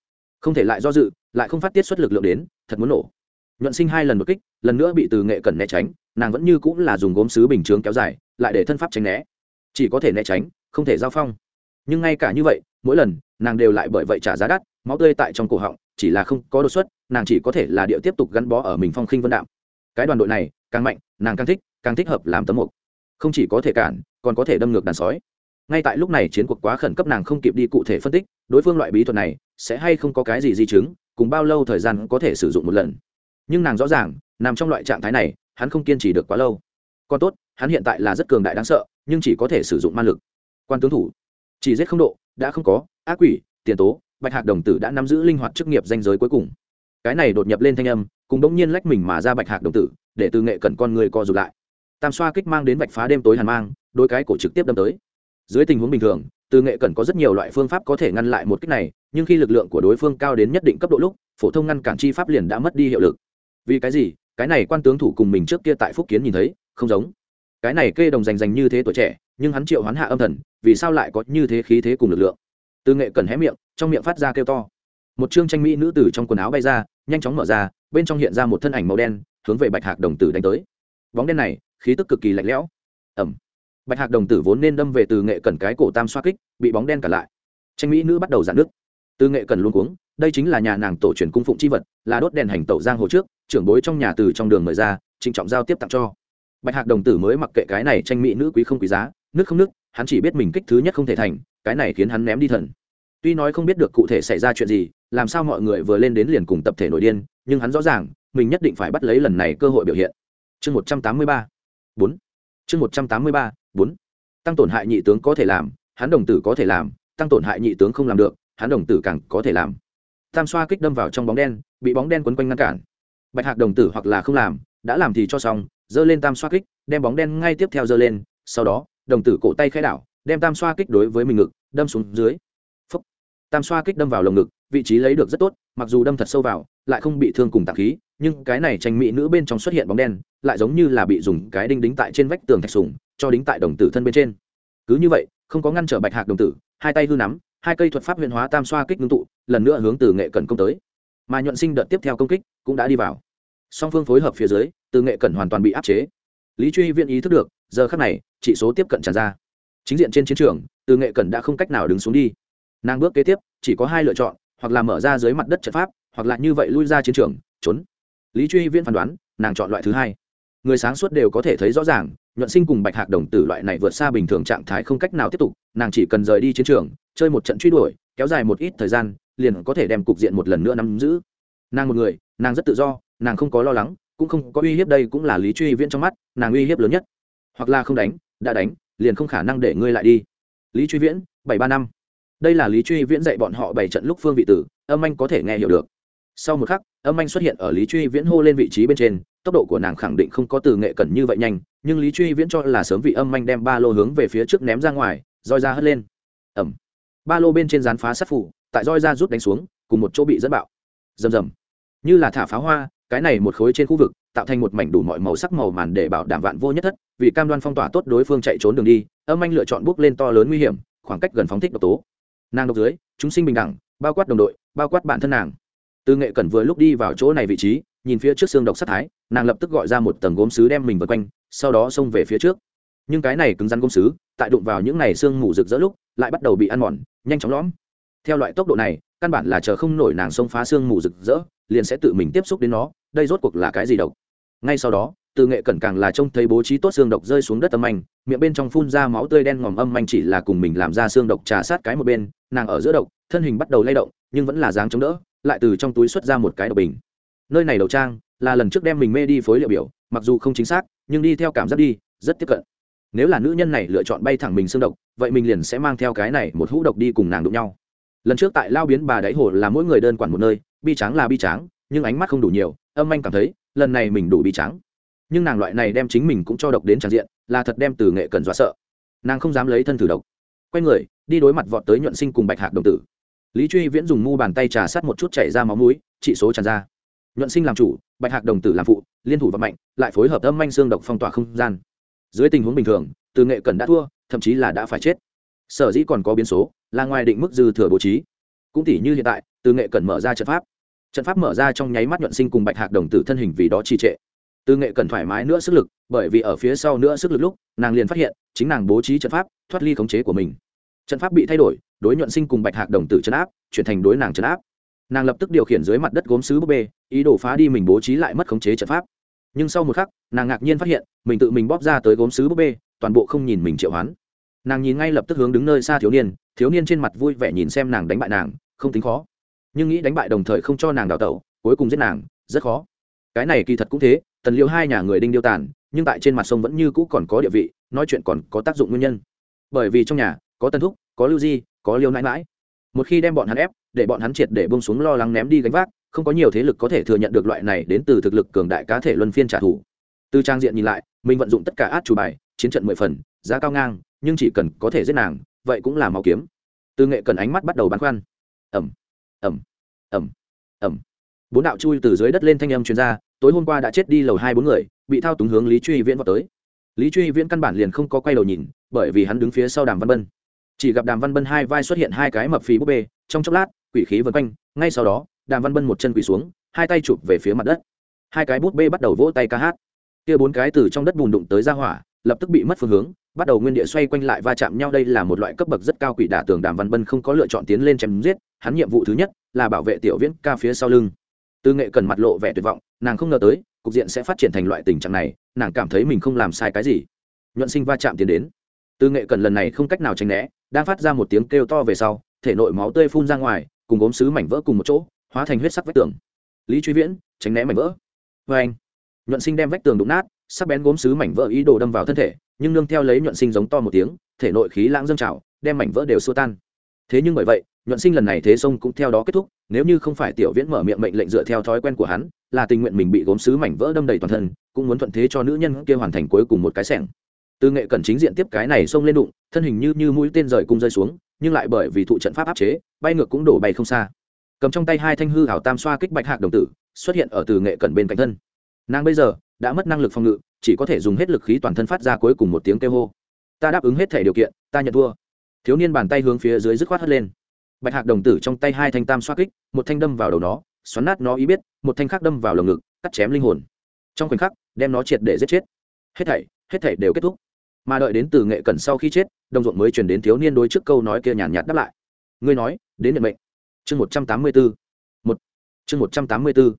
Không thể lại do dự, lại không phát tiết xuất lực lượng đến, thật muốn nổ. Nhuận sinh hai lần đột kích, lần nữa bị từ nghệ cẩn né tránh, nàng vẫn như cũng là dùng gốm sứ bình chướng kéo dài, lại để thân pháp tránh né. Chỉ có thể né tránh, không thể giao phong nhưng ngay cả như vậy, mỗi lần, nàng đều lại bởi vậy trả giá đắt, máu tươi tại trong cổ họng, chỉ là không có đột xuất, nàng chỉ có thể là điệu tiếp tục gắn bó ở mình phong khinh vân đạm. Cái đoàn đội này, càng mạnh, nàng càng thích càng thích hợp làm tấm mục. Không chỉ có thể cản, còn có thể đâm ngược đàn sói. Ngay tại lúc này chiến cuộc quá khẩn cấp nàng không kịp đi cụ thể phân tích, đối phương loại bí thuật này, sẽ hay không có cái gì di chứng, cùng bao lâu thời gian có thể sử dụng một lần. Nhưng nàng rõ ràng, nằm trong loại trạng thái này, hắn không kiên trì được quá lâu. Còn tốt, hắn hiện tại là rất cường đại đáng sợ, nhưng chỉ có thể sử dụng ma lực. Quan tướng thủ chỉ giết không độ, đã không có, ác quỷ, tiền tố, bạch hạc đồng tử đã nắm giữ linh hoạt chức nghiệp danh giới cuối cùng. Cái này đột nhập lên thanh âm, cùng đống nhiên lách mình mà ra bạch hạc đồng tử, để từ nghệ cần con người co rụt lại. Tam xoa kích mang đến bạch phá đêm tối hàn mang, đôi cái cổ trực tiếp đâm tới. Dưới tình huống bình thường, từ nghệ cần có rất nhiều loại phương pháp có thể ngăn lại một kích này, nhưng khi lực lượng của đối phương cao đến nhất định cấp độ lúc, phổ thông ngăn cản chi pháp liền đã mất đi hiệu lực. Vì cái gì? Cái này quan tướng thủ cùng mình trước kia tại phúc kiến nhìn thấy, không giống. Cái này kê đồng giành giành như thế tuổi trẻ nhưng hắn triệu hoán hạ âm thần, vì sao lại có như thế khí thế cùng lực lượng? Tư nghệ cần hé miệng, trong miệng phát ra kêu to. Một chương tranh mỹ nữ tử trong quần áo bay ra, nhanh chóng mở ra, bên trong hiện ra một thân ảnh màu đen, hướng về bạch hạc đồng tử đánh tới. Bóng đen này, khí tức cực kỳ lạnh lẽo. Ẩm bạch hạc đồng tử vốn nên đâm về từ nghệ cần cái cổ tam xoa kích, bị bóng đen cả lại. Tranh mỹ nữ bắt đầu giãn nước từ nghệ cần luôn cuống, đây chính là nhà nàng tổ truyền cung phụng chi vật, là đốt đèn hành tẩu giang hồ trước, trưởng bối trong nhà từ trong đường mời ra, trịnh trọng giao tiếp tặng cho. Bạch hạc đồng tử mới mặc kệ cái này tranh mỹ nữ quý không quý giá nước không nước hắn chỉ biết mình kích thứ nhất không thể thành, cái này khiến hắn ném đi thần. Tuy nói không biết được cụ thể xảy ra chuyện gì, làm sao mọi người vừa lên đến liền cùng tập thể nổi điên, nhưng hắn rõ ràng, mình nhất định phải bắt lấy lần này cơ hội biểu hiện. Chương một trăm tám mươi ba, bốn. Chương một trăm tám mươi ba, bốn. Tăng tổn hại nhị tướng có thể làm, hắn đồng tử có thể làm, tăng tổn hại nhị tướng không làm được, hắn đồng tử càng có thể làm. Tam xoa kích đâm vào trong bóng đen, bị bóng đen quấn quanh ngăn cản. Bạch hạc đồng tử hoặc là không làm, đã làm thì cho xong dơ lên tam xoa kích, đem bóng đen ngay tiếp theo dơ lên, sau đó đồng tử cổ tay khai đảo, đem tam xoa kích đối với mình ngực, đâm xuống dưới. Phúc. tam xoa kích đâm vào lồng ngực, vị trí lấy được rất tốt, mặc dù đâm thật sâu vào, lại không bị thương cùng tạc khí, nhưng cái này tranh mỹ nữ bên trong xuất hiện bóng đen, lại giống như là bị dùng cái đinh đính tại trên vách tường thạch sùng, cho đính tại đồng tử thân bên trên. Cứ như vậy, không có ngăn trở bạch hạc đồng tử, hai tay hư nắm, hai cây thuật pháp huyền hóa tam xoa kích ngưng tụ, lần nữa hướng từ nghệ cận công tới. Mà nhuận sinh đợt tiếp theo công kích cũng đã đi vào. Song phương phối hợp phía dưới, từ nghệ cận hoàn toàn bị áp chế lý truy Viễn ý thức được, giờ khắc này, chỉ số tiếp cận tràn ra. Chính diện trên chiến trường, từ nghệ cẩn đã không cách nào đứng xuống đi. Nàng bước kế tiếp, chỉ có hai lựa chọn, hoặc là mở ra dưới mặt đất trận pháp, hoặc là như vậy lui ra chiến trường, trốn. Lý truy viễn phán đoán, nàng chọn loại thứ hai. Người sáng suốt đều có thể thấy rõ ràng, nhuận sinh cùng bạch hạc đồng tử loại này vượt xa bình thường trạng thái không cách nào tiếp tục, nàng chỉ cần rời đi chiến trường, chơi một trận truy đuổi, kéo dài một ít thời gian, liền có thể đem cục diện một lần nữa nắm giữ. Nàng một người, nàng rất tự do, nàng không có lo lắng cũng không có uy hiếp đây cũng là lý truy viễn trong mắt, nàng uy hiếp lớn nhất. Hoặc là không đánh, đã đánh, liền không khả năng để ngươi lại đi. Lý truy viễn, bảy ba năm. Đây là lý truy viễn dạy bọn họ bảy trận lúc phương vị tử, âm anh có thể nghe hiểu được. Sau một khắc, âm anh xuất hiện ở lý truy viễn hô lên vị trí bên trên, tốc độ của nàng khẳng định không có từ nghệ cẩn như vậy nhanh, nhưng lý truy viễn cho là sớm vị âm anh đem ba lô hướng về phía trước ném ra ngoài, roi ra hất lên. Ẩm ba lô bên trên rán phá sát phủ, tại roi ra rút đánh xuống, cùng một chỗ bị dẫn bạo. Rầm rầm. Như là thả pháo hoa cái này một khối trên khu vực, tạo thành một mảnh đủ mọi màu sắc màu màn để bảo đảm vạn vô nhất thất, vì cam đoan phong tỏa tốt đối phương chạy trốn đường đi, âm anh lựa chọn bước lên to lớn nguy hiểm, khoảng cách gần phóng thích độc tố. Nàng độc dưới, chúng sinh bình đẳng, bao quát đồng đội, bao quát bản thân nàng. Từ nghệ cẩn vừa lúc đi vào chỗ này vị trí, nhìn phía trước xương độc sát thái, nàng lập tức gọi ra một tầng gốm sứ đem mình vượt quanh, sau đó xông về phía trước. Nhưng cái này cứng rắn gốm sứ, tại đụng vào những này xương mù rực rỡ lúc, lại bắt đầu bị ăn mòn, nhanh chóng lõm. Theo loại tốc độ này căn bản là chờ không nổi nàng xông phá xương mù rực rỡ, liền sẽ tự mình tiếp xúc đến nó, đây rốt cuộc là cái gì độc? Ngay sau đó, từ nghệ cẩn càng là trông thấy bố trí tốt xương độc rơi xuống đất âm anh miệng bên trong phun ra máu tươi đen ngòm âm anh chỉ là cùng mình làm ra xương độc trà sát cái một bên, nàng ở giữa độc, thân hình bắt đầu lay động, nhưng vẫn là dáng chống đỡ, lại từ trong túi xuất ra một cái độc bình. Nơi này đầu trang, là lần trước đem mình mê đi phối liệu biểu, mặc dù không chính xác, nhưng đi theo cảm giác đi, rất tiếp cận. Nếu là nữ nhân này lựa chọn bay thẳng mình xương độc, vậy mình liền sẽ mang theo cái này một hũ độc đi cùng nàng đụng nhau lần trước tại lao biến bà đáy hồ là mỗi người đơn quản một nơi, bi tráng là bi tráng, nhưng ánh mắt không đủ nhiều, âm anh cảm thấy, lần này mình đủ bi tráng. Nhưng nàng loại này đem chính mình cũng cho độc đến tràn diện, là thật đem từ nghệ cần dọa sợ. Nàng không dám lấy thân thử độc. Quay người, đi đối mặt vọt tới nhuận sinh cùng bạch hạc đồng tử. Lý truy viễn dùng mu bàn tay trà sát một chút chảy ra máu mũi, trị số tràn ra. Nhuận sinh làm chủ, bạch hạc đồng tử làm phụ, liên thủ và mạnh lại phối hợp âm manh xương độc phong tỏa không gian. Dưới tình huống bình thường, từ nghệ cần đã thua, thậm chí là đã phải chết sở dĩ còn có biến số là ngoài định mức dư thừa bố trí. Cũng tỷ như hiện tại, từ nghệ cần mở ra trận pháp. Trận pháp mở ra trong nháy mắt nhuận sinh cùng bạch hạc đồng tử thân hình vì đó trì trệ. Từ nghệ cần thoải mái nữa sức lực, bởi vì ở phía sau nữa sức lực lúc, nàng liền phát hiện, chính nàng bố trí trận pháp, thoát ly khống chế của mình. Trận pháp bị thay đổi, đối nhuận sinh cùng bạch hạc đồng tử chấn áp, chuyển thành đối nàng chấn áp. Nàng lập tức điều khiển dưới mặt đất gốm sứ búp bê, ý đồ phá đi mình bố trí lại mất khống chế trận pháp. Nhưng sau một khắc, nàng ngạc nhiên phát hiện, mình tự mình bóp ra tới gốm sứ búp bê, toàn bộ không nhìn mình triệu hoán nàng nhìn ngay lập tức hướng đứng nơi xa thiếu niên thiếu niên trên mặt vui vẻ nhìn xem nàng đánh bại nàng, không tính khó. Nhưng nghĩ đánh bại đồng thời không cho nàng đào tẩu, cuối cùng giết nàng, rất khó. Cái này kỳ thật cũng thế, tần liêu hai nhà người đinh điêu tàn, nhưng tại trên mặt sông vẫn như cũ còn có địa vị, nói chuyện còn có tác dụng nguyên nhân. Bởi vì trong nhà, có tân thúc, có lưu di, có liêu nãi mãi một khi đem bọn hắn ép, để bọn hắn triệt để bông xuống lo lắng ném đi gánh vác, không có nhiều thế lực có thể thừa nhận được loại này đến từ thực lực cường đại cá thể luân phiên trả thù. Từ trang diện nhìn lại, mình vận dụng tất cả át chủ bài, chiến trận mười phần, giá cao ngang nhưng chỉ cần có thể giết nàng, vậy cũng là máu kiếm. Từ nghệ cần ánh mắt bắt đầu băn khoăn. Ẩm ẩm ẩm ẩm bốn đạo chui từ dưới đất lên thanh âm chuyên gia tối hôm qua đã chết đi lầu hai bốn người, bị thao túng hướng lý truy viễn vào tới. Lý truy viễn căn bản liền không có quay đầu nhìn, bởi vì hắn đứng phía sau đàm văn bân. Chỉ gặp đàm văn bân hai vai xuất hiện hai cái mập phì búp bê, trong chốc lát, quỷ khí vân quanh, ngay sau đó, đàm văn bân một chân quỷ xuống, hai tay chụp về phía mặt đất. Hai cái búp bê bắt đầu vỗ tay ca hát. Kia bốn cái từ trong đất bùn đụng tới ra hỏa lập tức bị mất phương hướng, bắt đầu nguyên địa xoay quanh lại va chạm nhau. Đây là một loại cấp bậc rất cao quỷ đả tường đàm văn bân không có lựa chọn tiến lên chém giết. Hắn nhiệm vụ thứ nhất là bảo vệ tiểu viễn ca phía sau lưng. Tư nghệ cần mặt lộ vẻ tuyệt vọng, nàng không ngờ tới, cục diện sẽ phát triển thành loại tình trạng này, nàng cảm thấy mình không làm sai cái gì. Nhuận sinh va chạm tiến đến. Tư nghệ cần lần này không cách nào tránh né, đang phát ra một tiếng kêu to về sau, thể nội máu tươi phun ra ngoài, cùng gốm sứ mảnh vỡ cùng một chỗ, hóa thành huyết sắc vách tường. Lý truy viễn, tránh né mảnh vỡ. Vê anh nhuận sinh đem vách tường đụng nát sắc bén gốm sứ mảnh vỡ ý đồ đâm vào thân thể, nhưng nương theo lấy nhuận sinh giống to một tiếng, thể nội khí lãng dâng trào, đem mảnh vỡ đều xua tan. Thế nhưng bởi vậy, nhuận sinh lần này thế sông cũng theo đó kết thúc, nếu như không phải tiểu viễn mở miệng mệnh lệnh dựa theo thói quen của hắn, là tình nguyện mình bị gốm sứ mảnh vỡ đâm đầy toàn thân, cũng muốn thuận thế cho nữ nhân kia hoàn thành cuối cùng một cái sẻng từ nghệ cần chính diện tiếp cái này xông lên đụng, thân hình như như mũi tên rời cung rơi xuống, nhưng lại bởi vì thụ trận pháp áp chế, bay ngược cũng đổ bay không xa. Cầm trong tay hai thanh hư hảo tam xoa kích bạch hạc đồng tử, xuất hiện ở từ nghệ cần bên cạnh thân. Nàng bây giờ đã mất năng lực phòng ngự, chỉ có thể dùng hết lực khí toàn thân phát ra cuối cùng một tiếng kêu hô. Ta đáp ứng hết thể điều kiện, ta nhận thua. Thiếu niên bàn tay hướng phía dưới dứt khoát hất lên. Bạch hạc đồng tử trong tay hai thanh tam xoa kích, một thanh đâm vào đầu nó, xoắn nát nó ý biết, một thanh khác đâm vào lồng ngực, cắt chém linh hồn. Trong khoảnh khắc, đem nó triệt để giết chết. Hết thảy hết thảy đều kết thúc. Mà đợi đến từ nghệ cẩn sau khi chết, đồng ruộng mới truyền đến thiếu niên đối trước câu nói kia nhàn nhạt đáp lại. Ngươi nói, đến nhận mệnh. Chương một trăm tám mươi bốn một. Chương một trăm tám mươi bốn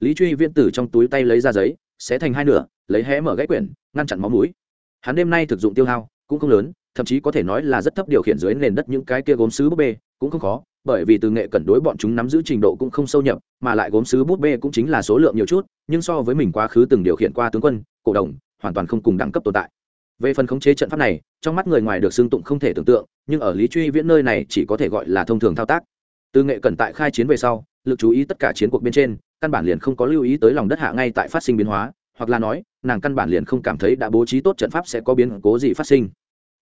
lý truy viễn tử trong túi tay lấy ra giấy xé thành hai nửa, lấy hé mở gãy quyển, ngăn chặn máu mũi. Hắn đêm nay thực dụng tiêu hao cũng không lớn, thậm chí có thể nói là rất thấp điều khiển dưới nền đất những cái kia gốm sứ búp bê, cũng không khó, bởi vì từ nghệ cẩn đối bọn chúng nắm giữ trình độ cũng không sâu nhập, mà lại gốm sứ búp bê cũng chính là số lượng nhiều chút, nhưng so với mình quá khứ từng điều khiển qua tướng quân, cổ đồng, hoàn toàn không cùng đẳng cấp tồn tại. Về phần khống chế trận pháp này, trong mắt người ngoài được xưng tụng không thể tưởng tượng, nhưng ở lý truy viễn nơi này chỉ có thể gọi là thông thường thao tác từ nghệ cẩn tại khai chiến về sau, lực chú ý tất cả chiến cuộc bên trên, căn bản liền không có lưu ý tới lòng đất hạ ngay tại phát sinh biến hóa, hoặc là nói, nàng căn bản liền không cảm thấy đã bố trí tốt trận pháp sẽ có biến cố gì phát sinh.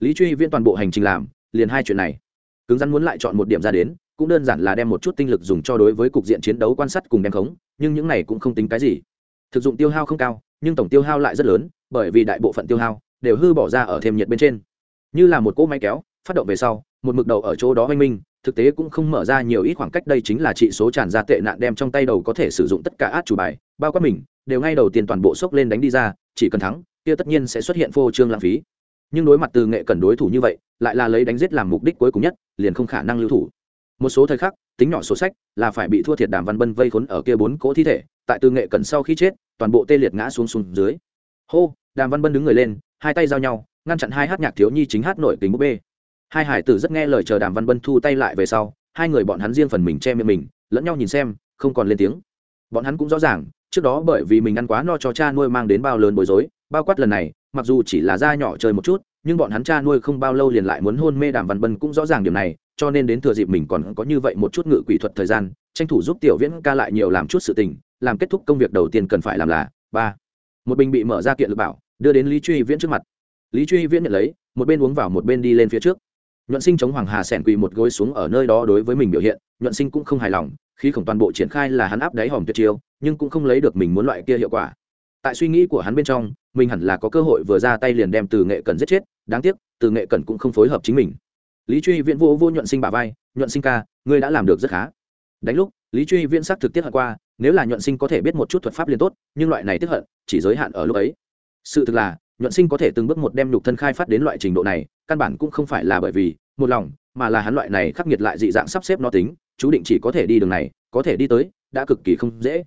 Lý truy viễn toàn bộ hành trình làm, liền hai chuyện này. Cứng rắn muốn lại chọn một điểm ra đến, cũng đơn giản là đem một chút tinh lực dùng cho đối với cục diện chiến đấu quan sát cùng đem khống, nhưng những này cũng không tính cái gì. Thực dụng tiêu hao không cao, nhưng tổng tiêu hao lại rất lớn, bởi vì đại bộ phận tiêu hao đều hư bỏ ra ở thêm nhiệt bên trên. Như là một cỗ máy kéo, phát động về sau, một mực đầu ở chỗ đó oanh minh thực tế cũng không mở ra nhiều ít khoảng cách, đây chính là trị số tràn ra tệ nạn đem trong tay đầu có thể sử dụng tất cả át chủ bài, bao quát mình, đều ngay đầu tiên toàn bộ sốc lên đánh đi ra, chỉ cần thắng, kia tất nhiên sẽ xuất hiện phô trương lãng phí. Nhưng đối mặt từ nghệ cần đối thủ như vậy, lại là lấy đánh giết làm mục đích cuối cùng nhất, liền không khả năng lưu thủ. Một số thời khắc, tính nhỏ số sách là phải bị thua thiệt đàm văn bân vây khốn ở kia bốn cỗ thi thể, tại từ nghệ cần sau khi chết, toàn bộ tê liệt ngã xuống xuống dưới. Hô, đàm văn bân đứng người lên, hai tay giao nhau, ngăn chặn hai hát nhạc thiếu nhi chính hát nổi kính búp bê hai hải tử rất nghe lời chờ đàm văn bân thu tay lại về sau, hai người bọn hắn riêng phần mình che miệng mình, lẫn nhau nhìn xem, không còn lên tiếng. Bọn hắn cũng rõ ràng, trước đó bởi vì mình ăn quá no cho cha nuôi mang đến bao lớn bối rối, bao quát lần này, mặc dù chỉ là da nhỏ chơi một chút, nhưng bọn hắn cha nuôi không bao lâu liền lại muốn hôn mê đàm văn bân cũng rõ ràng điểm này, cho nên đến thừa dịp mình còn có như vậy một chút ngự quỷ thuật thời gian, tranh thủ giúp tiểu viễn ca lại nhiều làm chút sự tình, làm kết thúc công việc đầu tiên cần phải làm là, ba, một bình bị mở ra kiện lực bảo, đưa đến lý truy viễn trước mặt. Lý truy viễn nhận lấy, một bên uống vào một bên đi lên phía trước nhuận sinh chống hoàng hà sẻn quỳ một gối xuống ở nơi đó đối với mình biểu hiện, nhuận sinh cũng không hài lòng khi khổng toàn bộ triển khai là hắn áp đáy hòm tuyệt chiêu, nhưng cũng không lấy được mình muốn loại kia hiệu quả. Tại suy nghĩ của hắn bên trong, mình hẳn là có cơ hội vừa ra tay liền đem từ nghệ cần giết chết, đáng tiếc, từ nghệ cần cũng không phối hợp chính mình. Lý truy viễn vô vô nhuận sinh bà vai, nhuận sinh ca, ngươi đã làm được rất khá. Đánh lúc, lý truy viễn sắc thực tiết hận qua, nếu là nhuận sinh có thể biết một chút thuật pháp liền tốt, nhưng loại này tiếp hận chỉ giới hạn ở lúc ấy. Sự thực là nhuận sinh có thể từng bước một đem nhục thân khai phát đến loại trình độ này, căn bản cũng không phải là bởi vì, một lòng, mà là hắn loại này khắc nghiệt lại dị dạng sắp xếp nó tính, chú định chỉ có thể đi đường này, có thể đi tới, đã cực kỳ không dễ.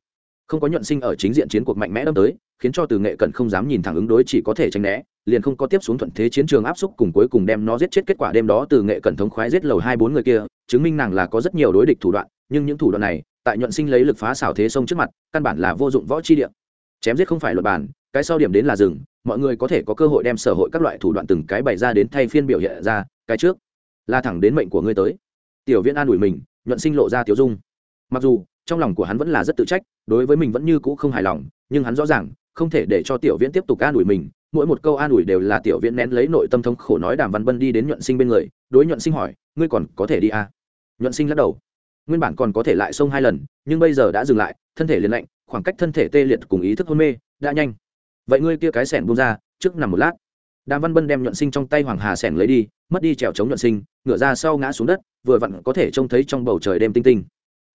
Không có nhuận sinh ở chính diện chiến cuộc mạnh mẽ đâm tới, khiến cho từ nghệ cận không dám nhìn thẳng ứng đối chỉ có thể tránh né, liền không có tiếp xuống thuận thế chiến trường áp xúc cùng cuối cùng đem nó giết chết kết quả đêm đó từ nghệ cận thống khoái giết lầu hai bốn người kia, chứng minh nàng là có rất nhiều đối địch thủ đoạn, nhưng những thủ đoạn này, tại nhuận sinh lấy lực phá xảo thế sông trước mặt, căn bản là vô dụng võ chi địa. Chém giết không phải luật bản, cái sau điểm đến là rừng mọi người có thể có cơ hội đem sở hội các loại thủ đoạn từng cái bày ra đến thay phiên biểu hiện ra, cái trước, là thẳng đến mệnh của ngươi tới. Tiểu viên an ủi mình, nhuận sinh lộ ra tiểu dung. Mặc dù, trong lòng của hắn vẫn là rất tự trách, đối với mình vẫn như cũ không hài lòng, nhưng hắn rõ ràng, không thể để cho tiểu viễn tiếp tục an ủi mình, mỗi một câu an ủi đều là tiểu viễn nén lấy nội tâm thống khổ nói đàm văn bân đi đến nhuận sinh bên người, đối nhuận sinh hỏi, ngươi còn có thể đi à? nhuận sinh lắc đầu, nguyên bản còn có thể lại xông hai lần, nhưng bây giờ đã dừng lại, thân thể liền lạnh, khoảng cách thân thể tê liệt cùng ý thức hôn mê, đã nhanh vậy ngươi kia cái sẻn bung ra, trước nằm một lát. Đàm văn bân đem nhuận sinh trong tay hoàng hà sẻng lấy đi, mất đi trèo chống nhuận sinh ngựa ra sau ngã xuống đất, vừa vặn có thể trông thấy trong bầu trời đêm tinh tinh.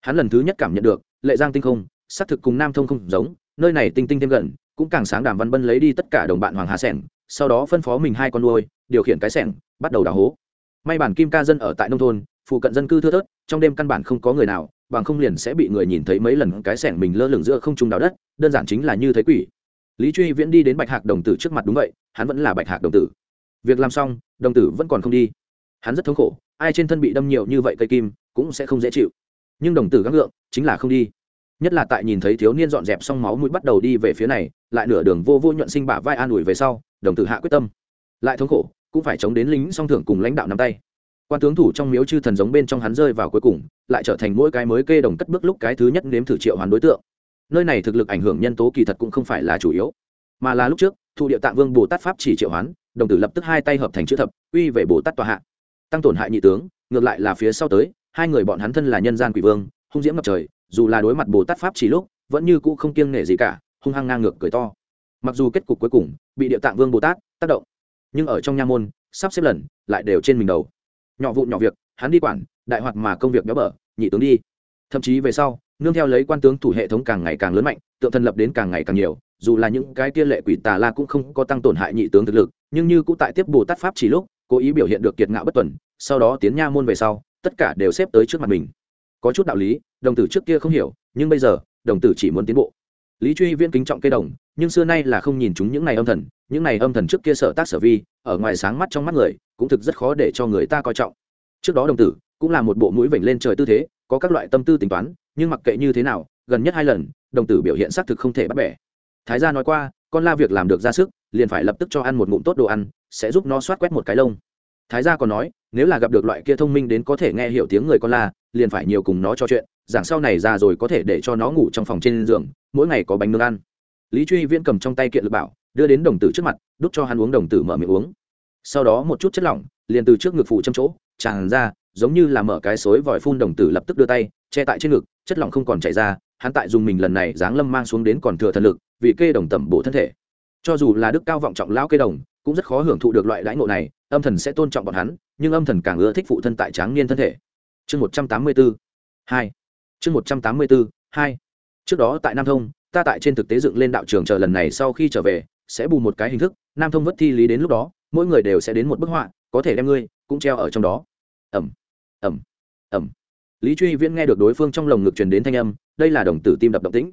Hắn lần thứ nhất cảm nhận được, lệ giang tinh không, xác thực cùng nam thông không giống, nơi này tinh tinh thêm gần, cũng càng sáng đàm văn bân lấy đi tất cả đồng bạn hoàng hà sẻng sau đó phân phó mình hai con nuôi, điều khiển cái sẻng bắt đầu đào hố. May bản kim ca dân ở tại nông thôn, phụ cận dân cư thưa thớt, trong đêm căn bản không có người nào, bằng không liền sẽ bị người nhìn thấy mấy lần cái sẻng mình lơ lửng giữa không trung đào đất, đơn giản chính là như thấy quỷ lý truy viễn đi đến bạch hạc đồng tử trước mặt đúng vậy, hắn vẫn là bạch hạc đồng tử. Việc làm xong, đồng tử vẫn còn không đi. Hắn rất thống khổ, ai trên thân bị đâm nhiều như vậy cây kim, cũng sẽ không dễ chịu. Nhưng đồng tử gắng gượng, chính là không đi. Nhất là tại nhìn thấy thiếu niên dọn dẹp xong máu mũi bắt đầu đi về phía này, lại nửa đường vô vô nhuận sinh bả vai an ủi về sau, đồng tử hạ quyết tâm. Lại thống khổ, cũng phải chống đến lính song thưởng cùng lãnh đạo nắm tay. Quan tướng thủ trong miếu chư thần giống bên trong hắn rơi vào cuối cùng, lại trở thành mỗi cái mới kê đồng cất bước lúc cái thứ nhất nếm thử triệu hoàn đối tượng nơi này thực lực ảnh hưởng nhân tố kỳ thật cũng không phải là chủ yếu, mà là lúc trước thụ địa tạng vương bồ tát pháp chỉ triệu hoán, đồng tử lập tức hai tay hợp thành chữ thập uy về bồ tát tòa hạ. Tăng tổn hại nhị tướng, ngược lại là phía sau tới, hai người bọn hắn thân là nhân gian quỷ vương, hung diễm ngập trời, dù là đối mặt bồ tát pháp chỉ lúc, vẫn như cũ không kiêng nể gì cả, hung hăng ngang ngược cười to. Mặc dù kết cục cuối cùng bị địa tạng vương bồ tát tác động, nhưng ở trong nha môn, sắp xếp lần, lại đều trên mình đầu. Nhỏ vụ nhỏ việc, hắn đi quản, đại hoạt mà công việc béo bở, nhị tướng đi. Thậm chí về sau nương theo lấy quan tướng thủ hệ thống càng ngày càng lớn mạnh, tượng thần lập đến càng ngày càng nhiều, dù là những cái tiên lệ quỷ tà la cũng không có tăng tổn hại nhị tướng thực lực, nhưng như cũng tại tiếp bồ tát pháp chỉ lúc, cố ý biểu hiện được kiệt ngạo bất tuần, sau đó tiến nha môn về sau, tất cả đều xếp tới trước mặt mình. Có chút đạo lý, đồng tử trước kia không hiểu, nhưng bây giờ, đồng tử chỉ muốn tiến bộ. Lý truy viên kính trọng cây đồng, nhưng xưa nay là không nhìn chúng những này âm thần, những này âm thần trước kia sở tác sở vi, ở ngoài sáng mắt trong mắt người, cũng thực rất khó để cho người ta coi trọng. Trước đó đồng tử, cũng là một bộ mũi vểnh lên trời tư thế, có các loại tâm tư tính toán nhưng mặc kệ như thế nào, gần nhất hai lần, đồng tử biểu hiện xác thực không thể bắt bẻ. Thái gia nói qua, con la việc làm được ra sức, liền phải lập tức cho ăn một ngụm tốt đồ ăn, sẽ giúp nó soát quét một cái lông. Thái gia còn nói, nếu là gặp được loại kia thông minh đến có thể nghe hiểu tiếng người con la, liền phải nhiều cùng nó cho chuyện, giảng sau này ra rồi có thể để cho nó ngủ trong phòng trên giường, mỗi ngày có bánh nướng ăn. Lý truy viễn cầm trong tay kiện lực bảo, đưa đến đồng tử trước mặt, đút cho hắn uống đồng tử mở miệng uống. Sau đó một chút chất lỏng, liền từ trước ngực phủ châm chỗ, tràn ra, giống như là mở cái xối vòi phun đồng tử lập tức đưa tay che tại trên ngực, chất lỏng không còn chảy ra, hắn tại dùng mình lần này giáng lâm mang xuống đến còn thừa thần lực, vì kê đồng tẩm bổ thân thể. Cho dù là đức cao vọng trọng lão kê đồng, cũng rất khó hưởng thụ được loại đãi ngộ này, âm thần sẽ tôn trọng bọn hắn, nhưng âm thần càng ưa thích phụ thân tại tráng niên thân thể. Chương một trăm tám mươi bốn hai. Chương một trăm tám mươi bốn hai. Trước đó tại nam thông, ta tại trên thực tế dựng lên đạo trường chờ lần này sau khi trở về, sẽ bù một cái hình thức, nam thông vất thi lý đến lúc đó, mỗi người đều sẽ đến một bức họa, có thể đem ngươi cũng treo ở trong đó. Ẩm ẩm ẩm lý truy viễn nghe được đối phương trong lồng ngực truyền đến thanh âm, đây là đồng tử tim đập động tĩnh.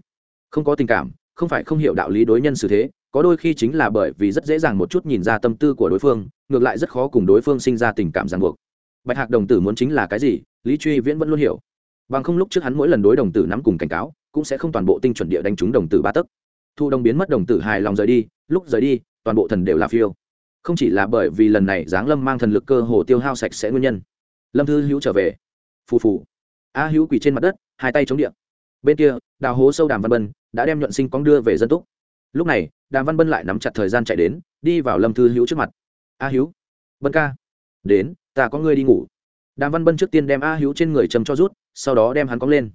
Không có tình cảm, không phải không hiểu đạo lý đối nhân xử thế, có đôi khi chính là bởi vì rất dễ dàng một chút nhìn ra tâm tư của đối phương, ngược lại rất khó cùng đối phương sinh ra tình cảm ràng buộc. Bạch hạc đồng tử muốn chính là cái gì, lý truy viễn vẫn luôn hiểu. Bằng không lúc trước hắn mỗi lần đối đồng tử nắm cùng cảnh cáo, cũng sẽ không toàn bộ tinh chuẩn địa đánh trúng đồng tử ba tấc. Thu đồng biến mất đồng tử hài lòng rời đi, lúc rời đi, toàn bộ thần đều là phiêu. Không chỉ là bởi vì lần này giáng lâm mang thần lực cơ hồ tiêu hao sạch sẽ nguyên nhân. Lâm thư hữu trở về. Phù phù a hữu quỳ trên mặt đất, hai tay chống điện bên kia, đào hố sâu đàm văn bân đã đem nhuận sinh cóng đưa về dân túc. Lúc này, đàm văn bân lại nắm chặt thời gian chạy đến, đi vào lâm thư hữu trước mặt. A hữu, bân ca, đến, ta có ngươi đi ngủ. Đàm văn bân trước tiên đem a hữu trên người châm cho rút, sau đó đem hắn cóng lên.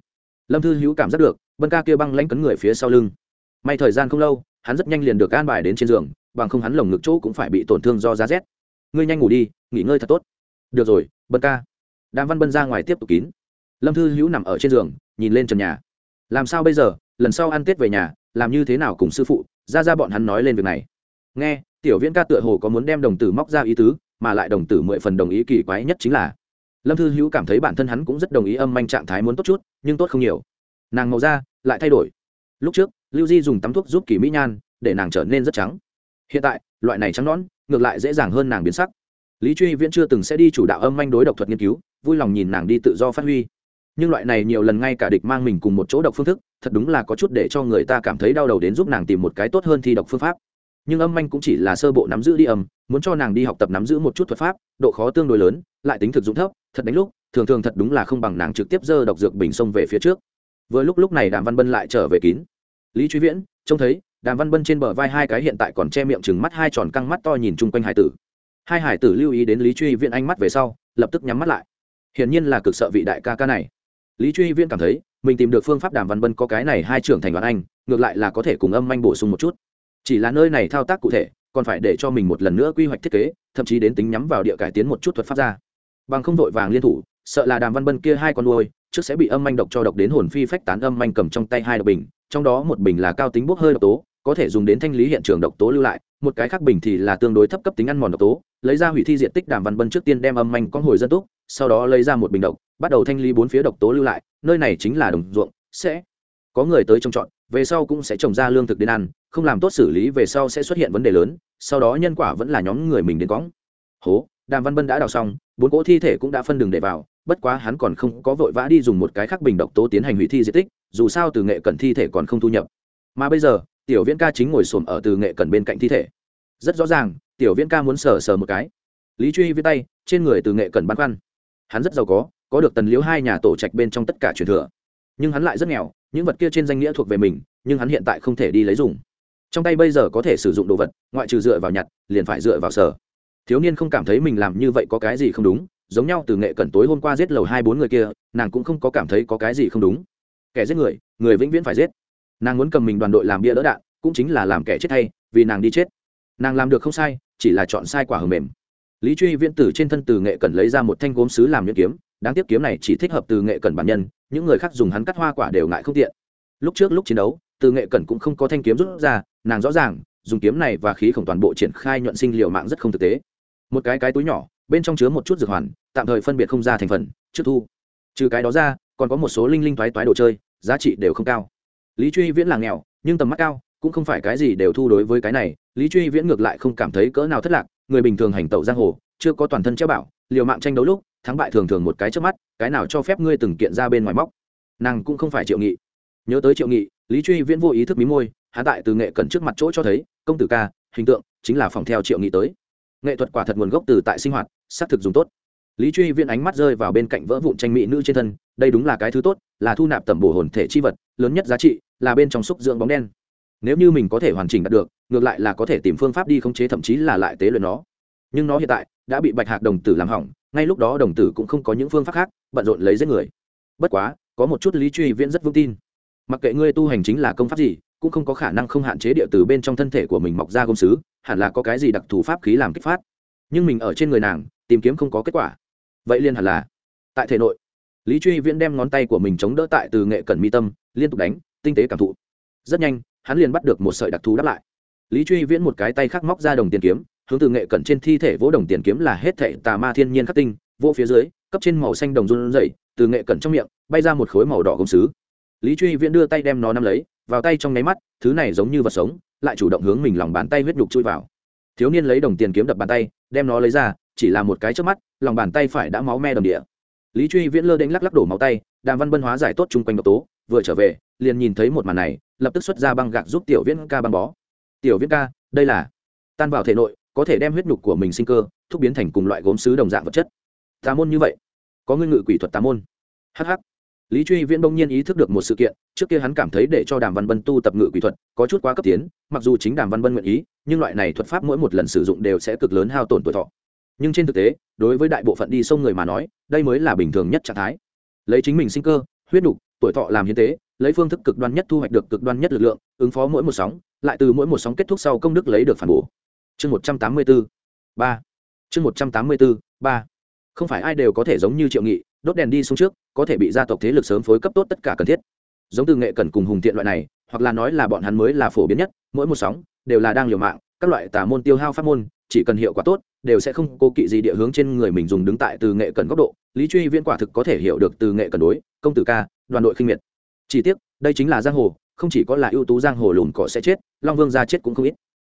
Lâm thư hữu cảm giác được, bân ca kia băng lanh cấn người phía sau lưng. May thời gian không lâu, hắn rất nhanh liền được an bài đến trên giường, bằng không hắn lồng ngực chỗ cũng phải bị tổn thương do giá rét. Ngươi nhanh ngủ đi, nghỉ ngơi thật tốt. Được rồi, bân ca. Đàm văn bân ra ngoài tiếp tục kín lâm thư hữu nằm ở trên giường, nhìn lên trần nhà. Làm sao bây giờ? Lần sau ăn tết về nhà, làm như thế nào cùng sư phụ? Ra ra bọn hắn nói lên việc này. Nghe, tiểu viễn ca tựa hồ có muốn đem đồng tử móc ra ý tứ, mà lại đồng tử mười phần đồng ý kỳ quái nhất chính là, lâm thư hữu cảm thấy bản thân hắn cũng rất đồng ý âm manh trạng thái muốn tốt chút, nhưng tốt không nhiều. Nàng màu da lại thay đổi. Lúc trước, lưu di dùng tắm thuốc giúp kỳ mỹ nhan, để nàng trở nên rất trắng. Hiện tại, loại này trắng nõn, ngược lại dễ dàng hơn nàng biến sắc. Lý truy viễn chưa từng sẽ đi chủ đạo âm manh đối độc thuật nghiên cứu, vui lòng nhìn nàng đi tự do phát huy nhưng loại này nhiều lần ngay cả địch mang mình cùng một chỗ độc phương thức, thật đúng là có chút để cho người ta cảm thấy đau đầu đến giúp nàng tìm một cái tốt hơn thi độc phương pháp. Nhưng âm anh cũng chỉ là sơ bộ nắm giữ đi âm muốn cho nàng đi học tập nắm giữ một chút thuật pháp, độ khó tương đối lớn, lại tính thực dụng thấp, thật đánh lúc, thường thường thật đúng là không bằng nàng trực tiếp dơ độc dược bình sông về phía trước. Vừa lúc lúc này đàm văn bân lại trở về kín. Lý truy viễn, trông thấy, đàm văn bân trên bờ vai hai cái hiện tại còn che miệng chừng mắt hai tròn căng mắt to nhìn chung quanh hải tử. Hai hải tử lưu ý đến lý truy viễn ánh mắt về sau, lập tức nhắm mắt lại. Hiển nhiên là cực sợ vị đại ca ca này lý truy viễn cảm thấy, mình tìm được phương pháp đàm văn bân có cái này hai trưởng thành đoàn anh, ngược lại là có thể cùng âm anh bổ sung một chút. Chỉ là nơi này thao tác cụ thể, còn phải để cho mình một lần nữa quy hoạch thiết kế, thậm chí đến tính nhắm vào địa cải tiến một chút thuật pháp ra. Bằng không vội vàng liên thủ, sợ là đàm văn bân kia hai con nuôi trước sẽ bị âm Anh độc cho độc đến hồn phi phách tán âm Anh cầm trong tay hai độc bình, trong đó một bình là cao tính bốc hơi độc tố, có thể dùng đến thanh lý hiện trường độc tố lưu lại, một cái khác bình thì là tương đối thấp cấp tính ăn mòn độc tố, lấy ra hủy thi diện tích đàm văn bân trước tiên đem âm Anh con hồi dân túc sau đó lấy ra một bình độc, bắt đầu thanh lý bốn phía độc tố lưu lại, nơi này chính là đồng ruộng, sẽ có người tới trồng trọt, về sau cũng sẽ trồng ra lương thực đến ăn, không làm tốt xử lý về sau sẽ xuất hiện vấn đề lớn, sau đó nhân quả vẫn là nhóm người mình đến cõng. Hố, đàm văn bân đã đào xong, bốn cỗ thi thể cũng đã phân đường để vào, bất quá hắn còn không có vội vã đi dùng một cái khác bình độc tố tiến hành hủy thi diện tích, dù sao từ nghệ cận thi thể còn không thu nhập. Mà bây giờ, tiểu viễn ca chính ngồi xổm ở từ nghệ cận bên cạnh thi thể. Rất rõ ràng, tiểu viễn ca muốn sờ sờ một cái. Lý truy viết tay, trên người từ nghệ cận băn khoăn hắn rất giàu có có được tần liếu hai nhà tổ trạch bên trong tất cả truyền thừa. Nhưng hắn lại rất nghèo những vật kia trên danh nghĩa thuộc về mình nhưng hắn hiện tại không thể đi lấy dùng. Trong tay bây giờ có thể sử dụng đồ vật ngoại trừ dựa vào nhặt liền phải dựa vào sở. Thiếu niên không cảm thấy mình làm như vậy có cái gì không đúng giống nhau từ nghệ cẩn tối hôm qua giết lầu hai bốn người kia nàng cũng không có cảm thấy có cái gì không đúng. Kẻ giết người người vĩnh viễn phải giết. Nàng muốn cầm mình đoàn đội làm bia đỡ đạn cũng chính là làm kẻ chết thay, vì nàng đi chết. Nàng làm được không sai chỉ là chọn sai quả hầm mềm lý truy viễn tử trên thân từ nghệ cẩn lấy ra một thanh gốm sứ làm nhuyễn kiếm, đáng tiếc kiếm này chỉ thích hợp từ nghệ cẩn bản nhân, những người khác dùng hắn cắt hoa quả đều ngại không tiện. Lúc trước lúc chiến đấu, từ nghệ cẩn cũng không có thanh kiếm rút ra, nàng rõ ràng, dùng kiếm này và khí khổng toàn bộ triển khai nhuận sinh liều mạng rất không thực tế. Một cái cái túi nhỏ, bên trong chứa một chút dược hoàn, tạm thời phân biệt không ra thành phần trước thu. Trừ cái đó ra, còn có một số linh linh toái toái đồ chơi, giá trị đều không cao. Lý truy viễn là nghèo, nhưng tầm mắt cao, cũng không phải cái gì đều thu đối với cái này. Lý truy viễn ngược lại không cảm thấy cỡ nào thất lạc người bình thường hành tẩu giang hồ, chưa có toàn thân treo bảo, liều mạng tranh đấu lúc, thắng bại thường thường một cái trước mắt, cái nào cho phép ngươi từng kiện ra bên ngoài móc. Nàng cũng không phải triệu nghị. Nhớ tới triệu nghị, lý truy viễn vô ý thức mí môi hạ tại từ nghệ cần trước mặt chỗ cho thấy, công tử ca, hình tượng, chính là phòng theo triệu nghị tới. Nghệ thuật quả thật nguồn gốc từ tại sinh hoạt, xác thực dùng tốt. Lý truy viễn ánh mắt rơi vào bên cạnh vỡ vụn tranh mỹ nữ trên thân, đây đúng là cái thứ tốt, là thu nạp tầm bổ hồn thể chi vật, lớn nhất giá trị, là bên trong xúc dưỡng bóng đen nếu như mình có thể hoàn chỉnh đạt được, ngược lại là có thể tìm phương pháp đi khống chế thậm chí là lại tế luyện nó. Nhưng nó hiện tại đã bị bạch hạc đồng tử làm hỏng, ngay lúc đó đồng tử cũng không có những phương pháp khác, bận rộn lấy giết người. Bất quá, có một chút lý truy viễn rất vững tin. Mặc kệ ngươi tu hành chính là công pháp gì, cũng không có khả năng không hạn chế địa từ bên trong thân thể của mình mọc ra công sứ, hẳn là có cái gì đặc thù pháp khí làm kích phát. Nhưng mình ở trên người nàng, tìm kiếm không có kết quả. Vậy liên hẳn là, tại thể nội, lý truy viễn đem ngón tay của mình chống đỡ tại từ nghệ cẩn mi tâm, liên tục đánh, tinh tế cảm thụ. Rất nhanh hắn liền bắt được một sợi đặc thù đáp lại. Lý truy viễn một cái tay khắc móc ra đồng tiền kiếm, hướng từ nghệ cận trên thi thể vỗ đồng tiền kiếm là hết thệ tà ma thiên nhiên khắc tinh, vỗ phía dưới, cấp trên màu xanh đồng run rẩy, từ nghệ cận trong miệng, bay ra một khối màu đỏ công sứ. Lý truy viễn đưa tay đem nó nắm lấy, vào tay trong nháy mắt, thứ này giống như vật sống, lại chủ động hướng mình lòng bàn tay huyết nhục chui vào. Thiếu niên lấy đồng tiền kiếm đập bàn tay, đem nó lấy ra, chỉ là một cái trước mắt, lòng bàn tay phải đã máu me đầm địa. Lý truy viễn lơ đánh lắc lắc đổ máu tay, đàm văn bân hóa giải tốt chung quanh độc tố, vừa trở về, liền nhìn thấy một màn này lập tức xuất ra băng gạc giúp tiểu viễn ca băng bó. Tiểu viễn ca, đây là tan vào thể nội, có thể đem huyết nhục của mình sinh cơ, thúc biến thành cùng loại gốm sứ đồng dạng vật chất. Tà môn như vậy, có ngư ngự quỷ thuật tà môn. Hh lý truy viễn bỗng nhiên ý thức được một sự kiện, trước kia hắn cảm thấy để cho đàm văn bân tu tập ngự quỷ thuật có chút quá cấp tiến, mặc dù chính đàm văn bân nguyện ý, nhưng loại này thuật pháp mỗi một lần sử dụng đều sẽ cực lớn hao tổn tuổi thọ. Nhưng trên thực tế, đối với đại bộ phận đi sông người mà nói, đây mới là bình thường nhất trạng thái. Lấy chính mình sinh cơ, huyết đục tuổi thọ làm hiến tế, lấy phương thức cực đoan nhất thu hoạch được cực đoan nhất lực lượng, ứng phó mỗi một sóng, lại từ mỗi một sóng kết thúc sau công đức lấy được phản bổ. Chương một trăm tám mươi bốn ba. Chương một trăm tám mươi bốn ba. Không phải ai đều có thể giống như triệu nghị, đốt đèn đi xuống trước, có thể bị gia tộc thế lực sớm phối cấp tốt tất cả cần thiết. Giống từ nghệ cần cùng hùng tiện loại này, hoặc là nói là bọn hắn mới là phổ biến nhất, mỗi một sóng đều là đang liều mạng, các loại tà môn tiêu hao pháp môn, chỉ cần hiệu quả tốt đều sẽ không cố kỵ gì địa hướng trên người mình dùng đứng tại từ nghệ cần góc độ. Lý truy viên quả thực có thể hiểu được từ nghệ cần đối, công tử ca, đoàn đội khinh miệt. Chỉ tiếc, đây chính là giang hồ, không chỉ có là ưu tú giang hồ lùn cỏ sẽ chết, long vương ra chết cũng không ít.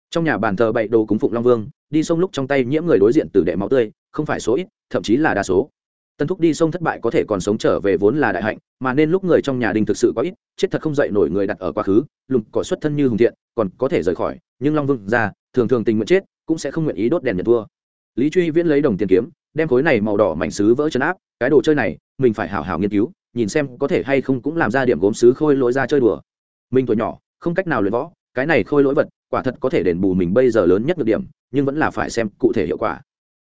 Trong nhà bàn thờ bậy đồ cúng phụng long vương, đi sông lúc trong tay nhiễm người đối diện từ đệ máu tươi, không phải số ít, thậm chí là đa số. Tân thúc đi sông thất bại có thể còn sống trở về vốn là đại hạnh, mà nên lúc người trong nhà đình thực sự có ít, chết thật không dậy nổi người đặt ở quá khứ, lùn cỏ xuất thân như hùng thiện, còn có thể rời khỏi, nhưng long vương ra, thường thường tình nguyện chết, cũng sẽ không nguyện ý đốt đèn nhận thua lý truy viễn lấy đồng tiền kiếm, đem khối này màu đỏ mảnh sứ vỡ chân áp, cái đồ chơi này, mình phải hảo hảo nghiên cứu, nhìn xem có thể hay không cũng làm ra điểm gốm sứ khôi lỗi ra chơi đùa. Mình tuổi nhỏ, không cách nào luyện võ, cái này khôi lỗi vật, quả thật có thể đền bù mình bây giờ lớn nhất được điểm, nhưng vẫn là phải xem cụ thể hiệu quả.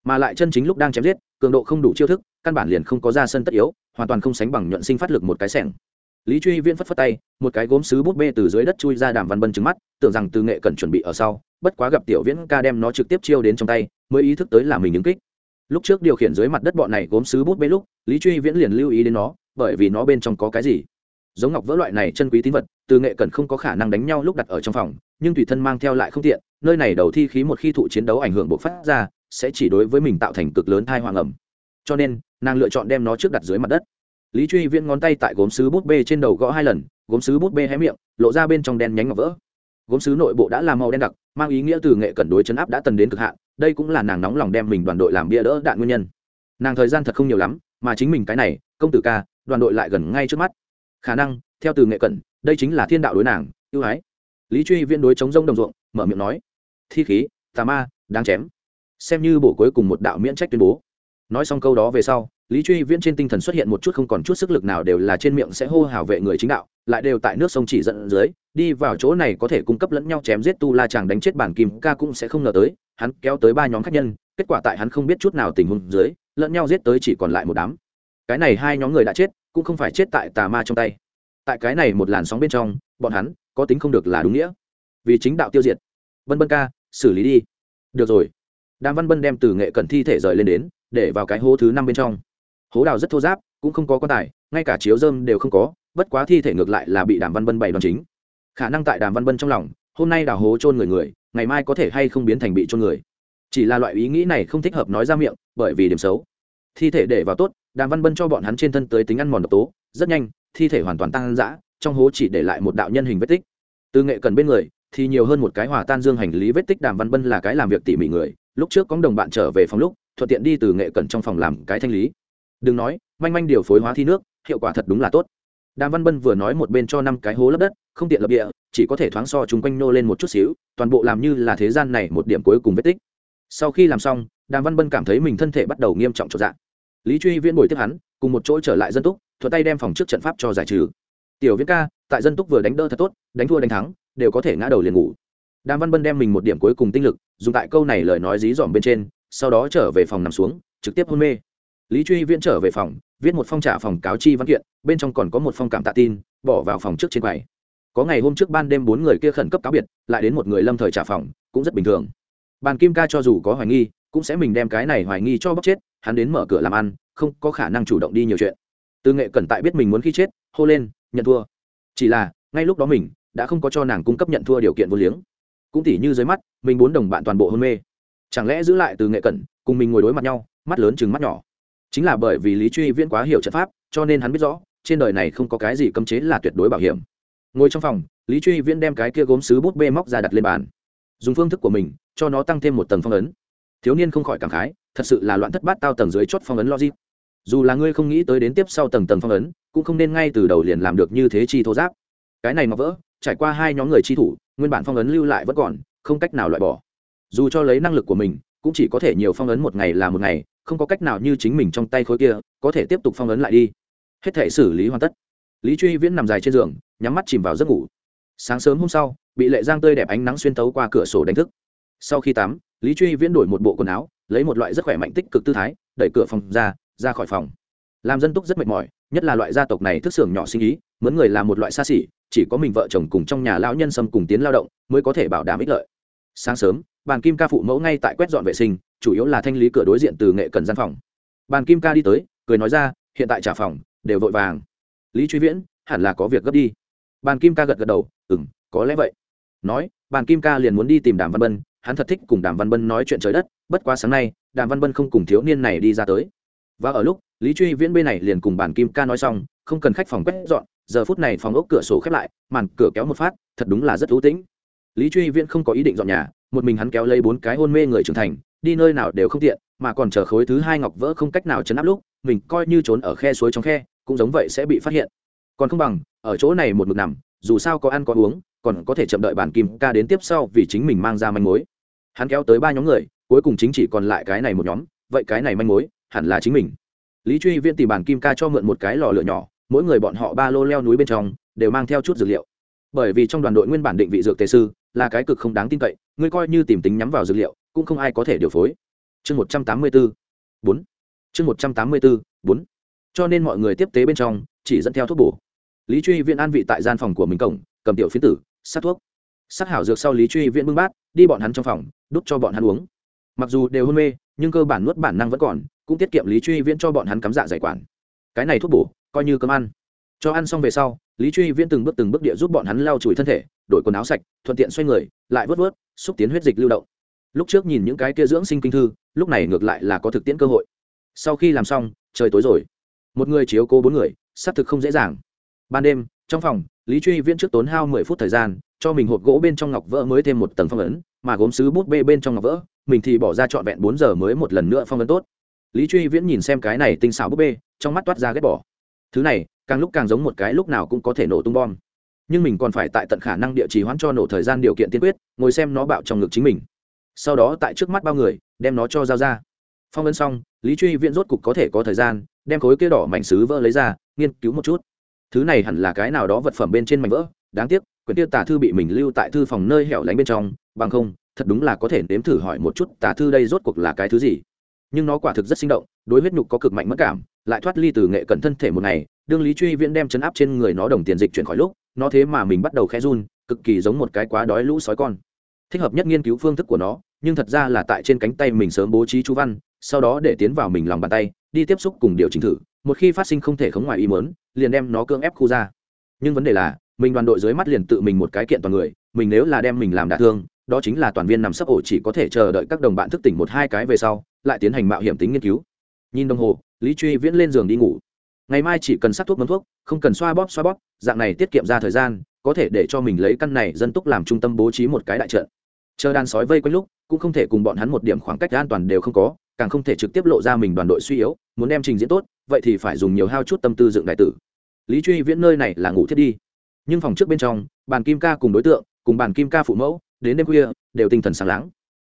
Mà lại chân chính lúc đang chém giết, cường độ không đủ chiêu thức, căn bản liền không có ra sân tất yếu, hoàn toàn không sánh bằng nhuận sinh phát lực một cái sẻng lý truy viễn phất phất tay, một cái gốm sứ bút bê từ dưới đất chui ra đàm văn bân trứng mắt, tưởng rằng từ nghệ cần chuẩn bị ở sau bất quá gặp tiểu viễn ca đem nó trực tiếp chiêu đến trong tay, mới ý thức tới là mình ứng kích. Lúc trước điều khiển dưới mặt đất bọn này gốm sứ bút bê lúc, lý truy viễn liền lưu ý đến nó, bởi vì nó bên trong có cái gì. Giống ngọc vỡ loại này chân quý tín vật, từ nghệ cần không có khả năng đánh nhau lúc đặt ở trong phòng, nhưng tùy thân mang theo lại không tiện, nơi này đầu thi khí một khi thụ chiến đấu ảnh hưởng bộc phát ra, sẽ chỉ đối với mình tạo thành cực lớn thai hoàng ẩm cho nên, nàng lựa chọn đem nó trước đặt dưới mặt đất. Lý truy viễn ngón tay tại gốm sứ bút bê trên đầu gõ hai lần, gốm sứ bút bê hé miệng, lộ ra bên trong đen nhánh ngọc vỡ gốm sứ nội bộ đã làm màu đen đặc, mang ý nghĩa từ nghệ cẩn đối chấn áp đã tần đến cực hạn, đây cũng là nàng nóng lòng đem mình đoàn đội làm bia đỡ đạn nguyên nhân. Nàng thời gian thật không nhiều lắm, mà chính mình cái này, công tử ca, đoàn đội lại gần ngay trước mắt. Khả năng, theo từ nghệ cẩn, đây chính là thiên đạo đối nàng, ưu ái. Lý truy viên đối chống rông đồng ruộng, mở miệng nói, thi khí, tà ma đang chém. Xem như bộ cuối cùng một đạo miễn trách tuyên bố. Nói xong câu đó về sau lý truy viễn trên tinh thần xuất hiện một chút không còn chút sức lực nào đều là trên miệng sẽ hô hào vệ người chính đạo, lại đều tại nước sông chỉ dẫn dưới, đi vào chỗ này có thể cung cấp lẫn nhau chém giết tu la chàng đánh chết bản kim ca cũng sẽ không ngờ tới, hắn kéo tới ba nhóm khách nhân, kết quả tại hắn không biết chút nào tình huống dưới, lẫn nhau giết tới chỉ còn lại một đám. Cái này hai nhóm người đã chết, cũng không phải chết tại tà ma trong tay. Tại cái này một làn sóng bên trong, bọn hắn có tính không được là đúng nghĩa. Vì chính đạo tiêu diệt. Vân vân ca, xử lý đi. Được rồi. Đàm văn bân đem từ nghệ cần thi thể rời lên đến, để vào cái hố thứ năm bên trong hố đào rất thô giáp, cũng không có quan tài, ngay cả chiếu dơm đều không có, bất quá thi thể ngược lại là bị đàm văn bân bày đòn chính. Khả năng tại đàm văn bân trong lòng, hôm nay đào hố chôn người người, ngày mai có thể hay không biến thành bị chôn người. Chỉ là loại ý nghĩ này không thích hợp nói ra miệng, bởi vì điểm xấu. Thi thể để vào tốt, đàm văn bân cho bọn hắn trên thân tới tính ăn mòn độc tố, rất nhanh, thi thể hoàn toàn tăng dã trong hố chỉ để lại một đạo nhân hình vết tích. Từ nghệ cần bên người, thì nhiều hơn một cái hòa tan dương hành lý vết tích đàm văn bân là cái làm việc tỉ mỉ người, lúc trước có đồng bạn trở về phòng lúc, thuận tiện đi từ nghệ cần trong phòng làm cái thanh lý đừng nói, manh manh điều phối hóa thi nước, hiệu quả thật đúng là tốt. Đàm văn bân vừa nói một bên cho năm cái hố lấp đất, không tiện lập địa, chỉ có thể thoáng so chung quanh nô lên một chút xíu, toàn bộ làm như là thế gian này một điểm cuối cùng vết tích. Sau khi làm xong, đàm văn bân cảm thấy mình thân thể bắt đầu nghiêm trọng trọn dạng lý truy viễn bồi tiếp hắn, cùng một chỗ trở lại dân túc thuật tay đem phòng trước trận pháp cho giải trừ. Tiểu viễn ca, tại dân túc vừa đánh đỡ thật tốt, đánh thua đánh thắng, đều có thể ngã đầu liền ngủ. Đàm văn bân đem mình một điểm cuối cùng tinh lực, dùng tại câu này lời nói dí dỏm bên trên, sau đó trở về phòng nằm xuống, trực tiếp hôn mê lý truy viễn trở về phòng, viết một phong trả phòng cáo chi văn kiện, bên trong còn có một phong cảm tạ tin, bỏ vào phòng trước trên quầy. Có ngày hôm trước ban đêm bốn người kia khẩn cấp cáo biệt, lại đến một người lâm thời trả phòng, cũng rất bình thường. Bàn kim ca cho dù có hoài nghi, cũng sẽ mình đem cái này hoài nghi cho bóc chết, hắn đến mở cửa làm ăn, không có khả năng chủ động đi nhiều chuyện. Từ nghệ cẩn tại biết mình muốn khi chết, hô lên, nhận thua. Chỉ là, ngay lúc đó mình đã không có cho nàng cung cấp nhận thua điều kiện vô liếng. Cũng tỉ như dưới mắt, mình bốn đồng bạn toàn bộ hôn mê. Chẳng lẽ giữ lại từ nghệ cẩn, cùng mình ngồi đối mặt nhau, mắt lớn chừng mắt nhỏ? Chính là bởi vì lý truy viễn quá hiểu trận pháp, cho nên hắn biết rõ, trên đời này không có cái gì cấm chế là tuyệt đối bảo hiểm. Ngồi trong phòng, lý truy viễn đem cái kia gốm xứ bút bê móc ra đặt lên bàn. Dùng phương thức của mình, cho nó tăng thêm một tầng phong ấn. Thiếu niên không khỏi cảm khái, thật sự là loạn thất bát tao tầng dưới chót phong ấn logic. Dù là ngươi không nghĩ tới đến tiếp sau tầng tầng phong ấn, cũng không nên ngay từ đầu liền làm được như thế chi thô giáp. Cái này mà vỡ, trải qua hai nhóm người chi thủ, nguyên bản phong ấn lưu lại vẫn còn, không cách nào loại bỏ. Dù cho lấy năng lực của mình, cũng chỉ có thể nhiều phong ấn một ngày là một ngày không có cách nào như chính mình trong tay khối kia, có thể tiếp tục phong ấn lại đi. Hết thể xử lý hoàn tất. Lý truy viễn nằm dài trên giường, nhắm mắt chìm vào giấc ngủ. Sáng sớm hôm sau, bị lệ giang tươi đẹp ánh nắng xuyên tấu qua cửa sổ đánh thức. Sau khi tắm, lý truy viễn đổi một bộ quần áo, lấy một loại rất khỏe mạnh tích cực tư thái, đẩy cửa phòng ra ra khỏi phòng. Làm dân túc rất mệt mỏi, nhất là loại gia tộc này thức xưởng nhỏ sinh ý, mướn người làm một loại xa xỉ, chỉ có mình vợ chồng cùng trong nhà lão nhân sâm cùng tiến lao động, mới có thể bảo đảm ích lợi. Sáng sớm bàn kim ca phụ mẫu ngay tại quét dọn vệ sinh, chủ yếu là thanh lý cửa đối diện từ nghệ cần gian phòng. Bàn kim ca đi tới, cười nói ra, hiện tại trả phòng, đều vội vàng. Lý truy viễn, hẳn là có việc gấp đi. Bàn kim ca gật gật đầu ừ m có lẽ vậy. Nói, bàn kim ca liền muốn đi tìm đàm văn bân, hắn thật thích cùng đàm văn bân nói chuyện trời đất, bất quá sáng nay, đàm văn bân không cùng thiếu niên này đi ra tới. Và ở lúc, lý truy viễn bên này liền cùng bàn kim ca nói xong, không cần khách phòng quét dọn, giờ phút này phòng ốc cửa sổ khép lại, màn cửa kéo một phát, thật đúng là rất thú tĩnh. Lý truy viễn không có ý định dọn nhà một mình hắn kéo lấy bốn cái hôn mê người trưởng thành, đi nơi nào đều không tiện, mà còn chờ khối thứ hai ngọc vỡ không cách nào chấn áp lúc, mình coi như trốn ở khe suối trong khe, cũng giống vậy sẽ bị phát hiện. Còn không bằng, ở chỗ này một mực nằm, dù sao có ăn có uống, còn có thể chậm đợi bản kim ca đến tiếp sau vì chính mình mang ra manh mối. Hắn kéo tới ba nhóm người, cuối cùng chính chỉ còn lại cái này một nhóm, vậy cái này manh mối, hẳn là chính mình. Lý truy viên tìm bản kim ca cho mượn một cái lò lửa nhỏ, mỗi người bọn họ ba lô leo núi bên trong, đều mang theo chút dược liệu. Bởi vì trong đoàn đội nguyên bản định vị dược tề sư là cái cực không đáng tin cậy, ngươi coi như tìm tính nhắm vào dược liệu, cũng không ai có thể điều phối. Chương một trăm tám mươi bốn bốn. Chương một trăm tám mươi bốn bốn. Cho nên mọi người tiếp tế bên trong, chỉ dẫn theo thuốc bổ. Lý truy viện an vị tại gian phòng của mình cổng, cầm tiểu phiến tử, sát thuốc. Sắc hảo dược sau lý truy Viên bưng bát, đi bọn hắn trong phòng, đút cho bọn hắn uống. Mặc dù đều hôn mê, nhưng cơ bản nuốt bản năng vẫn còn, cũng tiết kiệm lý truy viễn cho bọn hắn cắm dạ giải quản. Cái này thuốc bổ, coi như cơm ăn. Cho ăn xong về sau lý truy viễn từng bước từng bước địa giúp bọn hắn lau chùi thân thể, đổi quần áo sạch, thuận tiện xoay người, lại vớt vớt, xúc tiến huyết dịch lưu động. Lúc trước nhìn những cái kia dưỡng sinh kinh thư, lúc này ngược lại là có thực tiễn cơ hội. Sau khi làm xong, trời tối rồi. Một người chiếu cố bốn người, xác thực không dễ dàng. Ban đêm, trong phòng, lý truy viễn trước tốn hao mười phút thời gian, cho mình hộp gỗ bên trong ngọc vỡ mới thêm một tầng phong ấn, mà gốm sứ bút bê bên trong ngọc vỡ, mình thì bỏ ra trọn vẹn bốn giờ mới một lần nữa phong ấn tốt. Lý truy viễn nhìn xem cái này tinh xảo bút bê, trong mắt toát ra ghét bỏ thứ này, càng lúc càng giống một cái lúc nào cũng có thể nổ tung bom. Nhưng mình còn phải tại tận khả năng địa chỉ hoãn cho nổ thời gian điều kiện tiên quyết, ngồi xem nó bạo trong ngực chính mình. Sau đó tại trước mắt bao người, đem nó cho giao ra. Phong ấn xong, lý truy viễn rốt cục có thể có thời gian, đem khối kia đỏ mảnh sứ vỡ lấy ra, nghiên cứu một chút. Thứ này hẳn là cái nào đó vật phẩm bên trên mảnh vỡ, đáng tiếc, quyển tiêu tả thư bị mình lưu tại thư phòng nơi hẻo lánh bên trong, bằng không, thật đúng là có thể nếm thử hỏi một chút tả thư đây rốt cuộc là cái thứ gì. Nhưng nó quả thực rất sinh động, đối huyết nhục có cực mạnh mất cảm lại thoát ly từ nghệ cận thân thể một ngày, đương lý truy viễn đem chấn áp trên người nó đồng tiền dịch chuyển khỏi lúc, nó thế mà mình bắt đầu khẽ run, cực kỳ giống một cái quá đói lũ sói con. Thích hợp nhất nghiên cứu phương thức của nó, nhưng thật ra là tại trên cánh tay mình sớm bố trí chú văn, sau đó để tiến vào mình lòng bàn tay, đi tiếp xúc cùng điều chỉnh thử, một khi phát sinh không thể khống ngoài ý mớn liền đem nó cưỡng ép khu ra. Nhưng vấn đề là, mình đoàn đội dưới mắt liền tự mình một cái kiện toàn người, mình nếu là đem mình làm đả thương, đó chính là toàn viên nằm sấp ổ chỉ có thể chờ đợi các đồng bạn thức tỉnh một hai cái về sau, lại tiến hành mạo hiểm tính nghiên cứu. Nhìn đồng hồ lý truy viễn lên giường đi ngủ. Ngày mai chỉ cần sắc thuốc mấm thuốc, không cần xoa bóp xoa bóp, dạng này tiết kiệm ra thời gian, có thể để cho mình lấy căn này dân túc làm trung tâm bố trí một cái đại trận. Chờ đàn sói vây quanh lúc, cũng không thể cùng bọn hắn một điểm khoảng cách an toàn đều không có, càng không thể trực tiếp lộ ra mình đoàn đội suy yếu, muốn đem trình diễn tốt, vậy thì phải dùng nhiều hao chút tâm tư dựng đại tử. Lý truy viễn nơi này là ngủ thiết đi. Nhưng phòng trước bên trong, bàn kim ca cùng đối tượng, cùng bàn kim ca phụ mẫu, đến đêm khuya, đều tinh thần sáng láng.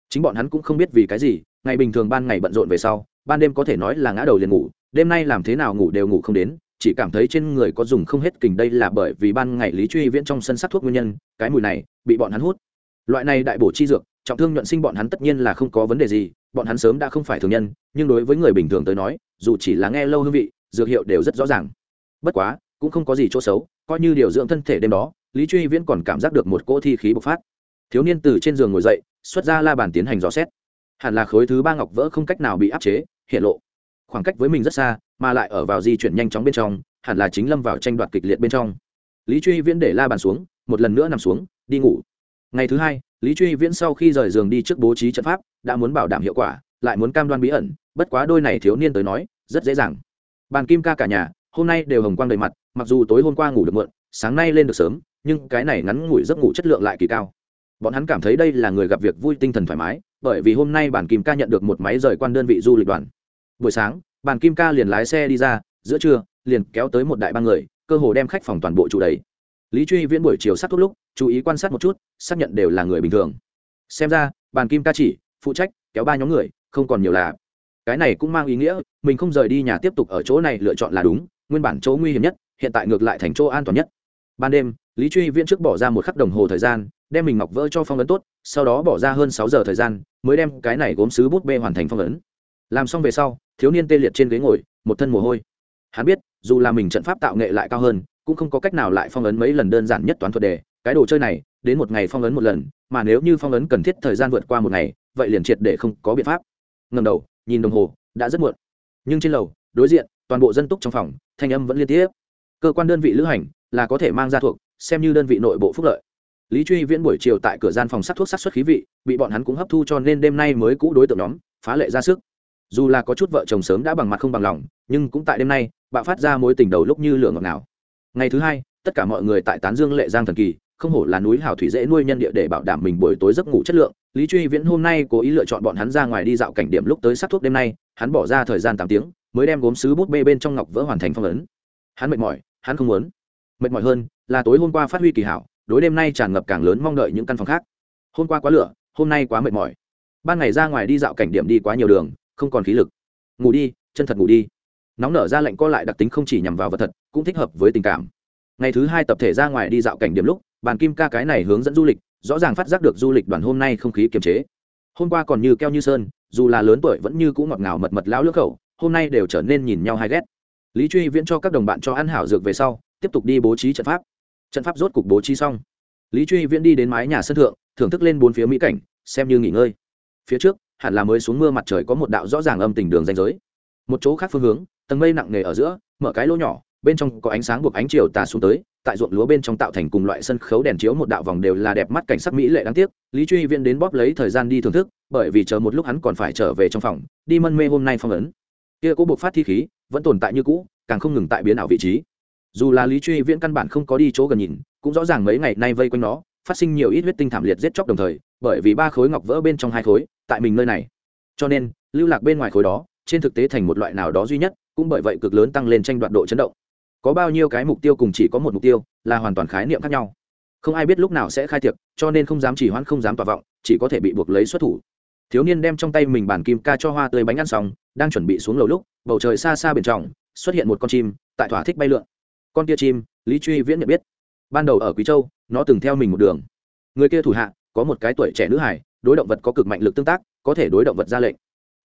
Chính bọn hắn cũng không biết vì cái gì, ngày bình thường ban ngày bận rộn về sau ban đêm có thể nói là ngã đầu liền ngủ, đêm nay làm thế nào ngủ đều ngủ không đến, chỉ cảm thấy trên người có dùng không hết kình đây là bởi vì ban ngày lý truy viễn trong sân sắc thuốc nguyên nhân, cái mùi này bị bọn hắn hút. Loại này đại bổ chi dược, trọng thương nhuận sinh bọn hắn tất nhiên là không có vấn đề gì, bọn hắn sớm đã không phải thường nhân, nhưng đối với người bình thường tới nói, dù chỉ là nghe lâu hương vị, dược hiệu đều rất rõ ràng. Bất quá, cũng không có gì chỗ xấu, coi như điều dưỡng thân thể đêm đó, lý truy viễn còn cảm giác được một cỗ thi khí bộc phát. Thiếu niên từ trên giường ngồi dậy, xuất ra la bàn tiến hành dò xét. Hẳn là khối thứ ba ngọc vỡ không cách nào bị áp chế hiện lộ. Khoảng cách với mình rất xa, mà lại ở vào di chuyển nhanh chóng bên trong, hẳn là chính lâm vào tranh đoạt kịch liệt bên trong. Lý truy viễn để la bàn xuống, một lần nữa nằm xuống, đi ngủ. Ngày thứ hai, lý truy viễn sau khi rời giường đi trước bố trí trận pháp, đã muốn bảo đảm hiệu quả, lại muốn cam đoan bí ẩn, bất quá đôi này thiếu niên tới nói, rất dễ dàng. Bàn kim ca cả nhà, hôm nay đều hồng quang đầy mặt, mặc dù tối hôm qua ngủ được muộn, sáng nay lên được sớm, nhưng cái này ngắn ngủi giấc ngủ chất lượng lại kỳ cao bọn hắn cảm thấy đây là người gặp việc vui tinh thần thoải mái, bởi vì hôm nay bản kim ca nhận được một máy rời quan đơn vị du lịch đoàn. Buổi sáng, bản kim ca liền lái xe đi ra, giữa trưa, liền kéo tới một đại ba người, cơ hồ đem khách phòng toàn bộ chủ đầy. Lý truy viễn buổi chiều sát thuốc lúc, chú ý quan sát một chút, xác nhận đều là người bình thường. Xem ra bàn kim ca chỉ, phụ trách, kéo ba nhóm người, không còn nhiều là. Cái này cũng mang ý nghĩa, mình không rời đi nhà tiếp tục ở chỗ này lựa chọn là đúng, nguyên bản chỗ nguy hiểm nhất, hiện tại ngược lại thành chỗ an toàn nhất. Ban đêm, lý truy viễn trước bỏ ra một khắc đồng hồ thời gian đem mình ngọc vỡ cho phong ấn tốt, sau đó bỏ ra hơn sáu giờ thời gian, mới đem cái này gốm sứ bút bê hoàn thành phong ấn. Làm xong về sau, thiếu niên tê liệt trên ghế ngồi, một thân mồ hôi. Hắn biết, dù là mình trận pháp tạo nghệ lại cao hơn, cũng không có cách nào lại phong ấn mấy lần đơn giản nhất toán thuật đề. Cái đồ chơi này, đến một ngày phong ấn một lần, mà nếu như phong ấn cần thiết thời gian vượt qua một ngày, vậy liền triệt để không có biện pháp. Ngầm đầu, nhìn đồng hồ, đã rất muộn. Nhưng trên lầu, đối diện, toàn bộ dân túc trong phòng, thanh âm vẫn liên tiếp. Cơ quan đơn vị lữ hành là có thể mang ra thuộc, xem như đơn vị nội bộ phúc lợi lý truy viễn buổi chiều tại cửa gian phòng sắc thuốc sắc xuất khí vị, bị bọn hắn cũng hấp thu cho nên đêm nay mới cũ đối tượng nhóm, phá lệ ra sức. Dù là có chút vợ chồng sớm đã bằng mặt không bằng lòng, nhưng cũng tại đêm nay, bạo phát ra mối tình đầu lúc như lửa ngọt nào ngày thứ hai, tất cả mọi người tại tán dương lệ giang thần kỳ, không hổ là núi hào thủy dễ nuôi nhân địa để bảo đảm mình buổi tối giấc ngủ chất lượng. Lý truy viễn hôm nay cố ý lựa chọn bọn hắn ra ngoài đi dạo cảnh điểm lúc tới sắc thuốc đêm nay, hắn bỏ ra thời gian tám tiếng, mới đem gốm sứ bút bê bên trong ngọc vỡ hoàn thành phong ấn. Hắn mệt mỏi, hắn không muốn. Mệt mỏi hơn là tối hôm qua phát huy kỳ hảo đối đêm nay tràn ngập càng lớn mong đợi những căn phòng khác. Hôm qua quá lửa, hôm nay quá mệt mỏi. Ban ngày ra ngoài đi dạo cảnh điểm đi quá nhiều đường, không còn khí lực. Ngủ đi, chân thật ngủ đi. Nóng nở ra lệnh co lại đặc tính không chỉ nhằm vào vật thật, cũng thích hợp với tình cảm. Ngày thứ hai tập thể ra ngoài đi dạo cảnh điểm lúc, bàn kim ca cái này hướng dẫn du lịch, rõ ràng phát giác được du lịch đoàn hôm nay không khí kiềm chế. Hôm qua còn như keo như sơn, dù là lớn tuổi vẫn như cũ ngọt ngào mật mật lão lưỡi khẩu, hôm nay đều trở nên nhìn nhau hay ghét. Lý truy viễn cho các đồng bạn cho ăn hảo dược về sau, tiếp tục đi bố trí trận pháp trận pháp rốt cục bố trí xong. Lý truy viễn đi đến mái nhà sân thượng, thưởng thức lên bốn phía mỹ cảnh, xem như nghỉ ngơi. Phía trước, hẳn là mới xuống mưa mặt trời có một đạo rõ ràng âm tình đường danh giới. Một chỗ khác phương hướng, tầng mây nặng nề ở giữa, mở cái lỗ nhỏ, bên trong có ánh sáng buộc ánh chiều tà xuống tới, tại ruộng lúa bên trong tạo thành cùng loại sân khấu đèn chiếu một đạo vòng đều là đẹp mắt cảnh sắc mỹ lệ đáng tiếc. Lý truy viễn đến bóp lấy thời gian đi thưởng thức, bởi vì chờ một lúc hắn còn phải trở về trong phòng, đi mân mê hôm nay phong ấn. Kia cố buộc phát thi khí, vẫn tồn tại như cũ, càng không ngừng tại biến ảo vị trí dù là lý truy viễn căn bản không có đi chỗ gần nhìn, cũng rõ ràng mấy ngày nay vây quanh nó, phát sinh nhiều ít huyết tinh thảm liệt giết chóc đồng thời, bởi vì ba khối ngọc vỡ bên trong hai khối, tại mình nơi này. Cho nên, lưu lạc bên ngoài khối đó, trên thực tế thành một loại nào đó duy nhất, cũng bởi vậy cực lớn tăng lên tranh đoạt độ chấn động. Có bao nhiêu cái mục tiêu cùng chỉ có một mục tiêu, là hoàn toàn khái niệm khác nhau. Không ai biết lúc nào sẽ khai tiệc, cho nên không dám chỉ hoãn, không dám tỏa vọng, chỉ có thể bị buộc lấy xuất thủ. Thiếu niên đem trong tay mình bản kim ca cho hoa tươi bánh ăn xong, đang chuẩn bị xuống lầu lúc, bầu trời xa xa bên trong xuất hiện một con chim, tại thỏa thích bay lượn con tia chim, lý truy viễn nhận biết. Ban đầu ở quý châu, nó từng theo mình một đường. Người kia thủ hạ, có một cái tuổi trẻ nữ hải đối động vật có cực mạnh lực tương tác, có thể đối động vật ra lệnh.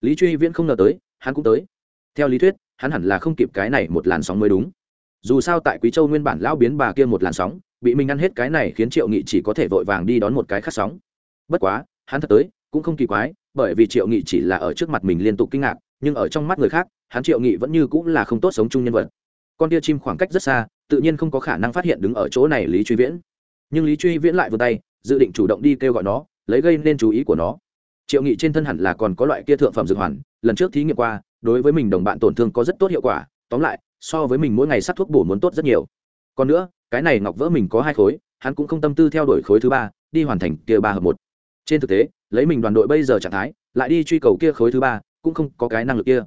Lý truy viễn không ngờ tới, hắn cũng tới. Theo lý thuyết, hắn hẳn là không kịp cái này một làn sóng mới đúng. Dù sao tại quý châu nguyên bản lão biến bà kia một làn sóng, bị mình ăn hết cái này khiến triệu nghị chỉ có thể vội vàng đi đón một cái khát sóng. Bất quá, hắn thật tới, cũng không kỳ quái, bởi vì triệu nghị chỉ là ở trước mặt mình liên tục kinh ngạc, nhưng ở trong mắt người khác, hắn triệu nghị vẫn như cũng là không tốt sống chung nhân vật con tia chim khoảng cách rất xa, tự nhiên không có khả năng phát hiện đứng ở chỗ này lý truy viễn. Nhưng lý truy viễn lại vươn tay, dự định chủ động đi kêu gọi nó, lấy gây nên chú ý của nó. Triệu nghị trên thân hẳn là còn có loại kia thượng phẩm dược hoàn, lần trước thí nghiệm qua, đối với mình đồng bạn tổn thương có rất tốt hiệu quả, tóm lại, so với mình mỗi ngày sát thuốc bổ muốn tốt rất nhiều. Còn nữa, cái này ngọc vỡ mình có hai khối, hắn cũng không tâm tư theo đuổi khối thứ ba, đi hoàn thành kia ba hợp một. Trên thực tế, lấy mình đoàn đội bây giờ trạng thái, lại đi truy cầu kia khối thứ ba, cũng không có cái năng lực kia.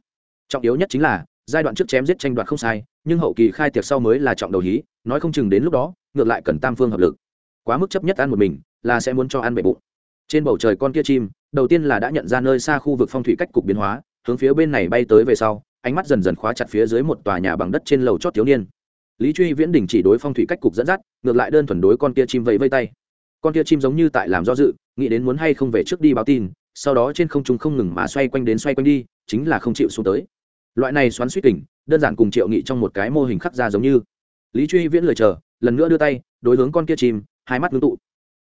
Trọng yếu nhất chính là giai đoạn trước chém giết tranh đoạt không sai, nhưng hậu kỳ khai tiệc sau mới là trọng đầu hí, nói không chừng đến lúc đó, ngược lại cần tam phương hợp lực. Quá mức chấp nhất ăn một mình, là sẽ muốn cho ăn bệ bụng. Trên bầu trời con kia chim, đầu tiên là đã nhận ra nơi xa khu vực phong thủy cách cục biến hóa, hướng phía bên này bay tới về sau, ánh mắt dần dần khóa chặt phía dưới một tòa nhà bằng đất trên lầu chót thiếu niên. Lý truy viễn đình chỉ đối phong thủy cách cục dẫn dắt, ngược lại đơn thuần đối con kia chim vẫy vây tay. Con kia chim giống như tại làm do dự, nghĩ đến muốn hay không về trước đi báo tin, sau đó trên không trung không ngừng mà xoay quanh đến xoay quanh đi, chính là không chịu xuống tới loại này xoắn suýt tỉnh, đơn giản cùng triệu nghị trong một cái mô hình khắc ra giống như. Lý truy viễn lời chờ lần nữa đưa tay đối hướng con kia chim hai mắt ngưng tụ.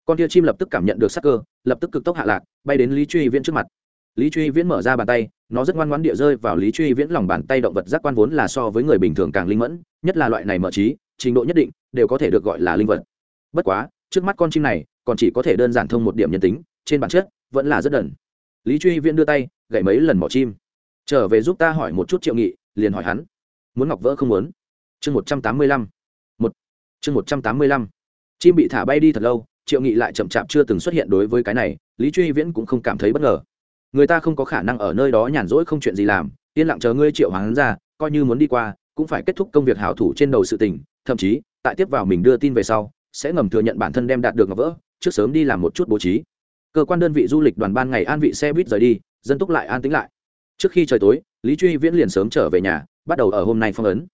Con kia chim lập tức cảm nhận được sắc cơ lập tức cực tốc hạ lạc bay đến lý truy viễn trước mặt. Lý truy viễn mở ra bàn tay nó rất ngoan ngoãn địa rơi vào lý truy viễn lòng bàn tay động vật giác quan vốn là so với người bình thường càng linh mẫn nhất là loại này mở trí trình độ nhất định đều có thể được gọi là linh vật. Bất quá trước mắt con chim này còn chỉ có thể đơn giản thông một điểm nhân tính trên bản chất vẫn là rất đần. Lý truy viễn đưa tay gậy mấy lần mỏ chim trở về giúp ta hỏi một chút triệu nghị, liền hỏi hắn. Muốn ngọc vỡ không muốn? Chương một trăm tám mươi lăm. Một. Chương một trăm tám mươi lăm. Chim bị thả bay đi thật lâu, triệu nghị lại chậm chạp chưa từng xuất hiện đối với cái này, lý truy viễn cũng không cảm thấy bất ngờ. Người ta không có khả năng ở nơi đó nhàn rỗi không chuyện gì làm, yên lặng chờ ngươi triệu hoàng ra, coi như muốn đi qua, cũng phải kết thúc công việc hảo thủ trên đầu sự tình, thậm chí, tại tiếp vào mình đưa tin về sau, sẽ ngầm thừa nhận bản thân đem đạt được ngọc vỡ, trước sớm đi làm một chút bố trí. Cơ quan đơn vị du lịch đoàn ban ngày an vị xe buýt rời đi, dân túc lại an tính lại trước khi trời tối, lý truy viễn liền sớm trở về nhà, bắt đầu ở hôm nay phong ấn.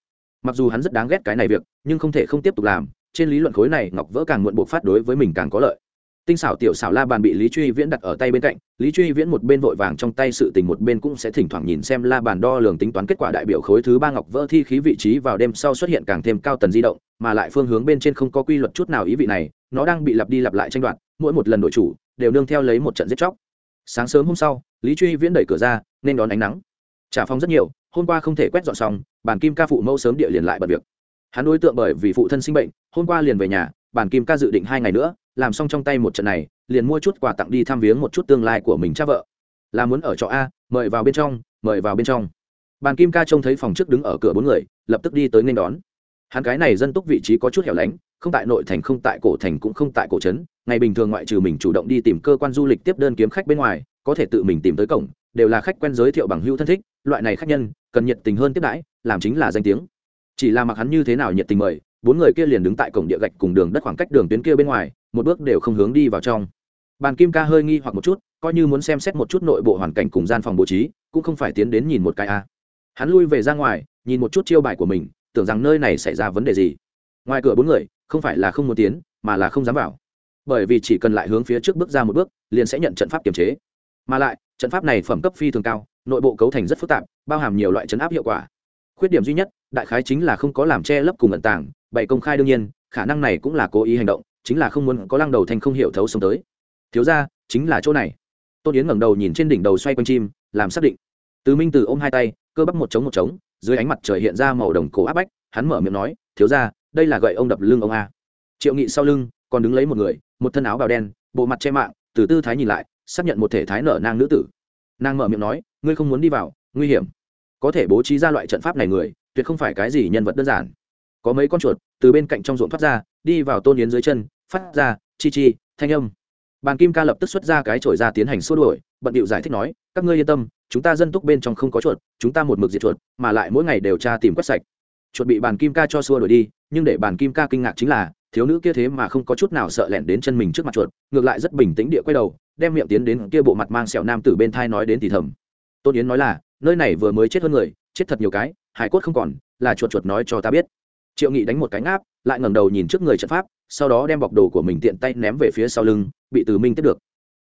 Mặc dù hắn rất đáng ghét cái này việc, nhưng không thể không tiếp tục làm, trên lý luận khối này ngọc vỡ càng muộn buộc phát đối với mình càng có lợi. Tinh xảo tiểu xảo la bàn bị lý truy viễn đặt ở tay bên cạnh, lý truy viễn một bên vội vàng trong tay sự tình một bên cũng sẽ thỉnh thoảng nhìn xem la bàn đo lường tính toán kết quả đại biểu khối thứ ba ngọc vỡ thi khí vị trí vào đêm sau xuất hiện càng thêm cao tần di động, mà lại phương hướng bên trên không có quy luật chút nào ý vị này, nó đang bị lặp đi lặp lại tranh đoạt, mỗi một lần đổi chủ, đều nương theo lấy một trận giết chóc. Sáng sớm hôm sau lý truy viễn đẩy cửa ra, nên đón ánh nắng. Trả phòng rất nhiều, hôm qua không thể quét dọn xong bản kim ca phụ mẫu sớm địa liền lại bật việc. Hắn đối tượng bởi vì phụ thân sinh bệnh, hôm qua liền về nhà bản kim ca dự định hai ngày nữa, làm xong trong tay một trận này, liền mua chút quà tặng đi thăm viếng một chút tương lai của mình cha vợ. Là muốn ở trọ a, mời vào bên trong, mời vào bên trong. Bàn kim ca trông thấy phòng trước đứng ở cửa bốn người, lập tức đi tới nên đón. Hắn cái này dân túc vị trí có chút hẻo lánh, không tại nội thành không tại cổ thành cũng không tại cổ trấn, ngày bình thường ngoại trừ mình chủ động đi tìm cơ quan du lịch tiếp đơn kiếm khách bên ngoài có thể tự mình tìm tới cổng, đều là khách quen giới thiệu bằng hữu thân thích, loại này khách nhân, cần nhiệt tình hơn tiếp đãi, làm chính là danh tiếng. Chỉ là mặc hắn như thế nào nhiệt tình mời, bốn người kia liền đứng tại cổng địa gạch cùng đường đất khoảng cách đường tuyến kia bên ngoài, một bước đều không hướng đi vào trong. Bàn kim ca hơi nghi hoặc một chút, coi như muốn xem xét một chút nội bộ hoàn cảnh cùng gian phòng bố trí, cũng không phải tiến đến nhìn một cái a. Hắn lui về ra ngoài, nhìn một chút chiêu bài của mình, tưởng rằng nơi này xảy ra vấn đề gì. Ngoài cửa bốn người, không phải là không muốn tiến, mà là không dám vào. Bởi vì chỉ cần lại hướng phía trước bước ra một bước, liền sẽ nhận trận pháp kiềm chế mà lại, trận pháp này phẩm cấp phi thường cao, nội bộ cấu thành rất phức tạp, bao hàm nhiều loại chấn áp hiệu quả. Khuyết điểm duy nhất, đại khái chính là không có làm che lấp cùng ẩn tàng, bày công khai đương nhiên, khả năng này cũng là cố ý hành động, chính là không muốn có lăng đầu thành không hiểu thấu sống tới. Thiếu ra chính là chỗ này. Tôn yến ngẩng đầu nhìn trên đỉnh đầu xoay quanh chim, làm xác định. Từ minh từ ôm hai tay, cơ bắp một trống một trống, dưới ánh mặt trời hiện ra màu đồng cổ áp bách, hắn mở miệng nói, thiếu ra đây là gậy ông đập lưng ông a. Triệu nghị sau lưng, còn đứng lấy một người, một thân áo bào đen, bộ mặt che mạng, từ tư thái nhìn lại xác nhận một thể thái nở nang nữ tử. Nàng mở miệng nói, ngươi không muốn đi vào, nguy hiểm. Có thể bố trí ra loại trận pháp này người, tuyệt không phải cái gì nhân vật đơn giản. Có mấy con chuột từ bên cạnh trong ruộng thoát ra, đi vào tôn yến dưới chân, phát ra chi chi, thanh âm. Bàn kim ca lập tức xuất ra cái chổi ra tiến hành xua đuổi, bận điệu giải thích nói, các ngươi yên tâm, chúng ta dân túc bên trong không có chuột, chúng ta một mực diệt chuột, mà lại mỗi ngày đều tra tìm quét sạch. Chuột bị bàn kim ca cho xua đuổi đi, nhưng để bàn kim ca kinh ngạc chính là thiếu nữ kia thế mà không có chút nào sợ lẻn đến chân mình trước mặt chuột, ngược lại rất bình tĩnh địa quay đầu, đem miệng tiến đến kia bộ mặt mang sẹo nam tử bên thai nói đến thì thầm. Tôn yến nói là, nơi này vừa mới chết hơn người, chết thật nhiều cái, hải cốt không còn, là chuột chuột nói cho ta biết. Triệu nghị đánh một cái ngáp, lại ngẩng đầu nhìn trước người trận pháp, sau đó đem bọc đồ của mình tiện tay ném về phía sau lưng, bị từ minh tiếp được.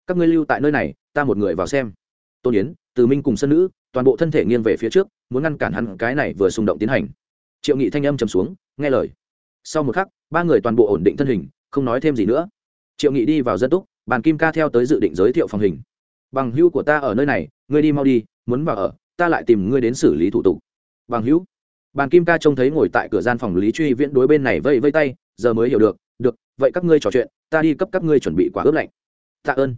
Các ngươi lưu tại nơi này, ta một người vào xem. Tôn yến, từ minh cùng sân nữ, toàn bộ thân thể nghiêng về phía trước, muốn ngăn cản hắn, cái này vừa xung động tiến hành. Triệu nghị thanh âm trầm xuống, nghe lời sau một khắc, ba người toàn bộ ổn định thân hình, không nói thêm gì nữa. Triệu nghị đi vào dân túc, bàn kim ca theo tới dự định giới thiệu phòng hình. Bằng hữu của ta ở nơi này, ngươi đi mau đi, muốn vào ở, ta lại tìm ngươi đến xử lý thủ tục. Bằng hữu. Bàn kim ca trông thấy ngồi tại cửa gian phòng lý truy viễn đối bên này vây vây tay, giờ mới hiểu được được, vậy các ngươi trò chuyện, ta đi cấp các ngươi chuẩn bị quả ướp lạnh. Tạ ơn.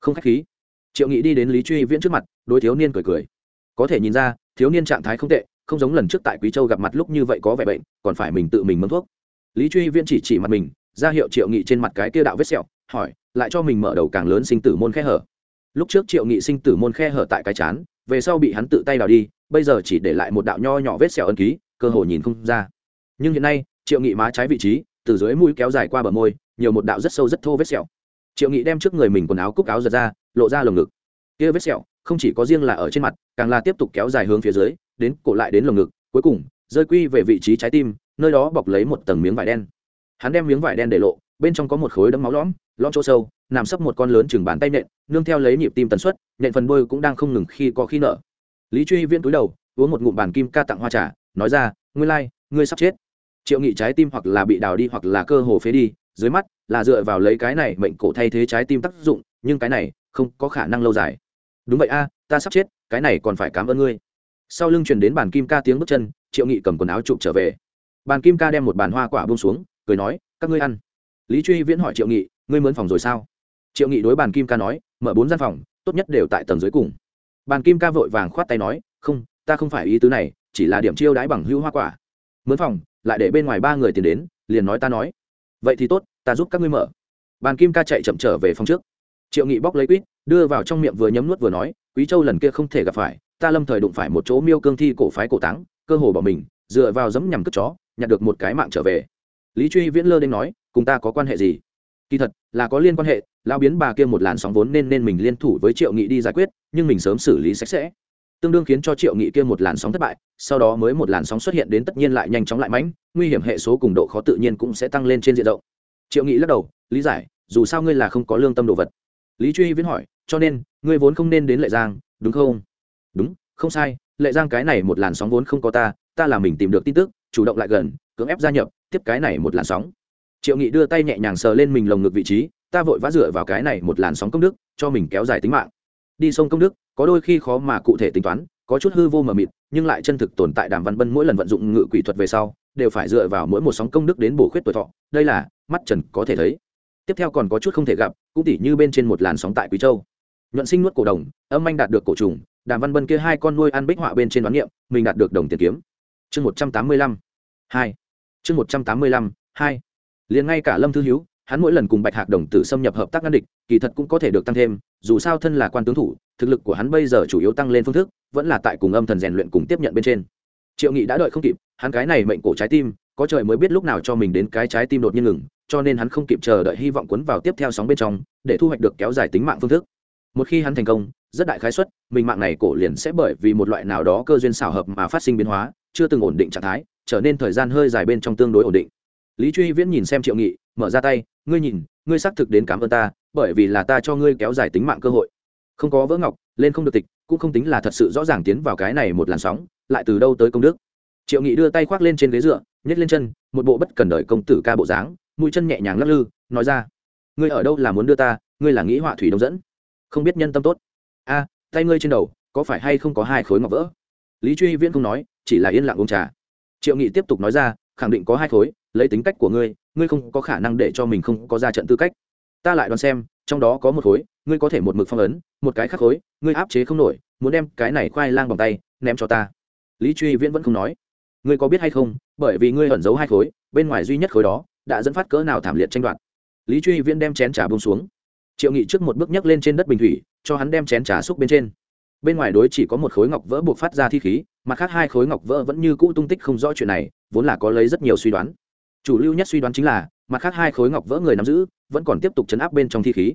Không k h á c h khí. Triệu nghị đi đến lý truy viễn trước mặt, đối thiếu niên cười cười. Có thể nhìn ra, thiếu niên trạng thái không tệ, không giống lần trước tại quý châu gặp mặt lúc như vậy có vẻ bệnh, còn phải mình tự mình mâm thuốc lý truy viễn chỉ chỉ mặt mình, ra hiệu triệu nghị trên mặt cái kia đạo vết sẹo, hỏi, lại cho mình mở đầu càng lớn sinh tử môn khe hở. Lúc trước triệu nghị sinh tử môn khe hở tại cái chán, về sau bị hắn tự tay đào đi, bây giờ chỉ để lại một đạo nho nhỏ vết sẹo ân ký, cơ hồ nhìn không ra. Nhưng hiện nay, triệu nghị má trái vị trí, từ dưới mũi kéo dài qua bờ môi, nhiều một đạo rất sâu rất thô vết sẹo. Triệu nghị đem trước người mình quần áo cúc áo giật ra, lộ ra lồng ngực. Kia vết sẹo, không chỉ có riêng là ở trên mặt, càng là tiếp tục kéo dài hướng phía dưới, đến cổ lại đến lồng ngực, cuối cùng, rơi quy về vị trí trái tim nơi đó bọc lấy một tầng miếng vải đen. Hắn đem miếng vải đen để lộ bên trong có một khối đấm máu lõm lõm chỗ sâu nằm sấp một con lớn chừng bàn tay nện nương theo lấy nhịp tim tần suất nện phần đôi cũng đang không ngừng khi có khi nở. Lý truy viễn túi đầu uống một ngụm bàn kim ca tặng hoa trà nói ra ngươi lai、like, ngươi sắp chết. Triệu nghị trái tim hoặc là bị đào đi hoặc là cơ hồ phế đi dưới mắt là dựa vào lấy cái này mệnh cổ thay thế trái tim tác dụng nhưng cái này không có khả năng lâu dài. Đúng vậy a ta sắp chết cái này còn phải cảm ơn ngươi. Sau lưng chuyển đến bàn kim ca tiếng bước chân triệu nghị cầm quần áo chụp trở về bàn kim ca đem một bàn hoa quả bông xuống, cười nói, các ngươi ăn. Lý truy viễn hỏi triệu nghị, ngươi mướn phòng rồi sao? Triệu nghị đối bàn kim ca nói, mở bốn gian phòng, tốt nhất đều tại tầng dưới cùng. Bàn kim ca vội vàng khoát tay nói, không, ta không phải ý tứ này, chỉ là điểm chiêu đãi bằng hữu hoa quả. Mướn phòng, lại để bên ngoài ba người tiền đến, liền nói ta nói. Vậy thì tốt, ta giúp các ngươi mở. Bàn kim ca chạy chậm trở về phòng trước. Triệu nghị bóc lấy quýt, đưa vào trong miệng vừa nhấm nuốt vừa nói, quý châu lần kia không thể gặp phải, ta lâm thời đụng phải một chỗ miêu cương thi cổ phái cổ táng, cơ hồ bỏ mình dựa vào giấm nhằm cất chó, nhặt được một cái mạng trở về. Lý truy viễn lơ đ nói, cùng ta có quan hệ gì? Kỳ thật, là có liên quan hệ lao biến bà kia một làn sóng vốn nên nên mình liên thủ với triệu nghị đi giải quyết, nhưng mình sớm xử lý sạch sẽ. Tương đương khiến cho triệu nghị kia một làn sóng thất bại, sau đó mới một làn sóng xuất hiện đến tất nhiên lại nhanh chóng lại mãnh, nguy hiểm hệ số cùng độ khó tự nhiên cũng sẽ tăng lên trên diện rộng. Triệu nghị lắc đầu, lý giải, dù sao ngươi là không có lương tâm đồ vật. Lý truy viễn hỏi, cho nên, ngươi vốn không nên đến lệ giang, đúng không? Đúng, không sai, lệ giang cái này một làn sóng vốn không có ta ta là mình tìm được tin tức, chủ động lại gần, cưỡng ép gia nhập, tiếp cái này một làn sóng. Triệu nghị đưa tay nhẹ nhàng sờ lên mình lồng ngực vị trí, ta vội vã dựa vào cái này một làn sóng công đức, cho mình kéo dài tính mạng. Đi sông công đức, có đôi khi khó mà cụ thể tính toán, có chút hư vô mờ mịt, nhưng lại chân thực tồn tại đàm văn bân mỗi lần vận dụng ngự quỷ thuật về sau, đều phải dựa vào mỗi một sóng công đức đến bổ khuyết tuổi thọ, đây là mắt trần có thể thấy. Tiếp theo còn có chút không thể gặp, cũng tỉ như bên trên một làn sóng tại quý châu. Nhuận sinh nuốt cổ đồng, âm anh đạt được cổ trùng, đàm văn bân kia hai con nuôi ăn bích họa bên trên đoán niệm, mình đạt được đồng tiền kiếm chương một trăm tám mươi lăm, hai. Chương một trăm tám mươi lăm, hai. Liền ngay cả lâm thư hiếu, hắn mỗi lần cùng bạch hạc đồng tử xâm nhập hợp tác ngăn địch, kỳ thật cũng có thể được tăng thêm, dù sao thân là quan tướng thủ, thực lực của hắn bây giờ chủ yếu tăng lên phương thức, vẫn là tại cùng âm thần rèn luyện cùng tiếp nhận bên trên. Triệu nghị đã đợi không kịp, hắn cái này mệnh cổ trái tim, có trời mới biết lúc nào cho mình đến cái trái tim đột nhiên ngừng, cho nên hắn không kịp chờ đợi hy vọng cuốn vào tiếp theo sóng bên trong, để thu hoạch được kéo dài tính mạng phương thức. Một khi hắn thành công, rất đại khái suất, mình mạng này cổ liền sẽ bởi vì một loại nào đó cơ duyên xảo hợp mà phát sinh biến hóa chưa từng ổn định trạng thái, trở nên thời gian hơi dài bên trong tương đối ổn định. Lý truy viễn nhìn xem triệu nghị, mở ra tay, ngươi nhìn, ngươi xác thực đến cảm ơn ta, bởi vì là ta cho ngươi kéo dài tính mạng cơ hội. Không có vỡ ngọc, lên không được tịch, cũng không tính là thật sự rõ ràng tiến vào cái này một làn sóng, lại từ đâu tới công đức. Triệu nghị đưa tay khoác lên trên ghế dựa, nhét lên chân, một bộ bất cần đợi công tử ca bộ dáng, mũi chân nhẹ nhàng lắc lư, nói ra, ngươi ở đâu là muốn đưa ta, ngươi là nghĩ họa thủy đông dẫn. Không biết nhân tâm tốt. A, tay ngươi trên đầu, có phải hay không có hai khối ngọc vỡ? Lý truy viễn không nói chỉ là yên lặng uống trà. Triệu nghị tiếp tục nói ra, khẳng định có hai khối, lấy tính cách của ngươi ngươi không có khả năng để cho mình không có ra trận tư cách. Ta lại đoán xem, trong đó có một khối, ngươi có thể một mực phong ấn, một cái khác khối, ngươi áp chế không nổi, muốn đem cái này khoai lang bằng tay, ném cho ta. Lý truy viễn vẫn không nói. Ngươi có biết hay không, bởi vì ngươi ẩn giấu hai khối, bên ngoài duy nhất khối đó, đã dẫn phát cỡ nào thảm liệt tranh đoạt. Lý truy viễn đem chén trà bông xuống. Triệu nghị trước một bước nhấc lên trên đất bình thủy, cho hắn đem chén trà xúc bên trên. Bên ngoài đối chỉ có một khối ngọc vỡ buộc phát ra thi khí mặt khác hai khối ngọc vỡ vẫn như cũ tung tích không rõ chuyện này, vốn là có lấy rất nhiều suy đoán. Chủ lưu nhất suy đoán chính là, mặt khác hai khối ngọc vỡ người nắm giữ, vẫn còn tiếp tục chấn áp bên trong thi khí.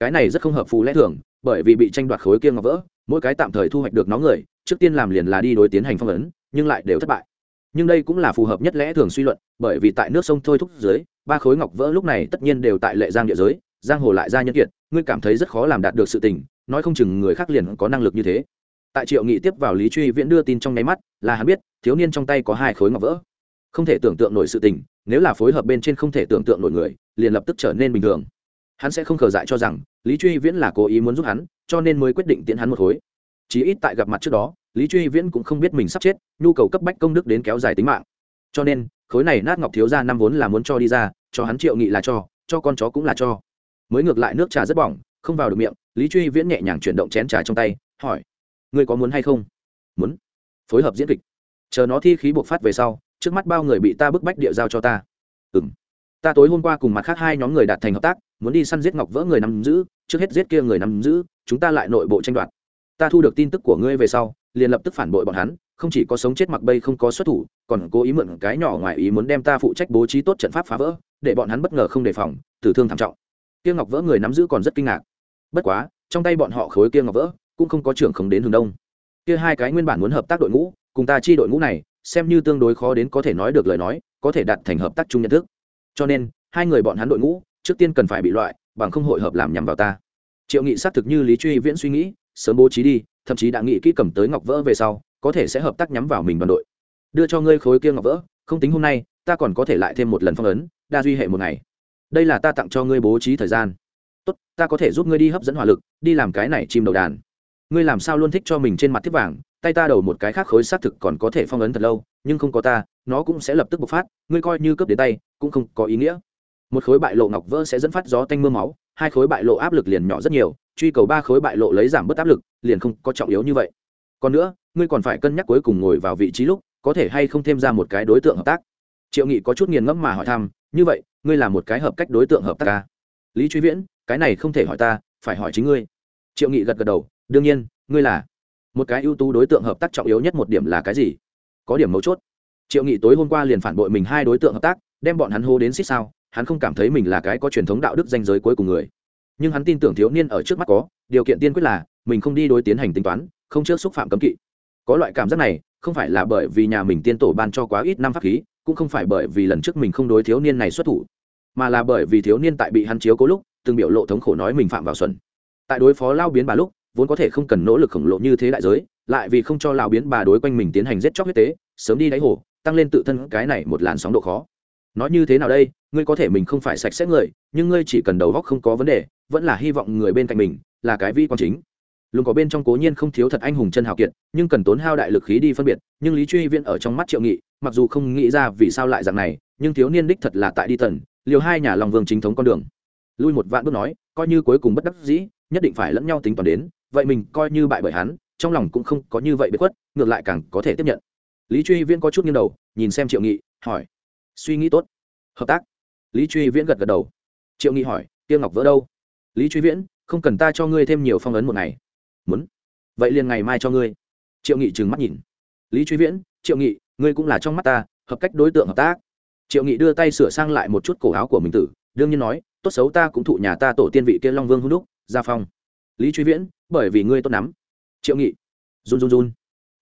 Cái này rất không hợp phù lẽ thường, bởi vì bị tranh đoạt khối kia ngọc vỡ, mỗi cái tạm thời thu hoạch được nó người, trước tiên làm liền là đi đối tiến hành phong ấn, nhưng lại đều thất bại. Nhưng đây cũng là phù hợp nhất lẽ thường suy luận, bởi vì tại nước sông thôi thúc dưới, ba khối ngọc vỡ lúc này tất nhiên đều tại lệ giang địa giới, giang hồ lại ra nhân kiệt, ngươi cảm thấy rất khó làm đạt được sự tình, nói không chừng người khác liền có năng lực như thế tại triệu nghị tiếp vào lý truy viễn đưa tin trong nháy mắt, là hắn biết, thiếu niên trong tay có hai khối ngọc vỡ. Không thể tưởng tượng nổi sự tình, nếu là phối hợp bên trên không thể tưởng tượng nổi người, liền lập tức trở nên bình thường. Hắn sẽ không khờ dại cho rằng, lý truy viễn là cố ý muốn giúp hắn, cho nên mới quyết định tiễn hắn một khối. Chí ít tại gặp mặt trước đó, lý truy viễn cũng không biết mình sắp chết, nhu cầu cấp bách công đức đến kéo dài tính mạng. Cho nên, khối này nát ngọc thiếu ra năm vốn là muốn cho đi ra, cho hắn triệu nghị là cho cho con chó cũng là cho. Mới ngược lại nước trà rất bỏng, không vào được miệng, lý truy viễn nhẹ nhàng chuyển động chén trà trong tay, hỏi ngươi có muốn hay không? Muốn. Phối hợp diễn kịch. Chờ nó thi khí buộc phát về sau, trước mắt bao người bị ta bức bách địa giao cho ta. Ừ m ta tối hôm qua cùng mặt khác hai nhóm người đạt thành hợp tác, muốn đi săn giết ngọc vỡ người nắm giữ, trước hết giết kia người nắm giữ, chúng ta lại nội bộ tranh đoạt. Ta thu được tin tức của ngươi về sau, liền lập tức phản bội bọn hắn, không chỉ có sống chết mặc bây không có xuất thủ, còn cố ý mượn cái nhỏ ngoài ý muốn đem ta phụ trách bố trí tốt trận pháp phá vỡ, để bọn hắn bất ngờ không đề phòng, tử thương thảm trọng. Kia ngọc vỡ người nắm giữ còn rất kinh ngạc. Bất quá, trong tay bọn họ khối kia ngọc vỡ cũng không có trưởng không đến hướng đông. Kia hai cái nguyên bản muốn hợp tác đội ngũ, cùng ta chi đội ngũ này, xem như tương đối khó đến có thể nói được lời nói, có thể đạt thành hợp tác chung nhận thức. Cho nên, hai người bọn hắn đội ngũ, trước tiên cần phải bị loại, bằng không hội hợp làm nhằm vào ta. Triệu nghị xác thực như lý truy viễn suy nghĩ, sớm bố trí đi, thậm chí đã nghĩ kỹ cầm tới ngọc vỡ về sau, có thể sẽ hợp tác nhắm vào mình đoàn đội. Đưa cho ngươi khối kia ngọc vỡ, không tính hôm nay, ta còn có thể lại thêm một lần phong ấn, đa duy hệ một ngày. Đây là ta tặng cho ngươi bố trí thời gian. Tốt, ta có thể giúp ngươi đi hấp dẫn hỏa lực, đi làm cái này chim đầu đàn ngươi làm sao luôn thích cho mình trên mặt thiết vàng, tay ta đầu một cái khác khối xác thực còn có thể phong ấn thật lâu, nhưng không có ta, nó cũng sẽ lập tức bộc phát, ngươi coi như cướp đến tay, cũng không có ý nghĩa. Một khối bại lộ ngọc vỡ sẽ dẫn phát gió tanh mưa máu, hai khối bại lộ áp lực liền nhỏ rất nhiều, truy cầu ba khối bại lộ lấy giảm bớt áp lực, liền không có trọng yếu như vậy. Còn nữa, ngươi còn phải cân nhắc cuối cùng ngồi vào vị trí lúc, có thể hay không thêm ra một cái đối tượng hợp tác. Triệu nghị có chút nghiền ngẫm mà hỏi thăm, như vậy, ngươi là một cái hợp cách đối tượng hợp tác ca lý truy viễn, cái này không thể hỏi ta, phải hỏi chính ngươi. Triệu nghị gật gật đầu đương nhiên, ngươi là một cái ưu tú đối tượng hợp tác trọng yếu nhất một điểm là cái gì? Có điểm mấu chốt. Triệu nghị tối hôm qua liền phản bội mình hai đối tượng hợp tác, đem bọn hắn hô đến xích sao, hắn không cảm thấy mình là cái có truyền thống đạo đức danh giới cuối cùng người. Nhưng hắn tin tưởng thiếu niên ở trước mắt có, điều kiện tiên quyết là, mình không đi đối tiến hành tính toán, không trước xúc phạm cấm kỵ. Có loại cảm giác này, không phải là bởi vì nhà mình tiên tổ ban cho quá ít năm pháp khí, cũng không phải bởi vì lần trước mình không đối thiếu niên này xuất thủ, mà là bởi vì thiếu niên tại bị hắn chiếu cố lúc, từng biểu lộ thống khổ nói mình phạm vào xuẩn. Tại đối phó lao biến bà lúc vốn có thể không cần nỗ lực khổng lồ như thế đại giới, lại vì không cho lão biến bà đối quanh mình tiến hành giết chóc huyết tế, sớm đi đáy hồ, tăng lên tự thân cái này một làn sóng độ khó. Nói như thế nào đây, ngươi có thể mình không phải sạch sẽ người, nhưng ngươi chỉ cần đầu góc không có vấn đề, vẫn là hy vọng người bên cạnh mình là cái vi quan chính. Luôn có bên trong cố nhiên không thiếu thật anh hùng chân hào kiệt, nhưng cần tốn hao đại lực khí đi phân biệt, nhưng lý truy viên ở trong mắt triệu nghị, mặc dù không nghĩ ra vì sao lại dạng này, nhưng thiếu niên đích thật là tại đi tần, liều hai nhà lòng vương chính thống con đường. Lui một vạn bước nói, coi như cuối cùng bất đắc dĩ, nhất định phải lẫn nhau tính toán đến vậy mình coi như bại bởi hắn, trong lòng cũng không có như vậy bất khuất, ngược lại càng có thể tiếp nhận. Lý truy viễn có chút nghiêng đầu, nhìn xem triệu nghị, hỏi, suy nghĩ tốt. Hợp tác. Lý truy viễn gật gật đầu. Triệu nghị hỏi tiêu ngọc vỡ đâu? Lý truy viễn, không cần ta cho ngươi thêm nhiều phong ấn một ngày. Muốn. Vậy liền ngày mai cho ngươi. Triệu nghị trừng mắt nhìn. Lý truy viễn, triệu nghị, ngươi cũng là trong mắt ta, hợp cách đối tượng hợp tác. Triệu nghị đưa tay sửa sang lại một chút cổ áo của mình tử, đương nhiên nói, tốt xấu ta cũng thụ nhà ta tổ tiên vị kia long vương hữu đúc, gia phong lý truy viễn, bởi vì ngươi tốt lắm. Triệu nghị. Run run run.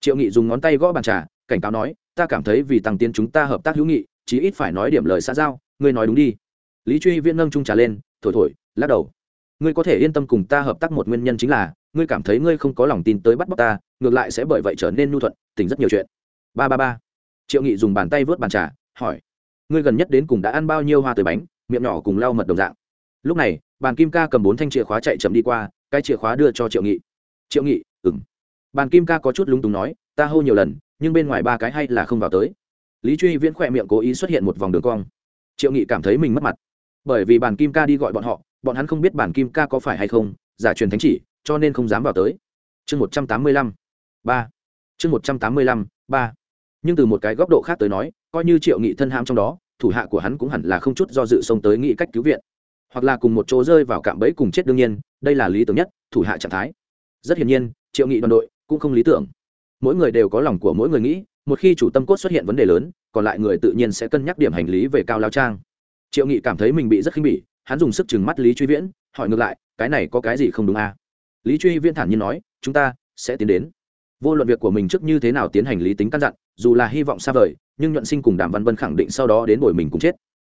Triệu nghị dùng ngón tay gõ bàn trà, cảnh cáo nói, ta cảm thấy vì tăng tiến chúng ta hợp tác hữu nghị, chí ít phải nói điểm lời xã giao, ngươi nói đúng đi. Lý truy viễn nâng trung trà lên, thổi thổi, lắc đầu. Ngươi có thể yên tâm cùng ta hợp tác một nguyên nhân chính là, ngươi cảm thấy ngươi không có lòng tin tới bắt bóc ta, ngược lại sẽ bởi vậy trở nên nhu thuận tỉnh rất nhiều chuyện. Ba ba ba. Triệu nghị dùng bàn tay vớt bàn trà, hỏi, ngươi gần nhất đến cùng đã ăn bao nhiêu hoa tươi bánh, miệng nhỏ cùng lau mật đồng dạng? Lúc này, bàn kim ca cầm bốn thanh chìa khóa chạy chậm đi qua cái chìa khóa đưa cho triệu nghị. Triệu nghị ừng bàn kim ca có chút lúng túng nói, ta hô nhiều lần, nhưng bên ngoài ba cái hay là không vào tới. Lý truy viễn khỏe miệng cố ý xuất hiện một vòng đường cong. Triệu nghị cảm thấy mình mất mặt. Bởi vì bàn kim ca đi gọi bọn họ, bọn hắn không biết bàn kim ca có phải hay không, giả truyền thánh chỉ, cho nên không dám vào tới. Chương một trăm tám mươi lăm, ba. Chương một trăm tám mươi lăm, ba. Nhưng từ một cái góc độ khác tới nói, coi như triệu nghị thân ham trong đó, thủ hạ của hắn cũng hẳn là không chút do dự xông tới nghĩ cách cứu viện hoặc là cùng một chỗ rơi vào cạm bẫy cùng chết đương nhiên, đây là lý tưởng nhất, thủ hạ trạng thái. Rất hiển nhiên, triệu nghị đoàn đội cũng không lý tưởng. Mỗi người đều có lòng của mỗi người nghĩ, một khi chủ tâm cốt xuất hiện vấn đề lớn, còn lại người tự nhiên sẽ cân nhắc điểm hành lý về cao lao trang. Triệu nghị cảm thấy mình bị rất khinh bỉ, hắn dùng sức chừng mắt lý truy viễn, hỏi ngược lại, cái này có cái gì không đúng à? lý truy viễn thản nhiên nói, chúng ta sẽ tiến đến. Vô luận việc của mình trước như thế nào tiến hành lý tính căn dặn, dù là hy vọng xa vời, nhưng nhuận sinh cùng đàm văn vân khẳng định sau đó đến bồi mình cùng chết.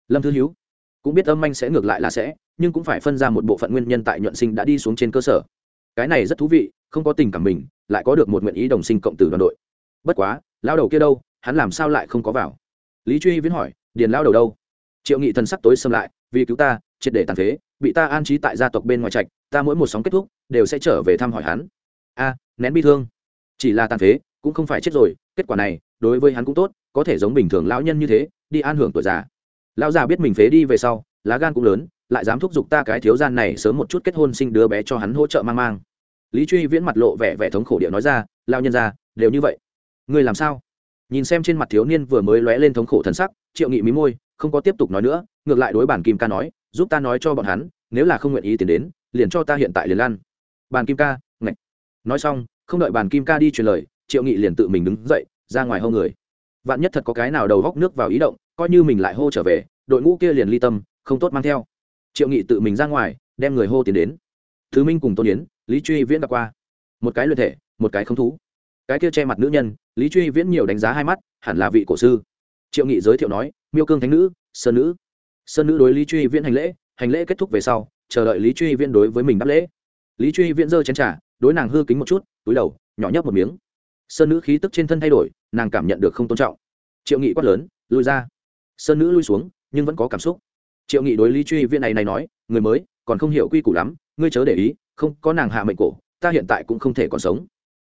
Lâm thư hiếu cũng biết âm anh sẽ ngược lại là sẽ, nhưng cũng phải phân ra một bộ phận nguyên nhân tại nhuận sinh đã đi xuống trên cơ sở. Cái này rất thú vị, không có tình cảm mình, lại có được một nguyện ý đồng sinh cộng tử đoàn đội. Bất quá lao đầu kia đâu, hắn làm sao lại không có vào? Lý truy viễn hỏi, điền lao đầu đâu? Triệu nghị thần sắc tối xâm lại, vì cứu ta, triệt để tàn phế, bị ta an trí tại gia tộc bên ngoài trạch, ta mỗi một sóng kết thúc, đều sẽ trở về thăm hỏi hắn. A, nén bi thương. Chỉ là tàn phế, cũng không phải chết rồi, kết quả này, đối với hắn cũng tốt, có thể giống bình thường lão nhân như thế, đi an hưởng tuổi già lão già biết mình phế đi về sau, lá gan cũng lớn, lại dám thúc giục ta cái thiếu gian này sớm một chút kết hôn sinh đứa bé cho hắn hỗ trợ mang mang. Lý truy viễn mặt lộ vẻ vẻ thống khổ điệu nói ra lao nhân ra đều như vậy. Ngươi làm sao? Nhìn xem trên mặt thiếu niên vừa mới lóe lên thống khổ thần sắc, triệu nghị mí môi, không có tiếp tục nói nữa, ngược lại đối bản kim ca nói, giúp ta nói cho bọn hắn, nếu là không nguyện ý tiến đến, liền cho ta hiện tại liền lan bàn kim ca, ngạch. Nói xong, không đợi bàn kim ca đi truyền lời, triệu nghị liền tự mình đứng dậy, ra ngoài hô người. Vạn nhất thật có cái nào đầu góc nước vào ý động coi như mình lại hô trở về, đội ngũ kia liền ly tâm, không tốt mang theo. Triệu nghị tự mình ra ngoài, đem người hô tiến đến. Thứ minh cùng tôn yến, lý truy viễn đã qua. Một cái luyện thể, một cái không thú. Cái kia che mặt nữ nhân, lý truy viễn nhiều đánh giá hai mắt, hẳn là vị cổ sư. Triệu nghị giới thiệu nói, miêu cương thánh nữ, sơn nữ. Sơn nữ đối lý truy viễn hành lễ hành lễ kết thúc về sau, chờ đợi lý truy viễn đối với mình đáp lễ. Lý truy viễn giơ chén t r à đối nàng hư kính một chút, túi đầu, nhỏ nhấp một miếng. Sơn nữ khí tức trên thân thay đổi, nàng cảm nhận được không tôn trọng. Triệu nghị quát lớn, lùi ra sơn nữ lui xuống, nhưng vẫn có cảm xúc. Triệu nghị đối lý truy viễn này này nói, người mới, còn không hiểu quy củ lắm, ngươi chớ để ý, không, có nàng hạ mệnh cổ, ta hiện tại cũng không thể còn sống.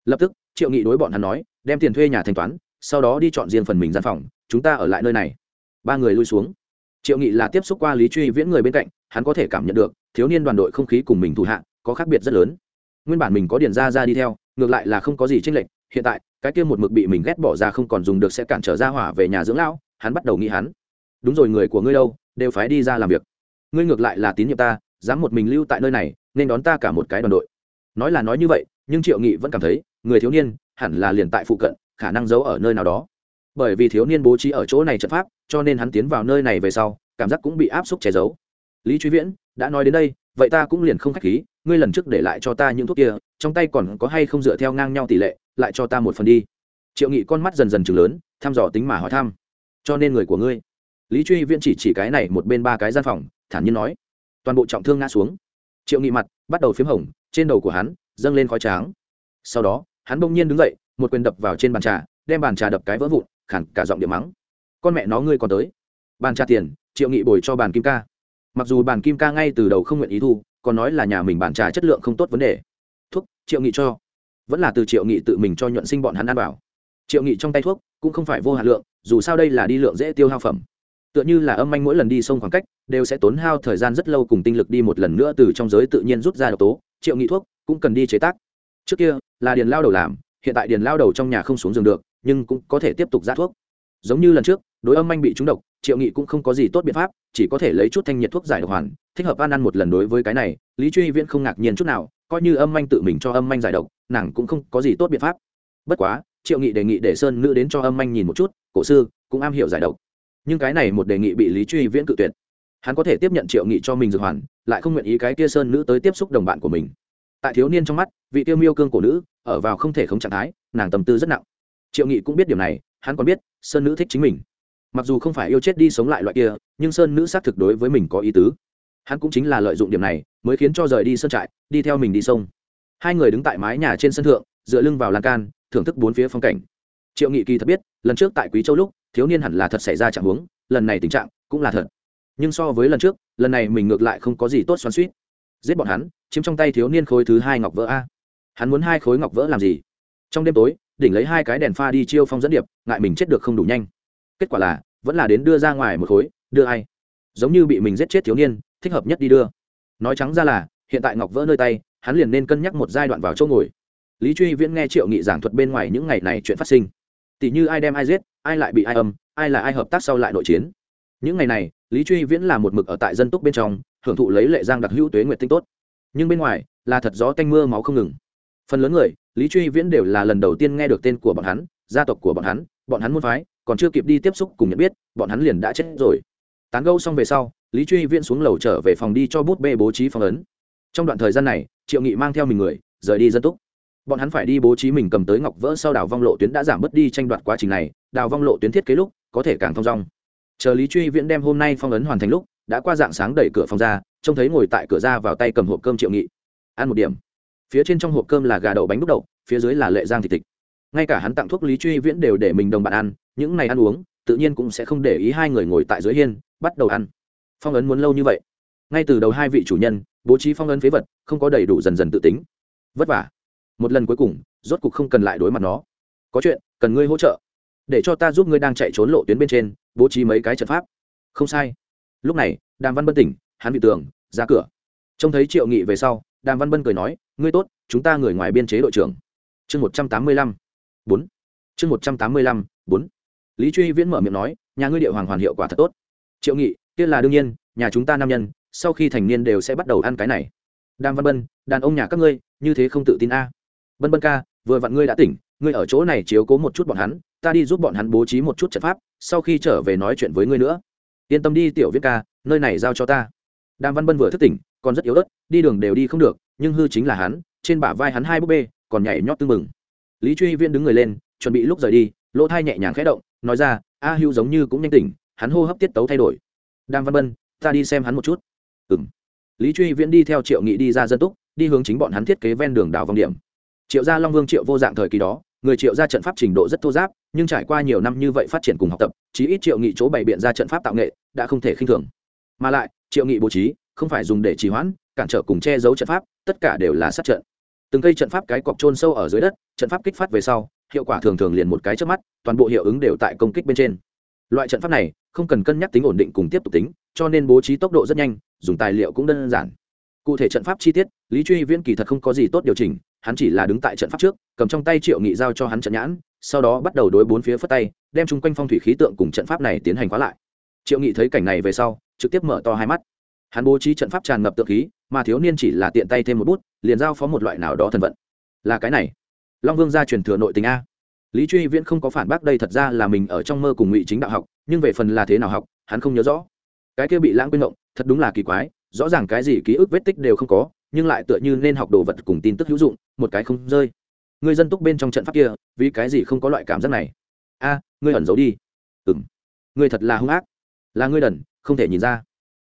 Lập tức, triệu nghị đối bọn hắn nói, đem tiền thuê nhà thanh toán, sau đó đi chọn riêng phần mình gian phòng, chúng ta ở lại nơi này. Ba người lui xuống. Triệu nghị là tiếp xúc qua lý truy viễn người bên cạnh, hắn có thể cảm nhận được, thiếu niên đoàn đội không khí cùng mình thủ hạ, có khác biệt rất lớn. Nguyên bản mình có điền ra ra đi theo, ngược lại là không có gì tranh lệch, hiện tại, cái kia một mực bị mình ghét bỏ ra không còn dùng được sẽ cản trở ra hỏa về nhà dưỡng lão hắn bắt đầu nghĩ hắn. Đúng rồi, người của ngươi đâu? Đều phải đi ra làm việc. Ngươi ngược lại là tín nhiệm ta, dám một mình lưu tại nơi này, nên đón ta cả một cái đoàn đội. Nói là nói như vậy, nhưng triệu nghị vẫn cảm thấy, người thiếu niên hẳn là liền tại phụ cận, khả năng giấu ở nơi nào đó. Bởi vì thiếu niên bố trí ở chỗ này trận pháp, cho nên hắn tiến vào nơi này về sau, cảm giác cũng bị áp suất che giấu. Lý truy viễn đã nói đến đây, vậy ta cũng liền không k h á c h khí, ngươi lần trước để lại cho ta những thuốc kia, trong tay còn có hay không dựa theo ngang nhau tỷ lệ, lại cho ta một phần đi. Triệu nghị con mắt dần dần chừng lớn, thăm dò tính mà hỏi thăm cho nên người của ngươi. Lý truy viễn chỉ chỉ cái này một bên ba cái gian phòng, thản nhiên nói. Toàn bộ trọng thương ngã xuống. Triệu nghị mặt bắt đầu p h í m hồng, trên đầu của hắn dâng lên khói tráng sau đó, hắn bỗng nhiên đứng dậy, một quyền đập vào trên bàn trà, đem bàn trà đập cái vỡ vụn, khẳng cả giọng điệu mắng. Con mẹ nó ngươi còn tới. Bàn trà tiền, triệu nghị bồi cho bàn kim ca. Mặc dù bàn kim ca ngay từ đầu không nguyện ý thu, còn nói là nhà mình bàn trà chất lượng không tốt vấn đề. Thuốc triệu nghị cho. Vẫn là từ triệu nghị tự mình cho nhuận sinh bọn hắn ăn bảo triệu nghị trong tay thuốc cũng không phải vô hạn lượng, dù sao đây là đi lượng dễ tiêu hao phẩm. Tựa như là âm anh mỗi lần đi sông khoảng cách, đều sẽ tốn hao thời gian rất lâu cùng tinh lực đi một lần nữa từ trong giới tự nhiên rút ra độc tố, triệu nghị thuốc cũng cần đi chế tác. Trước kia là điền lao đầu làm, hiện tại điền lao đầu trong nhà không xuống giường được, nhưng cũng có thể tiếp tục ra thuốc. Giống như lần trước, đối âm anh bị trúng độc, triệu nghị cũng không có gì tốt biện pháp, chỉ có thể lấy chút thanh nhiệt thuốc giải độc hoàn, thích hợp ăn ăn một lần đối với cái này, lý truy viễn không ngạc nhiên chút nào, coi như âm anh tự mình cho âm anh giải độc, nàng cũng không có gì tốt biện pháp. Bất quá triệu nghị đề nghị để sơn nữ đến cho âm anh nhìn một chút, cổ sư, cũng am hiểu giải độc. Nhưng cái này một đề nghị bị lý truy viễn cự tuyệt. Hắn có thể tiếp nhận triệu nghị cho mình dược hoàn, lại không nguyện ý cái kia sơn nữ tới tiếp xúc đồng bạn của mình. Tại thiếu niên trong mắt, vị tiêu miêu cương cổ nữ, ở vào không thể không trạng thái, nàng tâm tư rất nặng. Triệu nghị cũng biết điều này, hắn còn biết, sơn nữ thích chính mình. Mặc dù không phải yêu chết đi sống lại loại kia, nhưng sơn nữ xác thực đối với mình có ý tứ. Hắn cũng chính là lợi dụng điểm này, mới khiến cho rời đi sơn trại, đi theo mình đi sông. Hai người đứng tại mái nhà trên sân thượng, dựa lưng vào lan can thưởng thức bốn phía phong cảnh. Triệu nghị kỳ thật biết, lần trước tại quý châu lúc, thiếu niên hẳn là thật xảy ra trạng huống, lần này tình trạng cũng là thật. Nhưng so với lần trước, lần này mình ngược lại không có gì tốt xoắn suýt giết bọn hắn, chiếm trong tay thiếu niên khối thứ hai ngọc vỡ a. Hắn muốn hai khối ngọc vỡ làm gì? Trong đêm tối, đỉnh lấy hai cái đèn pha đi chiêu phong dẫn điệp, ngại mình chết được không đủ nhanh. Kết quả là, vẫn là đến đưa ra ngoài một khối, đưa ai? Giống như bị mình giết chết thiếu niên, thích hợp nhất đi đưa. Nói trắng ra là, hiện tại ngọc vỡ nơi tay, hắn liền nên cân nhắc một giai đoạn vào chỗ ngồi lý truy viễn nghe triệu nghị giảng thuật bên ngoài những ngày này chuyện phát sinh. Tỷ như ai đem ai giết, ai lại bị ai âm, ai là ai hợp tác sau lại nội chiến. Những ngày này, lý truy viễn là một mực ở tại dân túc bên trong, hưởng thụ lấy lệ giang đặc hữu tuế nguyệt tinh tốt. Nhưng bên ngoài, là thật gió tanh mưa máu không ngừng. Phần lớn người, lý truy viễn đều là lần đầu tiên nghe được tên của bọn hắn, gia tộc của bọn hắn bọn hắn môn phái, còn chưa kịp đi tiếp xúc cùng nhận biết, bọn hắn liền đã chết rồi. Tán gâu xong về sau, lý truy viễn xuống lầu trở về phòng đi cho bút bê bố trí phòng ấn. Trong đoạn thời gian này, triệu nghị mang theo mình người, rời đi dân túc bọn hắn phải đi bố trí mình cầm tới ngọc vỡ sau đào vong lộ tuyến đã giảm bớt đi tranh đoạt quá trình này, đào vong lộ tuyến thiết kế lúc, có thể càng thong dong. Chờ lý truy viễn đem hôm nay phong ấn hoàn thành lúc, đã qua dạng sáng đẩy cửa phòng ra, trông thấy ngồi tại cửa ra vào tay cầm hộp cơm triệu nghị. Ăn một điểm. Phía trên trong hộp cơm là gà đậu bánh đúc đậu, phía dưới là lệ giang thịt thịt. Ngay cả hắn tặng thuốc lý truy viễn đều để mình đồng bạn ăn, những này ăn uống, tự nhiên cũng sẽ không để ý hai người ngồi tại dưới hiên, bắt đầu ăn. Phong ấn muốn lâu như vậy. Ngay từ đầu hai vị chủ nhân, bố trí phong ấn phế vật, không có đầy đủ dần dần tự tính. Vất vả một lần cuối cùng, rốt cục không cần lại đối mặt nó. Có chuyện, cần ngươi hỗ trợ. Để cho ta giúp ngươi đang chạy trốn lộ tuyến bên trên, bố trí mấy cái trận pháp. Không sai. Lúc này, đàm văn bân tỉnh, hắn bị tường, ra cửa. Trông thấy triệu nghị về sau, đàm văn bân cười nói, ngươi tốt, chúng ta người ngoài biên chế đội trưởng. Chương một trăm tám mươi lăm. Bốn. Chương một trăm tám mươi lăm, bốn. Lý truy viễn mở miệng nói, nhà ngươi địa hoàng hoàn hiệu quả thật tốt. Triệu nghị, kia là đương nhiên, nhà chúng ta nam nhân, sau khi thành niên đều sẽ bắt đầu ăn cái này. Đàm văn bân, đàn ông nhà các ngươi, như thế không tự tin a bân bân ca, vừa vặn ngươi đã tỉnh, ngươi ở chỗ này chiếu cố một chút bọn hắn, ta đi giúp bọn hắn bố trí một chút trận pháp, sau khi trở về nói chuyện với ngươi nữa. Yên tâm đi, tiểu viết ca, nơi này giao cho ta. Đàm văn bân vừa thức tỉnh, còn rất yếu ớt, đi đường đều đi không được, nhưng hư chính là hắn, trên bả vai hắn hai búp bê, còn nhảy nhót tưng mừng lý truy viên đứng người lên, chuẩn bị lúc rời đi, lỗ thai nhẹ nhàng khẽ động, nói ra, a hưu giống như cũng nhanh tỉnh, hắn hô hấp tiết tấu thay đổi. Đàm văn bân, ta đi xem hắn một chút. Ừ m lý truy viễn đi theo triệu nghị đi ra dân túc, đi hướng chính bọn hắn thiết kế ven đường đảo vòng điểm triệu gia long vương triệu vô dạng thời kỳ đó, người triệu gia trận pháp trình độ rất thô giáp, nhưng trải qua nhiều năm như vậy phát triển cùng học tập, chí ít triệu nghị chỗ bày biện ra trận pháp tạo nghệ đã không thể khinh thường. Mà lại, triệu nghị bố trí, không phải dùng để trì hoãn, cản trở cùng che giấu trận pháp, tất cả đều là sát trận. Từng cây trận pháp cái cọc trôn sâu ở dưới đất, trận pháp kích phát về sau, hiệu quả thường thường liền một cái trước mắt, toàn bộ hiệu ứng đều tại công kích bên trên. Loại trận pháp này, không cần cân nhắc tính ổn định cùng tiếp tục tính, cho nên bố trí tốc độ rất nhanh, dùng tài liệu cũng đơn giản. Cụ thể trận pháp chi tiết, lý truy viễn kỳ thật không có gì tốt điều chỉnh hắn chỉ là đứng tại trận pháp trước, cầm trong tay triệu nghị giao cho hắn trận nhãn, sau đó bắt đầu đối bốn phía phất tay, đem chung quanh phong thủy khí tượng cùng trận pháp này tiến hành khóa lại. Triệu nghị thấy cảnh này về sau, trực tiếp mở to hai mắt. Hắn bố trí trận pháp tràn ngập tượng khí, mà thiếu niên chỉ là tiện tay thêm một bút, liền giao phó một loại nào đó thần vận. Là cái này. Long vương gia truyền thừa nội tình a. Lý truy viễn không có phản bác đây thật ra là mình ở trong mơ cùng ngụy chính đạo học, nhưng về phần là thế nào học, hắn không nhớ rõ. Cái kia bị lãng quên động thật đúng là kỳ quái, rõ ràng cái gì ký ức vết tích đều không có nhưng lại tựa như nên học đồ vật cùng tin tức hữu dụng, một cái không rơi. Người dân túc bên trong trận pháp kia, vì cái gì không có loại cảm giác này? A, ngươi ẩn giấu đi. Ừng ngươi thật là hung ác. Là ngươi đần, không thể nhìn ra.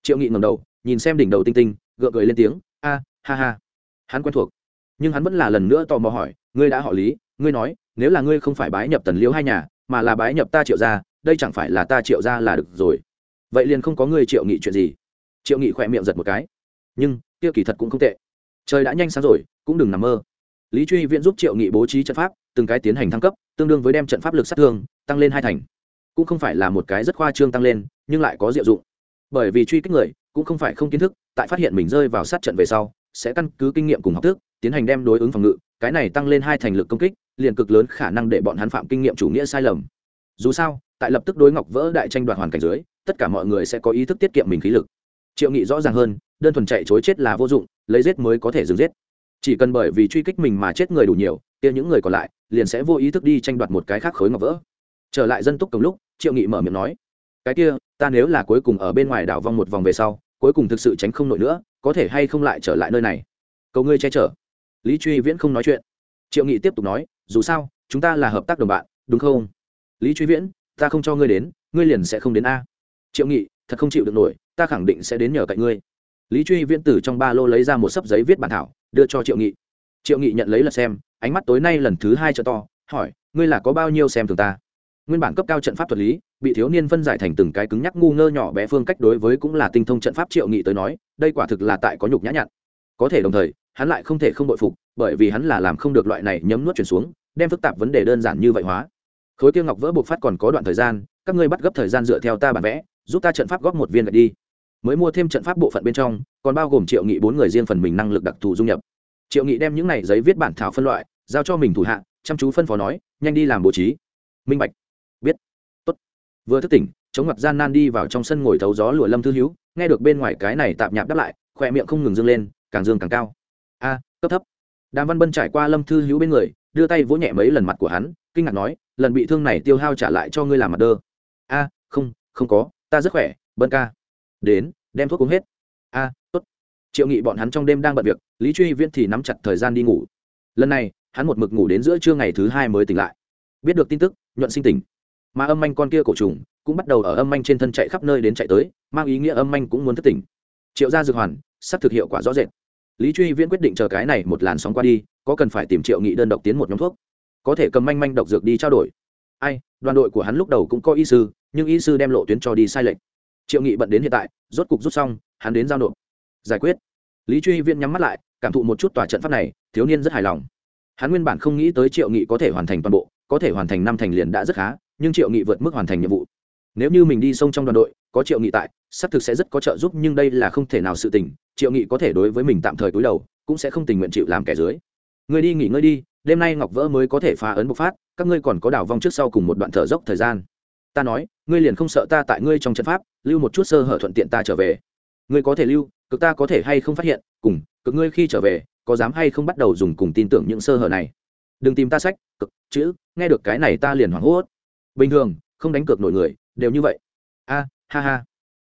Triệu nghị ngầm đầu, nhìn xem đỉnh đầu tinh tinh, gượng cười lên tiếng, a, ha ha. Hắn quen thuộc. Nhưng hắn vẫn là lần nữa tò mò hỏi, ngươi đã họ lý, ngươi nói, nếu là ngươi không phải bái nhập tần liễu hai nhà, mà là bái nhập ta triệu ra đây chẳng phải là ta triệu ra là được rồi? Vậy liền không có ngươi triệu nghị chuyện gì. Triệu nghị khỏe miệng giật một cái. Nhưng kia kỳ thật cũng không tệ. Trời đã nhanh sáng rồi, cũng đừng nằm mơ. Lý truy viễn giúp triệu nghị bố trí trận pháp, từng cái tiến hành thăng cấp, tương đương với đem trận pháp lực sát thương, tăng lên hai thành. Cũng không phải là một cái rất khoa trương tăng lên, nhưng lại có diệu dụng. Bởi vì truy kích người, cũng không phải không kiến thức, tại phát hiện mình rơi vào sát trận về sau, sẽ căn cứ kinh nghiệm cùng học thức, tiến hành đem đối ứng phòng ngự, cái này tăng lên hai thành lực công kích, liền cực lớn khả năng để bọn hắn phạm kinh nghiệm chủ nghĩa sai lầm. Dù sao, tại lập tức đối ngọc vỡ đại tranh đoạt hoàn cảnh dưới, tất cả mọi người sẽ có ý thức tiết kiệm mình khí lực. Triệu nghị rõ ràng hơn đơn thuần chạy chối chết là vô dụng, lấy giết mới có thể dừng giết. Chỉ cần bởi vì truy kích mình mà chết người đủ nhiều, kia những người còn lại liền sẽ vô ý thức đi tranh đoạt một cái khác khối ngọc vỡ. Trở lại dân túc cùng lúc, triệu nghị mở miệng nói, cái kia, ta nếu là cuối cùng ở bên ngoài đảo vong một vòng về sau, cuối cùng thực sự tránh không nổi nữa, có thể hay không lại trở lại nơi này? Cầu ngươi che chở. Lý truy viễn không nói chuyện. Triệu nghị tiếp tục nói, dù sao, chúng ta là hợp tác đồng bạn, đúng không? Lý truy viễn, ta không cho ngươi đến, ngươi liền sẽ không đến a. Triệu nghị, thật không chịu được nổi, ta khẳng định sẽ đến nhờ cạnh ngươi lý truy viễn từ trong ba lô lấy ra một sấp giấy viết bản thảo, đưa cho triệu nghị. Triệu nghị nhận lấy là xem, ánh mắt tối nay lần thứ hai cho to, hỏi, ngươi là có bao nhiêu xem thường ta? Nguyên bản cấp cao trận pháp thuật lý, bị thiếu niên phân giải thành từng cái cứng nhắc ngu ngơ nhỏ bé phương cách đối với cũng là tinh thông trận pháp triệu nghị tới nói, đây quả thực là tại có nhục nhã nhặn. Có thể đồng thời, hắn lại không thể không bội phục, bởi vì hắn là làm không được loại này nhấm nuốt chuyển xuống, đem phức tạp vấn đề đơn giản như vậy hóa. Khối tiêu ngọc vỡ bộc phát còn có đoạn thời gian, các ngươi bắt gấp thời gian dựa theo ta bản vẽ, giúp ta trận pháp góp một viên gạch đi mới mua thêm trận pháp bộ phận bên trong, còn bao gồm triệu nghị bốn người riêng phần mình năng lực đặc thù dung nhập. Triệu nghị đem những này giấy viết bản thảo phân loại, giao cho mình thủ hạ, chăm chú phân phó nói, nhanh đi làm bố trí. Minh bạch. Biết. Tốt. Vừa thức tỉnh, chống mặt gian nan đi vào trong sân ngồi thấu gió lụa lâm thư hữu, nghe được bên ngoài cái này tạm nhạp đáp lại khoe miệng không ngừng dâng lên, càng dương càng cao. A, cấp thấp. Đàm văn bân trải qua lâm thư hữu bên người, đưa tay vỗ nhẹ mấy lần mặt của hắn, kinh ngạc nói, lần bị thương này tiêu hao trả lại cho ngươi làm mặt đơ. A, không không có, ta rất khỏe, bân ca đến, đem thuốc uống hết. A tốt. Triệu nghị bọn hắn trong đêm đang bận việc, lý truy viễn thì nắm chặt thời gian đi ngủ. Lần này, hắn một mực ngủ đến giữa trưa ngày thứ hai mới tỉnh lại. Biết được tin tức, nhuận sinh tỉnh. Mà âm anh con kia cổ trùng cũng bắt đầu ở âm anh trên thân chạy khắp nơi đến chạy tới, mang ý nghĩa âm anh cũng muốn thất tỉnh. Triệu gia dược hoàn sắp thực hiệu quả rõ rệt. Lý truy viễn quyết định chờ cái này một làn sóng qua đi, có cần phải tìm triệu nghị đơn độc tiến một nhóm thuốc. Có thể cầm manh manh độc dược đi trao đổi. Ai, đoàn đội của hắn lúc đầu cũng có y sư, nhưng y sư đem lộ tuyến cho đi sai lệch triệu nghị bận đến hiện tại, rốt cục rút xong, hắn đến giao nộp. Giải quyết. Lý truy Viên nhắm mắt lại, cảm thụ một chút tòa trận pháp này, thiếu niên rất hài lòng. Hắn nguyên bản không nghĩ tới triệu nghị có thể hoàn thành toàn bộ, có thể hoàn thành năm thành liền đã rất khá, nhưng triệu nghị vượt mức hoàn thành nhiệm vụ. Nếu như mình đi sông trong đoàn đội, có triệu nghị tại, xác thực sẽ rất có trợ giúp, nhưng đây là không thể nào sự tình, triệu nghị có thể đối với mình tạm thời túi đầu, cũng sẽ không tình nguyện chịu làm kẻ dưới. Người đi nghỉ ngơi đi, đêm nay ngọc vỡ mới có thể phá ấn bộc phát, các ngươi còn có đảo vong trước sau cùng một đoạn thở dốc thời gian ta nói, ngươi liền không sợ ta tại ngươi trong trận pháp, lưu một chút sơ hở thuận tiện ta trở về. Ngươi có thể lưu, cực ta có thể hay không phát hiện, cùng, cực ngươi khi trở về, có dám hay không bắt đầu dùng cùng tin tưởng những sơ hở này? Đừng tìm ta sách, cực, chữ, nghe được cái này ta liền hoảng hốt. Bình thường, không đánh cược nổi người, đều như vậy. A, ha ha.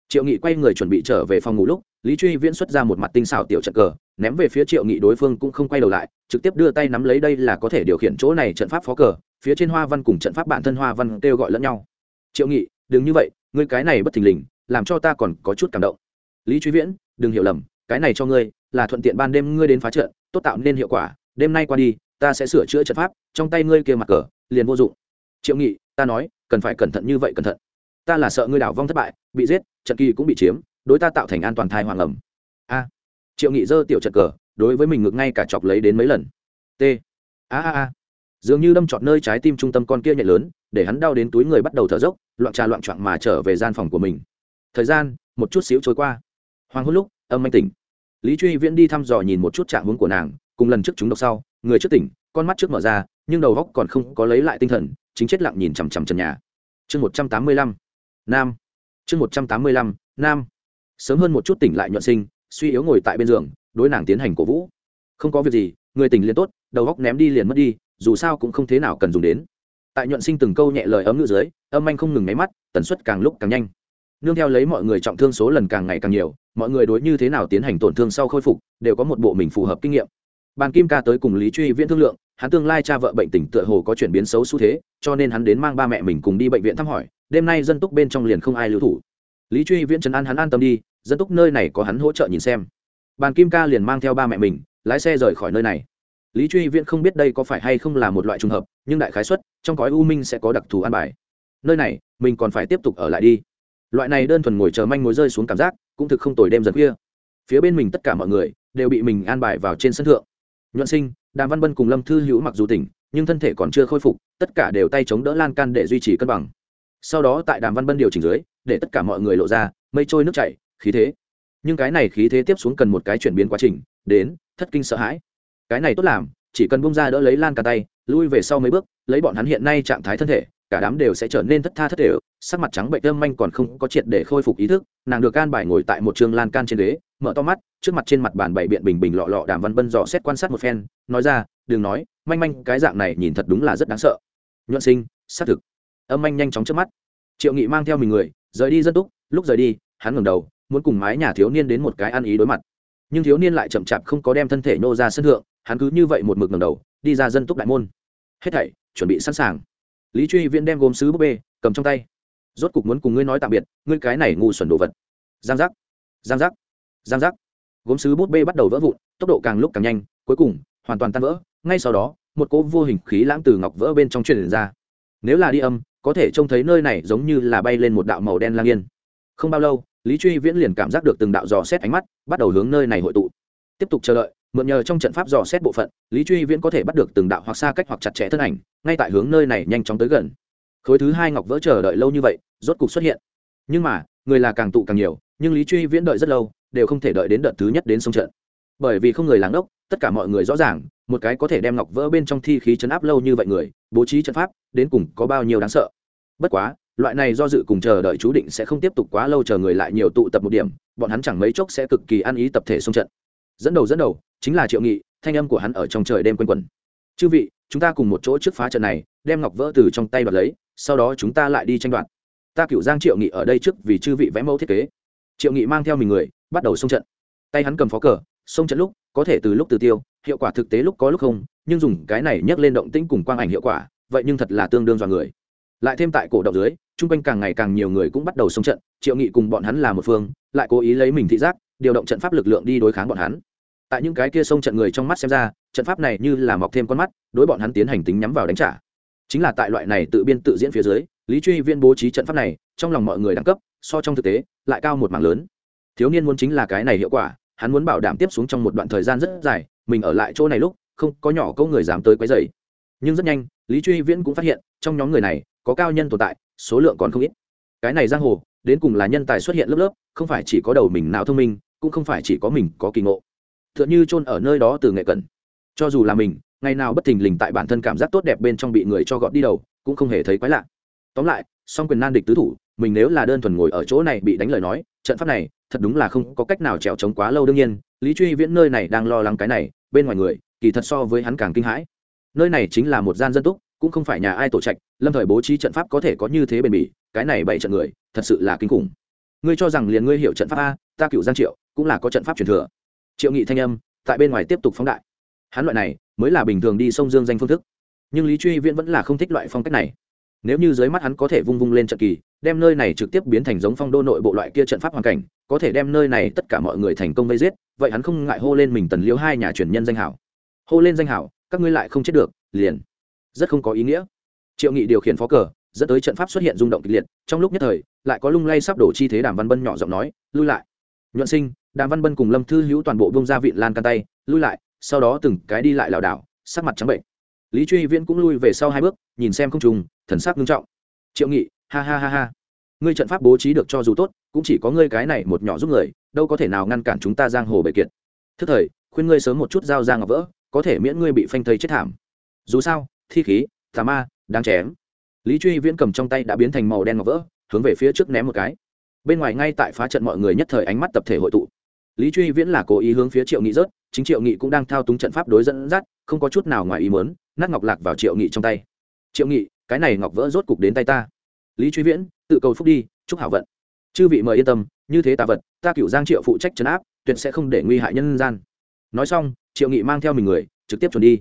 Triệu nghị quay người chuẩn bị trở về phòng ngủ lúc, lý truy viễn xuất ra một mặt tinh xảo tiểu trận cờ, ném về phía triệu nghị đối phương cũng không quay đầu lại, trực tiếp đưa tay nắm lấy đây là có thể điều khiển chỗ này trận pháp phó cờ, phía trên hoa văn cùng trận pháp bản thân hoa văn kêu gọi lẫn nhau triệu nghị, đừng như vậy, ngươi cái này bất thình lình, làm cho ta còn có chút cảm động. Lý truy viễn, đừng hiểu lầm, cái này cho ngươi, là thuận tiện ban đêm ngươi đến phá trận, tốt tạo nên hiệu quả, đêm nay qua đi, ta sẽ sửa chữa trận pháp, trong tay ngươi kia mặt cờ, liền vô dụng. Triệu nghị, ta nói, cần phải cẩn thận như vậy cẩn thận. Ta là sợ ngươi đảo vong thất bại, bị giết, trận kỳ cũng bị chiếm, đối ta tạo thành an toàn thai hoàng ẩm. A. Triệu nghị giơ tiểu trận cờ, đối với mình ngược ngay cả chọc lấy đến mấy lần. T. A a a. Dường như đâm trọt nơi trái tim trung tâm con kia nhạy lớn, để hắn đau đến túi người bắt đầu thở dốc loạn trà loạn trọn mà trở về gian phòng của mình. Thời gian, một chút xíu trôi qua. Hoàng hôn lúc, âm anh tỉnh. Lý truy viễn đi thăm dò nhìn một chút trạng hướng của nàng, cùng lần trước chúng độc sau, người trước tỉnh, con mắt trước mở ra, nhưng đầu góc còn không có lấy lại tinh thần, chính chết lặng nhìn chằm chằm trần nhà. Chương một trăm tám mươi lăm, nam. Chương một trăm tám mươi lăm, nam. Sớm hơn một chút tỉnh lại nhuận sinh, suy yếu ngồi tại bên giường, đối nàng tiến hành cổ vũ. Không có việc gì, người tỉnh liền tốt, đầu góc ném đi liền mất đi, dù sao cũng không thế nào cần dùng đến tại nhuận sinh từng câu nhẹ lời ấm ngữ dưới, âm anh không ngừng máy mắt, tần suất càng lúc càng nhanh. Nương theo lấy mọi người trọng thương số lần càng ngày càng nhiều, mọi người đối như thế nào tiến hành tổn thương sau khôi phục, đều có một bộ mình phù hợp kinh nghiệm. Bàn kim ca tới cùng lý truy viễn thương lượng, hắn tương lai cha vợ bệnh tỉnh tựa hồ có chuyển biến xấu xu thế, cho nên hắn đến mang ba mẹ mình cùng đi bệnh viện thăm hỏi, đêm nay dân túc bên trong liền không ai lưu thủ. Lý truy viễn trấn an hắn an tâm đi, dân túc nơi này có hắn hỗ trợ nhìn xem. Bàn kim ca liền mang theo ba mẹ mình, lái xe rời khỏi nơi này lý truy viễn không biết đây có phải hay không là một loại trùng hợp, nhưng đại khái xuất trong cõi u minh sẽ có đặc thù an bài. Nơi này, mình còn phải tiếp tục ở lại đi. Loại này đơn thuần ngồi chờ manh ngồi rơi xuống cảm giác, cũng thực không tồi đêm dần khuya. Phía bên mình tất cả mọi người, đều bị mình an bài vào trên sân thượng. Nhuận sinh, đàm văn bân cùng lâm thư hữu mặc dù tỉnh, nhưng thân thể còn chưa khôi phục, tất cả đều tay chống đỡ lan can để duy trì cân bằng. Sau đó tại đàm văn bân điều chỉnh dưới, để tất cả mọi người lộ ra, mây trôi nước chảy, khí thế. Nhưng cái này khí thế tiếp xuống cần một cái chuyển biến quá trình, đến, thất kinh sợ hãi cái này tốt làm, chỉ cần bông ra đỡ lấy lan cả tay, lui về sau mấy bước, lấy bọn hắn hiện nay trạng thái thân thể, cả đám đều sẽ trở nên thất tha thất thể sắc mặt trắng bệnh âm manh còn không có triệt để khôi phục ý thức, nàng được can bài ngồi tại một trường lan can trên ghế, mở to mắt, trước mặt trên mặt bàn bảy biện bình bình lọ lọ đàm văn bân dò xét quan sát một phen, nói ra, đừng nói, manh manh, cái dạng này nhìn thật đúng là rất đáng sợ. Nhuận sinh, xác thực. Âm manh nhanh chóng trước mắt. Triệu nghị mang theo mình người, rời đi dân túc, lúc rời đi, hắn ngẩng đầu, muốn cùng mái nhà thiếu niên đến một cái ăn ý đối mặt. Nhưng thiếu niên lại chậm chạp không có đem thân thể nô ra sân thượng hắn cứ như vậy một mực ngầm đầu, đi ra dân túc đại môn. Hết thảy, chuẩn bị sẵn sàng. Lý truy viễn đem gốm sứ búp bê, cầm trong tay. Rốt cục muốn cùng ngươi nói tạm biệt, ngươi cái này ngu xuẩn đồ vật. Giang giác giang giác giang giác. Gốm sứ bút bê bắt đầu vỡ vụn, tốc độ càng lúc càng nhanh, cuối cùng, hoàn toàn tan vỡ. Ngay sau đó, một cỗ vô hình khí lãng từ ngọc vỡ bên trong truyền ra. Nếu là đi âm, có thể trông thấy nơi này giống như là bay lên một đạo màu đen lang yên. Không bao lâu, lý truy viễn liền cảm giác được từng đạo dò xét ánh mắt, bắt đầu hướng nơi này hội tụ. Tiếp tục chờ đợi mượn nhờ trong trận pháp dò xét bộ phận, lý truy viễn có thể bắt được từng đạo hoặc xa cách hoặc chặt chẽ thân ảnh, ngay tại hướng nơi này nhanh chóng tới gần. Khối thứ hai ngọc vỡ chờ đợi lâu như vậy, rốt cục xuất hiện. Nhưng mà, người là càng tụ càng nhiều, nhưng lý truy viễn đợi rất lâu, đều không thể đợi đến đợt thứ nhất đến sông trận. Bởi vì không người làng đốc, tất cả mọi người rõ ràng, một cái có thể đem ngọc vỡ bên trong thi khí chấn áp lâu như vậy người, bố trí trận pháp, đến cùng có bao nhiêu đáng sợ. Bất quá, loại này do dự cùng chờ đợi chú định sẽ không tiếp tục quá lâu chờ người lại nhiều tụ tập một điểm, bọn hắn chẳng mấy chốc sẽ cực kỳ ăn ý tập thể xung trận dẫn đầu dẫn đầu, chính là triệu nghị, thanh âm của hắn ở trong trời đêm quanh quẩn. Chư vị, chúng ta cùng một chỗ trước phá trận này, đem ngọc vỡ từ trong tay đoạt lấy, sau đó chúng ta lại đi tranh đoạt. Ta cựu giang triệu nghị ở đây trước vì chư vị vẽ mẫu thiết kế. Triệu nghị mang theo mình người, bắt đầu xông trận. Tay hắn cầm phó cờ, xông trận lúc, có thể từ lúc từ tiêu, hiệu quả thực tế lúc có lúc không, nhưng dùng cái này nhắc lên động tĩnh cùng quang ảnh hiệu quả, vậy nhưng thật là tương đương dọa người. Lại thêm tại cổ động dưới, chung quanh càng ngày càng nhiều người cũng bắt đầu xông trận, triệu nghị cùng bọn hắn là một phương, lại cố ý lấy mình thị giác điều động trận pháp lực lượng đi đối kháng bọn hắn. Tại những cái kia sông trận người trong mắt xem ra, trận pháp này như là mọc thêm con mắt, đối bọn hắn tiến hành tính nhắm vào đánh trả. Chính là tại loại này tự biên tự diễn phía dưới, lý truy viên bố trí trận pháp này, trong lòng mọi người đẳng cấp, so trong thực tế, lại cao một mảng lớn. Thiếu niên muốn chính là cái này hiệu quả, hắn muốn bảo đảm tiếp xuống trong một đoạn thời gian rất dài, mình ở lại chỗ này lúc, không có nhỏ câu người dám tới quấy dày nhưng rất nhanh, lý truy viễn cũng phát hiện, trong nhóm người này, có cao nhân tồn tại, số lượng còn không ít. Cái này giang hồ, đến cùng là nhân tài xuất hiện lớp lớp, không phải chỉ có đầu mình não thông minh cũng không phải chỉ có mình có kỳ ngộ. T h ư ợ n như chôn ở nơi đó từ nghệ cận cho dù là mình, ngày nào bất thình lình tại bản thân cảm giác tốt đẹp bên trong bị người cho gọt đi đầu, cũng không hề thấy quái lạ. Tóm lại, song quyền nan địch tứ thủ, mình nếu là đơn thuần ngồi ở chỗ này bị đánh lời nói, trận pháp này, thật đúng là không có cách nào trèo trống quá lâu đương nhiên, lý truy viễn nơi này đang lo lắng cái này, bên ngoài người, kỳ thật so với hắn càng kinh hãi. Nơi này chính là một gian dân túc, cũng không phải nhà ai tổ trạch, lâm thời bố trí trận pháp có thể có như thế bền bỉ, cái này bảy trận người, thật sự là kinh khủng. Ngươi cho rằng liền ngươi hiểu trận pháp a, ta cựu giang triệu cũng là có trận pháp truyền thừa. Triệu nghị thanh âm tại bên ngoài tiếp tục phóng đại. Hắn loại này mới là bình thường đi sông dương danh phương thức. Nhưng lý truy viễn vẫn là không thích loại phong cách này. Nếu như dưới mắt hắn có thể vung vung lên trận kỳ, đem nơi này trực tiếp biến thành giống phong đô nội bộ loại kia trận pháp hoàn cảnh, có thể đem nơi này tất cả mọi người thành công vây giết, vậy hắn không ngại hô lên mình tần liễu hai nhà truyền nhân danh hảo. Hô lên danh hảo, các ngươi lại không chết được, liền. Rất không có ý nghĩa. Triệu nghị điều khiển phó cờ, dẫn tới trận pháp xuất hiện rung động kịch liệt, trong lúc nhất thời, lại có lung lay sắp đổ chi thế đàm văn bân nhỏ giọng nói, lui lại. Nhuận sinh đàm văn bân cùng lâm thư hữu toàn bộ bông ra vịn lan can tay, lui lại, sau đó từng cái đi lại lảo đảo, sắc mặt trắng bệnh. Lý truy viễn cũng lui về sau hai bước, nhìn xem không trùng, thần sắc nghiêm trọng. Triệu nghị, ha ha ha ha. Ngươi trận pháp bố trí được cho dù tốt, cũng chỉ có ngươi cái này một nhỏ giúp người, đâu có thể nào ngăn cản chúng ta giang hồ bệ kiệt. Thức thời, khuyên ngươi sớm một chút giao ra ngọc vỡ, có thể miễn ngươi bị phanh thây chết thảm. Dù sao, thi khí, tà ma đang chém. Lý truy viễn cầm trong tay đã biến thành màu đen ngọc vỡ, hướng về phía trước ném một cái. Bên ngoài ngay tại phá trận mọi người nhất thời ánh mắt tập thể hội tụ lý truy viễn là cố ý hướng phía triệu nghị rớt, chính triệu nghị cũng đang thao túng trận pháp đối dẫn dắt, không có chút nào ngoài ý mớn nát ngọc lạc vào triệu nghị trong tay. Triệu nghị, cái này ngọc vỡ rốt cục đến tay ta. Lý truy viễn, tự cầu phúc đi, chúc hảo vận. Chư vị mời yên tâm, như thế ta vật, ta cựu giang triệu phụ trách trấn áp, tuyệt sẽ không để nguy hại nhân gian. Nói xong, triệu nghị mang theo mình người, trực tiếp chuẩn đi.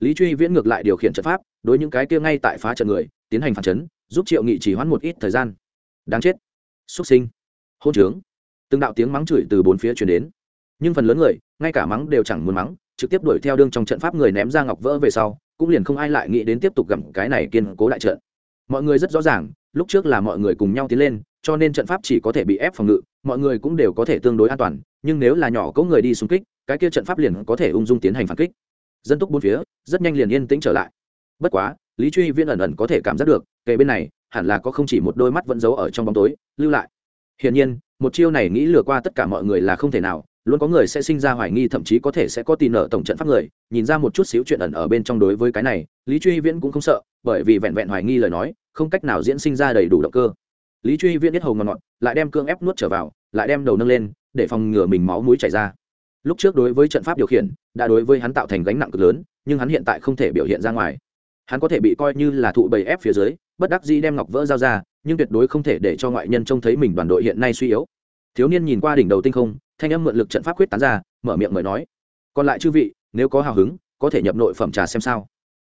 Lý truy viễn ngược lại điều khiển trận pháp, đối những cái kia ngay tại phá trận người, tiến hành phản chấn, giúp triệu nghị chỉ hoãn một ít thời gian. Đáng chết. Xuất sinh. Hôn trướng từng đạo tiếng mắng chửi từ bốn phía chuyển đến. Nhưng phần lớn người, ngay cả mắng đều chẳng muốn mắng, trực tiếp đuổi theo đương trong trận pháp người ném ra ngọc vỡ về sau, cũng liền không ai lại nghĩ đến tiếp tục gặm cái này kiên cố đại trận. Mọi người rất rõ ràng, lúc trước là mọi người cùng nhau tiến lên, cho nên trận pháp chỉ có thể bị ép phòng ngự, mọi người cũng đều có thể tương đối an toàn, nhưng nếu là nhỏ có người đi xung kích, cái kia trận pháp liền có thể ung dung tiến hành phản kích. Dân túc bốn phía, rất nhanh liền yên tĩnh trở lại. Bất quá, lý truy viên ẩn ẩn có thể cảm giác được, kề bên này, hẳn là có không chỉ một đôi mắt vẫn giấu ở trong bóng tối, lưu lại. Hiển nhiên một chiêu này nghĩ lừa qua tất cả mọi người là không thể nào, luôn có người sẽ sinh ra hoài nghi, thậm chí có thể sẽ có tin nợ tổng trận pháp người. Nhìn ra một chút xíu chuyện ẩn ở bên trong đối với cái này, lý truy viễn cũng không sợ, bởi vì vẹn vẹn hoài nghi lời nói, không cách nào diễn sinh ra đầy đủ động cơ. Lý truy viễn biết hầu ngọt ngọt lại đem cương ép nuốt trở vào, lại đem đầu nâng lên, để phòng ngừa mình máu mũi chảy ra. Lúc trước đối với trận pháp điều khiển, đã đối với hắn tạo thành gánh nặng cực lớn, nhưng hắn hiện tại không thể biểu hiện ra ngoài. Hắn có thể bị coi như là thụ bầy ép phía dưới, bất đắc dĩ đem ngọc vỡ dao ra nhưng tuyệt đối không thể để cho ngoại nhân trông thấy mình đoàn đội hiện nay suy yếu. Thiếu niên nhìn qua đỉnh đầu tinh không, thanh âm mượn lực trận pháp quyết tán ra, mở miệng mời nói, còn lại chư vị, nếu có hào hứng, có thể nhập nội phẩm trà xem sao.